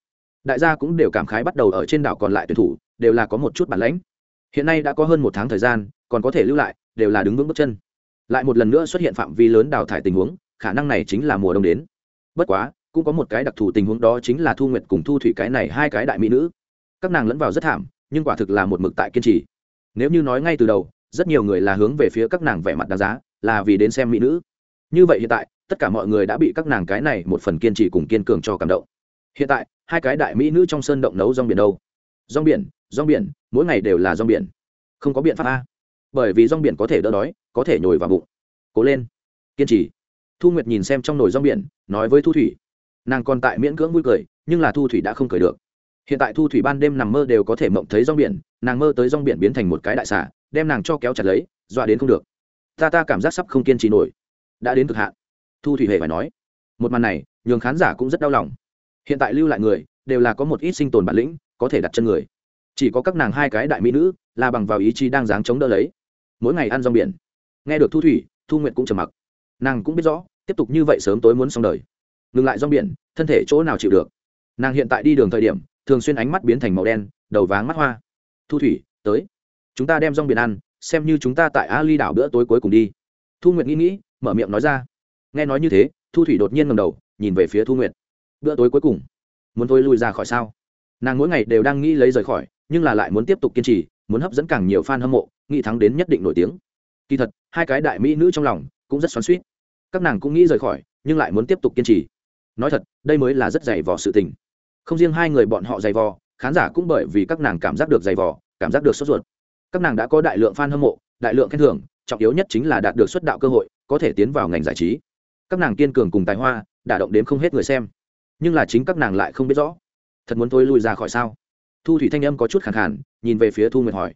Đại gia cũng đều cảm khái bắt đầu ở trên đảo còn lại tuyển thủ, đều là có một chút bản lãnh. Hiện nay đã có hơn một tháng thời gian còn có thể lưu lại, đều là đứng vững bước chân. Lại một lần nữa xuất hiện phạm vi lớn đào thải tình huống, khả năng này chính là mùa đông đến. Bất quá, cũng có một cái đặc thù tình huống đó chính là thu nguyệt cùng thu thủy cái này hai cái đại mỹ nữ. Các nàng lẫn vào rất thảm, nhưng quả thực là một mực tại kiên trì. Nếu như nói ngay từ đầu, rất nhiều người là hướng về phía các nàng vẻ mặt đáng giá, là vì đến xem mỹ nữ. Như vậy hiện tại, tất cả mọi người đã bị các nàng cái này một phần kiên trì cùng kiên cường cho cảm động. Hiện tại, hai cái đại mỹ nữ trong sơn động nấu rong biển đâu? Rong biển rong biển, mỗi ngày đều là rong biển. Không có biện pháp a bởi vì rong biển có thể đỡ đói, có thể nhồi vào bụng. Cố lên. Kiên trì. Thu nguyệt nhìn xem trong nồi rong biển, nói với thu thủy. Nàng còn tại miễn cưỡng vui cười, nhưng là thu thủy đã không cười được. Hiện tại thu thủy ban đêm nằm mơ đều có thể mộng thấy rong biển, nàng mơ tới rong biển biến thành một cái đại xả đem nàng cho kéo chặt lấy, dọa đến không được. Ta ta cảm giác sắp không kiên trì nổi. Đã đến cực hạn. Thu thủy hề phải nói. Một màn này, nhường khán giả cũng rất đau lòng. Hiện tại lưu lại người, đều là có một ít sinh tồn bản lĩnh, có thể đặt chân người. Chỉ có các nàng hai cái đại mỹ nữ, là bằng vào ý chí đang dáng chống đỡ lấy mỗi ngày ăn rong biển. Nghe được thu thủy, thu nguyện cũng trầm mặc. Nàng cũng biết rõ, tiếp tục như vậy sớm tối muốn xong đời. Ngừng lại rong biển, thân thể chỗ nào chịu được? Nàng hiện tại đi đường thời điểm, thường xuyên ánh mắt biến thành màu đen, đầu váng mắt hoa. Thu thủy, tới. Chúng ta đem rong biển ăn, xem như chúng ta tại a ly đảo bữa tối cuối cùng đi. Thu nguyện nghĩ nghĩ, mở miệng nói ra. Nghe nói như thế, thu thủy đột nhiên ngầm đầu, nhìn về phía thu nguyện bữa tối cuối cùng. Muốn tôi lui ra khỏi sao? Nàng mỗi ngày đều đang nghĩ lấy rời khỏi, nhưng là lại muốn tiếp tục kiên trì, muốn hấp dẫn càng nhiều fan hâm mộ nghĩ thắng đến nhất định nổi tiếng. Kỳ thật, hai cái đại mỹ nữ trong lòng cũng rất xoắn suýt các nàng cũng nghĩ rời khỏi, nhưng lại muốn tiếp tục kiên trì. Nói thật, đây mới là rất dày vò sự tình. Không riêng hai người bọn họ dày vò, khán giả cũng bởi vì các nàng cảm giác được dày vò, cảm giác được sốt ruột. Các nàng đã có đại lượng fan hâm mộ, đại lượng khen thưởng, trọng yếu nhất chính là đạt được xuất đạo cơ hội, có thể tiến vào ngành giải trí. Các nàng kiên cường cùng tài hoa, đả động đến không hết người xem. Nhưng là chính các nàng lại không biết rõ, thật muốn thôi lui ra khỏi sao? Thu thủy thanh âm có chút khẳng khản nhìn về phía thu nguyệt hỏi.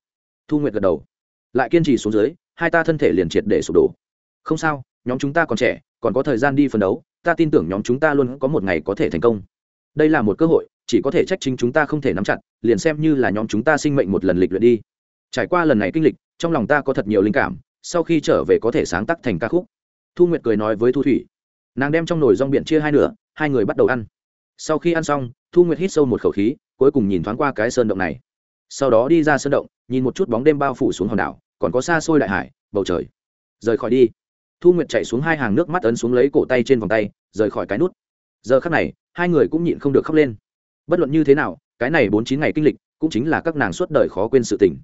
Thu nguyệt gật đầu lại kiên trì xuống dưới, hai ta thân thể liền triệt để sụp đổ. Không sao, nhóm chúng ta còn trẻ, còn có thời gian đi phấn đấu, ta tin tưởng nhóm chúng ta luôn có một ngày có thể thành công. Đây là một cơ hội, chỉ có thể trách chính chúng ta không thể nắm chặt, liền xem như là nhóm chúng ta sinh mệnh một lần lịch luyện đi. Trải qua lần này kinh lịch, trong lòng ta có thật nhiều linh cảm, sau khi trở về có thể sáng tác thành ca khúc. Thu nguyệt cười nói với thu thủy. Nàng đem trong nồi rong biển chia hai nửa, hai người bắt đầu ăn. Sau khi ăn xong, thu nguyệt hít sâu một khẩu khí, cuối cùng nhìn thoáng qua cái sơn động này. Sau đó đi ra sơn động, nhìn một chút bóng đêm bao phủ xuống hòn đảo còn có xa xôi đại hải, bầu trời. Rời khỏi đi. Thu nguyệt chạy xuống hai hàng nước mắt ấn xuống lấy cổ tay trên vòng tay, rời khỏi cái nút. Giờ khắc này, hai người cũng nhịn không được khóc lên. Bất luận như thế nào, cái này bốn chín ngày kinh lịch cũng chính là các nàng suốt đời khó quên sự tình.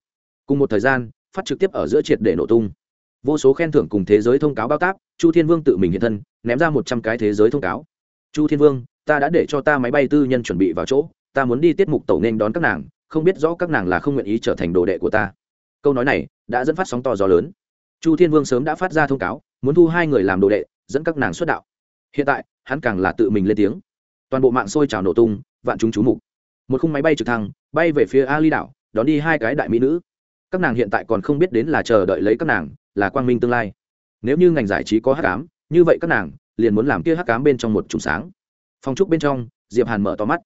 Cùng một thời gian, phát trực tiếp ở giữa triệt để nổ tung. Vô số khen thưởng cùng thế giới thông cáo bao tác chu thiên vương tự mình hiện thân, ném ra một trăm cái thế giới thông cáo. Chu thiên vương, ta đã để cho ta máy bay tư nhân chuẩn bị vào chỗ, ta muốn đi tiết mục tổ nên đón các nàng, không biết rõ các nàng là không nguyện ý trở thành đồ đệ của ta câu nói này đã dẫn phát sóng to gió lớn. Chu thiên vương sớm đã phát ra thông cáo, muốn thu hai người làm đồ đệ, dẫn các nàng xuất đạo. Hiện tại, hắn càng là tự mình lên tiếng. Toàn bộ mạng sôi trào nổ tung, vạn chúng chú mục. Một khung máy bay trực thăng, bay về phía ali đảo, đón đi hai cái đại mỹ nữ. Các nàng hiện tại còn không biết đến là chờ đợi lấy các nàng, là quang minh tương lai. Nếu như ngành giải trí có hắc ám, như vậy các nàng liền muốn làm kia hắc ám bên trong một trùng sáng. Phong trúc bên trong, diệp hàn mở to mắt.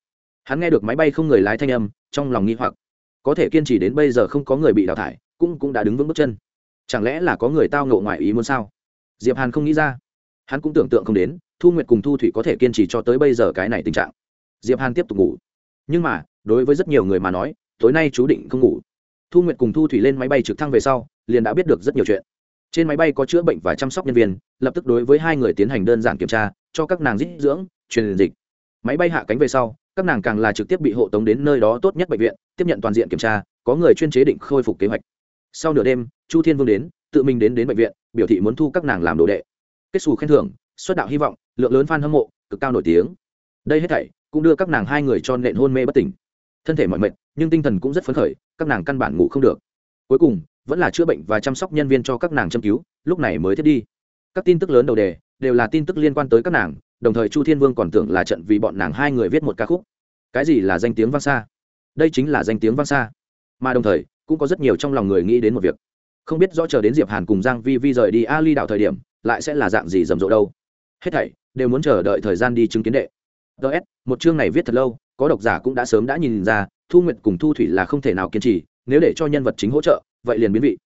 Hắn nghe được máy bay không người lái thanh âm, trong lòng nghi hoặc. Có thể kiên trì đến bây giờ không có người bị đào thải cũng cũng đã đứng vững bước chân. Chẳng lẽ là có người tao ngộ ngoài ý muốn sao? Diệp hàn không nghĩ ra. Hắn cũng tưởng tượng không đến, thu nguyệt cùng thu thủy có thể kiên trì cho tới bây giờ cái này tình trạng. Diệp hàn tiếp tục ngủ. Nhưng mà, đối với rất nhiều người mà nói, tối nay chú định không ngủ. Thu nguyệt cùng thu thủy lên máy bay trực thăng về sau, liền đã biết được rất nhiều chuyện. Trên máy bay có chữa bệnh và chăm sóc nhân viên, lập tức đối với hai người tiến hành đơn giản kiểm tra, cho các nàng dinh dưỡng, truyền dịch. Máy bay hạ cánh về sau, các nàng càng là trực tiếp bị hộ tống đến nơi đó tốt nhất bệnh viện, tiếp nhận toàn diện kiểm tra, có người chuyên chế định khôi phục kế hoạch sau nửa đêm, chu thiên vương đến, tự mình đến đến bệnh viện, biểu thị muốn thu các nàng làm đồ đệ. Kết xù khen thưởng, xuất đạo hy vọng, lượng lớn f a n hâm mộ, cực cao nổi tiếng. Đây hết thảy cũng đưa các nàng hai người cho nện hôn mê bất tỉnh. Thân thể mọi mệt, nhưng tinh thần cũng rất phấn khởi, các nàng căn bản ngủ không được. Cuối cùng, vẫn là chữa bệnh và chăm sóc nhân viên cho các nàng châm cứu, lúc này mới thiết đi. Các tin tức lớn đầu đề đều là tin tức liên quan tới các nàng, đồng thời chu thiên vương còn tưởng là trận vì bọn nàng hai người viết một ca khúc. Cái gì là danh tiếng vang xa? Đây chính là danh tiếng vang xa. Mà đồng thời cũng có rất nhiều trong lòng người nghĩ đến một việc. Không biết rõ chờ đến diệp hàn cùng giang vi vi rời đi ali đảo thời điểm, lại sẽ là dạng gì rầm rộ đâu. Hết thảy đều muốn chờ đợi thời gian đi chứng kiến đệ. Ts một chương này viết thật lâu, có độc giả cũng đã sớm đã nhìn ra, thu nguyệt cùng thu thủy là không thể nào kiên trì, nếu để cho nhân vật chính hỗ trợ, vậy liền biến vị.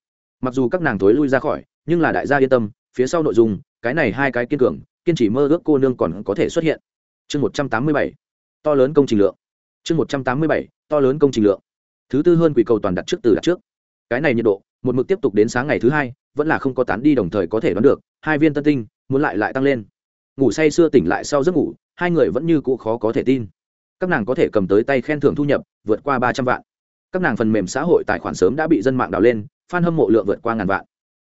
Mặc dù các nàng thối lui ra khỏi, nhưng là đại gia yên tâm, phía sau nội dung, cái này hai cái kiên cường, kiên trì mơ ước cô nương còn có thể xuất hiện. Chương một trăm tám mươi bảy, to lớn công trình lượng. Chương một trăm tám mươi bảy, to lớn công trình lượng thứ tư hơn quỷ cầu toàn đặt trước từ đặt trước. Cái này nhiệt độ, một mực tiếp tục đến sáng ngày thứ hai, vẫn là không có tán đi đồng thời có thể đoán được, hai viên tân tinh, muốn lại lại tăng lên. Ngủ say sưa tỉnh lại sau giấc ngủ, hai người vẫn như cũ khó có thể tin. Các nàng có thể cầm tới tay khen thưởng thu nhập, vượt qua ba trăm vạn. Các nàng phần mềm xã hội tài khoản sớm đã bị dân mạng đào lên f hâm mộ lượng vượt qua ngàn vạn.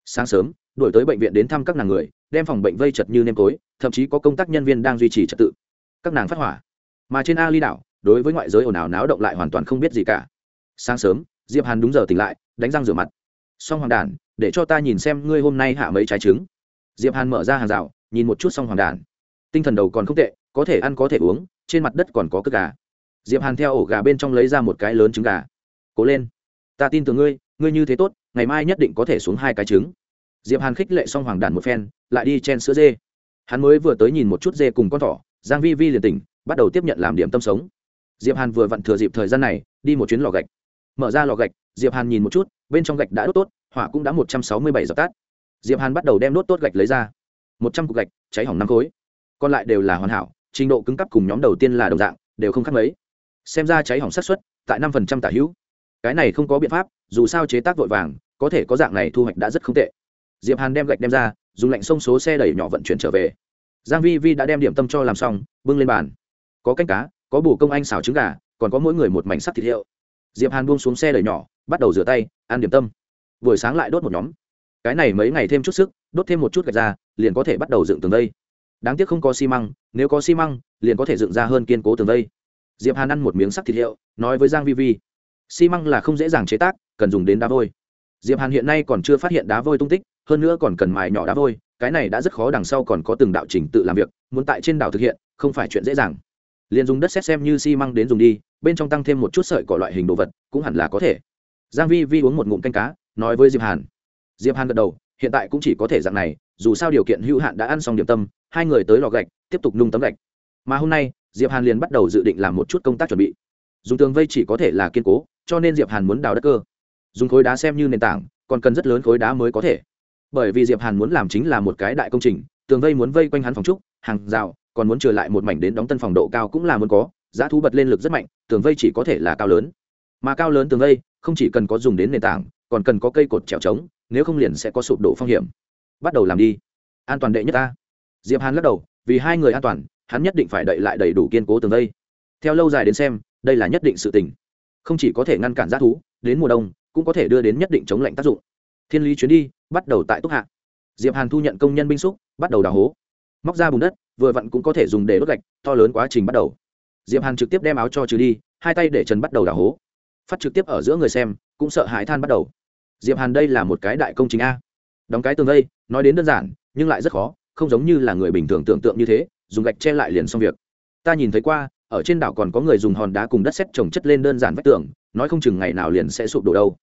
Sáng sớm đổi tới bệnh viện đến thăm các nàng người, đem phòng bệnh vây chật như nêm tối, thậm chí có công tác nhân viên đang duy trì trật tự. Các nàng phát hỏa. Mà trên ali đảo, đối với ngoại giới ồn ào náo động lại hoàn toàn không biết gì cả sáng sớm diệp hàn đúng giờ tỉnh lại đánh răng rửa mặt. Xong hoàng Đản để cho ta nhìn xem ngươi hôm nay hạ mấy trái trứng. Diệp hàn mở ra hàng rào nhìn một chút xong hoàng Đản, tinh thần đầu còn không tệ có thể ăn có thể uống trên mặt đất còn có cất gà. Diệp hàn theo ổ gà bên trong lấy ra một cái lớn trứng gà. Cố lên. Ta tin tưởng ngươi ngươi như thế tốt ngày mai nhất định có thể xuống hai cái trứng. Diệp hàn khích lệ xong hoàng Đản một phen lại đi chen sữa dê. Hắn mới vừa tới nhìn một chút dê cùng con thỏ giang vi vi liền tỉnh bắt đầu tiếp nhận làm điểm tâm sống. Diệp hàn vừa vặn thừa dịp thời gian này đi một chuyến lò gạch mở ra lò gạch, diệp hàn nhìn một chút, bên trong gạch đã đốt tốt, hỏa cũng đã một trăm sáu mươi bảy dập tắt diệp hàn bắt đầu đem đốt tốt gạch lấy ra. một trăm cục gạch, cháy hỏng năm khối. Còn lại đều là hoàn hảo, trình độ cứng cấp cùng nhóm đầu tiên là đồng dạng, đều không khác mấy. Xem ra cháy hỏng sát xuất tại năm phần trăm tả hữu. Cái này không có biện pháp, dù sao chế tác vội vàng, có thể có dạng này thu hoạch đã rất không tệ. Diệp hàn đem gạch đem ra, dùng lạnh sông số xe đẩy nhỏ vận chuyển trở về. Giang vi vi đã đem điểm tâm cho làm xong, bưng lên bàn. Có canh cá, có bù công anh xào trứng gà, còn có mỗi người một mảnh sắt thịt hiệu diệp hàn buông xuống xe đẩy nhỏ, bắt đầu rửa tay, ăn điểm tâm buổi sáng lại đốt một nhóm cái này mấy ngày thêm chút sức, đốt thêm một chút gạch ra liền có thể bắt đầu dựng tường đây. đáng tiếc không có xi măng, nếu có xi măng, liền có thể dựng ra hơn kiên cố tường đây. diệp hàn ăn một miếng sắc thịt hiệu, nói với giang vi vi, xi măng là không dễ dàng chế tác, cần dùng đến đá vôi diệp hàn hiện nay còn chưa phát hiện đá vôi tung tích, hơn nữa còn cần mài nhỏ đá vôi, cái này đã rất khó đằng sau còn có từng đạo trình tự làm việc, muốn tại trên đảo thực hiện, không phải chuyện dễ dàng liền dùng đất xét xem như xi măng đến dùng đi bên trong tăng thêm một chút sợi cỏ loại hình đồ vật, cũng hẳn là có thể. Giang vi vi uống một ngụm canh cá, nói với diệp hàn. Diệp hàn gật đầu, hiện tại cũng chỉ có thể dạng này, dù sao điều kiện hữu hạn đã ăn xong điểm tâm, hai người tới lò gạch, tiếp tục nung tấm gạch. Mà hôm nay, diệp hàn liền bắt đầu dự định làm một chút công tác chuẩn bị. Dùng tường vây chỉ có thể là kiên cố, cho nên diệp hàn muốn đào đất cơ. Dùng khối đá xem như nền tảng, còn cần rất lớn khối đá mới có thể. Bởi vì diệp hàn muốn làm chính là một cái đại công trình, tường vây muốn vây quanh hắn phòng trúc, hàng rào, còn muốn trở lại một mảnh đến đóng tân phòng độ cao cũng là muốn có giá thú bật lên lực rất mạnh, tường vây chỉ có thể là cao lớn. Mà cao lớn tường vây không chỉ cần có dùng đến nền tảng, còn cần có cây cột trèo trống, nếu không liền sẽ có sụp đổ phong hiểm. Bắt đầu làm đi. An toàn đệ nhất ta. Diệp hàn lắc đầu, vì hai người an toàn, hắn nhất định phải đậy lại đầy đủ kiên cố tường vây. Theo lâu dài đến xem, đây là nhất định sự tình. Không chỉ có thể ngăn cản g thú, đến mùa đông cũng có thể đưa đến nhất định chống lạnh tác dụng. Thiên lý chuyến đi, bắt đầu tại túc hạ. Diệp hàn thu nhận công nhân binh xúc, bắt đầu đào hố. Móc ra bùn đất, vừa vặn cũng có thể dùng để đốt gạch, to lớn quá trình bắt đầu diệp hàn trực tiếp đem áo cho trừ đi, hai tay để trần bắt đầu đào hố. Phát trực tiếp ở giữa người xem, cũng sợ hãi than bắt đầu. Diệp hàn đây là một cái đại công trình a. Đóng cái tường vây nói đến đơn giản, nhưng lại rất khó, không giống như là người bình thường tưởng tượng như thế, dùng gạch che lại liền xong việc. Ta nhìn thấy qua, ở trên đảo còn có người dùng hòn đá cùng đất sét trồng chất lên đơn giản vách tường, nói không chừng ngày nào liền sẽ sụp đổ đâu.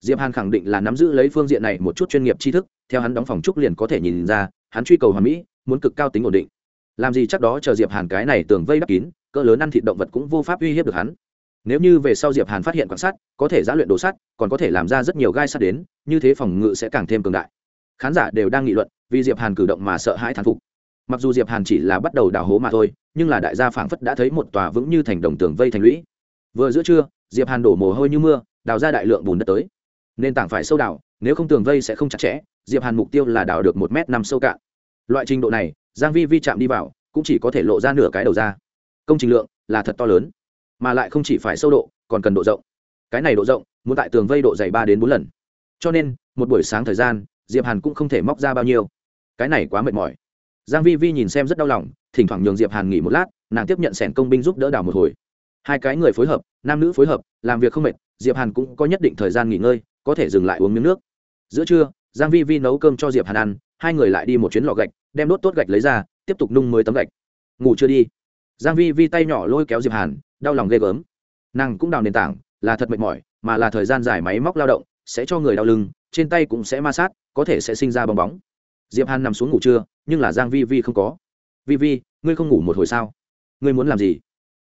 Diệp hàn khẳng định là nắm giữ lấy phương diện này một chút chuyên nghiệp tri thức, theo hắn đóng phòng trúc liền có thể nhìn ra, hắn truy cầu hoàn mỹ, muốn cực cao tính ổn định. Làm gì chắc đó chờ diệp hàn cái này tường vây đắp kín cỡ lớn ăn thịt động vật cũng vô pháp uy hiếp được hắn. Nếu như về sau diệp hàn phát hiện quan sát có thể giã luyện đồ sắt, còn có thể làm ra rất nhiều gai sắt đến, như thế phòng ngự sẽ càng thêm cường đại. Khán giả đều đang nghị luận, vì diệp hàn cử động mà sợ hãi thán phục. Mặc dù diệp hàn chỉ là bắt đầu đào hố mà thôi, nhưng là đại gia phảng phất đã thấy một tòa vững như thành đồng tường vây thành lũy. Vừa giữa trưa, diệp hàn đổ mồ hôi như mưa, đào ra đại lượng bùn đất tới. Nên tảng phải sâu đào nếu không tường vây sẽ không chặt chẽ, diệp hàn mục tiêu là đào được một m năm sâu cạn. Loại trình độ này, giang vi vi chạm đi vào, cũng chỉ có thể lộ ra nửa cái đầu ra công trình lượng là thật to lớn, mà lại không chỉ phải sâu độ, còn cần độ rộng. Cái này độ rộng, muốn tại tường vây độ dày ba đến bốn lần. Cho nên, một buổi sáng thời gian, diệp hàn cũng không thể móc ra bao nhiêu. Cái này quá mệt mỏi. Giang vi vi nhìn xem rất đau lòng, thỉnh thoảng nhường diệp hàn nghỉ một lát, nàng tiếp nhận sẻn công binh giúp đỡ đào một hồi. Hai cái người phối hợp, nam nữ phối hợp, làm việc không mệt, diệp hàn cũng có nhất định thời gian nghỉ ngơi, có thể dừng lại uống miếng nước. Giữa trưa, giang vi vi nấu cơm cho diệp hàn ăn, hai người lại đi một chuyến lò gạch, đem đốt tốt gạch lấy ra, tiếp tục nung mới tấm gạch. Ngủ chưa đi? Giang vi vi tay nhỏ lôi kéo diệp hàn, đau lòng ghê gớm. Nàng cũng đào nền tảng, là thật mệt mỏi, mà là thời gian dài máy móc lao động, sẽ cho người đau lưng, trên tay cũng sẽ ma sát, có thể sẽ sinh ra bong bóng. Diệp hàn nằm xuống ngủ trưa, nhưng là giang vi vi không có. Vi vi, ngươi không ngủ một hồi sao? Ngươi muốn làm gì?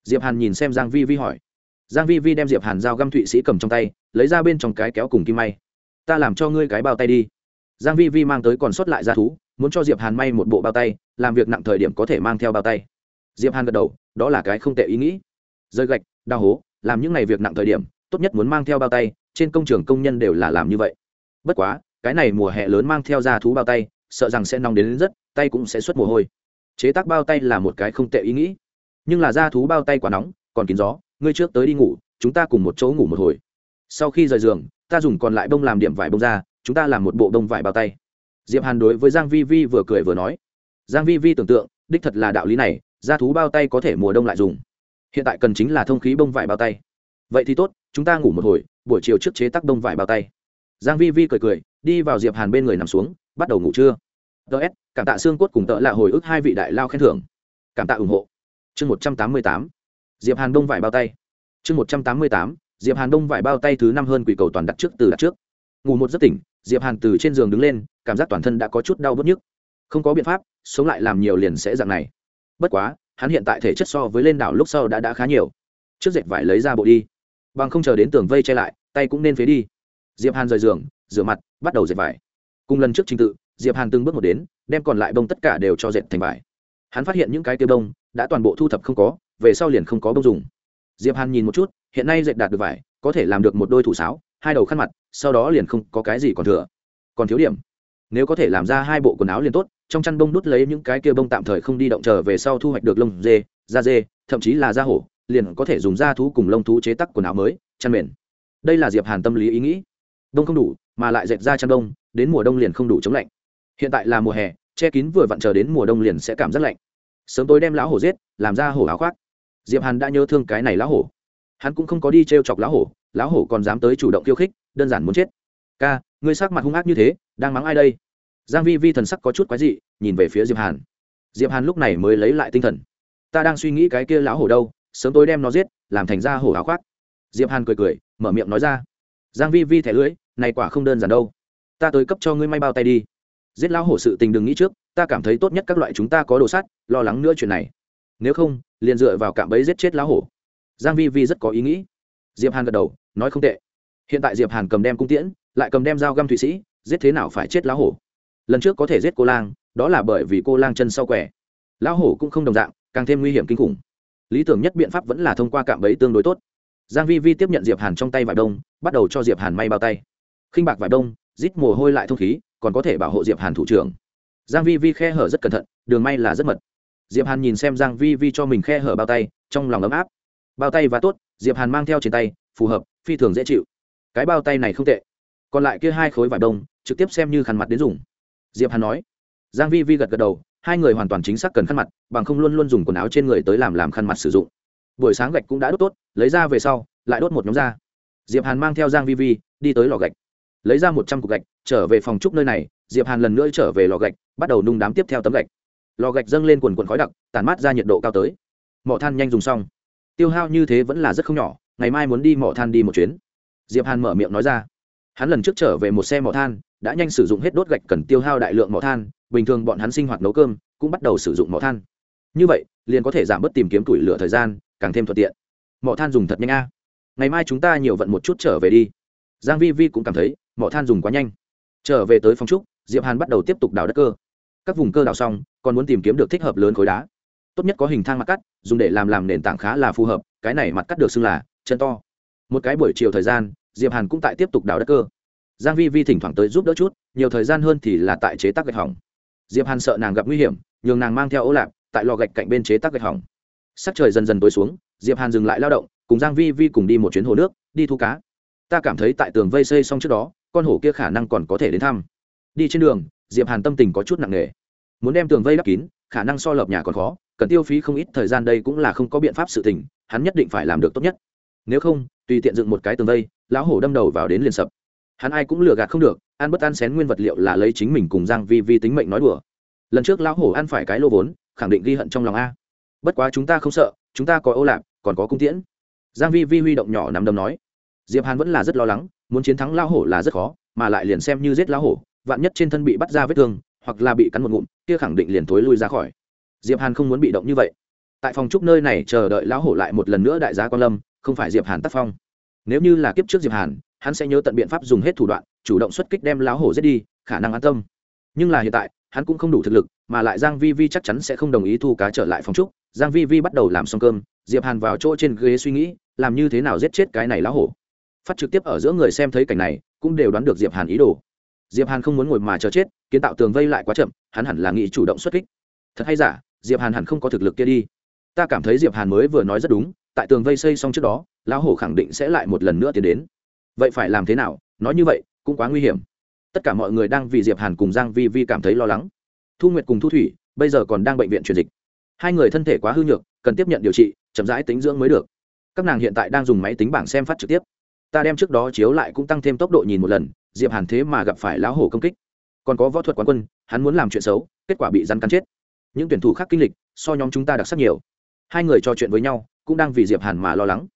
Diệp hàn nhìn xem giang vi vi hỏi. Giang vi vi đem diệp hàn dao găm thụy sĩ cầm trong tay, lấy ra bên trong cái kéo cùng kim may. Ta làm cho ngươi cái bao tay đi. Giang vi vi mang tới còn sót lại gia thú, muốn cho diệp hàn may một bộ bao tay, làm việc nặng thời điểm có thể mang theo bao tay diệp hàn gật đầu đó là cái không tệ ý nghĩ. Rơi gạch đào hố làm những ngày việc nặng thời điểm tốt nhất muốn mang theo bao tay trên công trường công nhân đều là làm như vậy. Bất quá cái này mùa hè lớn mang theo ra thú bao tay sợ rằng sẽ nóng đến, đến rất tay cũng sẽ xuất mồ hôi. Chế tác bao tay là một cái không tệ ý nghĩ. Nhưng là ra thú bao tay quá nóng còn kín gió ngươi trước tới đi ngủ chúng ta cùng một chỗ ngủ một hồi. Sau khi rời giường ta dùng còn lại bông làm điểm vải bông ra chúng ta làm một bộ bông vải bao tay. Diệp hàn đối với giang vi vi vừa cười vừa nói. Giang vi vi tưởng tượng đích thật là đạo lý này da thú bao tay có thể mùa đông lại dùng. Hiện tại cần chính là thông khí bông vải bao tay. Vậy thì tốt, chúng ta ngủ một hồi, buổi chiều trước chế tác bông vải bao tay. Giang vi vi cười cười, đi vào diệp hàn bên người nằm xuống, bắt đầu ngủ trưa. Ts cảm tạ xương cốt cùng tợ là hồi ức hai vị đại lao khen thưởng. Cảm tạ ủng hộ. Chương một trăm tám mươi tám, diệp hàn đông vải bao tay. Chương một trăm tám mươi tám, diệp hàn đông vải bao tay thứ năm hơn quỷ cầu toàn đặt trước từ đặt trước. Ngủ một giấc tỉnh, diệp hàn từ trên giường đứng lên, cảm giác toàn thân đã có chút đau bớt nhức. Không có biện pháp, sống lại làm nhiều liền sẽ dạng này bất quá, hắn hiện tại thể chất so với lên đảo lúc sau đã đã khá nhiều. Trước dệt vải lấy ra bộ đi. Bằng không chờ đến tường vây che lại, tay cũng nên phế đi. Diệp hàn rời giường, rửa mặt, bắt đầu dệt vải. Cùng lần trước trình tự, diệp hàn từng bước một đến, đem còn lại bông tất cả đều cho dệt thành vải. Hắn phát hiện những cái tiêu bông đã toàn bộ thu thập không có, về sau liền không có bông dùng. Diệp hàn nhìn một chút, hiện nay dệt đạt được vải, có thể làm được một đôi thủ sáo, hai đầu khăn mặt, sau đó liền không có cái gì còn thừa. Còn thiếu điểm, nếu có thể làm ra hai bộ quần áo liền tốt trong chăn bông đút lấy những cái kia bông tạm thời không đi động trở về sau thu hoạch được lông dê, da dê, thậm chí là da hổ, liền có thể dùng da thú cùng lông thú chế tác quần áo mới, chăn mền. Đây là diệp hàn tâm lý ý nghĩ. Đông không đủ, mà lại dệt ra chăn đông đến mùa đông liền không đủ chống lạnh. Hiện tại là mùa hè, che kín vừa vặn chờ đến mùa đông liền sẽ cảm rất lạnh. Sớm tối đem lão hổ giết, làm ra hổ áo khoác. Diệp hàn đã nhớ thương cái này lão hổ. Hắn cũng không có đi t chọc lão hổ lão hổ còn dám tới chủ động khiêu khích, đơn giản muốn chết. Ca, ngươi sắc mặt hung ác như thế, đang mắng ai đây? Giang vi vi thần sắc có chút quái dị, nhìn về phía diệp hàn. Diệp hàn lúc này mới lấy lại tinh thần. Ta đang suy nghĩ cái kia lão hổ đâu, sớm tối đem nó giết, làm thành ra hổ áo khoác. Diệp hàn cười cười, mở miệng nói ra. Giang vi vi thẻ lưỡi, này quả không đơn giản đâu. Ta tới cấp cho ngươi may bao tay đi. Giết lão hổ sự tình đừng nghĩ trước, ta cảm thấy tốt nhất các loại chúng ta có đồ sắt, lo lắng nữa chuyện này. Nếu không, liền dựa vào cạm bẫy giết chết lão hổ. Giang vi vi rất có ý nghĩ. Diệp hàn gật đầu, nói không tệ. Hiện tại diệp hàn cầm đem cung tiễn, lại cầm đem dao găm thụy sĩ, giết thế nào phải chết lão hổ lần trước có thể giết cô lang, đó là bởi vì cô lang chân sau quẻ. Lão hổ cũng không đồng dạng, càng thêm nguy hiểm kinh khủng. Lý tưởng nhất biện pháp vẫn là thông qua cạm bẫy tương đối tốt. Giang vi vi tiếp nhận diệp hàn trong tay vải đông, bắt đầu cho diệp hàn may bao tay. Khinh bạc vải đông, rít mồ hôi lại thông khí, còn có thể bảo hộ diệp hàn thủ trưởng. Giang vi vi khe hở rất cẩn thận, đường may là rất mật. Diệp hàn nhìn xem giang vi vi cho mình khe hở bao tay, trong lòng ấm áp. Bao tay và tốt, diệp hàn mang theo trên tay, phù hợp, phi thường dễ chịu. Cái bao tay này không tệ. Còn lại kia hai khối vải đông, trực tiếp xem như khăn mặt đến dùng diệp hàn nói. Giang vi vi gật gật đầu, hai người hoàn toàn chính xác cần khăn mặt, bằng không luôn luôn dùng quần áo trên người tới làm làm khăn mặt sử dụng. Buổi sáng gạch cũng đã đốt tốt, lấy ra về sau, lại đốt một nhóm ra diệp hàn mang theo giang vi vi, đi tới lò gạch. Lấy ra một trăm cục gạch, trở về phòng trúc nơi này, diệp hàn lần nữa trở về lò gạch, bắt đầu nung đám tiếp theo tấm gạch. Lò gạch dâng lên quần quần khói đặc, tản mát ra nhiệt độ cao tới. Mỏ than nhanh dùng xong. Tiêu hao như thế vẫn là rất không nhỏ, ngày mai muốn đi mỏ than đi một chuyến. Diệp hàn mở miệng nói ra. Hắn lần trước trở về một xe mỏ than đã nhanh sử dụng hết đốt gạch cần tiêu hao đại lượng mỏ than, bình thường bọn hắn sinh hoạt nấu cơm cũng bắt đầu sử dụng mỏ than. Như vậy, liền có thể giảm bớt tìm kiếm tuổi lửa thời gian, càng thêm thuận tiện. Mỏ than dùng thật nhanh a. Ngày mai chúng ta nhiều vận một chút trở về đi. Giang vi vi cũng cảm thấy, mỏ than dùng quá nhanh. Trở về tới phòng trúc, diệp hàn bắt đầu tiếp tục đào đất cơ. Các vùng cơ đào xong, còn muốn tìm kiếm được thích hợp lớn khối đá. Tốt nhất có hình thang mặt cắt, dùng để làm làm nền tảng khá là phù hợp, cái này mặt cắt được xưng là chân to. Một cái buổi chiều thời gian, diệp hàn cũng tại tiếp tục đào đất cơ giang vi vi thỉnh thoảng tới giúp đỡ chút, nhiều thời gian hơn thì là tại chế tác gạch hỏng. Diệp hàn sợ nàng gặp nguy hiểm, nhường nàng mang theo ô lạp, tại lò gạch cạnh bên chế tác gạch hỏng. Sắc trời dần dần tối xuống, diệp hàn dừng lại lao động, cùng giang vi vi cùng đi một chuyến hồ nước, đi thu cá. Ta cảm thấy tại tường vây xây xong trước đó, con hổ kia khả năng còn có thể đến thăm. Đi trên đường, diệp hàn tâm tình có chút nặng nề. Muốn đem tường vây đắp kín, khả năng so lợp nhà còn khó, cần tiêu phí không ít thời gian đây cũng là không có biện pháp sự tình, hắn nhất định phải làm được tốt nhất. Nếu không, tùy tiện dựng một cái tường vây, lão hổ đâm đầu vào đến liền sập hắn ai cũng lừa gạt không được, ăn bất ăn xén nguyên vật liệu là lấy chính mình cùng giang vi vi tính mệnh nói đùa. Lần trước lão hổ ăn phải cái lô vốn, khẳng định ghi hận trong lòng a. Bất quá chúng ta không sợ, chúng ta có ô lạc, còn có cung tiễn. Giang vi vi huy động nhỏ nắm đấm nói. Diệp hàn vẫn là rất lo lắng, muốn chiến thắng lão hổ là rất khó, mà lại liền xem như giết lão hổ, vạn nhất trên thân bị bắt ra vết thương, hoặc là bị cắn một ngụm, kia khẳng định liền thối lui ra khỏi. Diệp hàn không muốn bị động như vậy. Tại phòng trúc nơi này chờ đợi lão hổ lại một lần nữa đại gia quan lâm, không phải diệp hàn tác phong. Nếu như là kiếp trước diệp hàn hắn sẽ nhớ tận biện pháp dùng hết thủ đoạn, chủ động xuất kích đem lão hổ giết đi, khả năng an tâm. Nhưng là hiện tại, hắn cũng không đủ thực lực, mà lại giang vi vi chắc chắn sẽ không đồng ý thu cá trở lại phòng trúc giang vi vi bắt đầu làm xong cơm, diệp hàn vào chỗ trên ghế suy nghĩ, làm như thế nào giết chết cái này lão hổ. Phát trực tiếp ở giữa người xem thấy cảnh này, cũng đều đoán được diệp hàn ý đồ. Diệp hàn không muốn ngồi mà chờ chết, kiến tạo tường vây lại quá chậm, hắn hẳn là nghĩ chủ động xuất kích. Thật hay giả, diệp hàn hẳn không có thực lực kia đi. Ta cảm thấy diệp hàn mới vừa nói rất đúng, tại tường vây xây xong trước đó, lão hổ khẳng định sẽ lại một lần nữa tiến đến vậy phải làm thế nào? Nói như vậy, cũng quá nguy hiểm. Tất cả mọi người đang vì diệp hàn cùng giang vi vi cảm thấy lo lắng. Thu nguyệt cùng thu thủy, bây giờ còn đang bệnh viện truyền dịch. Hai người thân thể quá hư nhược, cần tiếp nhận điều trị, chậm rãi tính dưỡng mới được. Các nàng hiện tại đang dùng máy tính bảng xem phát trực tiếp. Ta đem trước đó chiếu lại cũng tăng thêm tốc độ nhìn một lần, diệp hàn thế mà gặp phải lão hổ công kích. Còn có võ thuật quán quân, hắn muốn làm chuyện xấu, kết quả bị rắn cắn chết. Những tuyển thủ khác kinh lịch, so nhóm chúng ta đặc sắc nhiều. Hai người trò chuyện với nhau, cũng đang vì diệp hàn mà lo lắng.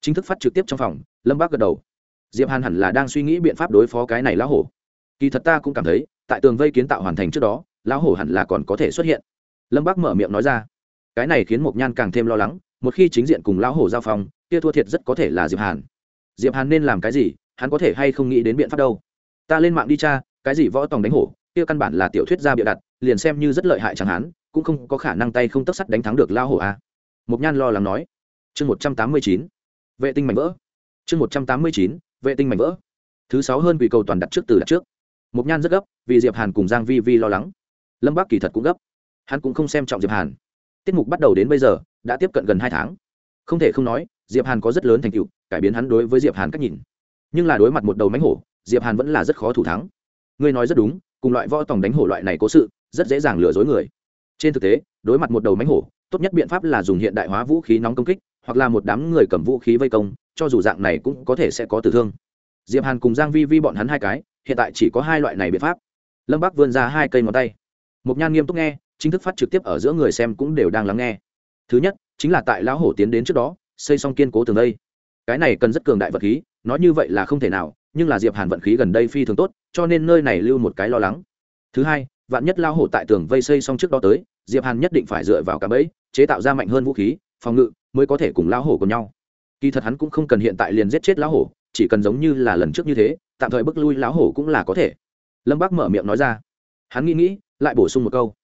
Chính thức phát trực tiếp trong phòng, lâm bác gật đầu diệp hàn hẳn là đang suy nghĩ biện pháp đối phó cái này lão hổ. Kỳ thật ta cũng cảm thấy, tại tường vây kiến tạo hoàn thành trước đó, lão hổ hẳn là còn có thể xuất hiện. Lâm bác mở miệng nói ra. Cái này khiến mộc nhan càng thêm lo lắng, một khi chính diện cùng lão hổ giao phong, kia thua thiệt rất có thể là diệp hàn. Diệp hàn nên làm cái gì, hắn có thể hay không nghĩ đến biện pháp đâu? Ta lên mạng đi tra, cái gì võ tòng đánh hổ, kia căn bản là tiểu thuyết gia bịa đặt, liền xem như rất lợi hại chẳng hắn, cũng không có khả năng tay không tất sắt đánh thắng được lão hổ a. À. Mộc nhan lo lắng nói. Chương một trăm tám mươi chín. Vệ tinh mảnh vỡ. Chương một trăm tám mươi chín vệ tinh mảnh vỡ. Thứ sáu hơn quỷ cầu toàn đặt trước từ đặt trước. Mục nhan rất gấp, vì diệp hàn cùng giang vi vi lo lắng. Lâm bác kỳ thật cũng gấp. Hắn cũng không xem trọng diệp hàn. Tiết mục bắt đầu đến bây giờ, đã tiếp cận gần hai tháng. Không thể không nói, diệp hàn có rất lớn thành tựu, cải biến hắn đối với diệp hàn cách nhìn. Nhưng là đối mặt một đầu mánh hổ, diệp hàn vẫn là rất khó thủ thắng. Ngươi nói rất đúng, cùng loại võ tòng đánh hổ loại này cố sự, rất dễ dàng lừa dối người. Trên thực tế, đối mặt một đầu mánh hổ, tốt nhất biện pháp là dùng hiện đại hóa vũ khí nóng công kích, hoặc là một đám người cầm vũ khí vây công cho dù dạng này cũng có thể sẽ có tử thương. Diệp hàn cùng giang vi vi bọn hắn hai cái, hiện tại chỉ có hai loại này biện pháp. Lâm bắc vươn ra hai cây ngón tay. Một nhan nghiêm túc nghe, chính thức phát trực tiếp ở giữa người xem cũng đều đang lắng nghe. Thứ nhất, chính là tại lão hổ tiến đến trước đó, xây xong kiên cố tường đây. Cái này cần rất cường đại vật khí, nói như vậy là không thể nào, nhưng là diệp hàn vận khí gần đây phi thường tốt, cho nên nơi này lưu một cái lo lắng. Thứ hai, vạn nhất lao hổ tại tường vây xây xong trước đó tới, diệp hàn nhất định phải dựa vào cả bẫy, chế tạo ra mạnh hơn vũ khí, phòng ngự, mới có thể cùng lao hổ cùng nhau kỳ thật hắn cũng không cần hiện tại liền giết chết lão hổ, chỉ cần giống như là lần trước như thế, tạm thời bức lui lão hổ cũng là có thể. Lâm bác mở miệng nói ra. Hắn nghĩ nghĩ, lại bổ sung một câu.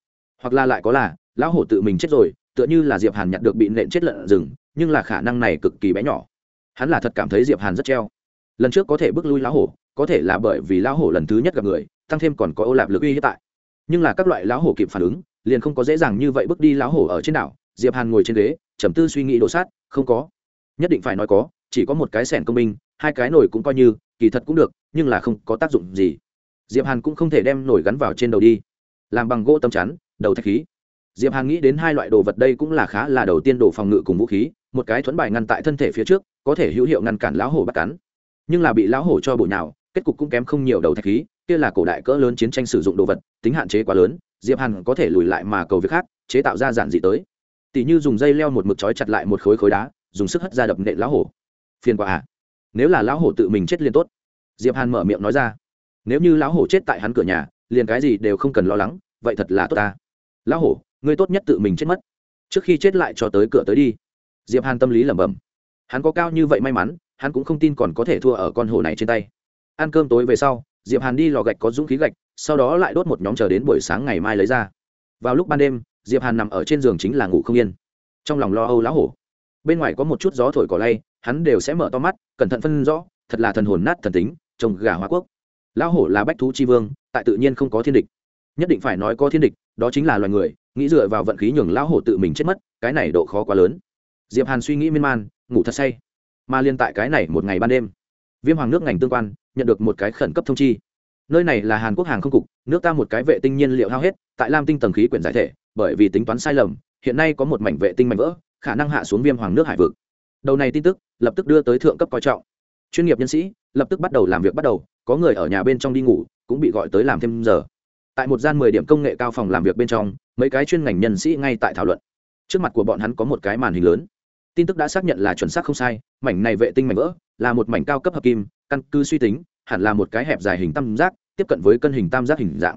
Hoặc là lại có là, lão hổ tự mình chết rồi, tựa như là diệp hàn nhặt được bị nện chết lợn rừng, nhưng là khả năng này cực kỳ bé nhỏ. Hắn là thật cảm thấy diệp hàn rất treo. Lần trước có thể bước lui lão hổ, có thể là bởi vì lão hổ lần thứ nhất gặp người, tăng thêm còn có ô lạp lực uy hiện tại. Nhưng là các loại lão hổ kịp phản ứng, liền không có dễ dàng như vậy bước đi lão hổ ở trên đảo. Diệp hàn ngồi trên ghế, trầm tư suy nghĩ đổ sát, không có nhất định phải nói có chỉ có một cái sẻn công minh, hai cái nổi cũng coi như kỳ thật cũng được nhưng là không có tác dụng gì. Diệp hàn cũng không thể đem nổi gắn vào trên đầu đi. Làm bằng gỗ tấm chắn đầu thạch khí. Diệp hàn nghĩ đến hai loại đồ vật đây cũng là khá là đầu tiên đồ phòng ngự cùng vũ khí một cái thuẫn bài ngăn tại thân thể phía trước có thể hữu hiệu ngăn cản lão hổ bắt cắn. Nhưng là bị lão hổ cho bụi nào kết cục cũng kém không nhiều đầu thạch khí kia là cổ đại cỡ lớn chiến tranh sử dụng đồ vật tính hạn chế quá lớn diệp hàn có thể lùi lại mà cầu việc khác chế tạo ra giản dị tới. Tỷ như dùng dây leo một mực trói chặt lại một khối khối đá dùng sức hất ra đập nện lão hổ. Phiền quả à. Nếu là lão hổ tự mình chết liền tốt. Diệp hàn mở miệng nói ra. Nếu như lão hổ chết tại hắn cửa nhà, liền cái gì đều không cần lo lắng, vậy thật là tốt ta. Lão hổ, ngươi tốt nhất tự mình chết mất. Trước khi chết lại cho tới cửa tới đi. Diệp hàn tâm lý lẩm bẩm. Hắn có cao như vậy may mắn, hắn cũng không tin còn có thể thua ở con hổ này trên tay. Ăn cơm tối về sau, diệp hàn đi lò gạch có dũng khí gạch, sau đó lại đốt một nhóm chờ đến buổi sáng ngày mai lấy ra. Vào lúc ban đêm, diệp hàn nằm ở trên giường chính là ngủ không yên. Trong lòng lo âu lão hổ bên ngoài có một chút gió thổi cỏ lay, hắn đều sẽ mở to mắt, cẩn thận phân rõ, thật là thần hồn nát thần tính trồng gà hoa quốc. Lão hổ là bách thú chi vương, tại tự nhiên không có thiên địch. Nhất định phải nói có thiên địch, đó chính là loài người, nghĩ dựa vào vận khí nhường lão hổ tự mình chết mất, cái này độ khó quá lớn. Diệp hàn suy nghĩ miên man, ngủ thật say. Mà liên tại cái này một ngày ban đêm, viêm hoàng nước ngành tương quan, nhận được một cái khẩn cấp thông chi. Nơi này là hàn quốc hàng không cục, nước ta một cái vệ tinh nhiên liệu hao hết, tại lam tinh tầng khí quyển giải thể, bởi vì tính toán sai lầm, hiện nay có một mảnh vệ tinh mảnh vỡ khả năng hạ xuống viêm hoàng nước hải vực. Đầu này tin tức, lập tức đưa tới thượng cấp coi trọng. Chuyên nghiệp nhân sĩ, lập tức bắt đầu làm việc bắt đầu, có người ở nhà bên trong đi ngủ, cũng bị gọi tới làm thêm giờ. Tại một gian mười điểm công nghệ cao phòng làm việc bên trong, mấy cái chuyên ngành nhân sĩ ngay tại thảo luận. Trước mặt của bọn hắn có một cái màn hình lớn. Tin tức đã xác nhận là chuẩn xác không sai, mảnh này vệ tinh mảnh vỡ, là một mảnh cao cấp hợp kim, căn cứ suy tính, hẳn là một cái hẹp dài hình tam giác, tiếp cận với cân hình tam giác hình dạng.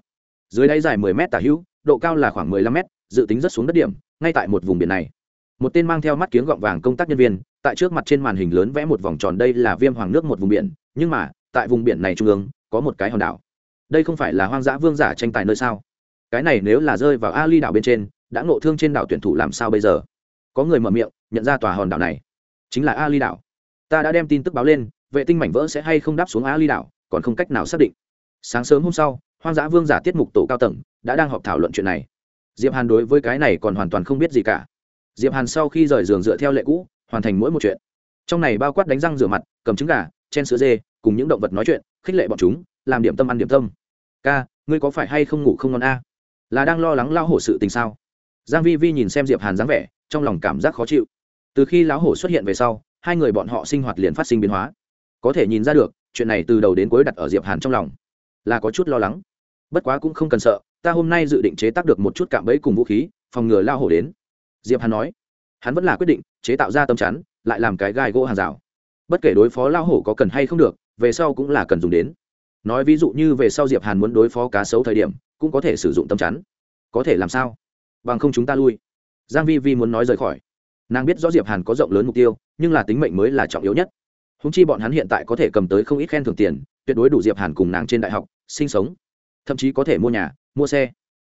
Dưới đáy dài 10 m tả hữu, độ cao là khoảng 15 m dự tính rất xuống đất điểm, ngay tại một vùng biển này một tên mang theo mắt kiếng gọng vàng công tác nhân viên, tại trước mặt trên màn hình lớn vẽ một vòng tròn đây là viêm hoàng nước một vùng biển, nhưng mà, tại vùng biển này trung ương, có một cái hòn đảo. Đây không phải là hoang dã vương giả tranh tài nơi sao? Cái này nếu là rơi vào ali đảo bên trên, đã ngộ thương trên đảo tuyển thủ làm sao bây giờ? Có người mở miệng, nhận ra tòa hòn đảo này. Chính là ali đảo. Ta đã đem tin tức báo lên, vệ tinh mảnh vỡ sẽ hay không đáp xuống ali đảo, còn không cách nào xác định. Sáng sớm hôm sau, hoang dã vương giả tiết mục tổ cao tầng, đã đang họp thảo luận chuyện này. Diệp hàn đối với cái này còn hoàn toàn không biết gì cả diệp hàn sau khi rời giường dựa theo lệ cũ, hoàn thành mỗi một chuyện. Trong này bao quát đánh răng rửa mặt, cầm trứng gà, chen sữa dê, cùng những động vật nói chuyện, khích lệ bọn chúng, làm điểm tâm ăn điểm tâm. Ca, ngươi có phải hay không ngủ không ngon a? Là đang lo lắng lao hổ sự tình sao? Giang vi vi nhìn xem diệp hàn dáng vẻ, trong lòng cảm giác khó chịu. Từ khi lão hổ xuất hiện về sau, hai người bọn họ sinh hoạt liền phát sinh biến hóa. Có thể nhìn ra được, chuyện này từ đầu đến cuối đặt ở diệp hàn trong lòng. Là có chút lo lắng. Bất quá cũng không cần sợ, ta hôm nay dự định chế tác được một chút cạm bẫy cùng vũ khí, phòng ngừa lao hổ đến diệp hàn nói. Hắn vẫn là quyết định, chế tạo ra tấm chắn, lại làm cái gai gỗ hàng rào. Bất kể đối phó lao hổ có cần hay không được, về sau cũng là cần dùng đến. Nói ví dụ như về sau diệp hàn muốn đối phó cá sấu thời điểm, cũng có thể sử dụng tấm chắn. Có thể làm sao? Bằng không chúng ta lui. Giang vi vi muốn nói rời khỏi. Nàng biết rõ diệp hàn có rộng lớn mục tiêu, nhưng là tính mệnh mới là trọng yếu nhất. Húng chi bọn hắn hiện tại có thể cầm tới không ít khen thưởng tiền, tuyệt đối đủ diệp hàn cùng nàng trên đại học, sinh sống. Thậm chí có thể mua nhà, mua xe.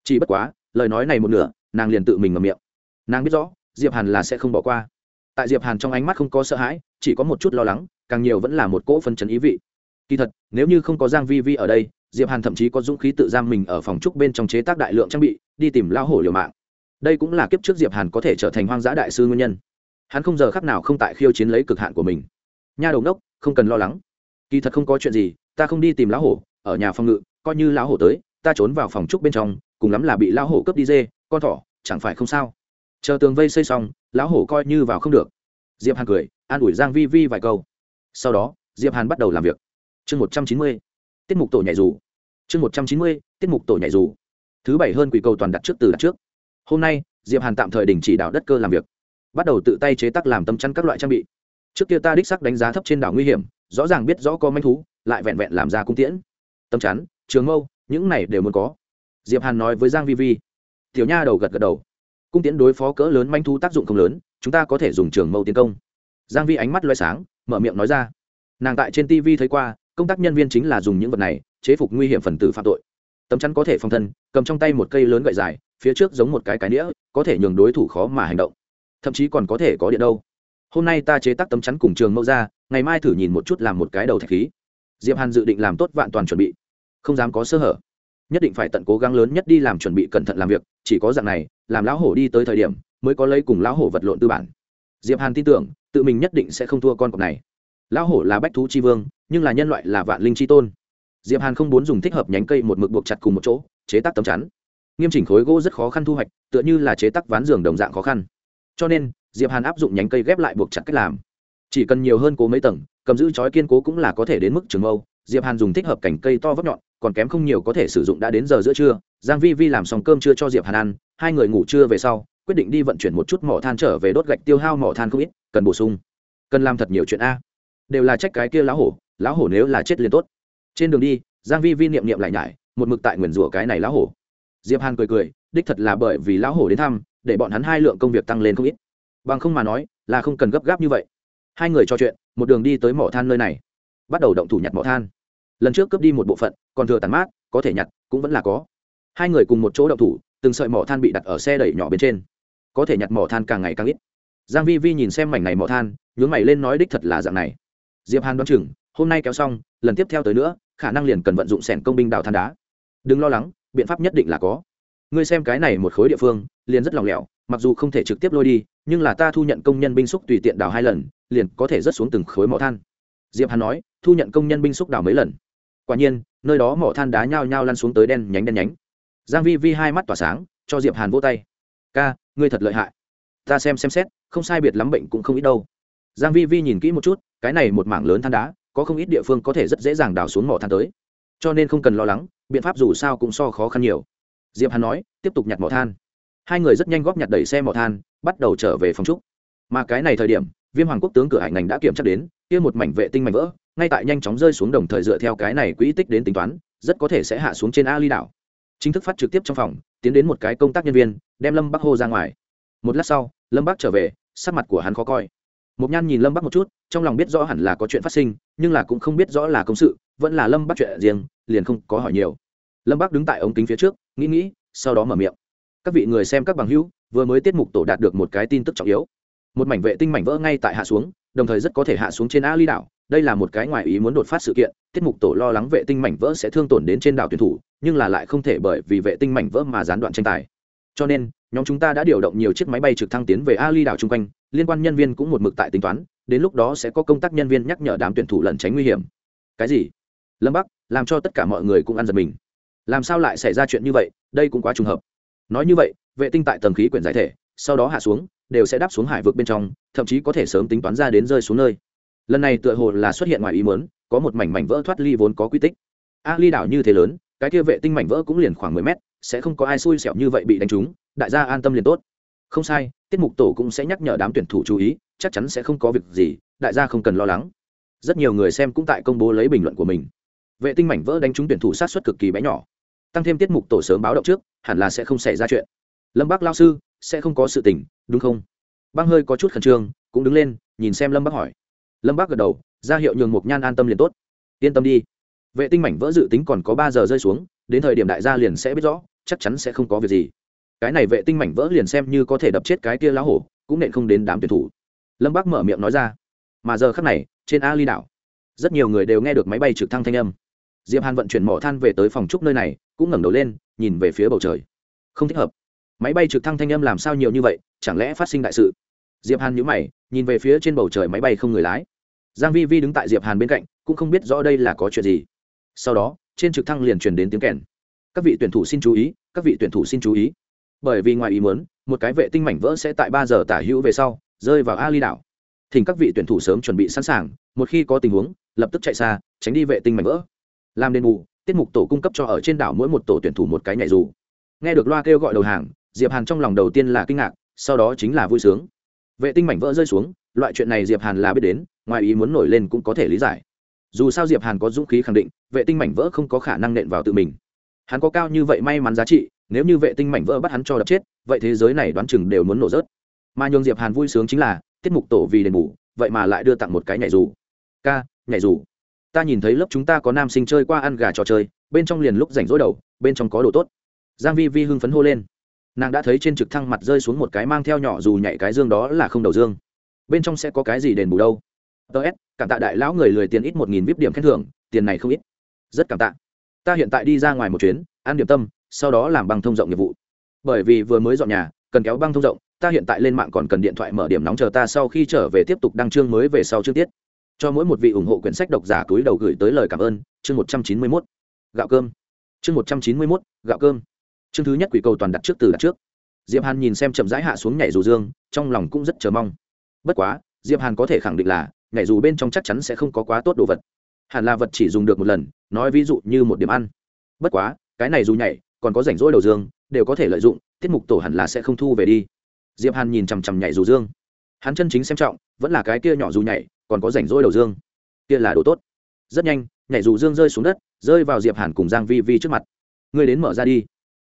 Chỉ bất quá, lời nói này một nửa, nàng liền tự mình ngậm miệng nàng biết rõ, diệp hàn là sẽ không bỏ qua. Tại diệp hàn trong ánh mắt không có sợ hãi, chỉ có một chút lo lắng, càng nhiều vẫn là một cỗ phân chấn ý vị. Kỳ thật, nếu như không có giang vi vi ở đây, diệp hàn thậm chí có dũng khí tự giam mình ở phòng trúc bên trong chế tác đại lượng trang bị, đi tìm lao hổ liều mạng. Đây cũng là kiếp trước diệp hàn có thể trở thành hoang dã đại sư nguyên nhân. Hắn không giờ khắc nào không tại khiêu chiến lấy cực hạn của mình. Nha đầu đốc, không cần lo lắng. Kỳ thật không có chuyện gì, ta không đi tìm lão hổ, ở nhà phòng ngự, coi như lão hổ tới, ta trốn vào phòng trúc bên trong, cùng lắm là bị lão hổ cướp đi dê, con thỏ, chẳng phải không sao? Chờ tường vây xây xong, lão hổ coi như vào không được. Diệp hàn cười, an ủi giang vi vi vài câu. Sau đó, diệp hàn bắt đầu làm việc. Chương một trăm chín mươi, tiết mục tổ nhảy dù. Chương một trăm chín mươi, tiết mục tổ nhảy dù. Thứ bảy hơn quỷ cầu toàn đặt trước từ đặt trước. Hôm nay, diệp hàn tạm thời đình chỉ đảo đất cơ làm việc. Bắt đầu tự tay chế tác làm tâm chắn các loại trang bị. Trước kia ta đích sắc đánh giá thấp trên đảo nguy hiểm, rõ ràng biết rõ có manh thú, lại vẹn vẹn làm ra cung tiễn. Tâm chắn, trường mâu, những này đều muốn có. Diệp hàn nói với giang vi vi. Tiểu nha đầu gật gật đầu cung tiễn đối phó cỡ lớn manh thu tác dụng không lớn, chúng ta có thể dùng trường mâu tiến công. Giang vi ánh mắt loay sáng, mở miệng nói ra. Nàng tại trên tv thấy qua, công tác nhân viên chính là dùng những vật này, chế phục nguy hiểm phần tử phạm tội. Tấm chắn có thể phòng thân, cầm trong tay một cây lớn gậy dài, phía trước giống một cái cái nĩa, có thể nhường đối thủ khó mà hành động. Thậm chí còn có thể có điện đâu. Hôm nay ta chế tác tấm chắn cùng trường mẫu ra, ngày mai thử nhìn một chút làm một cái đầu thạch khí. Diệp hàn dự định làm tốt vạn toàn chuẩn bị. Không dám có sơ hở nhất định phải tận cố gắng lớn nhất đi làm chuẩn bị cẩn thận làm việc, chỉ có dạng này, làm lão hổ đi tới thời điểm, mới có lấy cùng lão hổ vật lộn tư bản. Diệp hàn tin tưởng, tự mình nhất định sẽ không thua con cọp này. Lão hổ là bách thú chi vương, nhưng là nhân loại là vạn linh chi tôn. Diệp hàn không muốn dùng thích hợp nhánh cây một mực buộc chặt cùng một chỗ, chế tác tấm chắn. Nghiêm chỉnh khối gỗ rất khó khăn thu hoạch, tựa như là chế tác ván giường đồng dạng khó khăn. Cho nên, diệp hàn áp dụng nhánh cây ghép lại buộc chặt cách làm. Chỉ cần nhiều hơn cố mấy tầng, cầm giữ chói kiên cố cũng là có thể đến mức trường âu diệp hàn dùng thích hợp cảnh cây to vấp nhọn còn kém không nhiều có thể sử dụng đã đến giờ giữa trưa, giang vi vi làm xong cơm trưa cho diệp hàn ăn, hai người ngủ trưa về sau, quyết định đi vận chuyển một chút mỏ than trở về đốt gạch tiêu hao mỏ than không ít, cần bổ sung. Cần làm thật nhiều chuyện a. Đều là trách cái kia lão hổ lão hổ nếu là chết liền tốt. Trên đường đi, giang vi vi niệm niệm lại nhải, một mực tại nguyền rủa cái này lão hổ. Diệp hàn cười cười, đích thật là bởi vì lão hổ đến thăm, để bọn hắn hai lượng công việc tăng lên không ít. Bằng không mà nói, là không cần gấp gáp như vậy. Hai người trò chuyện, một đường đi tới mỏ than nơi này. Bắt đầu động thủ nhặt mỏ than lần trước cướp đi một bộ phận, còn thừa tàn mát, có thể nhặt, cũng vẫn là có. Hai người cùng một chỗ động thủ, từng sợi mỏ than bị đặt ở xe đẩy nhỏ bên trên. Có thể nhặt mỏ than càng ngày càng ít. Giang vi vi nhìn xem mảnh này mỏ than, nhướng mày lên nói đích thật là dạng này. Diệp hàn đoán chừng, hôm nay kéo xong, lần tiếp theo tới nữa, khả năng liền cần vận dụng sẻn công binh đào than đá. Đừng lo lắng, biện pháp nhất định là có. Ngươi xem cái này một khối địa phương, liền rất lòng lẻo, mặc dù không thể trực tiếp lôi đi, nhưng là ta thu nhận công nhân binh xúc tùy tiện đào hai lần, liền có thể rớt xuống từng khối mỏ than. Diệp hàn nói, thu nhận công nhân binh xúc đào mấy lần quả nhiên, nơi đó mỏ than đá nhao nhao lăn xuống tới đen nhánh đen nhánh. Giang vi vi hai mắt tỏa sáng, cho diệp hàn vỗ tay. Ca, ngươi thật lợi hại. Ta xem xem xét, không sai biệt lắm bệnh cũng không ít đâu. Giang vi vi nhìn kỹ một chút, cái này một mảng lớn than đá, có không ít địa phương có thể rất dễ dàng đào xuống mỏ than tới. Cho nên không cần lo lắng, biện pháp dù sao cũng so khó khăn nhiều. Diệp hàn nói, tiếp tục nhặt mỏ than. Hai người rất nhanh góp nhặt đẩy xe mỏ than, bắt đầu trở về phòng trúc. Mà cái này thời điểm, viêm hoàng quốc tướng cửa hải ngành đã kiểm tra đến, kia một mảnh vệ tinh mảnh vỡ ngay tại nhanh chóng rơi xuống đồng thời dựa theo cái này quỹ tích đến tính toán rất có thể sẽ hạ xuống trên ali đảo chính thức phát trực tiếp trong phòng tiến đến một cái công tác nhân viên đem lâm bắc hô ra ngoài một lát sau lâm bắc trở về sắc mặt của hắn khó coi Mộc Nhan nhìn Lâm Bắc một chút, trong lòng biết rõ hẳn là có chuyện phát sinh, nhưng là cũng không biết rõ là công sự, vẫn là Lâm Bắc chuyện riêng, liền không có hỏi nhiều. Lâm Bắc đứng tại ống kính phía trước, nghĩ nghĩ, sau đó mở miệng. Các vị người xem các bằng hữu, vừa mới tiết mục tổ đạt được một cái tin tức trọng yếu. Một mảnh vệ tinh mảnh vỡ ngay tại hạ xuống, đồng thời rất có thể hạ xuống trên Ali đảo, đây là một cái ngoài ý muốn đột phát sự kiện, tiết mục tổ lo lắng vệ tinh mảnh vỡ sẽ thương tổn đến trên đảo tuyển thủ, nhưng là lại không thể bởi vì vệ tinh mảnh vỡ mà gián đoạn tranh tài. Cho nên, nhóm chúng ta đã điều động nhiều chiếc máy bay trực thăng tiến về Ali đảo chung quanh, liên quan nhân viên cũng một mực tại tính toán đến lúc đó sẽ có công tác nhân viên nhắc nhở đám tuyển thủ lẩn tránh nguy hiểm. Cái gì? Lâm bắc làm cho tất cả mọi người cũng ăn giật mình. Làm sao lại xảy ra chuyện như vậy? Đây cũng quá trùng hợp. Nói như vậy vệ tinh tại tầng khí quyển giải thể sau đó hạ xuống đều sẽ đáp xuống hải vực bên trong thậm chí có thể sớm tính toán ra đến rơi xuống nơi lần này tựa hồ là xuất hiện ngoài ý muốn, có một mảnh mảnh vỡ thoát ly vốn có quy tích. A ly đảo như thế lớn, cái kia vệ tinh mảnh vỡ cũng liền khoảng mười mét, sẽ không có ai xui xẻo như vậy bị đánh trúng, đại gia an tâm liền tốt. Không sai, tiết mục tổ cũng sẽ nhắc nhở đám tuyển thủ chú ý, chắc chắn sẽ không có việc gì, đại gia không cần lo lắng. Rất nhiều người xem cũng tại công bố lấy bình luận của mình. Vệ tinh mảnh vỡ đánh trúng tuyển thủ sát xuất cực kỳ bé nhỏ. Tăng thêm tiết mục tổ sớm báo động trước, hẳn là sẽ không xảy ra chuyện. Lâm bác lao sư, sẽ không có sự tình, đúng không? Băng hơi có chút khẩn trương, cũng đứng lên, nhìn xem lâm bác hỏi lâm bác gật đầu, ra hiệu nhường mục nhan an tâm liền tốt. Yên tâm đi. Vệ tinh mảnh vỡ dự tính còn có ba giờ rơi xuống, đến thời điểm đại gia liền sẽ biết rõ, chắc chắn sẽ không có việc gì. Cái này vệ tinh mảnh vỡ liền xem như có thể đập chết cái kia lá hổ, cũng nện không đến đám tuyển thủ. Lâm bác mở miệng nói ra. Mà giờ khắc này, trên a ly đảo, rất nhiều người đều nghe được máy bay trực thăng thanh âm. Diệp hàn vận chuyển mỏ than về tới phòng trúc nơi này, cũng ngẩng đầu lên, nhìn về phía bầu trời. Không thích hợp. Máy bay trực thăng thanh âm làm sao nhiều như vậy, chẳng lẽ phát sinh đại sự? Diệp hàn nhíu mày, nhìn về phía trên bầu trời máy bay không người lái giang vi vi đứng tại diệp hàn bên cạnh, cũng không biết rõ đây là có chuyện gì. Sau đó, trên trực thăng liền truyền đến tiếng kèn. Các vị tuyển thủ xin chú ý, các vị tuyển thủ xin chú ý. Bởi vì ngoài ý muốn, một cái vệ tinh mảnh vỡ sẽ tại ba giờ tả hữu về sau, rơi vào ali đảo. Thỉnh các vị tuyển thủ sớm chuẩn bị sẵn sàng, một khi có tình huống, lập tức chạy xa, tránh đi vệ tinh mảnh vỡ. Làm đền bù, tiết mục tổ cung cấp cho ở trên đảo mỗi một tổ tuyển thủ một cái nhảy dù. Nghe được loa kêu gọi đầu hàng, diệp hàn trong lòng đầu tiên là kinh ngạc, sau đó chính là vui sướng. Vệ tinh mảnh vỡ rơi xuống, loại chuyện này diệp hàn là biết đến ngoài ý muốn nổi lên cũng có thể lý giải. Dù sao diệp hàn có dũng khí khẳng định, vệ tinh mảnh vỡ không có khả năng nện vào tự mình. Hắn có cao như vậy may mắn giá trị, nếu như vệ tinh mảnh vỡ bắt hắn cho đập chết, vậy thế giới này đoán chừng đều muốn nổ rớt. Mà nhường diệp hàn vui sướng chính là, tiết mục tổ vì đền bù, vậy mà lại đưa tặng một cái nhảy dù. Ca, nhảy dù. Ta nhìn thấy lớp chúng ta có nam sinh chơi qua ăn gà trò chơi, bên trong liền lúc rảnh rỗi đầu, bên trong có đồ tốt. Giang vi vi hưng phấn hô lên. Nàng đã thấy trên trực thăng mặt rơi xuống một cái mang theo nhỏ dù nhảy cái dương đó là không đầu dương. Bên trong sẽ có cái gì đền bù đâu? Ts cảm tạ đại lão người lười tiền ít một nghìn vip điểm khen thưởng, tiền này không ít. Rất cảm tạ. Ta hiện tại đi ra ngoài một chuyến, ăn điểm tâm, sau đó làm băng thông rộng nghiệp vụ. Bởi vì vừa mới dọn nhà, cần kéo băng thông rộng, ta hiện tại lên mạng còn cần điện thoại mở điểm nóng chờ ta sau khi trở về tiếp tục đăng chương mới về sau chương tiết. Cho mỗi một vị ủng hộ quyển sách độc giả túi đầu gửi tới lời cảm ơn, chương một trăm chín mươi mốt. Gạo cơm. Chương một trăm chín mươi mốt, gạo cơm. Chương thứ nhất quỷ cầu toàn đặt trước từ đặt trước. Diệp hàn nhìn xem chậm rãi hạ xuống nhảy dù dương, trong lòng cũng rất chờ mong. Bất quá, diệp hàn có thể khẳng định là nhảy dù bên trong chắc chắn sẽ không có quá tốt đồ vật. Hẳn là vật chỉ dùng được một lần, nói ví dụ như một điểm ăn. Bất quá, cái này dù nhảy, còn có rảnh rỗi đầu dương, đều có thể lợi dụng, tiết mục tổ hẳn là sẽ không thu về đi. Diệp hàn nhìn chằm chằm nhảy dù dương. Hắn chân chính xem trọng, vẫn là cái kia nhỏ dù nhảy, còn có rảnh rỗi đầu dương. Kia là đồ tốt. Rất nhanh, nhảy dù dương rơi xuống đất, rơi vào diệp hàn cùng giang vi vi trước mặt. Ngươi đến mở ra đi.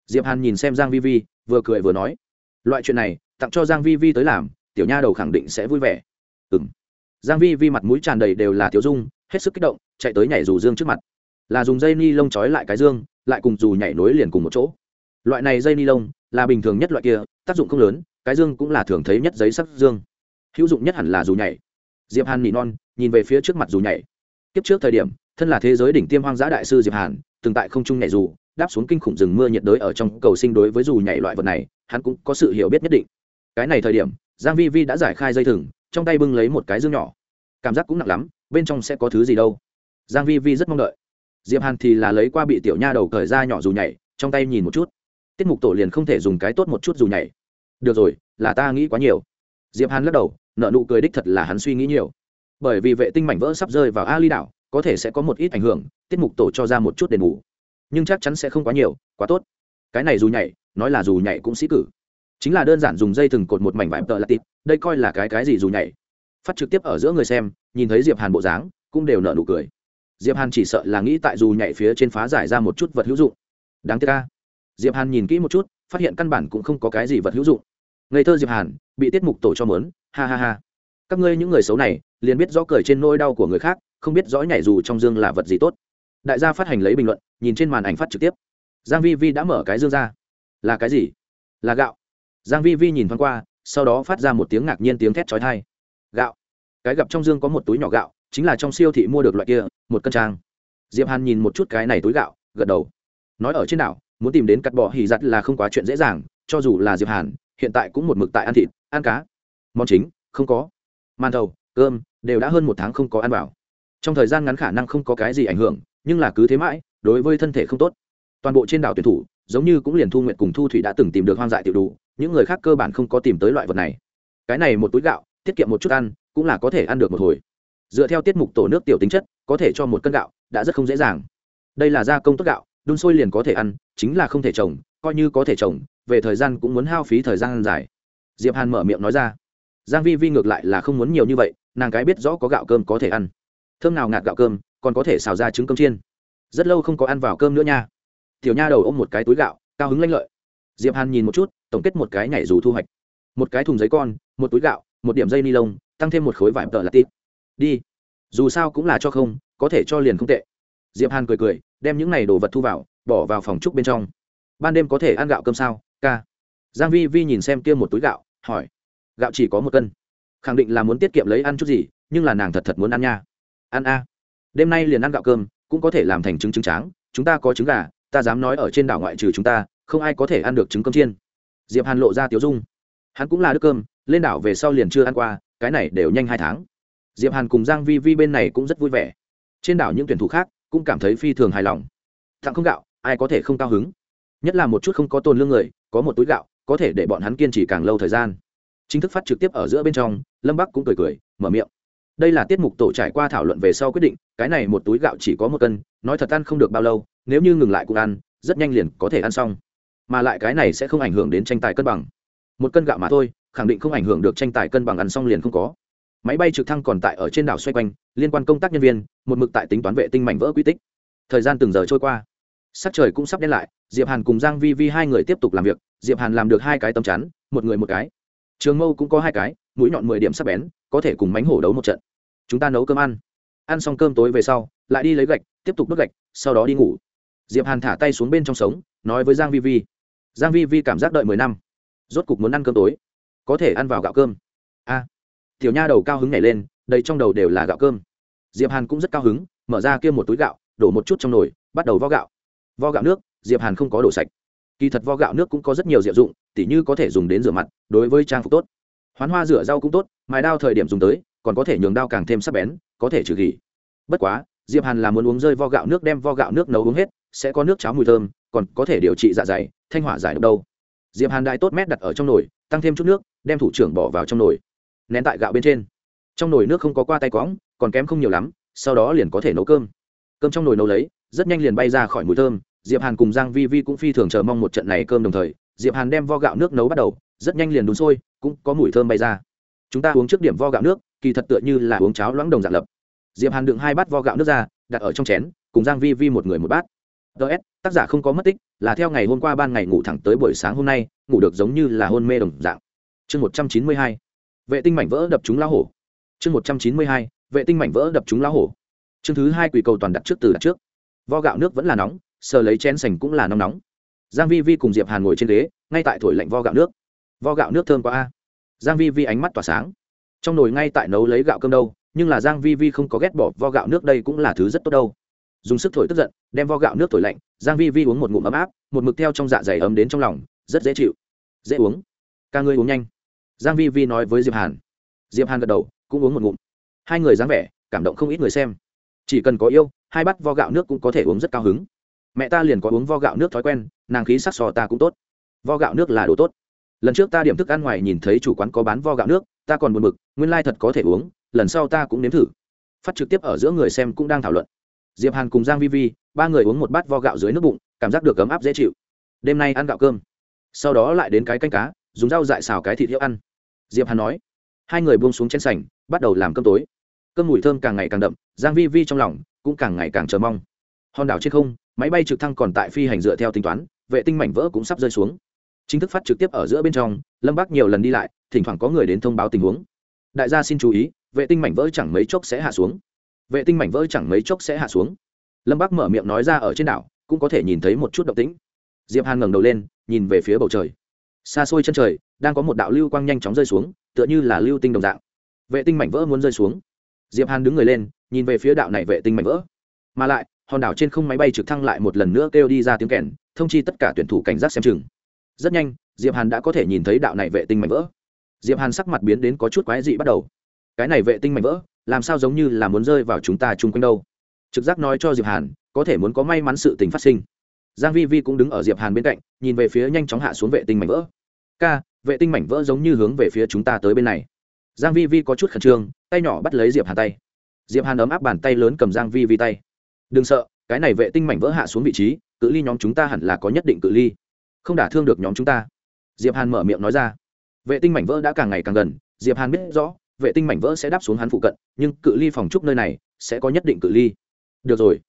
Diệp hàn nhìn xem giang vi vi, vừa cười vừa nói. Loại chuyện này, tặng cho giang vi vi tới làm, tiểu nha đầu khẳng định sẽ vui vẻ. Ừm giang vi vi mặt mũi tràn đầy đều là thiếu dung, hết sức kích động, chạy tới nhảy dù dương trước mặt. Là dùng dây ni lông trói lại cái dương, lại cùng dù nhảy nối liền cùng một chỗ. Loại này dây ni lông là bình thường nhất loại kia, tác dụng không lớn, cái dương cũng là thường thấy nhất giấy sắc dương. Hữu dụng nhất hẳn là dù nhảy. Diệp hàn nỉ non, nhìn về phía trước mặt dù nhảy. Kiếp trước thời điểm, thân là thế giới đỉnh tiêm hoang dã đại sư diệp hàn, từng tại không trung nhảy dù, đáp xuống kinh khủng rừng mưa nhiệt đới ở trong cầu sinh đối với dù nhảy loại vật này, hắn cũng có sự hiểu biết nhất định. Cái này thời điểm, giang vi vi đã giải khai dây thừng trong tay bưng lấy một cái dương nhỏ. Cảm giác cũng nặng lắm, bên trong sẽ có thứ gì đâu. Giang vi vi rất mong đợi. Diệp hàn thì là lấy qua bị tiểu nha đầu cởi ra nhỏ dù nhảy, trong tay nhìn một chút. Tiết mục tổ liền không thể dùng cái tốt một chút dù nhảy. Được rồi, là ta nghĩ quá nhiều. Diệp hàn lắc đầu nợ nụ cười đích thật là hắn suy nghĩ nhiều. Bởi vì vệ tinh mảnh vỡ sắp rơi vào ali đảo, có thể sẽ có một ít ảnh hưởng, tiết mục tổ cho ra một chút đền bù. Nhưng chắc chắn sẽ không quá nhiều, quá tốt. Cái này dù nhảy, nói là dù nhảy cũng sĩ cử chính là đơn giản dùng dây thừng cột một mảnh vải tợ là tịt, đây coi là cái cái gì dù nhảy. Phát trực tiếp ở giữa người xem, nhìn thấy diệp hàn bộ dáng, cũng đều nở nụ cười. Diệp hàn chỉ sợ là nghĩ tại dù nhảy phía trên phá giải ra một chút vật hữu dụng. Đáng tiếc ca diệp hàn nhìn kỹ một chút, phát hiện căn bản cũng không có cái gì vật hữu dụng. Ngây thơ diệp hàn, bị tiết mục tổ cho mớn, ha ha ha. Các ngươi những người xấu này, liền biết rõ cười trên nỗi đau của người khác, không biết rõ nhảy dù trong dương là vật gì tốt. Đại gia phát hành lấy bình luận, nhìn trên màn ảnh phát trực tiếp. Giang vi vi đã mở cái dương ra. Là cái gì? Là gạo giang vi vi nhìn thoáng qua, sau đó phát ra một tiếng ngạc nhiên tiếng thét chói tai. Gạo. Cái gặp trong dương có một túi nhỏ gạo, chính là trong siêu thị mua được loại kia, một cân trang. Diệp hàn nhìn một chút cái này túi gạo, gật đầu. Nói ở trên đảo, muốn tìm đến cắt bỏ hỉ giặt là không quá chuyện dễ dàng, cho dù là diệp hàn, hiện tại cũng một mực tại ăn thịt, ăn cá. Món chính, không có. Màn thầu, cơm, đều đã hơn một tháng không có ăn vào. Trong thời gian ngắn khả năng không có cái gì ảnh hưởng, nhưng là cứ thế mãi, đối với thân thể không tốt. Toàn bộ trên đảo tuyển thủ giống như cũng liền thu nguyện cùng thu thủy đã từng tìm được hoang dại tiểu đủ, những người khác cơ bản không có tìm tới loại vật này. Cái này một túi gạo, tiết kiệm một chút ăn, cũng là có thể ăn được một hồi. Dựa theo tiết mục tổ nước tiểu tính chất, có thể cho một cân gạo, đã rất không dễ dàng. Đây là gia công tốt gạo, đun sôi liền có thể ăn, chính là không thể trồng, coi như có thể trồng, về thời gian cũng muốn hao phí thời gian dài. Diệp hàn mở miệng nói ra. Giang vi vi ngược lại là không muốn nhiều như vậy, nàng cái biết rõ có gạo cơm có thể ăn. Thơm nào ngạt gạo cơm, còn có thể xào ra trứng cơm chiên. Rất lâu không có ăn vào cơm nữa nha tiểu nha đầu ôm một cái túi gạo, cao hứng lanh lợi. Diệp hàn nhìn một chút, tổng kết một cái nhảy dù thu hoạch. Một cái thùng giấy con, một túi gạo, một điểm dây ni lông, tăng thêm một khối vải tợ là tít. Đi. Dù sao cũng là cho không, có thể cho liền không tệ. Diệp hàn cười cười, đem những này đồ vật thu vào, bỏ vào phòng trúc bên trong. Ban đêm có thể ăn gạo cơm sao? Ca. Giang vi vi nhìn xem kia một túi gạo, hỏi. Gạo chỉ có một cân. Khẳng định là muốn tiết kiệm lấy ăn chút gì, nhưng là nàng thật thật muốn ăn nha. Ăn a. Đêm nay liền ăn gạo cơm, cũng có thể làm thành trứng trứng tráng, chúng ta có trứng gà ta dám nói ở trên đảo ngoại trừ chúng ta, không ai có thể ăn được trứng cơm chiên. Diệp hàn lộ ra tiếu dung. Hắn cũng là đứa cơm, lên đảo về sau liền chưa ăn qua, cái này đều nhanh hai tháng. Diệp hàn cùng giang vi vi bên này cũng rất vui vẻ. Trên đảo những tuyển thủ khác cũng cảm thấy phi thường hài lòng. Tặng không gạo, ai có thể không cao hứng? Nhất là một chút không có tồn lương người, có một túi gạo, có thể để bọn hắn kiên trì càng lâu thời gian. Chính thức phát trực tiếp ở giữa bên trong, lâm bắc cũng cười cười, mở miệng đây là tiết mục tổ trải qua thảo luận về sau quyết định, cái này một túi gạo chỉ có một cân, nói thật ăn không được bao lâu, nếu như ngừng lại cũng ăn, rất nhanh liền có thể ăn xong. Mà lại cái này sẽ không ảnh hưởng đến tranh tài cân bằng. Một cân gạo mà thôi, khẳng định không ảnh hưởng được tranh tài cân bằng ăn xong liền không có. Máy bay trực thăng còn tại ở trên đảo xoay quanh, liên quan công tác nhân viên, một mực tại tính toán vệ tinh mảnh vỡ quy tích. Thời gian từng giờ trôi qua. Sắc trời cũng sắp đen lại, diệp hàn cùng giang vi vi hai người tiếp tục làm việc, diệp hàn làm được hai cái tấm chắn, một người một cái. Trường mâu cũng có hai cái, mũi nhọn mười điểm sắc bén có thể cùng mánh hổ đấu một trận. Chúng ta nấu cơm ăn. Ăn xong cơm tối về sau, lại đi lấy gạch, tiếp tục đốt gạch, sau đó đi ngủ. Diệp hàn thả tay xuống bên trong sống, nói với giang vi vi. Giang vi vi cảm giác đợi mười năm. Rốt cục muốn ăn cơm tối. Có thể ăn vào gạo cơm. A. Tiểu nha đầu cao hứng nhảy lên, đầy trong đầu đều là gạo cơm. Diệp hàn cũng rất cao hứng, mở ra kia một túi gạo, đổ một chút trong nồi, bắt đầu vo gạo. Vo gạo nước, diệp hàn không có đổ sạch. Kỳ thật vo gạo nước cũng có rất nhiều diệu dụng, tỉ như có thể dùng đến rửa mặt, đối với trang phục tốt hoán hoa rửa rau cũng tốt, mài đao thời điểm dùng tới, còn có thể nhường đao càng thêm sắc bén, có thể trừ gỉ bất quá, diệp hàn là muốn uống rơi vo gạo nước đem vo gạo nước nấu uống hết, sẽ có nước cháo mùi thơm, còn có thể điều trị dạ dày, thanh hỏa giải độc đâu. Diệp hàn đại tốt mét đặt ở trong nồi, tăng thêm chút nước, đem thủ trưởng bỏ vào trong nồi, nén tại gạo bên trên. Trong nồi nước không có qua tay quõng, còn kém không nhiều lắm, sau đó liền có thể nấu cơm. Cơm trong nồi nấu lấy, rất nhanh liền bay ra khỏi mùi thơm, diệp hàn cùng giang vi vi cũng phi thường chờ mong một trận này cơm đồng thời, diệp hàn đem vo gạo nước nấu bắt đầu, rất nhanh liền đun sôi cũng có mùi thơm bay ra. Chúng ta uống trước điểm vo gạo nước, kỳ thật tựa như là uống cháo loãng đồng dạng lập. Diệp hàn đựng hai bát vo gạo nước ra, đặt ở trong chén, cùng giang vi vi một người một bát. Ts tác giả không có mất tích, là theo ngày hôm qua ban ngày ngủ thẳng tới buổi sáng hôm nay, ngủ được giống như là hôn mê đồng dạng. Chương một trăm chín mươi hai, vệ tinh mảnh vỡ đập chúng lao hổ. Chương một trăm chín mươi hai, vệ tinh mảnh vỡ đập chúng lao hổ. Chương thứ hai quỷ cầu toàn đặt trước từ đặt trước. Vo gạo nước vẫn là nóng, sờ lấy chén sành cũng là nóng nóng. Giang vi vi cùng diệp hàn ngồi trên ghế, ngay tại thổi lạnh vo gạo nước vo gạo nước thơm quá a. Giang vi vi ánh mắt tỏa sáng. Trong nồi ngay tại nấu lấy gạo cơm đâu, nhưng là giang vi vi không có ghét bỏ vo gạo nước đây cũng là thứ rất tốt đâu. Dùng sức thổi tức giận, đem vo gạo nước thổi lạnh, giang vi vi uống một ngụm ấm áp, một mực theo trong dạ dày ấm đến trong lòng, rất dễ chịu. Dễ uống. Ca ngươi uống nhanh. Giang vi vi nói với diệp hàn. Diệp hàn gật đầu, cũng uống một ngụm. Hai người dáng vẻ, cảm động không ít người xem. Chỉ cần có yêu, hai bát vo gạo nước cũng có thể uống rất cao hứng. Mẹ ta liền có uống vo gạo nước thói quen, nàng khí sắc sò ta cũng tốt. Vo gạo nước là đồ tốt lần trước ta điểm thức ăn ngoài nhìn thấy chủ quán có bán vo gạo nước, ta còn buồn bực, nguyên lai thật có thể uống, lần sau ta cũng nếm thử. Phát trực tiếp ở giữa người xem cũng đang thảo luận. Diệp hàn cùng giang vi vi, ba người uống một bát vo gạo dưới nước bụng, cảm giác được ấm áp dễ chịu. Đêm nay ăn gạo cơm. Sau đó lại đến cái canh cá, dùng rau dại xào cái thịt hiệu ăn. Diệp hàn nói. Hai người buông xuống trên sảnh bắt đầu làm cơm tối. Cơm mùi thơm càng ngày càng đậm, giang vi vi trong lòng cũng càng ngày càng chờ mong. Hòn đảo trên không, máy bay trực thăng còn tại phi hành dựa theo tính toán, vệ tinh mảnh vỡ cũng sắp rơi xuống chính thức phát trực tiếp ở giữa bên trong, lâm Bác nhiều lần đi lại, thỉnh thoảng có người đến thông báo tình huống. Đại gia xin chú ý, vệ tinh mảnh vỡ chẳng mấy chốc sẽ hạ xuống. Vệ tinh mảnh vỡ chẳng mấy chốc sẽ hạ xuống. Lâm Bác mở miệng nói ra ở trên đảo, cũng có thể nhìn thấy một chút động tĩnh. Diệp hàn ngẩng đầu lên, nhìn về phía bầu trời. Xa xôi chân trời, đang có một đạo lưu quang nhanh chóng rơi xuống, tựa như là lưu tinh đồng dạng. Vệ tinh mảnh vỡ muốn rơi xuống. Diệp hàn đứng người lên, nhìn về phía đạo này vệ tinh mảnh vỡ. Mà lại, hòn đảo trên không máy bay trực thăng lại một lần nữa kêu đi ra tiếng kèn, thông chi tất cả tuyển thủ cảnh giác xem chừng rất nhanh, diệp hàn đã có thể nhìn thấy đạo này vệ tinh mảnh vỡ. Diệp hàn sắc mặt biến đến có chút quái dị bắt đầu. Cái này vệ tinh mảnh vỡ, làm sao giống như là muốn rơi vào chúng ta chung quanh đâu? Trực giác nói cho diệp hàn, có thể muốn có may mắn sự tình phát sinh. Giang vi vi cũng đứng ở diệp hàn bên cạnh, nhìn về phía nhanh chóng hạ xuống vệ tinh mảnh vỡ. Ca, vệ tinh mảnh vỡ giống như hướng về phía chúng ta tới bên này. Giang vi vi có chút khẩn trương, tay nhỏ bắt lấy diệp hàn tay. Diệp hàn ấm áp bàn tay lớn cầm giang vi vi tay. Đừng sợ, cái này vệ tinh mảnh vỡ hạ xuống vị trí, cự ly nhóm chúng ta hẳn là có nhất định cự ly không đả thương được nhóm chúng ta. Diệp hàn mở miệng nói ra. Vệ tinh mảnh vỡ đã càng ngày càng gần, diệp hàn biết rõ, vệ tinh mảnh vỡ sẽ đáp xuống hắn phụ cận, nhưng cự ly phòng trúc nơi này sẽ có nhất định cự ly. Được rồi.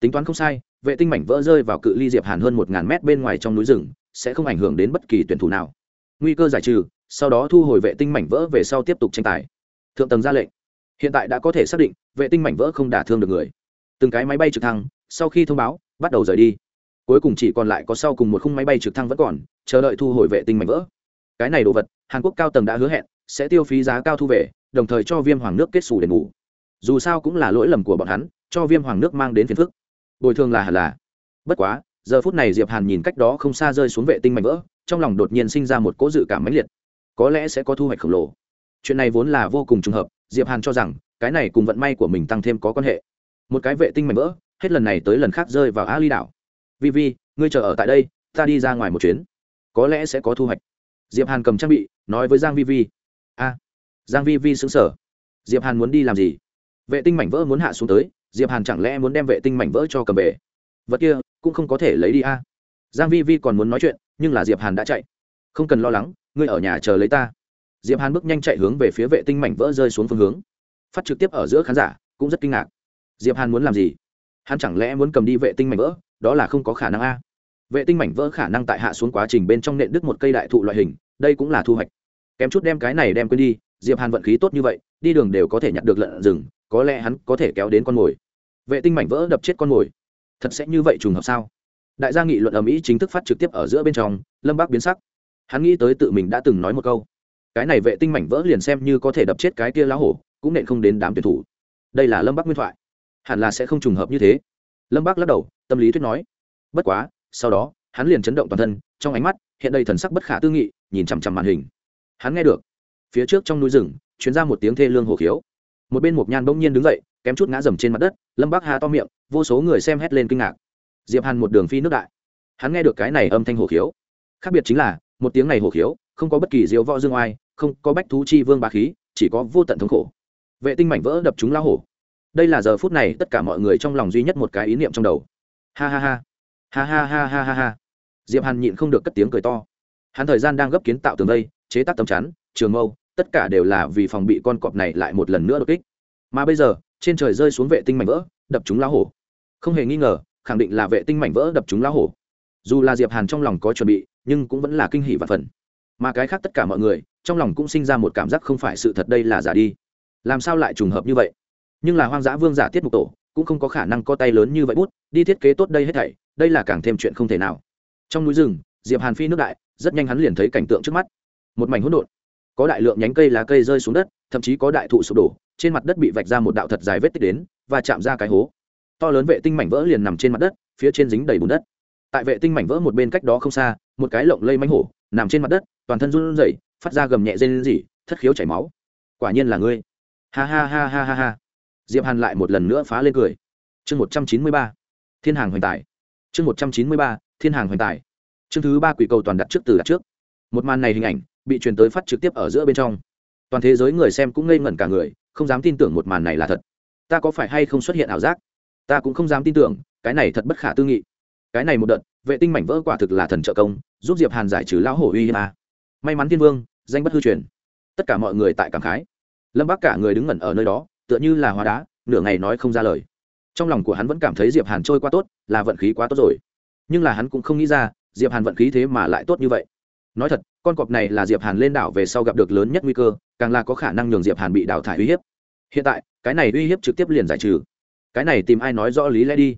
Tính toán không sai, vệ tinh mảnh vỡ rơi vào cự ly diệp hàn hơn một ngàn mét bên ngoài trong núi rừng, sẽ không ảnh hưởng đến bất kỳ tuyển thủ nào. Nguy cơ giải trừ, sau đó thu hồi vệ tinh mảnh vỡ về sau tiếp tục tranh tài. Thượng tầng ra lệnh. Hiện tại đã có thể xác định, vệ tinh mảnh vỡ không đả thương được người. Từng cái máy bay trực thăng, sau khi thông báo, bắt đầu rời đi cuối cùng chỉ còn lại có sau cùng một khung máy bay trực thăng vẫn còn, chờ đợi thu hồi vệ tinh mảnh vỡ. Cái này đồ vật, hàn quốc cao tầng đã hứa hẹn, sẽ tiêu phí giá cao thu về, đồng thời cho viêm hoàng nước kết xù đền bù dù sao cũng là lỗi lầm của bọn hắn, cho viêm hoàng nước mang đến phiền phức. Bồi thường là hẳn là. Bất quá, giờ phút này diệp hàn nhìn cách đó không xa rơi xuống vệ tinh mảnh vỡ, trong lòng đột nhiên sinh ra một cỗ dự cảm mãnh liệt. Có lẽ sẽ có thu hoạch khổng lồ. Chuyện này vốn là vô cùng trùng hợp, diệp hàn cho rằng, cái này cùng vận may của mình tăng thêm có quan hệ. Một cái vệ tinh mảnh vỡ, hết lần này tới lần khác rơi vào a ly đảo vi vi, ngươi chờ ở tại đây, ta đi ra ngoài một chuyến. Có lẽ sẽ có thu hoạch. Diệp hàn cầm trang bị, nói với giang vi vi. A. Giang vi vi sững sờ. Diệp hàn muốn đi làm gì? Vệ tinh mảnh vỡ muốn hạ xuống tới, diệp hàn chẳng lẽ muốn đem vệ tinh mảnh vỡ cho cầm về? Vật kia cũng không có thể lấy đi a. Giang vi vi còn muốn nói chuyện, nhưng là diệp hàn đã chạy. Không cần lo lắng, ngươi ở nhà chờ lấy ta. Diệp hàn bước nhanh chạy hướng về phía vệ tinh mảnh vỡ rơi xuống phương hướng. Phát trực tiếp ở giữa khán giả cũng rất kinh ngạc. Diệp hàn muốn làm gì? Hắn chẳng lẽ muốn cầm đi vệ tinh mảnh vỡ đó là không có khả năng a. Vệ tinh mảnh vỡ khả năng tại hạ xuống quá trình bên trong nện đứt một cây đại thụ loại hình, đây cũng là thu hoạch. Kém chút đem cái này đem quên đi, diệp hàn vận khí tốt như vậy, đi đường đều có thể nhặt được lợn rừng, có lẽ hắn có thể kéo đến con mồi. Vệ tinh mảnh vỡ đập chết con mồi. Thật sẽ như vậy trùng hợp sao? Đại gia nghị luận ở mỹ chính thức phát trực tiếp ở giữa bên trong, lâm bác biến sắc. Hắn nghĩ tới tự mình đã từng nói một câu. Cái này vệ tinh mảnh vỡ liền xem như có thể đập chết cái kia lá hổ, cũng nện không đến đám tuyển thủ. Đây là lâm bắc nguyên thoại. Hẳn là sẽ không trùng hợp như thế. Lâm bắc lắc đầu tâm lý thuyết nói. Bất quá, sau đó, hắn liền chấn động toàn thân, trong ánh mắt, hiện đây thần sắc bất khả tư nghị, nhìn chằm chằm màn hình. Hắn nghe được, phía trước trong núi rừng chuyến ra một tiếng thê lương hồ khiếu. Một bên một nhan bỗng nhiên đứng dậy, kém chút ngã dầm trên mặt đất, lâm bắc hà to miệng, vô số người xem hét lên kinh ngạc. Diệp hàn một đường phi nước đại. Hắn nghe được cái này âm thanh hồ khiếu. Khác biệt chính là, một tiếng này hồ khiếu, không có bất kỳ diếu võ dương oai, không có bách thú chi vương ba khí, chỉ có vô tận thống khổ. Vệ tinh mảnh vỡ đập chúng lao hổ. Đây là giờ phút này tất cả mọi người trong lòng duy nhất một cái ý niệm trong đầu ha ha ha. Ha ha ha ha ha ha. Diệp hàn nhịn không được cất tiếng cười to. Hắn thời gian đang gấp kiến tạo tường đây chế tác tấm chắn, trường mâu, tất cả đều là vì phòng bị con cọp này lại một lần nữa đột kích. Mà bây giờ, trên trời rơi xuống vệ tinh mảnh vỡ, đập chúng lá hổ. Không hề nghi ngờ, khẳng định là vệ tinh mảnh vỡ đập chúng lá hổ. Dù là diệp hàn trong lòng có chuẩn bị, nhưng cũng vẫn là kinh hỉ và phần mà cái khác tất cả mọi người, trong lòng cũng sinh ra một cảm giác không phải sự thật đây là giả đi. Làm sao lại trùng hợp như vậy? Nhưng là hoang dã vương giả tiết mục tổ cũng không có khả năng có tay lớn như vậy bút, đi thiết kế tốt đây hết thảy, đây là càng thêm chuyện không thể nào. Trong núi rừng, diệp hàn phi nước đại, rất nhanh hắn liền thấy cảnh tượng trước mắt. Một mảnh hỗn độn. Có đại lượng nhánh cây lá cây rơi xuống đất, thậm chí có đại thụ sụp đổ, trên mặt đất bị vạch ra một đạo thật dài vết tích đến, và chạm ra cái hố. To lớn vệ tinh mảnh vỡ liền nằm trên mặt đất, phía trên dính đầy bùn đất. Tại vệ tinh mảnh vỡ một bên cách đó không xa, một cái lộng lây mánh hổ, nằm trên mặt đất, toàn thân run rẩy, phát ra gầm nhẹ rên rỉ, thất khiếu chảy máu. Quả nhiên là ngươi. Ha ha ha ha ha ha diệp hàn lại một lần nữa phá lên cười. Chương một trăm chín mươi ba, thiên hàng hoành tài. Chương một trăm chín mươi ba, thiên hàng hoành tài. Chương thứ ba quỷ cầu toàn đặt trước từ đặt trước. Một màn này hình ảnh bị truyền tới phát trực tiếp ở giữa bên trong. Toàn thế giới người xem cũng ngây ngẩn cả người, không dám tin tưởng một màn này là thật. Ta có phải hay không xuất hiện ảo giác? Ta cũng không dám tin tưởng, cái này thật bất khả tư nghị. Cái này một đợt, vệ tinh mảnh vỡ quả thực là thần trợ công, giúp diệp hàn giải trừ lão hổ uy hiếp a. May mắn thiên vương, danh bất hư truyền. Tất cả mọi người tại cảm khái. Lâm bác cả người đứng ngẩn ở nơi đó tựa như là hóa đá nửa ngày nói không ra lời trong lòng của hắn vẫn cảm thấy diệp hàn trôi qua tốt là vận khí quá tốt rồi nhưng là hắn cũng không nghĩ ra diệp hàn vận khí thế mà lại tốt như vậy nói thật con cọp này là diệp hàn lên đảo về sau gặp được lớn nhất nguy cơ càng là có khả năng nhường diệp hàn bị đào thải uy hiếp hiện tại cái này uy hiếp trực tiếp liền giải trừ cái này tìm ai nói rõ lý lẽ đi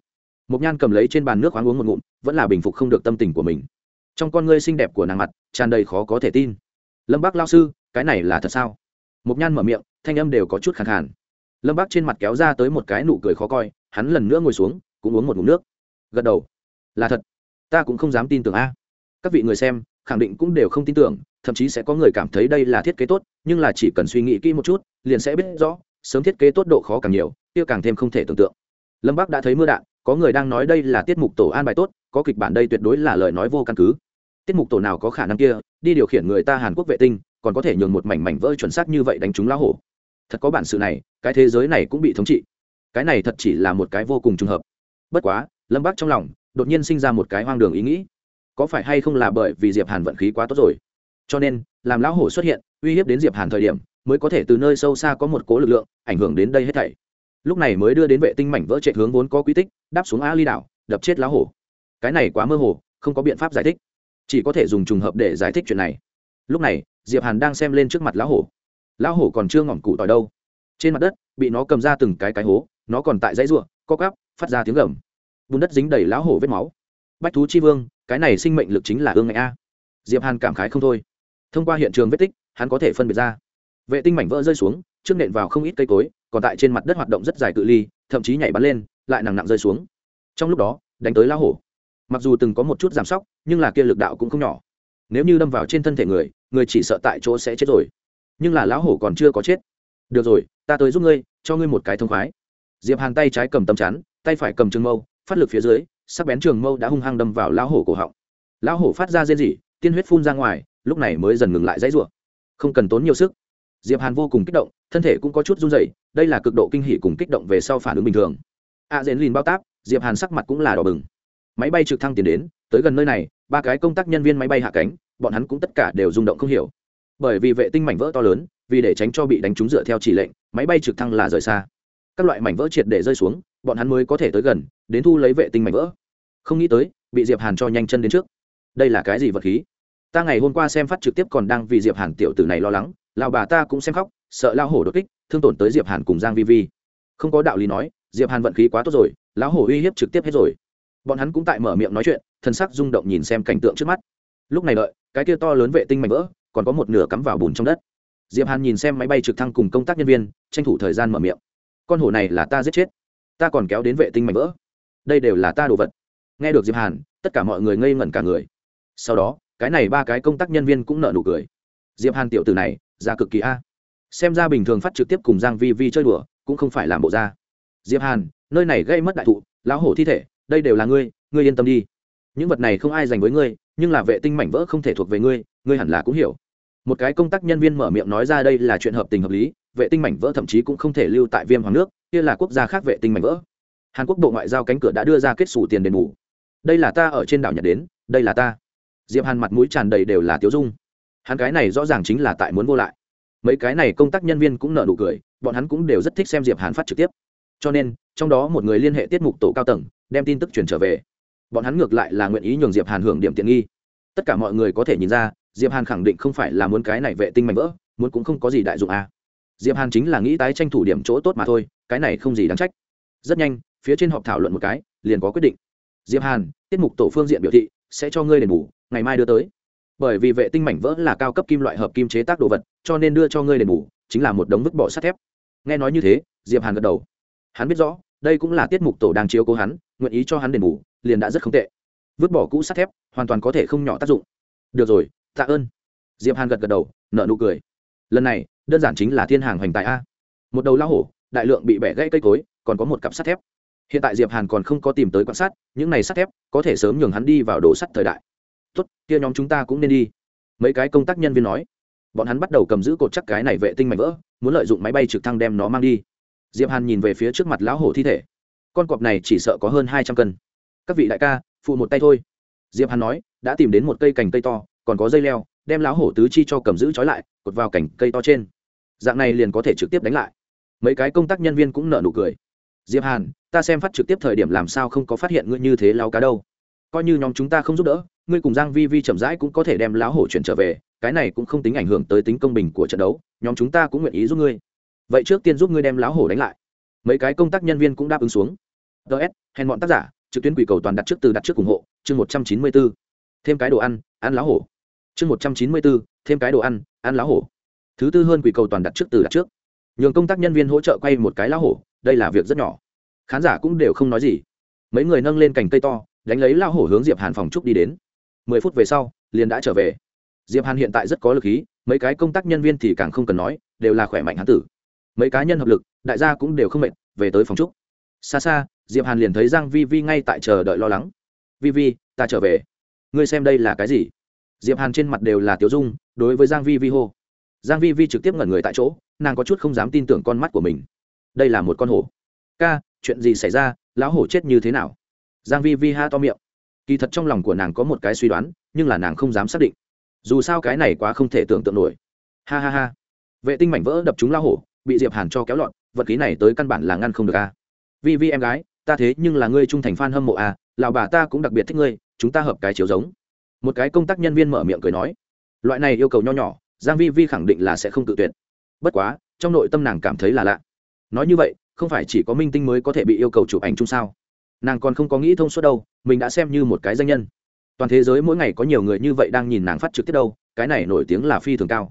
Mộc Nhan cầm lấy trên bàn nước khoáng uống một ngụm, vẫn là bình phục không được tâm tình của mình. Trong con ngươi xinh đẹp của nàng mặt, tràn đầy khó có thể tin. Lâm Bác lão sư, cái này là thật sao? Mộc Nhan mở miệng, thanh âm đều có chút khàn khàn. Lâm Bác trên mặt kéo ra tới một cái nụ cười khó coi, hắn lần nữa ngồi xuống, cũng uống một ngụm nước. Gật đầu. Là thật. Ta cũng không dám tin tưởng a. Các vị người xem, khẳng định cũng đều không tin tưởng, thậm chí sẽ có người cảm thấy đây là thiết kế tốt, nhưng là chỉ cần suy nghĩ kỹ một chút, liền sẽ biết rõ, sớm thiết kế tốt độ khó càng nhiều, kia càng thêm không thể tưởng tượng. Lâm Bác đã thấy mưa đạn, có người đang nói đây là tiết mục tổ an bài tốt có kịch bản đây tuyệt đối là lời nói vô căn cứ tiết mục tổ nào có khả năng kia đi điều khiển người ta hàn quốc vệ tinh còn có thể nhường một mảnh mảnh vỡ chuẩn xác như vậy đánh trúng lá hổ thật có bản sự này, cái thế giới này cũng bị thống trị. Cái này thật chỉ là một cái vô cùng trùng hợp. Bất quá, lâm bác trong lòng, đột nhiên sinh ra một cái hoang đường ý nghĩ. Có phải hay không là bởi vì diệp hàn vận khí quá tốt rồi? Cho nên, làm lão hổ xuất hiện, uy hiếp đến diệp hàn thời điểm, mới có thể từ nơi sâu xa có một cố lực lượng, ảnh hưởng đến đây hết thảy. Lúc này mới đưa đến vệ tinh mảnh vỡ chạy hướng vốn có quy tích, đáp xuống a ly đảo, đập chết lão hổ. Cái này quá mơ hồ, không có biện pháp giải thích. Chỉ có thể dùng trùng hợp để giải thích chuyện này. Lúc này, diệp hàn đang xem lên trước mặt lão hổ. Lão hổ còn chưa ngỏm cụ tỏi đâu. Trên mặt đất, bị nó cầm ra từng cái cái hố, nó còn tại dãy ruộng co cắp phát ra tiếng gầm. Bùn đất dính đầy lão hổ vết máu. Bách thú chi vương, cái này sinh mệnh lực chính là ương ngạnh a. Diệp hàn cảm khái không thôi. Thông qua hiện trường vết tích, hắn có thể phân biệt ra. Vệ tinh mảnh vỡ rơi xuống, trước nện vào không ít cây cối, còn tại trên mặt đất hoạt động rất dài cự ly, thậm chí nhảy bắn lên, lại nặng nặng rơi xuống. Trong lúc đó, đánh tới lão hổ. Mặc dù từng có một chút giảm sóc, nhưng là kia lực đạo cũng không nhỏ. Nếu như đâm vào trên thân thể người người chỉ sợ tại chỗ sẽ chết rồi nhưng là lão hổ còn chưa có chết. Được rồi, ta tới giúp ngươi, cho ngươi một cái thông khoái. Diệp hàn tay trái cầm tấm chắn, tay phải cầm trường mâu, phát lực phía dưới, sắc bén trường mâu đã hung hăng đâm vào lão hổ cổ họng. Lão hổ phát ra rên rỉ, tiên huyết phun ra ngoài, lúc này mới dần ngừng lại dãy rủa. Không cần tốn nhiều sức. Diệp hàn vô cùng kích động, thân thể cũng có chút run rẩy, đây là cực độ kinh hỉ cùng kích động về sau phản ứng bình thường. A dễn lìn bao táp, diệp hàn sắc mặt cũng là đỏ bừng. Máy bay trực thăng tiến đến, tới gần nơi này, ba cái công tác nhân viên máy bay hạ cánh, bọn hắn cũng tất cả đều rung động không hiểu bởi vì vệ tinh mảnh vỡ to lớn, vì để tránh cho bị đánh trúng dựa theo chỉ lệnh, máy bay trực thăng là rời xa. Các loại mảnh vỡ triệt để rơi xuống, bọn hắn mới có thể tới gần, đến thu lấy vệ tinh mảnh vỡ. Không nghĩ tới, bị diệp hàn cho nhanh chân đến trước. Đây là cái gì vật khí? Ta ngày hôm qua xem phát trực tiếp còn đang vì diệp hàn tiểu tử này lo lắng, lão bà ta cũng xem khóc, sợ lao hổ đột kích, thương tổn tới diệp hàn cùng giang vi vi. Không có đạo lý nói, diệp hàn vận khí quá tốt rồi, lão hổ uy hiếp trực tiếp hết rồi. Bọn hắn cũng tại mở miệng nói chuyện thân sắc rung động nhìn xem cảnh tượng trước mắt. Lúc này đợi, cái kia to lớn vệ tinh mảnh vỡ còn có một nửa cắm vào bùn trong đất. Diệp hàn nhìn xem máy bay trực thăng cùng công tác nhân viên, tranh thủ thời gian mở miệng. Con hổ này là ta giết chết. Ta còn kéo đến vệ tinh mảnh vỡ. Đây đều là ta đồ vật. Nghe được diệp hàn, tất cả mọi người ngây ngẩn cả người. Sau đó, cái này ba cái công tác nhân viên cũng nợ nụ cười. Diệp hàn tiểu tử này ra cực kỳ a. Xem ra bình thường phát trực tiếp cùng giang vi vi chơi đùa, cũng không phải làm bộ ra diệp hàn, nơi này gây mất đại thụ, lão hổ thi thể, đây đều là ngươi ngươi yên tâm đi. Những vật này không ai dành với ngươi, nhưng là vệ tinh mảnh vỡ không thể thuộc về ngươi ngươi hẳn là cũng hiểu một cái công tác nhân viên mở miệng nói ra đây là chuyện hợp tình hợp lý, vệ tinh mảnh vỡ thậm chí cũng không thể lưu tại viêm hoàng nước, kia là quốc gia khác vệ tinh mảnh vỡ. Hàn quốc bộ ngoại giao cánh cửa đã đưa ra kết xù tiền đền bù. Đây là ta ở trên đảo nhật đến, đây là ta. Diệp hàn mặt mũi tràn đầy đều là tiếu dung. Hắn cái này rõ ràng chính là tại muốn vô lại. Mấy cái này công tác nhân viên cũng nở nụ cười, bọn hắn cũng đều rất thích xem diệp hàn phát trực tiếp. Cho nên, trong đó một người liên hệ tiết mục tổ cao tầng, đem tin tức truyền trở về. Bọn hắn ngược lại là nguyện ý nhường diệp hàn hưởng điểm tiện nghi. Tất cả mọi người có thể nhìn ra diệp hàn khẳng định không phải là muốn cái này vệ tinh mạnh vỡ, muốn cũng không có gì đại dụng à. diệp hàn chính là nghĩ tái tranh thủ điểm chỗ tốt mà thôi, cái này không gì đáng trách. Rất nhanh, phía trên họp thảo luận một cái, liền có quyết định. Diệp hàn, tiết mục tổ phương diện biểu thị, sẽ cho ngươi đền bù, ngày mai đưa tới. Bởi vì vệ tinh mảnh vỡ là cao cấp kim loại hợp kim chế tác đồ vật, cho nên đưa cho ngươi đền bù, chính là một đống vứt bỏ sắt thép. Nghe nói như thế, diệp hàn gật đầu. Hắn biết rõ, đây cũng là tiết mục tổ đang chiếu cố hắn, nguyện ý cho hắn đền bù, liền đã rất không tệ. Vứt bỏ cũ sắt thép, hoàn toàn có thể không nhỏ tác dụng. Được rồi tạ ơn. Diệp hàn gật gật đầu nợ nụ cười. Lần này, đơn giản chính là thiên hàng hoành tài a. Một đầu lao hổ, đại lượng bị bẻ gãy cây cối, còn có một cặp sắt thép. Hiện tại diệp hàn còn không có tìm tới quan sát, những này sắt thép có thể sớm nhường hắn đi vào đồ sắt thời đại. Tốt, kia nhóm chúng ta cũng nên đi. Mấy cái công tác nhân viên nói. Bọn hắn bắt đầu cầm giữ cột chắc cái này vệ tinh mảnh vỡ, muốn lợi dụng máy bay trực thăng đem nó mang đi. Diệp hàn nhìn về phía trước mặt lão hổ thi thể. Con cọp này chỉ sợ có hơn hai trăm cân. Các vị đại ca, phụ một tay thôi. Diệp hàn nói, đã tìm đến một cây cành cây to còn có dây leo, đem lão hổ tứ chi cho cầm giữ trói lại, cột vào cành cây to trên. Dạng này liền có thể trực tiếp đánh lại. Mấy cái công tác nhân viên cũng nở nụ cười. Diệp hàn, ta xem phát trực tiếp thời điểm làm sao không có phát hiện ngươi như thế lao cá đâu. Coi như nhóm chúng ta không giúp đỡ, ngươi cùng giang vi vi chậm rãi cũng có thể đem lão hổ chuyển trở về, cái này cũng không tính ảnh hưởng tới tính công bình của trận đấu, nhóm chúng ta cũng nguyện ý giúp ngươi. Vậy trước tiên giúp ngươi đem lão hổ đánh lại. Mấy cái công tác nhân viên cũng đáp ứng xuống. Ts hèn bọn tác giả, trực tuyến quỷ cầu toàn đặt trước từ đặt trước ủng hộ, chương một trăm chín mươi 194. thêm cái đồ ăn ăn lão hổ chương một trăm chín mươi bốn, thêm cái đồ ăn ăn lá hổ. Thứ tư hơn quỷ cầu toàn đặt trước từ đặt trước. Nhường công tác nhân viên hỗ trợ quay một cái lá hổ đây là việc rất nhỏ. Khán giả cũng đều không nói gì. Mấy người nâng lên cành cây to đánh lấy lá hổ hướng diệp hàn phòng trúc đi đến. Mười phút về sau liền đã trở về. Diệp hàn hiện tại rất có lực khí mấy cái công tác nhân viên thì càng không cần nói đều là khỏe mạnh hán tử. Mấy cá nhân hợp lực đại gia cũng đều không mệt về tới phòng trúc xa xa diệp hàn liền thấy giang vi vi ngay tại chờ đợi lo lắng. Vi vi ta trở về. Ngươi xem đây là cái gì? Diệp hàn trên mặt đều là tiểu dung, đối với giang vi vi hô. Giang vi vi trực tiếp ngẩn người tại chỗ, nàng có chút không dám tin tưởng con mắt của mình. Đây là một con hổ. Ca, chuyện gì xảy ra? Lão hổ chết như thế nào? Giang vi vi ha to miệng. Kỳ thật trong lòng của nàng có một cái suy đoán, nhưng là nàng không dám xác định. Dù sao cái này quá không thể tưởng tượng nổi. Ha ha ha. Vệ tinh mảnh vỡ đập trúng lão hổ, bị diệp hàn cho kéo lọn vật khí này tới căn bản là ngăn không được a. Vi vi em gái, ta thế nhưng là ngươi trung thành fan hâm mộ à lão bà ta cũng đặc biệt thích ngươi, chúng ta hợp cái chiếu giống một cái công tác nhân viên mở miệng cười nói, loại này yêu cầu nho nhỏ, giang vi vi khẳng định là sẽ không tự tuyệt. Bất quá, trong nội tâm nàng cảm thấy là lạ. Nói như vậy, không phải chỉ có minh tinh mới có thể bị yêu cầu chụp ảnh chung sao? Nàng còn không có nghĩ thông suốt đâu, mình đã xem như một cái danh nhân. Toàn thế giới mỗi ngày có nhiều người như vậy đang nhìn nàng phát trực tiếp đâu, cái này nổi tiếng là phi thường cao.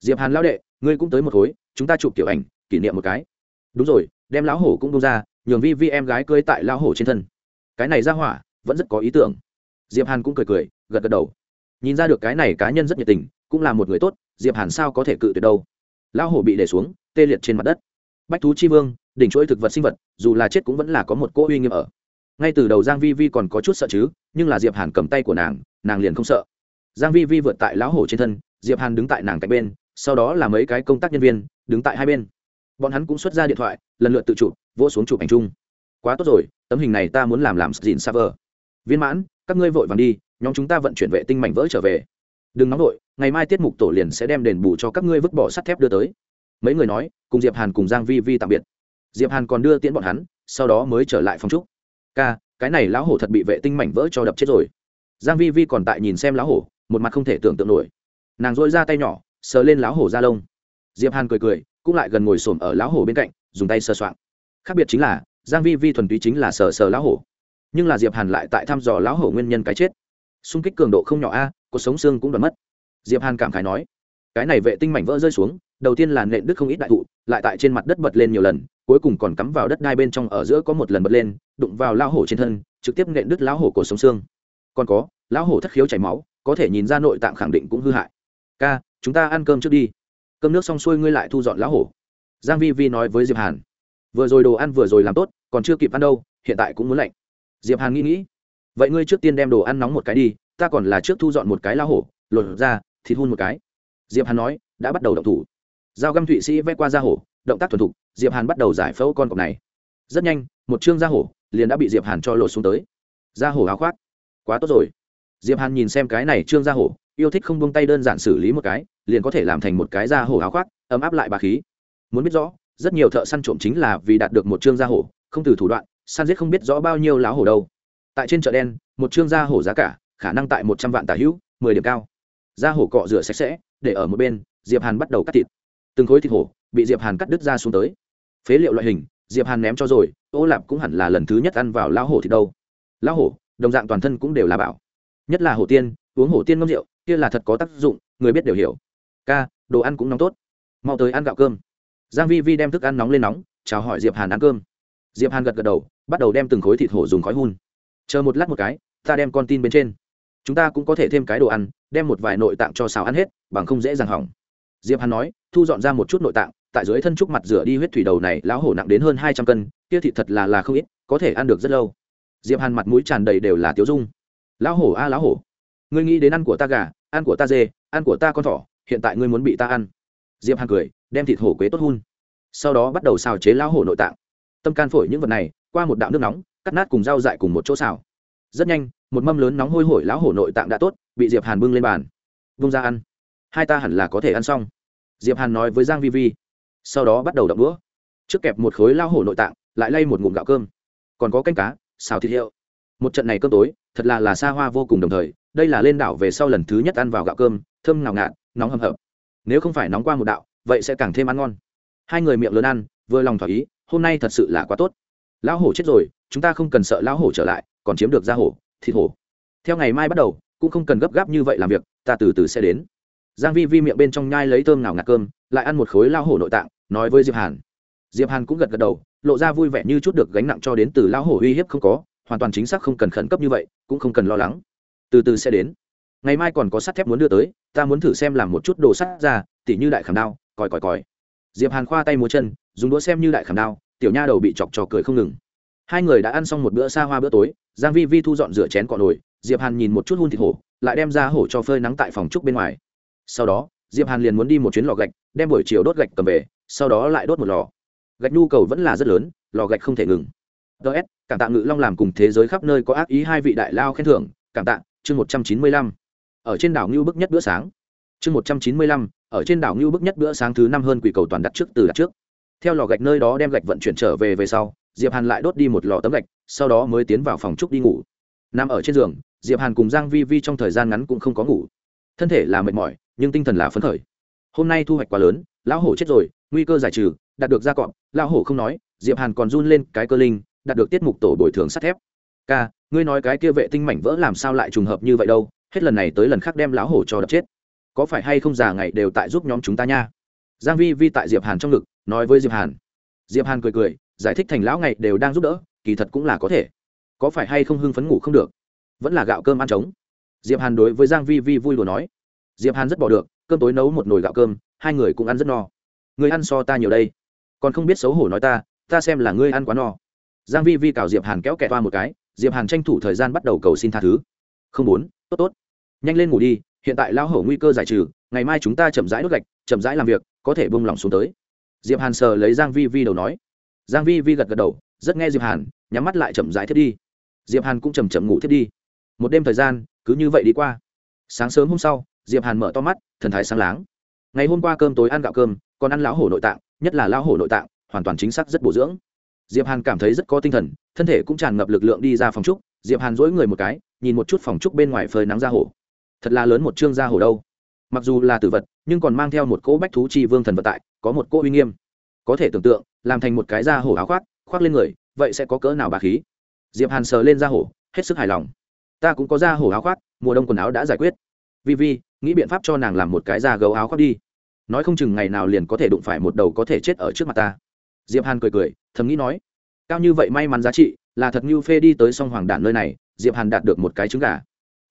Diệp hàn lão đệ, ngươi cũng tới một khối, chúng ta chụp kiểu ảnh, kỷ niệm một cái. Đúng rồi, đem lão hổ cũng đông ra, nhường vi vi em gái cưới tại lão hổ trên thân. Cái này ra hỏa, vẫn rất có ý tưởng. Diệp hàn cũng cười cười gật gật đầu. Nhìn ra được cái này cá nhân rất nhiệt tình, cũng là một người tốt, diệp hàn sao có thể cự tuyệt đâu? Lão hổ bị để xuống, tê liệt trên mặt đất. Bách thú chi vương, đỉnh chuỗi thực vật sinh vật, dù là chết cũng vẫn là có một cỗ uy nghiêm ở. Ngay từ đầu giang vi vi còn có chút sợ chứ, nhưng là diệp hàn cầm tay của nàng nàng liền không sợ. Giang vi vi vượt tại lão hổ trên thân, diệp hàn đứng tại nàng cạnh bên, sau đó là mấy cái công tác nhân viên, đứng tại hai bên. Bọn hắn cũng xuất ra điện thoại, lần lượt tự chụp, vỗ xuống chụp ảnh chung. Quá tốt rồi, tấm hình này ta muốn làm làm dìn server viên mãn, các ngươi vội vàng đi nhóm chúng ta vận chuyển vệ tinh mảnh vỡ trở về. Đừng nóng vội, ngày mai tiết mục tổ liền sẽ đem đền bù cho các ngươi vứt bỏ sắt thép đưa tới. Mấy người nói, cùng diệp hàn cùng giang vi vi tạm biệt. Diệp hàn còn đưa tiễn bọn hắn, sau đó mới trở lại phòng trúc ca, cái này lão hổ thật bị vệ tinh mảnh vỡ cho đập chết rồi. Giang vi vi còn tại nhìn xem lão hổ, một mặt không thể tưởng tượng nổi. Nàng duỗi ra tay nhỏ, sờ lên lão hổ da lông. Diệp hàn cười cười, cũng lại gần ngồi xổm ở lão hổ bên cạnh, dùng tay sờ soạng. Khác biệt chính là, giang vi vi thuần túy chính là sờ sờ lão hổ. Nhưng là diệp hàn lại tại thăm dò lão hổ nguyên nhân cái chết xung kích cường độ không nhỏ a, cuộc sống xương cũng đoán mất. Diệp hàn cảm khái nói, cái này vệ tinh mảnh vỡ rơi xuống, đầu tiên là nện đứt không ít đại thụ, lại tại trên mặt đất bật lên nhiều lần, cuối cùng còn cắm vào đất đai bên trong ở giữa có một lần bật lên, đụng vào lao hổ trên thân, trực tiếp nện đứt lão hổ cổ sống xương. Còn có, lão hổ thất khiếu chảy máu, có thể nhìn ra nội tạng khẳng định cũng hư hại. Ca, chúng ta ăn cơm trước đi. Cơm nước xong xuôi ngươi lại thu dọn lão hổ. Giang vi vi nói với diệp hàn. Vừa rồi đồ ăn vừa rồi làm tốt, còn chưa kịp ăn đâu, hiện tại cũng muốn lạnh. Diệp hàn nghĩ nghĩ vậy ngươi trước tiên đem đồ ăn nóng một cái đi, ta còn là trước thu dọn một cái la hổ, lột ra, thịt hun một cái. Diệp hàn nói, đã bắt đầu động thủ. Dao găm thụy sĩ vẽ qua da hổ, động tác thuần thục, diệp hàn bắt đầu giải phẫu con cọp này. Rất nhanh, một chương da hổ liền đã bị diệp hàn cho lột xuống tới. Da hổ áo khoác. Quá tốt rồi. Diệp hàn nhìn xem cái này trương da hổ, yêu thích không buông tay đơn giản xử lý một cái, liền có thể làm thành một cái da hổ áo khoác, ấm áp lại bà khí. Muốn biết rõ, rất nhiều thợ săn trộm chính là vì đạt được một trương da hổ, không từ thủ đoạn, săn giết không biết rõ bao nhiêu láo hổ đâu tại trên chợ đen, một trương da hổ giá cả, khả năng tại một trăm vạn tà hữu, mười điểm cao. Da hổ cọ rửa sạch sẽ, để ở một bên, diệp hàn bắt đầu cắt thịt. Từng khối thịt hổ bị diệp hàn cắt đứt ra xuống tới. Phế liệu loại hình, diệp hàn ném cho rồi, ô lạp cũng hẳn là lần thứ nhất ăn vào lão hổ thịt đâu. Lão hổ, đồng dạng toàn thân cũng đều là bảo. Nhất là hổ tiên, uống hổ tiên ngâm rượu, kia là thật có tác dụng, người biết đều hiểu. Ca, đồ ăn cũng nóng tốt. Mau tới ăn gạo cơm. Giang vi vi đem thức ăn nóng lên nóng, chào hỏi diệp hàn ăn cơm. Diệp hàn gật gật đầu, bắt đầu đem từng khối thịt hổ dùng khói hun chờ một lát một cái, ta đem con tin bên trên. Chúng ta cũng có thể thêm cái đồ ăn, đem một vài nội tạng cho xào ăn hết, bằng không dễ dàng hỏng. Diệp hàn nói, thu dọn ra một chút nội tạng, tại dưới thân trúc mặt rửa đi huyết thủy đầu này, lão hổ nặng đến hơn hai trăm cân, kia thịt thật là là không ít, có thể ăn được rất lâu. Diệp hàn mặt mũi tràn đầy đều là tiếu dung. Lão hổ a, lão hổ. Ngươi nghĩ đến ăn của ta gà, ăn của ta dê, ăn của ta con thỏ, hiện tại ngươi muốn bị ta ăn. Diệp hàn cười, đem thịt hổ quế tốt hun. Sau đó bắt đầu xào chế lão hổ nội tạng. Tâm can phổi những vật này, qua một đạo nước nóng cắt nát cùng dao dại cùng một chỗ xào. Rất nhanh, một mâm lớn nóng hôi hổi lão hổ nội tạng đã tốt, bị diệp hàn bưng lên bàn. Vung ra ăn. Hai ta hẳn là có thể ăn xong. Diệp hàn nói với giang vi vi. Sau đó bắt đầu đập đũa. Trước kẹp một khối lão hổ nội tạng, lại lay một ngụm gạo cơm. Còn có canh cá, xào thịt hiệu. Một trận này cơm tối, thật là là xa hoa vô cùng đồng thời, đây là lên đảo về sau lần thứ nhất ăn vào gạo cơm, thơm ngào ngạt, nóng hầm hập. Nếu không phải nóng qua một đạo, vậy sẽ càng thêm ăn ngon. Hai người miệng lớn ăn, vừa lòng thỏa ý, hôm nay thật sự là quá tốt. Lão hổ chết rồi chúng ta không cần sợ lão hổ trở lại, còn chiếm được da hổ, thịt hổ. Theo ngày mai bắt đầu, cũng không cần gấp gáp như vậy làm việc, ta từ từ sẽ đến. Giang vi vi miệng bên trong nhai lấy thơm ngào ngạt cơm, lại ăn một khối lao hổ nội tạng, nói với diệp hàn. Diệp hàn cũng gật gật đầu, lộ ra vui vẻ như chút được gánh nặng cho đến từ lao hổ uy hiếp không có, hoàn toàn chính xác không cần khẩn cấp như vậy, cũng không cần lo lắng. Từ từ sẽ đến. Ngày mai còn có sắt thép muốn đưa tới, ta muốn thử xem làm một chút đồ sắt ra, tỉ như đại khảm đao, còi còi còi. Diệp hàn khoa tay múa chân, dùng đũa xem như đại khảm đao, tiểu nha đầu bị chọc trò cười không ngừng hai người đã ăn xong một bữa xa hoa bữa tối, giang vi vi thu dọn rửa chén cọ nồi, diệp hàn nhìn một chút hun thịt hổ, lại đem ra hổ cho phơi nắng tại phòng trúc bên ngoài. Sau đó, diệp hàn liền muốn đi một chuyến lò gạch, đem buổi chiều đốt gạch cầm về, sau đó lại đốt một lò. Gạch nhu cầu vẫn là rất lớn, lò gạch không thể ngừng. Ts cảm tạ ngự long làm cùng thế giới khắp nơi có ác ý hai vị đại lao khen thưởng, cảm tạ, chương một trăm chín mươi lăm. Ở trên đảo ngưu bức nhất bữa sáng. Chương một trăm chín mươi lăm, ở trên đảo ngưu bức nhất bữa sáng thứ năm hơn quỷ cầu toàn đặt trước, từ đặt trước. Theo lò gạch nơi đó đem gạch vận chuyển trở về về sau diệp hàn lại đốt đi một lò tấm gạch, sau đó mới tiến vào phòng trúc đi ngủ. Nằm ở trên giường, diệp hàn cùng giang vi vi trong thời gian ngắn cũng không có ngủ. Thân thể là mệt mỏi, nhưng tinh thần là phấn khởi. Hôm nay thu hoạch quá lớn, lão hổ chết rồi, nguy cơ giải trừ, đạt được gia cọp. Lão hổ không nói, diệp hàn còn run lên cái cơ linh, đạt được tiết mục tổ bồi thường sắt thép. Ca, ngươi nói cái kia vệ tinh mảnh vỡ làm sao lại trùng hợp như vậy đâu? Hết lần này tới lần khác đem lão hổ cho đập chết. Có phải hay không già ngày đều tại giúp nhóm chúng ta nha? Giang vi vi tại diệp hàn trong ngực, nói với diệp hàn. Diệp hàn cười cười giải thích thành lão ngày đều đang giúp đỡ, kỳ thật cũng là có thể. Có phải hay không hưng phấn ngủ không được? Vẫn là gạo cơm ăn trống. Diệp hàn đối với giang vi vi vui đùa nói. Diệp hàn rất bỏ được, cơm tối nấu một nồi gạo cơm, hai người cũng ăn rất no. Người ăn so ta nhiều đây. Còn không biết xấu hổ nói ta ta xem là ngươi ăn quá no. Giang vi vi cào diệp hàn kéo kẹt toa một cái, diệp hàn tranh thủ thời gian bắt đầu cầu xin tha thứ. Không muốn, tốt tốt. Nhanh lên ngủ đi, hiện tại lao hổ nguy cơ giải trừ, ngày mai chúng ta chậm rãi đốt gạch, chậm rãi làm việc, có thể bông lỏng xuống tới. Diệp hàn sờ lấy giang vi vi đầu nói giang vi vi gật gật đầu, rất nghe diệp hàn, nhắm mắt lại chậm rãi thiết đi. Diệp hàn cũng chậm chậm ngủ thiết đi. Một đêm thời gian, cứ như vậy đi qua. Sáng sớm hôm sau, diệp hàn mở to mắt, thần thái sáng láng. Ngày hôm qua cơm tối ăn gạo cơm, còn ăn lão hổ nội tạng, nhất là lão hổ nội tạng, hoàn toàn chính xác rất bổ dưỡng. Diệp hàn cảm thấy rất có tinh thần, thân thể cũng tràn ngập lực lượng đi ra phòng trúc. Diệp hàn dỗi người một cái, nhìn một chút phòng trúc bên ngoài phơi nắng ra hổ. Thật là lớn một trương ra hổ đâu. Mặc dù là tử vật, nhưng còn mang theo một cỗ bách thú chi vương thần vật tại, có một cỗ uy nghiêm. Có thể tưởng tượng làm thành một cái da hổ áo khoác khoác lên người, vậy sẽ có cỡ nào bà khí? Diệp hàn sờ lên da hổ, hết sức hài lòng. Ta cũng có da hổ áo khoác, mùa đông quần áo đã giải quyết. Vi vi, nghĩ biện pháp cho nàng làm một cái da gấu áo khoác đi. Nói không chừng ngày nào liền có thể đụng phải một đầu có thể chết ở trước mặt ta. Diệp hàn cười cười, thầm nghĩ nói, cao như vậy may mắn giá trị, là thật như phê đi tới song hoàng đản nơi này, diệp hàn đạt được một cái trứng gà.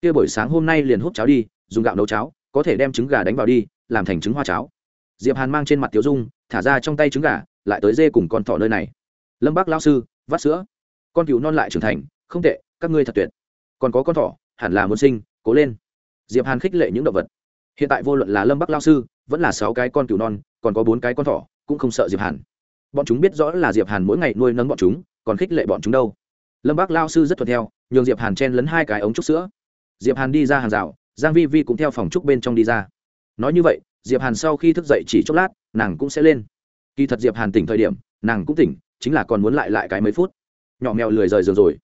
Kia buổi sáng hôm nay liền hút cháo đi, dùng gạo nấu cháo, có thể đem trứng gà đánh vào đi, làm thành trứng hoa cháo. Diệp hàn mang trên mặt tiểu dung, thả ra trong tay trứng gà lại tới dê cùng con thỏ nơi này. Lâm bác lao sư, vắt sữa. Con cừu non lại trưởng thành, không tệ, các ngươi thật tuyệt. Còn có con thỏ, hẳn là muốn sinh, cố lên. Diệp hàn khích lệ những động vật. Hiện tại vô luận là lâm bắc lao sư, vẫn là sáu cái con cừu non, còn có bốn cái con thỏ, cũng không sợ diệp hàn. Bọn chúng biết rõ là diệp hàn mỗi ngày nuôi nấng bọn chúng, còn khích lệ bọn chúng đâu. Lâm bắc lao sư rất thuận theo, nhường diệp hàn chen lấn hai cái ống trúc sữa. Diệp hàn đi ra hàng rào, giang vi vi cũng theo phòng trúc bên trong đi ra. Nói như vậy, diệp hàn sau khi thức dậy chỉ chốc lát, nàng cũng sẽ lên kỳ thật diệp hàn tỉnh thời điểm, nàng cũng tỉnh, chính là còn muốn lại lại cái mấy phút. Nhỏ mèo lười rời giường rồi.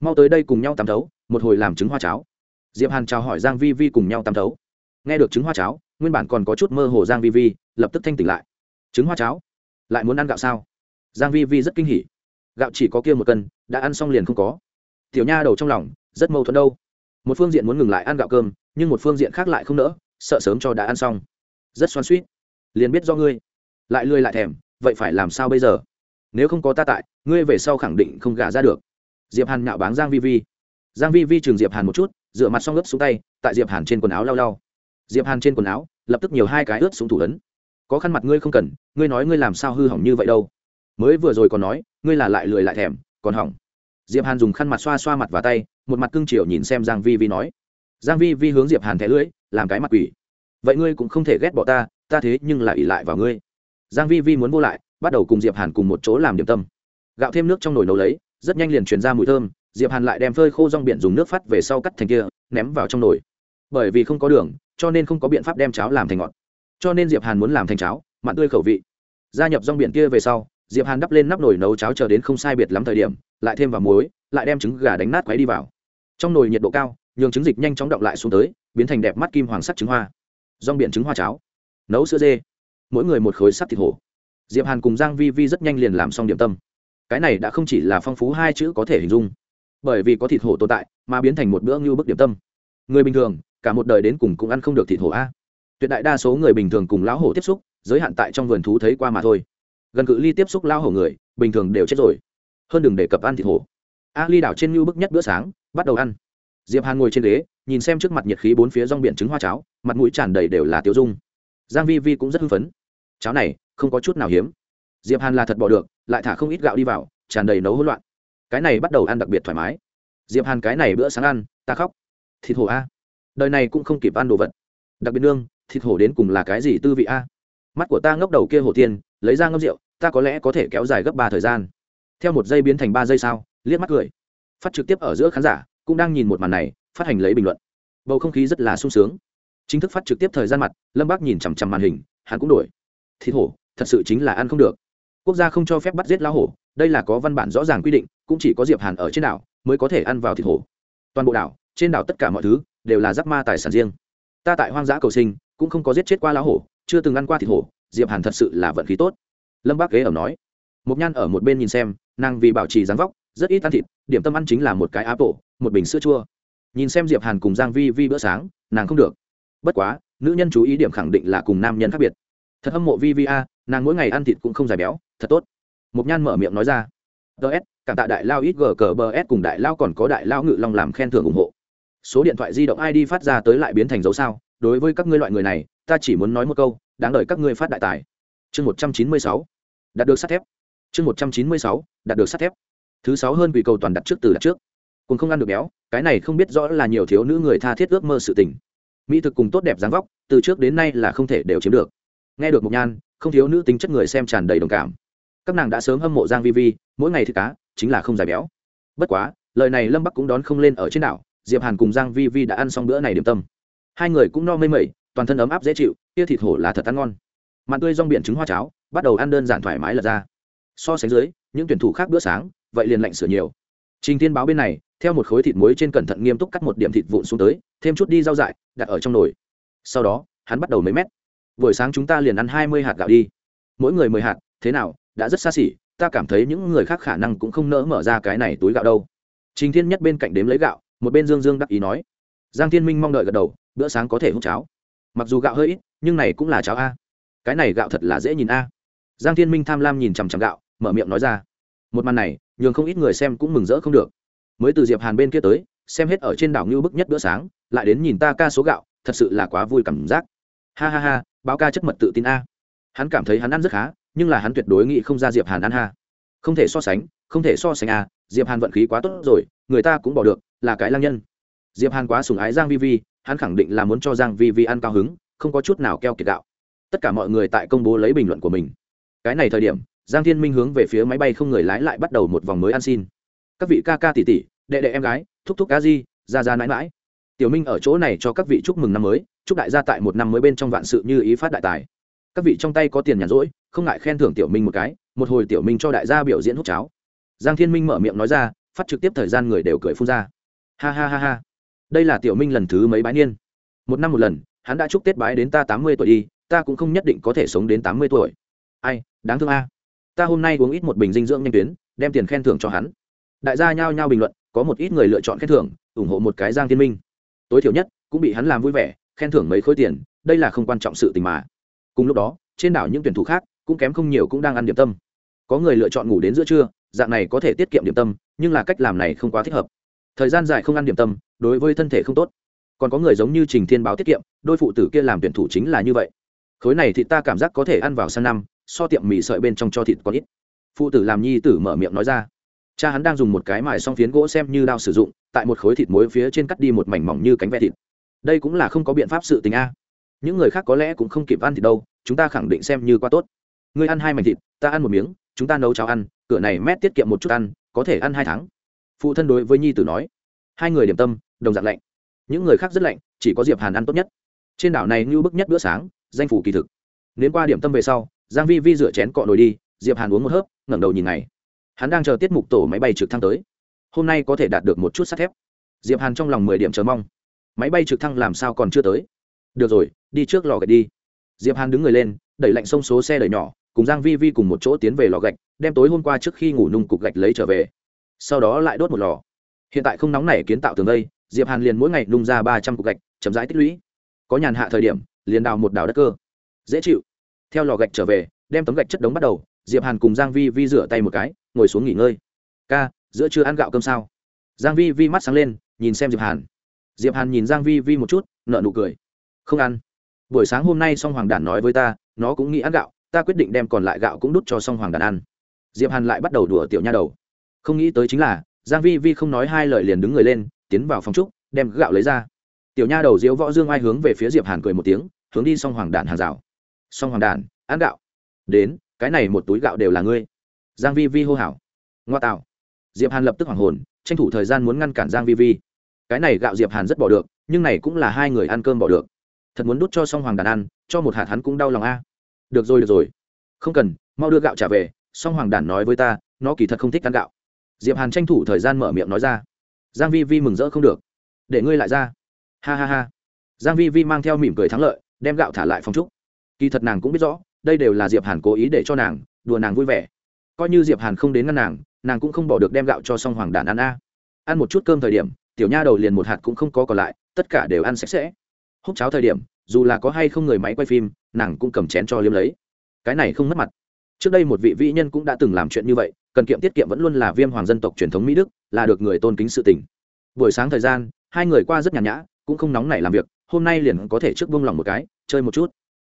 Mau tới đây cùng nhau tắm thấu, một hồi làm trứng hoa cháo. Diệp hàn chào hỏi giang vi vi cùng nhau tắm thấu. Nghe được trứng hoa cháo, nguyên bản còn có chút mơ hồ giang vi vi, lập tức thanh tỉnh lại. Trứng hoa cháo? Lại muốn ăn gạo sao? Giang vi vi rất kinh hỉ. Gạo chỉ có kia một cân, đã ăn xong liền không có. Tiểu nha đầu trong lòng, rất mâu thuẫn đâu. Một phương diện muốn ngừng lại ăn gạo cơm, nhưng một phương diện khác lại không nỡ, sợ sớm cho đã ăn xong. Rất xoan suýt liền biết do ngươi lại lười lại thèm, vậy phải làm sao bây giờ? Nếu không có ta tại, ngươi về sau khẳng định không gả ra được. Diệp hàn nhạo báng giang vi vi. Giang vi vi trường diệp hàn một chút, dựa mặt xong ướt xuống tay, tại diệp hàn trên quần áo lau lau. Diệp hàn trên quần áo, lập tức nhiều hai cái ướt xuống thủ ấn. Có khăn mặt ngươi không cần, ngươi nói ngươi làm sao hư hỏng như vậy đâu. Mới vừa rồi còn nói, ngươi là lại lười lại thèm, còn hỏng. Diệp hàn dùng khăn mặt xoa xoa mặt và tay, một mặt cương triều nhìn xem giang vi vi nói. Giang vi vi hướng diệp hàn thẻ lưỡi, làm cái mặt quỷ. Vậy ngươi cũng không thể ghét bỏ ta ta thế nhưng lại ỉ lại vào ngươi giang vi vi muốn vô lại, bắt đầu cùng diệp hàn cùng một chỗ làm điểm tâm. Gạo thêm nước trong nồi nấu lấy, rất nhanh liền truyền ra mùi thơm, diệp hàn lại đem phơi khô rong biển dùng nước phát về sau cắt thành kia, ném vào trong nồi. Bởi vì không có đường, cho nên không có biện pháp đem cháo làm thành ngọt. Cho nên diệp hàn muốn làm thành cháo, mặn tươi khẩu vị. Gia nhập rong biển kia về sau, diệp hàn đắp lên nắp nồi nấu cháo chờ đến không sai biệt lắm thời điểm, lại thêm vào muối, lại đem trứng gà đánh nát quấy đi vào. Trong nồi nhiệt độ cao, nhường trứng dịch nhanh chóng động lại xuống tới, biến thành đẹp mắt kim hoàng sắc trứng hoa. Rong biển trứng hoa cháo. Nấu sữa dê mỗi người một khối sắt thịt hổ. Diệp hàn cùng giang vi vi rất nhanh liền làm xong điểm tâm. Cái này đã không chỉ là phong phú hai chữ có thể hình dung, bởi vì có thịt hổ tồn tại mà biến thành một bữa như bức điểm tâm. Người bình thường, cả một đời đến cùng cũng ăn không được thịt hổ a. Tuyệt đại đa số người bình thường cùng lão hổ tiếp xúc, giới hạn tại trong vườn thú thấy qua mà thôi. Gần cự ly tiếp xúc lão hổ người, bình thường đều chết rồi. Hơn đừng đề cập ăn thịt hổ. A ly đảo trên như bức nhất bữa sáng, bắt đầu ăn. Diệp hàn ngồi trên ghế, nhìn xem trước mặt nhiệt khí bốn phía rong biển trứng hoa cháo, mặt mũi tràn đầy đều là tiêu dung. Giang vi vi cũng rất hưng phấn cháo này, không có chút nào hiếm. Diệp hàn là thật bỏ được, lại thả không ít gạo đi vào, tràn đầy nấu hỗn loạn. Cái này bắt đầu ăn đặc biệt thoải mái. Diệp hàn cái này bữa sáng ăn, ta khóc. Thịt hổ a. Đời này cũng không kịp ăn đồ vật. Đặc biệt nương, thịt hổ đến cùng là cái gì tư vị a? Mắt của ta ngốc đầu kia hổ tiên, lấy ra ngâm rượu, ta có lẽ có thể kéo dài gấp ba thời gian. Theo một giây biến thành ba giây sao liếc mắt cười. Phát trực tiếp ở giữa khán giả, cũng đang nhìn một màn này, phát hành lấy bình luận. Bầu không khí rất là sung sướng. Chính thức phát trực tiếp thời gian mặt, lâm bác nhìn chằm chằm màn hình, hắn cũng đổi thịt hổ, thật sự chính là ăn không được. Quốc gia không cho phép bắt giết lá hổ, đây là có văn bản rõ ràng quy định, cũng chỉ có diệp hàn ở trên đảo mới có thể ăn vào thịt hổ. Toàn bộ đảo, trên đảo tất cả mọi thứ đều là giáp ma tài sản riêng. Ta tại hoang dã cầu sinh, cũng không có giết chết qua lá hổ, chưa từng ăn qua thịt hổ, diệp hàn thật sự là vận khí tốt. Lâm bác ghế ẩm nói. Một nhan ở một bên nhìn xem, nàng vì bảo trì dáng vóc, rất ít ăn thịt, điểm tâm ăn chính là một cái áp tổ một bình sữa chua. Nhìn xem diệp hàn cùng giang vi vi bữa sáng, nàng không được. Bất quá, nữ nhân chú ý điểm khẳng định là cùng nam nhân khác biệt thật hâm mộ vi a nàng mỗi ngày ăn thịt cũng không dài béo, thật tốt. Một nhan mở miệng nói ra. Ts cảm tạ đại lao ít g cờ bờ s cùng đại lao còn có đại lao ngự long làm khen thưởng ủng hộ. Số điện thoại di động id phát ra tới lại biến thành dấu sao. Đối với các ngươi loại người này, ta chỉ muốn nói một câu, đáng đợi các ngươi phát đại tài. Chương một trăm chín mươi sáu. Đạt được sắt thép. Chương một trăm chín mươi sáu. Đạt được sắt thép. Thứ sáu hơn quỷ cầu toàn đặt trước từ đặt trước. Cùng không ăn được béo, cái này không biết rõ là nhiều thiếu nữ người tha thiết ước mơ sự tình. Mỹ thực cùng tốt đẹp dáng vóc, từ trước đến nay là không thể đều chiếm được nghe được một nhan, không thiếu nữ tính chất người xem tràn đầy đồng cảm. Các nàng đã sớm hâm mộ giang vi vi, mỗi ngày thì cá, chính là không dài béo. Bất quá, lời này lâm bắc cũng đón không lên ở trên đảo, diệp hàn cùng giang vi vi đã ăn xong bữa này điểm tâm. Hai người cũng no mây mẩy, toàn thân ấm áp dễ chịu, kia thịt hổ là thật ăn ngon. Mặn tươi rong biển trứng hoa cháo, bắt đầu ăn đơn giản thoải mái lật ra. So sánh dưới, những tuyển thủ khác bữa sáng, vậy liền lạnh sửa nhiều. Trình thiên báo bên này, theo một khối thịt muối trên cẩn thận nghiêm túc cắt một điểm thịt vụn xuống tới, thêm chút đi rau dại, đặt ở trong nồi. Sau đó, hắn bắt đầu mấy mét buổi sáng chúng ta liền ăn hai mươi hạt gạo đi. Mỗi người mười hạt, thế nào, đã rất xa xỉ, ta cảm thấy những người khác khả năng cũng không nỡ mở ra cái này túi gạo đâu. Trình thiên nhất bên cạnh đếm lấy gạo, một bên dương dương đắc ý nói. Giang thiên minh mong đợi gật đầu, bữa sáng có thể hút cháo. Mặc dù gạo hơi ít, nhưng này cũng là cháo a. Cái này gạo thật là dễ nhìn a. Giang thiên minh tham lam nhìn chằm chằm gạo, mở miệng nói ra. Một màn này, nhường không ít người xem cũng mừng rỡ không được. Mới từ diệp hàn bên kia tới, xem hết ở trên đảo ngưu bức nhất bữa sáng, lại đến nhìn ta ca số gạo, thật sự là quá vui cảm giác. Ha ha ha báo ca chất mật tự tin a. Hắn cảm thấy hắn ăn rất khá, nhưng là hắn tuyệt đối nghĩ không ra diệp hàn ăn ha. Không thể so sánh, không thể so sánh a, diệp hàn vận khí quá tốt rồi, người ta cũng bỏ được, là cái lang nhân. Diệp hàn quá sùng ái giang vi vi, hắn khẳng định là muốn cho giang vi vi ăn cao hứng, không có chút nào keo kiệt đạo. tất cả mọi người tại công bố lấy bình luận của mình. Cái này thời điểm, giang thiên minh hướng về phía máy bay không người lái lại bắt đầu một vòng mới ăn xin. Các vị ca ca tỷ tỷ, đệ đệ em gái, thúc thúc ca di, ra ra mãi mãi tiểu minh ở chỗ này cho các vị chúc mừng năm mới, chúc đại gia tại một năm mới bên trong vạn sự như ý phát đại tài. Các vị trong tay có tiền nhàn rỗi, không ngại khen thưởng tiểu minh một cái, một hồi tiểu minh cho đại gia biểu diễn hút cháo. Giang thiên minh mở miệng nói ra, phát trực tiếp thời gian người đều cười phun ra. Ha ha ha ha. Đây là tiểu minh lần thứ mấy bái niên? Một năm một lần, hắn đã chúc tết bái đến ta tám mươi tuổi đi, ta cũng không nhất định có thể sống đến tám mươi tuổi. Ai, đáng thương a. Ta hôm nay uống ít một bình dinh dưỡng nhanh tuyến, đem tiền khen thưởng cho hắn. Đại gia nhao nhao bình luận, có một ít người lựa chọn khen thưởng, ủng hộ một cái giang thiên minh tối thiểu nhất cũng bị hắn làm vui vẻ, khen thưởng mấy khối tiền, đây là không quan trọng sự tình mà. Cùng lúc đó, trên đảo những tuyển thủ khác cũng kém không nhiều cũng đang ăn điểm tâm. Có người lựa chọn ngủ đến giữa trưa, dạng này có thể tiết kiệm điểm tâm, nhưng là cách làm này không quá thích hợp. Thời gian dài không ăn điểm tâm, đối với thân thể không tốt. Còn có người giống như trình thiên báo tiết kiệm, đôi phụ tử kia làm tuyển thủ chính là như vậy. Khối này thì ta cảm giác có thể ăn vào sang năm, so tiệm mì sợi bên trong cho thịt có ít. Phụ tử làm nhi tử mở miệng nói ra. Cha hắn đang dùng một cái mài song phiến gỗ xem như đao sử dụng tại một khối thịt muối phía trên cắt đi một mảnh mỏng như cánh ve thịt. Đây cũng là không có biện pháp sự tình a. Những người khác có lẽ cũng không kịp ăn thịt đâu, chúng ta khẳng định xem như quá tốt. Ngươi ăn hai mảnh thịt, ta ăn một miếng, chúng ta nấu cháo ăn, cửa này mét tiết kiệm một chút ăn, có thể ăn hai tháng. Phụ thân đối với nhi tử nói. Hai người điểm tâm, đồng dạng lạnh. Những người khác rất lạnh, chỉ có diệp hàn ăn tốt nhất. Trên đảo này như bức nhất bữa sáng, danh phủ kỳ thực. Nếu qua điểm tâm về sau, giang vi vi rửa chén cọ nồi đi, diệp hàn uống một hớp, ngẩng đầu nhìn ngài. hắn đang chờ tiết mục tổ máy bay trực thăng tới hôm nay có thể đạt được một chút sắt thép. Diệp hàn trong lòng mười điểm chờ mong. Máy bay trực thăng làm sao còn chưa tới? Được rồi, đi trước lò gạch đi. Diệp hàn đứng người lên, đẩy lạnh sông số xe đẩy nhỏ, cùng giang vi vi cùng một chỗ tiến về lò gạch, đem tối hôm qua trước khi ngủ nung cục gạch lấy trở về. Sau đó lại đốt một lò. Hiện tại không nóng nảy kiến tạo tường đây, diệp hàn liền mỗi ngày nung ra ba trăm cục gạch, chậm rãi tích lũy. Có nhàn hạ thời điểm, liền đào một đào đất cơ. Dễ chịu. Theo lò gạch trở về, đem tấm gạch chất đống bắt đầu, diệp hàn cùng giang vi vi rửa tay một cái, ngồi xuống nghỉ ngơi. Ca giữa trưa ăn gạo cơm sao? Giang vi vi mắt sáng lên, nhìn xem diệp hàn. Diệp hàn nhìn giang vi vi một chút, nở nụ cười. Không ăn. Buổi sáng hôm nay song hoàng đản nói với ta, nó cũng nghĩ ăn gạo, ta quyết định đem còn lại gạo cũng đút cho song hoàng đản ăn. Diệp hàn lại bắt đầu đùa tiểu nha đầu. Không nghĩ tới chính là, giang vi vi không nói hai lời liền đứng người lên, tiến vào phòng trúc, đem gạo lấy ra. Tiểu nha đầu diễu võ dương ai hướng về phía diệp hàn cười một tiếng, hướng đi song hoàng đản hàng rào. Song hoàng đản, ăn gạo. Đến, cái này một túi gạo đều là ngươi. Giang vi vi hô hào. Ngoa tạo diệp hàn lập tức hoảng hồn, tranh thủ thời gian muốn ngăn cản giang vi vi. Cái này gạo diệp hàn rất bỏ được, nhưng này cũng là hai người ăn cơm bỏ được. Thật muốn đút cho song hoàng đàn ăn, cho một hạt hắn cũng đau lòng a. Được rồi được rồi. Không cần, mau đưa gạo trả về song hoàng đàn nói với ta, nó kỳ thật không thích ăn gạo. Diệp hàn tranh thủ thời gian mở miệng nói ra. Giang vi vi mừng rỡ không được. Để ngươi lại ra. Ha ha ha. Giang vi vi mang theo mỉm cười thắng lợi, đem gạo thả lại phòng trúc. Kỳ thật nàng cũng biết rõ, đây đều là diệp hàn cố ý để cho nàng, đùa nàng vui vẻ. Coi như diệp hàn không đến ngăn nàng nàng cũng không bỏ được đem gạo cho song hoàng đàn ăn a. Ăn một chút cơm thời điểm, tiểu nha đầu liền một hạt cũng không có còn lại, tất cả đều ăn sạch sẽ. Hút cháo thời điểm, dù là có hay không người máy quay phim, nàng cũng cầm chén cho liếm lấy. Cái này không mất mặt. Trước đây một vị vĩ nhân cũng đã từng làm chuyện như vậy, cần kiệm tiết kiệm vẫn luôn là viêm hoàng dân tộc truyền thống mỹ đức, là được người tôn kính sự tình. Buổi sáng thời gian, hai người qua rất nhàn nhã, cũng không nóng nảy làm việc, hôm nay liền có thể trước vung lòng một cái, chơi một chút.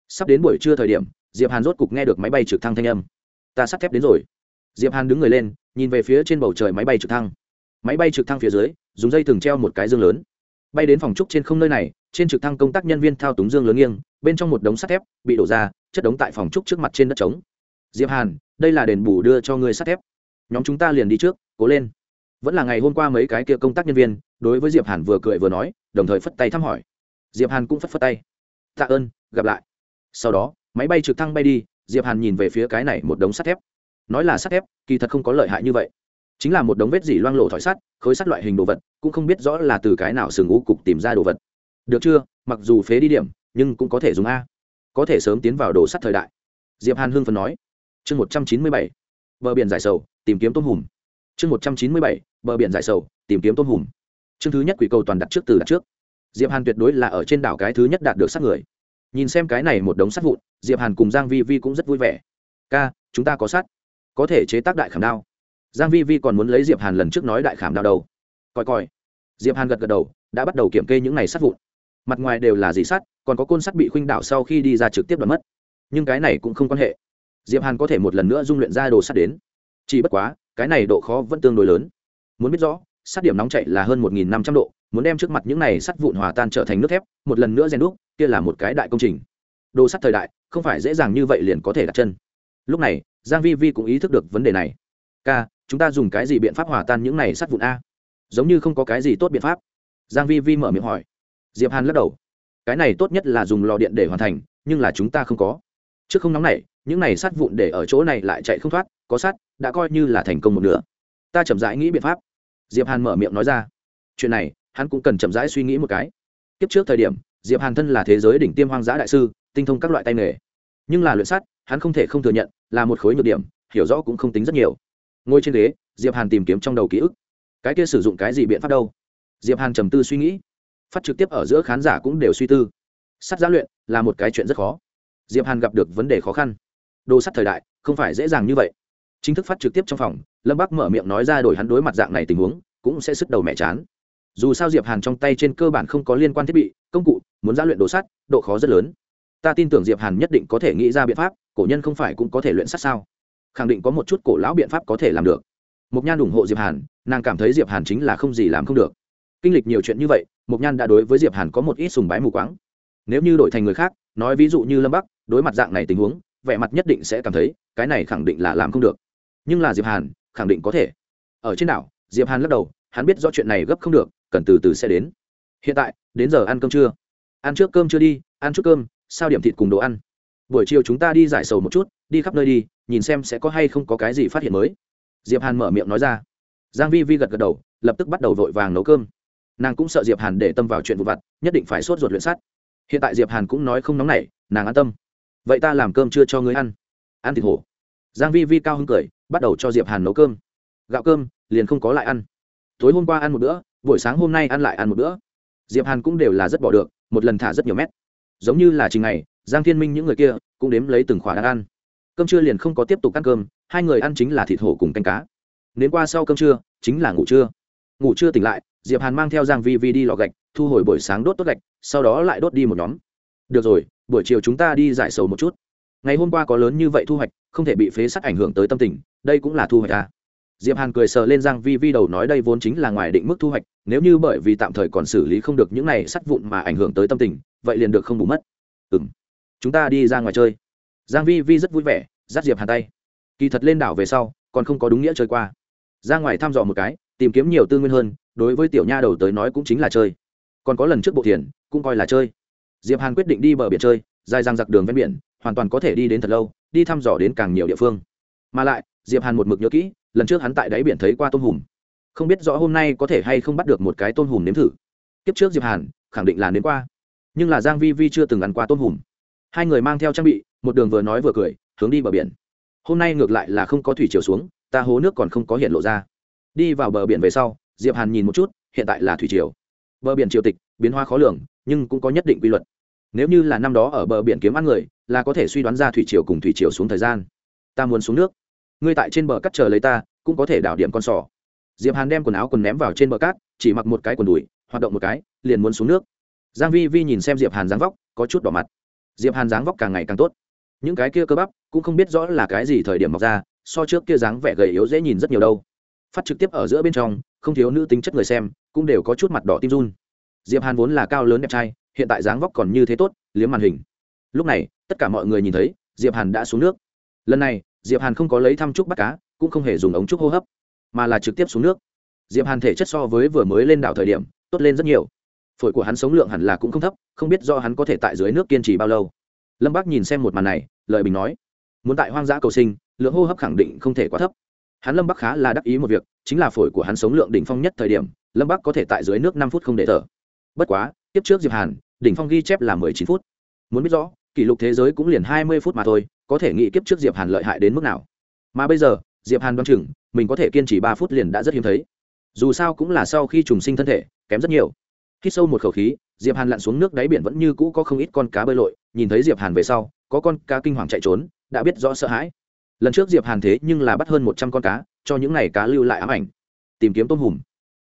Sắp đến buổi trưa thời điểm, diệp hàn rốt cục nghe được máy bay trực thăng thanh âm. Ta sắp thép đến rồi diệp hàn đứng người lên, nhìn về phía trên bầu trời máy bay trực thăng. Máy bay trực thăng phía dưới, dùng dây thừng treo một cái dương lớn. Bay đến phòng trúc trên không nơi này, trên trực thăng công tác nhân viên thao túng dương lớn nghiêng, bên trong một đống sắt thép bị đổ ra, chất đống tại phòng trúc trước mặt trên đất trống. Diệp hàn, đây là đền bù đưa cho người sắt thép. Nhóm chúng ta liền đi trước, cố lên. Vẫn là ngày hôm qua mấy cái kia công tác nhân viên, đối với diệp hàn vừa cười vừa nói, đồng thời phất tay thăm hỏi. Diệp hàn cũng phất phất tay. Tạ ơn, gặp lại. Sau đó, máy bay trực thăng bay đi, diệp hàn nhìn về phía cái này một đống sắt thép nói là sắt thép, kỳ thật không có lợi hại như vậy. Chính là một đống vết dỉ loang lộ thỏi sắt, khối sắt loại hình đồ vật, cũng không biết rõ là từ cái nào sừng ngũ cục tìm ra đồ vật. Được chưa? Mặc dù phế đi điểm, nhưng cũng có thể dùng a. Có thể sớm tiến vào đồ sắt thời đại. Diệp hàn hưng phần nói. Chương một trăm chín mươi bảy. Bờ biển giải sầu, tìm kiếm tôm hùm. Chương một trăm chín mươi bảy. Bờ biển giải sầu, tìm kiếm tôm hùm. Chương thứ nhất quỷ cầu toàn đặt trước từ đặt trước. Diệp hàn tuyệt đối là ở trên đảo cái thứ nhất đạt được sát người. Nhìn xem cái này một đống sắt vụn, diệp hàn cùng giang vi vi cũng rất vui vẻ. Ca, chúng ta có sắt có thể chế tác đại khảm đao. Giang vi vi còn muốn lấy diệp hàn lần trước nói đại khảm đao đầu coi coi. Diệp hàn gật gật đầu, đã bắt đầu kiểm kê những này sắt vụn. Mặt ngoài đều là dì sắt, còn có côn sắt bị khuynh đảo sau khi đi ra trực tiếp đoạt mất. Nhưng cái này cũng không quan hệ. Diệp hàn có thể một lần nữa dung luyện ra đồ sắt đến. Chỉ bất quá, cái này độ khó vẫn tương đối lớn. Muốn biết rõ, sắt điểm nóng chạy là hơn một năm trăm độ, muốn đem trước mặt những này sắt vụn hòa tan trở thành nước thép, một lần nữa rèn đúc, kia là một cái đại công trình. Đồ sắt thời đại, không phải dễ dàng như vậy liền có thể đặt chân. Lúc này giang vi vi cũng ý thức được vấn đề này. Ca, chúng ta dùng cái gì biện pháp hòa tan những này sắt vụn a? Giống như không có cái gì tốt biện pháp. Giang vi vi mở miệng hỏi. Diệp hàn lắc đầu. Cái này tốt nhất là dùng lò điện để hoàn thành, nhưng là chúng ta không có. Trước không nóng này, những này sắt vụn để ở chỗ này lại chạy không thoát, có sắt, đã coi như là thành công một nửa. Ta chậm rãi nghĩ biện pháp. Diệp hàn mở miệng nói ra. Chuyện này, hắn cũng cần chậm rãi suy nghĩ một cái. Tiếp trước thời điểm, diệp hàn thân là thế giới đỉnh tiêm hoang dã đại sư, tinh thông các loại tay nghề. Nhưng là luyện sắt hắn không thể không thừa nhận, là một khối nhược điểm, hiểu rõ cũng không tính rất nhiều. Ngồi trên ghế, diệp hàn tìm kiếm trong đầu ký ức. Cái kia sử dụng cái gì biện pháp đâu? Diệp hàn trầm tư suy nghĩ. Phát trực tiếp ở giữa khán giả cũng đều suy tư. Sắt giá luyện là một cái chuyện rất khó. Diệp hàn gặp được vấn đề khó khăn. Đồ sắt thời đại, không phải dễ dàng như vậy. Chính thức phát trực tiếp trong phòng, lâm bắc mở miệng nói ra đổi hắn đối mặt dạng này tình huống, cũng sẽ sức đầu mẹ chán. Dù sao diệp hàn trong tay trên cơ bản không có liên quan thiết bị, công cụ, muốn giá luyện đồ sắt, độ khó rất lớn. Ta tin tưởng diệp hàn nhất định có thể nghĩ ra biện pháp cổ nhân không phải cũng có thể luyện sắt sao? Khẳng định có một chút cổ lão biện pháp có thể làm được. Mục nhan ủng hộ diệp hàn, nàng cảm thấy diệp hàn chính là không gì làm không được. Kinh lịch nhiều chuyện như vậy mục nhan đã đối với diệp hàn có một ít sùng bái mù quáng. Nếu như đổi thành người khác, nói ví dụ như lâm bắc, đối mặt dạng này tình huống, vẻ mặt nhất định sẽ cảm thấy, cái này khẳng định là làm không được. Nhưng là diệp hàn, khẳng định có thể. Ở trên đảo, diệp hàn lắc đầu, hắn biết do chuyện này gấp không được, cần từ từ sẽ đến. Hiện tại, đến giờ ăn cơm trưa. Ăn trước cơm chưa đi, ăn trước cơm, sao điểm thịt cùng đồ ăn? Buổi chiều chúng ta đi giải sầu một chút, đi khắp nơi đi, nhìn xem sẽ có hay không có cái gì phát hiện mới. Diệp hàn mở miệng nói ra. Giang vi vi gật gật đầu, lập tức bắt đầu vội vàng nấu cơm. Nàng cũng sợ diệp hàn để tâm vào chuyện vụ vặt, nhất định phải sốt ruột luyện sắt. Hiện tại diệp hàn cũng nói không nóng nảy, nàng an tâm. Vậy ta làm cơm chưa cho ngươi ăn. Ăn thịt hổ. Giang vi vi cao hứng cười, bắt đầu cho diệp hàn nấu cơm. Gạo cơm, liền không có lại ăn. Tối hôm qua ăn một bữa, buổi sáng hôm nay ăn lại ăn một bữa. Diệp hàn cũng đều là rất bỏ được, một lần thả rất nhiều mét. Giống như là trình ngày giang thiên minh những người kia cũng đếm lấy từng khỏa đang ăn. Cơm trưa liền không có tiếp tục ăn cơm, hai người ăn chính là thịt hổ cùng canh cá. Nến qua sau cơm trưa, chính là ngủ trưa. Ngủ trưa tỉnh lại, diệp hàn mang theo giang vi vi đi lò gạch, thu hồi buổi sáng đốt tốt gạch, sau đó lại đốt đi một nhóm. Được rồi, buổi chiều chúng ta đi giải sầu một chút. Ngày hôm qua có lớn như vậy thu hoạch, không thể bị phế sắt ảnh hưởng tới tâm tình, đây cũng là thu hoạch à. diệp hàn cười sờ lên giang vi vi đầu nói đây vốn chính là ngoài định mức thu hoạch, nếu như bởi vì tạm thời còn xử lý không được những này sắt vụn mà ảnh hưởng tới tâm tình, vậy liền được không bù mất. Ừm chúng ta đi ra ngoài chơi. Giang vi vi rất vui vẻ, dắt diệp hàn tay. Kỳ thật lên đảo về sau, còn không có đúng nghĩa chơi qua. Ra ngoài thăm dò một cái, tìm kiếm nhiều tư nguyên hơn, đối với tiểu nha đầu tới nói cũng chính là chơi. Còn có lần trước bộ thiền, cũng coi là chơi. Diệp hàn quyết định đi bờ biển chơi, dài dang dọc đường ven biển, hoàn toàn có thể đi đến thật lâu, đi thăm dò đến càng nhiều địa phương. Mà lại, diệp hàn một mực nhớ kỹ, lần trước hắn tại đáy biển thấy qua tôm hùm. Không biết rõ hôm nay có thể hay không bắt được một cái tôm hùm nếm thử. Kiếp trước diệp hàn, khẳng định là đến qua. Nhưng là giang vi vi chưa từng ăn qua tôm hùm hai người mang theo trang bị, một đường vừa nói vừa cười, hướng đi bờ biển. Hôm nay ngược lại là không có thủy chiều xuống, ta hố nước còn không có hiện lộ ra. Đi vào bờ biển về sau, diệp hàn nhìn một chút, hiện tại là thủy triều bờ biển triều tịch, biến hóa khó lường, nhưng cũng có nhất định quy luật. Nếu như là năm đó ở bờ biển kiếm ăn người, là có thể suy đoán ra thủy triều cùng thủy triều xuống thời gian. Ta muốn xuống nước. Ngươi tại trên bờ cắt chờ lấy ta, cũng có thể đảo điểm con sò. Diệp hàn đem quần áo quần ném vào trên bờ cát, chỉ mặc một cái quần đùi, hoạt động một cái, liền muốn xuống nước. Giang vi vi nhìn xem diệp hàn dáng vóc, có chút đỏ mặt diệp hàn dáng vóc càng ngày càng tốt. Những cái kia cơ bắp cũng không biết rõ là cái gì thời điểm mọc ra, so trước kia dáng vẻ gầy yếu dễ nhìn rất nhiều đâu. Phát trực tiếp ở giữa bên trong, không thiếu nữ tính chất người xem, cũng đều có chút mặt đỏ tim run. Diệp hàn vốn là cao lớn đẹp trai, hiện tại dáng vóc còn như thế tốt, liếm màn hình. Lúc này, tất cả mọi người nhìn thấy, diệp hàn đã xuống nước. Lần này, diệp hàn không có lấy thăm trúc bắt cá, cũng không hề dùng ống trúc hô hấp, mà là trực tiếp xuống nước. Diệp hàn thể chất so với vừa mới lên đảo thời điểm, tốt lên rất nhiều phổi của hắn sống lượng hẳn là cũng không thấp, không biết do hắn có thể tại dưới nước kiên trì bao lâu. Lâm bác nhìn xem một màn này, lời bình nói, muốn tại hoang dã cầu sinh, lượng hô hấp khẳng định không thể quá thấp. Hắn lâm bắc khá là đắc ý một việc, chính là phổi của hắn sống lượng đỉnh phong nhất thời điểm, lâm bắc có thể tại dưới nước năm phút không để thở. Bất quá, tiếp trước diệp hàn, đỉnh phong ghi chép là mười chín phút. Muốn biết rõ, kỷ lục thế giới cũng liền hai mươi phút mà thôi, có thể nghĩ kiếp trước diệp hàn lợi hại đến mức nào. Mà bây giờ, diệp hàn đoán chừng, mình có thể kiên trì ba phút liền đã rất hiếm thấy. Dù sao cũng là sau khi trùng sinh thân thể, kém rất nhiều hít sâu một khẩu khí, diệp hàn lặn xuống nước đáy biển vẫn như cũ có không ít con cá bơi lội, nhìn thấy diệp hàn về sau, có con cá kinh hoàng chạy trốn, đã biết rõ sợ hãi. Lần trước diệp hàn thế nhưng là bắt hơn một trăm con cá, cho những ngày cá lưu lại ám ảnh. Tìm kiếm tôm hùm.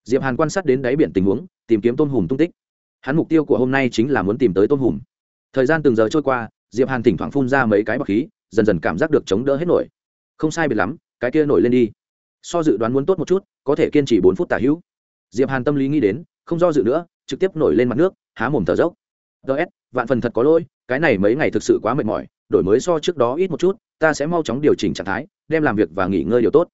Diệp hàn quan sát đến đáy biển tình huống, tìm kiếm tôm hùm tung tích. Hắn mục tiêu của hôm nay chính là muốn tìm tới tôm hùm. Thời gian từng giờ trôi qua, diệp hàn thỉnh thoảng phun ra mấy cái bọc khí, dần dần cảm giác được chống đỡ hết nổi. Không sai biệt lắm, cái kia nổi lên đi. So dự đoán muốn tốt một chút, có thể kiên trì bốn phút tả hữu. Diệp hàn tâm lý nghĩ đến, không do dự nữa trực tiếp nổi lên mặt nước, há mồm thở dốc. Ts vạn phần thật có lỗi, cái này mấy ngày thực sự quá mệt mỏi, đổi mới so trước đó ít một chút, ta sẽ mau chóng điều chỉnh trạng thái, đem làm việc và nghỉ ngơi điều tốt.